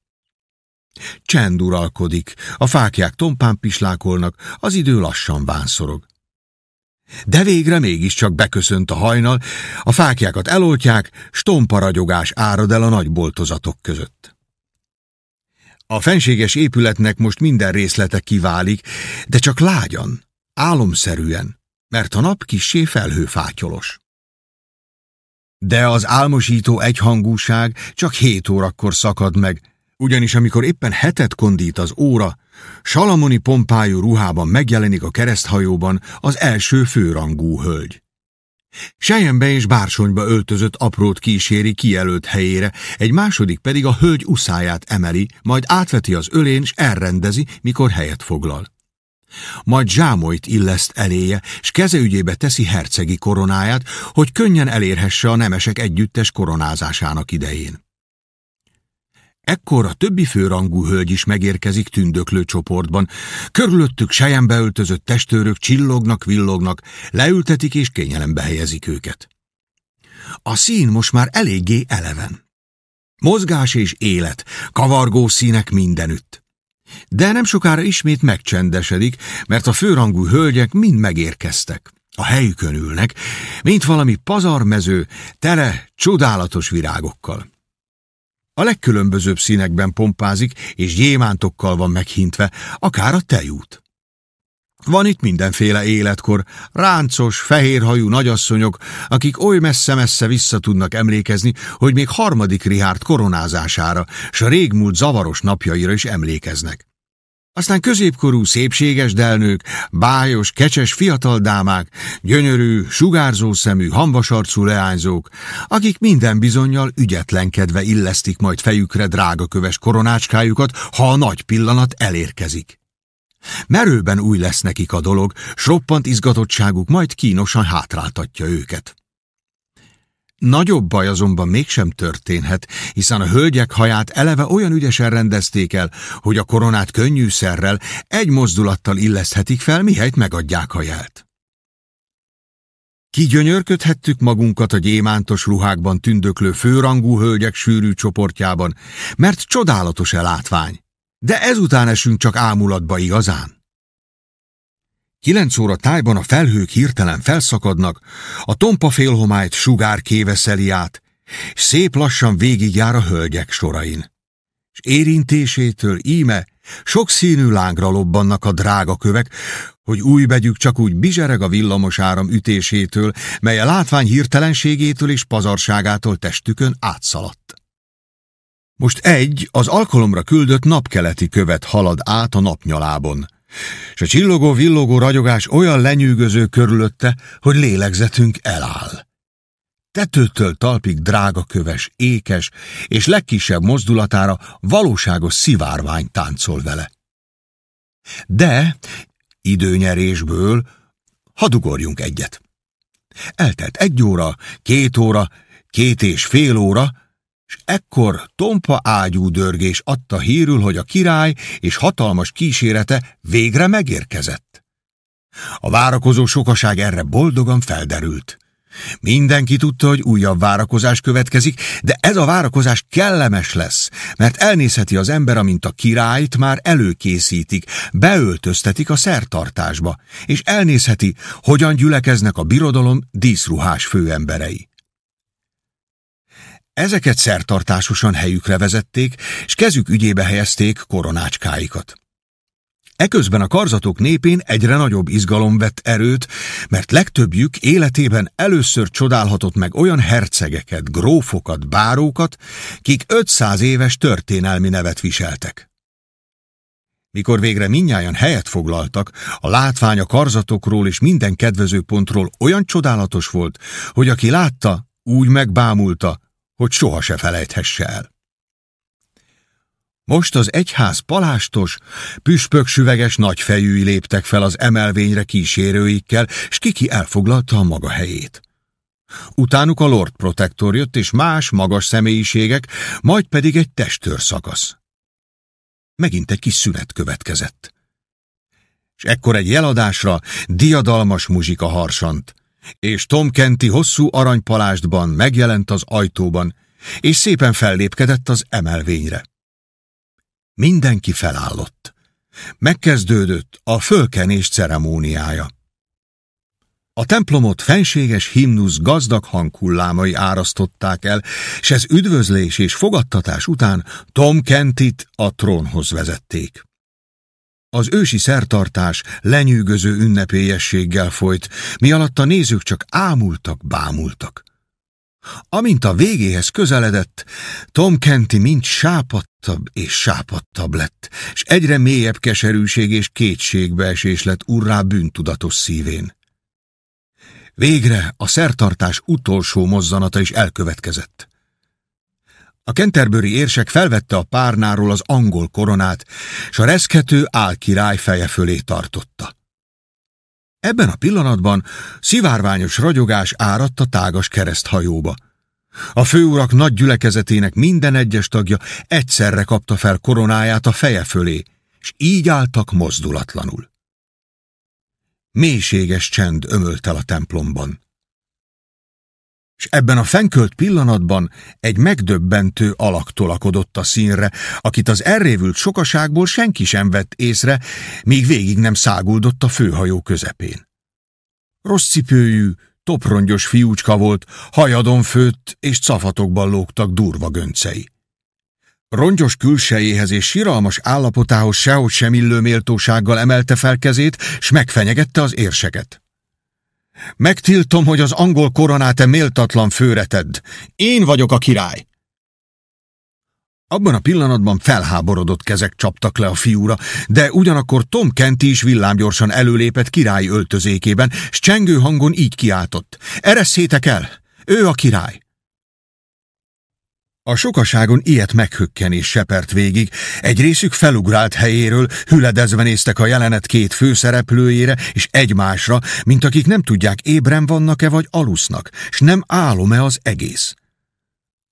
Csend uralkodik, a fákják tompán pislákolnak, az idő lassan vánszorog. De végre mégiscsak beköszönt a hajnal, a fákjákat eloltják, stompa ragyogás árad el a nagy boltozatok között. A fenséges épületnek most minden részlete kiválik, de csak lágyan, álomszerűen, mert a nap kissé felhőfátyolos. De az álmosító egyhangúság csak hét órakor szakad meg, ugyanis amikor éppen hetet kondít az óra, salamoni pompájú ruhában megjelenik a kereszthajóban az első főrangú hölgy. Sejembe és bársonyba öltözött aprót kíséri kijelölt helyére, egy második pedig a hölgy uszáját emeli, majd átveti az ölén, és elrendezi, mikor helyet foglal. Majd zsámolyt illeszt eléje, s kezeügyébe teszi hercegi koronáját, hogy könnyen elérhesse a nemesek együttes koronázásának idején. Ekkor a többi főrangú hölgy is megérkezik tündöklő csoportban. Körülöttük sejembe öltözött testőrök csillognak, villognak, leültetik és kényelembe helyezik őket. A szín most már eléggé eleven. Mozgás és élet, kavargó színek mindenütt. De nem sokára ismét megcsendesedik, mert a főrangú hölgyek mind megérkeztek. A helyükön ülnek, mint valami pazarmező, tele csodálatos virágokkal. A legkülönbözőbb színekben pompázik, és gyémántokkal van meghintve, akár a tejút. Van itt mindenféle életkor, ráncos, fehérhajú nagyasszonyok, akik oly messze-messze vissza tudnak emlékezni, hogy még harmadik Rihárd koronázására, s a régmúlt zavaros napjaira is emlékeznek. Aztán középkorú szépséges delnők, bájos, kecses fiatal dámák, gyönyörű, sugárzó szemű, hambasarcú leányzók, akik minden bizonyal ügyetlenkedve illesztik majd fejükre drágaköves koronácskájukat, ha a nagy pillanat elérkezik. Merőben új lesz nekik a dolog, s roppant izgatottságuk majd kínosan hátráltatja őket. Nagyobb baj azonban mégsem történhet, hiszen a hölgyek haját eleve olyan ügyesen rendezték el, hogy a koronát könnyűszerrel, egy mozdulattal illeszthetik fel, mihelyt megadják a jelt. Kigyönyörködhettük magunkat a gyémántos ruhákban tündöklő főrangú hölgyek sűrű csoportjában, mert csodálatos elátvány. De ezután esünk csak ámulatba igazán. Kilenc óra tájban a felhők hirtelen felszakadnak, a tompa félhomályt sugár kéveszeli át, és szép lassan végigjár a hölgyek sorain. És érintésétől íme sokszínű lángra lobbannak a drága kövek, hogy új begyük csak úgy bizsereg a villamos áram ütésétől, mely a látvány hirtelenségétől és pazarságától testükön átszaladt. Most egy, az alkalomra küldött napkeleti követ halad át a napnyalábon, és a csillogó-villogó ragyogás olyan lenyűgöző körülötte, hogy lélegzetünk eláll. Tetőtől talpig drága köves, ékes, és legkisebb mozdulatára valóságos szivárvány táncol vele. De időnyerésből hadugorjunk egyet. Eltelt egy óra, két óra, két és fél óra, és ekkor tompa ágyú dörgés adta hírül, hogy a király és hatalmas kísérete végre megérkezett. A várakozó sokaság erre boldogan felderült. Mindenki tudta, hogy újabb várakozás következik, de ez a várakozás kellemes lesz, mert elnézheti az ember, amint a királyt már előkészítik, beöltöztetik a szertartásba, és elnézheti, hogyan gyülekeznek a birodalom díszruhás főemberei. Ezeket szertartásosan helyükre vezették, és kezük ügyébe helyezték koronácskáikat. Eközben a karzatok népén egyre nagyobb izgalom vett erőt, mert legtöbbjük életében először csodálhatott meg olyan hercegeket, grófokat, bárókat, kik 500 éves történelmi nevet viseltek. Mikor végre minnyáján helyet foglaltak, a látvány a karzatokról és minden kedvező pontról olyan csodálatos volt, hogy aki látta, úgy megbámulta, hogy soha se felejthesse el. Most az egyház palástos, püspöksüveges nagyfejűi léptek fel az emelvényre kísérőikkel, s kiki elfoglalta a maga helyét. Utánuk a Lord Protector jött, és más magas személyiségek, majd pedig egy testőr szakasz. Megint egy kis szünet következett. És ekkor egy jeladásra diadalmas muzsika harsant, és Tom Kenti hosszú aranypalástban megjelent az ajtóban, és szépen fellépkedett az emelvényre. Mindenki felállott. Megkezdődött a fölkenés ceremóniája. A templomot fenséges himnusz gazdag hanghullámai árasztották el, és ez üdvözlés és fogadtatás után Tom Kentit a trónhoz vezették. Az ősi szertartás lenyűgöző ünnepélyességgel folyt, mi alatt a nézők csak ámultak, bámultak. Amint a végéhez közeledett, Tom Kenti mind sápadtabb és sápadtabb lett, és egyre mélyebb keserűség és kétségbeesés lett urrá bűntudatos szívén. Végre a szertartás utolsó mozzanata is elkövetkezett. A kenterbőri érsek felvette a párnáról az angol koronát, s a reszkető álkirály feje fölé tartotta. Ebben a pillanatban szivárványos ragyogás áradt a tágas kereszthajóba. A főurak nagy gyülekezetének minden egyes tagja egyszerre kapta fel koronáját a feje fölé, és így álltak mozdulatlanul. Mélységes csend ömölt el a templomban és ebben a fenkölt pillanatban egy megdöbbentő alak tolakodott a színre, akit az elrévült sokaságból senki sem vett észre, míg végig nem száguldott a főhajó közepén. Rossz cipőjű, toprongyos fiúcska volt, hajadon főtt és cafatokban lógtak durva göncei. Rongyos külsejéhez és siralmas állapotához sehogy sem illő méltósággal emelte fel kezét, s megfenyegette az érseket. Megtiltom, hogy az angol koronát e méltatlan főre. Én vagyok a király. Abban a pillanatban felháborodott kezek csaptak le a fiúra, de ugyanakkor Tom Kenti is villámgyorsan előlépett király öltözékében, s csengő hangon így kiáltott. Eresszétek el! Ő a király! A sokaságon ilyet meghökkenés sepert végig, egy részük felugrált helyéről, hüledezve néztek a jelenet két főszereplőjére és egymásra, mint akik nem tudják ébren vannak-e vagy alusznak, s nem álom-e az egész.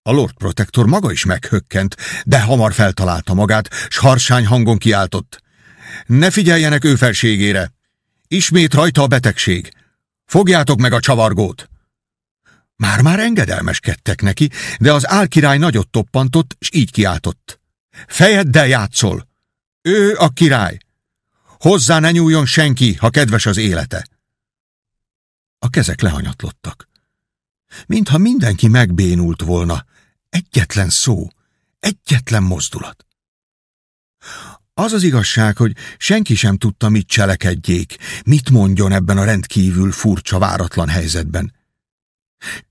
A Lord Protector maga is meghökkent, de hamar feltalálta magát, s harsány hangon kiáltott. Ne figyeljenek ő felségére! Ismét rajta a betegség! Fogjátok meg a csavargót! Már-már engedelmeskedtek neki, de az álkirály nagyot toppantott, s így kiáltott. Fejeddel játszol! Ő a király! Hozzá ne nyúljon senki, ha kedves az élete! A kezek lehanyatlottak. Mintha mindenki megbénult volna. Egyetlen szó, egyetlen mozdulat. Az az igazság, hogy senki sem tudta, mit cselekedjék, mit mondjon ebben a rendkívül furcsa, váratlan helyzetben.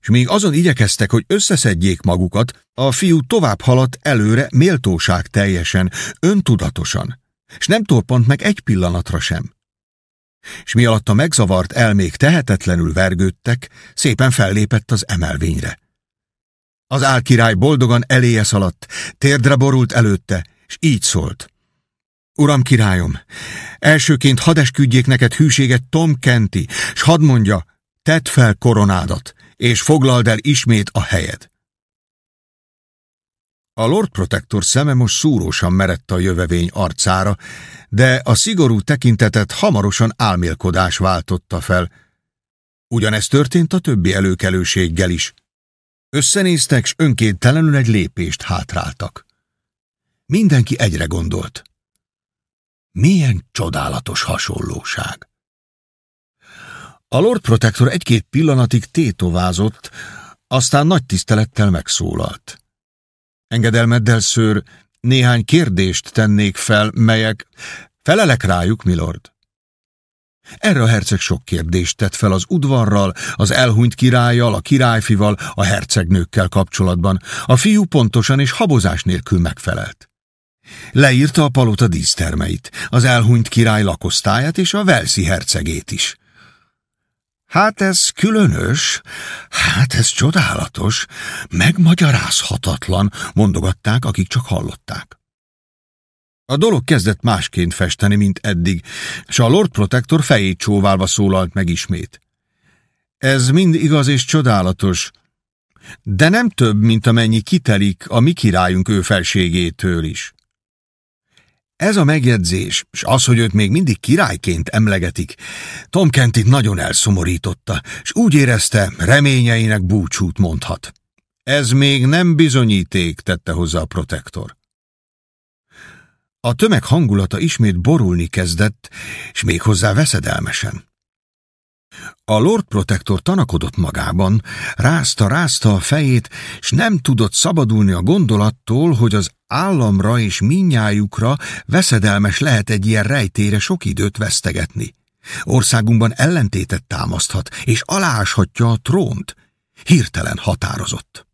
És még azon igyekeztek, hogy összeszedjék magukat, a fiú tovább haladt előre méltóság teljesen, öntudatosan, és nem torpant meg egy pillanatra sem. És mi alatt a megzavart elmék tehetetlenül vergődtek, szépen fellépett az emelvényre. Az álkirály boldogan eléje szaladt, térdre borult előtte, és így szólt. Uram királyom, elsőként hadd esküdjék neked hűséget Tom Kenti, s hadd mondja, tedd fel koronádat, és foglald el ismét a helyed. A Lord Protector szeme most szúrósan merett a jövevény arcára, de a szigorú tekintetet hamarosan álmélkodás váltotta fel. Ugyanez történt a többi előkelőséggel is. Összenéztek, s önkéntelenül egy lépést hátráltak. Mindenki egyre gondolt. Milyen csodálatos hasonlóság! A Lord Protector egy-két pillanatig tétovázott, aztán nagy tisztelettel megszólalt. Engedelmeddel, szőr, néhány kérdést tennék fel, melyek... Felelek rájuk, milord. Erre a herceg sok kérdést tett fel az udvarral, az elhunyt királlyal, a királyfival, a hercegnőkkel kapcsolatban. A fiú pontosan és habozás nélkül megfelelt. Leírta a palota dísztermeit, az elhunyt király lakosztályát és a Velszi hercegét is. Hát ez különös, hát ez csodálatos, megmagyarázhatatlan, mondogatták, akik csak hallották. A dolog kezdett másként festeni, mint eddig, és a Lord Protector fejét csóválva szólalt meg ismét. Ez mind igaz és csodálatos, de nem több, mint amennyi kitelik a mi királyunk ő felségétől is. Ez a megjegyzés, és az, hogy őt még mindig királyként emlegetik, Tom Kentit nagyon elszomorította, és úgy érezte, reményeinek búcsút mondhat. Ez még nem bizonyíték, tette hozzá a protektor. A tömeg hangulata ismét borulni kezdett, és még hozzá veszedelmesen. A Lord Protector tanakodott magában, rázta-rázta a fejét, s nem tudott szabadulni a gondolattól, hogy az államra és minnyájukra veszedelmes lehet egy ilyen rejtére sok időt vesztegetni. Országunkban ellentétet támaszthat, és aláshatja a trónt. Hirtelen határozott.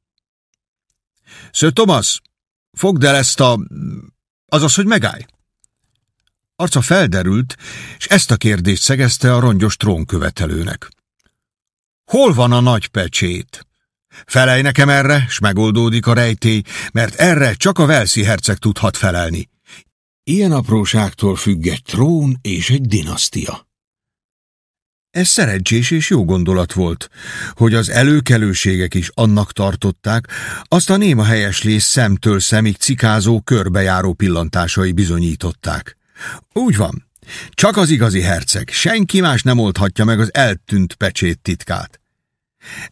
Sir Thomas, fogd el ezt a... azaz, hogy megállj. Arca felderült, és ezt a kérdést szegezte a rongyos trónkövetelőnek. Hol van a nagy pecsét? Felej nekem erre, s megoldódik a rejtély, mert erre csak a Velszi herceg tudhat felelni. Ilyen apróságtól függ egy trón és egy dinasztia. Ez szerencsés és jó gondolat volt, hogy az előkelőségek is annak tartották, azt a néma helyeslés szemtől szemig cikázó körbejáró pillantásai bizonyították. Úgy van, csak az igazi herceg, senki más nem oldhatja meg az eltűnt pecsét titkát.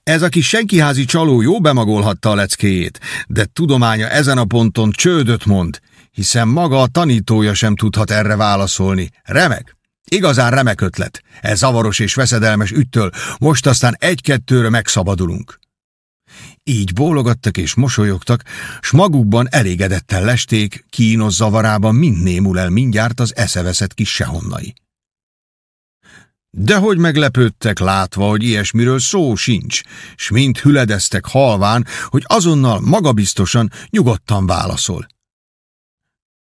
Ez a kis senkiházi csaló jó bemagolhatta a leckéjét, de tudománya ezen a ponton csődöt mond, hiszen maga a tanítója sem tudhat erre válaszolni. Remek! Igazán remek ötlet. Ez zavaros és veszedelmes üttől, most aztán egy-kettőre megszabadulunk. Így bólogattak és mosolyogtak, s magukban elégedetten lesték, kínos zavarában mind némul el mindjárt az eszeveszett kis sehonnai. De hogy meglepődtek látva, hogy ilyesmiről szó sincs, s mint hüledeztek halván, hogy azonnal magabiztosan, nyugodtan válaszol.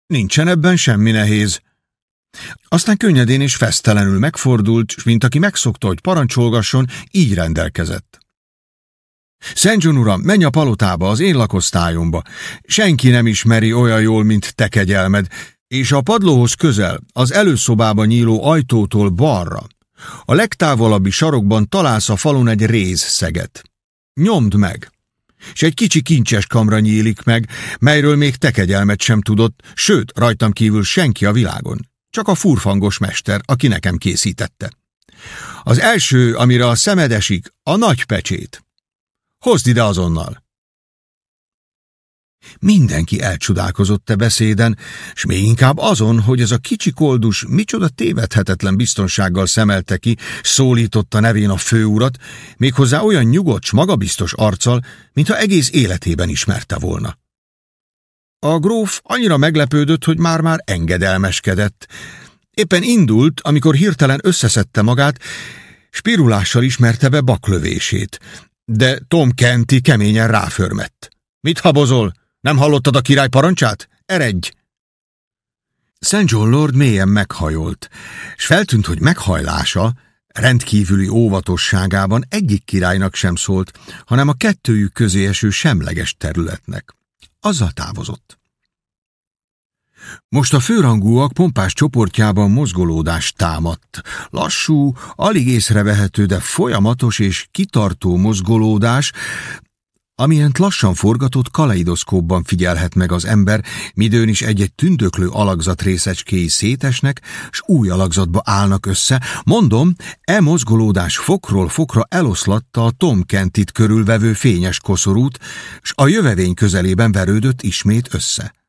Nincsen ebben semmi nehéz. Aztán könnyedén és fesztelenül megfordult, s mint aki megszokta, hogy parancsolgasson, így rendelkezett. Szent John uram, menj a palotába, az én lakosztályomba. Senki nem ismeri olyan jól, mint te kegyelmed, és a padlóhoz közel, az előszobába nyíló ajtótól balra, a legtávolabbi sarokban találsz a falun egy rézszeget. Nyomd meg! És egy kicsi kincses kamra nyílik meg, melyről még te kegyelmet sem tudott, sőt, rajtam kívül senki a világon. Csak a furfangos mester, aki nekem készítette. Az első, amire a szemed esik, a nagy pecsét. Hozd ide azonnal! Mindenki elcsodálkozott e beszéden, s még inkább azon, hogy ez a kicsi koldus micsoda tévedhetetlen biztonsággal szemelte ki, szólította nevén a főurat, méghozzá olyan nyugodt, magabiztos arccal, mintha egész életében ismerte volna. A gróf annyira meglepődött, hogy már-már engedelmeskedett. Éppen indult, amikor hirtelen összeszedte magát, spirulással ismerte be baklövését, de Tom Kenti keményen ráförmett. Mit habozol? Nem hallottad a király parancsát? Eredj! St. John Lord mélyen meghajolt, s feltűnt, hogy meghajlása rendkívüli óvatosságában egyik királynak sem szólt, hanem a kettőjük közé eső semleges területnek. Azzal távozott. Most a főrangúak pompás csoportjában mozgolódást támadt. Lassú, alig észrevehető, de folyamatos és kitartó mozgolódás, amilyent lassan forgatott kaleidoszkópban figyelhet meg az ember, midőn is egy-egy tündöklő alakzat részecskéi szétesnek, s új alakzatba állnak össze. Mondom, e mozgolódás fokról fokra eloszlatta a Tom Kentit körülvevő fényes koszorút, s a jövevény közelében verődött ismét össze.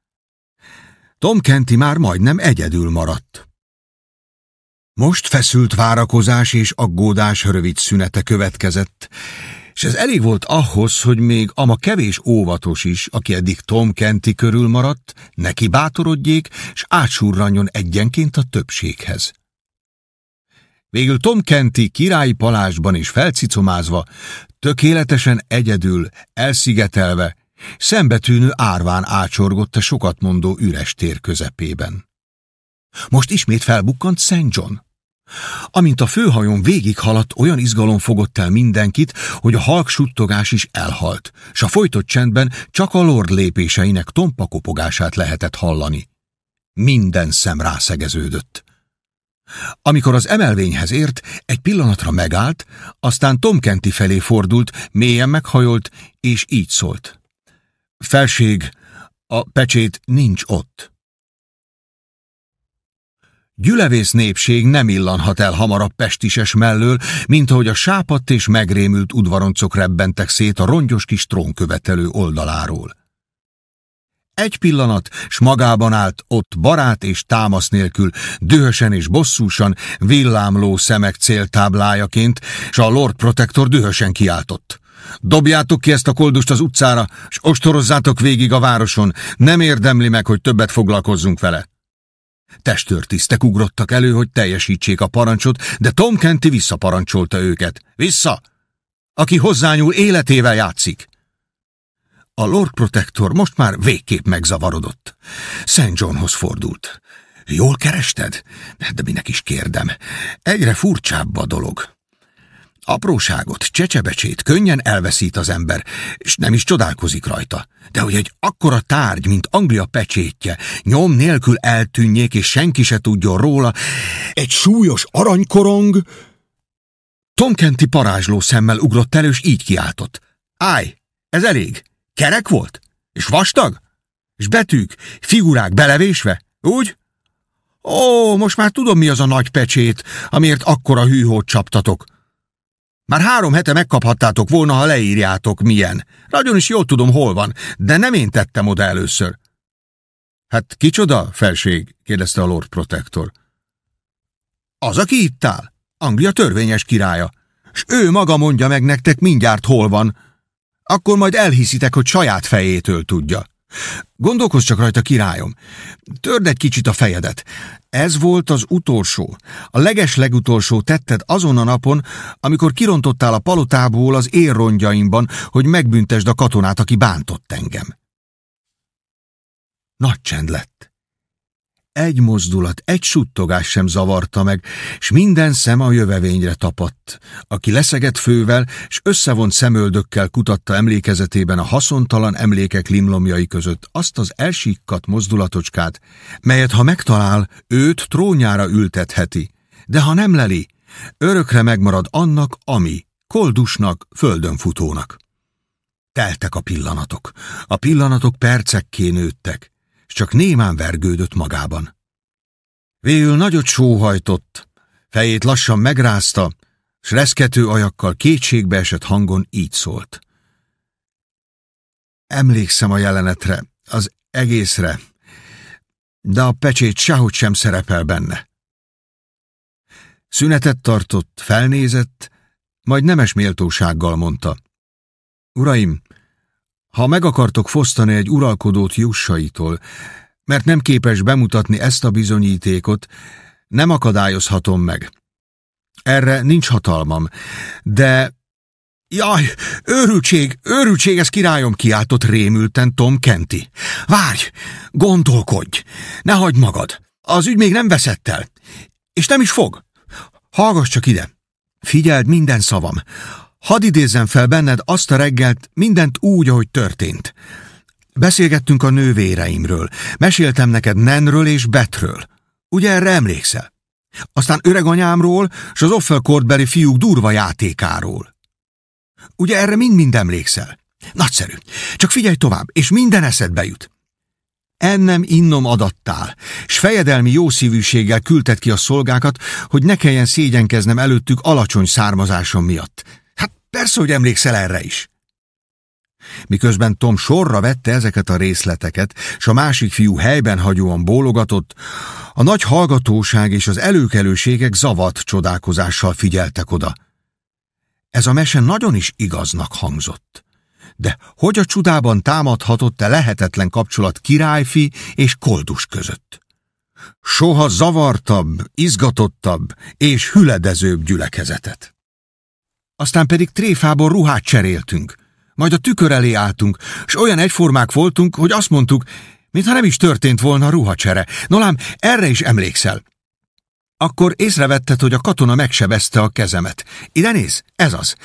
Tom Kenti már majdnem egyedül maradt. Most feszült várakozás és aggódás rövid szünete következett, és ez elég volt ahhoz, hogy még ama kevés óvatos is, aki eddig Tom Kenti körül maradt, neki bátorodjék, és átsurranjon egyenként a többséghez. Végül Tom Kenti királyi palásban is felcicomázva, tökéletesen egyedül, elszigetelve, szembetűnő árván ácsorgott a sokat mondó üres tér közepében. Most ismét felbukkant St. John. Amint a főhajón végighaladt, olyan izgalom fogott el mindenkit, hogy a halk suttogás is elhalt, s a folytott csendben csak a lord lépéseinek tompa kopogását lehetett hallani. Minden szem rászegeződött. Amikor az emelvényhez ért, egy pillanatra megállt, aztán Tom Kenti felé fordult, mélyen meghajolt, és így szólt. Felség, a pecsét nincs ott. Gyülevész népség nem illanhat el hamarabb pestises mellől, mint ahogy a sápadt és megrémült udvaroncok rebbentek szét a rongyos kis trónkövetelő oldaláról. Egy pillanat, s magában állt ott barát és támasz nélkül, dühösen és bosszúsan, villámló szemek céltáblájaként, s a Lord Protector dühösen kiáltott. Dobjátok ki ezt a koldust az utcára, s ostorozzátok végig a városon, nem érdemli meg, hogy többet foglalkozzunk vele. Testőrtisztek ugrottak elő, hogy teljesítsék a parancsot, de Tom Kenty visszaparancsolta őket. Vissza! Aki hozzányúl, életével játszik. A Lord Protector most már végképp megzavarodott. St. Johnhoz fordult. Jól kerested? De minek is kérdem. Egyre furcsább a dolog. Apróságot, csecsebecsét könnyen elveszít az ember, és nem is csodálkozik rajta. De hogy egy akkora tárgy, mint Anglia pecsétje, nyom nélkül eltűnjék, és senki se tudjon róla, egy súlyos aranykorong... Tom Kenti parázsló szemmel ugrott elő, és így kiáltott. Állj, ez elég. Kerek volt? És vastag? És betűk, figurák belevésve? Úgy? Ó, most már tudom, mi az a nagy pecsét, amiért akkora hűhót csaptatok. Már három hete megkaphattátok volna, ha leírjátok, milyen. Nagyon is jól tudom, hol van, de nem én tettem oda először. Hát kicsoda, felség? kérdezte a Lord Protector. Az, aki itt áll. Anglia törvényes királya. S ő maga mondja meg nektek mindjárt hol van. Akkor majd elhiszitek, hogy saját fejétől tudja. Gondolkozz csak rajta, királyom. Törd egy kicsit a fejedet. Ez volt az utolsó, a leges legutolsó tetted azon a napon, amikor kirontottál a palotából az érrongyaimban, hogy megbüntesd a katonát, aki bántott engem. Nagy csend lett. Egy mozdulat, egy suttogás sem zavarta meg, s minden szem a jövevényre tapadt, aki leszegett fővel, s összevont szemöldökkel kutatta emlékezetében a haszontalan emlékek limlomjai között azt az elsíkkat mozdulatocskát, melyet ha megtalál, őt trónjára ültetheti, de ha nem leli, örökre megmarad annak, ami, koldusnak, földön futónak. Teltek a pillanatok, a pillanatok percekké nőttek, csak némán vergődött magában. Végül nagyot sóhajtott, fejét lassan megrázta, s reszkető ajakkal kétségbe esett hangon így szólt. Emlékszem a jelenetre, az egészre, de a pecsét sehogy sem szerepel benne. Szünetet tartott, felnézett, majd nemes méltósággal mondta. Uraim, ha meg akartok fosztani egy uralkodót jussaitól, mert nem képes bemutatni ezt a bizonyítékot, nem akadályozhatom meg. Erre nincs hatalmam, de... Jaj, őrültség, őrültség, ez királyom, kiáltott rémülten Tom Kenti. Várj, gondolkodj, ne hagyd magad, az ügy még nem veszett el, és nem is fog. Hallgass csak ide, figyeld minden szavam, hadd idézzem fel benned azt a reggelt, mindent úgy, ahogy történt. Beszélgettünk a nővéreimről, meséltem neked Nenről és Betről. Ugye erre emlékszel? Aztán öreganyámról és az Offelkortbeli fiúk durva játékáról. Ugye erre mind-mind emlékszel? Nagyszerű. Csak figyelj tovább, és minden eszedbe jut. Ennem innom adattál, s fejedelmi jószívűséggel küldted ki a szolgákat, hogy ne kelljen szégyenkeznem előttük alacsony származásom miatt. Persze, hogy emlékszel erre is. Miközben Tom sorra vette ezeket a részleteket, s a másik fiú helyben hagyóan bólogatott, a nagy hallgatóság és az előkelőségek zavat csodálkozással figyeltek oda. Ez a mese nagyon is igaznak hangzott. De hogy a csodában támadhatott-e lehetetlen kapcsolat királyfi és koldus között? Soha zavartabb, izgatottabb és hüledezőbb gyülekezetet. Aztán pedig tréfából ruhát cseréltünk, majd a tükör elé álltunk, s olyan egyformák voltunk, hogy azt mondtuk, mintha nem is történt volna ruhacsere. Nolám, erre is emlékszel. Akkor észrevetted, hogy a katona megsebezte a kezemet. Ide néz, ez az.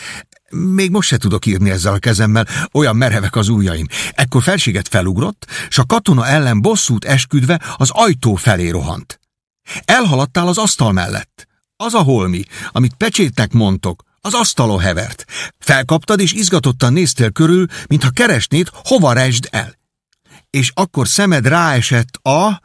Még most se tudok írni ezzel a kezemmel, olyan merevek az ujjaim. Ekkor felséget felugrott, s a katona ellen bosszút esküdve az ajtó felé rohant. Elhaladtál az asztal mellett. Az a holmi, amit pecsétnek mondtok, az asztalon hevert. Felkaptad és izgatottan néztél körül, mintha keresnéd, hova resd el. És akkor szemed ráesett a...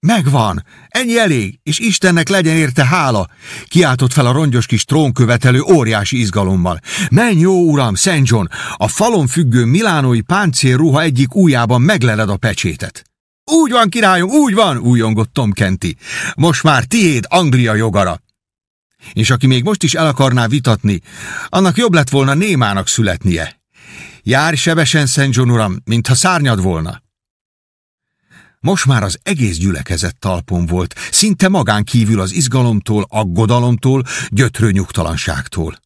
Megvan! Ennyi elég, és Istennek legyen érte hála! Kiáltott fel a rongyos kis trónkövetelő óriási izgalommal. Menj, jó uram, Szent John! A falon függő milánói páncélruha egyik ujjában megleled a pecsétet. Úgy van, királyom, úgy van, újongott Tom Kenti. Most már tiéd Anglia jogara. És aki még most is el akarná vitatni, annak jobb lett volna némának születnie. Járj sebesen, Szent John uram, mintha szárnyad volna. Most már az egész gyülekezet talpon volt, szinte magán kívül az izgalomtól, aggodalomtól, gyötrő nyugtalanságtól.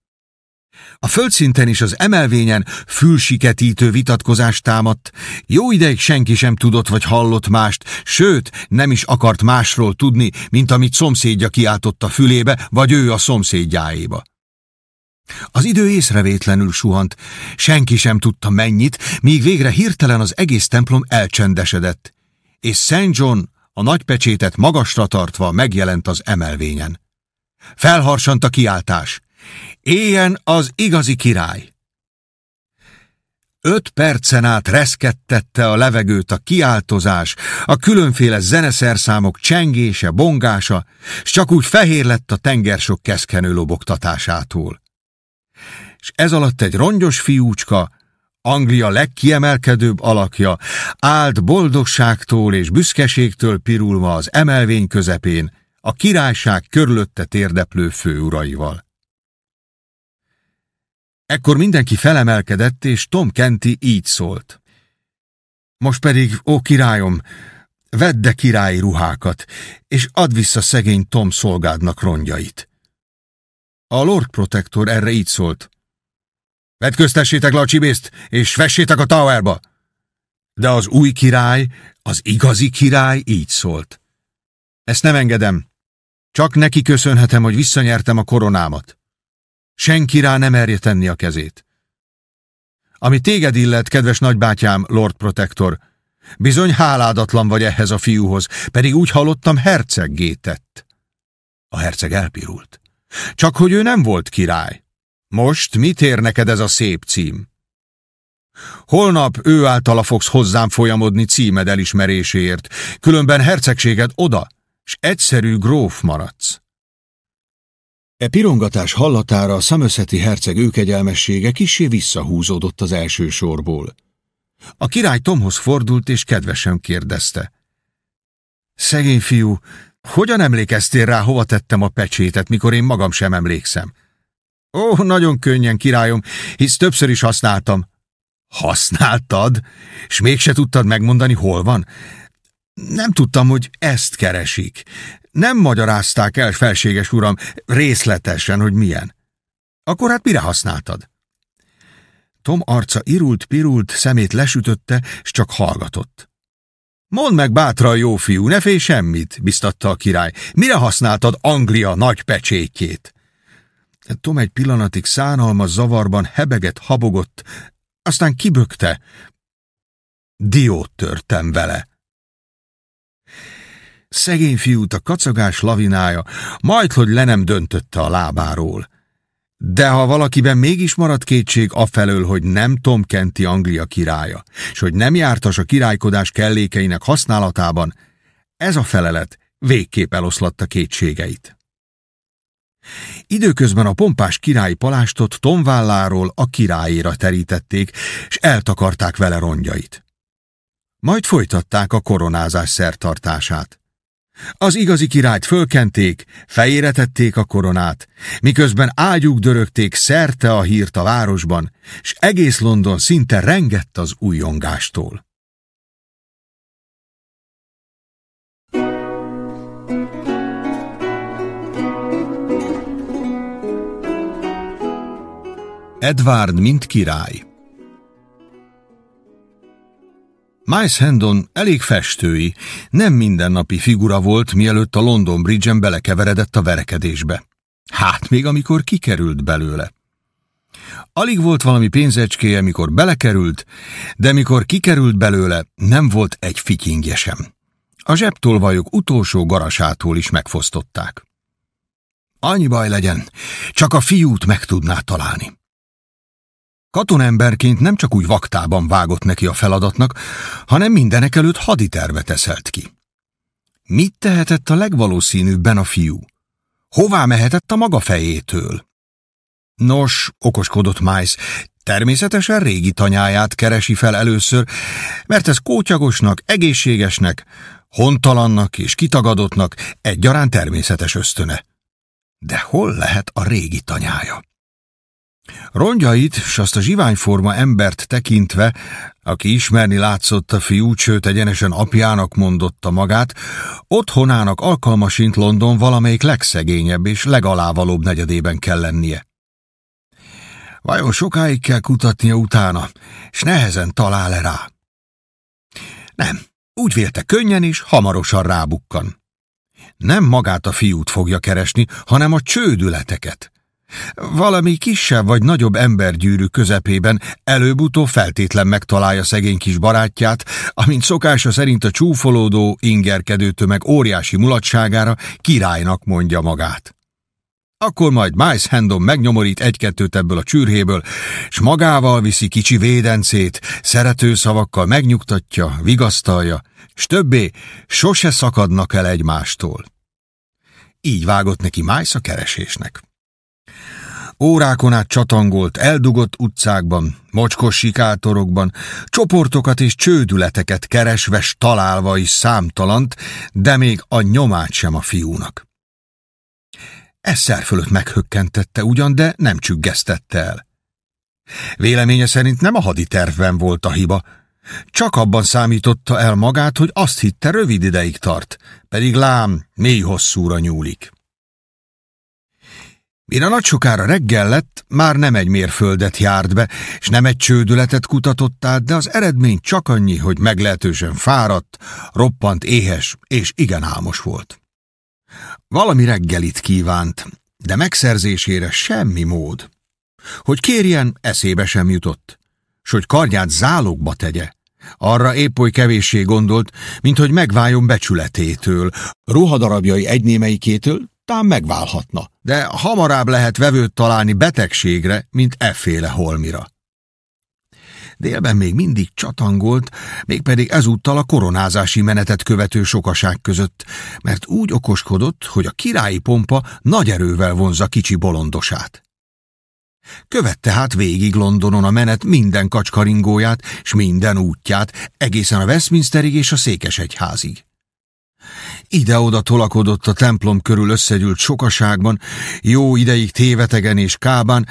A földszinten is az emelvényen fülsiketítő vitatkozást támadt, jó ideig senki sem tudott vagy hallott mást, sőt, nem is akart másról tudni, mint amit szomszédja kiáltott a fülébe, vagy ő a szomszédjáéba. Az idő észrevétlenül suhant, senki sem tudta mennyit, míg végre hirtelen az egész templom elcsendesedett, és Szent John a nagypecsétet magasra tartva megjelent az emelvényen. Felharsant a kiáltás. Éljen az igazi király! Öt percen át reszkettette a levegőt a kiáltozás, a különféle zeneszerszámok csengése, bongása, s csak úgy fehér lett a tengersok keszkenő lobogtatásától. És ez alatt egy rongyos fiúcska, Anglia legkiemelkedőbb alakja, állt boldogságtól és büszkeségtől pirulva az emelvény közepén, a királyság körülötte térdeplő főuraival. Ekkor mindenki felemelkedett, és Tom Kenti így szólt. Most pedig, ó királyom, vedd de királyi ruhákat, és add vissza szegény Tom szolgádnak rongyait. A Lord Protector erre így szólt. Vetköztessétek le a csibészt, és vessétek a towerba! De az új király, az igazi király így szólt. Ezt nem engedem. Csak neki köszönhetem, hogy visszanyertem a koronámat. Senki rá nem merje tenni a kezét. Ami téged illet, kedves nagybátyám, Lord Protector, bizony háládatlan vagy ehhez a fiúhoz, pedig úgy hallottam, herceggé tett. A herceg elpirult. Csak hogy ő nem volt király. Most mit ér neked ez a szép cím? Holnap ő általa fogsz hozzám folyamodni címed elismeréséért, különben hercegséged oda, s egyszerű gróf maradsz. E pirongatás hallatára a Somerseti herceg őkegyelmessége kissé visszahúzódott az első sorból. A király Tomhoz fordult és kedvesen kérdezte. Szegény fiú, hogyan emlékeztél rá, hova tettem a pecsétet, mikor én magam sem emlékszem? Ó, nagyon könnyen, királyom, hisz többször is használtam. Használtad? És mégse tudtad megmondani, hol van? Nem tudtam, hogy ezt keresik. Nem magyarázták el, felséges uram, részletesen, hogy milyen. Akkor hát mire használtad? Tom arca irult-pirult, szemét lesütötte, s csak hallgatott. Mondd meg bátran, jó fiú, ne félj semmit, biztatta a király. Mire használtad Anglia nagy pecsétjét? Tom egy pillanatig szánalmas zavarban hebegett, habogott, aztán kibökte. Diót törtem vele. Szegény fiút a kacagás lavinája, majd hogy le nem döntötte a lábáról. De ha valakiben mégis maradt kétség afelől, hogy nem Tom Kenti Anglia királya, és hogy nem jártas a királykodás kellékeinek használatában, ez a felelet végképp eloszlatta kétségeit. Időközben a pompás királyi palástot Tom válláról a királyéra terítették, és eltakarták vele rongyait. Majd folytatták a koronázás szertartását. Az igazi királyt fölkenték, fejére tették a koronát, miközben ágyuk dörögték szerte a hírt a városban, s egész London szinte rengett az újongástól. Edward mint király Miles Hendon elég festői, nem mindennapi figura volt, mielőtt a London Bridge-en belekeveredett a verekedésbe. Hát még amikor kikerült belőle. Alig volt valami pénzecskéje, mikor belekerült, de mikor kikerült belőle, nem volt egy fityingje sem. A zsebtolvajok utolsó garasától is megfosztották. Annyi baj legyen, csak a fiút meg tudná találni. Katonemberként nem csak úgy vaktában vágott neki a feladatnak, hanem mindenek előtt haditervet eszelt ki. Mit tehetett a legvalószínűbben a fiú? Hová mehetett a maga fejétől? Nos, okoskodott Miles, természetesen régi tanyáját keresi fel először, mert ez kótyagosnak, egészségesnek, hontalannak és kitagadottnak egyaránt természetes ösztöne. De hol lehet a régi tanyája? Rongyait, s azt a zsiványforma embert tekintve, aki ismerni látszott a fiú, sőt egyenesen apjának mondotta magát, otthonának alkalmasint London valamelyik legszegényebb és legalávalóbb negyedében kell lennie. Vajon sokáig kell kutatnia utána, és nehezen talál-e rá? Nem, úgy vélte könnyen és hamarosan rábukkan. Nem magát a fiút fogja keresni, hanem a csődületeket. Valami kisebb vagy nagyobb embergyűrű közepében előbb-utóbb feltétlen megtalálja szegény kis barátját, amint szokása szerint a csúfolódó, ingerkedő tömeg óriási mulatságára királynak mondja magát. Akkor majd Mice Handon megnyomorít egy-kettőt ebből a csürhéből, s magával viszi kicsi védencét, szerető szavakkal megnyugtatja, vigasztalja, s többé sose szakadnak el egymástól. Így vágott neki Mice a keresésnek. Órákon át csatangolt, eldugott utcákban, mocskos sikátorokban, csoportokat és csődületeket keresve, találva is számtalant, de még a nyomát sem a fiúnak. Eszer fölött meghökkentette ugyan, de nem csüggesztette el. Véleménye szerint nem a haditervben volt a hiba, csak abban számította el magát, hogy azt hitte rövid ideig tart, pedig lám mély hosszúra nyúlik. Mire nagy sokára reggel lett, már nem egy mérföldet járt be, és nem egy csődületet kutatott át, de az eredmény csak annyi, hogy meglehetősen fáradt, roppant éhes és igen álmos volt. Valami reggelit kívánt, de megszerzésére semmi mód. Hogy kérjen, eszébe sem jutott, s hogy kardját zálogba tegye. Arra épp oly kevéssé gondolt, mint hogy megváljon becsületétől, ruhadarabjai egynémeikétől, tám megválhatna, de hamarabb lehet vevőt találni betegségre, mint efféle holmira. Délben még mindig csatangolt, mégpedig ezúttal a koronázási menetet követő sokaság között, mert úgy okoskodott, hogy a királyi pompa nagy erővel vonza kicsi bolondosát. Követte hát végig Londonon a menet minden kacskaringóját, s minden útját, egészen a Westminsterig és a Székesegyházig. Ide-oda tolakodott a templom körül összegyűlt sokaságban, jó ideig tévetegen és kábán,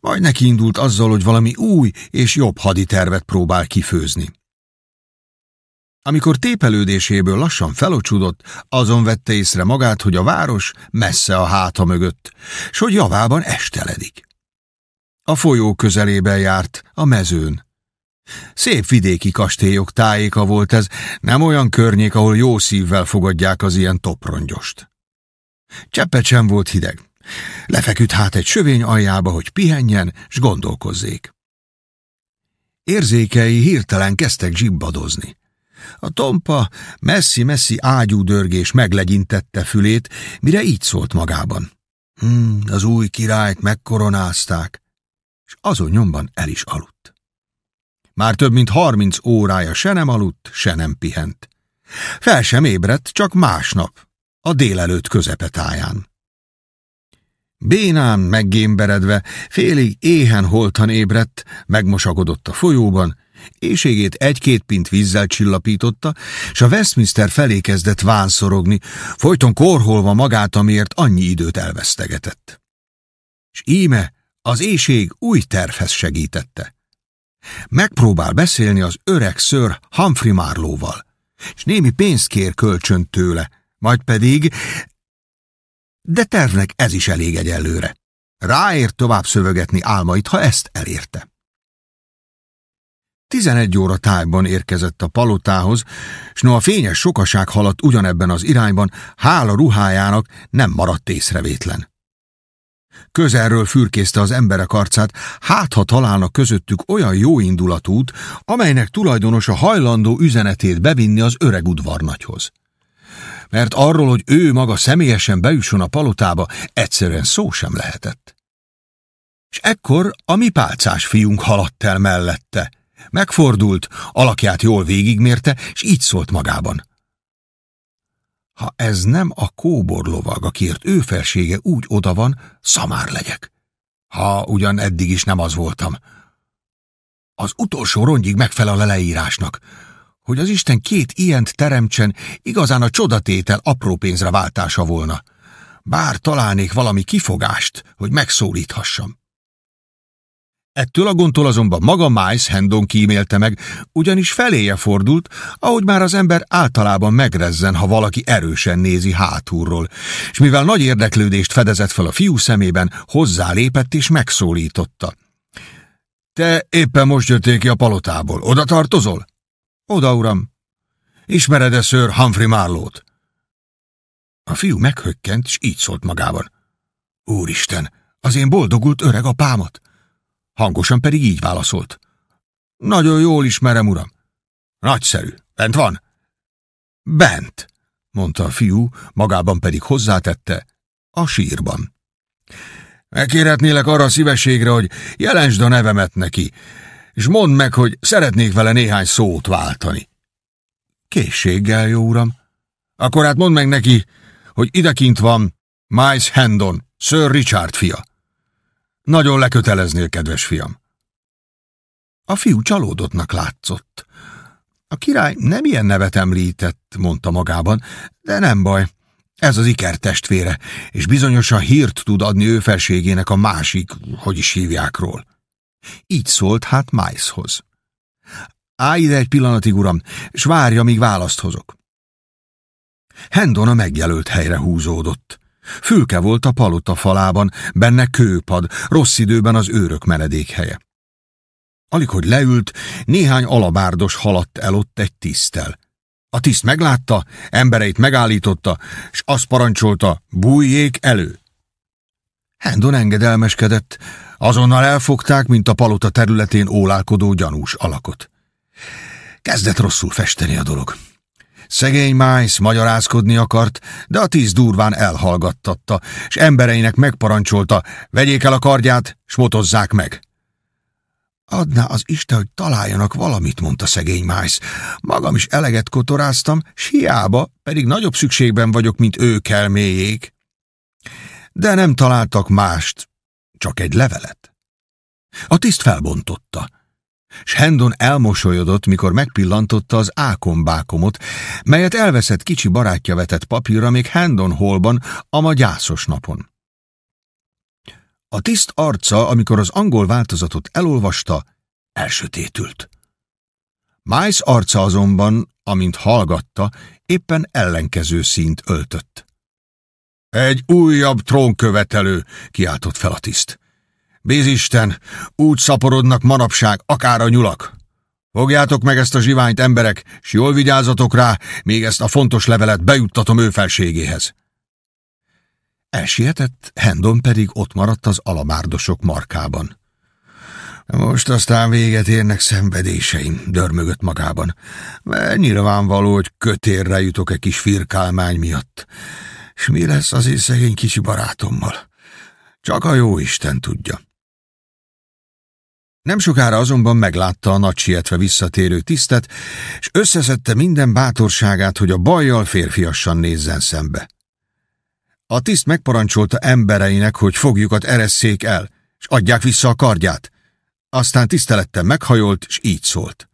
majd neki indult azzal, hogy valami új és jobb haditervet próbál kifőzni. Amikor tépelődéséből lassan felocsudott, azon vette észre magát, hogy a város messze a háta mögött, s hogy javában esteledik. A folyó közelében járt, a mezőn. Szép vidéki kastélyok tájéka volt ez, nem olyan környék, ahol jó szívvel fogadják az ilyen toprongyost. Cseppet sem volt hideg. Lefeküdt hát egy sövény aljába, hogy pihenjen, s gondolkozzék. Érzékei hirtelen kezdtek zsibbadozni. A tompa messzi-messzi ágyúdörgés meglegyintette fülét, mire így szólt magában. Hmm, az új királyt megkoronázták, és azon nyomban el is aludt. Már több mint harminc órája se nem aludt, se nem pihent. Fel sem ébredt, csak másnap, a délelőtt közepetáján. Bénán meggémberedve, félig éhen holtan ébredt, megmosagodott a folyóban, éjségét egy-két pint vízzel csillapította, s a Westminster felé kezdett vánszorogni, folyton korholva magát, amiért annyi időt elvesztegetett. És íme az éjség új tervhez segítette. Megpróbál beszélni az öreg ször Humphrey Marlóval, és némi pénzt kér kölcsön tőle, majd pedig... De tervnek ez is elég egyelőre. Ráért tovább szövegetni álmait, ha ezt elérte. Tizenegy óra tájban érkezett a palotához, s no a fényes sokaság haladt ugyanebben az irányban, hála ruhájának nem maradt észrevétlen. Közelről fürkészte az emberek arcát, hát ha találnak közöttük olyan jó indulatút, amelynek tulajdonosa hajlandó üzenetét bevinni az öreg udvarnagyhoz. Mert arról, hogy ő maga személyesen bejusson a palotába, egyszerűen szó sem lehetett. És ekkor a mi pálcás fiunk haladt el mellette. Megfordult, alakját jól végigmérte, és így szólt magában. Ha ez nem a kóborlovag, akiért ő felsége úgy oda van, szamár legyek. Ha ugyan eddig is nem az voltam. Az utolsó rongyig megfelel a leírásnak, hogy az Isten két ilyent teremtsen, igazán a csodatétel apró pénzre váltása volna. Bár találnék valami kifogást, hogy megszólíthassam. Ettől a gondtól azonban maga Miles Hendon kímélte meg, ugyanis feléje fordult, ahogy már az ember általában megrezzen, ha valaki erősen nézi hátulról, és mivel nagy érdeklődést fedezett fel a fiú szemében, hozzálépett és megszólította. Te éppen most jöttél ki a palotából. Oda tartozol? Oda, uram. Ismered-e ször Humphrey Marlót? A fiú meghökkent, és így szólt magában. Úristen, az én boldogult öreg apámat! Hangosan pedig így válaszolt. Nagyon jól ismerem, uram. Nagyszerű. Bent van? Bent, mondta a fiú, magában pedig hozzátette, a sírban. Megkérhetnélek arra a szívességre, hogy jelensd a nevemet neki, és mondd meg, hogy szeretnék vele néhány szót váltani. Készséggel, jó uram. Akkor hát mondd meg neki, hogy idekint van Miles Hendon, Sir Richard fia. Nagyon leköteleznél, kedves fiam. A fiú csalódottnak látszott. A király nem ilyen nevet említett, mondta magában, de nem baj. Ez az iker testvére, és bizonyosan hírt tud adni ő felségének a másik, hogy is hívjákról. Így szólt hát Mileshoz. Állj ide egy pillanatig, uram, és várja, míg választ hozok. Hendon a megjelölt helyre húzódott. Fülke volt a palota falában, benne kőpad, rossz időben az őrök menedékhelye. Alig, hogy leült, néhány alabárdos haladt el ott egy tisztel. A tiszt meglátta, embereit megállította, és azt parancsolta, bújjék elő. Hendon engedelmeskedett, azonnal elfogták, mint a palota területén ólálkodó gyanús alakot. Kezdett rosszul festeni a dolog. Szegény Miles magyarázkodni akart, de a tíz durván elhallgattatta, és embereinek megparancsolta, vegyék el a kardját, s motozzák meg. Adná az Isten, hogy találjanak valamit, mondta szegény Májsz. Magam is eleget kotoráztam, s hiába, pedig nagyobb szükségben vagyok, mint ők elmélyék. De nem találtak mást, csak egy levelet. A tiszt felbontotta, s Hendon elmosolyodott, mikor megpillantotta az ákombákomot, melyet elveszett kicsi barátja vetett papírra még Hendon holban a ma gyászos napon. A tiszt arca, amikor az angol változatot elolvasta, elsötétült. Mice arca azonban, amint hallgatta, éppen ellenkező színt öltött. Egy újabb trónkövetelő, kiáltott fel a tiszt. Bízisten, úgy szaporodnak manapság akár a nyulak. Fogjátok meg ezt a zsiványt, emberek, s jól vigyázzatok rá, még ezt a fontos levelet bejuttatom ő felségéhez. Elsietett, Hendon pedig ott maradt az alamárdosok markában. Most aztán véget érnek szenvedéseim, dörmögött magában. Mert nyilvánvaló, hogy kötérre jutok egy kis firkálmány miatt. És mi lesz az én szegény kicsi barátommal? Csak a jó Isten tudja. Nem sokára azonban meglátta a nagy sietve visszatérő tisztet, és összeszedte minden bátorságát, hogy a bajjal férfiassan nézzen szembe. A tiszt megparancsolta embereinek, hogy fogjukat eresszék el, és adják vissza a kardját. Aztán tisztelettel meghajolt, és így szólt.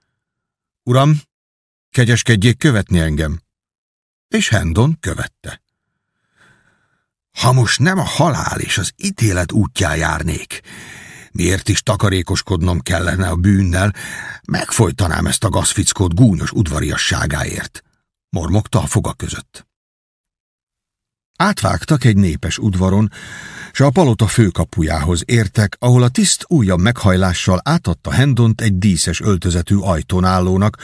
Uram, kegyeskedjék követni engem. És Hendon követte. Ha most nem a halál és az ítélet útján járnék, miért is takarékoskodnom kellene a bűnnel, megfojtanám ezt a gazfickót gúnyos udvariasságáért, mormogta a foga között. Átvágtak egy népes udvaron, s a palota főkapujához értek, ahol a tiszt újabb meghajlással átadta Hendont egy díszes öltözetű ajtónállónak,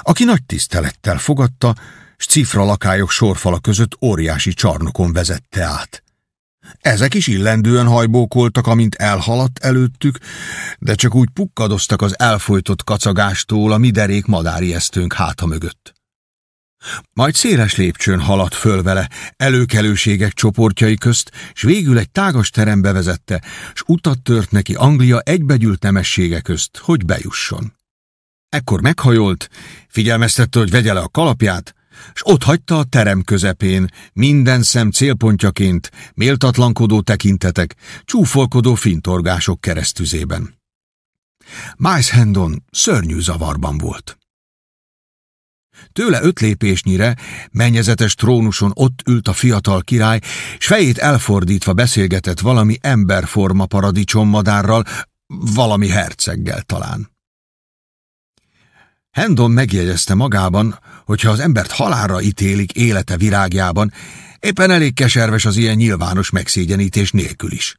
aki nagy tisztelettel fogadta, s cifra lakályok sorfala között óriási csarnokon vezette át. Ezek is illendően hajbókoltak, amint elhaladt előttük, de csak úgy pukkadoztak az elfolytott kacagástól a mi derék madáriesztőnk háta mögött. Majd széles lépcsőn haladt föl vele, előkelőségek csoportjai közt, s végül egy tágas terembe vezette, s utat tört neki Anglia egybegyűlt nemessége közt, hogy bejusson. Ekkor meghajolt, figyelmeztette, hogy vegye le a kalapját, s ott hagyta a terem közepén, minden szem célpontjaként, méltatlankodó tekintetek, csúfolkodó fintorgások keresztüzében. Miles Hendon szörnyű zavarban volt. Tőle öt lépésnyire, mennyezetes trónuson ott ült a fiatal király, s fejét elfordítva beszélgetett valami emberforma paradicsommadárral, valami herceggel talán. Hendon megjegyezte magában, hogyha az embert halálra ítélik élete virágjában, éppen elég keserves az ilyen nyilvános megszégyenítés nélkül is.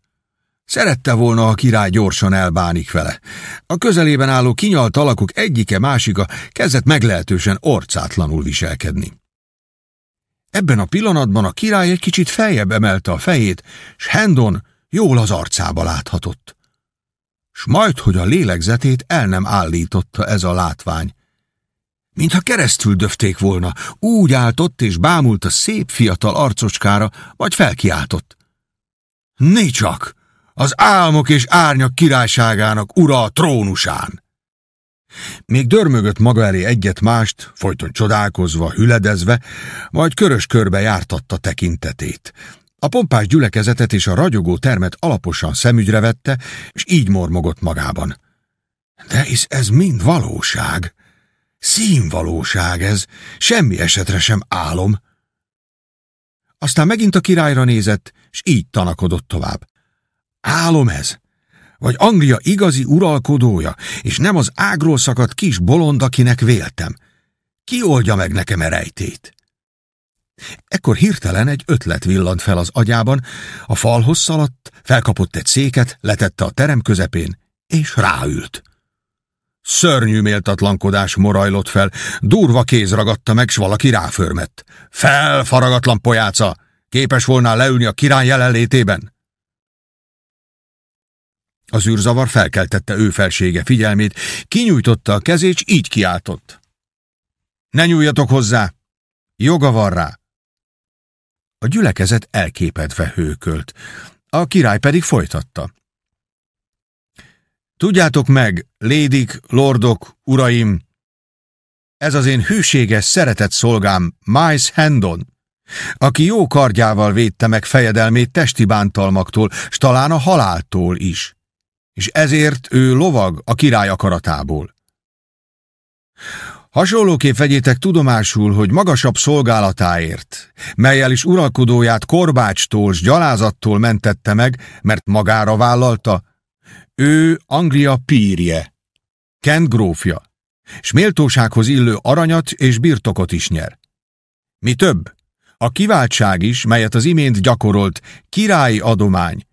Szerette volna, ha király gyorsan elbánik vele. A közelében álló kinyalt alakok egyike másika kezdett meglehetősen orcátlanul viselkedni. Ebben a pillanatban a király egy kicsit feljebb emelte a fejét, s Hendon jól az arcába láthatott. S majd, hogy a lélegzetét el nem állította ez a látvány. Mintha keresztül döfték volna, úgy állt ott és bámult a szép fiatal arcocskára, vagy felkiáltott. Né csak! az álmok és árnyak királyságának ura a trónusán. Még dörmögött maga elé egyet-mást, folyton csodálkozva, hüledezve, majd körös körbe jártatta tekintetét. A pompás gyülekezetet és a ragyogó termet alaposan szemügyre vette, és így mormogott magában. De hisz ez mind valóság. Színvalóság ez, semmi esetre sem álom. Aztán megint a királyra nézett, és így tanakodott tovább. Álom ez? Vagy Anglia igazi uralkodója, és nem az ágról szakadt kis bolond, akinek véltem? Ki oldja meg nekem erejtét? Ekkor hirtelen egy ötlet villant fel az agyában, a falhoz szaladt, felkapott egy széket, letette a terem közepén, és ráült. Szörnyű méltatlankodás morajlott fel, durva kéz ragadta meg, s valaki ráförmett. Fel, faragatlan pojáca! Képes volnál leülni a király jelenlétében? Az űrzavar felkeltette ő felsége figyelmét, kinyújtotta a kezét, és így kiáltott. Ne nyúljatok hozzá! Joga van rá! A gyülekezet elképedve hőkölt, a király pedig folytatta. Tudjátok meg, lédik, lordok, uraim, ez az én hűséges, szeretett szolgám, Miles Hendon, aki jó kardjával védte meg fejedelmét testi bántalmaktól, s talán a haláltól is. És ezért ő lovag a király akaratából. Hasonlóképp vegyétek tudomásul, hogy magasabb szolgálatáért, melyel is uralkodóját korbácstól s gyalázattól mentette meg, mert magára vállalta, ő Anglia pírje, Kent grófja, s méltósághoz illő aranyat és birtokot is nyer. Mi több, a kiváltság is, melyet az imént gyakorolt, királyi adomány,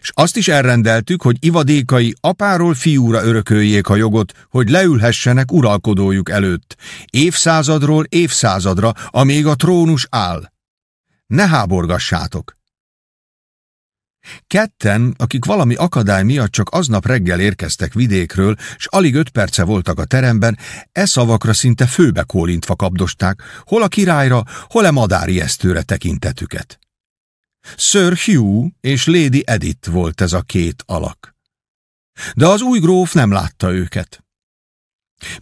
és azt is elrendeltük, hogy ivadékai apáról fiúra örököljék a jogot, hogy leülhessenek uralkodójuk előtt, évszázadról évszázadra, amíg a trónus áll. Ne háborgassátok! Ketten, akik valami akadály miatt csak aznap reggel érkeztek vidékről, s alig öt perce voltak a teremben, e szavakra szinte főbe kólintva kapdosták, hol a királyra, hol a madári esztőre tekintetüket. Sir Hugh és Lady Edith volt ez a két alak. De az új gróf nem látta őket.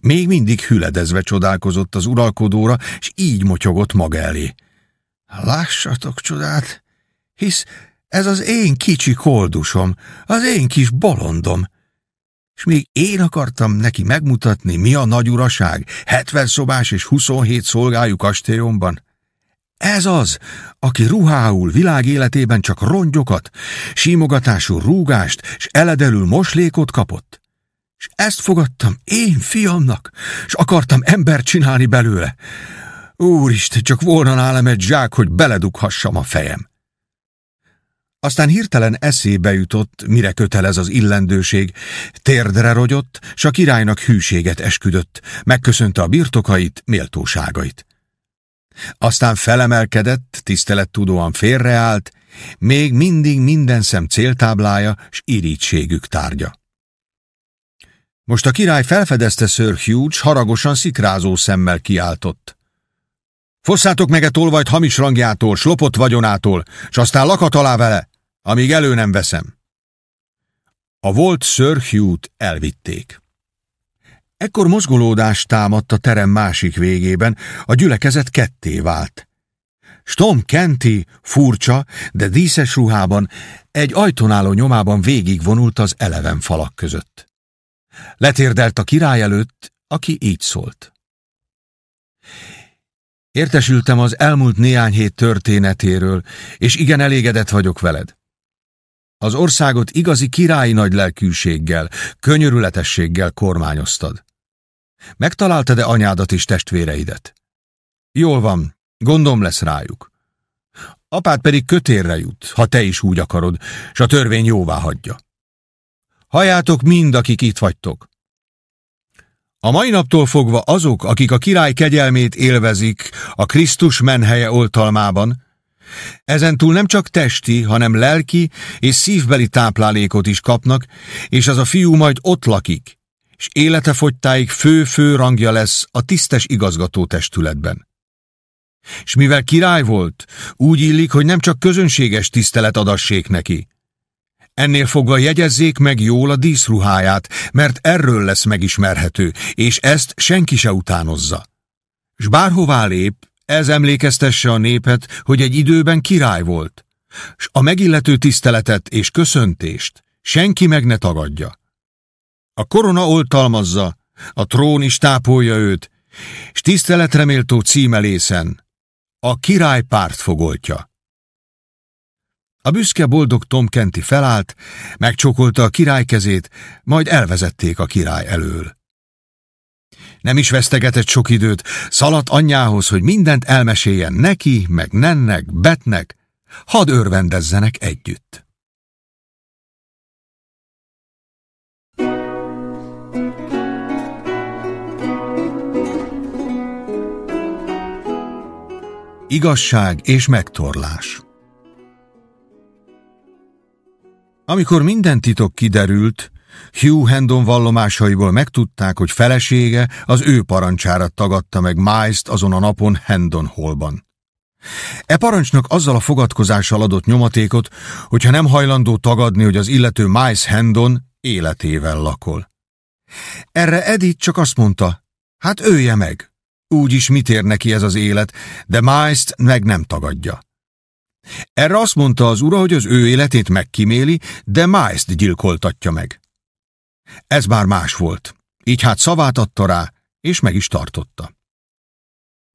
Még mindig hüledezve csodálkozott az uralkodóra, és így motyogott maga elé. Lássatok csodát, hisz ez az én kicsi koldusom, az én kis bolondom. És még én akartam neki megmutatni, mi a nagy uraság, 70 szobás és 27 szolgájú kastélyomban. Ez az, aki ruhául világ életében csak rongyokat, símogatású rúgást és eledelül moslékot kapott. És ezt fogadtam én fiamnak, és akartam embert csinálni belőle. Úristen, csak volna nálam egy zsák, hogy beledughassam a fejem. Aztán hirtelen eszébe jutott, mire kötelez az illendőség, térdre rogyott, s a királynak hűséget esküdött, megköszönte a birtokait, méltóságait. Aztán felemelkedett, tisztelettudóan félreállt, még mindig minden szem céltáblája s irítségük tárgya. Most a király felfedezte Sir Hugh, haragosan szikrázó szemmel kiáltott. Fosszátok meg e tolvajt hamis rangjától, slopott vagyonától, s aztán lakat alá vele, amíg elő nem veszem. A volt Sir Hugh-t elvitték. Ekkor mozgolódás támadt a terem másik végében, a gyülekezet ketté vált. Stom Kenti furcsa, de díszes ruhában egy ajtónáló nyomában végigvonult az eleven falak között. Letérdelt a király előtt, aki így szólt. Értesültem az elmúlt néhány hét történetéről, és igen elégedett vagyok veled. Az országot igazi királyi nagy lelkűséggel, könyörületességgel kormányoztad. Megtaláltad-e anyádat és testvéreidet? Jól van, gondom lesz rájuk. Apád pedig kötérre jut, ha te is úgy akarod, s a törvény jóvá hagyja. Hajátok mind, akik itt vagytok. A mai naptól fogva azok, akik a király kegyelmét élvezik a Krisztus menhelye oltalmában, Ezentúl nem csak testi, hanem lelki és szívbeli táplálékot is kapnak, és az a fiú majd ott lakik, és élete fogytáig fő-fő rangja lesz a tisztes igazgató testületben. És mivel király volt, úgy illik, hogy nem csak közönséges tisztelet adassék neki. Ennél fogva jegyezzék meg jól a díszruháját, mert erről lesz megismerhető, és ezt senki se utánozza. S bárhová lép, ez emlékeztesse a népet, hogy egy időben király volt, s a megillető tiszteletet és köszöntést senki meg ne tagadja. A korona oltalmazza, a trón is tápolja őt, s tiszteletreméltó címelészen a király pártfogoltja. A büszke boldog Tom Kenti felállt, megcsókolta a király kezét, majd elvezették a király elől. Nem is vesztegetett sok időt, szaladt anyjához, hogy mindent elmeséljen neki, meg nennek, betnek, hadd örvendezzenek együtt. Igazság és megtorlás. Amikor minden titok kiderült, Hugh Hendon vallomásaiból megtudták, hogy felesége az ő parancsára tagadta meg Miles-t azon a napon Hendon Hallban. E parancsnak azzal a fogadkozással adott nyomatékot, hogyha nem hajlandó tagadni, hogy az illető Miles Hendon, életével lakol. Erre Edith csak azt mondta, hát ője meg. Úgyis mit ér neki ez az élet, de miles meg nem tagadja. Erre azt mondta az ura, hogy az ő életét megkiméli, de miles gyilkoltatja meg. Ez már más volt, így hát szavát adta rá, és meg is tartotta.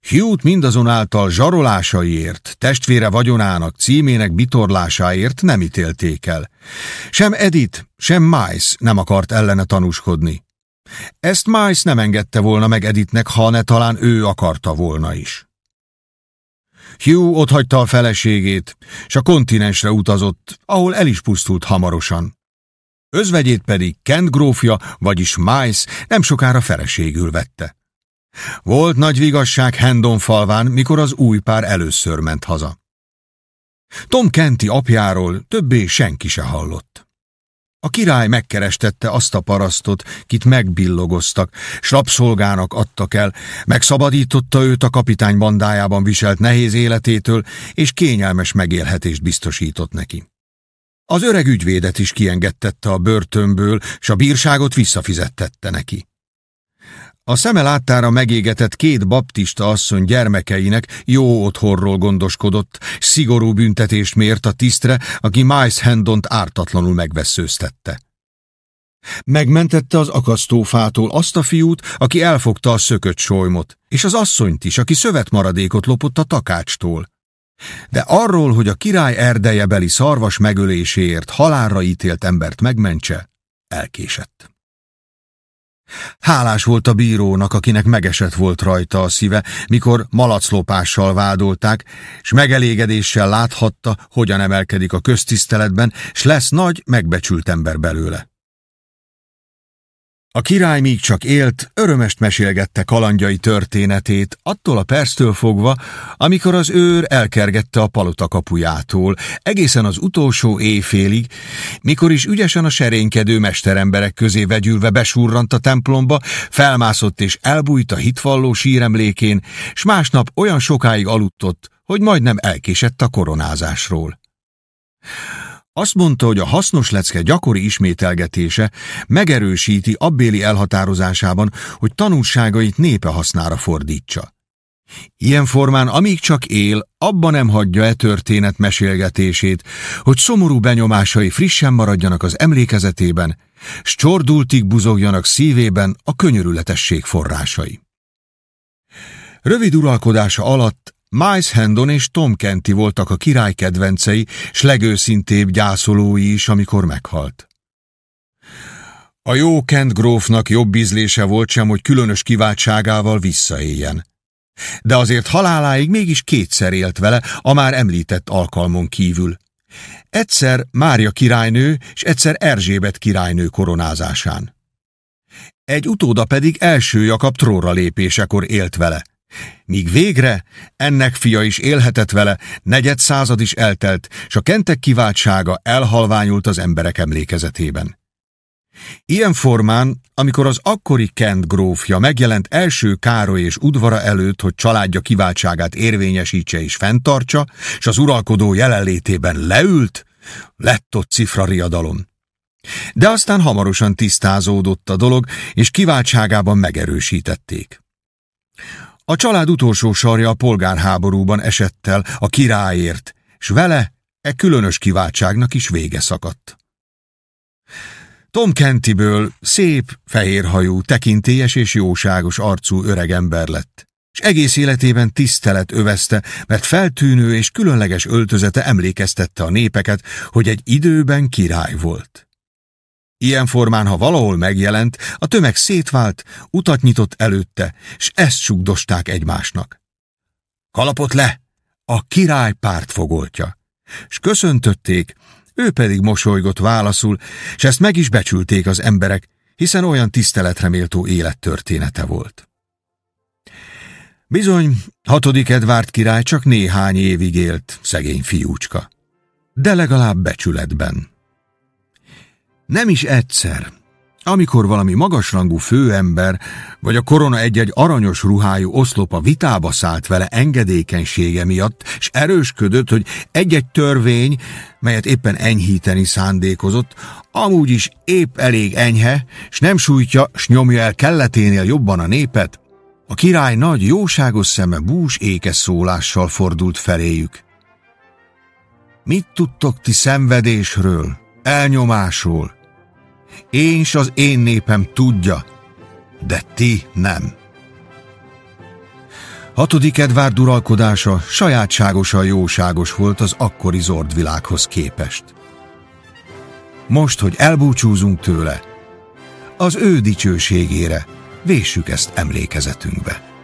Hugh mindazonáltal zsarolásaiért, testvére vagyonának, címének bitorlásáért nem ítélték el. Sem Edith, sem Mice nem akart ellene tanúskodni. Ezt Mice nem engedte volna meg Edithnek, ha ne talán ő akarta volna is. Hugh otthagyta a feleségét, s a kontinensre utazott, ahol el is pusztult hamarosan. Özvegyét pedig Kent grófja, vagyis Mice nem sokára feleségül vette. Volt nagy vigasság Hendon falván, mikor az új pár először ment haza. Tom Kenti apjáról többé senki se hallott. A király megkerestette azt a parasztot, kit megbillogoztak, s rabszolgának adtak el, megszabadította őt a kapitány bandájában viselt nehéz életétől, és kényelmes megélhetést biztosított neki. Az öreg ügyvédet is kiengedtette a börtönből, s a bírságot visszafizettette neki. A szeme láttára megégetett két baptista asszony gyermekeinek jó otthonról gondoskodott, szigorú büntetést mért a tisztre, aki Miles Hendont ártatlanul megveszőztette. Megmentette az akasztófától azt a fiút, aki elfogta a szökött solymot, és az asszonyt is, aki szövetmaradékot lopott a takácstól. De arról, hogy a király erdejebeli szarvas megöléséért halálra ítélt embert megmentse, elkésett. Hálás volt a bírónak, akinek megesett volt rajta a szíve, mikor malaclopással vádolták, s megelégedéssel láthatta, hogyan emelkedik a köztiszteletben, s lesz nagy, megbecsült ember belőle. A király míg csak élt, örömest mesélgette kalandjai történetét, attól a perctől fogva, amikor az őr elkergette a palota kapujától, egészen az utolsó éjfélig, mikor is ügyesen a serénykedő mesteremberek közé vegyülve besurrant a templomba, felmászott és elbújt a hitvalló síremlékén, s másnap olyan sokáig aludtott, hogy majdnem elkésett a koronázásról. Azt mondta, hogy a hasznos lecke gyakori ismételgetése megerősíti abbéli elhatározásában, hogy tanulságait népe hasznára fordítsa. Ilyen formán, amíg csak él, abban nem hagyja e történet mesélgetését, hogy szomorú benyomásai frissen maradjanak az emlékezetében, s csordultig buzogjanak szívében a könyörületesség forrásai. Rövid uralkodása alatt Miles Hendon és Tom Kenty voltak a király kedvencei, s legőszintébb gyászolói is, amikor meghalt. A jó Kent grófnak jobb ízlése volt sem, hogy különös kiváltságával visszaéljen. De azért haláláig mégis kétszer élt vele, a már említett alkalmon kívül. Egyszer Mária királynő, és egyszer Erzsébet királynő koronázásán. Egy utóda pedig első Jakab tróra lépésekor élt vele. Míg végre ennek fia is élhetett vele, negyed század is eltelt, s a kentek kiváltsága elhalványult az emberek emlékezetében. Ilyen formán, amikor az akkori Kent grófja megjelent első Károly és udvara előtt, hogy családja kiváltságát érvényesítse és fenntartsa, s az uralkodó jelenlétében leült, lett ott cifra riadalom. De aztán hamarosan tisztázódott a dolog, és kiváltságában megerősítették. A család utolsó sarja a polgárháborúban esett el a királyért, s vele e különös kiváltságnak is vége szakadt. Tom Kentiből szép, fehérhajú, tekintélyes és jóságos arcú öregember lett, és egész életében tisztelet övezte, mert feltűnő és különleges öltözete emlékeztette a népeket, hogy egy időben király volt. Ilyen formán, ha valahol megjelent, a tömeg szétvált, utat nyitott előtte, s ezt sugdosták egymásnak. Kalapot le! A király pártfogoltja. S köszöntötték, ő pedig mosolygott válaszul, s ezt meg is becsülték az emberek, hiszen olyan tiszteletreméltó élettörténete volt. Bizony, hatodik Edvárd király csak néhány évig élt, szegény fiúcska. De legalább becsületben. Nem is egyszer. Amikor valami magasrangú főember, vagy a korona egy-egy aranyos ruhájú oszlopa vitába szállt vele engedékenysége miatt, és erősködött, hogy egy-egy törvény, melyet éppen enyhíteni szándékozott, amúgy is épp elég enyhe, s nem sújtja, s nyomja el kelleténél jobban a népet, a király nagy, jóságos szeme bús ékes szólással fordult feléjük. Mit tudtok ti szenvedésről, elnyomásról, én s az én népem tudja, de ti nem. Hatodik Edvárd uralkodása sajátságosan jóságos volt az akkori zordvilághoz képest. Most, hogy elbúcsúzunk tőle, az ő dicsőségére vésük ezt emlékezetünkbe.